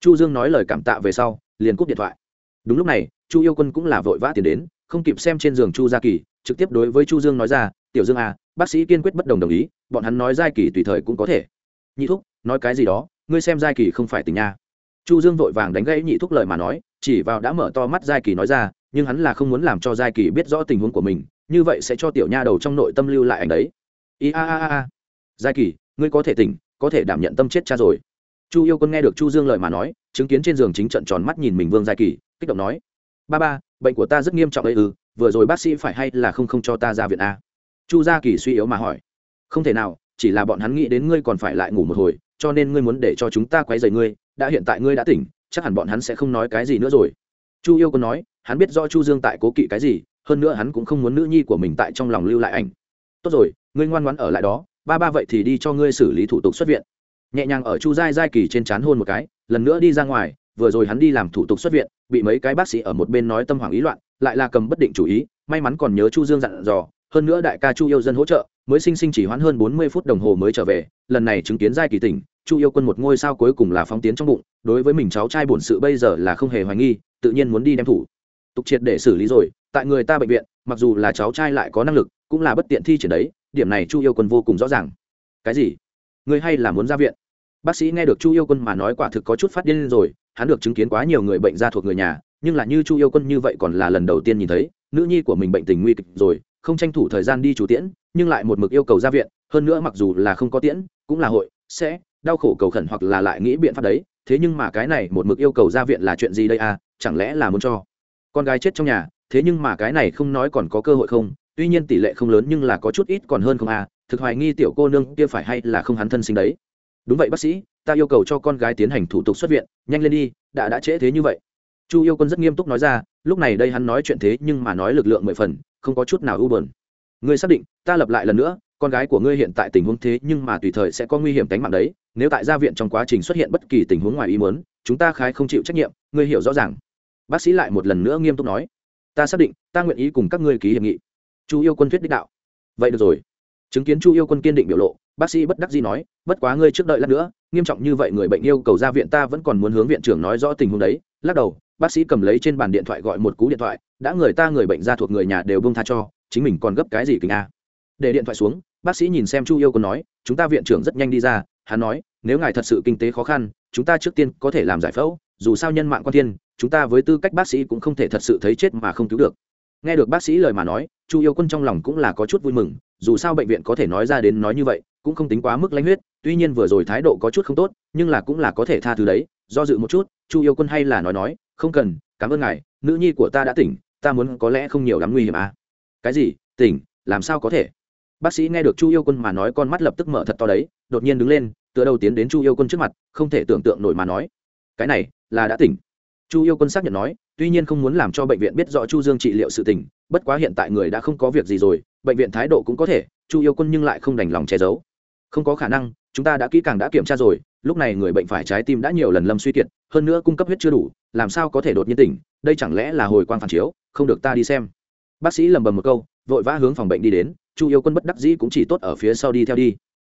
chu dương nói lời cảm tạ về sau, liền cúp điện thoại. Đúng lúc này, chu yêu quân cũng là vội vã tiến đến, không kịp xem trên giường chu gia kỳ, trực tiếp đối với chu dương nói ra, tiểu dương à bác sĩ kiên quyết bất đồng đồng ý, bọn hắn nói giai kỳ tùy thời cũng có thể. Nhị thúc, nói cái gì đó, ngươi xem giai kỳ không phải tình nha. Chu dương vội vàng đánh gãy nhị thúc lời mà nói, chỉ vào đã mở to mắt giai kỳ nói ra, nhưng hắn là không muốn làm cho giai kỳ biết rõ tình huống của mình, như vậy sẽ cho tiểu nha đầu trong nội tâm lưu lại ảnh đấy. I a a a. Giai kỳ, ngươi có thể tỉnh, có thể đảm nhận tâm chết cha rồi chu yêu quân nghe được chu dương lời mà nói, chứng kiến trên giường chính trận tròn mắt nhìn mình vương giai kỳ, kích động nói, ba ba, bệnh của ta rất nghiêm trọng ấy ư, vừa rồi bác sĩ phải hay là không không cho ta ra viện a? Chu gia kỳ suy yếu mà hỏi, không thể nào, chỉ là bọn hắn nghĩ đến ngươi còn phải lại ngủ một hồi, cho nên ngươi muốn để cho chúng ta quấy rầy ngươi, đã hiện tại ngươi đã tỉnh, chắc hẳn bọn hắn sẽ không nói cái gì nữa rồi. Chu yêu quân nói, hắn biết rõ chu dương tại cố kỵ cái gì, hơn nữa hắn cũng không muốn nữ nhi của mình tại trong lòng lưu lại ảnh. Tốt rồi, ngươi ngoan ngoãn ở lại đó, ba ba vậy thì đi cho ngươi xử lý thủ tục xuất viện nhẹ nhàng ở chu giai giai kỳ trên chán hôn một cái, lần nữa đi ra ngoài, vừa rồi hắn đi làm thủ tục xuất viện, bị mấy cái bác sĩ ở một bên nói tâm hoảng ý loạn, lại là cầm bất định chủ ý, may mắn còn nhớ chu dương dặn dò, hơn nữa đại ca chu yêu dân hỗ trợ, mới sinh sinh chỉ hoãn hơn bốn mươi phút đồng hồ mới trở về, lần này chứng kiến giai kỳ tỉnh, chu yêu quân một ngôi sao cuối cùng là phóng tiến trong bụng, đối với mình cháu trai bổn sự bây giờ là không hề hoài nghi, tự nhiên muốn đi đem thủ. Tục triệt để xử lý rồi, tại người ta bệnh viện, mặc dù là cháu trai lại có năng lực, cũng là bất tiện thi triển đấy, điểm này chu yêu quân vô cùng rõ ràng. Cái gì? Người hay là muốn ra viện? Bác sĩ nghe được chu yêu quân mà nói quả thực có chút phát điên rồi, hắn được chứng kiến quá nhiều người bệnh ra thuộc người nhà, nhưng là như chu yêu quân như vậy còn là lần đầu tiên nhìn thấy, nữ nhi của mình bệnh tình nguy kịch rồi, không tranh thủ thời gian đi chủ tiễn, nhưng lại một mực yêu cầu ra viện, hơn nữa mặc dù là không có tiễn, cũng là hội, sẽ, đau khổ cầu khẩn hoặc là lại nghĩ biện pháp đấy, thế nhưng mà cái này một mực yêu cầu ra viện là chuyện gì đây à chẳng lẽ là muốn cho con gái chết trong nhà, thế nhưng mà cái này không nói còn có cơ hội không, tuy nhiên tỷ lệ không lớn nhưng là có chút ít còn hơn không à thực hoài nghi tiểu cô nương kia phải hay là không hắn thân sinh đấy. Đúng vậy bác sĩ, ta yêu cầu cho con gái tiến hành thủ tục xuất viện, nhanh lên đi, đã đã trễ thế như vậy. Chu yêu quân rất nghiêm túc nói ra, lúc này đây hắn nói chuyện thế nhưng mà nói lực lượng mười phần, không có chút nào ưu bờn ngươi xác định, ta lập lại lần nữa, con gái của ngươi hiện tại tình huống thế nhưng mà tùy thời sẽ có nguy hiểm tính mạng đấy, nếu tại gia viện trong quá trình xuất hiện bất kỳ tình huống ngoài ý muốn, chúng ta khái không chịu trách nhiệm, ngươi hiểu rõ ràng. Bác sĩ lại một lần nữa nghiêm túc nói, ta xác định, ta nguyện ý cùng các ngươi ký hiệp nghị. Chu yêu quân thuyết đích đạo. Vậy được rồi chứng kiến chu yêu quân kiên định biểu lộ, bác sĩ bất đắc dĩ nói, bất quá ngươi trước đợi lát nữa, nghiêm trọng như vậy người bệnh yêu cầu ra viện ta vẫn còn muốn hướng viện trưởng nói rõ tình huống đấy. Lắc đầu, bác sĩ cầm lấy trên bàn điện thoại gọi một cú điện thoại, đã người ta người bệnh ra thuộc người nhà đều bông tha cho, chính mình còn gấp cái gì kính a? Để điện thoại xuống, bác sĩ nhìn xem chu yêu quân nói, chúng ta viện trưởng rất nhanh đi ra, hắn nói, nếu ngài thật sự kinh tế khó khăn, chúng ta trước tiên có thể làm giải phẫu, dù sao nhân mạng quan thiên, chúng ta với tư cách bác sĩ cũng không thể thật sự thấy chết mà không cứu được. Nghe được bác sĩ lời mà nói, chu yêu quân trong lòng cũng là có chút vui mừng dù sao bệnh viện có thể nói ra đến nói như vậy, cũng không tính quá mức lãnh huyết, tuy nhiên vừa rồi thái độ có chút không tốt, nhưng là cũng là có thể tha thứ đấy, do dự một chút, chu yêu quân hay là nói nói, không cần, cảm ơn ngài, nữ nhi của ta đã tỉnh, ta muốn có lẽ không nhiều lắm nguy hiểm à. Cái gì? Tỉnh? Làm sao có thể? Bác sĩ nghe được chu yêu quân mà nói con mắt lập tức mở thật to đấy, đột nhiên đứng lên, tựa đầu tiến đến chu yêu quân trước mặt, không thể tưởng tượng nổi mà nói, cái này, là đã tỉnh. Chu yêu quân xác nhận nói, tuy nhiên không muốn làm cho bệnh viện biết rõ chu dương trị liệu sự tỉnh bất quá hiện tại người đã không có việc gì rồi bệnh viện thái độ cũng có thể, chu yêu quân nhưng lại không đành lòng che giấu. Không có khả năng, chúng ta đã kỹ càng đã kiểm tra rồi, lúc này người bệnh phải trái tim đã nhiều lần lâm suy kiệt, hơn nữa cung cấp huyết chưa đủ, làm sao có thể đột nhiên tỉnh, đây chẳng lẽ là hồi quang phản chiếu, không được ta đi xem. Bác sĩ lầm bầm một câu, vội vã hướng phòng bệnh đi đến, chu yêu quân bất đắc dĩ cũng chỉ tốt ở phía sau đi theo đi.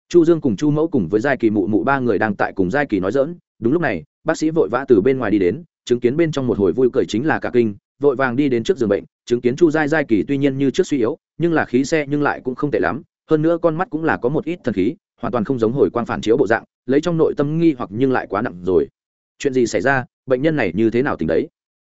Chu dương cùng chu mẫu cùng với giai kỳ mụ mụ ba người đang tại cùng giai kỳ nói dỡn đúng lúc này, bác sĩ vội vã từ bên ngoài đi đến, chứng kiến bên trong một hồi vui cười chính là cả kinh vội vàng đi đến trước giường bệnh, chứng kiến chu giai giai kỳ tuy nhiên như trước suy yếu, nhưng là khí xe nhưng lại cũng không tệ lắm, hơn nữa con mắt cũng là có một ít thần khí, hoàn toàn không giống hồi quang phản chiếu bộ dạng, lấy trong nội tâm nghi hoặc nhưng lại quá nặng rồi. Chuyện gì xảy ra, bệnh nhân này như thế nào tình đấy?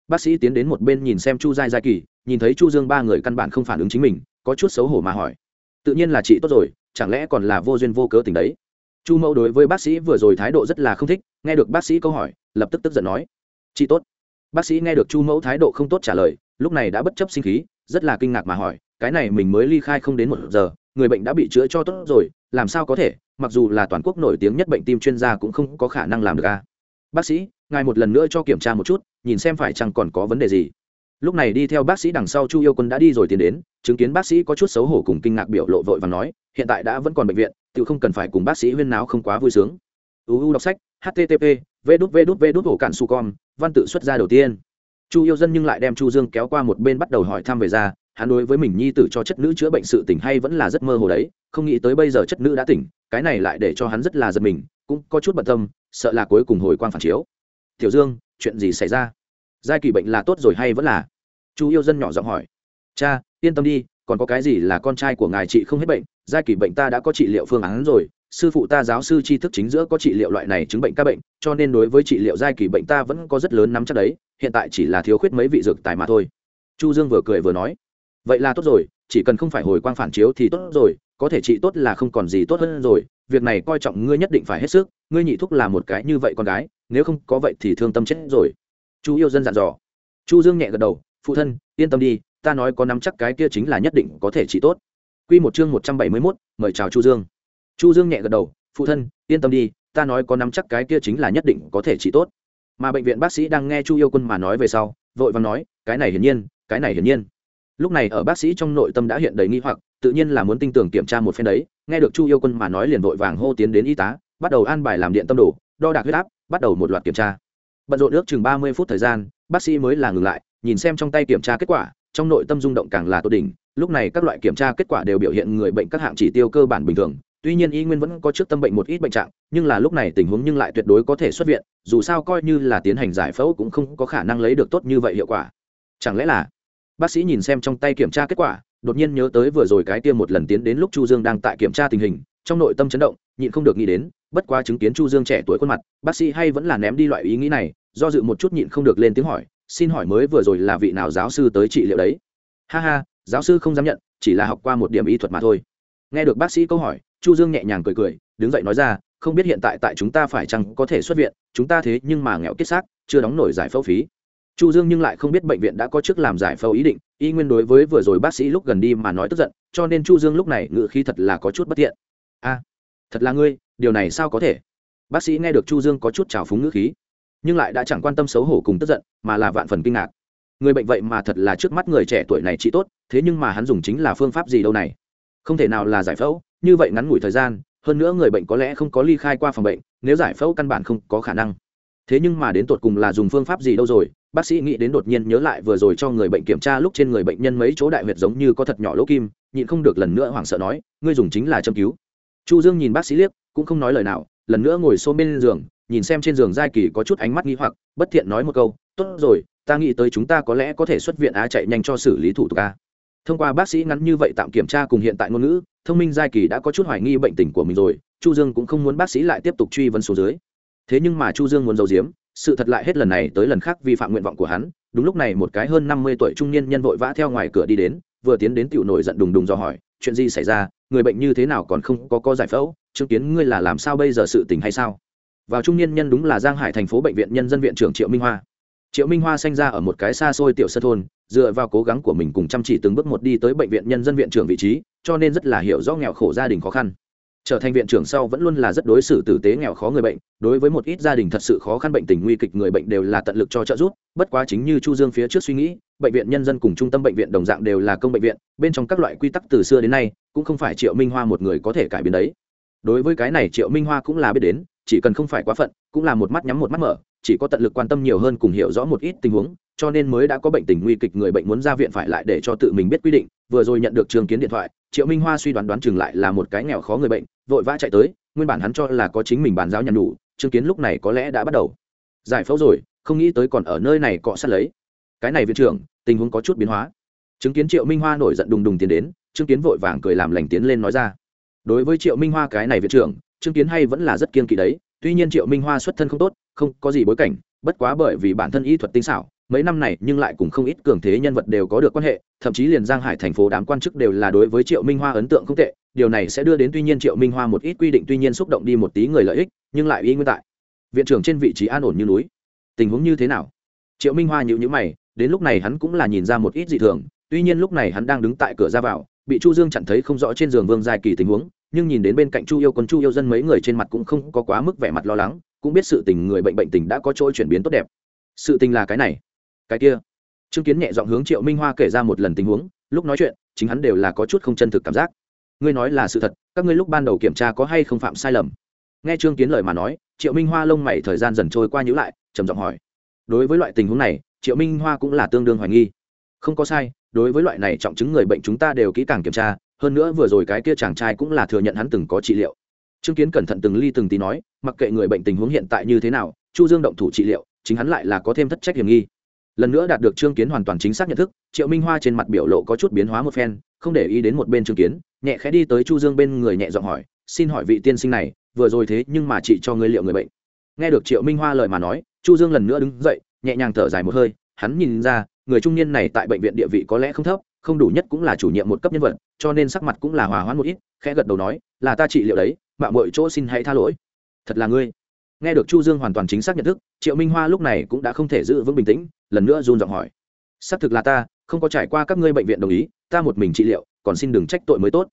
Bác sĩ tiến đến một bên nhìn xem chu giai giai kỳ, nhìn thấy chu dương ba người căn bản không phản ứng chính mình, có chút xấu hổ mà hỏi. Tự nhiên là chị tốt rồi, chẳng lẽ còn là vô duyên vô cớ tình đấy? Chu mẫu đối với bác sĩ vừa rồi thái độ rất là không thích, nghe được bác sĩ câu hỏi, lập tức tức giận nói. Chị tốt bác sĩ nghe được chu mẫu thái độ không tốt trả lời lúc này đã bất chấp sinh khí rất là kinh ngạc mà hỏi cái này mình mới ly khai không đến một giờ người bệnh đã bị chữa cho tốt rồi làm sao có thể mặc dù là toàn quốc nổi tiếng nhất bệnh tim chuyên gia cũng không có khả năng làm được a bác sĩ ngài một lần nữa cho kiểm tra một chút nhìn xem phải chăng còn có vấn đề gì lúc này đi theo bác sĩ đằng sau chu yêu quân đã đi rồi tiến đến chứng kiến bác sĩ có chút xấu hổ cùng kinh ngạc biểu lộ vội và nói hiện tại đã vẫn còn bệnh viện tự không cần phải cùng bác sĩ huyên náo không quá vui sướng uu đọc sách http v đút v đút v đút hổ cạn su con văn tự xuất ra đầu tiên. Chu yêu dân nhưng lại đem chu dương kéo qua một bên bắt đầu hỏi thăm về ra, hắn đối với mình nhi tử cho chất nữ chữa bệnh sự tỉnh hay vẫn là rất mơ hồ đấy, không nghĩ tới bây giờ chất nữ đã tỉnh, cái này lại để cho hắn rất là giật mình, cũng có chút bận tâm, sợ là cuối cùng hồi quang phản chiếu. Tiểu dương, chuyện gì xảy ra? Giai kỳ bệnh là tốt rồi hay vẫn là? Chu yêu dân nhỏ giọng hỏi. Cha, yên tâm đi, còn có cái gì là con trai của ngài trị không hết bệnh, giai kỳ bệnh ta đã có trị liệu phương án rồi sư phụ ta giáo sư tri thức chính giữa có trị liệu loại này chứng bệnh các bệnh cho nên đối với trị liệu giai kỳ bệnh ta vẫn có rất lớn nắm chắc đấy hiện tại chỉ là thiếu khuyết mấy vị dược tài mà thôi. Chu dương vừa cười vừa nói vậy là tốt rồi chỉ cần không phải hồi quang phản chiếu thì tốt rồi có thể trị tốt là không còn gì tốt hơn rồi việc này coi trọng ngươi nhất định phải hết sức ngươi nhị thúc là một cái như vậy con gái nếu không có vậy thì thương tâm chết rồi. Chu yêu dân dặn dò. Chu dương nhẹ gật đầu phụ thân yên tâm đi ta nói có nắm chắc cái kia chính là nhất định có thể trị tốt. Quy một chương một trăm bảy mươi 171, mời chào chu dương chu dương nhẹ gật đầu, phụ thân, yên tâm đi, ta nói có nắm chắc cái kia chính là nhất định có thể trị tốt. Mà bệnh viện bác sĩ đang nghe chu yêu quân mà nói về sau, vội vàng nói, cái này hiển nhiên, cái này hiển nhiên. Lúc này ở bác sĩ trong nội tâm đã hiện đầy nghi hoặc, tự nhiên là muốn tinh tường kiểm tra một phen đấy, nghe được chu yêu quân mà nói liền vội vàng hô tiến đến y tá, bắt đầu an bài làm điện tâm đồ, đo đạc huyết áp, bắt đầu một loạt kiểm tra. Bận rộn ước chừng ba mươi phút thời gian, bác sĩ mới là ngừng lại, nhìn xem trong tay kiểm tra kết quả, trong nội tâm rung động càng là tốt đỉnh, lúc này các loại kiểm tra kết quả đều biểu hiện người bệnh các hạng chỉ tiêu cơ bản bình thường tuy nhiên y nguyên vẫn có trước tâm bệnh một ít bệnh trạng, nhưng là lúc này tình huống nhưng lại tuyệt đối có thể xuất viện, dù sao coi như là tiến hành giải phẫu cũng không có khả năng lấy được tốt như vậy hiệu quả. Chẳng lẽ là bác sĩ nhìn xem trong tay kiểm tra kết quả, đột nhiên nhớ tới vừa rồi cái tiêm một lần tiến đến lúc chu dương đang tại kiểm tra tình hình, trong nội tâm chấn động, nhịn không được nghĩ đến, bất quá chứng kiến chu dương trẻ tuổi khuôn mặt, bác sĩ hay vẫn là ném đi loại ý nghĩ này, do dự một chút nhịn không được lên tiếng hỏi, xin hỏi mới vừa rồi là vị nào giáo sư tới trị liệu đấy? Ha ha, giáo sư không dám nhận, chỉ là học qua một điểm y thuật mà thôi. Nghe được bác sĩ câu hỏi chu dương nhẹ nhàng cười cười, đứng dậy nói ra, không biết hiện tại tại chúng ta phải chăng có thể xuất viện, chúng ta thế nhưng mà nghèo kết xác, chưa đóng nổi giải phẫu phí. Chu dương nhưng lại không biết bệnh viện đã có trước làm giải phẫu ý định, y nguyên đối với vừa rồi bác sĩ lúc gần đi mà nói tức giận, cho nên chu dương lúc này ngự khí thật là có chút bất thiện. A, thật là ngươi, điều này sao có thể? Bác sĩ nghe được chu dương có chút trào phúng ngữ khí, nhưng lại đã chẳng quan tâm xấu hổ cùng tức giận, mà là vạn phần kinh ngạc. Người bệnh vậy mà thật là trước mắt người trẻ tuổi này trị tốt, thế nhưng mà hắn dùng chính là phương pháp gì đâu này? Không thể nào là giải phẫu như vậy ngắn ngủi thời gian, hơn nữa người bệnh có lẽ không có ly khai qua phòng bệnh, nếu giải phẫu căn bản không có khả năng. Thế nhưng mà đến tột cùng là dùng phương pháp gì đâu rồi, bác sĩ nghĩ đến đột nhiên nhớ lại vừa rồi cho người bệnh kiểm tra lúc trên người bệnh nhân mấy chỗ đại huyệt giống như có thật nhỏ lỗ kim, nhịn không được lần nữa hoảng sợ nói, ngươi dùng chính là châm cứu. Chu dương nhìn bác sĩ liếc, cũng không nói lời nào, lần nữa ngồi xô bên giường, nhìn xem trên giường giai kỳ có chút ánh mắt nghi hoặc, bất thiện nói một câu, tốt rồi, ta nghĩ tới chúng ta có lẽ có thể xuất viện á chạy nhanh cho xử lý thủ tục a thông qua bác sĩ ngắn như vậy tạm kiểm tra cùng hiện tại ngôn ngữ, thông minh giai kỳ đã có chút hoài nghi bệnh tình của mình rồi, chu dương cũng không muốn bác sĩ lại tiếp tục truy vấn số dưới. Thế nhưng mà chu dương muốn giấu giếm, sự thật lại hết lần này tới lần khác vi phạm nguyện vọng của hắn, đúng lúc này một cái hơn năm mươi tuổi trung niên nhân vội vã theo ngoài cửa đi đến, vừa tiến đến tiểu nổi giận đùng đùng do hỏi, chuyện gì xảy ra? Người bệnh như thế nào còn không có có giải phẫu? Chứng kiến ngươi là làm sao bây giờ sự tình hay sao? Vào trung niên nhân đúng là giang hải thành phố bệnh viện nhân dân viện trưởng triệu minh hoa triệu minh hoa sinh ra ở một cái xa xôi tiểu sân thôn, dựa vào cố gắng của mình cùng chăm chỉ từng bước một đi tới bệnh viện nhân dân viện trưởng vị trí, cho nên rất là hiểu rõ nghèo khổ gia đình khó khăn. Trở thành viện trưởng sau vẫn luôn là rất đối xử tử tế nghèo khó người bệnh, đối với một ít gia đình thật sự khó khăn bệnh tình nguy kịch người bệnh đều là tận lực cho trợ giúp, bất quá chính như chu dương phía trước suy nghĩ, bệnh viện nhân dân cùng trung tâm bệnh viện đồng dạng đều là công bệnh viện, bên trong các loại quy tắc từ xưa đến nay, cũng không phải triệu minh hoa một người có thể cải biến đấy. Đối với cái này triệu minh hoa cũng là biết đến, chỉ cần không phải quá phận, cũng là một mắt nhắm một mắt mở chỉ có tận lực quan tâm nhiều hơn cùng hiểu rõ một ít tình huống, cho nên mới đã có bệnh tình nguy kịch người bệnh muốn ra viện phải lại để cho tự mình biết quy định, vừa rồi nhận được trường kiến điện thoại, triệu minh hoa suy đoán đoán chừng lại là một cái nghèo khó người bệnh, vội vã chạy tới, nguyên bản hắn cho là có chính mình bàn giao nhận đủ chứng kiến lúc này có lẽ đã bắt đầu. Giải phẫu rồi, không nghĩ tới còn ở nơi này cọ sát lấy. Cái này viện trưởng, tình huống có chút biến hóa. Chứng kiến triệu minh hoa nổi giận đùng đùng tiến đến chứng kiến vội vàng cười làm lành tiến lên nói ra. Đối với triệu minh hoa cái này viện trưởng chứng kiến hay vẫn là rất kiên kỵ đấy, tuy nhiên triệu minh hoa xuất thân không tốt không có gì bối cảnh, bất quá bởi vì bản thân y thuật tinh xảo, mấy năm này nhưng lại cùng không ít cường thế nhân vật đều có được quan hệ, thậm chí liền giang hải thành phố đám quan chức đều là đối với triệu minh hoa ấn tượng không tệ, điều này sẽ đưa đến tuy nhiên triệu minh hoa một ít quy định tuy nhiên xúc động đi một tí người lợi ích, nhưng lại y nguyên tại. Viện trưởng trên vị trí an ổn như núi. Tình huống như thế nào? Triệu minh hoa nhịu nhữ mày, đến lúc này hắn cũng là nhìn ra một ít dị thường, tuy nhiên lúc này hắn đang đứng tại cửa ra vào, bị chu dương chặn thấy không rõ trên giường vương dài kỳ tình huống, nhưng nhìn đến bên cạnh chu yêu quân, chu yêu dân mấy người trên mặt cũng không có quá mức vẻ mặt lo lắng cũng biết sự tình người bệnh bệnh tình đã có chỗ chuyển biến tốt đẹp. Sự tình là cái này, cái kia. Chứng kiến nhẹ giọng hướng triệu minh hoa kể ra một lần tình huống, lúc nói chuyện, chính hắn đều là có chút không chân thực cảm giác. Ngươi nói là sự thật, các ngươi lúc ban đầu kiểm tra có hay không phạm sai lầm? Nghe trương kiến lời mà nói, triệu minh hoa lông mày thời gian dần trôi qua nhữ lại, trầm giọng hỏi. Đối với loại tình huống này, triệu minh hoa cũng là tương đương hoài nghi. Không có sai, đối với loại này trọng chứng người bệnh chúng ta đều kỹ càng kiểm tra, hơn nữa vừa rồi cái kia chàng trai cũng là thừa nhận hắn từng có trị liệu. Trương kiến cẩn thận từng ly từng tí nói, mặc kệ người bệnh tình huống hiện tại như thế nào, chu dương động thủ trị liệu, chính hắn lại là có thêm thất trách hiểm nghi. Lần nữa đạt được trương kiến hoàn toàn chính xác nhận thức, triệu minh hoa trên mặt biểu lộ có chút biến hóa một phen, không để ý đến một bên trương kiến, nhẹ khẽ đi tới chu dương bên người nhẹ giọng hỏi, xin hỏi vị tiên sinh này, vừa rồi thế nhưng mà chị cho ngươi liệu người bệnh? Nghe được triệu minh hoa lời mà nói, chu dương lần nữa đứng dậy, nhẹ nhàng thở dài một hơi, hắn nhìn ra, người trung niên này tại bệnh viện địa vị có lẽ không thấp, không đủ nhất cũng là chủ nhiệm một cấp nhân vật, cho nên sắc mặt cũng là hòa hoãn một ít, khẽ gật đầu nói, là ta trị liệu đấy mạo mọi chỗ xin hãy tha lỗi. Thật là ngươi. Nghe được chu dương hoàn toàn chính xác nhận thức, triệu minh hoa lúc này cũng đã không thể giữ vững bình tĩnh, lần nữa run giọng hỏi. Xác thực là ta, không có trải qua các ngươi bệnh viện đồng ý, ta một mình trị liệu, còn xin đừng trách tội mới tốt.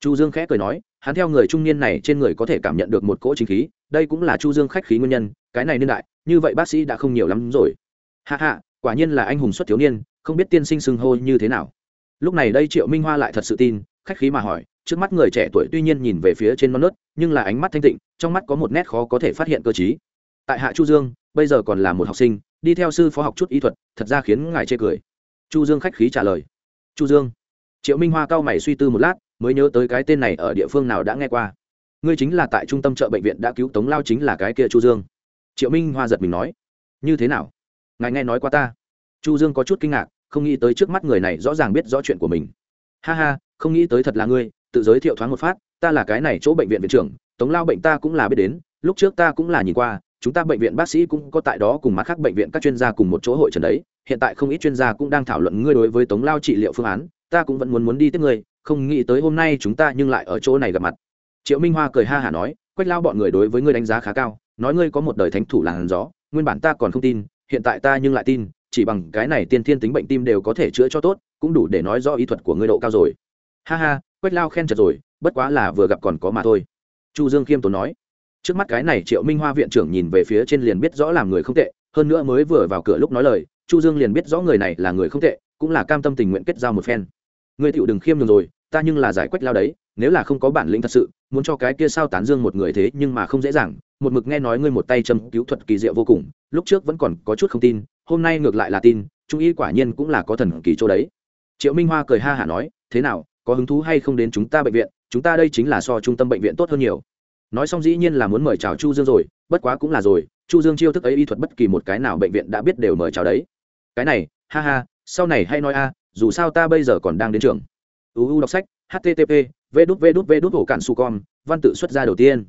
Chu dương khẽ cười nói, hắn theo người trung niên này trên người có thể cảm nhận được một cỗ chính khí, đây cũng là chu dương khách khí nguyên nhân, cái này niên đại, như vậy bác sĩ đã không nhiều lắm rồi. Hạ hạ quả nhiên là anh hùng xuất thiếu niên, không biết tiên sinh xưng hô như thế nào. Lúc này đây triệu minh hoa lại thật sự tin, khách khí mà hỏi trước mắt người trẻ tuổi tuy nhiên nhìn về phía trên non nớt, nhưng là ánh mắt thanh tịnh, trong mắt có một nét khó có thể phát hiện cơ chí tại hạ chu dương, bây giờ còn là một học sinh, đi theo sư phó học chút y thuật, thật ra khiến ngài chê cười. Chu dương khách khí trả lời. Chu dương. Triệu minh hoa cao mày suy tư một lát, mới nhớ tới cái tên này ở địa phương nào đã nghe qua. Ngươi chính là tại trung tâm chợ bệnh viện đã cứu tống lao chính là cái kia chu dương. Triệu minh hoa giật mình nói. Như thế nào? Ngài nghe nói qua ta? Chu dương có chút kinh ngạc, không nghĩ tới trước mắt người này rõ ràng biết rõ chuyện của mình. Ha ha, không nghĩ tới thật là ngươi tự giới thiệu thoáng một phát, ta là cái này chỗ bệnh viện viện trưởng, tống lao bệnh ta cũng là biết đến, lúc trước ta cũng là nhìn qua, chúng ta bệnh viện bác sĩ cũng có tại đó cùng mặt khác bệnh viện các chuyên gia cùng một chỗ hội trần đấy, hiện tại không ít chuyên gia cũng đang thảo luận ngươi đối với tống lao trị liệu phương án, ta cũng vẫn muốn muốn đi tiếp ngươi, không nghĩ tới hôm nay chúng ta nhưng lại ở chỗ này gặp mặt. Triệu minh hoa cười ha hả nói, quách lao bọn người đối với ngươi đánh giá khá cao, nói ngươi có một đời thánh thủ làn gió, nguyên bản ta còn không tin, hiện tại ta nhưng lại tin, chỉ bằng cái này tiên thiên tính bệnh tim đều có thể chữa cho tốt, cũng đủ để nói rõ ý thuật của ngươi độ cao rồi. Ha ha quách lao khen chật rồi, bất quá là vừa gặp còn có mà thôi. Chu dương khiêm tốn nói, trước mắt cái này triệu minh hoa viện trưởng nhìn về phía trên liền biết rõ làm người không tệ, hơn nữa mới vừa vào cửa lúc nói lời, chu dương liền biết rõ người này là người không tệ, cũng là cam tâm tình nguyện kết giao một phen. Ngươi tựu đừng khiêm nhường rồi, ta nhưng là giải quách lao đấy, nếu là không có bản lĩnh thật sự, muốn cho cái kia sao tán dương một người thế nhưng mà không dễ dàng, một mực nghe nói ngươi một tay châm cứu thuật kỳ diệu vô cùng, lúc trước vẫn còn có chút không tin, hôm nay ngược lại là tin, trung y quả nhiên cũng là có thần kỳ chỗ đấy. Triệu minh hoa cười ha hả nói, thế nào có hứng thú hay không đến chúng ta bệnh viện, chúng ta đây chính là so trung tâm bệnh viện tốt hơn nhiều. Nói xong dĩ nhiên là muốn mời chào chu dương rồi, bất quá cũng là rồi, chu dương chiêu thức ấy y thuật bất kỳ một cái nào bệnh viện đã biết đều mời chào đấy. Cái này, ha ha, sau này hay nói a, dù sao ta bây giờ còn đang đến trường. Uu đọc sách http v đút v đút v đút, hổ cạn su con văn tự xuất ra đầu tiên.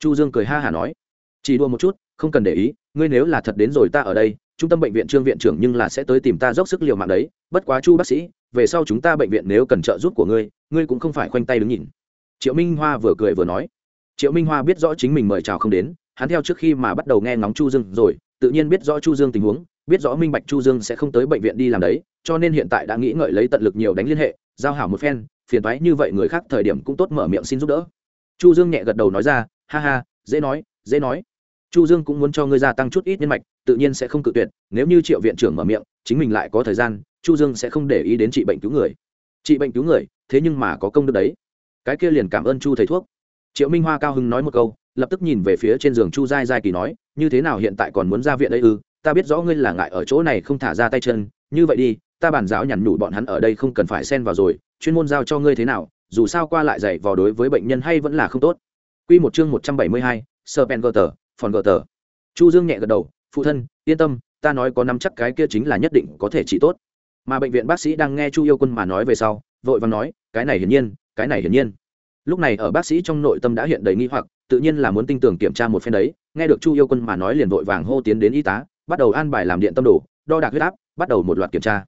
Chu dương cười ha hả nói, chỉ đua một chút, không cần để ý, ngươi nếu là thật đến rồi ta ở đây, trung tâm bệnh viện trương viện trưởng nhưng là sẽ tới tìm ta dốc sức liều mạng đấy, bất quá chu bác sĩ về sau chúng ta bệnh viện nếu cần trợ giúp của ngươi ngươi cũng không phải khoanh tay đứng nhìn. Triệu minh hoa vừa cười vừa nói. Triệu minh hoa biết rõ chính mình mời chào không đến, hắn theo trước khi mà bắt đầu nghe ngóng chu dương rồi, tự nhiên biết rõ chu dương tình huống, biết rõ minh bạch chu dương sẽ không tới bệnh viện đi làm đấy, cho nên hiện tại đã nghĩ ngợi lấy tận lực nhiều đánh liên hệ, giao hảo một phen, phiền toái như vậy người khác thời điểm cũng tốt mở miệng xin giúp đỡ. Chu dương nhẹ gật đầu nói ra, ha ha, dễ nói dễ nói. Chu dương cũng muốn cho ngươi gia tăng chút ít nhân mạch, tự nhiên sẽ không cự tuyệt, nếu như triệu viện trưởng mở miệng, chính mình lại có thời gian chu dương sẽ không để ý đến trị bệnh cứu người. Trị bệnh cứu người thế nhưng mà có công đức đấy. Cái kia liền cảm ơn chu thầy thuốc. Triệu minh hoa cao hưng nói một câu lập tức nhìn về phía trên giường chu giai giai kỳ nói như thế nào hiện tại còn muốn ra viện đây ư? Ta biết rõ ngươi là ngại ở chỗ này không thả ra tay chân. Như vậy đi ta bàn giáo nhằn nhủ bọn hắn ở đây không cần phải xen vào rồi. Chuyên môn giao cho ngươi thế nào dù sao qua lại dạy vào đối với bệnh nhân hay vẫn là không tốt. Quy một chương một trăm bảy mươi hai, Serpent Gutter, Phòn Gutter. Chu Dương nhẹ gật đầu, phụ thân, yên tâm, ta nói có nắm chắc cái kia chính là nhất định có thể trị tốt. Mà bệnh viện bác sĩ đang nghe Chu Yêu Quân mà nói về sau, vội vàng nói, cái này hiển nhiên, cái này hiển nhiên. Lúc này ở bác sĩ trong nội tâm đã hiện đầy nghi hoặc, tự nhiên là muốn tin tưởng kiểm tra một phen đấy, nghe được Chu Yêu Quân mà nói liền vội vàng hô tiến đến y tá, bắt đầu an bài làm điện tâm đồ, đo đạc huyết áp, bắt đầu một loạt kiểm tra.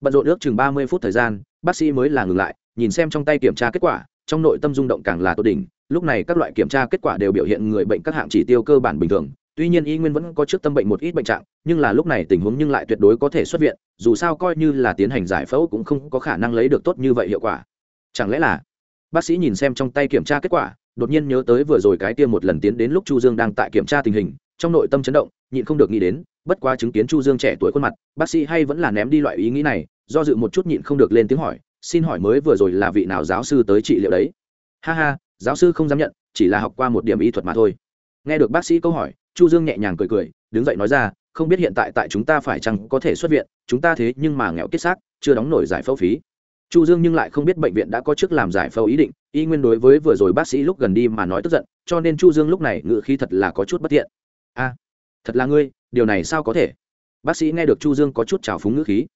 Bận rộn ước chừng ba mươi phút thời gian, bác sĩ mới là ngừng lại, nhìn xem trong tay kiểm tra kết quả, trong nội tâm rung động càng là tốt đỉnh, lúc này các loại kiểm tra kết quả đều biểu hiện người bệnh các hạng chỉ tiêu cơ bản bình thường tuy nhiên y nguyên vẫn có trước tâm bệnh một ít bệnh trạng, nhưng là lúc này tình huống nhưng lại tuyệt đối có thể xuất viện, dù sao coi như là tiến hành giải phẫu cũng không có khả năng lấy được tốt như vậy hiệu quả. Chẳng lẽ là bác sĩ nhìn xem trong tay kiểm tra kết quả, đột nhiên nhớ tới vừa rồi cái tiêm một lần tiến đến lúc chu dương đang tại kiểm tra tình hình, trong nội tâm chấn động, nhịn không được nghĩ đến, bất quá chứng kiến chu dương trẻ tuổi khuôn mặt, bác sĩ hay vẫn là ném đi loại ý nghĩ này, do dự một chút nhịn không được lên tiếng hỏi, xin hỏi mới vừa rồi là vị nào giáo sư tới trị liệu đấy? Ha ha, giáo sư không dám nhận, chỉ là học qua một điểm y thuật mà thôi. Nghe được bác sĩ câu hỏi chu dương nhẹ nhàng cười cười, đứng dậy nói ra, không biết hiện tại tại chúng ta phải chăng có thể xuất viện, chúng ta thế nhưng mà nghèo kết xác, chưa đóng nổi giải phẫu phí. Chu dương nhưng lại không biết bệnh viện đã có trước làm giải phẫu ý định, y nguyên đối với vừa rồi bác sĩ lúc gần đi mà nói tức giận, cho nên chu dương lúc này ngự khí thật là có chút bất tiện. A, thật là ngươi, điều này sao có thể? Bác sĩ nghe được chu dương có chút trào phúng ngữ khí,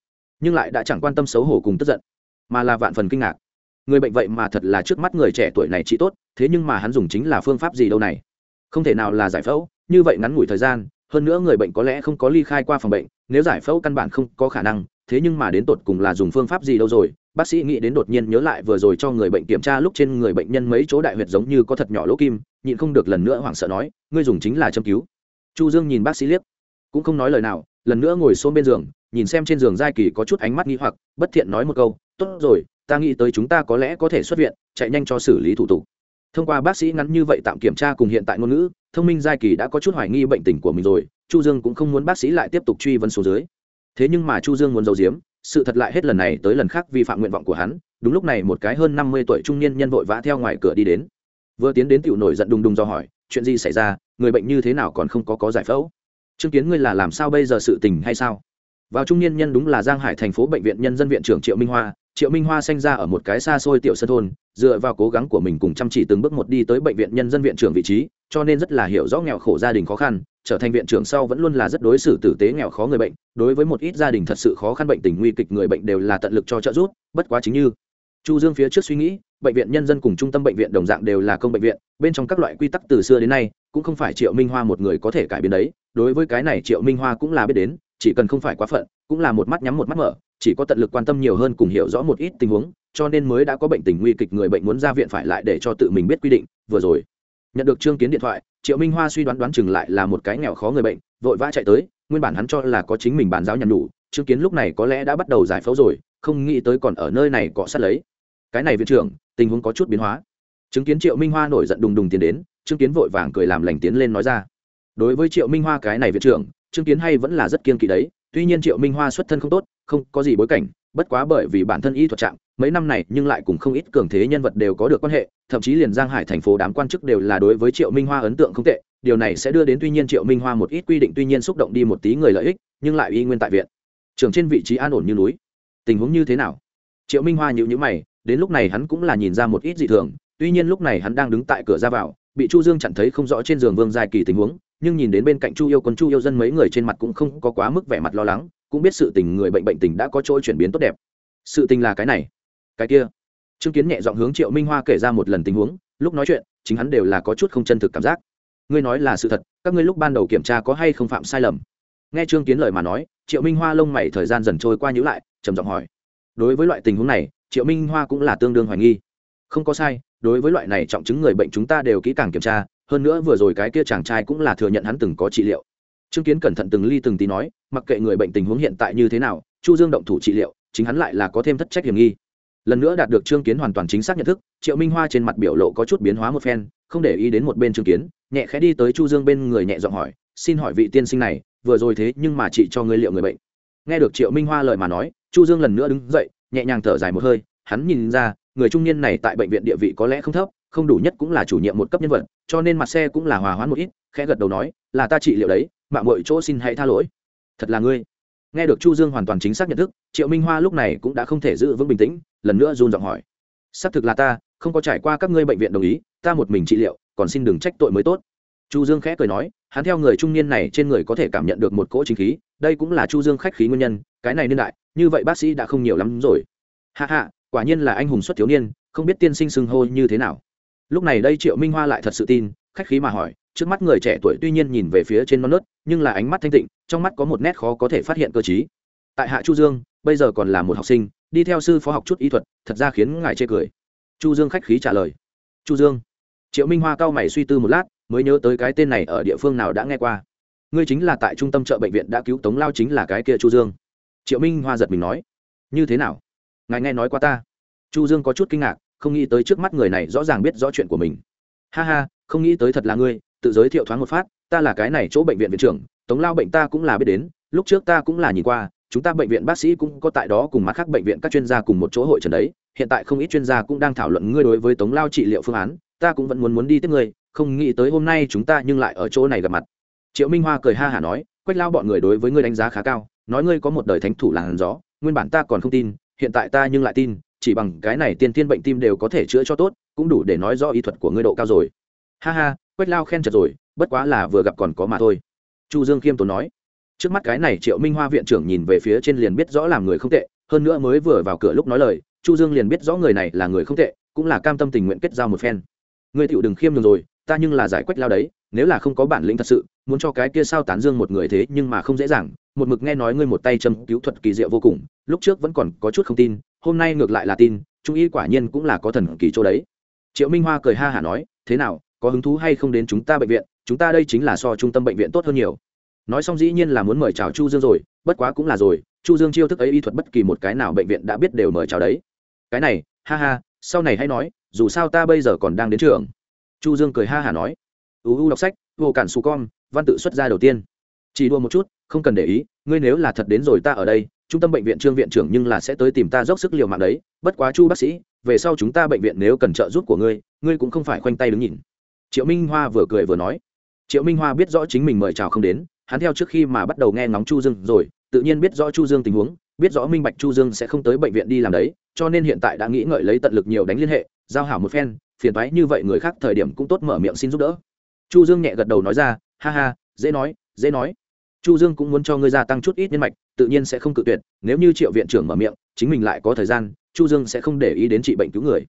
nhưng lại đã chẳng quan tâm xấu hổ cùng tức giận, mà là vạn phần kinh ngạc. Người bệnh vậy mà thật là trước mắt người trẻ tuổi này trị tốt, thế nhưng mà hắn dùng chính là phương pháp gì đâu này? Không thể nào là giải phẫu, như vậy ngắn ngủi thời gian, hơn nữa người bệnh có lẽ không có ly khai qua phòng bệnh, nếu giải phẫu căn bản không có khả năng, thế nhưng mà đến tột cùng là dùng phương pháp gì đâu rồi? Bác sĩ nghĩ đến đột nhiên nhớ lại vừa rồi cho người bệnh kiểm tra lúc trên người bệnh nhân mấy chỗ đại huyệt giống như có thật nhỏ lỗ kim, nhịn không được lần nữa hoảng sợ nói, ngươi dùng chính là châm cứu. Chu dương nhìn bác sĩ liếc, cũng không nói lời nào, lần nữa ngồi xôn bên giường, nhìn xem trên giường giai kỳ có chút ánh mắt nghi hoặc, bất thiện nói một câu, tốt rồi, ta nghĩ tới chúng ta có lẽ có thể xuất viện, chạy nhanh cho xử lý thủ tục thông qua bác sĩ ngắn như vậy tạm kiểm tra cùng hiện tại ngôn ngữ, thông minh giai kỳ đã có chút hoài nghi bệnh tình của mình rồi, chu dương cũng không muốn bác sĩ lại tiếp tục truy vấn số dưới. Thế nhưng mà chu dương muốn giấu giếm, sự thật lại hết lần này tới lần khác vi phạm nguyện vọng của hắn, đúng lúc này một cái hơn năm mươi tuổi trung niên nhân vội vã theo ngoài cửa đi đến. Vừa tiến đến tiểu nổi giận đùng đùng do hỏi, chuyện gì xảy ra? Người bệnh như thế nào còn không có có giải phẫu? Chứng kiến ngươi là làm sao bây giờ sự tình hay sao? Vào trung niên nhân đúng là giang hải thành phố bệnh viện nhân dân viện trưởng triệu minh hoa. Triệu minh hoa sinh ra ở một cái xa xôi tiểu sân thôn dựa vào cố gắng của mình cùng chăm chỉ từng bước một đi tới bệnh viện nhân dân viện trưởng vị trí, cho nên rất là hiểu rõ nghèo khổ gia đình khó khăn, trở thành viện trưởng sau vẫn luôn là rất đối xử tử tế nghèo khó người bệnh, đối với một ít gia đình thật sự khó khăn bệnh tình nguy kịch người bệnh đều là tận lực cho trợ giúp, bất quá chính như chu dương phía trước suy nghĩ, bệnh viện nhân dân cùng trung tâm bệnh viện đồng dạng đều là công bệnh viện, bên trong các loại quy tắc từ xưa đến nay, cũng không phải triệu minh hoa một người có thể cải biến đấy, đối với cái này triệu minh hoa cũng là biết đến, chỉ cần không phải quá phận, cũng là một mắt nhắm một mắt mở, chỉ có tận lực quan tâm nhiều hơn cùng hiểu rõ một ít tình huống cho nên mới đã có bệnh tình nguy kịch người bệnh muốn ra viện phải lại để cho tự mình biết quy định, vừa rồi. Nhận được trương kiến điện thoại, triệu minh hoa suy đoán đoán chừng lại là một cái nghèo khó người bệnh, vội vã chạy tới, nguyên bản hắn cho là có chính mình bàn giáo nhằm đủ trương kiến lúc này có lẽ đã bắt đầu giải phẫu rồi, không nghĩ tới còn ở nơi này cọ sát lấy. Cái này viện trưởng, tình huống có chút biến hóa. Chứng kiến triệu minh hoa nổi giận đùng đùng tiến đến, trương kiến vội vàng cười làm lành tiến lên nói ra. Đối với triệu minh hoa cái này viện trưởng, trương kiến hay vẫn là rất kiên kỵ đấy, tuy nhiên triệu minh hoa xuất thân không tốt, không có gì bối cảnh bất quá bởi vì bản thân y thuật trạng mấy năm này nhưng lại cùng không ít cường thế nhân vật đều có được quan hệ, thậm chí liền giang hải thành phố đám quan chức đều là đối với triệu minh hoa ấn tượng không tệ, điều này sẽ đưa đến tuy nhiên triệu minh hoa một ít quy định tuy nhiên xúc động đi một tí người lợi ích, nhưng lại y nguyên tại viện. Trưởng trên vị trí an ổn như núi. Tình huống như thế nào? Triệu minh hoa nhịu nhữ mày, đến lúc này hắn cũng là nhìn ra một ít dị thường, tuy nhiên lúc này hắn đang đứng tại cửa ra vào, bị chu dương chặn thấy không rõ trên giường vương dài kỳ tình huống, nhưng nhìn đến bên cạnh chu yêu quân, chu yêu dân mấy người trên mặt cũng không có quá mức vẻ mặt lo lắng cũng biết sự tình người bệnh bệnh tình đã có chỗ chuyển biến tốt đẹp. Sự tình là cái này. Cái kia. Chứng kiến nhẹ giọng hướng triệu minh hoa kể ra một lần tình huống, lúc nói chuyện, chính hắn đều là có chút không chân thực cảm giác. Ngươi nói là sự thật, các ngươi lúc ban đầu kiểm tra có hay không phạm sai lầm? Nghe trương kiến lời mà nói, triệu minh hoa lông mày thời gian dần trôi qua nhữ lại, trầm giọng hỏi. Đối với loại tình huống này, triệu minh hoa cũng là tương đương hoài nghi. Không có sai, đối với loại này trọng chứng người bệnh chúng ta đều kỹ càng kiểm tra, hơn nữa vừa rồi cái kia chàng trai cũng là thừa nhận hắn từng có trị liệu chứng kiến cẩn thận từng ly từng tí nói, mặc kệ người bệnh tình huống hiện tại như thế nào, chu dương động thủ trị liệu, chính hắn lại là có thêm thất trách hiểm nghi. Lần nữa đạt được trương kiến hoàn toàn chính xác nhận thức, triệu minh hoa trên mặt biểu lộ có chút biến hóa một phen, không để ý đến một bên trương kiến, nhẹ khẽ đi tới chu dương bên người nhẹ giọng hỏi, xin hỏi vị tiên sinh này, vừa rồi thế nhưng mà chị cho ngươi liệu người bệnh? Nghe được triệu minh hoa lời mà nói, chu dương lần nữa đứng dậy, nhẹ nhàng thở dài một hơi, hắn nhìn ra, người trung niên này tại bệnh viện địa vị có lẽ không thấp, không đủ nhất cũng là chủ nhiệm một cấp nhân vật, cho nên mặt xe cũng là hòa hoãn một ít, khẽ gật đầu nói, là ta trị liệu đấy mạng mọi chỗ xin hãy tha lỗi. Thật là ngươi. Nghe được chu dương hoàn toàn chính xác nhận thức, triệu minh hoa lúc này cũng đã không thể giữ vững bình tĩnh, lần nữa run giọng hỏi. Xác thực là ta, không có trải qua các ngươi bệnh viện đồng ý, ta một mình trị liệu, còn xin đừng trách tội mới tốt. Chu dương khẽ cười nói, hắn theo người trung niên này trên người có thể cảm nhận được một cỗ chính khí, đây cũng là chu dương khách khí nguyên nhân, cái này niên đại, như vậy bác sĩ đã không nhiều lắm rồi. Hạ hạ quả nhiên là anh hùng xuất thiếu niên, không biết tiên sinh xưng hô như thế nào. Lúc này đây triệu minh hoa lại thật sự tin, khách khí mà hỏi trước mắt người trẻ tuổi tuy nhiên nhìn về phía trên non nớt, nhưng là ánh mắt thanh tịnh, trong mắt có một nét khó có thể phát hiện cơ t tại hạ chu dương, bây giờ còn là một học sinh, đi theo sư phó học chút y thuật, thật ra khiến ngài chê cười. Chu dương khách khí trả lời. Chu dương. Triệu minh hoa cao mày suy tư một lát, mới nhớ tới cái tên này ở địa phương nào đã nghe qua. Ngươi chính là tại trung tâm chợ bệnh viện đã cứu tống lao chính là cái kia chu dương. Triệu minh hoa giật mình nói. Như thế nào? Ngài nghe nói qua ta? Chu dương có chút kinh ngạc, không nghĩ tới trước mắt người này rõ ràng biết rõ chuyện của mình. Ha ha, không nghĩ tới thật là ngươi tự giới thiệu thoáng một phát, ta là cái này chỗ bệnh viện viện trưởng, tống lao bệnh ta cũng là biết đến, lúc trước ta cũng là nhìn qua, chúng ta bệnh viện bác sĩ cũng có tại đó cùng mắt khác bệnh viện các chuyên gia cùng một chỗ hội trần đấy, hiện tại không ít chuyên gia cũng đang thảo luận ngươi đối với tống lao trị liệu phương án, ta cũng vẫn muốn muốn đi tiếp ngươi, không nghĩ tới hôm nay chúng ta nhưng lại ở chỗ này gặp mặt. Triệu minh hoa cười ha hả nói, quách lao bọn người đối với ngươi đánh giá khá cao, nói ngươi có một đời thánh thủ làn gió, nguyên bản ta còn không tin, hiện tại ta nhưng lại tin, chỉ bằng cái này tiên tiên bệnh tim đều có thể chữa cho tốt, cũng đủ để nói rõ ý thuật của ngươi độ cao rồi. Ha ha quách lao khen chật rồi, bất quá là vừa gặp còn có mà thôi. Chu dương khiêm tốn nói, trước mắt cái này triệu minh hoa viện trưởng nhìn về phía trên liền biết rõ làm người không tệ, hơn nữa mới vừa vào cửa lúc nói lời, chu dương liền biết rõ người này là người không tệ, cũng là cam tâm tình nguyện kết giao một phen. Ngươi tiểu đừng khiêm nhường rồi, ta nhưng là giải quách lao đấy, nếu là không có bản lĩnh thật sự, muốn cho cái kia sao tán dương một người thế nhưng mà không dễ dàng, một mực nghe nói ngươi một tay châm cứu thuật kỳ diệu vô cùng, lúc trước vẫn còn có chút không tin, hôm nay ngược lại là tin, trung y quả nhiên cũng là có thần kỳ chỗ đấy. Triệu minh hoa cười ha hả nói, thế nào có hứng thú hay không đến chúng ta bệnh viện, chúng ta đây chính là so trung tâm bệnh viện tốt hơn nhiều. Nói xong dĩ nhiên là muốn mời chào chu dương rồi, bất quá cũng là rồi, chu dương chiêu thức ấy y thuật bất kỳ một cái nào bệnh viện đã biết đều mời chào đấy. Cái này, ha ha, sau này hãy nói, dù sao ta bây giờ còn đang đến trường. Chu dương cười ha hả nói. Uu đọc sách, vô cản su con văn tự xuất ra đầu tiên. Chỉ đua một chút, không cần để ý, ngươi nếu là thật đến rồi ta ở đây, trung tâm bệnh viện trương viện trưởng nhưng là sẽ tới tìm ta dốc sức liều mạng đấy. Bất quá chu bác sĩ, về sau chúng ta bệnh viện nếu cần trợ giúp của ngươi ngươi cũng không phải khoanh tay đứng nhìn triệu minh hoa vừa cười vừa nói. Triệu minh hoa biết rõ chính mình mời chào không đến, hắn theo trước khi mà bắt đầu nghe ngóng chu dương rồi, tự nhiên biết rõ chu dương tình huống, biết rõ minh bạch chu dương sẽ không tới bệnh viện đi làm đấy, cho nên hiện tại đã nghĩ ngợi lấy tận lực nhiều đánh liên hệ, giao hảo một phen, phiền thoái như vậy người khác thời điểm cũng tốt mở miệng xin giúp đỡ. Chu dương nhẹ gật đầu nói ra, ha ha, dễ nói dễ nói. Chu dương cũng muốn cho ngươi gia tăng chút ít nhân mạch, tự nhiên sẽ không cự tuyệt, nếu như triệu viện trưởng mở miệng, chính mình lại có thời gian, chu dương sẽ không để ý đến trị bệnh cứu người.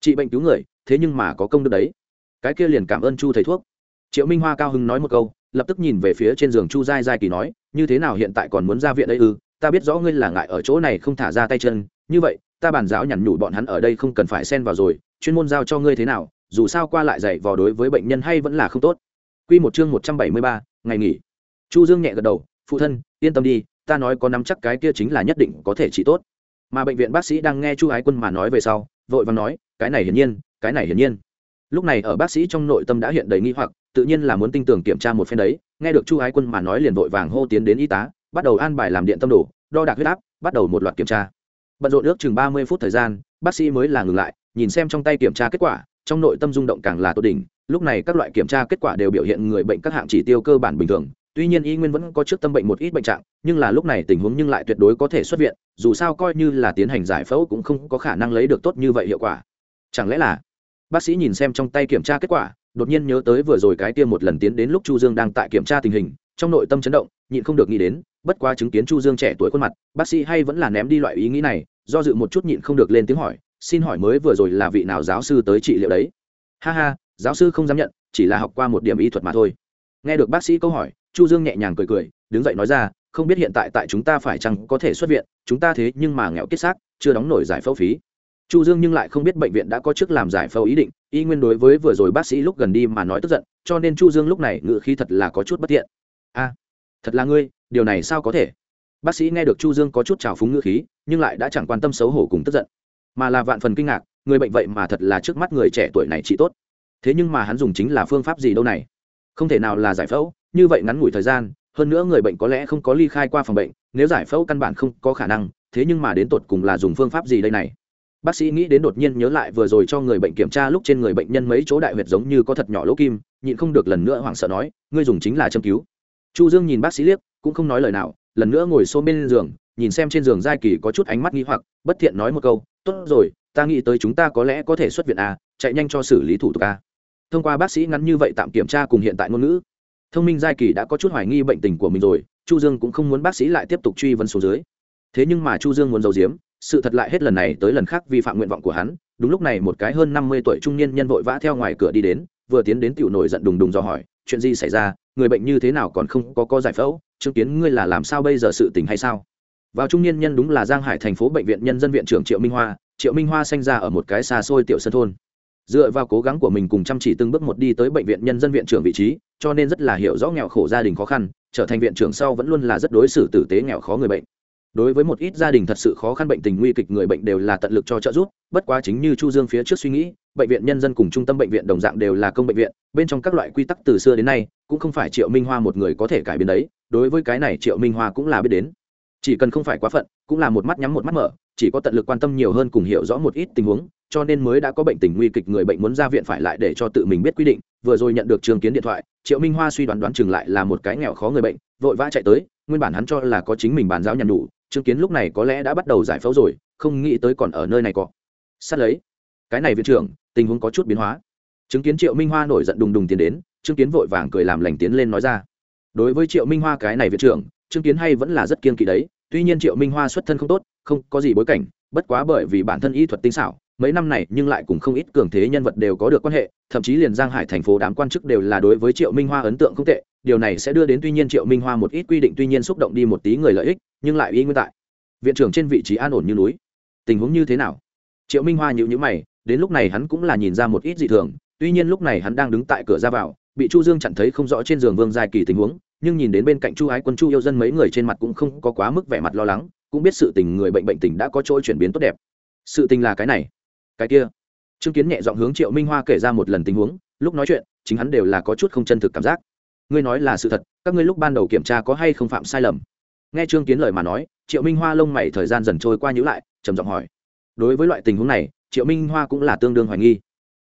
Trị bệnh cứu người, thế nhưng mà có công đức đấy cái kia liền cảm ơn chu thầy thuốc triệu minh hoa cao hưng nói một câu lập tức nhìn về phía trên giường chu giai giai kỳ nói như thế nào hiện tại còn muốn ra viện đây ư ta biết rõ ngươi là ngại ở chỗ này không thả ra tay chân như vậy ta bàn giáo nhằn nhủ bọn hắn ở đây không cần phải xen vào rồi chuyên môn giao cho ngươi thế nào dù sao qua lại dạy vò đối với bệnh nhân hay vẫn là không tốt Quy một chương một trăm bảy mươi ba, ngày nghỉ. Chu Dương nhẹ gật đầu, "Phụ thân, yên tâm đi, ta nói có nắm chắc cái kia chính là nhất định có thể trị tốt." Mà bệnh viện bác sĩ đang nghe Chu Ái Quân mà nói về sau, vội vàng nói, "Cái này hiển nhiên, cái này hiển nhiên." Lúc này ở bác sĩ trong nội tâm đã hiện đầy nghi hoặc, tự nhiên là muốn tinh tường kiểm tra một phen đấy, nghe được Chu Ái Quân mà nói liền vội vàng hô tiến đến y tá, bắt đầu an bài làm điện tâm đồ, đo đạc huyết áp, bắt đầu một loạt kiểm tra. Bận rộn ước chừng ba mươi phút thời gian, bác sĩ mới là ngừng lại, nhìn xem trong tay kiểm tra kết quả, trong nội tâm rung động càng là tốt đỉnh lúc này các loại kiểm tra kết quả đều biểu hiện người bệnh các hạng chỉ tiêu cơ bản bình thường tuy nhiên y nguyên vẫn có trước tâm bệnh một ít bệnh trạng nhưng là lúc này tình huống nhưng lại tuyệt đối có thể xuất viện dù sao coi như là tiến hành giải phẫu cũng không có khả năng lấy được tốt như vậy hiệu quả chẳng lẽ là bác sĩ nhìn xem trong tay kiểm tra kết quả, đột nhiên nhớ tới vừa rồi cái tiêm một lần tiến đến lúc chu dương đang tại kiểm tra tình hình, trong nội tâm chấn động, nhịn không được nghĩ đến, bất quá chứng kiến chu dương trẻ tuổi khuôn mặt, bác sĩ hay vẫn là ném đi loại ý nghĩ này, do dự một chút nhịn không được lên tiếng hỏi, xin hỏi mới vừa rồi là vị nào giáo sư tới trị liệu đấy? Ha ha, giáo sư không dám nhận, chỉ là học qua một điểm y thuật mà thôi. Nghe được bác sĩ câu hỏi, chu dương nhẹ nhàng cười cười, đứng dậy nói ra, không biết hiện tại tại chúng ta phải chăng có thể xuất viện, chúng ta thế nhưng mà nghèo kết xác, chưa đóng nổi giải phẫu phí chu dương nhưng lại không biết bệnh viện đã có trước làm giải phẫu ý định, y nguyên đối với vừa rồi bác sĩ lúc gần đi mà nói tức giận, cho nên chu dương lúc này ngự khí thật là có chút bất thiện. A, thật là ngươi, điều này sao có thể? Bác sĩ nghe được chu dương có chút trào phúng ngữ khí, nhưng lại đã chẳng quan tâm xấu hổ cùng tức giận. Mà là vạn phần kinh ngạc, người bệnh vậy mà thật là trước mắt người trẻ tuổi này trị tốt. Thế nhưng mà hắn dùng chính là phương pháp gì đâu này? Không thể nào là giải phẫu, như vậy ngắn ngủi thời gian, hơn nữa người bệnh có lẽ không có ly khai qua phòng bệnh, nếu giải phẫu căn bản không có khả năng, thế nhưng mà đến tột cùng là dùng phương pháp gì đây này? Bác sĩ nghĩ đến đột nhiên nhớ lại vừa rồi cho người bệnh kiểm tra lúc trên người bệnh nhân mấy chỗ đại huyệt giống như có thật nhỏ lỗ kim, nhịn không được lần nữa hoảng sợ nói, ngươi dùng chính là châm cứu. Chu dương nhìn bác sĩ liếc, cũng không nói lời nào, lần nữa ngồi xô bên giường, nhìn xem trên giường giai kỳ có chút ánh mắt nghi hoặc, bất thiện nói một câu, tốt rồi, ta nghĩ tới chúng ta có lẽ có thể xuất viện à chạy nhanh cho xử lý thủ tục a thông qua bác sĩ ngắn như vậy tạm kiểm tra cùng hiện tại ngôn ngữ, thông minh giai kỳ đã có chút hoài nghi bệnh tình của mình rồi, chu dương cũng không muốn bác sĩ lại tiếp tục truy vấn xuống dưới. Thế nhưng mà chu dương muốn giấu giếm sự thật lại hết lần này tới lần khác vi phạm nguyện vọng của hắn, đúng lúc này một cái hơn năm mươi tuổi trung niên nhân vội vã theo ngoài cửa đi đến, vừa tiến đến tiểu nổi giận đùng đùng do hỏi, chuyện gì xảy ra? Người bệnh như thế nào còn không có có giải phẫu? Chứng kiến ngươi là làm sao bây giờ sự tình hay sao? Vào trung niên nhân đúng là giang hải thành phố bệnh viện nhân dân viện trưởng triệu minh hoa, triệu minh hoa sinh ra ở một cái xa xôi tiểu sân thôn. Dựa vào cố gắng của mình cùng chăm chỉ từng bước một đi tới bệnh viện nhân dân viện trưởng vị trí, cho nên rất là hiểu rõ nghèo khổ gia đình khó khăn, trở thành viện trưởng sau vẫn luôn là rất đối xử tử tế nghèo khó người bệnh đối với một ít gia đình thật sự khó khăn bệnh tình nguy kịch, người bệnh đều là tận lực cho trợ giúp. Bất quá chính như chu dương phía trước suy nghĩ, bệnh viện nhân dân cùng trung tâm bệnh viện đồng dạng đều là công bệnh viện, bên trong các loại quy tắc từ xưa đến nay, cũng không phải triệu minh hoa một người có thể cải biến đấy. Đối với cái này triệu minh hoa cũng là biết đến. Chỉ cần không phải quá phận, cũng là một mắt nhắm một mắt mở, chỉ có tận lực quan tâm nhiều hơn cùng hiểu rõ một ít tình huống, cho nên mới đã có bệnh tình nguy kịch, người bệnh muốn ra viện phải lại để cho tự mình biết quy định. Vừa rồi nhận được trường kiến điện thoại, triệu minh hoa suy đoán đoán chừng lại là một cái nghèo khó người bệnh, vội vã chạy tới, nguyên bản hắn cho là có chính mình bàn giao nhằn đủ chứng kiến lúc này có lẽ đã bắt đầu giải phẫu rồi, không nghĩ tới còn ở nơi này có. Sát lấy. Cái này viện trưởng, tình huống có chút biến hóa. Chứng kiến triệu minh hoa nổi giận đùng đùng tiến đến chứng kiến vội vàng cười làm lành tiến lên nói ra. Đối với triệu minh hoa cái này viện trưởng chứng kiến hay vẫn là rất kiên kỵ đấy, tuy nhiên triệu minh hoa xuất thân không tốt, không có gì bối cảnh, bất quá bởi vì bản thân y thuật tinh xảo, mấy năm này nhưng lại cùng không ít cường thế nhân vật đều có được quan hệ, thậm chí liền giang hải thành phố đám quan chức đều là đối với triệu minh hoa ấn tượng không tệ, điều này sẽ đưa đến tuy nhiên triệu minh hoa một ít quy định tuy nhiên xúc động đi một tí người lợi ích nhưng lại y nguyên tại. Viện trưởng trên vị trí an ổn như núi. Tình huống như thế nào? Triệu minh hoa nhịu nhữ mày, đến lúc này hắn cũng là nhìn ra một ít dị thường, tuy nhiên lúc này hắn đang đứng tại cửa ra vào, bị chu dương chặn thấy không rõ trên giường vương dài kỳ tình huống, nhưng nhìn đến bên cạnh chu ái quân, chu yêu dân mấy người trên mặt cũng không có quá mức vẻ mặt lo lắng, cũng biết sự tình người bệnh bệnh tình đã có chỗ chuyển biến tốt đẹp. Sự tình là cái này, cái kia. Chứng kiến nhẹ giọng hướng triệu minh hoa kể ra một lần tình huống, lúc nói chuyện, chính hắn đều là có chút không chân thực cảm giác. Ngươi nói là sự thật, các ngươi lúc ban đầu kiểm tra có hay không phạm sai lầm? Nghe trương kiến lời mà nói, triệu minh hoa lông mày thời gian dần trôi qua nhữ lại, trầm giọng hỏi. Đối với loại tình huống này, triệu minh hoa cũng là tương đương hoài nghi.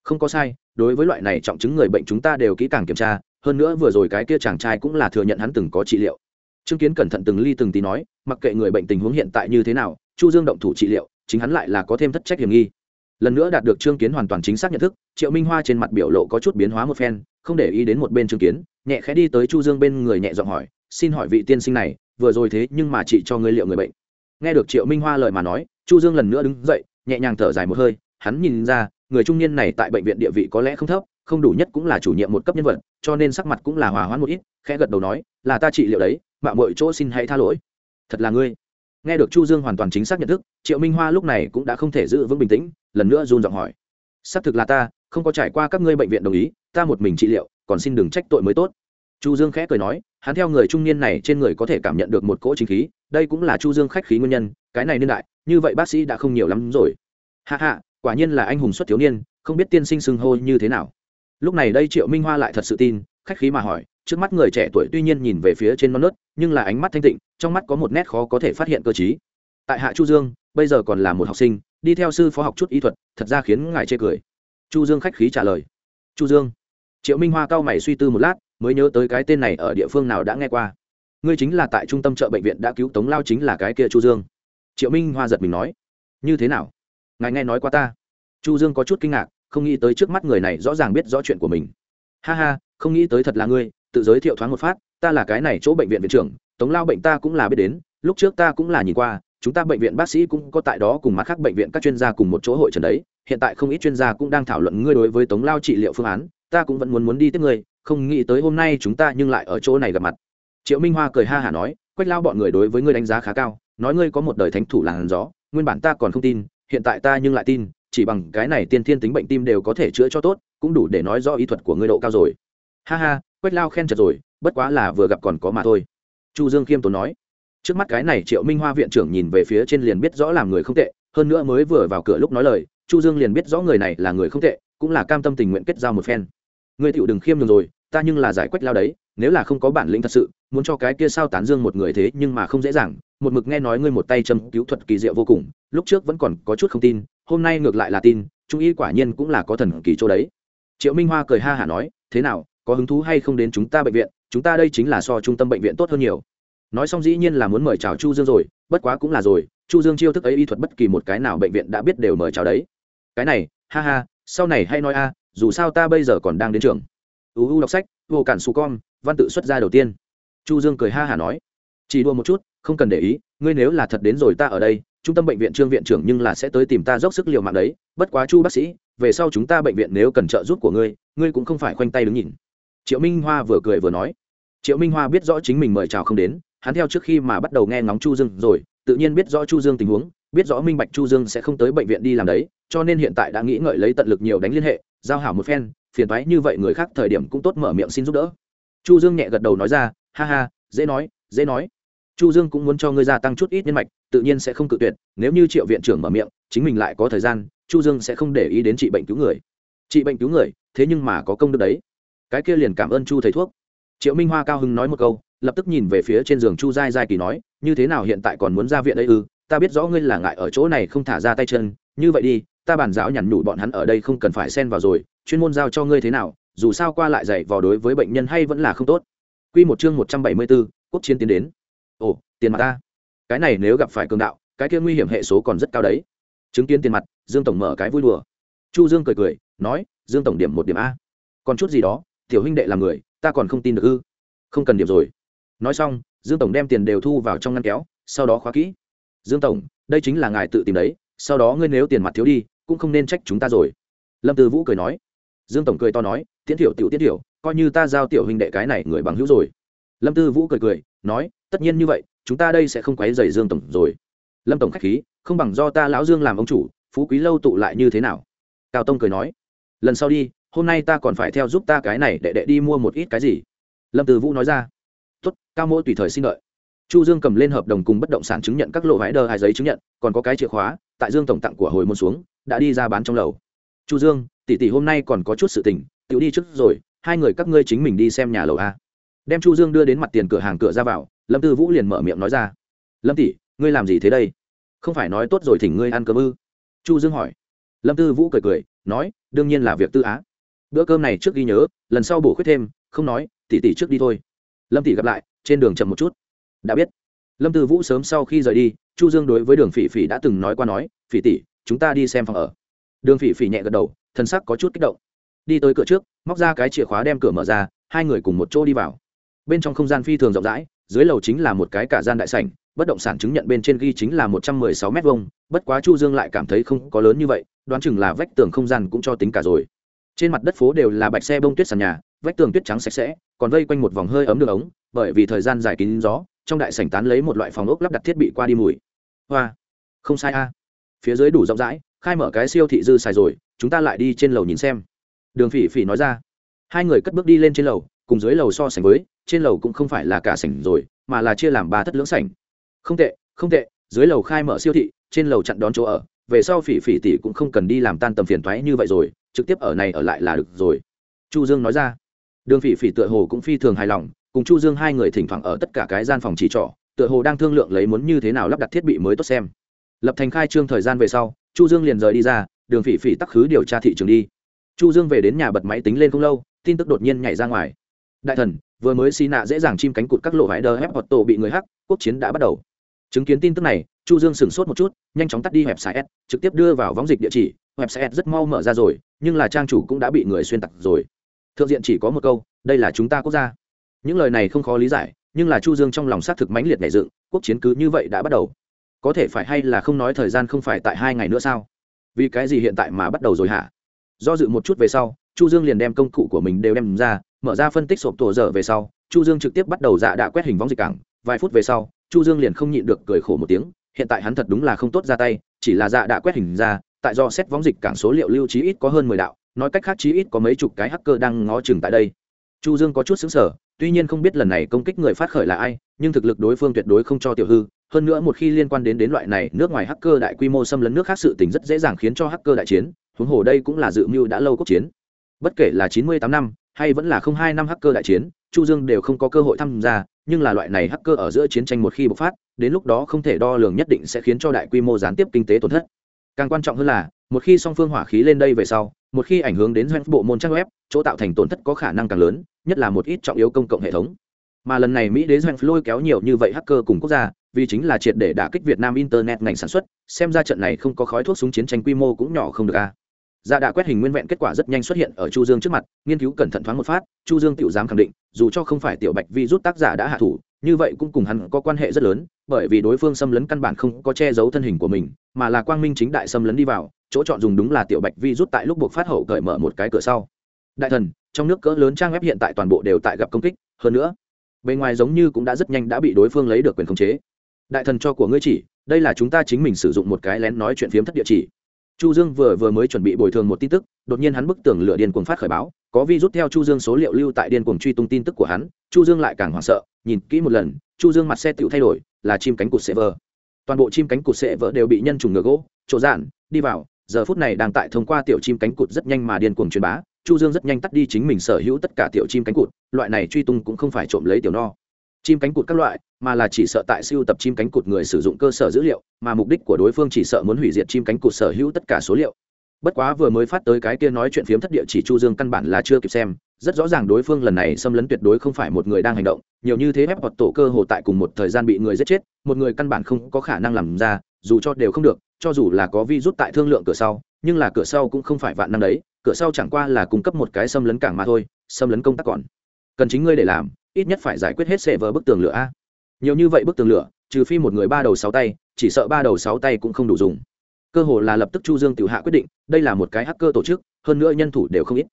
Không có sai, đối với loại này trọng chứng người bệnh chúng ta đều kỹ càng kiểm tra, hơn nữa vừa rồi cái kia chàng trai cũng là thừa nhận hắn từng có trị liệu. Trương kiến cẩn thận từng ly từng tí nói, mặc kệ người bệnh tình huống hiện tại như thế nào, chu dương động thủ trị liệu, chính hắn lại là có thêm thất trách hiểm nghi. Lần nữa đạt được trương kiến hoàn toàn chính xác nhận thức, triệu minh hoa trên mặt biểu lộ có chút biến hóa một phen, không để ý đến một bên trương kiến, nhẹ khẽ đi tới chu dương bên người nhẹ giọng hỏi, xin hỏi vị tiên sinh này vừa rồi thế nhưng mà chị cho ngươi liệu người bệnh. Nghe được triệu minh hoa lời mà nói, chu dương lần nữa đứng dậy, nhẹ nhàng thở dài một hơi, hắn nhìn ra, người trung niên này tại bệnh viện địa vị có lẽ không thấp, không đủ nhất cũng là chủ nhiệm một cấp nhân vật, cho nên sắc mặt cũng là hòa hoãn một ít, khẽ gật đầu nói, là ta trị liệu đấy, mạo mọi chỗ xin hãy tha lỗi. Thật là ngươi. Nghe được chu dương hoàn toàn chính xác nhận thức, triệu minh hoa lúc này cũng đã không thể giữ vững bình tĩnh, lần nữa run giọng hỏi, xác thực là ta, không có trải qua các ngươi bệnh viện đồng ý, ta một mình trị liệu, còn xin đừng trách tội mới tốt chu dương khẽ cười nói, hắn theo người trung niên này trên người có thể cảm nhận được một cỗ chính khí, đây cũng là chu dương khách khí nguyên nhân, cái này niên đại, như vậy bác sĩ đã không nhiều lắm rồi. Hạ hạ quả nhiên là anh hùng xuất thiếu niên, không biết tiên sinh xưng hô như thế nào. Lúc này đây triệu minh hoa lại thật sự tin, khách khí mà hỏi, trước mắt người trẻ tuổi tuy nhiên nhìn về phía trên non nớt, nhưng là ánh mắt thanh tịnh, trong mắt có một nét khó có thể phát hiện cơ t tại hạ chu dương, bây giờ còn là một học sinh, đi theo sư phó học chút y thuật, thật ra khiến ngài chê cười. Chu dương khách khí trả lời. Chu dương. Triệu minh hoa cao mày suy tư một lát mới nhớ tới cái tên này ở địa phương nào đã nghe qua. Ngươi chính là tại trung tâm chợ bệnh viện đã cứu tống lao chính là cái kia chu dương. Triệu minh hoa giật mình nói, như thế nào? Ngài nghe nói qua ta? Chu dương có chút kinh ngạc, không nghĩ tới trước mắt người này rõ ràng biết rõ chuyện của mình. Ha ha, không nghĩ tới thật là ngươi, tự giới thiệu thoáng một phát, ta là cái này chỗ bệnh viện viện trưởng, tống lao bệnh ta cũng là biết đến, lúc trước ta cũng là nhìn qua, chúng ta bệnh viện bác sĩ cũng có tại đó cùng mặt khác bệnh viện các chuyên gia cùng một chỗ hội trần đấy, hiện tại không ít chuyên gia cũng đang thảo luận ngươi đối với tống lao trị liệu phương án, ta cũng vẫn muốn muốn đi tiếp ngươi không nghĩ tới hôm nay chúng ta nhưng lại ở chỗ này gặp mặt. Triệu minh hoa cười ha hả nói, quách lao bọn người đối với ngươi đánh giá khá cao, nói ngươi có một đời thánh thủ làn gió, nguyên bản ta còn không tin, hiện tại ta nhưng lại tin, chỉ bằng cái này tiên thiên tính bệnh tim đều có thể chữa cho tốt, cũng đủ để nói rõ ý thuật của ngươi độ cao rồi. Ha ha, quách lao khen chật rồi, bất quá là vừa gặp còn có mà thôi. Chu dương khiêm tốn nói, trước mắt cái này triệu minh hoa viện trưởng nhìn về phía trên liền biết rõ làm người không tệ, hơn nữa mới vừa vào cửa lúc nói lời, chu dương liền biết rõ người này là người không tệ, cũng là cam tâm tình nguyện kết giao một phen. Người tiểu đừng khiêm nhường rồi ta nhưng là giải quách lao đấy, nếu là không có bản lĩnh thật sự, muốn cho cái kia sao tán dương một người thế nhưng mà không dễ dàng, một mực nghe nói ngươi một tay châm cứu thuật kỳ diệu vô cùng, lúc trước vẫn còn có chút không tin, hôm nay ngược lại là tin, trung y quả nhiên cũng là có thần kỳ chỗ đấy. Triệu minh hoa cười ha hả nói, thế nào, có hứng thú hay không đến chúng ta bệnh viện, chúng ta đây chính là so trung tâm bệnh viện tốt hơn nhiều. Nói xong dĩ nhiên là muốn mời chào chu dương rồi, bất quá cũng là rồi, chu dương chiêu thức ấy y thuật bất kỳ một cái nào bệnh viện đã biết đều mời chào đấy. Cái này, ha ha, sau này hay nói a, dù sao ta bây giờ còn đang đến trường uu đọc sách, vô cản su con văn tự xuất ra đầu tiên. Chu dương cười ha hả nói, chỉ đua một chút, không cần để ý, ngươi nếu là thật đến rồi ta ở đây, trung tâm bệnh viện trương viện trưởng nhưng là sẽ tới tìm ta dốc sức liều mạng đấy, bất quá chu bác sĩ, về sau chúng ta bệnh viện nếu cần trợ giúp của ngươi ngươi cũng không phải khoanh tay đứng nhìn. Triệu minh hoa vừa cười vừa nói, triệu minh hoa biết rõ chính mình mời chào không đến, hắn theo trước khi mà bắt đầu nghe ngóng chu dương rồi, tự nhiên biết rõ chu dương tình huống, biết rõ minh bạch chu dương sẽ không tới bệnh viện đi làm đấy, cho nên hiện tại đã nghĩ ngợi lấy tận lực nhiều đánh liên hệ, giao hảo một phen phiền thoái như vậy người khác thời điểm cũng tốt mở miệng xin giúp đỡ. Chu dương nhẹ gật đầu nói ra, ha ha, dễ nói dễ nói. Chu dương cũng muốn cho ngươi gia tăng chút ít nhân mạch, tự nhiên sẽ không cự tuyệt, nếu như triệu viện trưởng mở miệng, chính mình lại có thời gian, chu dương sẽ không để ý đến trị bệnh cứu người. Trị bệnh cứu người, thế nhưng mà có công đức đấy. Cái kia liền cảm ơn chu thầy thuốc. Triệu minh hoa cao hưng nói một câu, lập tức nhìn về phía trên giường chu giai giai kỳ nói, như thế nào hiện tại còn muốn ra viện đây ư? Ta biết rõ ngươi là ngại ở chỗ này không thả ra tay chân, như vậy đi ta bàn giáo nhằn nhủ bọn hắn ở đây không cần phải xen vào rồi chuyên môn giao cho ngươi thế nào dù sao qua lại dạy vào đối với bệnh nhân hay vẫn là không tốt Quy một chương một trăm bảy mươi 174, quốc chiến tiến đến. Ồ, tiền mặt ta. Cái này nếu gặp phải cường đạo, cái kia nguy hiểm hệ số còn rất cao đấy. Chứng kiến tiền mặt, Dương tổng mở cái vui đùa. Chu Dương cười cười, nói, Dương tổng điểm một điểm a. Còn chút gì đó, tiểu huynh đệ làm người, ta còn không tin được ư? Không cần điểm rồi. Nói xong, Dương tổng đem tiền đều thu vào trong ngăn kéo, sau đó khóa kỹ. Dương tổng, đây chính là ngài tự tìm đấy, sau đó ngươi nếu tiền mặt thiếu đi, cũng không nên trách chúng ta rồi. Lâm Tư Vũ cười nói. Dương tổng cười to nói, tiến tiểu tiểu tiến tiểu, coi như ta giao tiểu huynh đệ cái này người bằng hữu rồi. Lâm tư vũ cười cười nói tất nhiên như vậy chúng ta đây sẽ không quấy dày dương tổng rồi. Lâm tổng k h á c h khí không bằng do ta lão dương làm ông chủ phú quý lâu tụ lại như thế nào? Cao tông cười nói lần sau đi hôm nay ta còn phải theo giúp ta cái này để đệ đi mua một ít cái gì. Lâm tư vũ nói ra tốt, cao mỗi tùy thời xin đợi. Chu dương cầm lên hợp đồng cùng bất động sản chứng nhận các lộ vải đờ hai giấy chứng nhận còn có cái chìa khóa tại dương tổng tặng của hồi môn xuống, đã đi ra bán trong lầu. Chu dương, tỷ tỷ hôm nay còn có chút sự tình tự đi trước rồi, hai người các ngươi chính mình đi xem nhà lầu a. Đem chu dương đưa đến mặt tiền cửa hàng cửa ra vào, lâm tư vũ liền mở miệng nói ra. Lâm tỷ, ngươi làm gì thế đây? Không phải nói tốt rồi thỉnh ngươi ăn cơm ư? Chu dương hỏi. Lâm tư vũ cười cười, nói, đương nhiên là việc tư á. Bữa cơm này trước ghi nhớ, lần sau bổ khuyết thêm, không nói, tỷ tỷ trước đi thôi. Lâm tỷ gặp lại, trên đường chậm một chút. Đã biết. Lâm tư vũ sớm sau khi rời đi chu dương đối với đường phỉ phỉ đã từng nói qua nói phỉ tỷ chúng ta đi xem phòng ở. Đường phỉ phỉ nhẹ gật đầu thân sắc có chút kích động. Đi tới cửa trước móc ra cái chìa khóa đem cửa mở ra hai người cùng một chỗ đi vào. Bên trong không gian phi thường rộng rãi dưới lầu chính là một cái cả gian đại sảnh bất động sản chứng nhận bên trên ghi chính là một trăm mười sáu m vuông, bất quá chu dương lại cảm thấy không có lớn như vậy đoán chừng là vách tường không gian cũng cho tính cả rồi. Trên mặt đất phố đều là bạch xe bông tuyết sàn nhà vách tường tuyết trắng sạch sẽ còn vây quanh một vòng hơi ấm đường ống bởi vì thời gian dài kín gió trong đại sảnh tán lấy một loại phòng ốc lắp đặt thiết bị qua đi mùi hoa. Không sai a. Phía dưới đủ rộng rãi, khai mở cái siêu thị dư xài rồi, chúng ta lại đi trên lầu nhìn xem. Đường phỉ phỉ nói ra. Hai người cất bước đi lên trên lầu, cùng dưới lầu so sánh với, trên lầu cũng không phải là cả sảnh rồi, mà là chia làm ba thất lưỡng sảnh. Không tệ không tệ, dưới lầu khai mở siêu thị, trên lầu chặn đón chỗ ở, về sau phỉ phỉ tỷ cũng không cần đi làm tan tầm phiền thoái như vậy rồi, trực tiếp ở này ở lại là được rồi. Chu dương nói ra. Đường phỉ phỉ tựa hồ cũng phi thường hài lòng, cùng chu dương hai người thỉnh thoảng ở tất cả cái gian phòng chỉ trọ tựa hồ đang thương lượng lấy muốn như thế nào lắp đặt thiết bị mới tốt xem. Lập thành khai trương thời gian về sau, chu dương liền rời đi ra, đường phỉ phỉ tắc khứ điều tra thị trường đi. Chu dương về đến nhà bật máy tính lên không lâu, tin tức đột nhiên nhảy ra ngoài. Đại thần, vừa mới xì nạ dễ dàng chim cánh cụt các lộ hải đờ hép hoặc tổ bị người hắc, quốc chiến đã bắt đầu. Chứng kiến tin tức này, chu dương sửng sốt một chút, nhanh chóng tắt đi website s trực tiếp đưa vào vóng dịch địa chỉ. Website s rất mau mở ra rồi, nhưng là trang chủ cũng đã bị người xuyên tặc rồi. Thượng diện chỉ có một câu, đây là chúng ta quốc gia. Những lời này không khó lý giải nhưng là chu dương trong lòng xác thực mãnh liệt nảy dựng, quốc chiến cứ như vậy đã bắt đầu. Có thể phải hay là không nói thời gian không phải tại hai ngày nữa sao? Vì cái gì hiện tại mà bắt đầu rồi hả? Do dự một chút về sau, chu dương liền đem công cụ của mình đều đem ra, mở ra phân tích sộp tổ dở về sau, chu dương trực tiếp bắt đầu dạ đã quét hình vóng dịch cảng. Vài phút về sau, chu dương liền không nhịn được cười khổ một tiếng, hiện tại hắn thật đúng là không tốt ra tay, chỉ là dạ đã quét hình ra, tại do xét vóng dịch cảng số liệu lưu trí ít có hơn mười đạo, nói cách khác trí ít có mấy chục cái hacker đang ngó chừng tại đây chu dương có chút xứng sở tuy nhiên không biết lần này công kích người phát khởi là ai, nhưng thực lực đối phương tuyệt đối không cho tiểu hư. Hơn nữa một khi liên quan đến đến loại này, nước ngoài hacker đại quy mô xâm lấn nước khác sự tình rất dễ dàng khiến cho hacker đại chiến, huống hồ đây cũng là dự mưu đã lâu quốc chiến. Bất kể là chín mươi tám năm, hay vẫn là không hai năm hacker đại chiến, chu dương đều không có cơ hội tham gia, nhưng là loại này hacker ở giữa chiến tranh một khi bộc phát, đến lúc đó không thể đo lường nhất định sẽ khiến cho đại quy mô gián tiếp kinh tế tổn thất. Càng quan trọng hơn là, một khi song phương hỏa khí lên đây về sau một khi ảnh hưởng đến doanh bộ môn trang web, chỗ tạo thành tổn thất có khả năng càng lớn, nhất là một ít trọng yếu công cộng hệ thống. Mà lần này mỹ đế doanh lôi kéo nhiều như vậy hacker cùng quốc gia, vì chính là triệt để đả kích việt nam internet ngành sản xuất, xem ra trận này không có khói thuốc súng chiến tranh quy mô cũng nhỏ không được a. Dạ đã quét hình nguyên vẹn kết quả rất nhanh xuất hiện ở chu dương trước mặt, nghiên cứu cẩn thận thoáng một phát, chu dương tự dám khẳng định, dù cho không phải tiểu bạch vi rút tác giả đã hạ thủ, như vậy cũng cùng hắn có quan hệ rất lớn, bởi vì đối phương xâm lấn căn bản không có che giấu thân hình của mình, mà là quang minh chính đại xâm lấn đi vào chỗ chọn dùng đúng là tiểu bạch vi rút tại lúc buộc phát hậu cởi mở một cái cửa sau. Đại thần, trong nước cỡ lớn trang web hiện tại toàn bộ đều tại gặp công kích, hơn nữa, bên ngoài giống như cũng đã rất nhanh đã bị đối phương lấy được quyền khống chế. Đại thần cho của ngươi chỉ, đây là chúng ta chính mình sử dụng một cái lén nói chuyện phiếm thất địa chỉ. Chu dương vừa vừa mới chuẩn bị bồi thường một tin tức, đột nhiên hắn bức tường lửa điên cuồng phát khởi báo, có vi rút theo chu dương số liệu lưu tại điên cuồng truy tung tin tức của hắn, chu dương lại càng hoảng sợ, nhìn kỹ một lần, chu dương mặt xe tựu thay đổi, là chim cánh cụt sệ vờ. Toàn bộ chim cánh cụt sệ vờ đều bị nhân trùng ngựa gỗ, chỗ giản đi vào giờ phút này đang tại thông qua tiểu chim cánh cụt rất nhanh mà điên cuồng truyền bá, chu dương rất nhanh tắt đi chính mình sở hữu tất cả tiểu chim cánh cụt, loại này truy tung cũng không phải trộm lấy tiểu no. Chim cánh cụt các loại, mà là chỉ sợ tại siêu tập chim cánh cụt người sử dụng cơ sở dữ liệu, mà mục đích của đối phương chỉ sợ muốn hủy diệt chim cánh cụt sở hữu tất cả số liệu. Bất quá vừa mới phát tới cái kia nói chuyện phiếm thất địa chỉ chu dương căn bản là chưa kịp xem, rất rõ ràng đối phương lần này xâm lấn tuyệt đối không phải một người đang hành động, nhiều như thế ép hoặc tổ cơ hồ tại cùng một thời gian bị người giết chết, một người căn bản không có khả năng làm ra, dù cho đều không được cho dù là có vi rút tại thương lượng cửa sau, nhưng là cửa sau cũng không phải vạn năng đấy, cửa sau chẳng qua là cung cấp một cái xâm lấn cảng mà thôi, xâm lấn công tác còn. Cần chính ngươi để làm, ít nhất phải giải quyết hết sệ vỡ bức tường lửa a. Nhiều như vậy bức tường lửa, trừ phi một người ba đầu sáu tay, chỉ sợ ba đầu sáu tay cũng không đủ dùng. Cơ hồ là lập tức chu dương tự hạ quyết định, đây là một cái hacker tổ chức, hơn nữa nhân thủ đều không ít.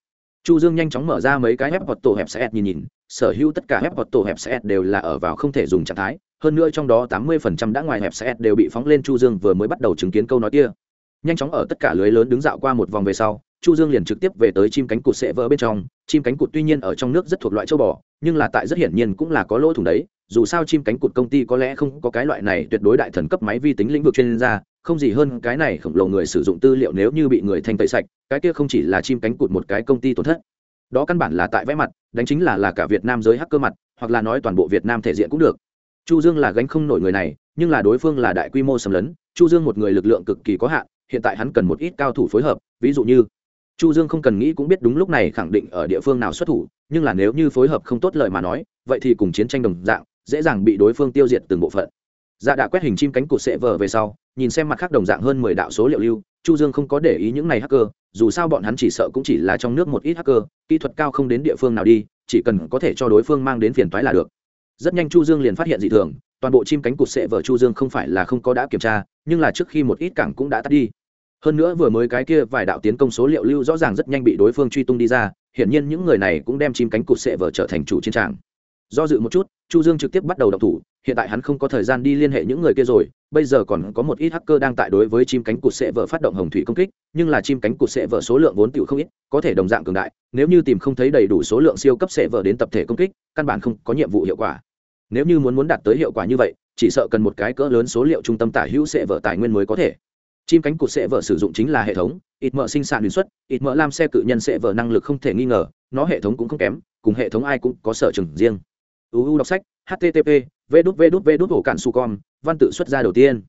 Chu dương nhanh chóng mở ra mấy cái web hoặc tổ hẹp sẽ nhìn nhìn, sở hữu tất cả web hoặc tổ hẹp sẽ đều là ở vào không thể dùng trạng thái hơn nữa trong đó tám 80% đã ngoài hẹp sẽ đều bị phóng lên chu dương vừa mới bắt đầu chứng kiến câu nói kia. Nhanh chóng ở tất cả lưới lớn đứng dạo qua một vòng về sau, chu dương liền trực tiếp về tới chim cánh cụt sẽ vỡ bên trong. Chim cánh cụt tuy nhiên ở trong nước rất thuộc loại châu bò, nhưng là tại rất hiển nhiên cũng là có lỗ thủng đấy. Dù sao chim cánh cụt công ty có lẽ không có cái loại này tuyệt đối đại thần cấp máy vi tính lĩnh vực chuyên gia, không gì hơn cái này khổng lồ người sử dụng tư liệu nếu như bị người thanh tẩy sạch, cái kia không chỉ là chim cánh cụt một cái công ty tổn thất. Đó căn bản là tại vẽ mặt, đánh chính là là cả việt nam giới hacker mặt, hoặc là nói toàn bộ việt nam thể diện cũng được chu dương là gánh không nổi người này, nhưng là đối phương là đại quy mô xâm lấn, chu dương một người lực lượng cực kỳ có hạn, hiện tại hắn cần một ít cao thủ phối hợp, ví dụ như, chu dương không cần nghĩ cũng biết đúng lúc này khẳng định ở địa phương nào xuất thủ, nhưng là nếu như phối hợp không tốt lời mà nói, vậy thì cùng chiến tranh đồng dạng, dễ dàng bị đối phương tiêu diệt từng bộ phận. Dạ đã quét hình chim cánh cụt sệ vờ về sau, nhìn xem mặt khác đồng dạng hơn mười đạo số liệu lưu, chu dương không có để ý những này hacker, dù sao bọn hắn chỉ sợ cũng chỉ là trong nước một ít hacker, kỹ thuật cao không đến địa phương nào đi, chỉ cần có thể cho đối phương mang đến phiền toái là được rất nhanh chu dương liền phát hiện dị thường, toàn bộ chim cánh cụt sệ vở chu dương không phải là không có đã kiểm tra, nhưng là trước khi một ít cảng cũng đã tắt đi. Hơn nữa vừa mới cái kia vài đạo tiến công số liệu lưu rõ ràng rất nhanh bị đối phương truy tung đi ra, hiển nhiên những người này cũng đem chim cánh cụt sệ vở trở thành chủ chiến tràng. Do dự một chút, chu dương trực tiếp bắt đầu đọc thủ hiện tại hắn không có thời gian đi liên hệ những người kia rồi, bây giờ còn có một ít hacker đang tại đối với chim cánh cụt sệ vợ phát động hồng thủy công kích, nhưng là chim cánh cụt sệ vợ số lượng vốn tiểu không ít, có thể đồng dạng cường đại, nếu như tìm không thấy đầy đủ số lượng siêu cấp sệ vợ đến tập thể công kích, căn bản không có nhiệm vụ hiệu quả. Nếu như muốn muốn đạt tới hiệu quả như vậy, chỉ sợ cần một cái cỡ lớn số liệu trung tâm tả hữu sệ vợ tài nguyên mới có thể. Chim cánh cụt sệ vợ sử dụng chính là hệ thống, ít mỡ sinh sản liên xuất, ít mỡ làm xe cự nhân sệ vợ năng lực không thể nghi ngờ, nó hệ thống cũng không kém, cùng hệ thống ai cũng có sở trường riêng. Uu đọc sách http vê đút vê đút vê đút ổ cạn su con văn tự xuất ra đầu tiên.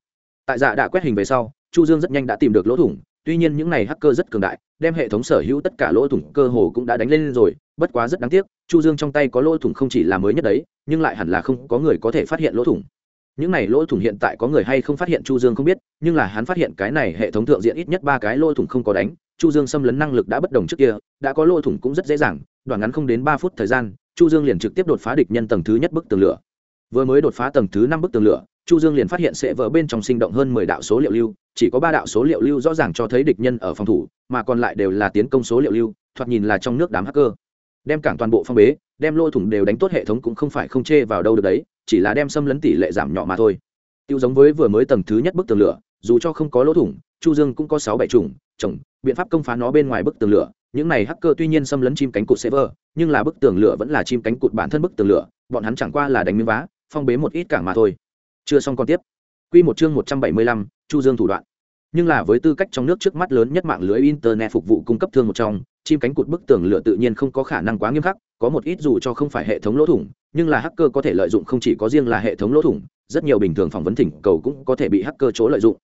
Tại dạ đã quét hình về sau, chu dương rất nhanh đã tìm được lỗ thủng, tuy nhiên những này hacker rất cường đại, đem hệ thống sở hữu tất cả lỗ thủng cơ hồ cũng đã đánh lên rồi, bất quá rất đáng tiếc, chu dương trong tay có lỗ thủng không chỉ là mới nhất đấy, nhưng lại hẳn là không có người có thể phát hiện lỗ thủng. Những này lỗ thủng hiện tại có người hay không phát hiện chu dương không biết, nhưng là hắn phát hiện cái này hệ thống thượng diện ít nhất ba cái lỗ thủng không có đánh, chu dương xâm lấn năng lực đã bất đồng trước kia, đã có lỗ thủng cũng rất dễ dàng, đoạn ngắn không đến ba phút thời gian, chu dương liền trực tiếp đột phá địch nhân tầng thứ nhất bức tường lửa vừa mới đột phá tầng thứ năm bức tường lửa, chu dương liền phát hiện sẽ vỡ bên trong sinh động hơn mười đạo số liệu lưu, chỉ có ba đạo số liệu lưu rõ ràng cho thấy địch nhân ở phòng thủ, mà còn lại đều là tiến công số liệu lưu, thoạt nhìn là trong nước đám hacker. Đem cảng toàn bộ phong bế, đem lô thủng đều đánh tốt hệ thống cũng không phải không chê vào đâu được đấy, chỉ là đem xâm lấn tỷ lệ giảm nhỏ mà thôi. Tiêu giống với vừa mới tầng thứ nhất bức tường lửa, dù cho không có lỗ thủng, chu dương cũng có sáu bảy chủng, chồng, biện pháp công phá nó bên ngoài bức tường lửa. Những này hacker tuy nhiên xâm lấn chim cánh cụt server, nhưng là bức tường lửa vẫn là chim cánh cụt bản thân bức tường lửa, bọn hắn chẳng qua là đánh miếng vá phong bế một ít cảng mà thôi. Chưa xong còn tiếp. Quy một chương một trăm bảy mươi lăm, chu dương thủ đoạn. Nhưng là với tư cách trong nước trước mắt lớn nhất mạng lưới internet phục vụ cung cấp thương một trong, chim cánh cụt bức tường lửa tự nhiên không có khả năng quá nghiêm khắc, có một ít dù cho không phải hệ thống lỗ thủng, nhưng là hacker có thể lợi dụng không chỉ có riêng là hệ thống lỗ thủng, rất nhiều bình thường phỏng vấn thỉnh cầu cũng có thể bị hacker chỗ lợi dụng.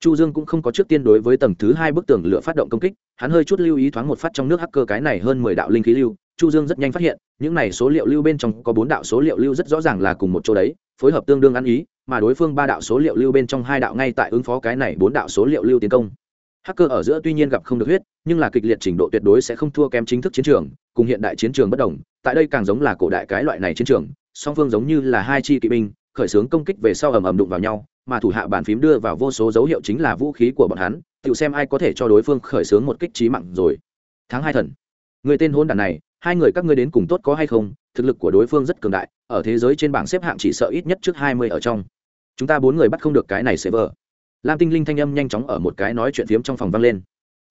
Chu dương cũng không có trước tiên đối với tầng thứ hai bức tường lửa phát động công kích, hắn hơi chút lưu ý thoáng một phát trong nước hacker cái này hơn mười đạo linh khí lưu chu dương rất nhanh phát hiện, những này số liệu lưu bên trong có bốn đạo số liệu lưu rất rõ ràng là cùng một chỗ đấy, phối hợp tương đương ăn ý, mà đối phương ba đạo số liệu lưu bên trong hai đạo ngay tại ứng phó cái này bốn đạo số liệu lưu tiến công. Hacker ở giữa tuy nhiên gặp không được huyết, nhưng là kịch liệt trình độ tuyệt đối sẽ không thua kém chính thức chiến trường, cùng hiện đại chiến trường bất đồng, tại đây càng giống là cổ đại cái loại này chiến trường, song phương giống như là hai chi kỵ binh, khởi xướng công kích về sau ầm ầm đụng vào nhau, mà thủ hạ bàn phím đưa vào vô số dấu hiệu chính là vũ khí của bọn hắn, tự xem ai có thể cho đối phương khởi xướng một kích trí mạng rồi. Tháng hai thần. Người tên hôn đàn này hai người các ngươi đến cùng tốt có hay không, thực lực của đối phương rất cường đại, ở thế giới trên bảng xếp hạng chỉ sợ ít nhất trước hai mươi ở trong. Chúng ta bốn người bắt không được cái này sẽ vờ lam tinh linh thanh âm nhanh chóng ở một cái nói chuyện phiếm trong phòng vang lên.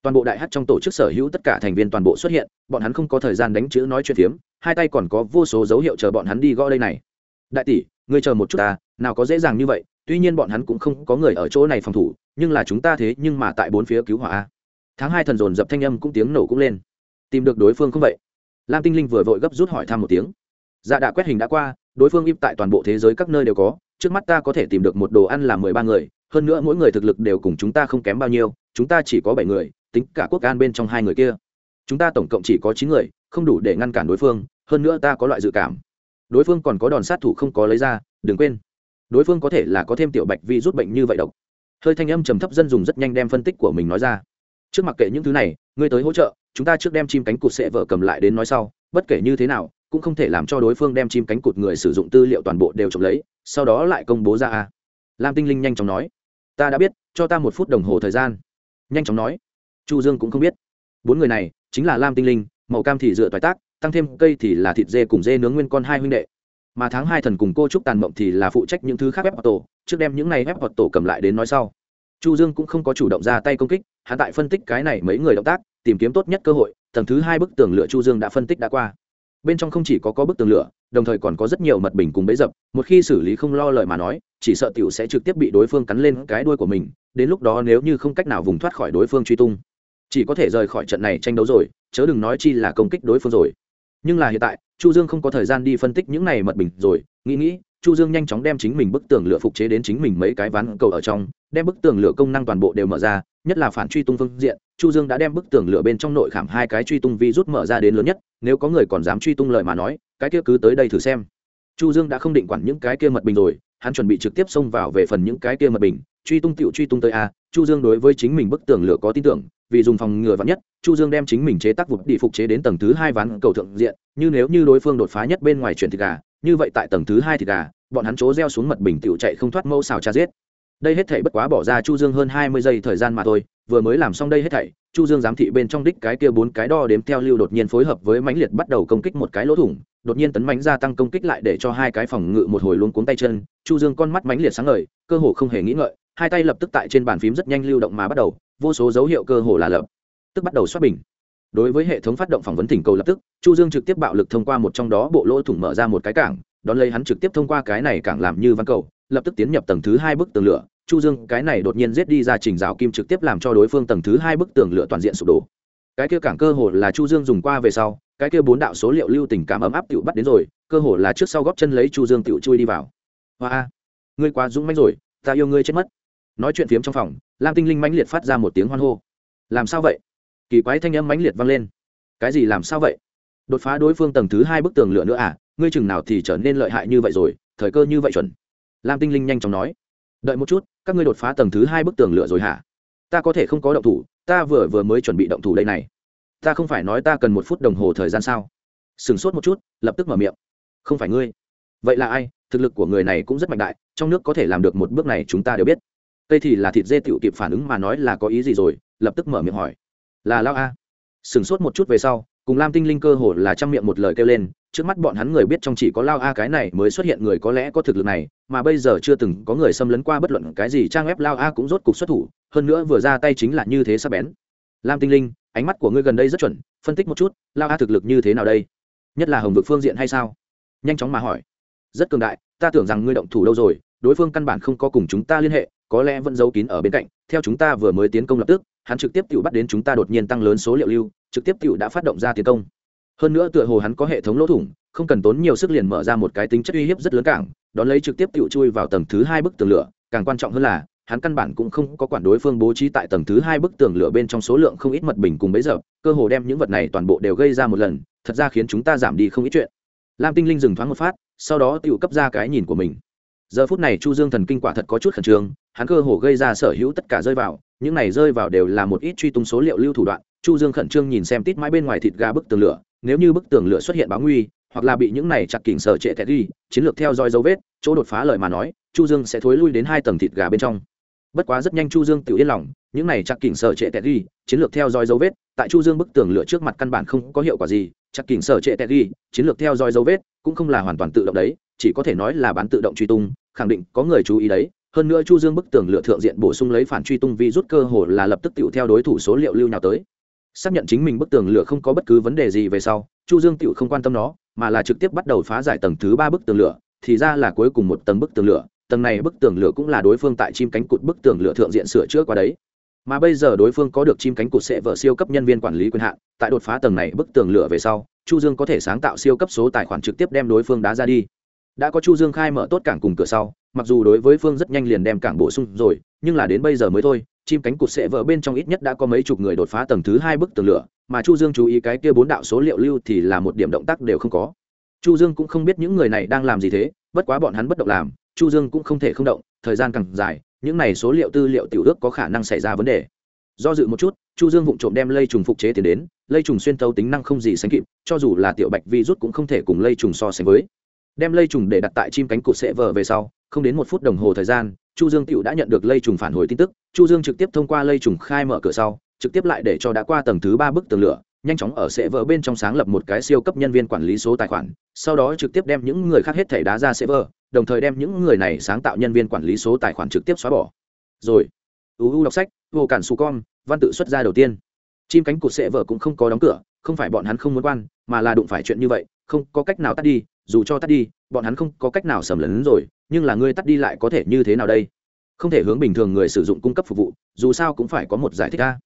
Toàn bộ đại hát trong tổ chức sở hữu tất cả thành viên toàn bộ xuất hiện, bọn hắn không có thời gian đánh chữ nói chuyện phiếm, hai tay còn có vô số dấu hiệu chờ bọn hắn đi gõ đây này. Đại tỷ, ngươi chờ một chút ta, nào có dễ dàng như vậy, tuy nhiên bọn hắn cũng không có người ở chỗ này phòng thủ, nhưng là chúng ta thế nhưng mà tại bốn phía cứu hỏa tháng hai thần dồn dập thanh âm cũng tiếng nổ cũng lên. Tìm được đối phương không vậy? Lam tinh linh vừa vội gấp rút hỏi thăm một tiếng. Dạ đã quét hình đã qua, đối phương im tại toàn bộ thế giới các nơi đều có, trước mắt ta có thể tìm được một đồ ăn là mười ba người, hơn nữa mỗi người thực lực đều cùng chúng ta không kém bao nhiêu, chúng ta chỉ có bảy người, tính cả quốc an bên trong hai người kia. Chúng ta tổng cộng chỉ có chín người, không đủ để ngăn cản đối phương, hơn nữa ta có loại dự cảm. Đối phương còn có đòn sát thủ không có lấy ra, đừng quên. Đối phương có thể là có thêm tiểu bạch vi rút bệnh như vậy độc. Hơi thanh âm trầm thấp dân dùng rất nhanh đem phân tích của mình nói ra trước mặc kệ những thứ này, ngươi tới hỗ trợ, chúng ta trước đem chim cánh cụt sẽ vợ cầm lại đến nói sau, bất kể như thế nào, cũng không thể làm cho đối phương đem chim cánh cụt người sử dụng tư liệu toàn bộ đều trộm lấy, sau đó lại công bố ra a. Lam tinh linh nhanh chóng nói. Ta đã biết, cho ta một phút đồng hồ thời gian. Nhanh chóng nói. Chu dương cũng không biết. Bốn người này, chính là lam tinh linh, màu cam thì dựa toại tác, tăng thêm cây thì là thịt dê cùng dê nướng nguyên con hai huynh đệ. Mà tháng hai thần cùng cô trúc tàn mộng thì là phụ trách những thứ khác ép hoặc tổ, trước đem những này ép hoặc tổ cầm lại đến nói sau. Chu dương cũng không có chủ động ra tay công kích hắn tại phân tích cái này mấy người động tác, tìm kiếm tốt nhất cơ hội, tầng thứ hai bức tường lửa chu dương đã phân tích đã qua. Bên trong không chỉ có có bức tường lửa, đồng thời còn có rất nhiều mật bình cùng bẫy dập, một khi xử lý không lo lời mà nói, chỉ sợ tiểu sẽ trực tiếp bị đối phương cắn lên cái đuôi của mình, đến lúc đó nếu như không cách nào vùng thoát khỏi đối phương truy tung, chỉ có thể rời khỏi trận này tranh đấu rồi, chớ đừng nói chi là công kích đối phương rồi. Nhưng là hiện tại, chu dương không có thời gian đi phân tích những này mật bình rồi, nghĩ nghĩ, chu dương nhanh chóng đem chính mình bức tường lửa phục chế đến chính mình mấy cái ván cầu ở trong, đem bức tường lửa công năng toàn bộ đều mở ra nhất là phản truy tung phương diện, chu dương đã đem bức tường lửa bên trong nội khảm hai cái truy tung vi rút mở ra đến lớn nhất, nếu có người còn dám truy tung lời mà nói, cái kia cứ tới đây thử xem. Chu dương đã không định quản những cái kia mật bình rồi, hắn chuẩn bị trực tiếp xông vào về phần những cái kia mật bình, truy tung tiểu truy tung tới a, chu dương đối với chính mình bức tường lửa có tin tưởng, vì dùng phòng ngừa vắn nhất, chu dương đem chính mình chế tác vụt đi phục chế đến tầng thứ hai ván cầu thượng diện, như nếu như đối phương đột phá nhất bên ngoài chuyển thịt gà, như vậy tại tầng thứ hai thịt gà, bọn hắn chố gieo xuống mật bình tiểu chạy không thoát mâu xào cha giết đây hết thảy bất quá bỏ ra chu dương hơn hai mươi giây thời gian mà thôi, vừa mới làm xong đây hết thảy, chu dương giám thị bên trong đích cái kia bốn cái đo đếm theo lưu đột nhiên phối hợp với mãnh liệt bắt đầu công kích một cái lỗ thủng, đột nhiên tấn mãnh gia tăng công kích lại để cho hai cái phòng ngự một hồi luôn cuống tay chân, chu dương con mắt mãnh liệt sáng ngời, cơ hồ không hề nghĩ ngợi, hai tay lập tức tại trên bàn phím rất nhanh lưu động mà bắt đầu, vô số dấu hiệu cơ hồ là lập, tức bắt đầu xoát bình. Đối với hệ thống phát động phỏng vấn thỉnh cầu lập tức, chu dương trực tiếp bạo lực thông qua một trong đó bộ lỗ thủng mở ra một cái cảng, đón lấy hắn trực tiếp thông qua cái này cảng làm như văn cầu lập tức tiến nhập tầng thứ hai bức tường lửa, chu dương, cái này đột nhiên giết đi ra trình rào kim trực tiếp làm cho đối phương tầng thứ hai bức tường lửa toàn diện sụp đổ. Cái kia cảng cơ hồ là chu dương dùng qua về sau, cái kia bốn đạo số liệu lưu tình cảm ấm áp tiểu bắt đến rồi, cơ hồ là trước sau góp chân lấy chu dương tiểu chui đi vào. Hoa ngươi quá dũng mãnh rồi, ta yêu ngươi chết mất. Nói chuyện phiếm trong phòng, lam tinh linh mãnh liệt phát ra một tiếng hoan hô. Làm sao vậy? Kỳ quái thanh âm mãnh liệt vang lên. Cái gì làm sao vậy? Đột phá đối phương tầng thứ hai bức tường lửa nữa à? Ngươi chừng nào thì trở nên lợi hại như vậy rồi, thời cơ như vậy chuẩn lam tinh linh nhanh chóng nói, đợi một chút, các ngươi đột phá tầng thứ hai bức tường lửa rồi hả? Ta có thể không có động thủ, ta vừa vừa mới chuẩn bị động thủ đây này. Ta không phải nói ta cần một phút đồng hồ thời gian sao? Sửng sốt một chút, lập tức mở miệng, không phải ngươi. Vậy là ai? Thực lực của người này cũng rất mạnh đại, trong nước có thể làm được một bước này chúng ta đều biết. Tây thì là thịt dê tựu kịp phản ứng mà nói là có ý gì rồi, lập tức mở miệng hỏi, là lao a. Sửng sốt một chút về sau, cùng lam tinh linh cơ hồ là chăm miệng một lời kêu lên, trước mắt bọn hắn người biết trong chỉ có lao a cái này mới xuất hiện người có lẽ có thực lực này mà bây giờ chưa từng có người xâm lấn qua bất luận cái gì trang web lao a cũng rốt cục xuất thủ, hơn nữa vừa ra tay chính là như thế sắp bén. Lam tinh linh, ánh mắt của ngươi gần đây rất chuẩn, phân tích một chút, lao a thực lực như thế nào đây? Nhất là hồng vực phương diện hay sao? Nhanh chóng mà hỏi. Rất cường đại, ta tưởng rằng ngươi động thủ đâu rồi, đối phương căn bản không có cùng chúng ta liên hệ, có lẽ vẫn giấu kín ở bên cạnh, theo chúng ta vừa mới tiến công lập tức, hắn trực tiếp tự bắt đến chúng ta đột nhiên tăng lớn số liệu lưu, trực tiếp tự đã phát động ra tiến công. Hơn nữa tựa hồ hắn có hệ thống lỗ thủng, không cần tốn nhiều sức liền mở ra một cái tính chất uy hiếp rất lớn cảng đón lấy trực tiếp tự chui vào tầng thứ hai bức tường lửa, càng quan trọng hơn là, hắn căn bản cũng không có quản đối phương bố trí tại tầng thứ hai bức tường lửa bên trong số lượng không ít mật bình cùng bấy giờ cơ hồ đem những vật này toàn bộ đều gây ra một lần, thật ra khiến chúng ta giảm đi không ít chuyện. Lam tinh linh dừng thoáng một phát, sau đó tự cấp ra cái nhìn của mình. Giờ phút này chu dương thần kinh quả thật có chút khẩn trương, hắn cơ hồ gây ra sở hữu tất cả rơi vào, những này rơi vào đều là một ít truy tung số liệu lưu thủ đoạn, chu dương khẩn trương nhìn xem tít mãi bên ngoài thịt gà bức tường lửa, nếu như bức tường lửa xuất hiện báo nguy hoặc là bị những này chặt kỉnh sở trệ tẹt đi, chiến lược theo dõi dấu vết, chỗ đột phá lời mà nói, chu dương sẽ thối lui đến hai tầng thịt gà bên trong. Bất quá rất nhanh chu dương tự yên lòng, những này chặt kỉnh sở trệ tẹt đi, chiến lược theo dõi dấu vết, tại chu dương bức tường lửa trước mặt căn bản không có hiệu quả gì, chặt kỉnh sở trệ tẹt đi, chiến lược theo dõi dấu vết cũng không là hoàn toàn tự động đấy, chỉ có thể nói là bán tự động truy tung, khẳng định có người chú ý đấy. Hơn nữa chu dương bức tường lửa thượng diện bổ sung lấy phản truy tung vi rút cơ hồ là lập tức tiểu theo đối thủ số liệu lưu nào tới. Xác nhận chính mình bức tường lửa không có bất cứ vấn đề gì về sau, chu dương tiểu không quan tâm nó mà là trực tiếp bắt đầu phá giải tầng thứ ba bức tường lửa, thì ra là cuối cùng một tầng bức tường lửa. Tầng này bức tường lửa cũng là đối phương tại chim cánh cụt bức tường lửa thượng diện sửa chữa qua đấy. Mà bây giờ đối phương có được chim cánh cụt sẽ vợ siêu cấp nhân viên quản lý quyền hạn, tại đột phá tầng này bức tường lửa về sau, chu dương có thể sáng tạo siêu cấp số tài khoản trực tiếp đem đối phương đá ra đi. Đã có chu dương khai mở tốt cảng cùng cửa sau mặc dù đối với phương rất nhanh liền đem cảng bổ sung rồi, nhưng là đến bây giờ mới thôi, chim cánh cụt sẽ vỡ bên trong ít nhất đã có mấy chục người đột phá tầng thứ hai bức tường lửa, mà chu dương chú ý cái kia bốn đạo số liệu lưu thì là một điểm động tác đều không có. Chu dương cũng không biết những người này đang làm gì thế, bất quá bọn hắn bất động làm, chu dương cũng không thể không động, thời gian càng dài, những này số liệu tư liệu tiểu ước có khả năng xảy ra vấn đề. Do dự một chút, chu dương vụng trộm đem lây trùng phục chế tiền đến, lây trùng xuyên tấu tính năng không gì sánh kịp, cho dù là tiểu bạch vi rút cũng không thể cùng lây trùng so sánh với. Đem lây trùng để đặt tại chim cánh cụt sẽ vờ về sau không đến một phút đồng hồ thời gian, chu dương tựu đã nhận được lây trùng phản hồi tin tức. Chu dương trực tiếp thông qua lây trùng khai mở cửa sau, trực tiếp lại để cho đã qua tầng thứ ba bức tường lửa, nhanh chóng ở sẽ vỡ bên trong sáng lập một cái siêu cấp nhân viên quản lý số tài khoản, sau đó trực tiếp đem những người khác hết thảy đá ra sẽ vỡ đồng thời đem những người này sáng tạo nhân viên quản lý số tài khoản trực tiếp xóa bỏ. Rồi uu đọc sách, vô cản su con văn tự xuất ra đầu tiên. Chim cánh cụt sẽ vỡ cũng không có đóng cửa, không phải bọn hắn không muốn quan, mà là đụng phải chuyện như vậy, không có cách nào tắt đi, dù cho tắt đi, bọn hắn không có cách nào sầm lấn rồi nhưng là ngươi tắt đi lại có thể như thế nào đây? Không thể hướng bình thường người sử dụng cung cấp phục vụ, dù sao cũng phải có một giải thích ra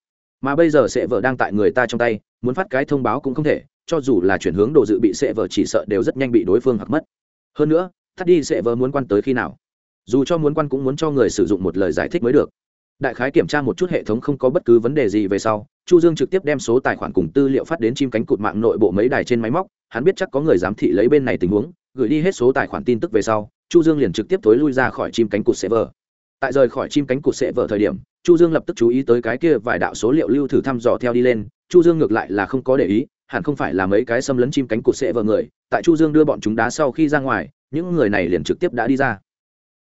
mà bây giờ sẽ vợ đang tại người ta trong tay, muốn phát cái thông báo cũng không thể, cho dù là chuyển hướng đồ dự bị sẽ vợ chỉ sợ đều rất nhanh bị đối phương hoặc mất. Hơn nữa, tắt đi sẽ vợ muốn quan tới khi nào? Dù cho muốn quan cũng muốn cho người sử dụng một lời giải thích mới được. Đại khái kiểm tra một chút hệ thống không có bất cứ vấn đề gì về sau, chu dương trực tiếp đem số tài khoản cùng tư liệu phát đến chim cánh cụt mạng nội bộ mấy đài trên máy móc, hắn biết chắc có người giám thị lấy bên này tình huống, gửi đi hết số tài khoản tin tức về sau chu dương liền trực tiếp tối lui ra khỏi chim cánh cụt sẽ vờ tại rời khỏi chim cánh cụt sẽ vờ thời điểm, chu dương lập tức chú ý tới cái kia vài đạo số liệu lưu thử thăm dò theo đi lên. Chu dương ngược lại là không có để ý, hẳn không phải là mấy cái xâm lấn chim cánh cụt sẽ vờ người. Tại chu dương đưa bọn chúng đá sau khi ra ngoài, những người này liền trực tiếp đã đi ra.